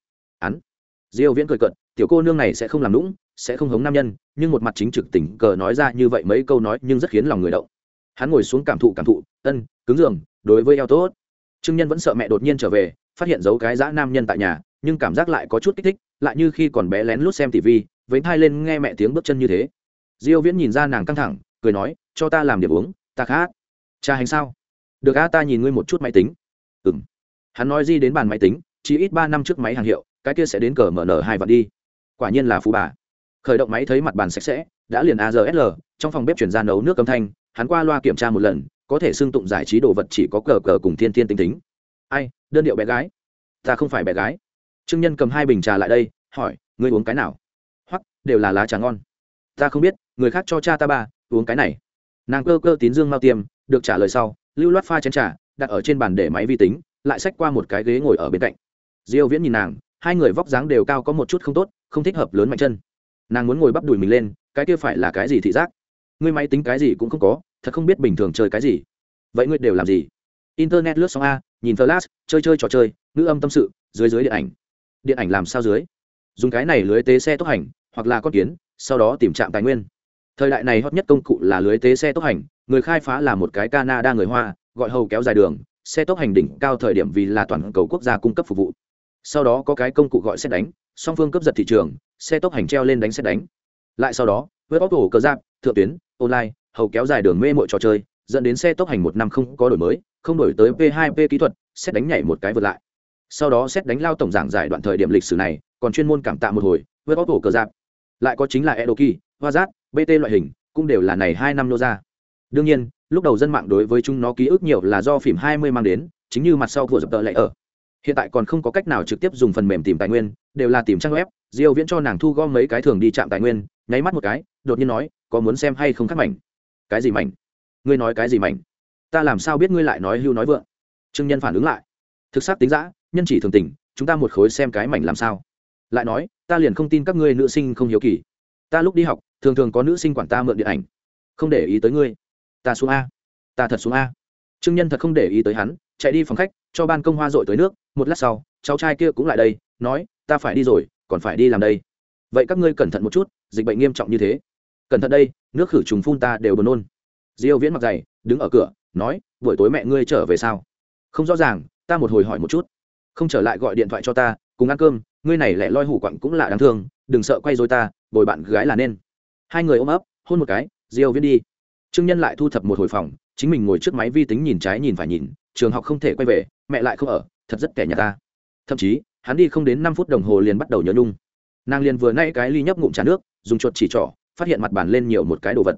Hắn diêu viễn cười cận, tiểu cô nương này sẽ không làm lũng sẽ không hống nam nhân, nhưng một mặt chính trực tỉnh cờ nói ra như vậy mấy câu nói nhưng rất khiến lòng người động. Hắn ngồi xuống cảm thụ cảm thụ, ân, cứng giường, đối với eo tốt. Trương nhân vẫn sợ mẹ đột nhiên trở về, phát hiện dấu cái dã nam nhân tại nhà, nhưng cảm giác lại có chút kích thích, lại như khi còn bé lén lút xem tv với thai lên nghe mẹ tiếng bước chân như thế. Diêu viễn nhìn ra nàng căng thẳng, cười nói, cho ta làm điểm uống, ta khát cha hành sao? Được a, ta nhìn ngươi một chút máy tính. Ừm. Hắn nói gì đến bàn máy tính, chỉ ít ba năm trước máy hàng hiệu, cái kia sẽ đến cờ mở nở hai vạn đi. Quả nhiên là phú bà khởi động máy thấy mặt bàn sạch sẽ, đã liền asl trong phòng bếp chuyển ra nấu nước âm thanh, hắn qua loa kiểm tra một lần, có thể xưng tụng giải trí đồ vật chỉ có cờ cờ cùng thiên thiên tinh tính. Ai, đơn điệu bé gái. Ta không phải bé gái. Trương nhân cầm hai bình trà lại đây, hỏi, ngươi uống cái nào? Hoặc đều là lá trà ngon. Ta không biết, người khác cho cha ta ba, uống cái này. Nàng cơ cơ tín dương mao tiêm, được trả lời sau, lưu loát pha chén trà, đặt ở trên bàn để máy vi tính, lại xách qua một cái ghế ngồi ở bên cạnh. Diêu viễn nhìn nàng, hai người vóc dáng đều cao có một chút không tốt, không thích hợp lớn mạnh chân nàng muốn ngồi bắp đùi mình lên, cái kia phải là cái gì thị giác? Ngươi máy tính cái gì cũng không có, thật không biết bình thường chơi cái gì. Vậy ngươi đều làm gì? Internet lướt xong a, nhìn flash, chơi chơi trò chơi, ngữ âm tâm sự, dưới dưới điện ảnh. Điện ảnh làm sao dưới? Dùng cái này lưới tế xe tốc hành, hoặc là con kiến, sau đó tìm trạm tài nguyên. Thời đại này hot nhất công cụ là lưới tế xe tốc hành, người khai phá là một cái canada người hoa, gọi hầu kéo dài đường, xe tốc hành đỉnh cao thời điểm vì là toàn cầu quốc gia cung cấp phục vụ. Sau đó có cái công cụ gọi xét đánh, song phương cấp giật thị trường xe tốc hành treo lên đánh xét đánh. Lại sau đó, với bóc tổ cờ giáp, thượng tuyến, online, hầu kéo dài đường mê mội trò chơi, dẫn đến xe tốc hành một năm không có đổi mới, không đổi tới p 2 p kỹ thuật, xét đánh nhảy một cái vượt lại. Sau đó xét đánh lao tổng giảng giải đoạn thời điểm lịch sử này, còn chuyên môn cảm tạ một hồi, với bóc tổ cờ giáp. Lại có chính là edoki hoa giáp bt loại hình, cũng đều là này hai năm nô ra. Đương nhiên, lúc đầu dân mạng đối với chúng nó ký ức nhiều là do phim 20 mang đến, chính như mặt sau của dập tờ lại ở. Hiện tại còn không có cách nào trực tiếp dùng phần mềm tìm tài nguyên, đều là tìm trang web diêu viễn cho nàng thu gom mấy cái thường đi chạm tài nguyên, nháy mắt một cái, đột nhiên nói, có muốn xem hay không khác mảnh? Cái gì mảnh? Ngươi nói cái gì mảnh? Ta làm sao biết ngươi lại nói hưu nói vượng? Trương nhân phản ứng lại. Thực xác tính giã nhân chỉ thường tình, chúng ta một khối xem cái mảnh làm sao? Lại nói, ta liền không tin các ngươi nữ sinh không hiếu kỳ. Ta lúc đi học, thường thường có nữ sinh quản ta mượn điện ảnh. Không để ý tới ngươi. Ta xuống a. Ta thật xuống a. Trương nhân thật không để ý tới hắn, chạy đi phòng khách, cho ban công hoa dội tới nước. Một lát sau, cháu trai kia cũng lại đây, nói, ta phải đi rồi còn phải đi làm đây. Vậy các ngươi cẩn thận một chút, dịch bệnh nghiêm trọng như thế. Cẩn thận đây, nước khử trùng phun ta đều buồn nôn. Diêu viễn mặc giày đứng ở cửa, nói, buổi tối mẹ ngươi trở về sao? Không rõ ràng, ta một hồi hỏi một chút. Không trở lại gọi điện thoại cho ta, cùng ăn cơm, ngươi này lẻ loi hủ quặng cũng là đáng thương, đừng sợ quay rồi ta, bồi bạn gái là nên. Hai người ôm ấp, hôn một cái, diêu viễn đi. Trương nhân lại thu thập một hồi phòng, chính mình ngồi trước máy vi tính nhìn trái nhìn phải nhìn, trường học không thể quay về, mẹ lại không ở, thật rất kẻ nhà ta. Thậm chí hắn đi không đến năm phút đồng hồ liền bắt đầu nhớ nhung. Nàng liền vừa nay cái ly nhấp ngụm trà nước, dùng chuột chỉ trỏ, phát hiện mặt bàn lên nhiều một cái đồ vật.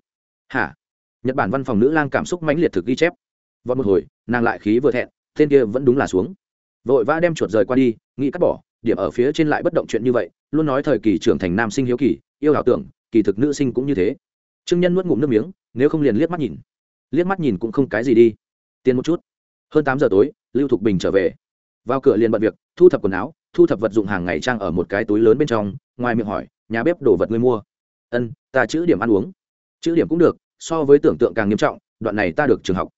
Hả? Nhật bản văn phòng nữ lang cảm xúc mãnh liệt thực ghi chép. Vọt một hồi, nàng lại khí vừa thẹn, tên kia vẫn đúng là xuống. Vội vã đem chuột rời qua đi, nghĩ cắt bỏ, điểm ở phía trên lại bất động chuyện như vậy, luôn nói thời kỳ trưởng thành nam sinh hiếu kỳ, yêu ảo tưởng, kỳ thực nữ sinh cũng như thế. Trương nhân nuốt ngụm nước miếng, nếu không liền liếc mắt nhìn. Liếc mắt nhìn cũng không cái gì đi. Tiền một chút. Hơn tám giờ tối, lưu thục bình trở về. Vào cửa liền bận việc thu thập quần áo, thu thập vật dụng hàng ngày trang ở một cái túi lớn bên trong, ngoài miệng hỏi, nhà bếp đổ vật ngươi mua? Ân, ta chữ điểm ăn uống. Chữ điểm cũng được, so với tưởng tượng càng nghiêm trọng, đoạn này ta được trường học.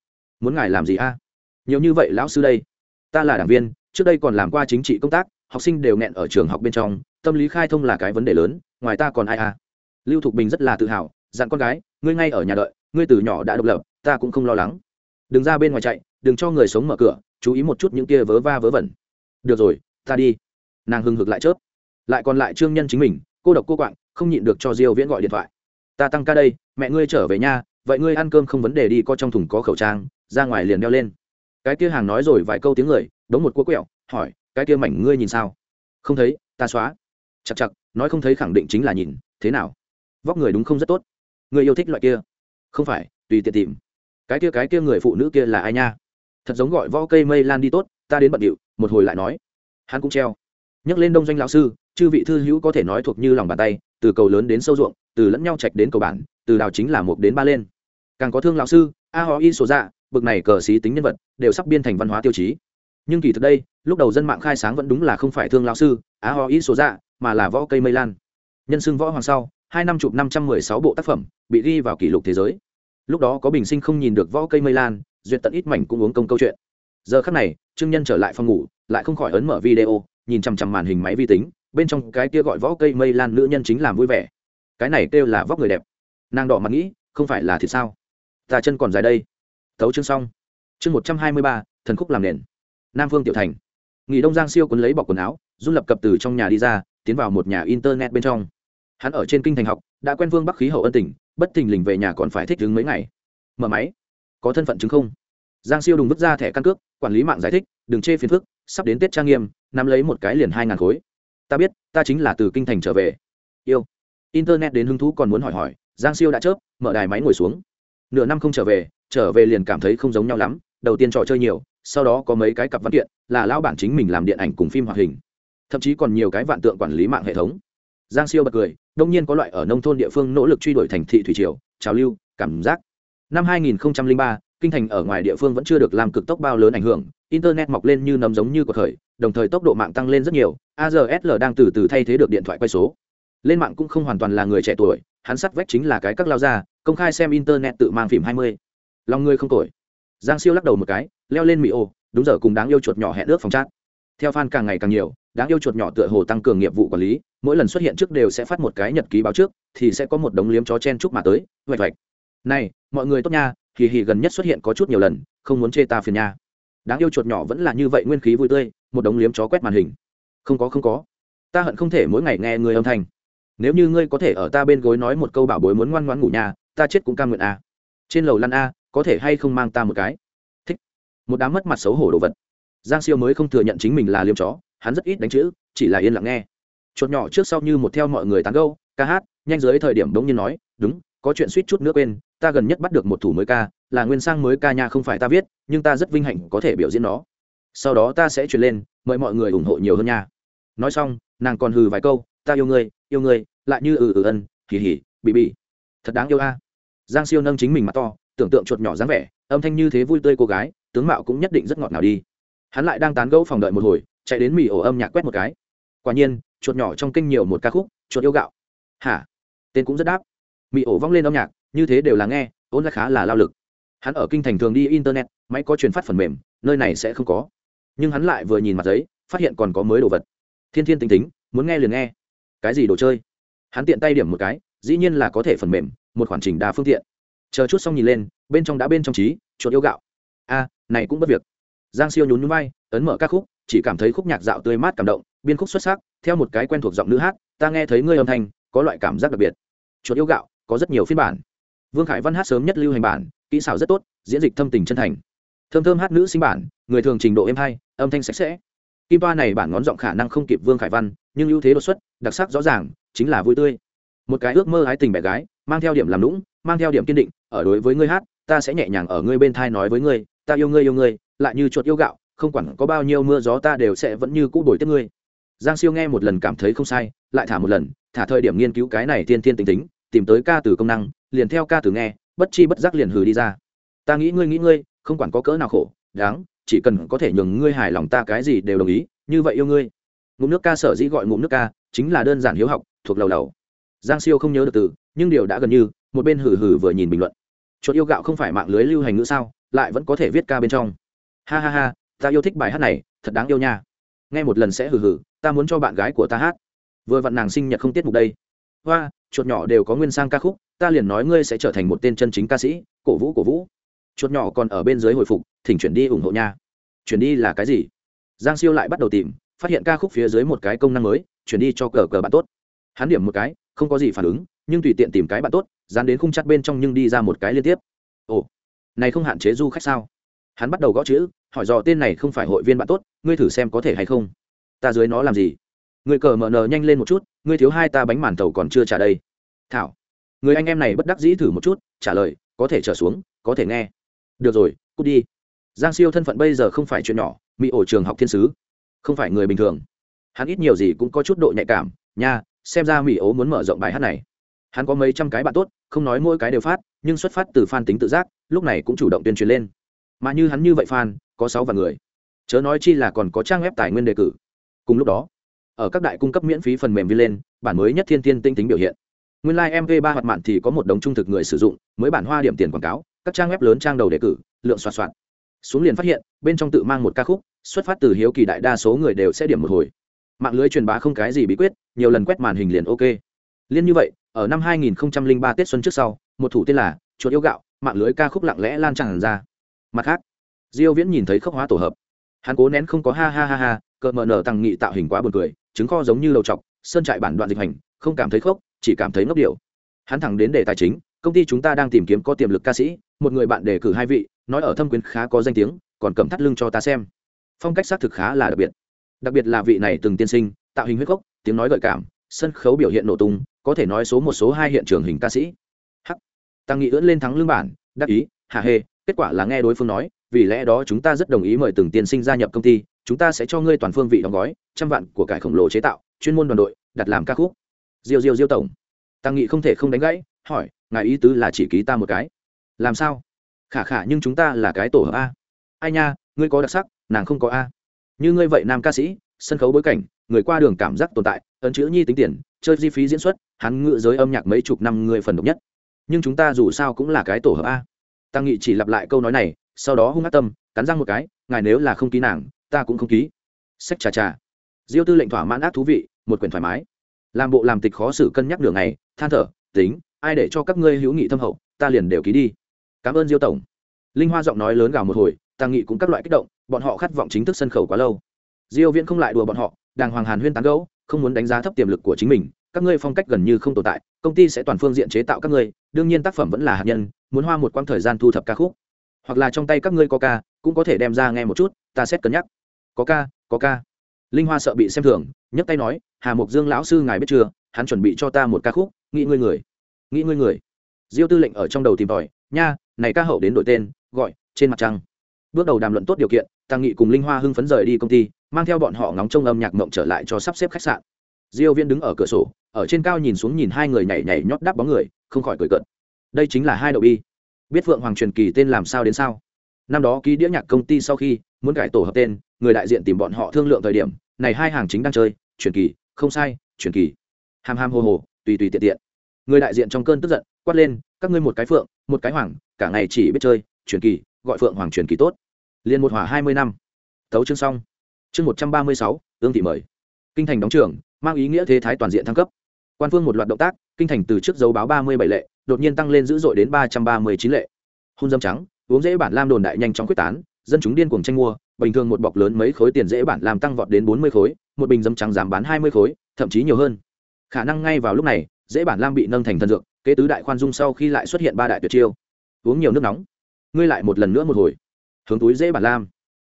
Muốn ngài làm gì a? Nhiều như vậy, lão sư đây. Ta là đảng viên, trước đây còn làm qua chính trị công tác, học sinh đều nghẹn ở trường học bên trong, tâm lý khai thông là cái vấn đề lớn, ngoài ta còn ai a? Lưu thục bình rất là tự hào, dặn con gái, ngươi ngay ở nhà đợi, ngươi từ nhỏ đã độc lập, ta cũng không lo lắng. Đừng ra bên ngoài chạy, đừng cho người sống mở cửa, chú ý một chút những kia vớ va vớ vẩn được rồi, ta đi. Nàng hưng hực lại chớp. Lại còn lại trương nhân chính mình, cô độc cô quạng, không nhịn được cho diêu viễn gọi điện thoại. Ta tăng ca đây, mẹ ngươi trở về nhà vậy ngươi ăn cơm không vấn đề đi, có trong thùng có khẩu trang, ra ngoài liền đeo lên. Cái kia hàng nói rồi vài câu tiếng người, đống một cua quẹo, hỏi, cái kia mảnh ngươi nhìn sao? Không thấy, ta xóa. Chặt chặt nói không thấy khẳng định chính là nhìn, thế nào? Vóc người đúng không rất tốt. Người yêu thích loại kia. Không phải, tùy tiện tìm. Cái kia cái kia người phụ nữ kia là ai nha? Thật giống gọi võ cây mây lan đi tốt ta đến bận điệu, một hồi lại nói. Hắn cũng treo. Nhắc lên đông doanh lão sư, chư vị thư hữu có thể nói thuộc như lòng bàn tay, từ cầu lớn đến sâu ruộng, từ lẫn nhau trạch đến cầu bản, từ đào chính là một đến ba lên. Càng có thương lão sư, a ho y số dạ bực này cờ xí tính nhân vật, đều sắp biên thành văn hóa tiêu chí. Nhưng kỳ thực đây, lúc đầu dân mạng khai sáng vẫn đúng là không phải thương lão sư, a ho y số dạ mà là võ cây mây lan. Nhân xưng võ hoàng sau, hai năm chụp năm trăm mười sáu bộ tác phẩm, bị ghi vào kỷ lục thế giới. Lúc đó có bình sinh không nhìn được võ cây mây lan, duyệt tận ít mảnh cũng uống công câu chuyện giờ khắc này, trương nhân trở lại phòng ngủ, lại không khỏi ấn mở video, nhìn chằm chằm màn hình máy vi tính, bên trong cái kia gọi võ cây mây lan nữ nhân chính làm vui vẻ. Cái này kêu là vóc người đẹp. Nàng đỏ mặt nghĩ, không phải là thì sao? Ta chân còn dài đây. Thấu chương xong. Chương một trăm hai mươi ba, thần khúc làm nền. Nam phương tiểu thành. Nghỉ đông giang siêu quấn lấy bọc quần áo run lập cập từ trong nhà đi ra, tiến vào một nhà internet bên trong. Hắn ở trên kinh thành học, đã quen vương bắc khí hậu ân tình, bất thình lình về nhà còn phải thích đứng mấy ngày. Mở máy. Có thân phận chứng không? Giang siêu đùng vứt ra thẻ căn cước quản lý mạng giải thích đừng chê phiền phức sắp đến tết trang nghiêm nắm lấy một cái liền hai ngàn khối. Ta biết ta chính là từ kinh thành trở về. Yêu. Internet đến hứng thú còn muốn hỏi hỏi giang siêu đã chớp mở đài máy ngồi xuống. Nửa năm không trở về trở về liền cảm thấy không giống nhau lắm đầu tiên trò chơi nhiều sau đó có mấy cái cặp văn kiện là lão bản chính mình làm điện ảnh cùng phim hoạt hình. Thậm chí còn nhiều cái vạn tượng quản lý mạng hệ thống. Giang siêu bật cười đông nhiên có loại ở nông thôn địa phương nỗ lực truy đuổi thành thị thủy triều trào lưu cảm giác. Năm 2003, kinh thành ở ngoài địa phương vẫn chưa được làm cực tốc bao lớn ảnh hưởng, internet mọc lên như nấm giống như của thời đồng thời tốc độ mạng tăng lên rất nhiều AZSL đang từ từ thay thế được điện thoại quay số. Lên mạng cũng không hoàn toàn là người trẻ tuổi, hắn sắt vách chính là cái các lao ra công khai xem internet tự mang phim 20. lòng người không tuổi giang siêu lắc đầu một cái, leo lên mỹ ô, đúng giờ cùng đáng yêu chuột nhỏ hẹn ước phòng chat. Theo fan càng ngày càng nhiều, đáng yêu chuột nhỏ tựa hồ tăng cường nghiệp vụ quản lý, mỗi lần xuất hiện trước đều sẽ phát một cái nhật ký báo trước, thì sẽ có một đống liếm chó chen chúc mà tới vạch vạch này, mọi người tốt nha kỳ hì gần nhất xuất hiện có chút nhiều lần, không muốn chê ta phiền nha. Đáng yêu chuột nhỏ vẫn là như vậy nguyên khí vui tươi, một đống liếm chó quét màn hình. Không có không có. Ta hận không thể mỗi ngày nghe người âm thanh. Nếu như ngươi có thể ở ta bên gối nói một câu bảo bối muốn ngoan ngoãn ngủ nhà, ta chết cũng cam nguyện a à. trên lầu lăn a, có thể hay không mang ta một cái? Thích. Một đám mất mặt xấu hổ đồ vật. Giang siêu mới không thừa nhận chính mình là liêm chó, hắn rất ít đánh chữ, chỉ là yên lặng nghe. Chuột nhỏ trước sau như một theo mọi người tán gâu ca hát, nhanh dưới thời điểm đống nhiên nói, đúng, có chuyện suýt chút nữa quên ta gần nhất bắt được một thủ mới ca, là nguyên sang mới ca nha, không phải ta viết, nhưng ta rất vinh hạnh có thể biểu diễn nó. Sau đó ta sẽ truyền lên, mời mọi người ủng hộ nhiều hơn nha. Nói xong, nàng còn hừ vài câu, ta yêu ngươi yêu ngươi, lại như ừ ừ ân hỉ hỉ bị bị thật đáng yêu a. Giang siêu nâng chính mình mặt to, tưởng tượng chuột nhỏ dáng vẻ, âm thanh như thế vui tươi cô gái, tướng mạo cũng nhất định rất ngọt ngào đi. Hắn lại đang tán gẫu phòng đợi một hồi, chạy đến mì ổ âm nhạc quét một cái. Quả nhiên, chuột nhỏ trong kinh nhiều một ca khúc, chuột yêu gạo. Hả? Tên cũng rất đáp. Mì ổ vong lên âm nhạc như thế đều là nghe, ôn là khá là lao lực. Hắn ở kinh thành thường đi internet, máy có truyền phát phần mềm, nơi này sẽ không có. Nhưng hắn lại vừa nhìn mặt giấy, phát hiện còn có mới đồ vật. Thiên thiên tính tính muốn nghe liền nghe. Cái gì đồ chơi? Hắn tiện tay điểm một cái, dĩ nhiên là có thể phần mềm, một khoản trình đa phương tiện. Chờ chút xong nhìn lên, bên trong đã bên trong trí, chuột yêu gạo. A, này cũng bất việc. Giang siêu nhún nhún vai, ấn mở các khúc, chỉ cảm thấy khúc nhạc dạo tươi mát cảm động, biên khúc xuất sắc, theo một cái quen thuộc giọng nữ hát, ta nghe thấy ngươi âm thanh, có loại cảm giác đặc biệt. Chuột yêu gạo, có rất nhiều phiên bản vương khải văn hát sớm nhất lưu hành bản, kỹ xảo rất tốt, diễn dịch thâm tình chân thành. Thơm thơm hát nữ sinh bản, người thường trình độ êm hay, âm thanh sạch sẽ. Kim toa này bản ngón giọng khả năng không kịp vương khải văn, nhưng ưu thế đột xuất, đặc sắc rõ ràng, chính là vui tươi. Một cái ước mơ ái tình bé gái, mang theo điểm làm lũng mang theo điểm kiên định, ở đối với ngươi hát, ta sẽ nhẹ nhàng ở ngươi bên thai nói với ngươi, ta yêu ngươi yêu ngươi, lại như chuột yêu gạo, không quản có bao nhiêu mưa gió ta đều sẽ vẫn như cũ bồi tiếp ngươi. Giang siêu nghe một lần cảm thấy không sai, lại thả một lần, thả thời điểm nghiên cứu cái này tiên tiên tính tính, tìm tới ca từ công năng liền theo ca từ nghe, bất chi bất giác liền hừ đi ra. Ta nghĩ ngươi nghĩ ngươi, không quản có cỡ nào khổ, đáng, chỉ cần có thể nhường ngươi hài lòng ta cái gì đều đồng ý, như vậy yêu ngươi. Ngụm nước ca sở dĩ gọi ngụm nước ca, chính là đơn giản hiếu học, thuộc lầu lầu. Giang siêu không nhớ được từ, nhưng điều đã gần như, một bên hừ hừ vừa nhìn bình luận. Chuột yêu gạo không phải mạng lưới lưu hành ngữ sao, lại vẫn có thể viết ca bên trong. Ha ha ha, ta yêu thích bài hát này, thật đáng yêu nha. Nghe một lần sẽ hừ hừ, ta muốn cho bạn gái của ta hát. Vừa vặn nàng sinh nhật không tiết mục đây. Hoa chuột nhỏ đều có nguyên sang ca khúc, ta liền nói ngươi sẽ trở thành một tên chân chính ca sĩ, cổ vũ cổ vũ. Chuột nhỏ còn ở bên dưới hồi phục, thỉnh chuyển đi ủng hộ nha. Chuyển đi là cái gì? Giang siêu lại bắt đầu tìm, phát hiện ca khúc phía dưới một cái công năng mới, chuyển đi cho cờ cờ bạn tốt. Hắn điểm một cái, không có gì phản ứng, nhưng tùy tiện tìm cái bạn tốt, dán đến khung chắt bên trong nhưng đi ra một cái liên tiếp. Ồ, này không hạn chế du khách sao? Hắn bắt đầu gõ chữ, hỏi dò tên này không phải hội viên bạn tốt, ngươi thử xem có thể hay không. Ta dưới nó làm gì? Người cờ mở nờ nhanh lên một chút ngươi thiếu hai ta bánh màn tàu còn chưa trả đây. Thảo, người anh em này bất đắc dĩ thử một chút, trả lời, có thể trở xuống, có thể nghe. Được rồi, cút đi. Giang siêu thân phận bây giờ không phải chuyện nhỏ, mỹ ổ trường học thiên sứ, không phải người bình thường. Hắn ít nhiều gì cũng có chút độ nhạy cảm, nha, xem ra mỹ ố muốn mở rộng bài hát này. Hắn có mấy trăm cái bạn tốt, không nói mỗi cái đều phát, nhưng xuất phát từ fan tính tự giác, lúc này cũng chủ động tuyên truyền lên. Mà như hắn như vậy fan, có sáu vạn người. Chớ nói chi là còn có trang web tài nguyên đề cử. Cùng lúc đó ở các đại cung cấp miễn phí phần mềm vi lên, bản mới nhất thiên tiên tinh tính biểu hiện. Nguyên lai、like、mv ba hoạt mạn thì có một đống trung thực người sử dụng, mới bản hoa điểm tiền quảng cáo, các trang web lớn trang đầu đề cử, lượng soạt soạt. Xuống liền phát hiện, bên trong tự mang một ca khúc, xuất phát từ hiếu kỳ đại đa số người đều sẽ điểm một hồi. Mạng lưới truyền bá không cái gì bí quyết, nhiều lần quét màn hình liền ok. Liên như vậy, ở năm 2003 tết xuân trước sau, một thủ tên là chuột yêu gạo, mạng lưới ca khúc lặng lẽ lan tràn ra. Mặt khác, diêu viễn nhìn thấy khốc hóa tổ hợp. Hắn cố nén không có ha ha ha ha, cợt mờ nở tăng nghị tạo hình quá buồn cười trứng kho giống như lầu trọc sơn trại bản đoạn dịch hành, không cảm thấy khốc, chỉ cảm thấy ngốc điệu. Hắn thẳng đến đề tài chính, công ty chúng ta đang tìm kiếm có tiềm lực ca sĩ, một người bạn đề cử hai vị, nói ở thâm quyến khá có danh tiếng, còn cầm thắt lưng cho ta xem. Phong cách xác thực khá là đặc biệt. Đặc biệt là vị này từng tiên sinh, tạo hình huyết gốc tiếng nói gợi cảm, sân khấu biểu hiện nổ tung, có thể nói số một số hai hiện trường hình ca sĩ. Hắc. Tăng nghị ưỡn lên thắng lương bản, đắc ý hạ hê, kết quả là nghe đối phương nói vì lẽ đó chúng ta rất đồng ý mời từng tiên sinh gia nhập công ty, chúng ta sẽ cho ngươi toàn phương vị đóng gói, trăm vạn của cải khổng lồ chế tạo, chuyên môn đoàn đội, đặt làm ca khúc. Diêu diêu diêu tổng. Tăng nghị không thể không đánh gãy, hỏi, ngài ý tứ là chỉ ký ta một cái. Làm sao? Khả khả nhưng chúng ta là cái tổ hợp a. Ai nha, ngươi có đặc sắc, nàng không có a. Như ngươi vậy nam ca sĩ, sân khấu bối cảnh, người qua đường cảm giác tồn tại, ấn chữ nhi tính tiền, chơi di phí diễn xuất, hắn ngự giới âm nhạc mấy chục năm người phần độc nhất. Nhưng chúng ta dù sao cũng là cái tổ hợp a. Tăng nghị chỉ lặp lại câu nói này sau đó hung ác tâm, cắn răng một cái, ngài nếu là không ký nàng, ta cũng không ký. Sách trà trà. Diêu tư lệnh thỏa mãn ác thú vị, một quyển thoải mái. Làm bộ làm tịch khó xử cân nhắc đường này than thở, tính, ai để cho các ngươi hữu nghị thâm hậu, ta liền đều ký đi. Cảm ơn diêu tổng. Linh hoa giọng nói lớn gào một hồi tăng nghị cũng các loại kích động, bọn họ khát vọng chính thức sân khấu quá lâu. Diêu viễn không lại đùa bọn họ, đàng hoàng hàn huyên tán gẫu, không muốn đánh giá thấp tiềm lực của chính mình, các ngươi phong cách gần như không tồn tại, công ty sẽ toàn phương diện chế tạo các ngươi, đương nhiên tác phẩm vẫn là hạt nhân, muốn hoa một quãng thời gian thu thập ca khúc hoặc là trong tay các ngươi có ca, cũng có thể đem ra nghe một chút, ta xét cân nhắc. Có ca có ca. Linh hoa sợ bị xem thường, nhấc tay nói, hà mục dương lão sư ngài biết chưa? Hắn chuẩn bị cho ta một ca khúc, nghĩ ngươi người, nghĩ ngươi người. Diêu tư lệnh ở trong đầu tìm tòi, nha, này ca hậu đến đổi tên, gọi, trên mặt trăng. Bước đầu đàm luận tốt điều kiện, tăng nghị cùng linh hoa hưng phấn rời đi công ty, mang theo bọn họ ngóng trông âm nhạc mộng trở lại cho sắp xếp khách sạn. Diêu viên đứng ở cửa sổ, ở trên cao nhìn xuống nhìn hai người nhảy nhảy nhót đáp bóng người, không khỏi cười cợt. Đây chính là hai đậu bi biết vượng hoàng truyền kỳ tên làm sao đến sao? Năm đó ký đĩa nhạc công ty sau khi muốn cải tổ hợp tên, người đại diện tìm bọn họ thương lượng thời điểm, này hai hàng chính đang chơi, truyền kỳ, không sai, truyền kỳ. Ham ham hồ hồ tùy tùy tiện tiện. Người đại diện trong cơn tức giận, quát lên, các ngươi một cái phượng, một cái hoàng, cả ngày chỉ biết chơi, truyền kỳ, gọi phượng hoàng truyền kỳ tốt. Liền một hỏa hai mươi năm. Tấu chương xong. Chương một trăm ba mươi sáu, ương thị mời. Kinh thành đóng trường, mang ý nghĩa thế thái toàn diện thăng cấp. Quan phương một loạt động tác kinh thành từ trước dấu báo ba mươi bảy lệ, đột nhiên tăng lên dữ dội đến ba trăm ba mươi chín lệ. Hôn dâm trắng, uống dễ bản lam đồn đại nhanh chóng quyết tán, dân chúng điên cuồng tranh mua, bình thường một bọc lớn mấy khối tiền dễ bản làm tăng vọt đến bốn mươi khối, một bình dâm trắng giảm bán hai mươi khối, thậm chí nhiều hơn. Khả năng ngay vào lúc này, dễ bản lam bị nâng thành thần dược, kế tứ đại khoan dung sau khi lại xuất hiện ba đại tuyệt chiêu. Uống nhiều nước nóng. Ngươi lại một lần nữa một hồi. Hướng túi dễ bản lam.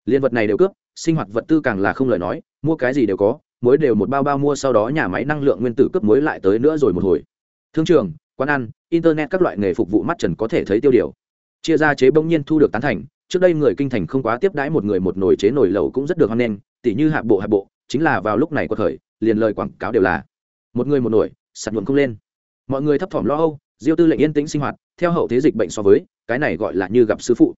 Liên vật này đều cướp, sinh hoạt vật tư càng là không lời nói, mua cái gì đều có, muối đều một bao bao mua, sau đó nhà máy năng lượng nguyên tử cướp muối lại tới nữa rồi một hồi thương trường, quán ăn, internet các loại nghề phục vụ mắt trần có thể thấy tiêu điều. Chia ra chế bỗng nhiên thu được tán thành, trước đây người kinh thành không quá tiếp đãi một người một nồi chế nồi lẩu cũng rất được hoan nghênh, tỉ như hạ bộ hạ bộ, chính là vào lúc này có thời, liền lời quảng cáo đều là, một người một nồi, sạt nhuộm không lên. Mọi người thấp thỏm lo âu, diêu tư lệnh yên tĩnh sinh hoạt, theo hậu thế dịch bệnh so với, cái này gọi là như gặp sư phụ.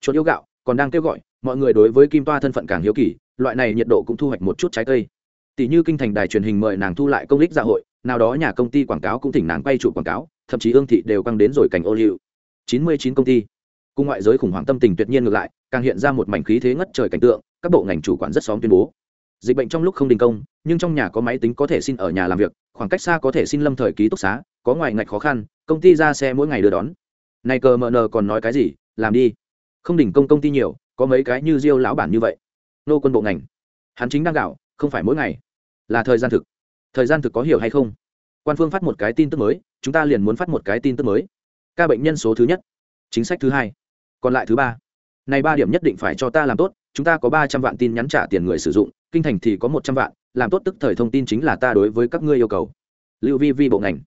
Chuột yêu gạo, còn đang kêu gọi, mọi người đối với kim toa thân phận càng hiếu kỳ, loại này nhiệt độ cũng thu hoạch một chút trái cây tỷ như kinh thành đài truyền hình mời nàng thu lại công lích dạ hội, nào đó nhà công ty quảng cáo cũng thỉnh nàng quay chụp quảng cáo, thậm chí ương thị đều căng đến rồi cảnh ô liu. Chín mươi chín công ty. Cùng ngoại giới khủng hoảng tâm tình tuyệt nhiên ngược lại, càng hiện ra một mảnh khí thế ngất trời cảnh tượng, các bộ ngành chủ quản rất xóm tuyên bố. Dịch bệnh trong lúc không đình công, nhưng trong nhà có máy tính có thể xin ở nhà làm việc, khoảng cách xa có thể xin lâm thời ký túc xá, có ngoài ngạch khó khăn, công ty ra xe mỗi ngày đưa đón. Này cờ mờ nờ còn nói cái gì, làm đi. Không đình công công ty nhiều, có mấy cái như diêu lão bản như vậy. Nô quân bộ ngành. Hắn chính đang gạo không phải mỗi ngày. Là thời gian thực. Thời gian thực có hiểu hay không? Quan phương phát một cái tin tức mới, chúng ta liền muốn phát một cái tin tức mới. Ca bệnh nhân số thứ nhất. Chính sách thứ hai. Còn lại thứ ba. Này ba điểm nhất định phải cho ta làm tốt, chúng ta có ba trăm vạn tin nhắn trả tiền người sử dụng, kinh thành thì có một trăm vạn, làm tốt tức thời thông tin chính là ta đối với các ngươi yêu cầu. Lưu vi vi bộ ngành.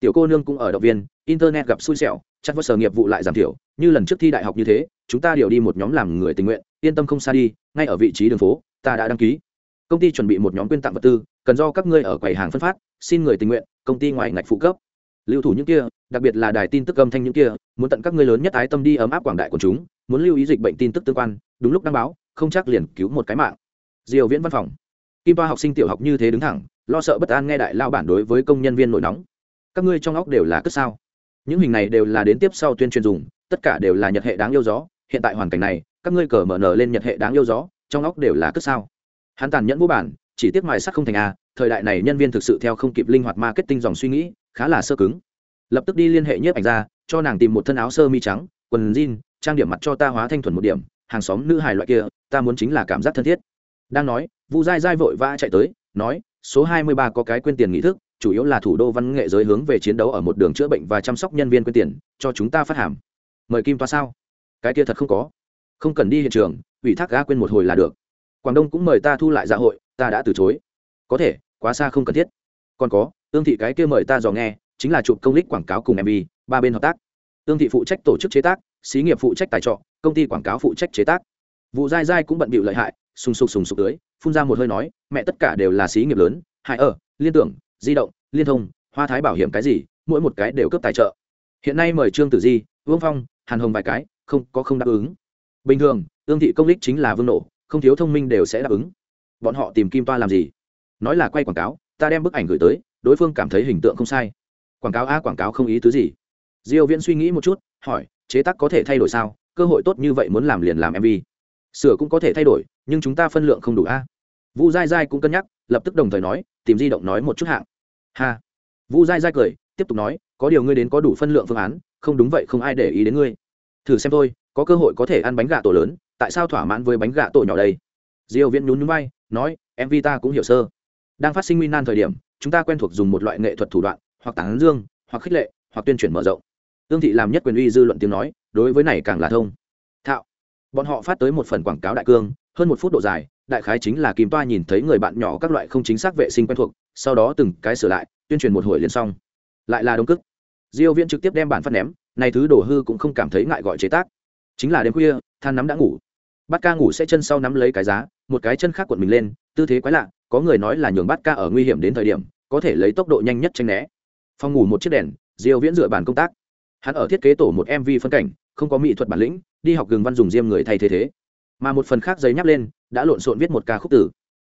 Tiểu cô nương cũng ở động viên, internet gặp xui xẻo chắc vất sở nghiệp vụ lại giảm thiểu, như lần trước thi đại học như thế, chúng ta điều đi một nhóm làm người tình nguyện, yên tâm không xa đi, ngay ở vị trí đường phố, ta đã đăng ký công ty chuẩn bị một nhóm quyên tặng vật tư, cần do các ngươi ở quầy hàng phân phát, xin người tình nguyện, công ty ngoài ngạch phụ cấp. Lưu thủ những kia, đặc biệt là đài tin tức âm thanh những kia, muốn tận các ngươi lớn nhất ái tâm đi ấm áp quảng đại của chúng, muốn lưu ý dịch bệnh tin tức tương quan, đúng lúc đăng báo, không chắc liền cứu một cái mạng. Diều viễn văn phòng. Kim toa học sinh tiểu học như thế đứng thẳng, lo sợ bất an nghe đại lao bản đối với công nhân viên nổi nóng. Các ngươi trong óc đều là cất sao? Những hình này đều là đến tiếp sau tuyên truyền dùng, tất cả đều là nhật hệ đáng yêu gió, hiện tại hoàn cảnh này, các ngươi cờ mở nở lên nhật hệ đáng yêu gió, trong óc đều là cất sao? Hắn tàn nhẫn vô bản, chỉ tiếc mài sắc không thành a, thời đại này nhân viên thực sự theo không kịp linh hoạt marketing dòng suy nghĩ, khá là sơ cứng. Lập tức đi liên hệ nhiếp ảnh ra, cho nàng tìm một thân áo sơ mi trắng, quần jean, trang điểm mặt cho ta hóa thanh thuần một điểm, hàng xóm nữ hài loại kia, ta muốn chính là cảm giác thân thiết. Đang nói, vu dai dai vội vã chạy tới, nói, số hai mươi ba có cái quên tiền nghị thức, chủ yếu là thủ đô văn nghệ giới hướng về chiến đấu ở một đường chữa bệnh và chăm sóc nhân viên quên tiền, cho chúng ta phát hàm. Mời kim toa sao? Cái kia thật không có. Không cần đi hiện trường, ủy thác ga quên một hồi là được quảng đông cũng mời ta thu lại dạ hội, ta đã từ chối. Có thể, quá xa không cần thiết. Còn có ương thị cái kia mời ta dò nghe, chính là chụp công lích quảng cáo cùng mv ba bên hợp tác. Ương thị phụ trách tổ chức chế tác, xí nghiệp phụ trách tài trợ, công ty quảng cáo phụ trách chế tác. Vụ dai dai cũng bận bịu lợi hại, sùng sục sùng sục tưới phun ra một hơi nói, mẹ tất cả đều là xí nghiệp lớn, hại ở, liên tưởng, di động, liên thông, hoa thái bảo hiểm cái gì, mỗi một cái đều cấp tài trợ. Hiện nay mời trương tử di, vương phong, hàn hồng vài cái, không, có không đáp ứng. Bình thường ương thị công lích chính là vương nổ không thiếu thông minh đều sẽ đáp ứng. Bọn họ tìm kim toa làm gì? Nói là quay quảng cáo, ta đem bức ảnh gửi tới, đối phương cảm thấy hình tượng không sai. Quảng cáo a, quảng cáo không ý tứ gì. Diêu viễn suy nghĩ một chút, hỏi, chế tác có thể thay đổi sao? Cơ hội tốt như vậy muốn làm liền làm mv sửa cũng có thể thay đổi, nhưng chúng ta phân lượng không đủ a. Vu dai dai cũng cân nhắc, lập tức đồng thời nói, tìm di động nói một chút hạng. Ha. Vu dai dai cười, tiếp tục nói, có điều ngươi đến có đủ phân lượng phương án, không đúng vậy không ai để ý đến ngươi. Thử xem thôi, có cơ hội có thể ăn bánh gà tổ lớn tại sao thỏa mãn với bánh gạ tổ nhỏ đây? Diêu viễn nhún nhún vai, nói mv ta cũng hiểu sơ. Đang phát sinh nguy nan thời điểm, chúng ta quen thuộc dùng một loại nghệ thuật thủ đoạn, hoặc tán dương, hoặc khích lệ, hoặc tuyên truyền mở rộng. Tương thị làm nhất quyền uy dư luận tiếng nói, đối với này càng là thông. Thạo. Bọn họ phát tới một phần quảng cáo đại cương, hơn một phút độ dài, đại khái chính là kim toa nhìn thấy người bạn nhỏ các loại không chính xác vệ sinh quen thuộc, sau đó từng cái sửa lại, tuyên truyền một hồi liền xong. Lại là đông cức. Diêu viễn trực tiếp đem bản phát ném, này thứ đổ hư cũng không cảm thấy ngại gọi chế tác. Chính là đêm khuya, than nắm đã ngủ bát ca ngủ sẽ chân sau nắm lấy cái giá, một cái chân khác cuộn mình lên, tư thế quái lạ, có người nói là nhường bát ca ở nguy hiểm đến thời điểm, có thể lấy tốc độ nhanh nhất tranh né. Phòng ngủ một chiếc đèn, diêu viễn dựa bàn công tác. Hắn ở thiết kế tổ một mv phân cảnh, không có mỹ thuật bản lĩnh, đi học gừng văn dùng diêm người thay thế thế. Mà một phần khác giấy nhắc lên, đã lộn xộn viết một ca khúc tử.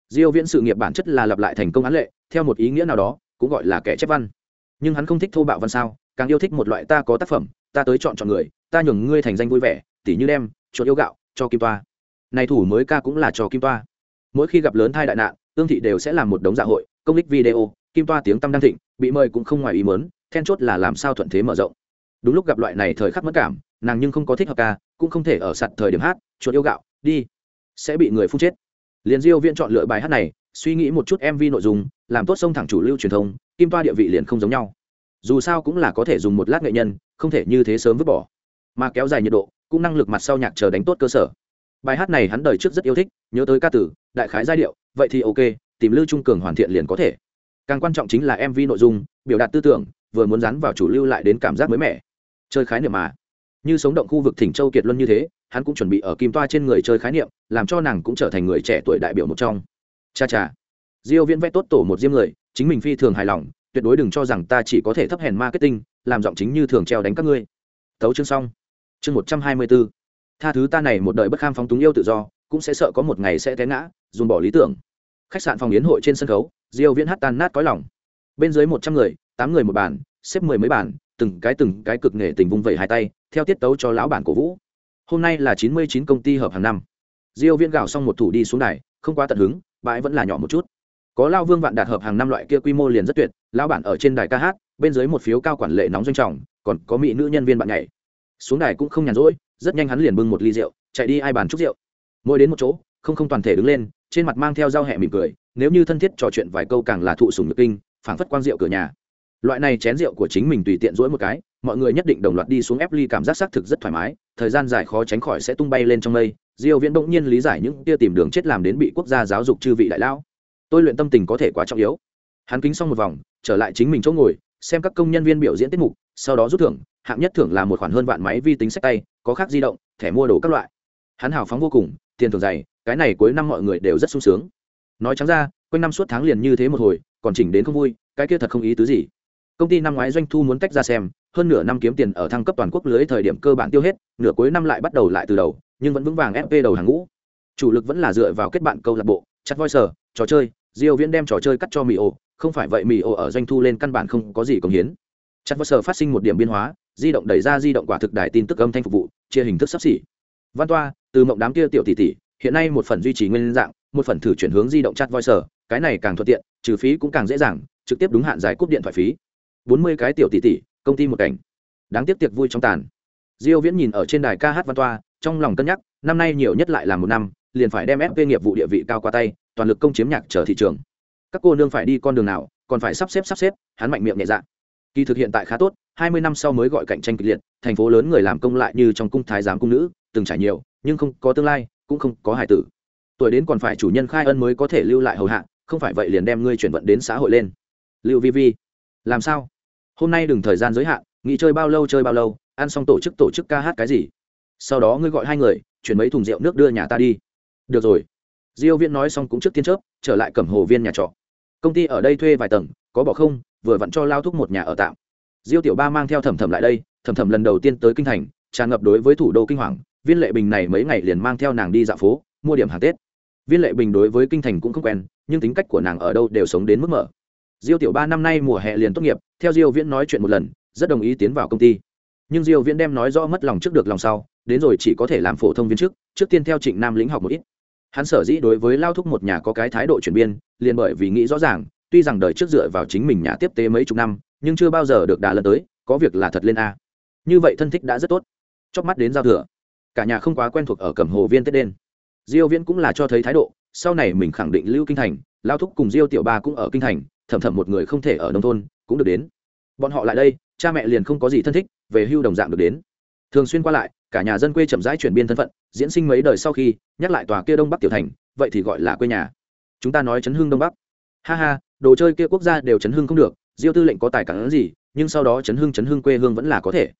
Diêu viễn sự nghiệp bản chất là lặp lại thành công án lệ, theo một ý nghĩa nào đó, cũng gọi là kẻ chép văn. Nhưng hắn không thích thô bạo văn sao, càng yêu thích một loại ta có tác phẩm, ta tới chọn chọn người, ta nhường ngươi thành danh vui vẻ, tỉ như đem, chuột yêu gạo cho kim toa. Này thủ mới ca cũng là cho kim toa. Mỗi khi gặp lớn thai đại nạn, tương thị đều sẽ làm một đống dạ hội, công lích video, kim toa tiếng tâm đăng thịnh, bị mời cũng không ngoài ý mớn then chốt là làm sao thuận thế mở rộng. Đúng lúc gặp loại này thời khắc mất cảm, nàng nhưng không có thích hợp ca, cũng không thể ở sặt thời điểm hát, chuột yêu gạo, đi. Sẽ bị người phun chết. Liền diêu viên chọn lựa bài hát này, suy nghĩ một chút mv nội dung, làm tốt sông thẳng chủ lưu truyền thông, kim toa địa vị liền không giống nhau. Dù sao cũng là có thể dùng một lát nghệ nhân, không thể như thế sớm vứt bỏ. Mà kéo dài nhiệt độ cũng năng lực mặt sau nhạc chờ đánh tốt cơ sở. Bài hát này hắn đời trước rất yêu thích, nhớ tới ca tử, đại khái giai điệu, vậy thì ok, tìm lưu trung cường hoàn thiện liền có thể. Càng quan trọng chính là mv nội dung, biểu đạt tư tưởng, vừa muốn dán vào chủ lưu lại đến cảm giác mới mẻ. Chơi khái niệm mà. Như sống động khu vực thỉnh châu kiệt luân như thế, hắn cũng chuẩn bị ở kim toa trên người chơi khái niệm, làm cho nàng cũng trở thành người trẻ tuổi đại biểu một trong. Cha cha. Diêu viễn vẽ tốt tổ một diêm người, chính mình phi thường hài lòng, tuyệt đối đừng cho rằng ta chỉ có thể thấp hèn marketing, làm giọng chính như thường treo đánh các ngươi. Tấu chương xong chương 124 tha thứ ta này một đời bất kham phóng túng yêu tự do, cũng sẽ sợ có một ngày sẽ té ngã dùng bỏ lý tưởng. Khách sạn phòng yến hội trên sân khấu, diêu viễn hát tan nát cõi lòng. Bên dưới một trăm người, tám người một bàn, xếp mười mấy bàn, từng cái từng cái cực nghệ tình vung vẩy hai tay, theo tiết tấu cho lão bản cổ vũ. Hôm nay là chín mươi chín công ty hợp hàng năm. Diêu viễn gào xong một thủ đi xuống đài, không quá tận hứng, bãi vẫn là nhỏ một chút. Có lao vương vạn đạt hợp hàng năm loại kia quy mô liền rất tuyệt, lão bản ở trên đài ca hát, bên dưới một phiếu cao quản lệ nóng doanh trọng, còn có mỹ nữ nhân viên bạn nhảy xuống đài cũng không nhàn rỗi, rất nhanh hắn liền bưng một ly rượu, chạy đi ai bàn chúc rượu. Mỗi đến một chỗ, không không toàn thể đứng lên, trên mặt mang theo dao hẹ mỉm cười, nếu như thân thiết trò chuyện vài câu càng là thụ sùng nhược kinh, phảng phất quang rượu cửa nhà. Loại này chén rượu của chính mình tùy tiện rỗi một cái, mọi người nhất định đồng loạt đi xuống ép ly cảm giác xác thực rất thoải mái, thời gian dài khó tránh khỏi sẽ tung bay lên trong mây. Diêu viễn bỗng nhiên lý giải những tia tìm đường chết làm đến bị quốc gia giáo dục chư vị đại lao tôi luyện tâm tình có thể quá trọng yếu. Hắn kính xong một vòng, trở lại chính mình chỗ ngồi, xem các công nhân viên biểu diễn tiết mục, sau đó rút thưởng hạng nhất thưởng là một khoản hơn vạn máy vi tính sách tay, có khác di động, thẻ mua đồ các loại. Hắn hào phóng vô cùng, tiền thưởng dày, cái này cuối năm mọi người đều rất sung sướng. Nói trắng ra, quanh năm suốt tháng liền như thế một hồi, còn chỉnh đến không vui, cái kia thật không ý tứ gì. Công ty năm ngoái doanh thu muốn tách ra xem, hơn nửa năm kiếm tiền ở thăng cấp toàn quốc lưới thời điểm cơ bản tiêu hết, nửa cuối năm lại bắt đầu lại từ đầu, nhưng vẫn vững vàng fp đầu hàng ngũ. Chủ lực vẫn là dựa vào kết bạn câu lạc bộ chặt voi sở trò chơi, diêu viễn đem trò chơi cắt cho mì ổ không phải vậy mì ổ ở doanh thu lên căn bản không có gì công hiến. Chặt voi sở phát sinh một điểm biến hóa di động đẩy ra di động quả thực đài tin tức âm thanh phục vụ, chia hình thức sắp xỉ. Văn toa, từ mộng đám kia tiểu tỷ tỷ, hiện nay một phần duy trì nguyên dạng, một phần thử chuyển hướng di động chat voice, cái này càng thuận tiện, trừ phí cũng càng dễ dàng, trực tiếp đúng hạn giải cúp điện thoại phí. Bốn mươi cái tiểu tỷ tỷ, công ty một cảnh. Đáng tiếc tiệc vui trong tàn. Diêu viễn nhìn ở trên đài ca hát văn toa, trong lòng cân nhắc, năm nay nhiều nhất lại là một năm, liền phải đem fp nghiệp vụ địa vị cao qua tay, toàn lực công chiếm nhạc trở thị trường. Các cô nương phải đi con đường nào, còn phải sắp xếp sắp xếp, hắn mạnh miệng nhẹ dạ. Kỳ thực hiện tại khá tốt hai mươi năm sau mới gọi cạnh tranh kịch liệt, thành phố lớn người làm công lại như trong cung thái giám cung nữ, từng trải nhiều, nhưng không có tương lai, cũng không có hài tử. Tuổi đến còn phải chủ nhân khai ân mới có thể lưu lại hầu hạ, không phải vậy liền đem ngươi chuyển vận đến xã hội lên. Lưu vi vi, làm sao? Hôm nay đừng thời gian giới hạn, nghỉ chơi bao lâu chơi bao lâu, ăn xong tổ chức tổ chức ca hát cái gì? Sau đó ngươi gọi hai người, chuyển mấy thùng rượu nước đưa nhà ta đi. Được rồi. Diêu viễn nói xong cũng trước tiên chớp, trở lại cẩm hồ viên nhà trọ. Công ty ở đây thuê vài tầng, có bỏ không, vừa vặn cho lao thúc một nhà ở tạm diêu tiểu ba mang theo thẩm thẩm lại đây thẩm thẩm lần đầu tiên tới kinh thành tràn ngập đối với thủ đô kinh hoàng. Viên lệ bình này mấy ngày liền mang theo nàng đi dạo phố mua điểm hàng tết. Viên lệ bình đối với kinh thành cũng không quen nhưng tính cách của nàng ở đâu đều sống đến mức mở. Diêu tiểu ba năm nay mùa hè liền tốt nghiệp theo diêu viễn nói chuyện một lần rất đồng ý tiến vào công ty. Nhưng diêu viễn đem nói rõ mất lòng trước được lòng sau đến rồi chỉ có thể làm phổ thông viên trước trước tiên theo trịnh nam lĩnh học một ít. Hắn sở dĩ đối với lao thúc một nhà có cái thái độ chuyển biến, liền bởi vì nghĩ rõ ràng tuy rằng đời trước dựa vào chính mình nhà tiếp tế mấy chục năm nhưng chưa bao giờ được đà lần tới, có việc là thật lên a. Như vậy thân thích đã rất tốt. Chóc mắt đến giao thừa. Cả nhà không quá quen thuộc ở cẩm hồ viên tết đen. Diêu viễn cũng là cho thấy thái độ, sau này mình khẳng định lưu kinh thành, lao thúc cùng diêu tiểu ba cũng ở kinh thành thầm thầm một người không thể ở nông thôn, cũng được đến. Bọn họ lại đây, cha mẹ liền không có gì thân thích, về hưu đồng dạng được đến. Thường xuyên qua lại, cả nhà dân quê chậm rãi chuyển biên thân phận, diễn sinh mấy đời sau khi, nhắc lại tòa kia đông bắc tiểu thành, vậy thì gọi là quê nhà. Chúng ta nói chấn hương đông bắc. Ha ha, đồ chơi kia quốc gia đều chấn hương không được diêu tư lệnh có tài cản gì, nhưng sau đó chấn hưng chấn hưng, quê hương vẫn là có thể.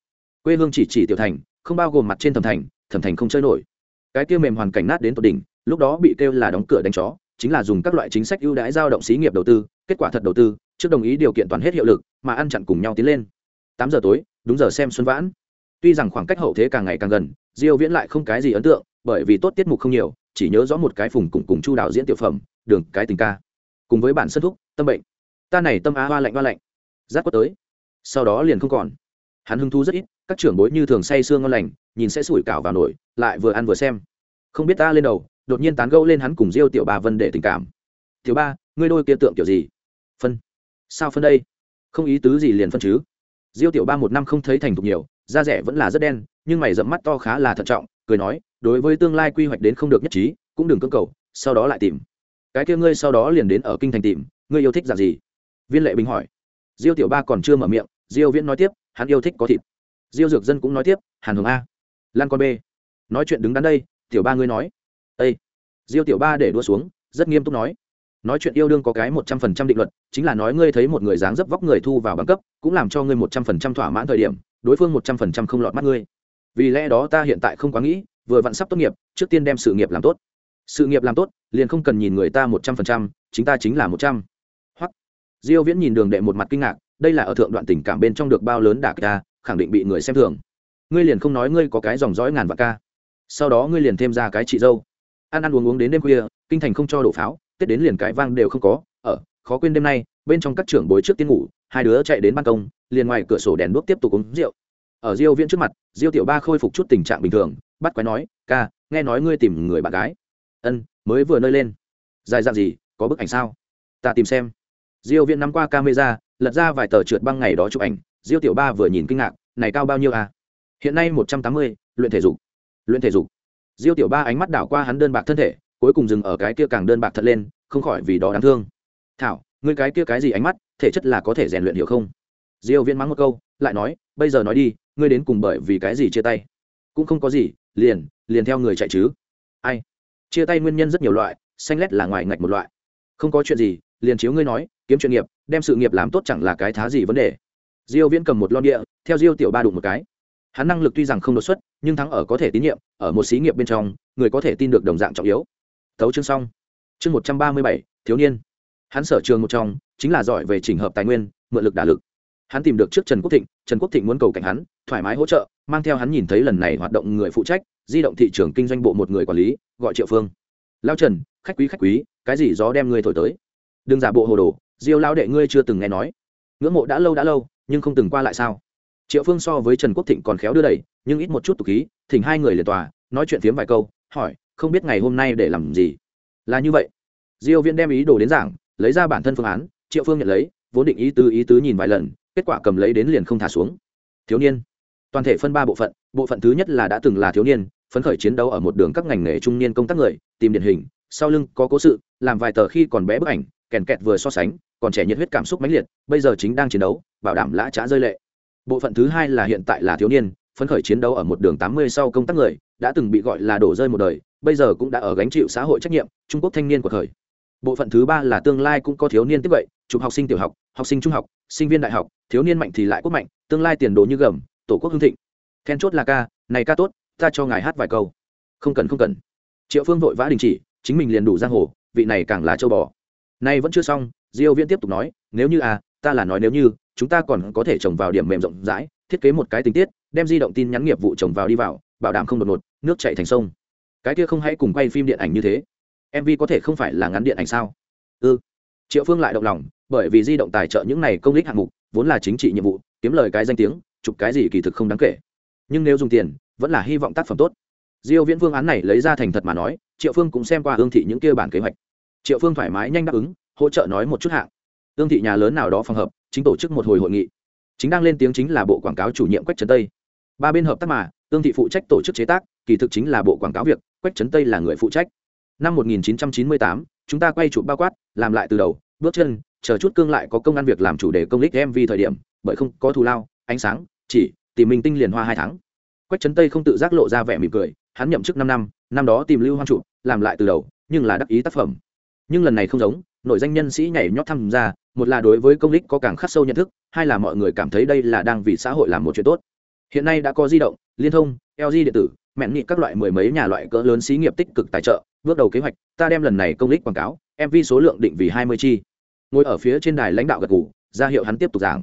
Quê hương chỉ chỉ tiểu thành, không bao gồm mặt trên thẩm thành thẩm thành không chơi nổi. Cái kia mềm hoàn cảnh nát đến tột đỉnh, lúc đó bị kêu là đóng cửa đánh chó, chính là dùng các loại chính sách ưu đãi giao động xí nghiệp đầu tư, kết quả thật đầu tư, trước đồng ý điều kiện toàn hết hiệu lực, mà ăn chặn cùng nhau tiến lên. Tám giờ tối, đúng giờ xem xuân vãn. Tuy rằng khoảng cách hậu thế càng ngày càng gần, diêu viễn lại không cái gì ấn tượng, bởi vì tốt tiết mục không nhiều, chỉ nhớ rõ một cái phùng cùng cùng chu đạo diễn tiểu phẩm, đường cái tình ca. Cùng với bản sân thúc, tâm bệnh ta này tâm á hoa lạnh hoa lạnh. Giáp quất tới. Sau đó liền không còn. Hắn hứng thú rất ít, các trưởng bối như thường say sương ngon lành, nhìn sẽ sủi cảo vào nổi, lại vừa ăn vừa xem. Không biết ta lên đầu, đột nhiên tán gẫu lên hắn cùng diêu tiểu ba vân để tình cảm. Tiểu ba, ngươi đôi kia tượng kiểu gì? Phân. Sao phân đây? Không ý tứ gì liền phân chứ. Diêu tiểu ba một năm không thấy thành thục nhiều, da rẻ vẫn là rất đen, nhưng mày dẫm mắt to khá là thận trọng, cười nói, đối với tương lai quy hoạch đến không được nhất trí, cũng đừng cưỡng cầu, sau đó lại tìm. Cái kia ngươi sau đó liền đến ở kinh thành tìm, ngươi yêu thích dạng gì? Viên lệ bình hỏi. Diêu tiểu ba còn chưa mở miệng, diêu viễn nói tiếp, hắn yêu thích có thịt. Diêu dược dân cũng nói tiếp, hàn hồng a. Lan con b nói chuyện đứng đắn đây, tiểu ba ngươi nói. Ây diêu tiểu ba để đua xuống, rất nghiêm túc nói. Nói chuyện yêu đương có cái một trăm phần trăm định luật, chính là nói ngươi thấy một người dáng dấp vóc người thu vào bằng cấp, cũng làm cho ngươi một trăm phần trăm thỏa mãn thời điểm, đối phương một trăm phần trăm không lọt mắt ngươi. Vì lẽ đó ta hiện tại không quá nghĩ, vừa vặn sắp tốt nghiệp, trước tiên đem sự nghiệp làm tốt. Sự nghiệp làm tốt, liền không cần nhìn người ta một trăm phần trăm, chính ta chính là một trăm. hoặc diêu viễn nhìn đường đệ một mặt kinh ngạc, đây là ở thượng đoạn tình cảm bên trong được bao lớn đả ca khẳng định bị người xem thường. Ngươi liền không nói ngươi có cái dòng dõi ngàn vạn ca. Sau đó ngươi liền thêm ra cái chị dâu. Ăn ăn uống uống đến đêm khuya, kinh thành không cho đổ pháo, tết đến liền cái vang đều không có, ở, khó quên đêm nay, bên trong các trưởng bối trước tiên ngủ, hai đứa chạy đến ban công, liền ngoài cửa sổ đèn đuốc tiếp tục uống rượu. Ở diêu viễn trước mặt, diêu tiểu ba khôi phục chút tình trạng bình thường, bắt quái nói, ca, nghe nói ngươi tìm người bạn gái. Ân, mới vừa nơi lên. Dài dạng gì, có bức ảnh sao? Ta tìm xem diêu viễn nắm qua camera lật ra vài tờ trượt băng ngày đó chụp ảnh. Diêu tiểu ba vừa nhìn kinh ngạc này cao bao nhiêu à? Hiện nay 180, luyện thể dục. Luyện thể dục. Diêu tiểu ba ánh mắt đảo qua hắn đơn bạc thân thể cuối cùng dừng ở cái kia càng đơn bạc thật lên không khỏi vì đó đáng thương. Thảo ngươi cái kia cái gì ánh mắt thể chất là có thể rèn luyện hiểu không? Diêu viễn mắng một câu lại nói bây giờ nói đi ngươi đến cùng bởi vì cái gì chia tay? Cũng không có gì liền liền theo người chạy chứ. Ai? Chia tay nguyên nhân rất nhiều loại xanh lét là ngoài ngạch một loại. Không có chuyện gì liền chiếu ngươi nói kiếm chuyên nghiệp, đem sự nghiệp làm tốt chẳng là cái thá gì vấn đề. Diêu viễn cầm một lon địa, theo diêu tiểu ba đụng một cái. Hắn năng lực tuy rằng không đột xuất, nhưng thắng ở có thể tín nhiệm, ở một xí nghiệp bên trong, người có thể tin được đồng dạng trọng yếu. Thấu chương xong. Chương một trăm ba mươi bảy, thiếu niên. Hắn sở trường một trong, chính là giỏi về chỉnh hợp tài nguyên, mượn lực đả lực. Hắn tìm được trước trần quốc thịnh, trần quốc thịnh muốn cầu cảnh hắn, thoải mái hỗ trợ, mang theo hắn nhìn thấy lần này hoạt động người phụ trách, di động thị trường kinh doanh bộ một người quản lý, gọi triệu phương. Lao trần, khách quý khách quý, cái gì gió đem người thổi tới? Đừng giả bộ hồ đồ diêu lao đệ ngươi chưa từng nghe nói. Ngưỡng mộ đã lâu đã lâu, nhưng không từng qua lại sao? Triệu phương so với trần quốc thịnh còn khéo đưa đẩy, nhưng ít một chút tục khí, thỉnh hai người liền tòa, nói chuyện phiếm vài câu, hỏi, không biết ngày hôm nay để làm gì? Là như vậy. Diêu viễn đem ý đồ đến giảng, lấy ra bản thân phương án, triệu phương nhận lấy, vốn định ý tứ ý tứ nhìn vài lần, kết quả cầm lấy đến liền không thả xuống. Thiếu niên. Toàn thể phân ba bộ phận bộ phận thứ nhất là đã từng là thiếu niên, phấn khởi chiến đấu ở một đường các ngành nghề trung niên công tác người, tìm điển hình, sau lưng có cố sự, làm vài tờ khi còn bé bức ảnh, kèn kẹt vừa so sánh còn trẻ nhiệt huyết cảm xúc mãnh liệt, bây giờ chính đang chiến đấu, bảo đảm lã trá rơi lệ. Bộ phận thứ hai là hiện tại là thiếu niên, phấn khởi chiến đấu ở một đường tám mươi sau công tác người, đã từng bị gọi là đổ rơi một đời, bây giờ cũng đã ở gánh chịu xã hội trách nhiệm, trung quốc thanh niên của thời. Bộ phận thứ ba là tương lai cũng có thiếu niên tiếp vậy, chụp học sinh tiểu học học sinh trung học, sinh viên đại học, thiếu niên mạnh thì lại quốc mạnh, tương lai tiền đồ như gầm, tổ quốc hưng thịnh. Then chốt là ca, này ca tốt, ta cho ngài hát vài câu. Không cần không cần. Triệu phương vội vã đình chỉ, chính mình liền đủ giang hồ, vị này càng là châu bò. Nay vẫn chưa xong diêu viễn tiếp tục nói, nếu như à ta là nói nếu như, chúng ta còn có thể trồng vào điểm mềm rộng rãi, thiết kế một cái tình tiết, đem di động tin nhắn nghiệp vụ trồng vào đi vào, bảo đảm không đột ngột, nước chảy thành sông. Cái kia không hãy cùng quay phim điện ảnh như thế. Mv có thể không phải là ngắn điện ảnh sao? Ư ừ. triệu phương lại động lòng, bởi vì di động tài trợ những này công lý hạng mục, vốn là chính trị nhiệm vụ, kiếm lời cái danh tiếng, chụp cái gì kỳ thực không đáng kể. Nhưng nếu dùng tiền, vẫn là hy vọng tác phẩm tốt. Diêu viễn phương án này lấy ra thành thật mà nói, triệu phương cũng xem qua hương thị những kia bản kế hoạch. Triệu phương thoải mái nhanh đáp ứng hỗ trợ nói một chút hạng. Tương thị nhà lớn nào đó phòng hợp chính tổ chức một hồi hội nghị. Chính đang lên tiếng chính là bộ quảng cáo chủ nhiệm quách trấn tây. Ba bên hợp tác mà tương thị phụ trách tổ chức chế tác kỳ thực chính là bộ quảng cáo việc quách trấn tây là người phụ trách. Năm 1998, chúng ta quay chụp bao quát làm lại từ đầu bước chân chờ chút cương lại có công ăn việc làm chủ đề công lích mv thời điểm bởi không có thù lao ánh sáng chỉ tìm minh tinh liền hoa hai tháng. Quách trấn tây không tự giác lộ ra vẻ mỉm cười hắn nhậm chức năm năm năm đó tìm lưu hoang trụ làm lại từ đầu nhưng là đắc ý tác phẩm. Nhưng lần này không giống nội danh nhân sĩ nhảy nhót tham gia, một là đối với công lý có càng khắc sâu nhận thức, hai là mọi người cảm thấy đây là đang vì xã hội làm một chuyện tốt. Hiện nay đã có di động, liên thông lg điện tử, mẹn nghị các loại mười mấy nhà loại cỡ lớn xí nghiệp tích cực tài trợ, bước đầu kế hoạch, ta đem lần này công lý quảng cáo mv số lượng định vì hai mươi chi. Ngồi ở phía trên đài lãnh đạo gật ngủ ra hiệu hắn tiếp tục giảng.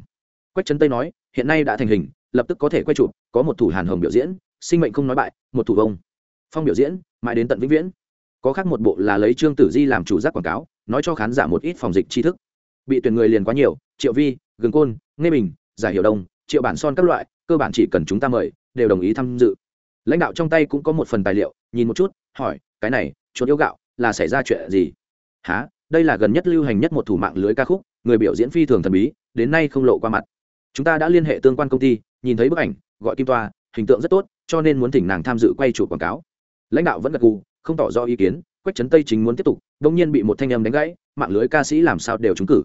Quách trấn tây nói, hiện nay đã thành hình, lập tức có thể quay chụp, có một thủ hàn hồng biểu diễn, sinh mệnh không nói bại, một thủ vông. Phong biểu diễn, mãi đến tận vĩnh viễn. Có khác một bộ là lấy trương tử di làm chủ giác quảng cáo nói cho khán giả một ít phòng dịch tri thức. Bị tuyển người liền quá nhiều, triệu vi, gừng côn nghe bình, giải hiệu đông, triệu bản son các loại, cơ bản chỉ cần chúng ta mời, đều đồng ý tham dự. Lãnh đạo trong tay cũng có một phần tài liệu, nhìn một chút, hỏi, cái này, chuột yêu gạo, là xảy ra chuyện gì? Há đây là gần nhất lưu hành nhất một thủ mạng lưới ca khúc, người biểu diễn phi thường thần bí, đến nay không lộ qua mặt. Chúng ta đã liên hệ tương quan công ty, nhìn thấy bức ảnh, gọi kim toa, hình tượng rất tốt, cho nên muốn thỉnh nàng tham dự quay chủ quảng cáo. Lãnh đạo vẫn gật gù, không tỏ rõ ý kiến quách trấn tây chính muốn tiếp tục đông nhiên bị một thanh âm đánh gãy, mạng lưới ca sĩ làm sao đều trúng cử?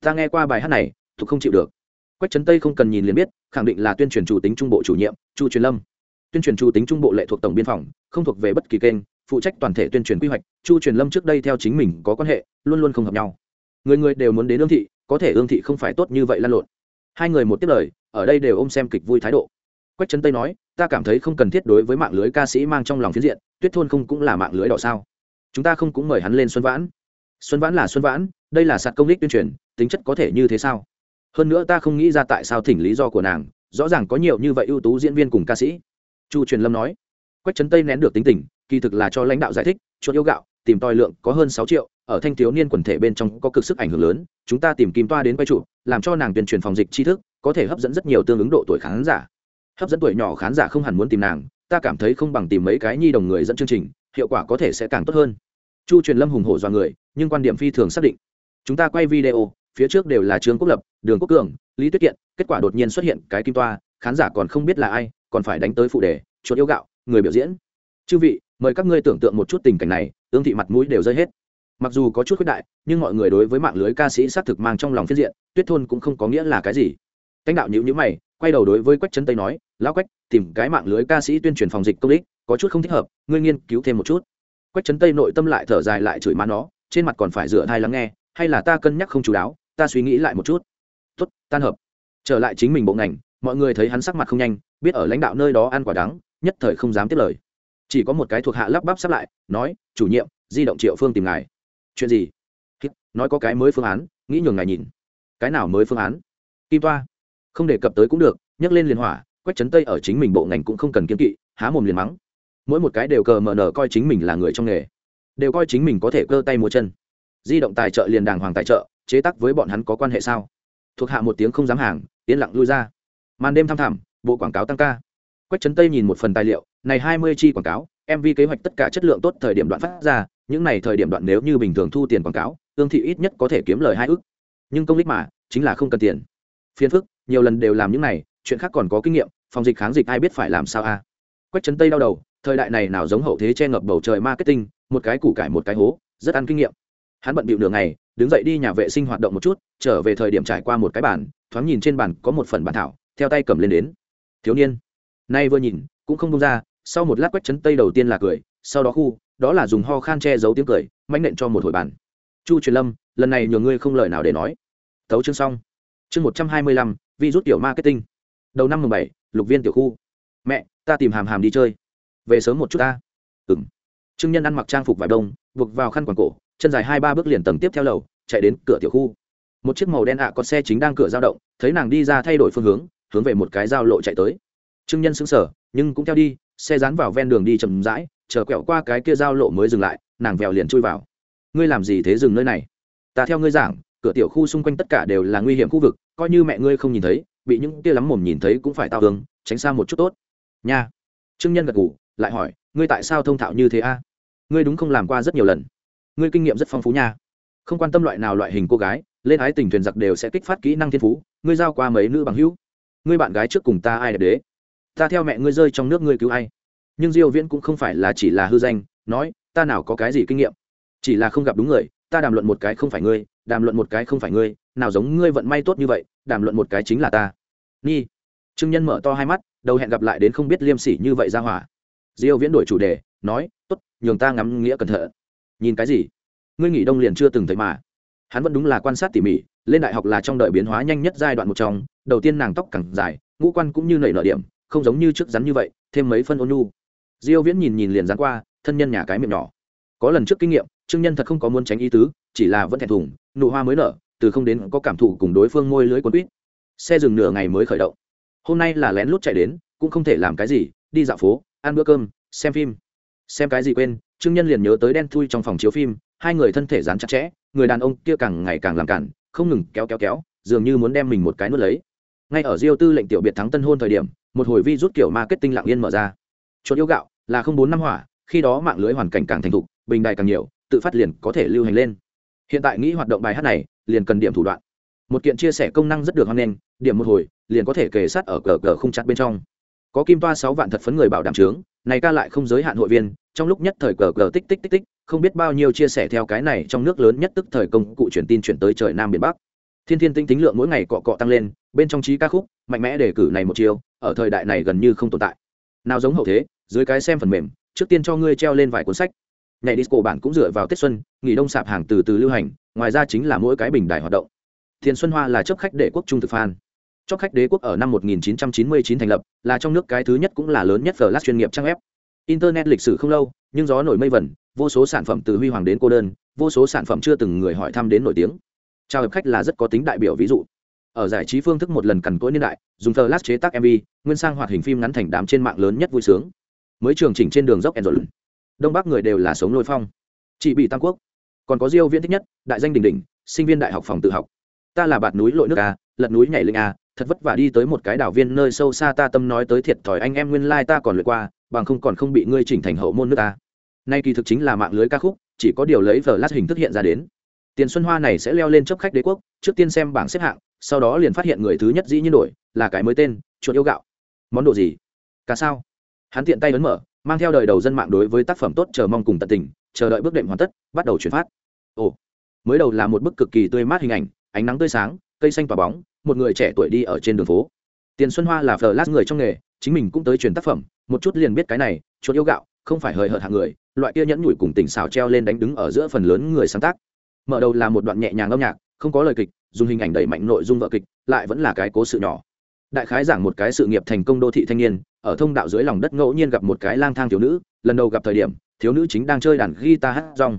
Ta nghe qua bài hát này thuộc không chịu được. Quách trấn tây không cần nhìn liền biết, khẳng định là tuyên truyền chủ tính trung bộ chủ nhiệm, chu truyền lâm. Tuyên truyền chủ tính trung bộ lệ thuộc tổng biên phòng, không thuộc về bất kỳ kênh, phụ trách toàn thể tuyên truyền quy hoạch, chu truyền lâm trước đây theo chính mình có quan hệ, luôn luôn không hợp nhau. Người người đều muốn đến ương thị, có thể ương thị không phải tốt như vậy lan lộn. Hai người một tiếp lời, ở đây đều ôm xem kịch vui thái độ. Quách trấn tây nói, ta cảm thấy không cần thiết đối với mạng lưới ca sĩ mang trong lòng phiến diện, tuyết thôn không cũng là mạng lưới đỏ sao? Chúng ta không cũng mời hắn lên xuân vãn. Xuân vãn là xuân vãn, đây là sạt công đích tuyên truyền, tính chất có thể như thế sao? Hơn nữa ta không nghĩ ra tại sao thỉnh lý do của nàng, rõ ràng có nhiều như vậy ưu tú diễn viên cùng ca sĩ. Chu truyền lâm nói, quách trấn tây nén được tính tình, kỳ thực là cho lãnh đạo giải thích, chuột yêu gạo, tìm tòi lượng có hơn sáu triệu, ở thanh thiếu niên quần thể bên trong có cực sức ảnh hưởng lớn, chúng ta tìm kim toa đến quay trụ, làm cho nàng tuyên truyền phòng dịch tri thức, có thể hấp dẫn rất nhiều tương ứng độ tuổi khán giả. Hấp dẫn tuổi nhỏ khán giả không hẳn muốn tìm nàng, ta cảm thấy không bằng tìm mấy cái nhi đồng người dẫn chương trình hiệu quả có thể sẽ càng tốt hơn. Chu truyền lâm hùng hổ do người, nhưng quan điểm phi thường xác định. Chúng ta quay video, phía trước đều là trương quốc lập, đường quốc cường, lý tuyết kiện, kết quả đột nhiên xuất hiện cái kim toa, khán giả còn không biết là ai, còn phải đánh tới phụ đề, chuột yêu gạo, người biểu diễn. Chư vị, mời các ngươi tưởng tượng một chút tình cảnh này ương thị mặt mũi đều rơi hết. Mặc dù có chút khuyết đại, nhưng mọi người đối với mạng lưới ca sĩ xác thực mang trong lòng phiên diện, tuyết thôn cũng không có nghĩa là cái gì. Lãnh đạo nhữ nhữ mày quay đầu đối với quách trấn tây nói, lão quách, tìm cái mạng lưới ca sĩ tuyên truyền phòng dịch công đích có chút không thích hợp, ngươi nghiên cứu thêm một chút. Quách trấn tây nội tâm lại thở dài lại chửi má nó, trên mặt còn phải dựa thai lắng nghe, hay là ta cân nhắc không chú đáo, ta suy nghĩ lại một chút. Tốt, tan hợp. Trở lại chính mình bộ ngành, mọi người thấy hắn sắc mặt không nhanh, biết ở lãnh đạo nơi đó ăn quả đắng, nhất thời không dám tiếp lời. Chỉ có một cái thuộc hạ lắp bắp sắp lại, nói, chủ nhiệm, di động triệu phương tìm ngài. Chuyện gì? Nói có cái mới phương án, nghĩ nhường ngài nhìn. Cái nào mới phương án? Kim toa không đề cập tới cũng được, nhắc lên liền hỏa quách trấn tây ở chính mình bộ ngành cũng không cần kiên kỵ, há mồm liền mắng. Mỗi một cái đều cờ mờ nở coi chính mình là người trong nghề. Đều coi chính mình có thể cơ tay mua chân. Di động tài trợ liền đàng hoàng tài trợ, chế tác với bọn hắn có quan hệ sao? Thuộc hạ một tiếng không dám hàng, yên lặng lui ra. Màn đêm thăm thẳm, bộ quảng cáo tăng ca. Quách trấn tây nhìn một phần tài liệu, này hai mươi chi quảng cáo mv kế hoạch tất cả chất lượng tốt thời điểm đoạn phát ra, những này thời điểm đoạn nếu như bình thường thu tiền quảng cáo, tương thị ít nhất có thể kiếm lời hai ước nhưng công đích mà, chính là không cần tiền. Phiền phức nhiều lần đều làm những này, chuyện khác còn có kinh nghiệm, phòng dịch kháng dịch ai biết phải làm sao a? Quách trấn tây đau đầu, thời đại này nào giống hậu thế che ngập bầu trời marketing, một cái củ cải một cái hố, rất ăn kinh nghiệm. Hắn bận bịu nửa ngày, đứng dậy đi nhà vệ sinh hoạt động một chút, trở về thời điểm trải qua một cái bàn, thoáng nhìn trên bàn có một phần bản thảo, theo tay cầm lên đến. Thiếu niên, nay vừa nhìn, cũng không đông ra, sau một lát quách chấn tây đầu tiên là cười, sau đó khu, đó là dùng ho khan che giấu tiếng cười, mãnh nện cho một hồi bàn. Chu truyền lâm, lần này nhờ ngươi không lời nào để nói. Tấu chương xong. Chương một trăm hai mươi lăm vi rút tiểu marketing. Đầu năm mùng bảy, lục viên tiểu khu. Mẹ, ta tìm hàm hàm đi chơi. Về sớm một chút ta. Ừ m trương nhân ăn mặc trang phục vải đông, buộc vào khăn quàng cổ, chân dài hai ba bước liền tầng tiếp theo lầu, chạy đến cửa tiểu khu. Một chiếc màu đen ạ có xe chính đang cửa giao động, thấy nàng đi ra thay đổi phương hướng hướng về một cái giao lộ chạy tới. Trương nhân sững sở nhưng cũng theo đi, xe dán vào ven đường đi chầm rãi, chờ quẹo qua cái kia giao lộ mới dừng lại, nàng vèo liền chui vào. Ngươi làm gì thế dừng nơi này? Ta theo ngươi giảng cửa tiểu khu xung quanh tất cả đều là nguy hiểm khu vực, coi như mẹ ngươi không nhìn thấy, bị những kia lắm mồm nhìn thấy cũng phải tao hướng tránh xa một chút tốt. Nha. Trương nhân gật ngủ lại hỏi, ngươi tại sao thông thạo như thế a? Ngươi đúng không làm qua rất nhiều lần. Ngươi kinh nghiệm rất phong phú nha. Không quan tâm loại nào loại hình cô gái, lên ái tình thuyền giặc đều sẽ kích phát kỹ năng thiên phú, ngươi giao qua mấy nữ bằng hữu? Ngươi bạn gái trước cùng ta ai đẹp đế? Ta theo mẹ ngươi rơi trong nước ngươi cứu ai? Nhưng diêu viễn cũng không phải là chỉ là hư danh, nói, ta nào có cái gì kinh nghiệm? Chỉ là không gặp đúng người ta đàm luận một cái không phải ngươi, đàm luận một cái không phải ngươi, nào giống ngươi vận may tốt như vậy, đàm luận một cái chính là ta. Nhi trương nhân mở to hai mắt, đầu hẹn gặp lại đến không biết liêm sỉ như vậy ra hỏa. Diêu viễn đổi chủ đề, nói, tốt, nhường ta ngắm nghĩa cẩn thận. Nhìn cái gì? Ngươi nghỉ đông liền chưa từng thấy mà. Hắn vẫn đúng là quan sát tỉ mỉ, lên đại học là trong đợi biến hóa nhanh nhất giai đoạn một trong, đầu tiên nàng tóc càng dài, ngũ quan cũng như nảy nở điểm, không giống như trước rắn như vậy, thêm mấy phân ôn nhu. Diêu viễn nhìn nhìn liền dán qua, thân nhân nhà cái miệng nhỏ. Có lần trước kinh nghiệm trương nhân thật không có muốn tránh ý tứ, chỉ là vẫn thẹn thùng, nụ hoa mới nở, từ không đến có cảm thụ cùng đối phương môi lưới quấn quýt. Xe dừng nửa ngày mới khởi động. Hôm nay là lén lút chạy đến, cũng không thể làm cái gì, đi dạo phố, ăn bữa cơm, xem phim. Xem cái gì quên, trương nhân liền nhớ tới đen thui trong phòng chiếu phim, hai người thân thể dán chặt chẽ, người đàn ông kia càng ngày càng làm cản, không ngừng kéo kéo kéo, dường như muốn đem mình một cái nuốt lấy. Ngay ở diêu tư lệnh tiểu biệt thắng tân hôn thời điểm, một hồi vi rút kiểu marketing lạng yên mở ra. Chuột yêu gạo là không bốn năm hỏa, khi đó mạng lưới hoàn cảnh càng thành thục, bình đài càng nhiều tự phát liền có thể lưu hành lên. Hiện tại nghĩ hoạt động bài hát này, liền cần điểm thủ đoạn. Một kiện chia sẻ công năng rất được hoan nghênh, điểm một hồi, liền có thể kề sát ở cờ cờ không chặt bên trong. Có kim toa sáu vạn thật phấn người bảo đảm trướng này ca lại không giới hạn hội viên, trong lúc nhất thời cờ cờ tích tích tích tích, không biết bao nhiêu chia sẻ theo cái này trong nước lớn nhất tức thời công cụ truyền tin chuyển tới trời nam biển bắc. Thiên thiên tinh tính lượng mỗi ngày cọ cọ tăng lên, bên trong trí ca khúc, mạnh mẽ đề cử này một chiều ở thời đại này gần như không tồn tại. Nào giống hậu thế, dưới cái xem phần mềm, trước tiên cho ngươi treo lên vài cuốn sách nhảy disco bản cũng dựa vào tết xuân, nghỉ đông sạp hàng từ từ lưu hành, ngoài ra chính là mỗi cái bình đài hoạt động. Thiền xuân hoa là chấp khách đệ quốc trung thực phan chóc khách đế quốc ở năm 1999 thành lập, là trong nước cái thứ nhất cũng là lớn nhất flash chuyên nghiệp trang web. Internet lịch sử không lâu, nhưng gió nổi mây vẩn, vô số sản phẩm từ huy hoàng đến cô đơn, vô số sản phẩm chưa từng người hỏi thăm đến nổi tiếng. Chào hiệp khách là rất có tính đại biểu ví dụ. Ở giải trí phương thức một lần cằn cỗi niên đại, dùng flash chế tác mv nguyên sang hoạt hình phim ngắn thành đám trên mạng lớn nhất vui sướng. Mới trường chỉnh trên đường dốc enzol đông bắc người đều là sống lôi phong. Chỉ bị tam quốc. Còn có diêu viễn thích nhất, đại danh đỉnh đỉnh, sinh viên đại học phòng tự học. Ta là bạt núi lội nước a, lật núi nhảy linh a, thật vất vả đi tới một cái đảo viên nơi sâu xa ta tâm nói tới thiệt thòi anh em nguyên lai ta còn lượt qua, bằng không còn không bị ngươi chỉnh thành hậu môn nước ta nay kỳ thực chính là mạng lưới ca khúc, chỉ có điều lấy vở lát hình thức hiện ra đến. Tiền xuân hoa này sẽ leo lên chấp khách đế quốc, trước tiên xem bảng xếp hạng, sau đó liền phát hiện người thứ nhất dĩ nhiên đổi, là cái mới tên, chuột yêu gạo. Món đồ gì? Cả sao? Hắn tiện tay ấn mở mang theo đời đầu dân mạng đối với tác phẩm tốt chờ mong cùng tận tình, chờ đợi bước đệm hoàn tất, bắt đầu chuyển phát. Ồ, mới đầu là một bức cực kỳ tươi mát hình ảnh, ánh nắng tươi sáng, cây xanh tỏa bóng, một người trẻ tuổi đi ở trên đường phố. Tiền xuân hoa là phờ lát người trong nghề, chính mình cũng tới truyền tác phẩm, một chút liền biết cái này, chuột yêu gạo, không phải hời hợt hạng người, loại kia nhẫn nhủi cùng tỉnh xào treo lên đánh đứng ở giữa phần lớn người sáng tác. Mở đầu là một đoạn nhẹ nhàng âm nhạc, không có lời kịch, dùng hình ảnh đẩy mạnh nội dung vợ kịch, lại vẫn là cái cố sự nhỏ. Đại khái giảng một cái sự nghiệp thành công đô thị thanh niên ở thông đạo dưới lòng đất ngẫu nhiên gặp một cái lang thang thiếu nữ, lần đầu gặp thời điểm, thiếu nữ chính đang chơi đàn guitar hát rong.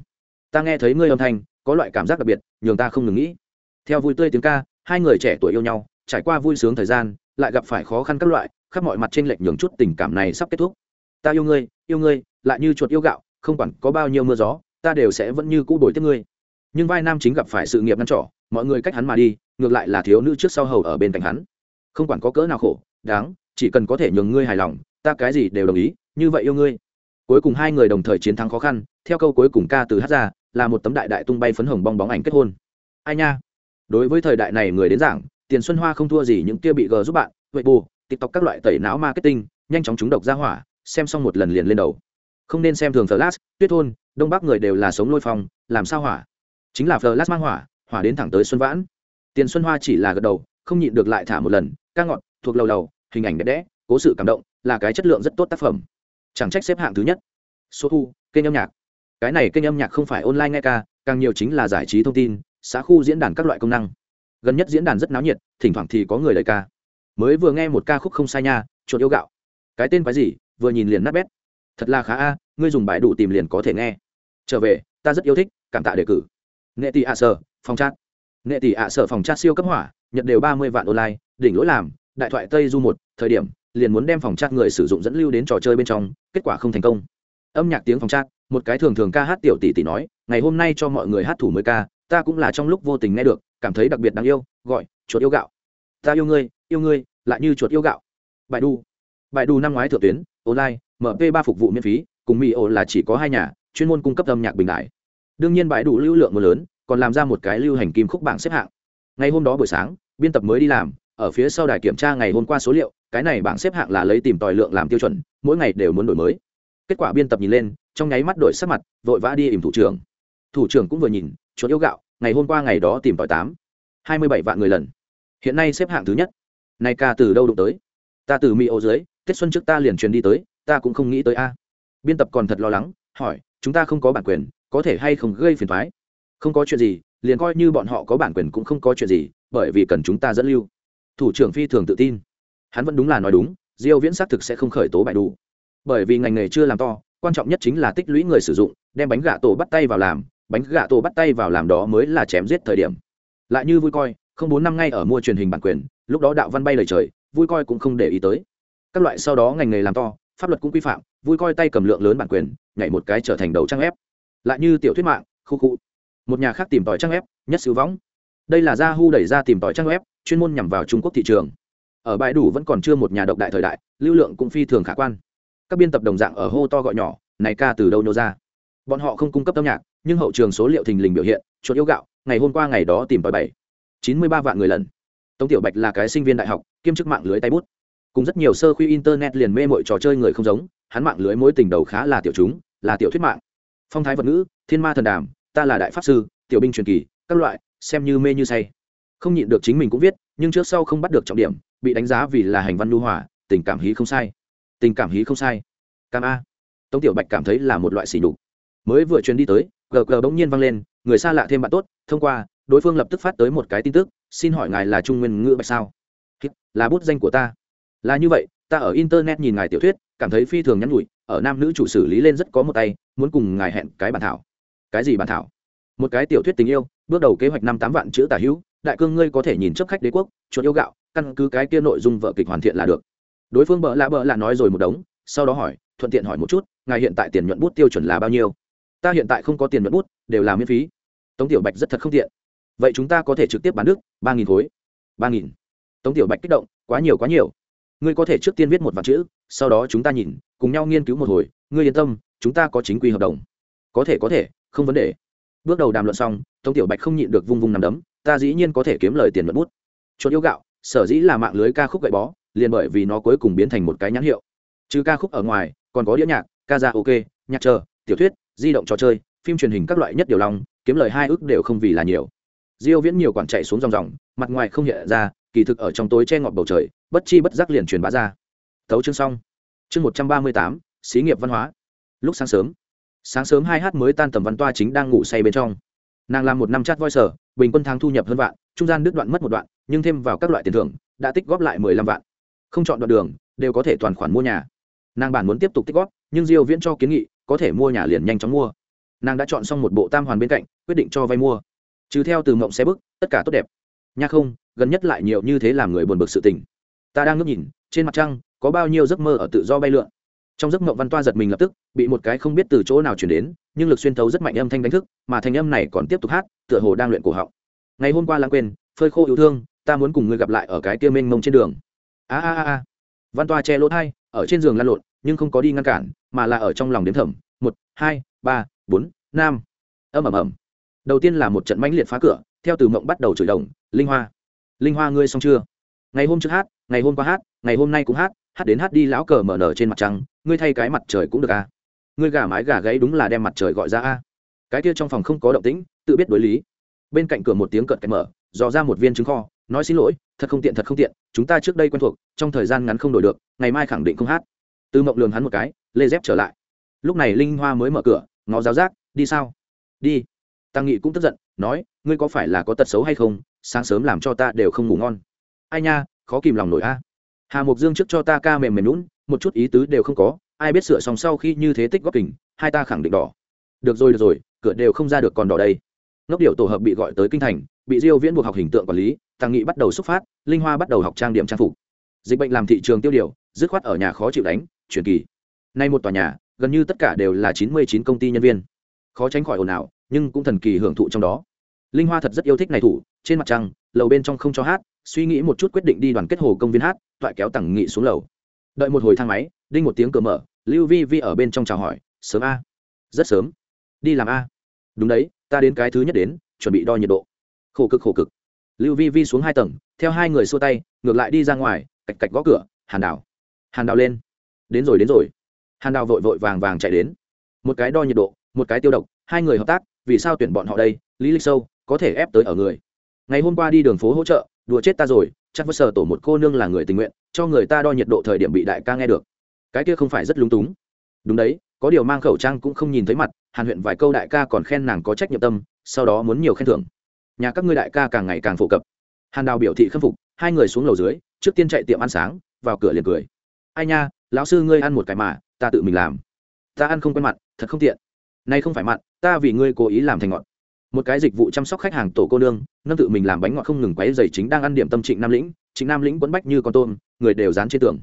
Ta nghe thấy ngươi âm thanh, có loại cảm giác đặc biệt, nhường ta không ngừng nghĩ. Theo vui tươi tiếng ca, hai người trẻ tuổi yêu nhau, trải qua vui sướng thời gian, lại gặp phải khó khăn các loại, khắp mọi mặt trên lệch nhường chút tình cảm này sắp kết thúc. Ta yêu ngươi yêu ngươi, lại như chuột yêu gạo, không quản có bao nhiêu mưa gió, ta đều sẽ vẫn như cũ đổi tiếp ngươi. Nhưng vai nam chính gặp phải sự nghiệp ngăn trỏ mọi người cách hắn mà đi, ngược lại là thiếu nữ trước sau hầu ở bên cạnh hắn. Không quản có cỡ nào khổ, đáng chỉ cần có thể nhường ngươi hài lòng, ta cái gì đều đồng ý, như vậy yêu ngươi. Cuối cùng hai người đồng thời chiến thắng khó khăn, theo câu cuối cùng ca từ hát ra, là một tấm đại đại tung bay phấn hồng bong bóng ảnh kết hôn. Ai nha? Đối với thời đại này người đến giảng, tiền xuân hoa không thua gì những kia bị g giúp bạn vậy bù, tiktok các loại tẩy não marketing, nhanh chóng trúng độc ra hỏa, xem xong một lần liền lên đầu. Không nên xem thường flash, tuyết thôn, đông bắc người đều là sống lôi phong, làm sao hỏa? Chính là flash mang hỏa hỏa đến thẳng tới xuân vãn. Tiền xuân hoa chỉ là gật đầu, không nhịn được lại thả một lần, ca ngọn thuộc lầu lầu hình ảnh đẹp đẽ, cố sự cảm động, là cái chất lượng rất tốt tác phẩm. Chẳng trách xếp hạng thứ nhất. Số thu kênh âm nhạc. Cái này kênh âm nhạc không phải online nghe ca, càng nhiều chính là giải trí thông tin, xã khu diễn đàn các loại công năng. Gần nhất diễn đàn rất náo nhiệt, thỉnh thoảng thì có người lời ca. Mới vừa nghe một ca khúc không sai nha, chuột yêu gạo. Cái tên cái gì, vừa nhìn liền nát bét. Thật là khá a, ngươi dùng bài đủ tìm liền có thể nghe. Trở về, ta rất yêu thích, cảm tạ đề cử. Nghệ tỷ ạ sở, phòng chat. Nghệ tỷ ạ sở phòng chat siêu cấp hỏa, nhận đều ba mươi vạn online, đỉnh lỗi làm đại thoại tây du một, thời điểm, liền muốn đem phòng chat người sử dụng dẫn lưu đến trò chơi bên trong, kết quả không thành công. Âm nhạc tiếng phòng chat, một cái thường thường ca hát tiểu tỷ tỷ nói, ngày hôm nay cho mọi người hát thủ mới ca, ta cũng là trong lúc vô tình nghe được, cảm thấy đặc biệt đáng yêu, gọi, chuột yêu gạo. Ta yêu ngươi yêu ngươi, lại như chuột yêu gạo. Bài đu bài đu năm ngoái thượng tuyến, online mp ba phục vụ miễn phí, cùng mỹ ổ là chỉ có hai nhà, chuyên môn cung cấp âm nhạc bình đại. Đương nhiên bài đủ lưu lượng mưa lớn, còn làm ra một cái lưu hành kim khúc bảng xếp hạng. Ngày hôm đó buổi sáng, biên tập mới đi làm ở phía sau đài kiểm tra ngày hôm qua số liệu, cái này bảng xếp hạng là lấy tìm tòi lượng làm tiêu chuẩn, mỗi ngày đều muốn đổi mới. Kết quả biên tập nhìn lên, trong nháy mắt đổi sắc mặt, vội vã đi ỉm thủ trưởng. Thủ trưởng cũng vừa nhìn, chuột yêu gạo, ngày hôm qua ngày đó tìm tòi tám, hai mươi bảy vạn người lần. Hiện nay xếp hạng thứ nhất. Nay ca từ đâu đụng tới? Ta từ mỹ ô dưới, tết xuân trước ta liền truyền đi tới, ta cũng không nghĩ tới a. Biên tập còn thật lo lắng, hỏi, chúng ta không có bản quyền, có thể hay không gây phiền thoái không có chuyện gì, liền coi như bọn họ có bản quyền cũng không có chuyện gì, bởi vì cần chúng ta dẫn lưu thủ trưởng phi thường tự tin. Hắn vẫn đúng là nói đúng, diêu viễn xác thực sẽ không khởi tố bài đủ. Bởi vì ngành nghề chưa làm to, quan trọng nhất chính là tích lũy người sử dụng, đem bánh gà tổ bắt tay vào làm, bánh gà tổ bắt tay vào làm đó mới là chém giết thời điểm. Lại như vui coi, không bốn năm ngay ở mua truyền hình bản quyền, lúc đó đạo văn bay lời trời, vui coi cũng không để ý tới. Các loại sau đó ngành nghề làm to, pháp luật cũng quy phạm, vui coi tay cầm lượng lớn bản quyền, nhảy một cái trở thành đầu trang ép. Lại như tiểu thuyết mạng, khu khu. Một nhà khác tìm tòi trang ép, nhất sử võng. Đây là Yahoo đẩy ra tìm tòi trang web chuyên môn nhằm vào trung quốc thị trường. Ở bãi đủ vẫn còn chưa một nhà độc đại thời đại, lưu lượng cũng phi thường khả quan. Các biên tập đồng dạng ở hô to gọi nhỏ, này ca từ đâu nô ra? Bọn họ không cung cấp âm nhạc, nhưng hậu trường số liệu thình lình biểu hiện, chuột yêu gạo, ngày hôm qua ngày đó tìm tòi bảy, chín mươi ba vạn người lần. Tống tiểu bạch là cái sinh viên đại học, kiêm chức mạng lưới tay bút. Cùng rất nhiều sơ khuy internet liền mê mội trò chơi người không giống, hắn mạng lưới mối tình đầu khá là tiểu chúng, là tiểu thuyết mạng. Phong thái vật ngữ, thiên ma thần đàm, ta là đại pháp sư, tiểu binh truyền kỳ, các loại, xem như mê như say không nhịn được chính mình cũng viết nhưng trước sau không bắt được trọng điểm bị đánh giá vì là hành văn lưu hòa, tình cảm hí không sai. Tình cảm hí không sai. Cam a. Tống tiểu bạch cảm thấy là một loại xỉ đục mới vừa truyền đi tới gờ gờ bỗng nhiên vang lên người xa lạ thêm bạn tốt thông qua đối phương lập tức phát tới một cái tin tức xin hỏi ngài là trung nguyên ngữ bạch sao? Là bút danh của ta. Là như vậy ta ở internet nhìn ngài tiểu thuyết cảm thấy phi thường nhắn nhủi, ở nam nữ chủ xử lý lên rất có một tay muốn cùng ngài hẹn cái bản thảo. Cái gì bản thảo? Một cái tiểu thuyết tình yêu bước đầu kế hoạch năm tám vạn chữ tả hữu đại cương ngươi có thể nhìn chấp khách đế quốc, chuột yêu gạo, căn cứ cái kia nội dung vợ kịch hoàn thiện là được. Đối phương bợ lạ bợ lạ nói rồi một đống, sau đó hỏi, thuận tiện hỏi một chút, ngài hiện tại tiền nhuận bút tiêu chuẩn là bao nhiêu? Ta hiện tại không có tiền nhuận bút, đều là miễn phí. Tống tiểu bạch rất thật không tiện. Vậy chúng ta có thể trực tiếp bán đức, ba nghìn khối. ba nghìn. Tống tiểu bạch kích động, quá nhiều quá nhiều. Ngươi có thể trước tiên viết một vạn chữ, sau đó chúng ta nhìn, cùng nhau nghiên cứu một hồi, ngươi yên tâm, chúng ta có chính quy hợp đồng. Có thể có thể, không vấn đề. Bước đầu đàm luận xong, tống tiểu bạch không nhịn được vung vung nằm đấm ta dĩ nhiên có thể kiếm lời tiền mất bút. Chuột yêu gạo sở dĩ là mạng lưới ca khúc gậy bó liền bởi vì nó cuối cùng biến thành một cái nhãn hiệu. Trừ ca khúc ở ngoài còn có đĩa nhạc ca ra ok nhạc chờ tiểu thuyết di động trò chơi phim truyền hình các loại nhất điều lòng kiếm lời hai ước đều không vì là nhiều. Diêu viễn nhiều quản chạy xuống dòng dòng mặt ngoài không hiện ra kỳ thực ở trong tối che ngọt bầu trời bất chi bất giác liền truyền bá ra. Tấu chương xong. Chương 138, xí nghiệp văn hóa. Lúc sáng sớm sáng sớm hai h mới tan tầm văn toa chính đang ngủ say bên trong. Nàng làm một năm chat voi sở bình quân tháng thu nhập hơn vạn, trung gian đứt đoạn mất một đoạn, nhưng thêm vào các loại tiền thưởng, đã tích góp lại mười lăm vạn. Không chọn đoạn đường, đều có thể toàn khoản mua nhà. Nàng bản muốn tiếp tục tích góp, nhưng diêu viễn cho kiến nghị, có thể mua nhà liền nhanh chóng mua. Nàng đã chọn xong một bộ tam hoàn bên cạnh, quyết định cho vay mua. Trừ theo từ mộng xe bức, tất cả tốt đẹp. Nha không, gần nhất lại nhiều như thế làm người buồn bực sự tình. Ta đang ngước nhìn, trên mặt trăng, có bao nhiêu giấc mơ ở tự do bay lượn trong giấc mộng văn toa giật mình lập tức, bị một cái không biết từ chỗ nào chuyển đến, nhưng lực xuyên thấu rất mạnh âm thanh đánh thức, mà thanh âm này còn tiếp tục hát, tựa hồ đang luyện cổ họng. Ngày hôm qua lãng quên, phơi khô yêu thương, ta muốn cùng ngươi gặp lại ở cái kia mênh mông trên đường. A a a a. Văn toa che lỗ thai ở trên giường lăn lộn, nhưng không có đi ngăn cản, mà là ở trong lòng đếm thẩm một, hai, ba, bốn, năm. Âm ầm ầm. Đầu tiên là một trận mãnh liệt phá cửa, theo từ mộng bắt đầu chửi đồng, linh hoa linh hoa ngươi xong chưa? Ngày hôm trước hát, ngày hôm qua hát, ngày hôm nay cũng hát hát đến hát đi lão cờ mở nở trên mặt trăng, ngươi thay cái mặt trời cũng được à? Ngươi gà mái gà gáy đúng là đem mặt trời gọi ra a. Cái kia trong phòng không có động tĩnh, tự biết đối lý. Bên cạnh cửa một tiếng cợt kẹt mở, dò ra một viên trứng kho, nói xin lỗi, thật không tiện, thật không tiện, chúng ta trước đây quen thuộc, trong thời gian ngắn không đổi được, ngày mai khẳng định không hát. Từ mộng lường hắn một cái, lê dép trở lại. Lúc này linh hoa mới mở cửa, ngó giáo giác, đi sao? Đi. Tăng nghị cũng tức giận, nói, ngươi có phải là có tật xấu hay không? Sáng sớm làm cho ta đều không ngủ ngon. Ai nha, khó kìm lòng nổi a hà mục dương trước cho ta ca mềm mềm lún một chút ý tứ đều không có, ai biết sửa xong sau khi như thế tích góp kình, hai ta khẳng định đỏ. Được rồi được rồi, cửa đều không ra được còn đỏ đây. Ngốc điệu tổ hợp bị gọi tới kinh thành, bị diêu viễn buộc học hình tượng quản lý tăng nghị bắt đầu xuất phát, linh hoa bắt đầu học trang điểm trang phục. Dịch bệnh làm thị trường tiêu điều, dứt khoát ở nhà khó chịu đánh chuyển kỳ. Nay một tòa nhà, gần như tất cả đều là 99 công ty nhân viên. Khó tránh khỏi ồn ào, nhưng cũng thần kỳ hưởng thụ trong đó. Linh hoa thật rất yêu thích này thủ, trên mặt trăng, lầu bên trong không cho hát suy nghĩ một chút quyết định đi đoàn kết hồ công viên hát, toại kéo tặng nghị xuống lầu. Đợi một hồi thang máy, đinh một tiếng cửa mở, lưu vi vi ở bên trong chào hỏi, sớm a. Rất sớm. Đi làm a. Đúng đấy, ta đến cái thứ nhất đến, chuẩn bị đo nhiệt độ. Khổ cực khổ cực. Lưu vi vi xuống hai tầng, theo hai người xua tay, ngược lại đi ra ngoài, cạch cạch gõ cửa, hàn đào. Hàn đào lên. Đến rồi đến rồi. Hàn đào vội vội vàng vàng chạy đến. Một cái đo nhiệt độ, một cái tiêu độc, hai người hợp tác, vì sao tuyển bọn họ đây, lý lịch sâu có thể ép tới ở người. Ngày hôm qua đi đường phố hỗ trợ đùa chết ta rồi, chắc với sờ tổ một cô nương là người tình nguyện, cho người ta đo nhiệt độ thời điểm bị đại ca nghe được. Cái kia không phải rất lúng túng. Đúng đấy, có điều mang khẩu trang cũng không nhìn thấy mặt, hàn huyện vài câu đại ca còn khen nàng có trách nhiệm tâm, sau đó muốn nhiều khen thưởng. Nhà các ngươi đại ca càng ngày càng phổ cập. Hàn đào biểu thị khâm phục, hai người xuống lầu dưới, trước tiên chạy tiệm ăn sáng, vào cửa liền cười. Ai nha, lão sư ngươi ăn một cái mà, ta tự mình làm. Ta ăn không quen mặt, thật không tiện. Nay không phải mặn ta vì ngươi cố ý làm thành ngọt một cái dịch vụ chăm sóc khách hàng tổ cô nương, nâng tự mình làm bánh ngọt không ngừng quấy dày chính đang ăn điểm tâm trịnh nam lĩnh. Trịnh nam lĩnh quấn bách như con tôm, người đều dán trên tường.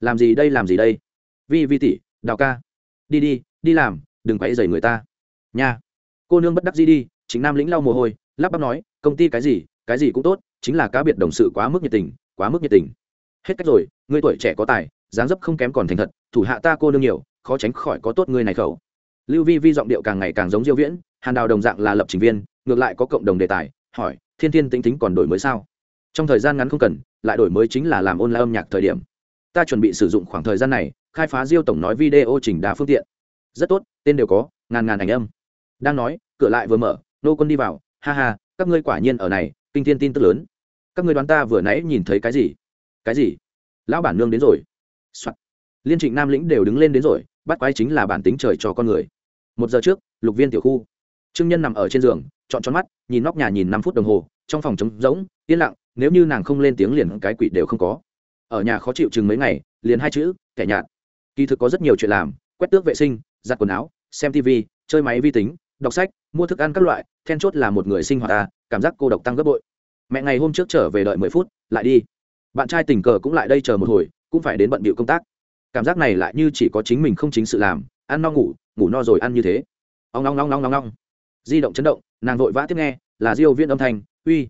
Làm gì đây, làm gì đây? Vi vi tỷ, đào ca. Đi đi đi làm, đừng quấy dày người ta. Nha. Cô nương bất đắc gì đi chính nam lĩnh lau mồ hôi, lắp bắp nói, công ty cái gì cái gì cũng tốt, chính là cá biệt đồng sự quá mức nhiệt tình, quá mức nhiệt tình. Hết cách rồi ngươi tuổi trẻ có tài, dáng dấp không kém còn thành thật, thủ hạ ta cô nương nhiều, khó tránh khỏi có tốt ngươi này khẩu. Lưu vi vi giọng điệu càng ngày càng giống diêu viễn hàn đào đồng dạng là lập trình viên, ngược lại có cộng đồng đề tài, hỏi, thiên thiên tính tính còn đổi mới sao? Trong thời gian ngắn không cần, lại đổi mới chính là làm ôn lại âm nhạc thời điểm. Ta chuẩn bị sử dụng khoảng thời gian này, khai phá diêu tổng nói video chỉnh đa phương tiện. Rất tốt, tên đều có, ngàn ngàn ảnh âm. Đang nói, cửa lại vừa mở, nô quân đi vào, ha ha, các ngươi quả nhiên ở này, kinh thiên tin tức lớn. Các ngươi đoán ta vừa nãy nhìn thấy cái gì? Cái gì? Lão bản nương đến rồi、Soạn. liên trịnh nam lĩnh đều đứng lên đến rồi, bắt quái chính là bản tính trời cho con người. Một giờ trước, lục viên tiểu khu trương nhân nằm ở trên giường chọn tròn mắt, nhìn nóc nhà nhìn năm phút đồng hồ, trong phòng trống rỗng, yên lặng, nếu như nàng không lên tiếng liền cái quỷ đều không có. Ở nhà khó chịu chừng mấy ngày, liền hai chữ, kẻ nhạt. Kỳ thực có rất nhiều chuyện làm, quét tước vệ sinh, giặt quần áo, xem tv chơi máy vi tính, đọc sách, mua thức ăn các loại, then chốt là một người sinh hoạt ta, cảm giác cô độc tăng gấp bội. Mẹ ngày hôm trước trở về đợi mười phút, lại đi. Bạn trai tình cờ cũng lại đây chờ một hồi, cũng phải đến bận bịu công tác. Cảm giác này lại như chỉ có chính mình không chính sự làm, ăn no ngủ ngủ no rồi ăn như thế. Ong long long long long long di động chấn động, nàng vội vã tiếp nghe, là diêu viên âm thanh, uy,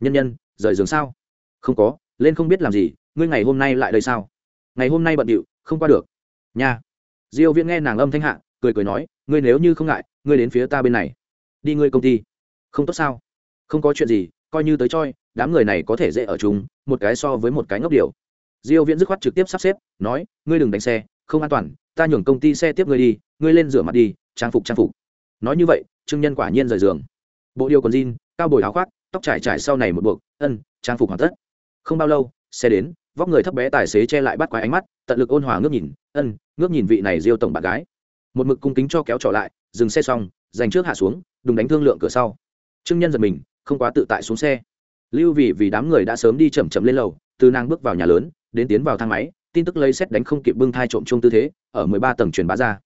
nhân nhân, rời giường sao? Không có, lên không biết làm gì, ngươi ngày hôm nay lại đây sao? Ngày hôm nay bận điệu, không qua được. Nha. Diêu viên nghe nàng âm thanh hạ, cười cười nói, ngươi nếu như không ngại, ngươi đến phía ta bên này. Đi ngươi công ty. Không tốt sao? Không có chuyện gì, coi như tới choi, đám người này có thể dễ ở chúng một cái so với một cái ngốc điều. Diêu viễn dứt khoát trực tiếp sắp xếp, nói, ngươi đừng đánh xe, không an toàn, ta nhường công ty xe tiếp ngươi đi, ngươi lên rửa mặt đi, trang phục trang phục. Nói như vậy trương nhân quả nhiên rời giường. Bộ điều còn jean, cao bồi áo khoác, tóc trải trải sau này một buộc, ân, trang phục hoàn tất. Không bao lâu, xe đến, vóc người thấp bé tài xế che lại bắt quái ánh mắt, tận lực ôn hòa ngước nhìn, ân, ngước nhìn vị này diêu tổng bạn gái. Một mực cung kính cho kéo trở lại, dừng xe xong dành trước hạ xuống, đùng đánh thương lượng cửa sau. Trương nhân giật mình, không quá tự tại xuống xe. Lưu vì vì đám người đã sớm đi chậm chậm lên lầu, từ nàng bước vào nhà lớn, đến tiến vào thang máy, tin tức lấy xét đánh không kịp bưng thai trộm chung tư thế, ở mười ba tầng truyền bá ra.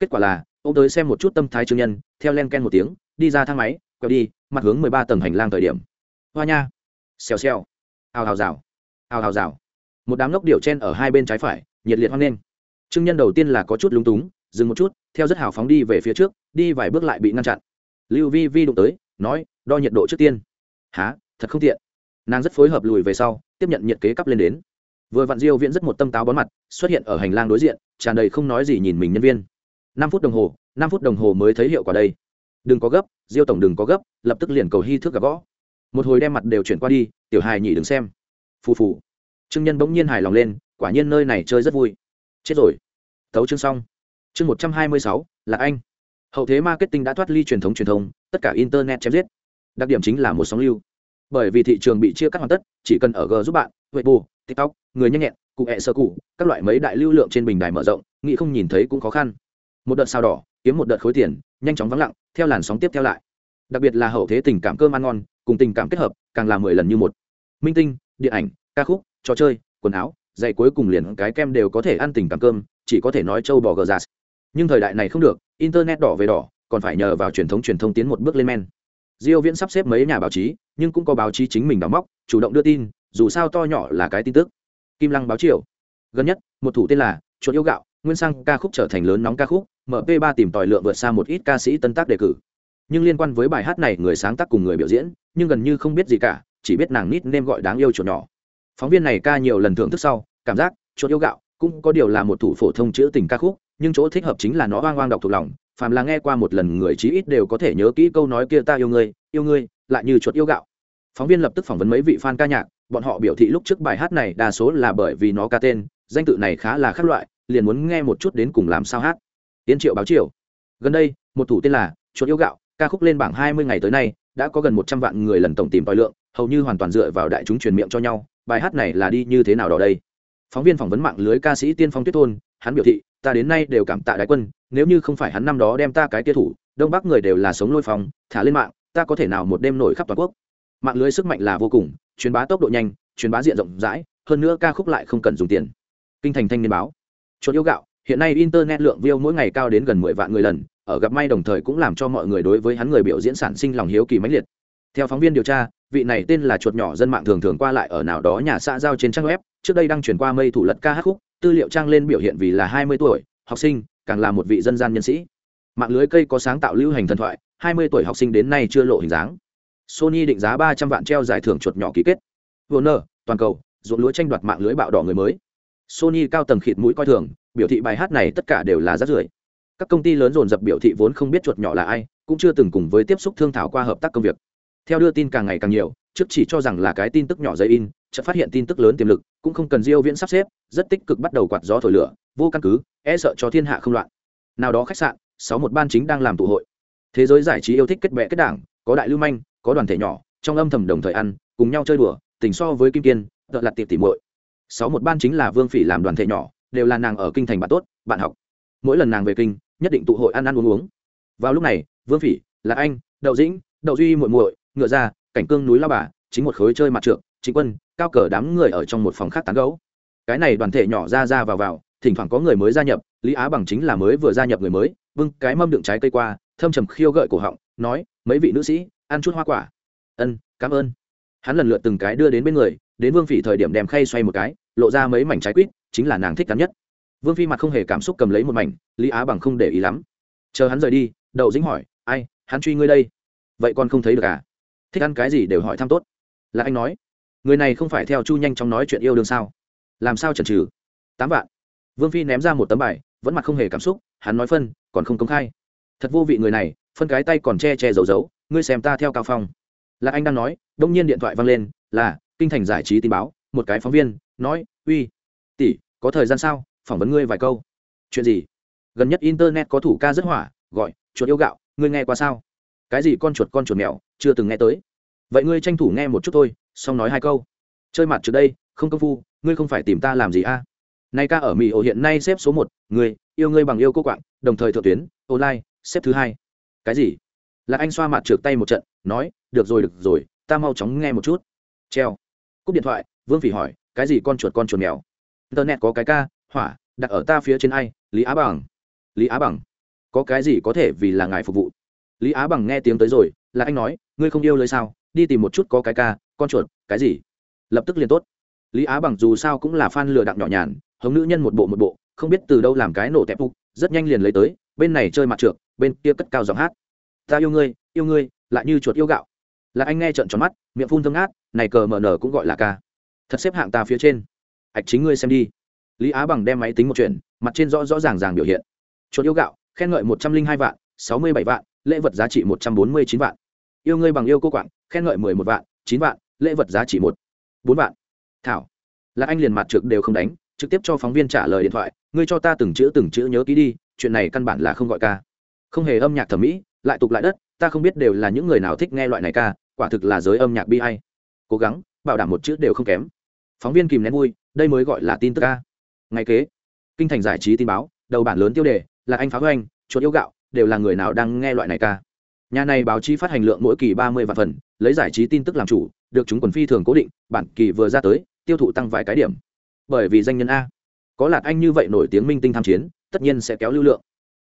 Kết quả là ông tới xem một chút tâm thái trương nhân, theo len ken một tiếng, đi ra thang máy, quẹo đi, mặt hướng mười ba tầng hành lang thời điểm. Hoa nha. Xèo xèo. Hào hào rào. Hào hào rào. Một đám lốc điệu chen ở hai bên trái phải, nhiệt liệt hoan nghênh. Trương nhân đầu tiên là có chút lúng túng, dừng một chút, theo rất hào phóng đi về phía trước, đi vài bước lại bị ngăn chặn. Lưu vi vi đụng tới, nói, đo nhiệt độ trước tiên. Há thật không tiện. Nàng rất phối hợp lùi về sau, tiếp nhận nhiệt kế cắp lên đến. Vừa vặn diêu viễn rất một tâm táo bón mặt, xuất hiện ở hành lang đối diện, tràn đầy không nói gì nhìn mình nhân viên năm phút đồng hồ, năm phút đồng hồ mới thấy hiệu quả đây. Đừng có gấp, diêu tổng đừng có gấp, lập tức liền cầu hy thước gặp gõ. Một hồi đem mặt đều chuyển qua đi, tiểu hài nhỉ đừng xem. Phù phù. Trương nhân bỗng nhiên hài lòng lên, quả nhiên nơi này chơi rất vui. Chết rồi. Thấu chương xong. Chương một trăm hai mươi sáu là anh. Hậu thế marketing đã thoát ly truyền thống truyền thông, tất cả internet chém giết. Đặc điểm chính là một sóng lưu. Bởi vì thị trường bị chia cắt hoàn tất, chỉ cần ở g giúp bạn, weibo, tiktok, người nhanh nhẹn, cụ hẹ sơ cụ, các loại mấy đại lưu lượng trên bình đài mở rộng, nghĩ không nhìn thấy cũng khó khăn một đợt sao đỏ, kiếm một đợt khối tiền, nhanh chóng vắng lặng, theo làn sóng tiếp theo lại. Đặc biệt là hậu thế tình cảm cơm ăn ngon, cùng tình cảm kết hợp, càng là mười lần như một. Minh tinh, điện ảnh, ca khúc, trò chơi, quần áo dạy cuối cùng liền cái kem đều có thể ăn tình cảm cơm, chỉ có thể nói châu bò gờ giạt. Nhưng thời đại này không được, internet đỏ về đỏ, còn phải nhờ vào truyền thống truyền thông tiến một bước lên men. Diêu viễn sắp xếp mấy nhà báo chí, nhưng cũng có báo chí chính mình đóng móc, chủ động đưa tin, dù sao to nhỏ là cái tin tức. Kim lăng báo triều. Gần nhất, một thủ tên là chuột yêu gạo, nguyên sang ca khúc trở thành lớn nóng ca khúc mp 3 tìm tòi lượng vượt xa một ít ca sĩ tân tác đề cử. Nhưng liên quan với bài hát này người sáng tác cùng người biểu diễn, nhưng gần như không biết gì cả, chỉ biết nàng nít nên gọi đáng yêu chuột nhỏ. Phóng viên này ca nhiều lần thưởng thức sau, cảm giác, chuột yêu gạo, cũng có điều là một thủ phổ thông chữ tình ca khúc, nhưng chỗ thích hợp chính là nó oang oang đọc thuộc lòng, phàm là nghe qua một lần người chí ít đều có thể nhớ kỹ câu nói kia, ta yêu ngươi yêu ngươi lại như chuột yêu gạo. Phóng viên lập tức phỏng vấn mấy vị fan ca nhạc, bọn họ biểu thị lúc trước bài hát này đa số là bởi vì nó ca tên, danh tự này khá là khác loại, liền muốn nghe một chút đến cùng làm sao hát tiến triệu báo Triệu. gần đây, một thủ tên là chuột yêu gạo, ca khúc lên bảng hai mươi ngày tới nay, đã có gần một trăm vạn người lần tổng tìm tòi lượng, hầu như hoàn toàn dựa vào đại chúng truyền miệng cho nhau, bài hát này là đi như thế nào đó đây? Phóng viên phỏng vấn mạng lưới ca sĩ tiên phong tuyết thôn, hắn biểu thị, ta đến nay đều cảm tạ đại quân, nếu như không phải hắn năm đó đem ta cái kia thủ, đông bắc người đều là sống lôi phòng thả lên mạng, ta có thể nào một đêm nổi khắp toàn quốc? Mạng lưới sức mạnh là vô cùng, truyền bá tốc độ nhanh, truyền bá diện rộng rãi, hơn nữa ca khúc lại không cần dùng tiền. Kinh thành thanh niên báo. Chuột yêu gạo hiện nay internet lượng view mỗi ngày cao đến gần mười vạn người lần, ở gặp may đồng thời cũng làm cho mọi người đối với hắn người biểu diễn sản sinh lòng hiếu kỳ mãnh liệt. Theo phóng viên điều tra, vị này tên là chuột nhỏ dân mạng thường thường qua lại ở nào đó nhà xã giao trên trang web, trước đây đăng chuyển qua mây thủ lật ca hát khúc, tư liệu trang lên biểu hiện vì là hai mươi tuổi, học sinh, càng là một vị dân gian nhân sĩ. Mạng lưới cây có sáng tạo lưu hành thần thoại, hai mươi tuổi học sinh đến nay chưa lộ hình dáng. Sony định giá ba trăm vạn treo giải thưởng chuột nhỏ ký kết. Warner, toàn cầu, ruộng lúa tranh đoạt mạng lưới bạo đỏ người mới. Sony cao tầng khịt mũi coi thường biểu thị bài hát này tất cả đều là rác rưởi. Các công ty lớn dồn dập biểu thị vốn không biết chuột nhỏ là ai, cũng chưa từng cùng với tiếp xúc thương thảo qua hợp tác công việc. Theo đưa tin càng ngày càng nhiều, trước chỉ cho rằng là cái tin tức nhỏ giấy in, chợt phát hiện tin tức lớn tiềm lực, cũng không cần diêu viễn sắp xếp, rất tích cực bắt đầu quạt gió thổi lửa, vô căn cứ e sợ cho thiên hạ không loạn. Nào đó khách sạn, sáu một ban chính đang làm tụ hội. Thế giới giải trí yêu thích kết bè kết đảng, có đại lưu manh, có đoàn thể nhỏ, trong âm thầm đồng thời ăn, cùng nhau chơi đùa, tình so với kim kiên, tợ lặt tiệp tỉ muội. Sáu một ban chính là vương phỉ làm đoàn thể nhỏ đều là nàng ở kinh thành bạn tốt, bạn học. Mỗi lần nàng về kinh, nhất định tụ hội ăn ăn uống uống. Vào lúc này, vương phỉ là anh, đậu dĩnh, đậu duy muội muội, ngựa ra, cảnh cương núi lao bà, chính một khối chơi mặt trượng, chính quân, cao cờ đám người ở trong một phòng khác tán gấu cái này đoàn thể nhỏ ra ra vào vào, thỉnh thoảng có người mới gia nhập, lý á bằng chính là mới vừa gia nhập người mới vâng cái mâm đựng trái cây qua, thâm trầm khiêu gợi cổ họng, nói, mấy vị nữ sĩ, ăn chút hoa quả. Ân, cảm ơn. Hắn lần lượt từng cái đưa đến bên người, đến vương phỉ thời điểm đem khay xoay một cái lộ ra mấy mảnh trái quýt, chính là nàng thích cắn nhất. Vương phi mặt không hề cảm xúc cầm lấy một mảnh, lý á bằng không để ý lắm. Chờ hắn rời đi, đậu dính hỏi, ai, hắn truy ngươi đây? Vậy con không thấy được à? Thích ăn cái gì đều hỏi thăm tốt. Là anh nói, người này không phải theo chu nhanh chóng nói chuyện yêu đương sao? Làm sao chần trừ tám vạn. Vương phi ném ra một tấm bài, vẫn mặt không hề cảm xúc, hắn nói phân, còn không công khai. Thật vô vị người này, phân cái tay còn che che giấu giấu, ngươi xem ta theo cao phong. Là anh đang nói, đông nhiên điện thoại văng lên, là, kinh thành giải trí tin báo, một cái phóng viên nói, uy, tỷ, có thời gian sao? Phỏng vấn ngươi vài câu. Chuyện gì? Gần nhất internet có thủ ca rất hỏa, gọi, chuột yêu gạo, ngươi nghe qua sao? Cái gì con chuột con chuột mèo, chưa từng nghe tới. Vậy ngươi tranh thủ nghe một chút thôi, xong nói hai câu. Chơi mặt trước đây, không công phu, ngươi không phải tìm ta làm gì a? À? nay ca ở mỹ ổ hiện nay xếp số một người yêu ngươi bằng yêu cô quạng, đồng thời thượng tuyến, online, xếp thứ hai. Cái gì? Là anh xoa mặt trượt tay một trận, nói, được rồi được rồi, ta mau chóng nghe một chút. Treo. Cúp điện thoại, vương phỉ hỏi cái gì con chuột con chuột mèo? Internet có cái ca, hỏa, đặt ở ta phía trên ai? Lý á bằng. Lý á bằng. Có cái gì có thể vì là ngài phục vụ? Lý á bằng nghe tiếng tới rồi, là anh nói, ngươi không yêu lời sao? Đi tìm một chút có cái ca, con chuột, cái gì? Lập tức liền tốt. Lý á bằng dù sao cũng là fan lừa đặng nhỏ nhàn, hống nữ nhân một bộ một bộ, không biết từ đâu làm cái nổ tẹp phục rất nhanh liền lấy tới, bên này chơi mặt trượt bên kia cất cao giọng hát. Ta yêu ngươi yêu ngươi, lại như chuột yêu gạo. Là anh nghe trợn tròn mắt, miệng phun thương ngát, này cờ mờ nở cũng gọi là ca thật xếp hạng ta phía trên. Ạch chính ngươi xem đi. Lý á bằng đem máy tính một chuyện, mặt trên rõ rõ ràng ràng biểu hiện. Chuột yêu gạo, khen ngợi một trăm linh hai vạn, sáu mươi bảy vạn, lễ vật giá trị một trăm bốn mươi chín vạn. Yêu ngươi bằng yêu cô quạng, khen ngợi mười một vạn, chín vạn, lễ vật giá trị một, bốn vạn. Thảo. Là anh liền mặt trực đều không đánh, trực tiếp cho phóng viên trả lời điện thoại, ngươi cho ta từng chữ từng chữ nhớ ký đi, chuyện này căn bản là không gọi ca. Không hề âm nhạc thẩm mỹ, lại tục lại đất, ta không biết đều là những người nào thích nghe loại này ca, quả thực là giới âm nhạc bi hay cố gắng, bảo đảm một chữ đều không kém phóng viên kìm nén vui, đây mới gọi là tin tức ca. Ngày kế, kinh thành giải trí tin báo, đầu bản lớn tiêu đề, là anh phá hoành, chuột yêu gạo, đều là người nào đang nghe loại này ca. Nhà này báo chí phát hành lượng mỗi kỳ ba mươi vạn phần, lấy giải trí tin tức làm chủ, được chúng quần phi thường cố định, bản kỳ vừa ra tới, tiêu thụ tăng vài cái điểm. Bởi vì danh nhân a. Có lạt anh như vậy nổi tiếng minh tinh tham chiến, tất nhiên sẽ kéo lưu lượng.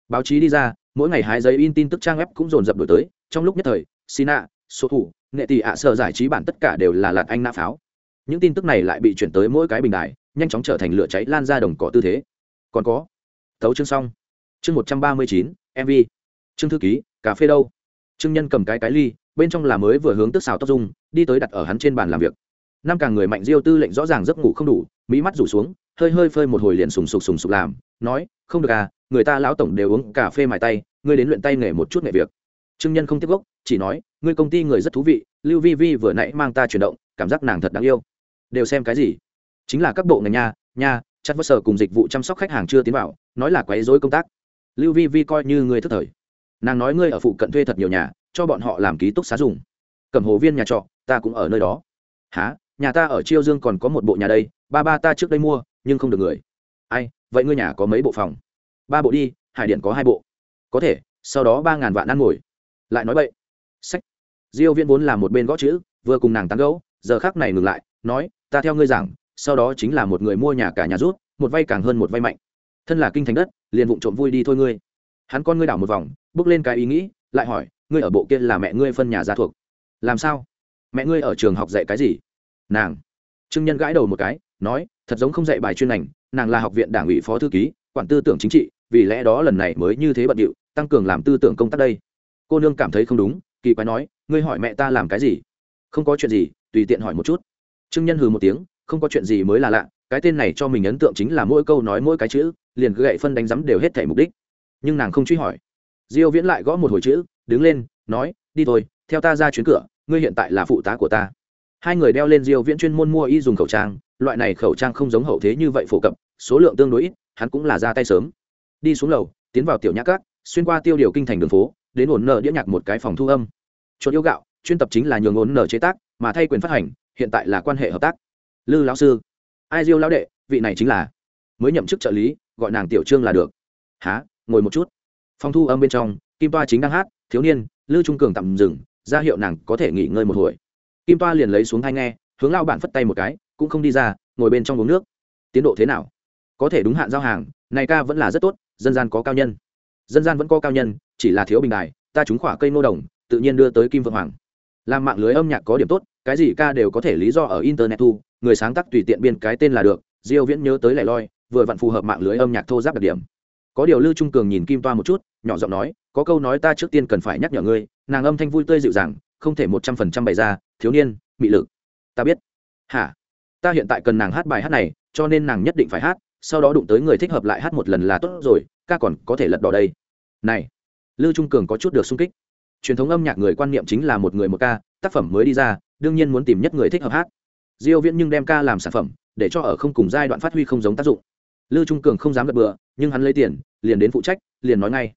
Báo chí đi ra, mỗi ngày hái giấy in tin tức trang web cũng dồn dập đổi tới. Trong lúc nhất thời, sina số thủ nghệ tỷ ạ sở giải trí bản tất cả đều là lạt anh nã pháo những tin tức này lại bị chuyển tới mỗi cái bình đài, nhanh chóng trở thành lửa cháy lan ra đồng cỏ tư thế. Còn có, thấu chương xong. Chương một trăm ba mươi chín mv chương thư ký, cà phê đâu? Trương nhân cầm cái cái ly, bên trong là mới vừa hướng tức xào tóc dung, đi tới đặt ở hắn trên bàn làm việc. Năm càng người mạnh diêu tư lệnh rõ ràng giấc ngủ không đủ mỹ mắt rủ xuống, hơi hơi phơi một hồi liền sùng sục sùng sục làm, nói, không được à người ta lão tổng đều uống cà phê mài tay, ngươi đến luyện tay nghề một chút nghề việc. Trương nhân không tiếp gốc, chỉ nói, ngươi công ty người rất thú vị, lưu vi vi vừa nãy mang ta chuyển động, cảm giác nàng thật đáng yêu đều xem cái gì? Chính là các bộ ngành nha nha chặt vất sở cùng dịch vụ chăm sóc khách hàng chưa tiến vào, nói là quấy rối công tác. Lưu vi vi coi như người thức thời. Nàng nói ngươi ở phụ cận thuê thật nhiều nhà, cho bọn họ làm ký túc xá dùng. Cầm hồ viên nhà trọ, ta cũng ở nơi đó. Há nhà ta ở chiêu dương còn có một bộ nhà đây, ba ba ta trước đây mua, nhưng không được người. Ai, vậy ngươi nhà có mấy bộ phòng? Ba bộ đi, hải điện có hai bộ. Có thể, sau đó ba ngàn vạn ăn ngồi. Lại nói vậy sách. Diêu viễn vốn là một bên gõ chữ, vừa cùng nàng tán gẫu, giờ khác này ngừng lại, nói ta theo ngươi giảng, sau đó chính là một người mua nhà cả nhà rút, một vay càng hơn một vay mạnh. Thân là kinh thành đất, liền vụng trộm vui đi thôi ngươi. Hắn con ngươi đảo một vòng, bước lên cái ý nghĩ, lại hỏi, ngươi ở bộ kia là mẹ ngươi phân nhà gia thuộc. Làm sao? Mẹ ngươi ở trường học dạy cái gì? Nàng. Trương nhân gãi đầu một cái, nói, thật giống không dạy bài chuyên ngành, nàng là học viện đảng ủy phó thư ký, quản tư tưởng chính trị, vì lẽ đó lần này mới như thế bận điệu, tăng cường làm tư tưởng công tác đây. Cô nương cảm thấy không đúng, kỳ quái nói, ngươi hỏi mẹ ta làm cái gì? Không có chuyện gì, tùy tiện hỏi một chút trương nhân hừ một tiếng, không có chuyện gì mới là lạ, cái tên này cho mình ấn tượng chính là mỗi câu nói mỗi cái chữ, liền gậy phân đánh giấm đều hết thể mục đích. Nhưng nàng không truy hỏi. Diêu viễn lại gõ một hồi chữ, đứng lên, nói, đi thôi, theo ta ra chuyến cửa, ngươi hiện tại là phụ tá của ta. Hai người đeo lên diêu viễn chuyên môn mua y dùng khẩu trang, loại này khẩu trang không giống hậu thế như vậy phổ cập, số lượng tương đối ít, hắn cũng là ra tay sớm. Đi xuống lầu, tiến vào tiểu nhã cát xuyên qua tiêu điều kinh thành đường phố, đến ổn nợ đĩa nhạc một cái phòng thu âm. Chuột yêu gạo, chuyên tập chính là nhường ổn nợ chế tác, mà thay quyền phát hành hiện tại là quan hệ hợp tác. Lư lão sư, ai diêu lão đệ, vị này chính là. Mới nhậm chức trợ lý, gọi nàng tiểu trương là được. Há ngồi một chút. Phong thu âm bên trong, kim toa chính đang hát, thiếu niên, lư trung cường tạm dừng, ra hiệu nàng có thể nghỉ ngơi một hồi. Kim toa liền lấy xuống hai nghe, hướng lao bản phất tay một cái, cũng không đi ra, ngồi bên trong uống nước. Tiến độ thế nào? Có thể đúng hạn giao hàng, này ca vẫn là rất tốt, dân gian có cao nhân. Dân gian vẫn có cao nhân, chỉ là thiếu bình đài, ta trúng khỏa cây nô đồng, tự nhiên đưa tới kim vượng hoàng. Làm mạng lưới âm nhạc có điểm tốt cái gì ca đều có thể lý do ở internet thu, người sáng tác tùy tiện biên cái tên là được, diêu viễn nhớ tới lẻ loi, vừa vặn phù hợp mạng lưới âm nhạc thô giáp đặc điểm. Có điều lưu trung cường nhìn kim toa một chút, nhỏ giọng nói, có câu nói ta trước tiên cần phải nhắc nhở ngươi, nàng âm thanh vui tươi dịu dàng, không thể một trăm phần trăm bày ra, thiếu niên, mị lực. Ta biết. Hả? Ta hiện tại cần nàng hát bài hát này, cho nên nàng nhất định phải hát, sau đó đụng tới người thích hợp lại hát một lần là tốt rồi, ca còn có thể lật đỏ đây. Này. Lưu trung cường có chút được sung kích. Truyền thống âm nhạc người quan niệm chính là một người một ca tác phẩm mới đi ra, đương nhiên muốn tìm nhất người thích hợp hát. Diêu viễn nhưng đem ca làm sản phẩm, để cho ở không cùng giai đoạn phát huy không giống tác dụng. Lưu trung cường không dám gật bừa, nhưng hắn lấy tiền, liền đến phụ trách, liền nói ngay.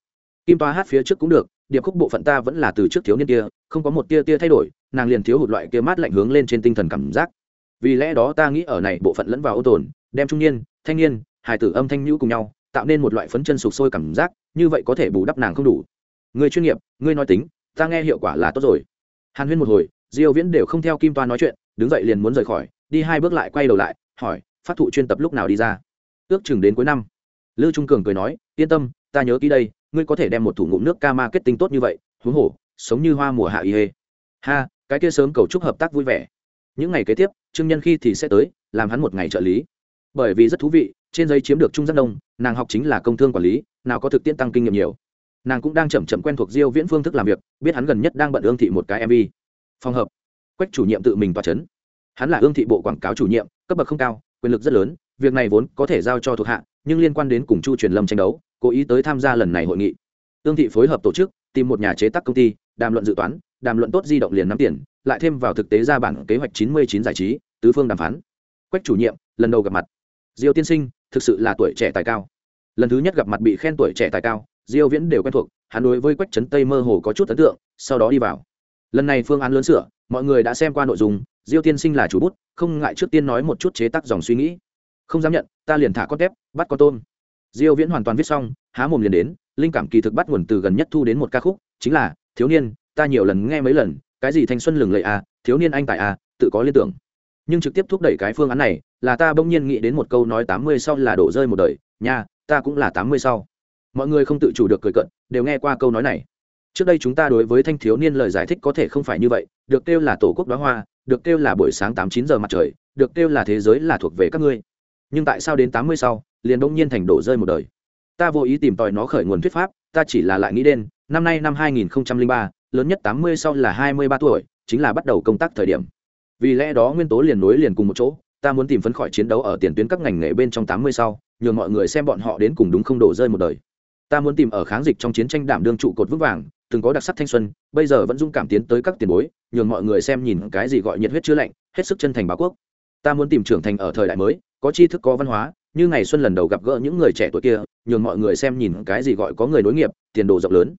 Kim toa hát phía trước cũng được, điệp khúc bộ phận ta vẫn là từ trước thiếu niên kia, không có một tia tia thay đổi, nàng liền thiếu hụt loại kia mát lạnh hướng lên trên tinh thần cảm giác. Vì lẽ đó ta nghĩ ở này bộ phận lẫn vào ô tồn, đem trung niên, thanh niên, hài tử âm thanh nhũ cùng nhau, tạo nên một loại phấn chân sụp sôi cảm giác, như vậy có thể bù đắp nàng không đủ. Người chuyên nghiệp, người nói tính, ta nghe hiệu quả là tốt rồi hàn huyên một hồi, diêu viễn đều không theo kim toa nói chuyện, đứng dậy liền muốn rời khỏi, đi hai bước lại quay đầu lại, hỏi, phát thụ chuyên tập lúc nào đi ra? Ước chừng đến cuối năm. Lưu trung cường cười nói, yên tâm, ta nhớ kỹ đây, ngươi có thể đem một thủ ngụm nước ca tinh tốt như vậy, huống hồ, sống như hoa mùa hạ y hê. Ha, cái kia sớm cầu chúc hợp tác vui vẻ. Những ngày kế tiếp, trương nhân khi thì sẽ tới, làm hắn một ngày trợ lý. Bởi vì rất thú vị, trên giấy chiếm được trung giác đông, nàng học chính là công thương quản lý, nào có thực tiễn tăng kinh nghiệm nhiều nàng cũng đang chậm chậm quen thuộc diêu viễn phương thức làm việc, biết hắn gần nhất đang bận ương thị một cái mv phòng hợp, quách chủ nhiệm tự mình tỏa chấn. Hắn là ương thị bộ quảng cáo chủ nhiệm, cấp bậc không cao, quyền lực rất lớn, việc này vốn có thể giao cho thuộc hạ, nhưng liên quan đến cùng chu truyền lâm tranh đấu, cố ý tới tham gia lần này hội nghị. Ương thị phối hợp tổ chức, tìm một nhà chế tác công ty, đàm luận dự toán, đàm luận tốt di động liền nắm tiền, lại thêm vào thực tế ra bản kế hoạch 99 giải trí, tứ phương đàm phán. Quách chủ nhiệm, lần đầu gặp mặt. Diêu tiên sinh, thực sự là tuổi trẻ tài cao. Lần thứ nhất gặp mặt bị khen tuổi trẻ tài cao diêu viễn đều quen thuộc, hắn đối với quách trấn tây mơ hồ có chút ấn tượng, sau đó đi vào. Lần này phương án lớn sửa, mọi người đã xem qua nội dung, diêu tiên sinh là chủ bút, không ngại trước tiên nói một chút chế tác dòng suy nghĩ. Không dám nhận, ta liền thả con tép, bắt con tôm. Diêu viễn hoàn toàn viết xong, há mồm liền đến, linh cảm kỳ thực bắt nguồn từ gần nhất thu đến một ca khúc, chính là, thiếu niên, ta nhiều lần nghe mấy lần, cái gì thanh xuân lừng lẫy à thiếu niên anh tại à tự có liên tưởng. Nhưng trực tiếp thúc đẩy cái phương án này, là ta bỗng nhiên nghĩ đến một câu nói tám mươi sau là đổ rơi một đời, nha, ta cũng là tám mươi sau mọi người không tự chủ được cười cận, đều nghe qua câu nói này. Trước đây chúng ta đối với thanh thiếu niên lời giải thích có thể không phải như vậy, được kêu là tổ quốc đoá hoa, được kêu là buổi sáng tám chín giờ mặt trời, được kêu là thế giới là thuộc về các ngươi. Nhưng tại sao đến tám mươi sau, liền bỗng nhiên thành đổ rơi một đời? Ta vô ý tìm tòi nó khởi nguồn thuyết pháp, ta chỉ là lại nghĩ đến, năm nay năm hai nghìn ba, lớn nhất tám mươi sau là hai mươi ba tuổi, chính là bắt đầu công tác thời điểm. Vì lẽ đó nguyên tố liền nối liền cùng một chỗ, ta muốn tìm phấn khỏi chiến đấu ở tiền tuyến các ngành nghề bên trong tám mươi sau, nhường mọi người xem bọn họ đến cùng đúng không đổ rơi một đời ta muốn tìm ở kháng dịch trong chiến tranh đảm đương trụ cột vững vàng, từng có đặc sắc thanh xuân, bây giờ vẫn dung cảm tiến tới các tiền bối, nhường mọi người xem nhìn cái gì gọi nhiệt huyết chữa lạnh, hết sức chân thành báo quốc. Ta muốn tìm trưởng thành ở thời đại mới, có tri thức, có văn hóa, như ngày xuân lần đầu gặp gỡ những người trẻ tuổi kia, nhường mọi người xem nhìn cái gì gọi có người nối nghiệp, tiền đồ rộng lớn.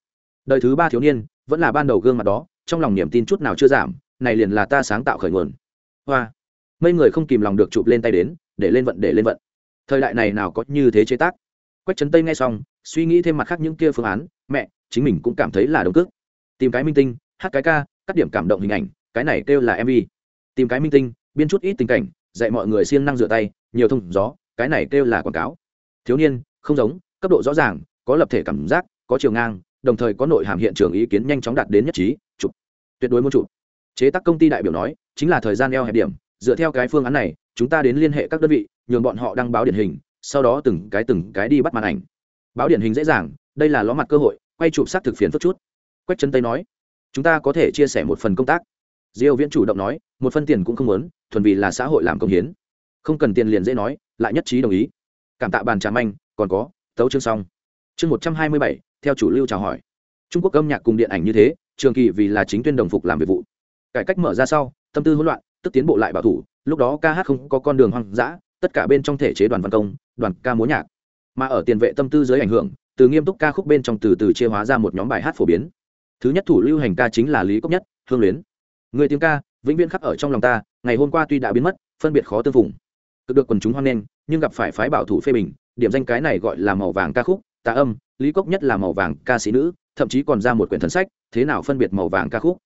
Đời thứ ba thiếu niên, vẫn là ban đầu gương mặt đó, trong lòng niềm tin chút nào chưa giảm, này liền là ta sáng tạo khởi nguồn. Hoa. Mấy người không kìm lòng được chụp lên tay đến, để lên vận, để lên vận. Thời đại này nào có như thế chế tác. Quách trấn tây nghe xong suy nghĩ thêm mặt khác những kia phương án, mẹ, chính mình cũng cảm thấy là đồng cước. Tìm cái minh tinh, hát cái ca, cắt điểm cảm động hình ảnh, cái này kêu là mv tìm cái minh tinh, biên chút ít tình cảnh, dạy mọi người siêng năng rửa tay, nhiều thông gió, cái này kêu là quảng cáo. Thiếu niên, không giống, cấp độ rõ ràng, có lập thể cảm giác, có chiều ngang, đồng thời có nội hàm hiện trường ý kiến nhanh chóng đạt đến nhất trí, chụp. Tuyệt đối muốn chụp. Chế tác công ty đại biểu nói, chính là thời gian eo hẹp điểm, dựa theo cái phương án này, chúng ta đến liên hệ các đơn vị, nhường bọn họ đăng báo điển hình, sau đó từng cái từng cái đi bắt màn ảnh báo điển hình dễ dàng đây là ló mặt cơ hội quay chụp xác thực phiền phức chút. Quách trấn tây nói chúng ta có thể chia sẻ một phần công tác. Diêu viễn chủ động nói một phân tiền cũng không muốn thuần vì là xã hội làm công hiến. Không cần tiền liền dễ nói lại nhất trí đồng ý. Cảm tạ bàn trà manh còn có tấu chương xong. Chương 127, theo chủ lưu chào hỏi. Trung quốc âm nhạc cùng điện ảnh như thế trường kỳ vì là chính tuyên đồng phục làm việc vụ. Cải cách mở ra sau tâm tư hỗn loạn tức tiến bộ lại bảo thủ lúc đó ca hát không có con đường hoang dã tất cả bên trong thể chế đoàn văn công đoàn ca múa nhạc mà ở tiền vệ tâm tư dưới ảnh hưởng từ nghiêm túc ca khúc bên trong từ từ chia hóa ra một nhóm bài hát phổ biến. Thứ nhất thủ lưu hành ca chính là lý cốc nhất hương luyến. Người tiếng ca vĩnh viễn khắc ở trong lòng ta ngày hôm qua tuy đã biến mất phân biệt khó tương phùng. Cực được quần chúng hoan nghênh nhưng gặp phải phái bảo thủ phê bình điểm danh cái này gọi là màu vàng ca khúc tạ âm lý cốc nhất là màu vàng ca sĩ nữ thậm chí còn ra một quyển thần sách thế nào phân biệt màu vàng ca khúc?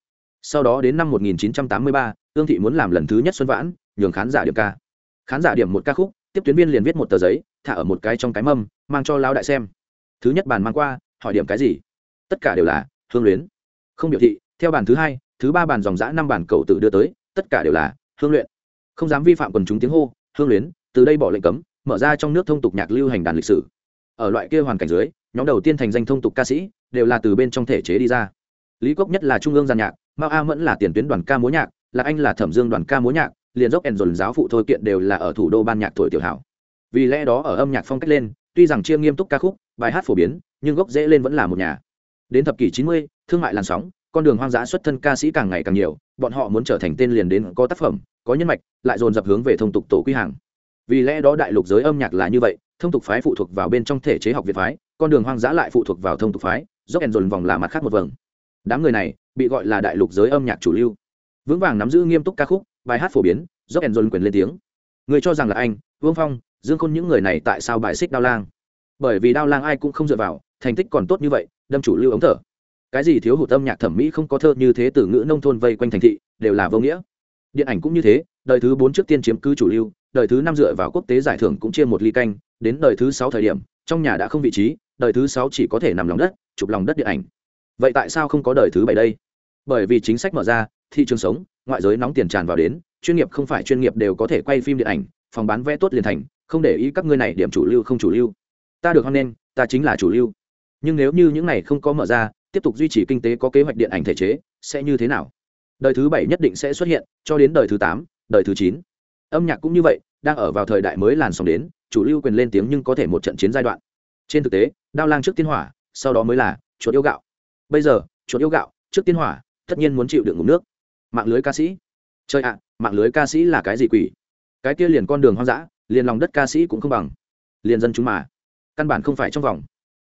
Sau đó đến năm 1983, ương thị muốn làm lần thứ nhất xuân vãn nhường khán giả điểm ca. Khán giả điểm một ca khúc tiếp tuyến viên liền viết một tờ giấy, thả ở một cái trong cái mâm, mang cho lão đại xem. Thứ nhất bàn mang qua, hỏi điểm cái gì? Tất cả đều là, hương luyến. Không biểu thị, theo bàn thứ hai, thứ ba bàn dòng giã năm bàn cầu tự đưa tới, tất cả đều là, hương luyện. Không dám vi phạm quần chúng tiếng hô, hương luyến, từ đây bỏ lệnh cấm, mở ra trong nước thông tục nhạc lưu hành đàn lịch sử. Ở loại kia hoàn cảnh dưới, nhóm đầu tiên thành danh thông tục ca sĩ, đều là từ bên trong thể chế đi ra. Lý cốc nhất là trung ương giàn nhạc, mao a mẫn là tiền tuyến đoàn ca múa nhạc là anh là thẩm dương đoàn ca múa nhạc liền dốc ẻn dồn giáo phụ thôi kiện đều là ở thủ đô ban nhạc tuổi tiểu hảo. Vì lẽ đó ở âm nhạc phong cách lên, tuy rằng chia nghiêm túc ca khúc, bài hát phổ biến, nhưng gốc dễ lên vẫn là một nhà. Đến thập kỷ chín mươi, thương mại làn sóng, con đường hoang dã xuất thân ca sĩ càng ngày càng nhiều, bọn họ muốn trở thành tên liền đến có tác phẩm, có nhân mạch, lại dồn dập hướng về thông tục tổ quy hàng. Vì lẽ đó đại lục giới âm nhạc là như vậy, thông tục phái phụ thuộc vào bên trong thể chế học việt phái, con đường hoang dã lại phụ thuộc vào thông tục phái, dốc ẻn dồn vòng là mặt khác một vầng. Đám người này, bị gọi là đại lục giới âm nhạc chủ lưu. Vững vàng nắm giữ nghiêm túc ca khúc bài hát phổ biến dốc ẻn dồn quyền lên tiếng. Người cho rằng là anh, vương phong, dương khôn những người này tại sao bài xích đao lang? Bởi vì đao lang ai cũng không dựa vào, thành tích còn tốt như vậy, đâm chủ lưu ống thở. Cái gì thiếu hụt âm nhạc thẩm mỹ không có thơ như thế từ ngữ nông thôn vây quanh thành thị, đều là vô nghĩa. Điện ảnh cũng như thế, đời thứ bốn trước tiên chiếm cứ chủ lưu, đời thứ năm dựa vào quốc tế giải thưởng cũng chia một ly canh, đến đời thứ sáu thời điểm, trong nhà đã không vị trí, đời thứ sáu chỉ có thể nằm lòng đất, chụp lòng đất điện ảnh. Vậy tại sao không có đời thứ bảy đây? Bởi vì chính sách mở ra thị trường sống, ngoại giới nóng tiền tràn vào đến, chuyên nghiệp không phải chuyên nghiệp đều có thể quay phim điện ảnh, phòng bán vé tốt liền thành, không để ý các ngươi này điểm chủ lưu không chủ lưu. Ta được hoan nghênh, ta chính là chủ lưu. Nhưng nếu như những này không có mở ra, tiếp tục duy trì kinh tế có kế hoạch điện ảnh thể chế, sẽ như thế nào? Đời thứ bảy nhất định sẽ xuất hiện, cho đến đời thứ tám, đời thứ chín. Âm nhạc cũng như vậy, đang ở vào thời đại mới làn sóng đến, chủ lưu quyền lên tiếng nhưng có thể một trận chiến giai đoạn. Trên thực tế, đao lang trước tiên hỏa, sau đó mới là chuột yêu gạo. Bây giờ, chuột yêu gạo trước tiên hỏa, tất nhiên muốn chịu đựng ngụm nước mạng lưới ca sĩ. Chơi ạ, mạng lưới ca sĩ là cái gì quỷ? Cái kia liền con đường hoang dã, liền lòng đất ca sĩ cũng không bằng. Liền dân chúng mà. Căn bản không phải trong vòng.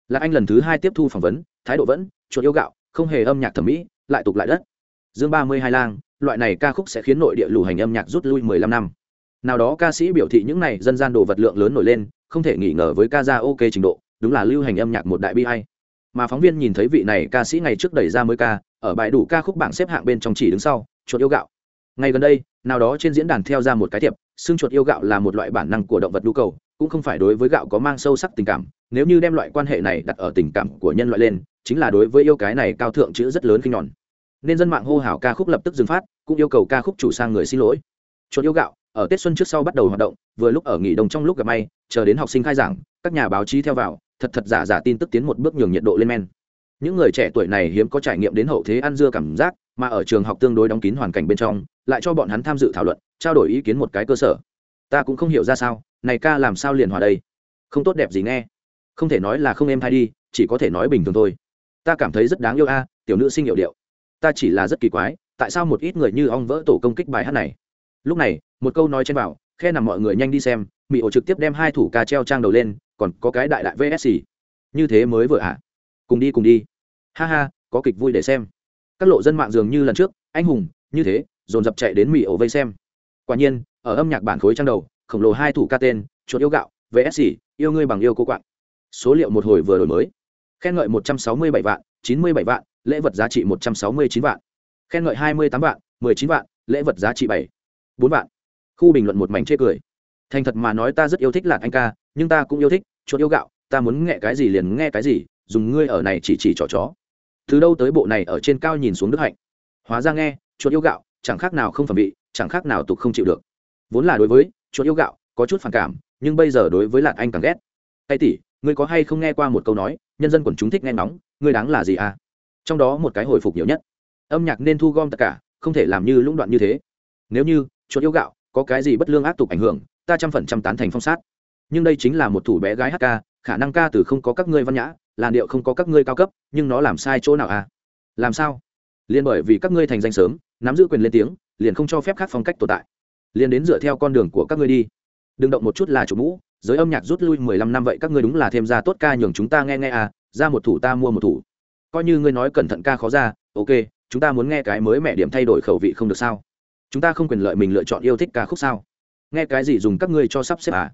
Là anh lần thứ hai tiếp thu phỏng vấn, thái độ vẫn, chuột yêu gạo, không hề âm nhạc thẩm mỹ, lại tục lại đất. Dương ba mươi hai lang, loại này ca khúc sẽ khiến nội địa lù hành âm nhạc rút lui mười lăm năm. Nào đó ca sĩ biểu thị những này dân gian đồ vật lượng lớn nổi lên, không thể nghỉ ngờ với ca ra ok trình độ, đúng là lưu hành âm nhạc một đại bi hay mà phóng viên nhìn thấy vị này ca sĩ ngày trước đẩy ra mới ca, ở bài đủ ca khúc bảng xếp hạng bên trong chỉ đứng sau chuột yêu gạo. Ngày gần đây, nào đó trên diễn đàn theo ra một cái tiệp xương chuột yêu gạo là một loại bản năng của động vật nhu cầu, cũng không phải đối với gạo có mang sâu sắc tình cảm, nếu như đem loại quan hệ này đặt ở tình cảm của nhân loại lên, chính là đối với yêu cái này cao thượng chữ rất lớn khi nhọn nên dân mạng hô hào ca khúc lập tức dừng phát, cũng yêu cầu ca khúc chủ sang người xin lỗi. Chuột yêu gạo, ở tết xuân trước sau bắt đầu hoạt động, vừa lúc ở nghỉ đông trong lúc gặp may, chờ đến học sinh khai giảng, các nhà báo chí theo vào, thật thật giả giả tin tức tiến một bước nhường nhiệt độ lên men. Những người trẻ tuổi này hiếm có trải nghiệm đến hậu thế ăn dưa cảm giác mà ở trường học tương đối đóng kín hoàn cảnh bên trong, lại cho bọn hắn tham dự thảo luận, trao đổi ý kiến một cái cơ sở. Ta cũng không hiểu ra sao, này ca làm sao liền hòa đây? Không tốt đẹp gì nghe. Không thể nói là không em hay đi, chỉ có thể nói bình thường thôi. Ta cảm thấy rất đáng yêu a, tiểu nữ sinh hiệu điệu. Ta chỉ là rất kỳ quái, tại sao một ít người như ong vỡ tổ công kích bài hát này? Lúc này, một câu nói trên bảo, khe nằm mọi người nhanh đi xem mỹ ổ trực tiếp đem hai thủ ca treo trang đầu lên, còn có cái đại đại vsc như thế mới vừa ạ à? cùng đi cùng đi. Ha ha, có kịch vui để xem các lộ dân mạng dường như lần trước, anh hùng, như thế, dồn dập chạy đến mỹ ổ vây xem. Quả nhiên, ở âm nhạc bản khối trang đầu, khổng lồ hai thủ ca tên, chuột yêu gạo vsc yêu ngươi bằng yêu cô quạng. Số liệu một hồi vừa đổi mới. Khen ngợi một trăm sáu mươi bảy vạn, chín mươi bảy vạn, lễ vật giá trị một trăm sáu mươi chín vạn. Khen ngợi hai mươi tám vạn, mười chín vạn, lễ vật giá trị bảy, bốn vạn. Khu bình luận một mảnh chê cười. Thành thật mà nói ta rất yêu thích lạc anh ca, nhưng ta cũng yêu thích chuột yêu gạo, ta muốn nghe cái gì liền nghe cái gì, dùng ngươi ở này chỉ chỉ trò chó từ đâu tới bộ này ở trên cao nhìn xuống đức hạnh? Hóa ra nghe, chuột yêu gạo, chẳng khác nào không phẩm vị, chẳng khác nào tục không chịu được. Vốn là đối với chuột yêu gạo có chút phản cảm, nhưng bây giờ đối với lạc anh càng ghét. Tay tỷ, ngươi có hay không nghe qua một câu nói, nhân dân quần chúng thích nghe nóng ngươi đáng là gì à? Trong đó một cái hồi phục nhiều nhất. Âm nhạc nên thu gom tất cả, không thể làm như lũng đoạn như thế. Nếu như chuột yêu gạo có cái gì bất lương ác tục ảnh hưởng, ta trăm phần trăm tán thành phong sát. Nhưng đây chính là một thủ bé gái hát ca, khả năng ca từ không có các ngươi văn nhã làn điệu không có các ngươi cao cấp, nhưng nó làm sai chỗ nào à? Làm sao? Liền bởi vì các ngươi thành danh sớm, nắm giữ quyền lên tiếng, liền không cho phép khác phong cách tồn tại. Liền đến dựa theo con đường của các ngươi đi. Đừng động một chút là chủ mũ, giới âm nhạc rút lui mười lăm năm vậy các ngươi đúng là thêm ra tốt ca nhường chúng ta nghe nghe à ra một thủ ta mua một thủ. Coi như ngươi nói cẩn thận ca khó ra, ok, chúng ta muốn nghe cái mới mẹ điểm thay đổi khẩu vị không được sao? Chúng ta không quyền lợi mình lựa chọn yêu thích ca khúc sao? Nghe cái gì dùng các ngươi cho sắp xếp à?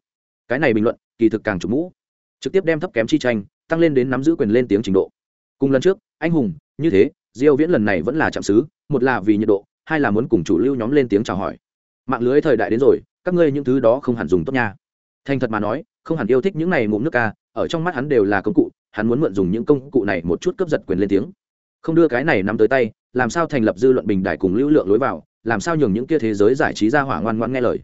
Cái này bình luận, kỳ thực càng chủ mũ. Trực tiếp đem thấp kém chi tranh tăng lên đến nắm giữ quyền lên tiếng trình độ. Cùng lần trước, anh hùng, như thế, diêu viễn lần này vẫn là chạm xứ, một là vì nhiệt độ, hai là muốn cùng chủ lưu nhóm lên tiếng chào hỏi. Mạng lưới thời đại đến rồi, các ngươi những thứ đó không hẳn dùng tốt nha. Thành thật mà nói, không hẳn yêu thích những này ngụm nước ca, ở trong mắt hắn đều là công cụ, hắn muốn mượn dùng những công cụ này một chút cướp giật quyền lên tiếng. Không đưa cái này nắm tới tay, làm sao thành lập dư luận bình đại cùng lưu lượng lối vào, làm sao nhường những kia thế giới giải trí ra hỏa ngoan ngoan nghe lời.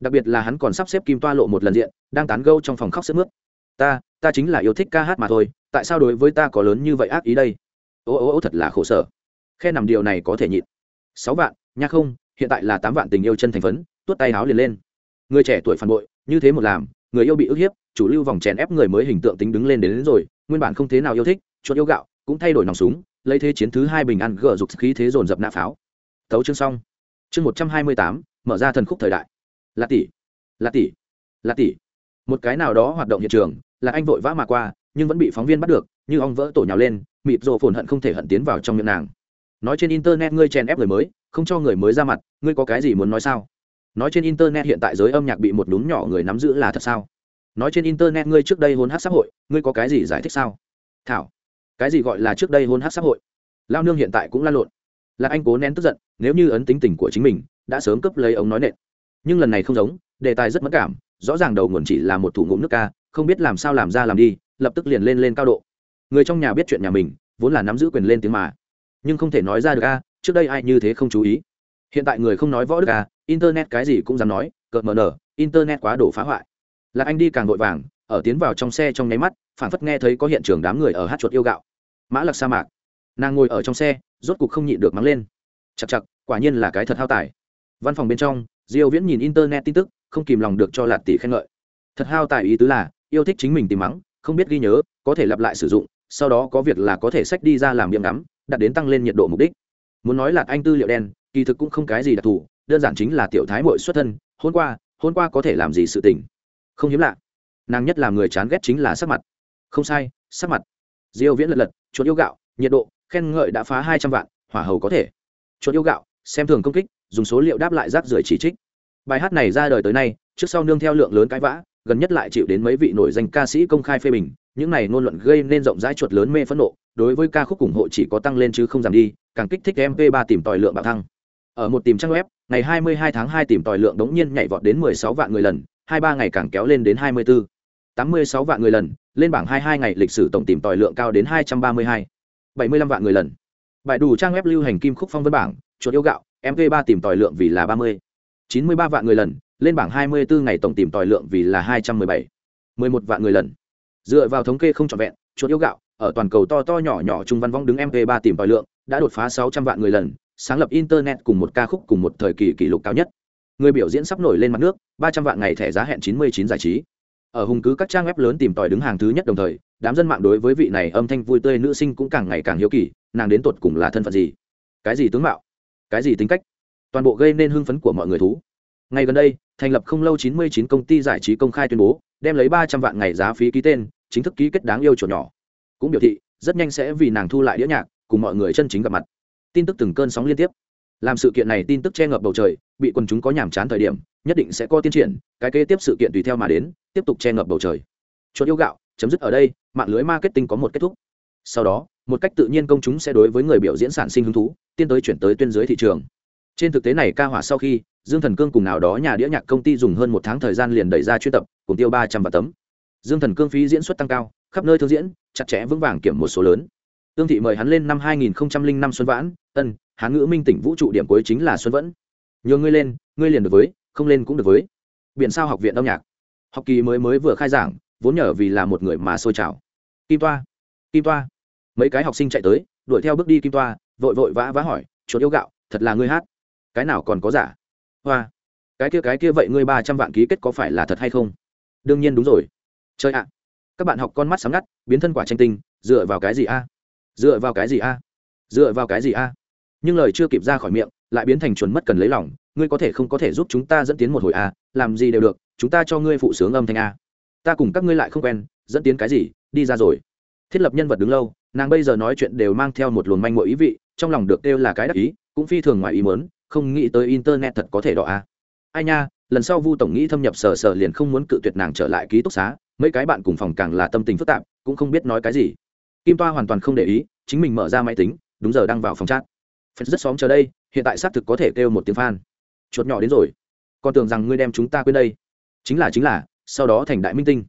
Đặc biệt là hắn còn sắp xếp kim toa lộ một lần diện, đang tán gâu trong phòng khóc sức mướt ta ta chính là yêu thích ca hát mà thôi tại sao đối với ta có lớn như vậy ác ý đây? Ô ô ô thật là khổ sở. Khe nằm điều này có thể nhịn. Sáu vạn nha không hiện tại là tám vạn tình yêu chân thành phấn tuốt tay áo liền lên. Người trẻ tuổi phản bội như thế một làm người yêu bị ức hiếp chủ lưu vòng chèn ép người mới hình tượng tính đứng lên đến, đến rồi nguyên bản không thế nào yêu thích chuột yêu gạo cũng thay đổi nòng súng lấy thế chiến thứ hai bình ăn gỡ dục khí thế dồn dập nạ pháo. Tấu chương xong. Chương một trăm hai mươi tám mở ra thần khúc thời đại. Là tỷ là tỷ là tỷ. Một cái nào đó hoạt động hiện trường là anh vội vã mà qua, nhưng vẫn bị phóng viên bắt được, như ong vỡ tổ nhào lên, mịt rộ phồn hận không thể hận tiến vào trong miệng nàng. Nói trên internet ngươi chèn ép người mới, không cho người mới ra mặt, ngươi có cái gì muốn nói sao? Nói trên internet hiện tại giới âm nhạc bị một đúng nhỏ người nắm giữ là thật sao? Nói trên internet ngươi trước đây hôn hát xã hội, ngươi có cái gì giải thích sao? Thảo, cái gì gọi là trước đây hôn hát xã hội? Lao nương hiện tại cũng lan lộn. Là anh cố nén tức giận, nếu như ấn tính tình của chính mình, đã sớm cấp lấy ống nói nện. Nhưng lần này không giống, đề tài rất mất cảm, rõ ràng đầu nguồn chỉ là một thủ ngụm nước ca không biết làm sao làm ra làm đi, lập tức liền lên lên cao độ. Người trong nhà biết chuyện nhà mình, vốn là nắm giữ quyền lên tiếng mà. Nhưng không thể nói ra được a, trước đây ai như thế không chú ý. Hiện tại người không nói võ đức à internet cái gì cũng dám nói, cợt mờ nở, internet quá đổ phá hoại. Lạc anh đi càng vội vàng, ở tiến vào trong xe trong nháy mắt phản phất nghe thấy có hiện trường đám người ở hát chuột yêu gạo. Mã lạc sa mạc. Nàng ngồi ở trong xe, rốt cục không nhịn được mắng lên. Chặt chặt quả nhiên là cái thật hao tài. Văn phòng bên trong, diêu viễn nhìn internet tin tức, không kìm lòng được cho lạt tỷ khen ngợi. Thật hao tài ý tứ là yêu thích chính mình tìm mắng, không biết ghi nhớ, có thể lặp lại sử dụng, sau đó có việc là có thể sách đi ra làm miệng ngắm đặt đến tăng lên nhiệt độ mục đích. Muốn nói là anh tư liệu đen, kỳ thực cũng không cái gì đặc thù, đơn giản chính là tiểu thái mội xuất thân, Hôn qua hôn qua có thể làm gì sự tình. Không hiếm lạ. Nàng nhất là người chán ghét chính là sắc mặt. Không sai, sắc mặt. Diêu viễn lật lật, chuột yêu gạo, nhiệt độ, khen ngợi đã phá hai trăm vạn, hỏa hầu có thể. Chuột yêu gạo, xem thường công kích, dùng số liệu đáp lại rác rưởi chỉ trích. Bài hát này ra đời tới nay, trước sau nương theo lượng lớn cãi vã gần nhất lại chịu đến mấy vị nổi danh ca sĩ công khai phê bình, những này ngôn luận gây nên rộng rãi chuột lớn mê phẫn nộ, đối với ca khúc ủng hộ chỉ có tăng lên chứ không giảm đi, càng kích thích mp 3 tìm tòi lượng bạo thăng. Ở một tìm trang web, ngày 22 tháng 2 tìm tòi lượng đống nhiên nhảy vọt đến 16 vạn người lần 23 ngày càng kéo lên đến 24 86 vạn người lần, lên bảng 22 ngày lịch sử tổng tìm tòi lượng cao đến 232 75 vạn người lần. Bài đủ trang web lưu hành kim khúc phong vân bảng, chuột yêu gạo mp 3 tìm tòi lượng vì là 30 93 vạn người lần lên bảng 24 ngày tổng tìm tòi lượng vì là 217 11 vạn người lần. Dựa vào thống kê không trọn vẹn, chuột yêu gạo, ở toàn cầu to to nhỏ nhỏ trung văn vong đứng mp 3 tìm tòi lượng, đã đột phá 600 vạn người lần, sáng lập internet cùng một ca khúc cùng một thời kỳ kỷ lục cao nhất. Người biểu diễn sắp nổi lên mặt nước 300 vạn ngày thẻ giá hẹn 99 giải trí. Ở hùng cứ các trang web lớn tìm tòi đứng hàng thứ nhất đồng thời, đám dân mạng đối với vị này âm thanh vui tươi nữ sinh cũng càng ngày càng hiếu kỳ, nàng đến tuột cùng là thân phận gì? Cái gì tướng mạo? Cái gì tính cách? Toàn bộ gây nên hưng phấn của mọi người thú ngay gần đây, thành lập không lâu 99 công ty giải trí công khai tuyên bố, đem lấy 300 vạn ngày giá phí ký tên, chính thức ký kết đáng yêu chuột nhỏ. Cũng biểu thị, rất nhanh sẽ vì nàng thu lại đĩa nhạc, cùng mọi người chân chính gặp mặt. Tin tức từng cơn sóng liên tiếp. Làm sự kiện này tin tức che ngập bầu trời, bị quần chúng có nhàm chán thời điểm, nhất định sẽ có tiến triển, cái kế tiếp sự kiện tùy theo mà đến, tiếp tục che ngập bầu trời. Chuột yêu gạo, chấm dứt ở đây, mạng lưới marketing có một kết thúc. Sau đó, một cách tự nhiên công chúng sẽ đối với người biểu diễn sản sinh hứng thú, tiến tới chuyển tới tuyên giới thị trường. Trên thực tế này ca hỏa sau khi dương thần cương cùng nào đó nhà đĩa nhạc công ty dùng hơn một tháng thời gian liền đẩy ra chuyên tập, cùng tiêu ba trăm vạn tấm. Dương thần cương phí diễn xuất tăng cao, khắp nơi thương diễn, chặt chẽ vững vàng kiểm một số lớn. Tương thị mời hắn lên năm 2005 xuân vãn, ân, hán ngữ minh tỉnh vũ trụ điểm cuối chính là xuân vẫn nhờ ngươi lên, ngươi liền được với, không lên cũng được với. Biển sao học viện âm nhạc. Học kỳ mới mới vừa khai giảng, vốn nhờ vì là một người mà sôi trào. Kim toa kim toa. Mấy cái học sinh chạy tới, đuổi theo bước đi kim toa, vội vội vã vã hỏi, chuột yêu gạo, thật là ngươi hát? Cái nào còn có giả? Hoa. Cái kia cái kia vậy ngươi ba trăm vạn ký kết có phải là thật hay không? Đương nhiên đúng rồi. Chơi ạ. Các bạn học con mắt sáng ngắt, biến thân quả tranh tinh, dựa vào cái gì a? Dựa vào cái gì a? Dựa vào cái gì a? Nhưng lời chưa kịp ra khỏi miệng, lại biến thành chuẩn mất cần lấy lòng, ngươi có thể không có thể giúp chúng ta dẫn tiến một hồi a? Làm gì đều được, chúng ta cho ngươi phụ sướng âm thanh a. Ta cùng các ngươi lại không quen, dẫn tiến cái gì, đi ra rồi. Thiết lập nhân vật đứng lâu, nàng bây giờ nói chuyện đều mang theo một luồng manh mội ý vị, trong lòng được kêu là cái đắc ý, cũng phi thường ngoài ý mớn không nghĩ tới internet thật có thể đỏ a. Ai nha, lần sau vu tổng nghĩ thâm nhập sờ sờ liền không muốn cự tuyệt nàng trở lại ký túc xá, mấy cái bạn cùng phòng càng là tâm tình phức tạp, cũng không biết nói cái gì. Kim toa hoàn toàn không để ý, chính mình mở ra máy tính, đúng giờ đang vào phòng chat. Phật rất xóm chờ đây, hiện tại xác thực có thể kêu một tiếng fan. Chuột nhỏ đến rồi. Con tưởng rằng ngươi đem chúng ta quên đây. Chính là chính là, sau đó thành đại minh tinh.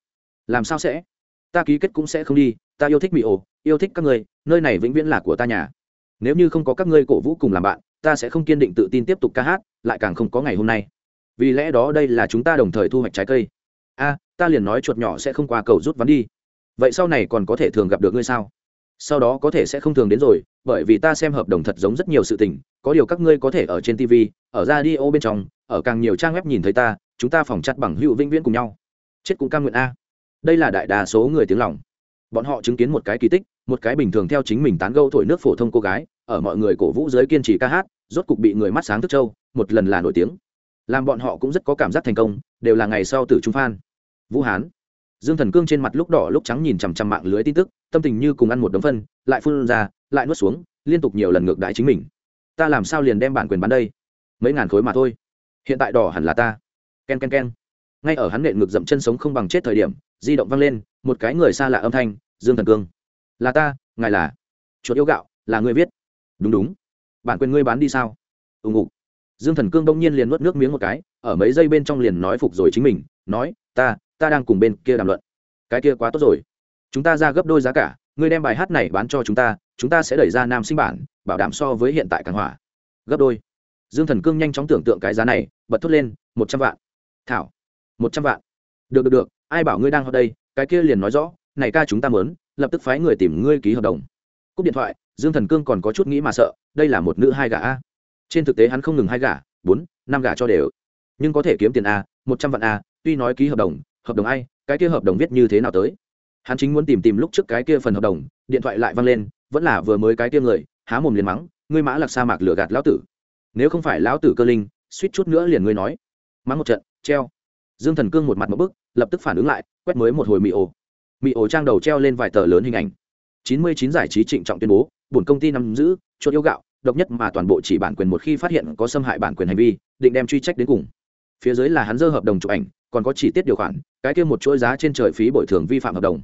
Làm sao sẽ? Ta ký kết cũng sẽ không đi, ta yêu thích mỹ ồ, yêu thích các ngươi, nơi này vĩnh viễn là của ta nhà. Nếu như không có các ngươi cổ vũ cùng làm bạn ta sẽ không kiên định tự tin tiếp tục ca hát, lại càng không có ngày hôm nay. Vì lẽ đó đây là chúng ta đồng thời thu hoạch trái cây. A, ta liền nói chuột nhỏ sẽ không qua cầu rút vắn đi. Vậy sau này còn có thể thường gặp được ngươi sao? Sau đó có thể sẽ không thường đến rồi, bởi vì ta xem hợp đồng thật giống rất nhiều sự tình, có điều các ngươi có thể ở trên tv ở ra đi ô bên trong, ở càng nhiều trang web nhìn thấy ta, chúng ta phòng chặt bằng hữu vĩnh viễn cùng nhau. Chết cũng cam nguyện a. Đây là đại đa số người tiếng lòng. Bọn họ chứng kiến một cái kỳ tích, một cái bình thường theo chính mình tán gâu thổi nước phổ thông cô gái ở mọi người cổ vũ giới kiên trì ca hát, rốt cục bị người mắt sáng thức châu một lần là nổi tiếng. Làm bọn họ cũng rất có cảm giác thành công, đều là ngày sau tử trung phan. Vũ hán. Dương thần cương trên mặt lúc đỏ lúc trắng nhìn chằm chằm mạng lưới tin tức, tâm tình như cùng ăn một đống phân, lại phun ra, lại nuốt xuống, liên tục nhiều lần ngược đãi chính mình. Ta làm sao liền đem bản quyền bán đây? Mấy ngàn khối mà thôi. Hiện tại đỏ hẳn là ta. K e n k e n k e n ngay ở hắn nện ngược dậm chân sống không bằng chết thời điểm, di động vang lên, một cái người xa lạ âm thanh, dương thần cương. Là ta, ngài là. Chuột yêu gạo, là người viết đúng đúng. Bản quyền ngươi bán đi sao? Ưng ngục. Dương thần cương đông nhiên liền nuốt nước miếng một cái, ở mấy giây bên trong liền nói phục rồi chính mình, nói, ta ta đang cùng bên kia đàm luận. Cái kia quá tốt rồi. Chúng ta ra gấp đôi giá cả, ngươi đem bài hát này bán cho chúng ta chúng ta sẽ đẩy ra nam sinh bản, bảo đảm so với hiện tại càng hỏa gấp đôi. Dương thần cương nhanh chóng tưởng tượng cái giá này, bật thốt lên, một trăm vạn. Thảo. Một trăm vạn. Được được được, ai bảo ngươi đang ở đây? Cái kia liền nói rõ, này ca chúng ta mớn lập tức phái người tìm ngươi ký hợp đồng. Cúp điện thoại dương thần cương còn có chút nghĩ mà sợ, đây là một nữ hai gà a. Trên thực tế hắn không ngừng hai gà bốn, năm gà cho đều. Nhưng có thể kiếm tiền a, một trăm vạn a, tuy nói ký hợp đồng hợp đồng ai, cái kia hợp đồng viết như thế nào tới? Hắn chính muốn tìm tìm lúc trước cái kia phần hợp đồng, điện thoại lại văng lên, vẫn là vừa mới cái kia người, há mồm liền mắng, ngươi mã lạc sa mạc lừa gạt lão tử. Nếu không phải lão tử cơ linh, suýt chút nữa liền ngươi nói. Mắng một trận, treo. Dương thần cương một mặt một bức, lập tức phản ứng lại, quét mới một hồi mị ổ mị ổ trang đầu treo lên vài tờ lớn hình ảnh. Chín mươi chín giải trí trịnh trọng tuyên bố bổn công ty nắm giữ, chuột yêu gạo, độc nhất mà toàn bộ chỉ bản quyền một khi phát hiện có xâm hại bản quyền hành vi, định đem truy trách đến cùng. Phía dưới là hắn dơ hợp đồng chụp ảnh, còn có chỉ tiết điều khoản, cái kia một chuỗi giá trên trời phí bồi thường vi phạm hợp đồng.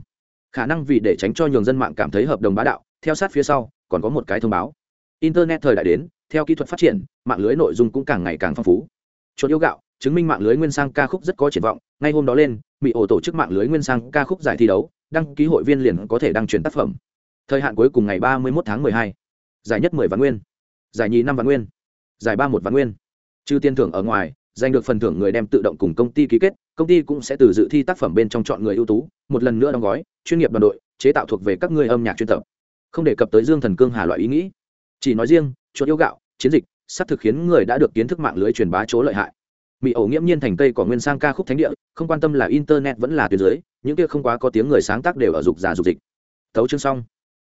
Khả năng vì để tránh cho nhường dân mạng cảm thấy hợp đồng bá đạo, theo sát phía sau, còn có một cái thông báo. Internet thời đại đến, theo kỹ thuật phát triển, mạng lưới nội dung cũng càng ngày càng phong phú. Chuột yêu gạo, chứng minh mạng lưới nguyên sang ca khúc rất có triển vọng, ngay hôm đó lên, mỹ ổ tổ chức mạng lưới nguyên sang ca khúc giải thi đấu, đăng ký hội viên liền có thể đăng truyền tác phẩm thời hạn cuối cùng ngày ba mươi một tháng hai. Giải nhất mười vạn nguyên. Giải nhì năm vạn nguyên. Giải ba một vạn nguyên. Trừ tiền thưởng ở ngoài, giành được phần thưởng người đem tự động cùng công ty ký kết, công ty cũng sẽ từ dự thi tác phẩm bên trong chọn người ưu tú, một lần nữa đóng gói, chuyên nghiệp đoàn đội, chế tạo thuộc về các người âm nhạc chuyên tập. Không đề cập tới dương thần cương hà loại ý nghĩ. Chỉ nói riêng, chuột yêu gạo, chiến dịch, sắp thực khiến người đã được kiến thức mạng lưới truyền bá chỗ lợi hại. Mỹ ẩu nghiễm nhiên thành cây của nguyên sang ca khúc thánh địa, không quan tâm là internet vẫn là tuyến dưới, những kia không quá có tiếng người sáng tác đều ở dục giả dục dịch. Thấu chương xong.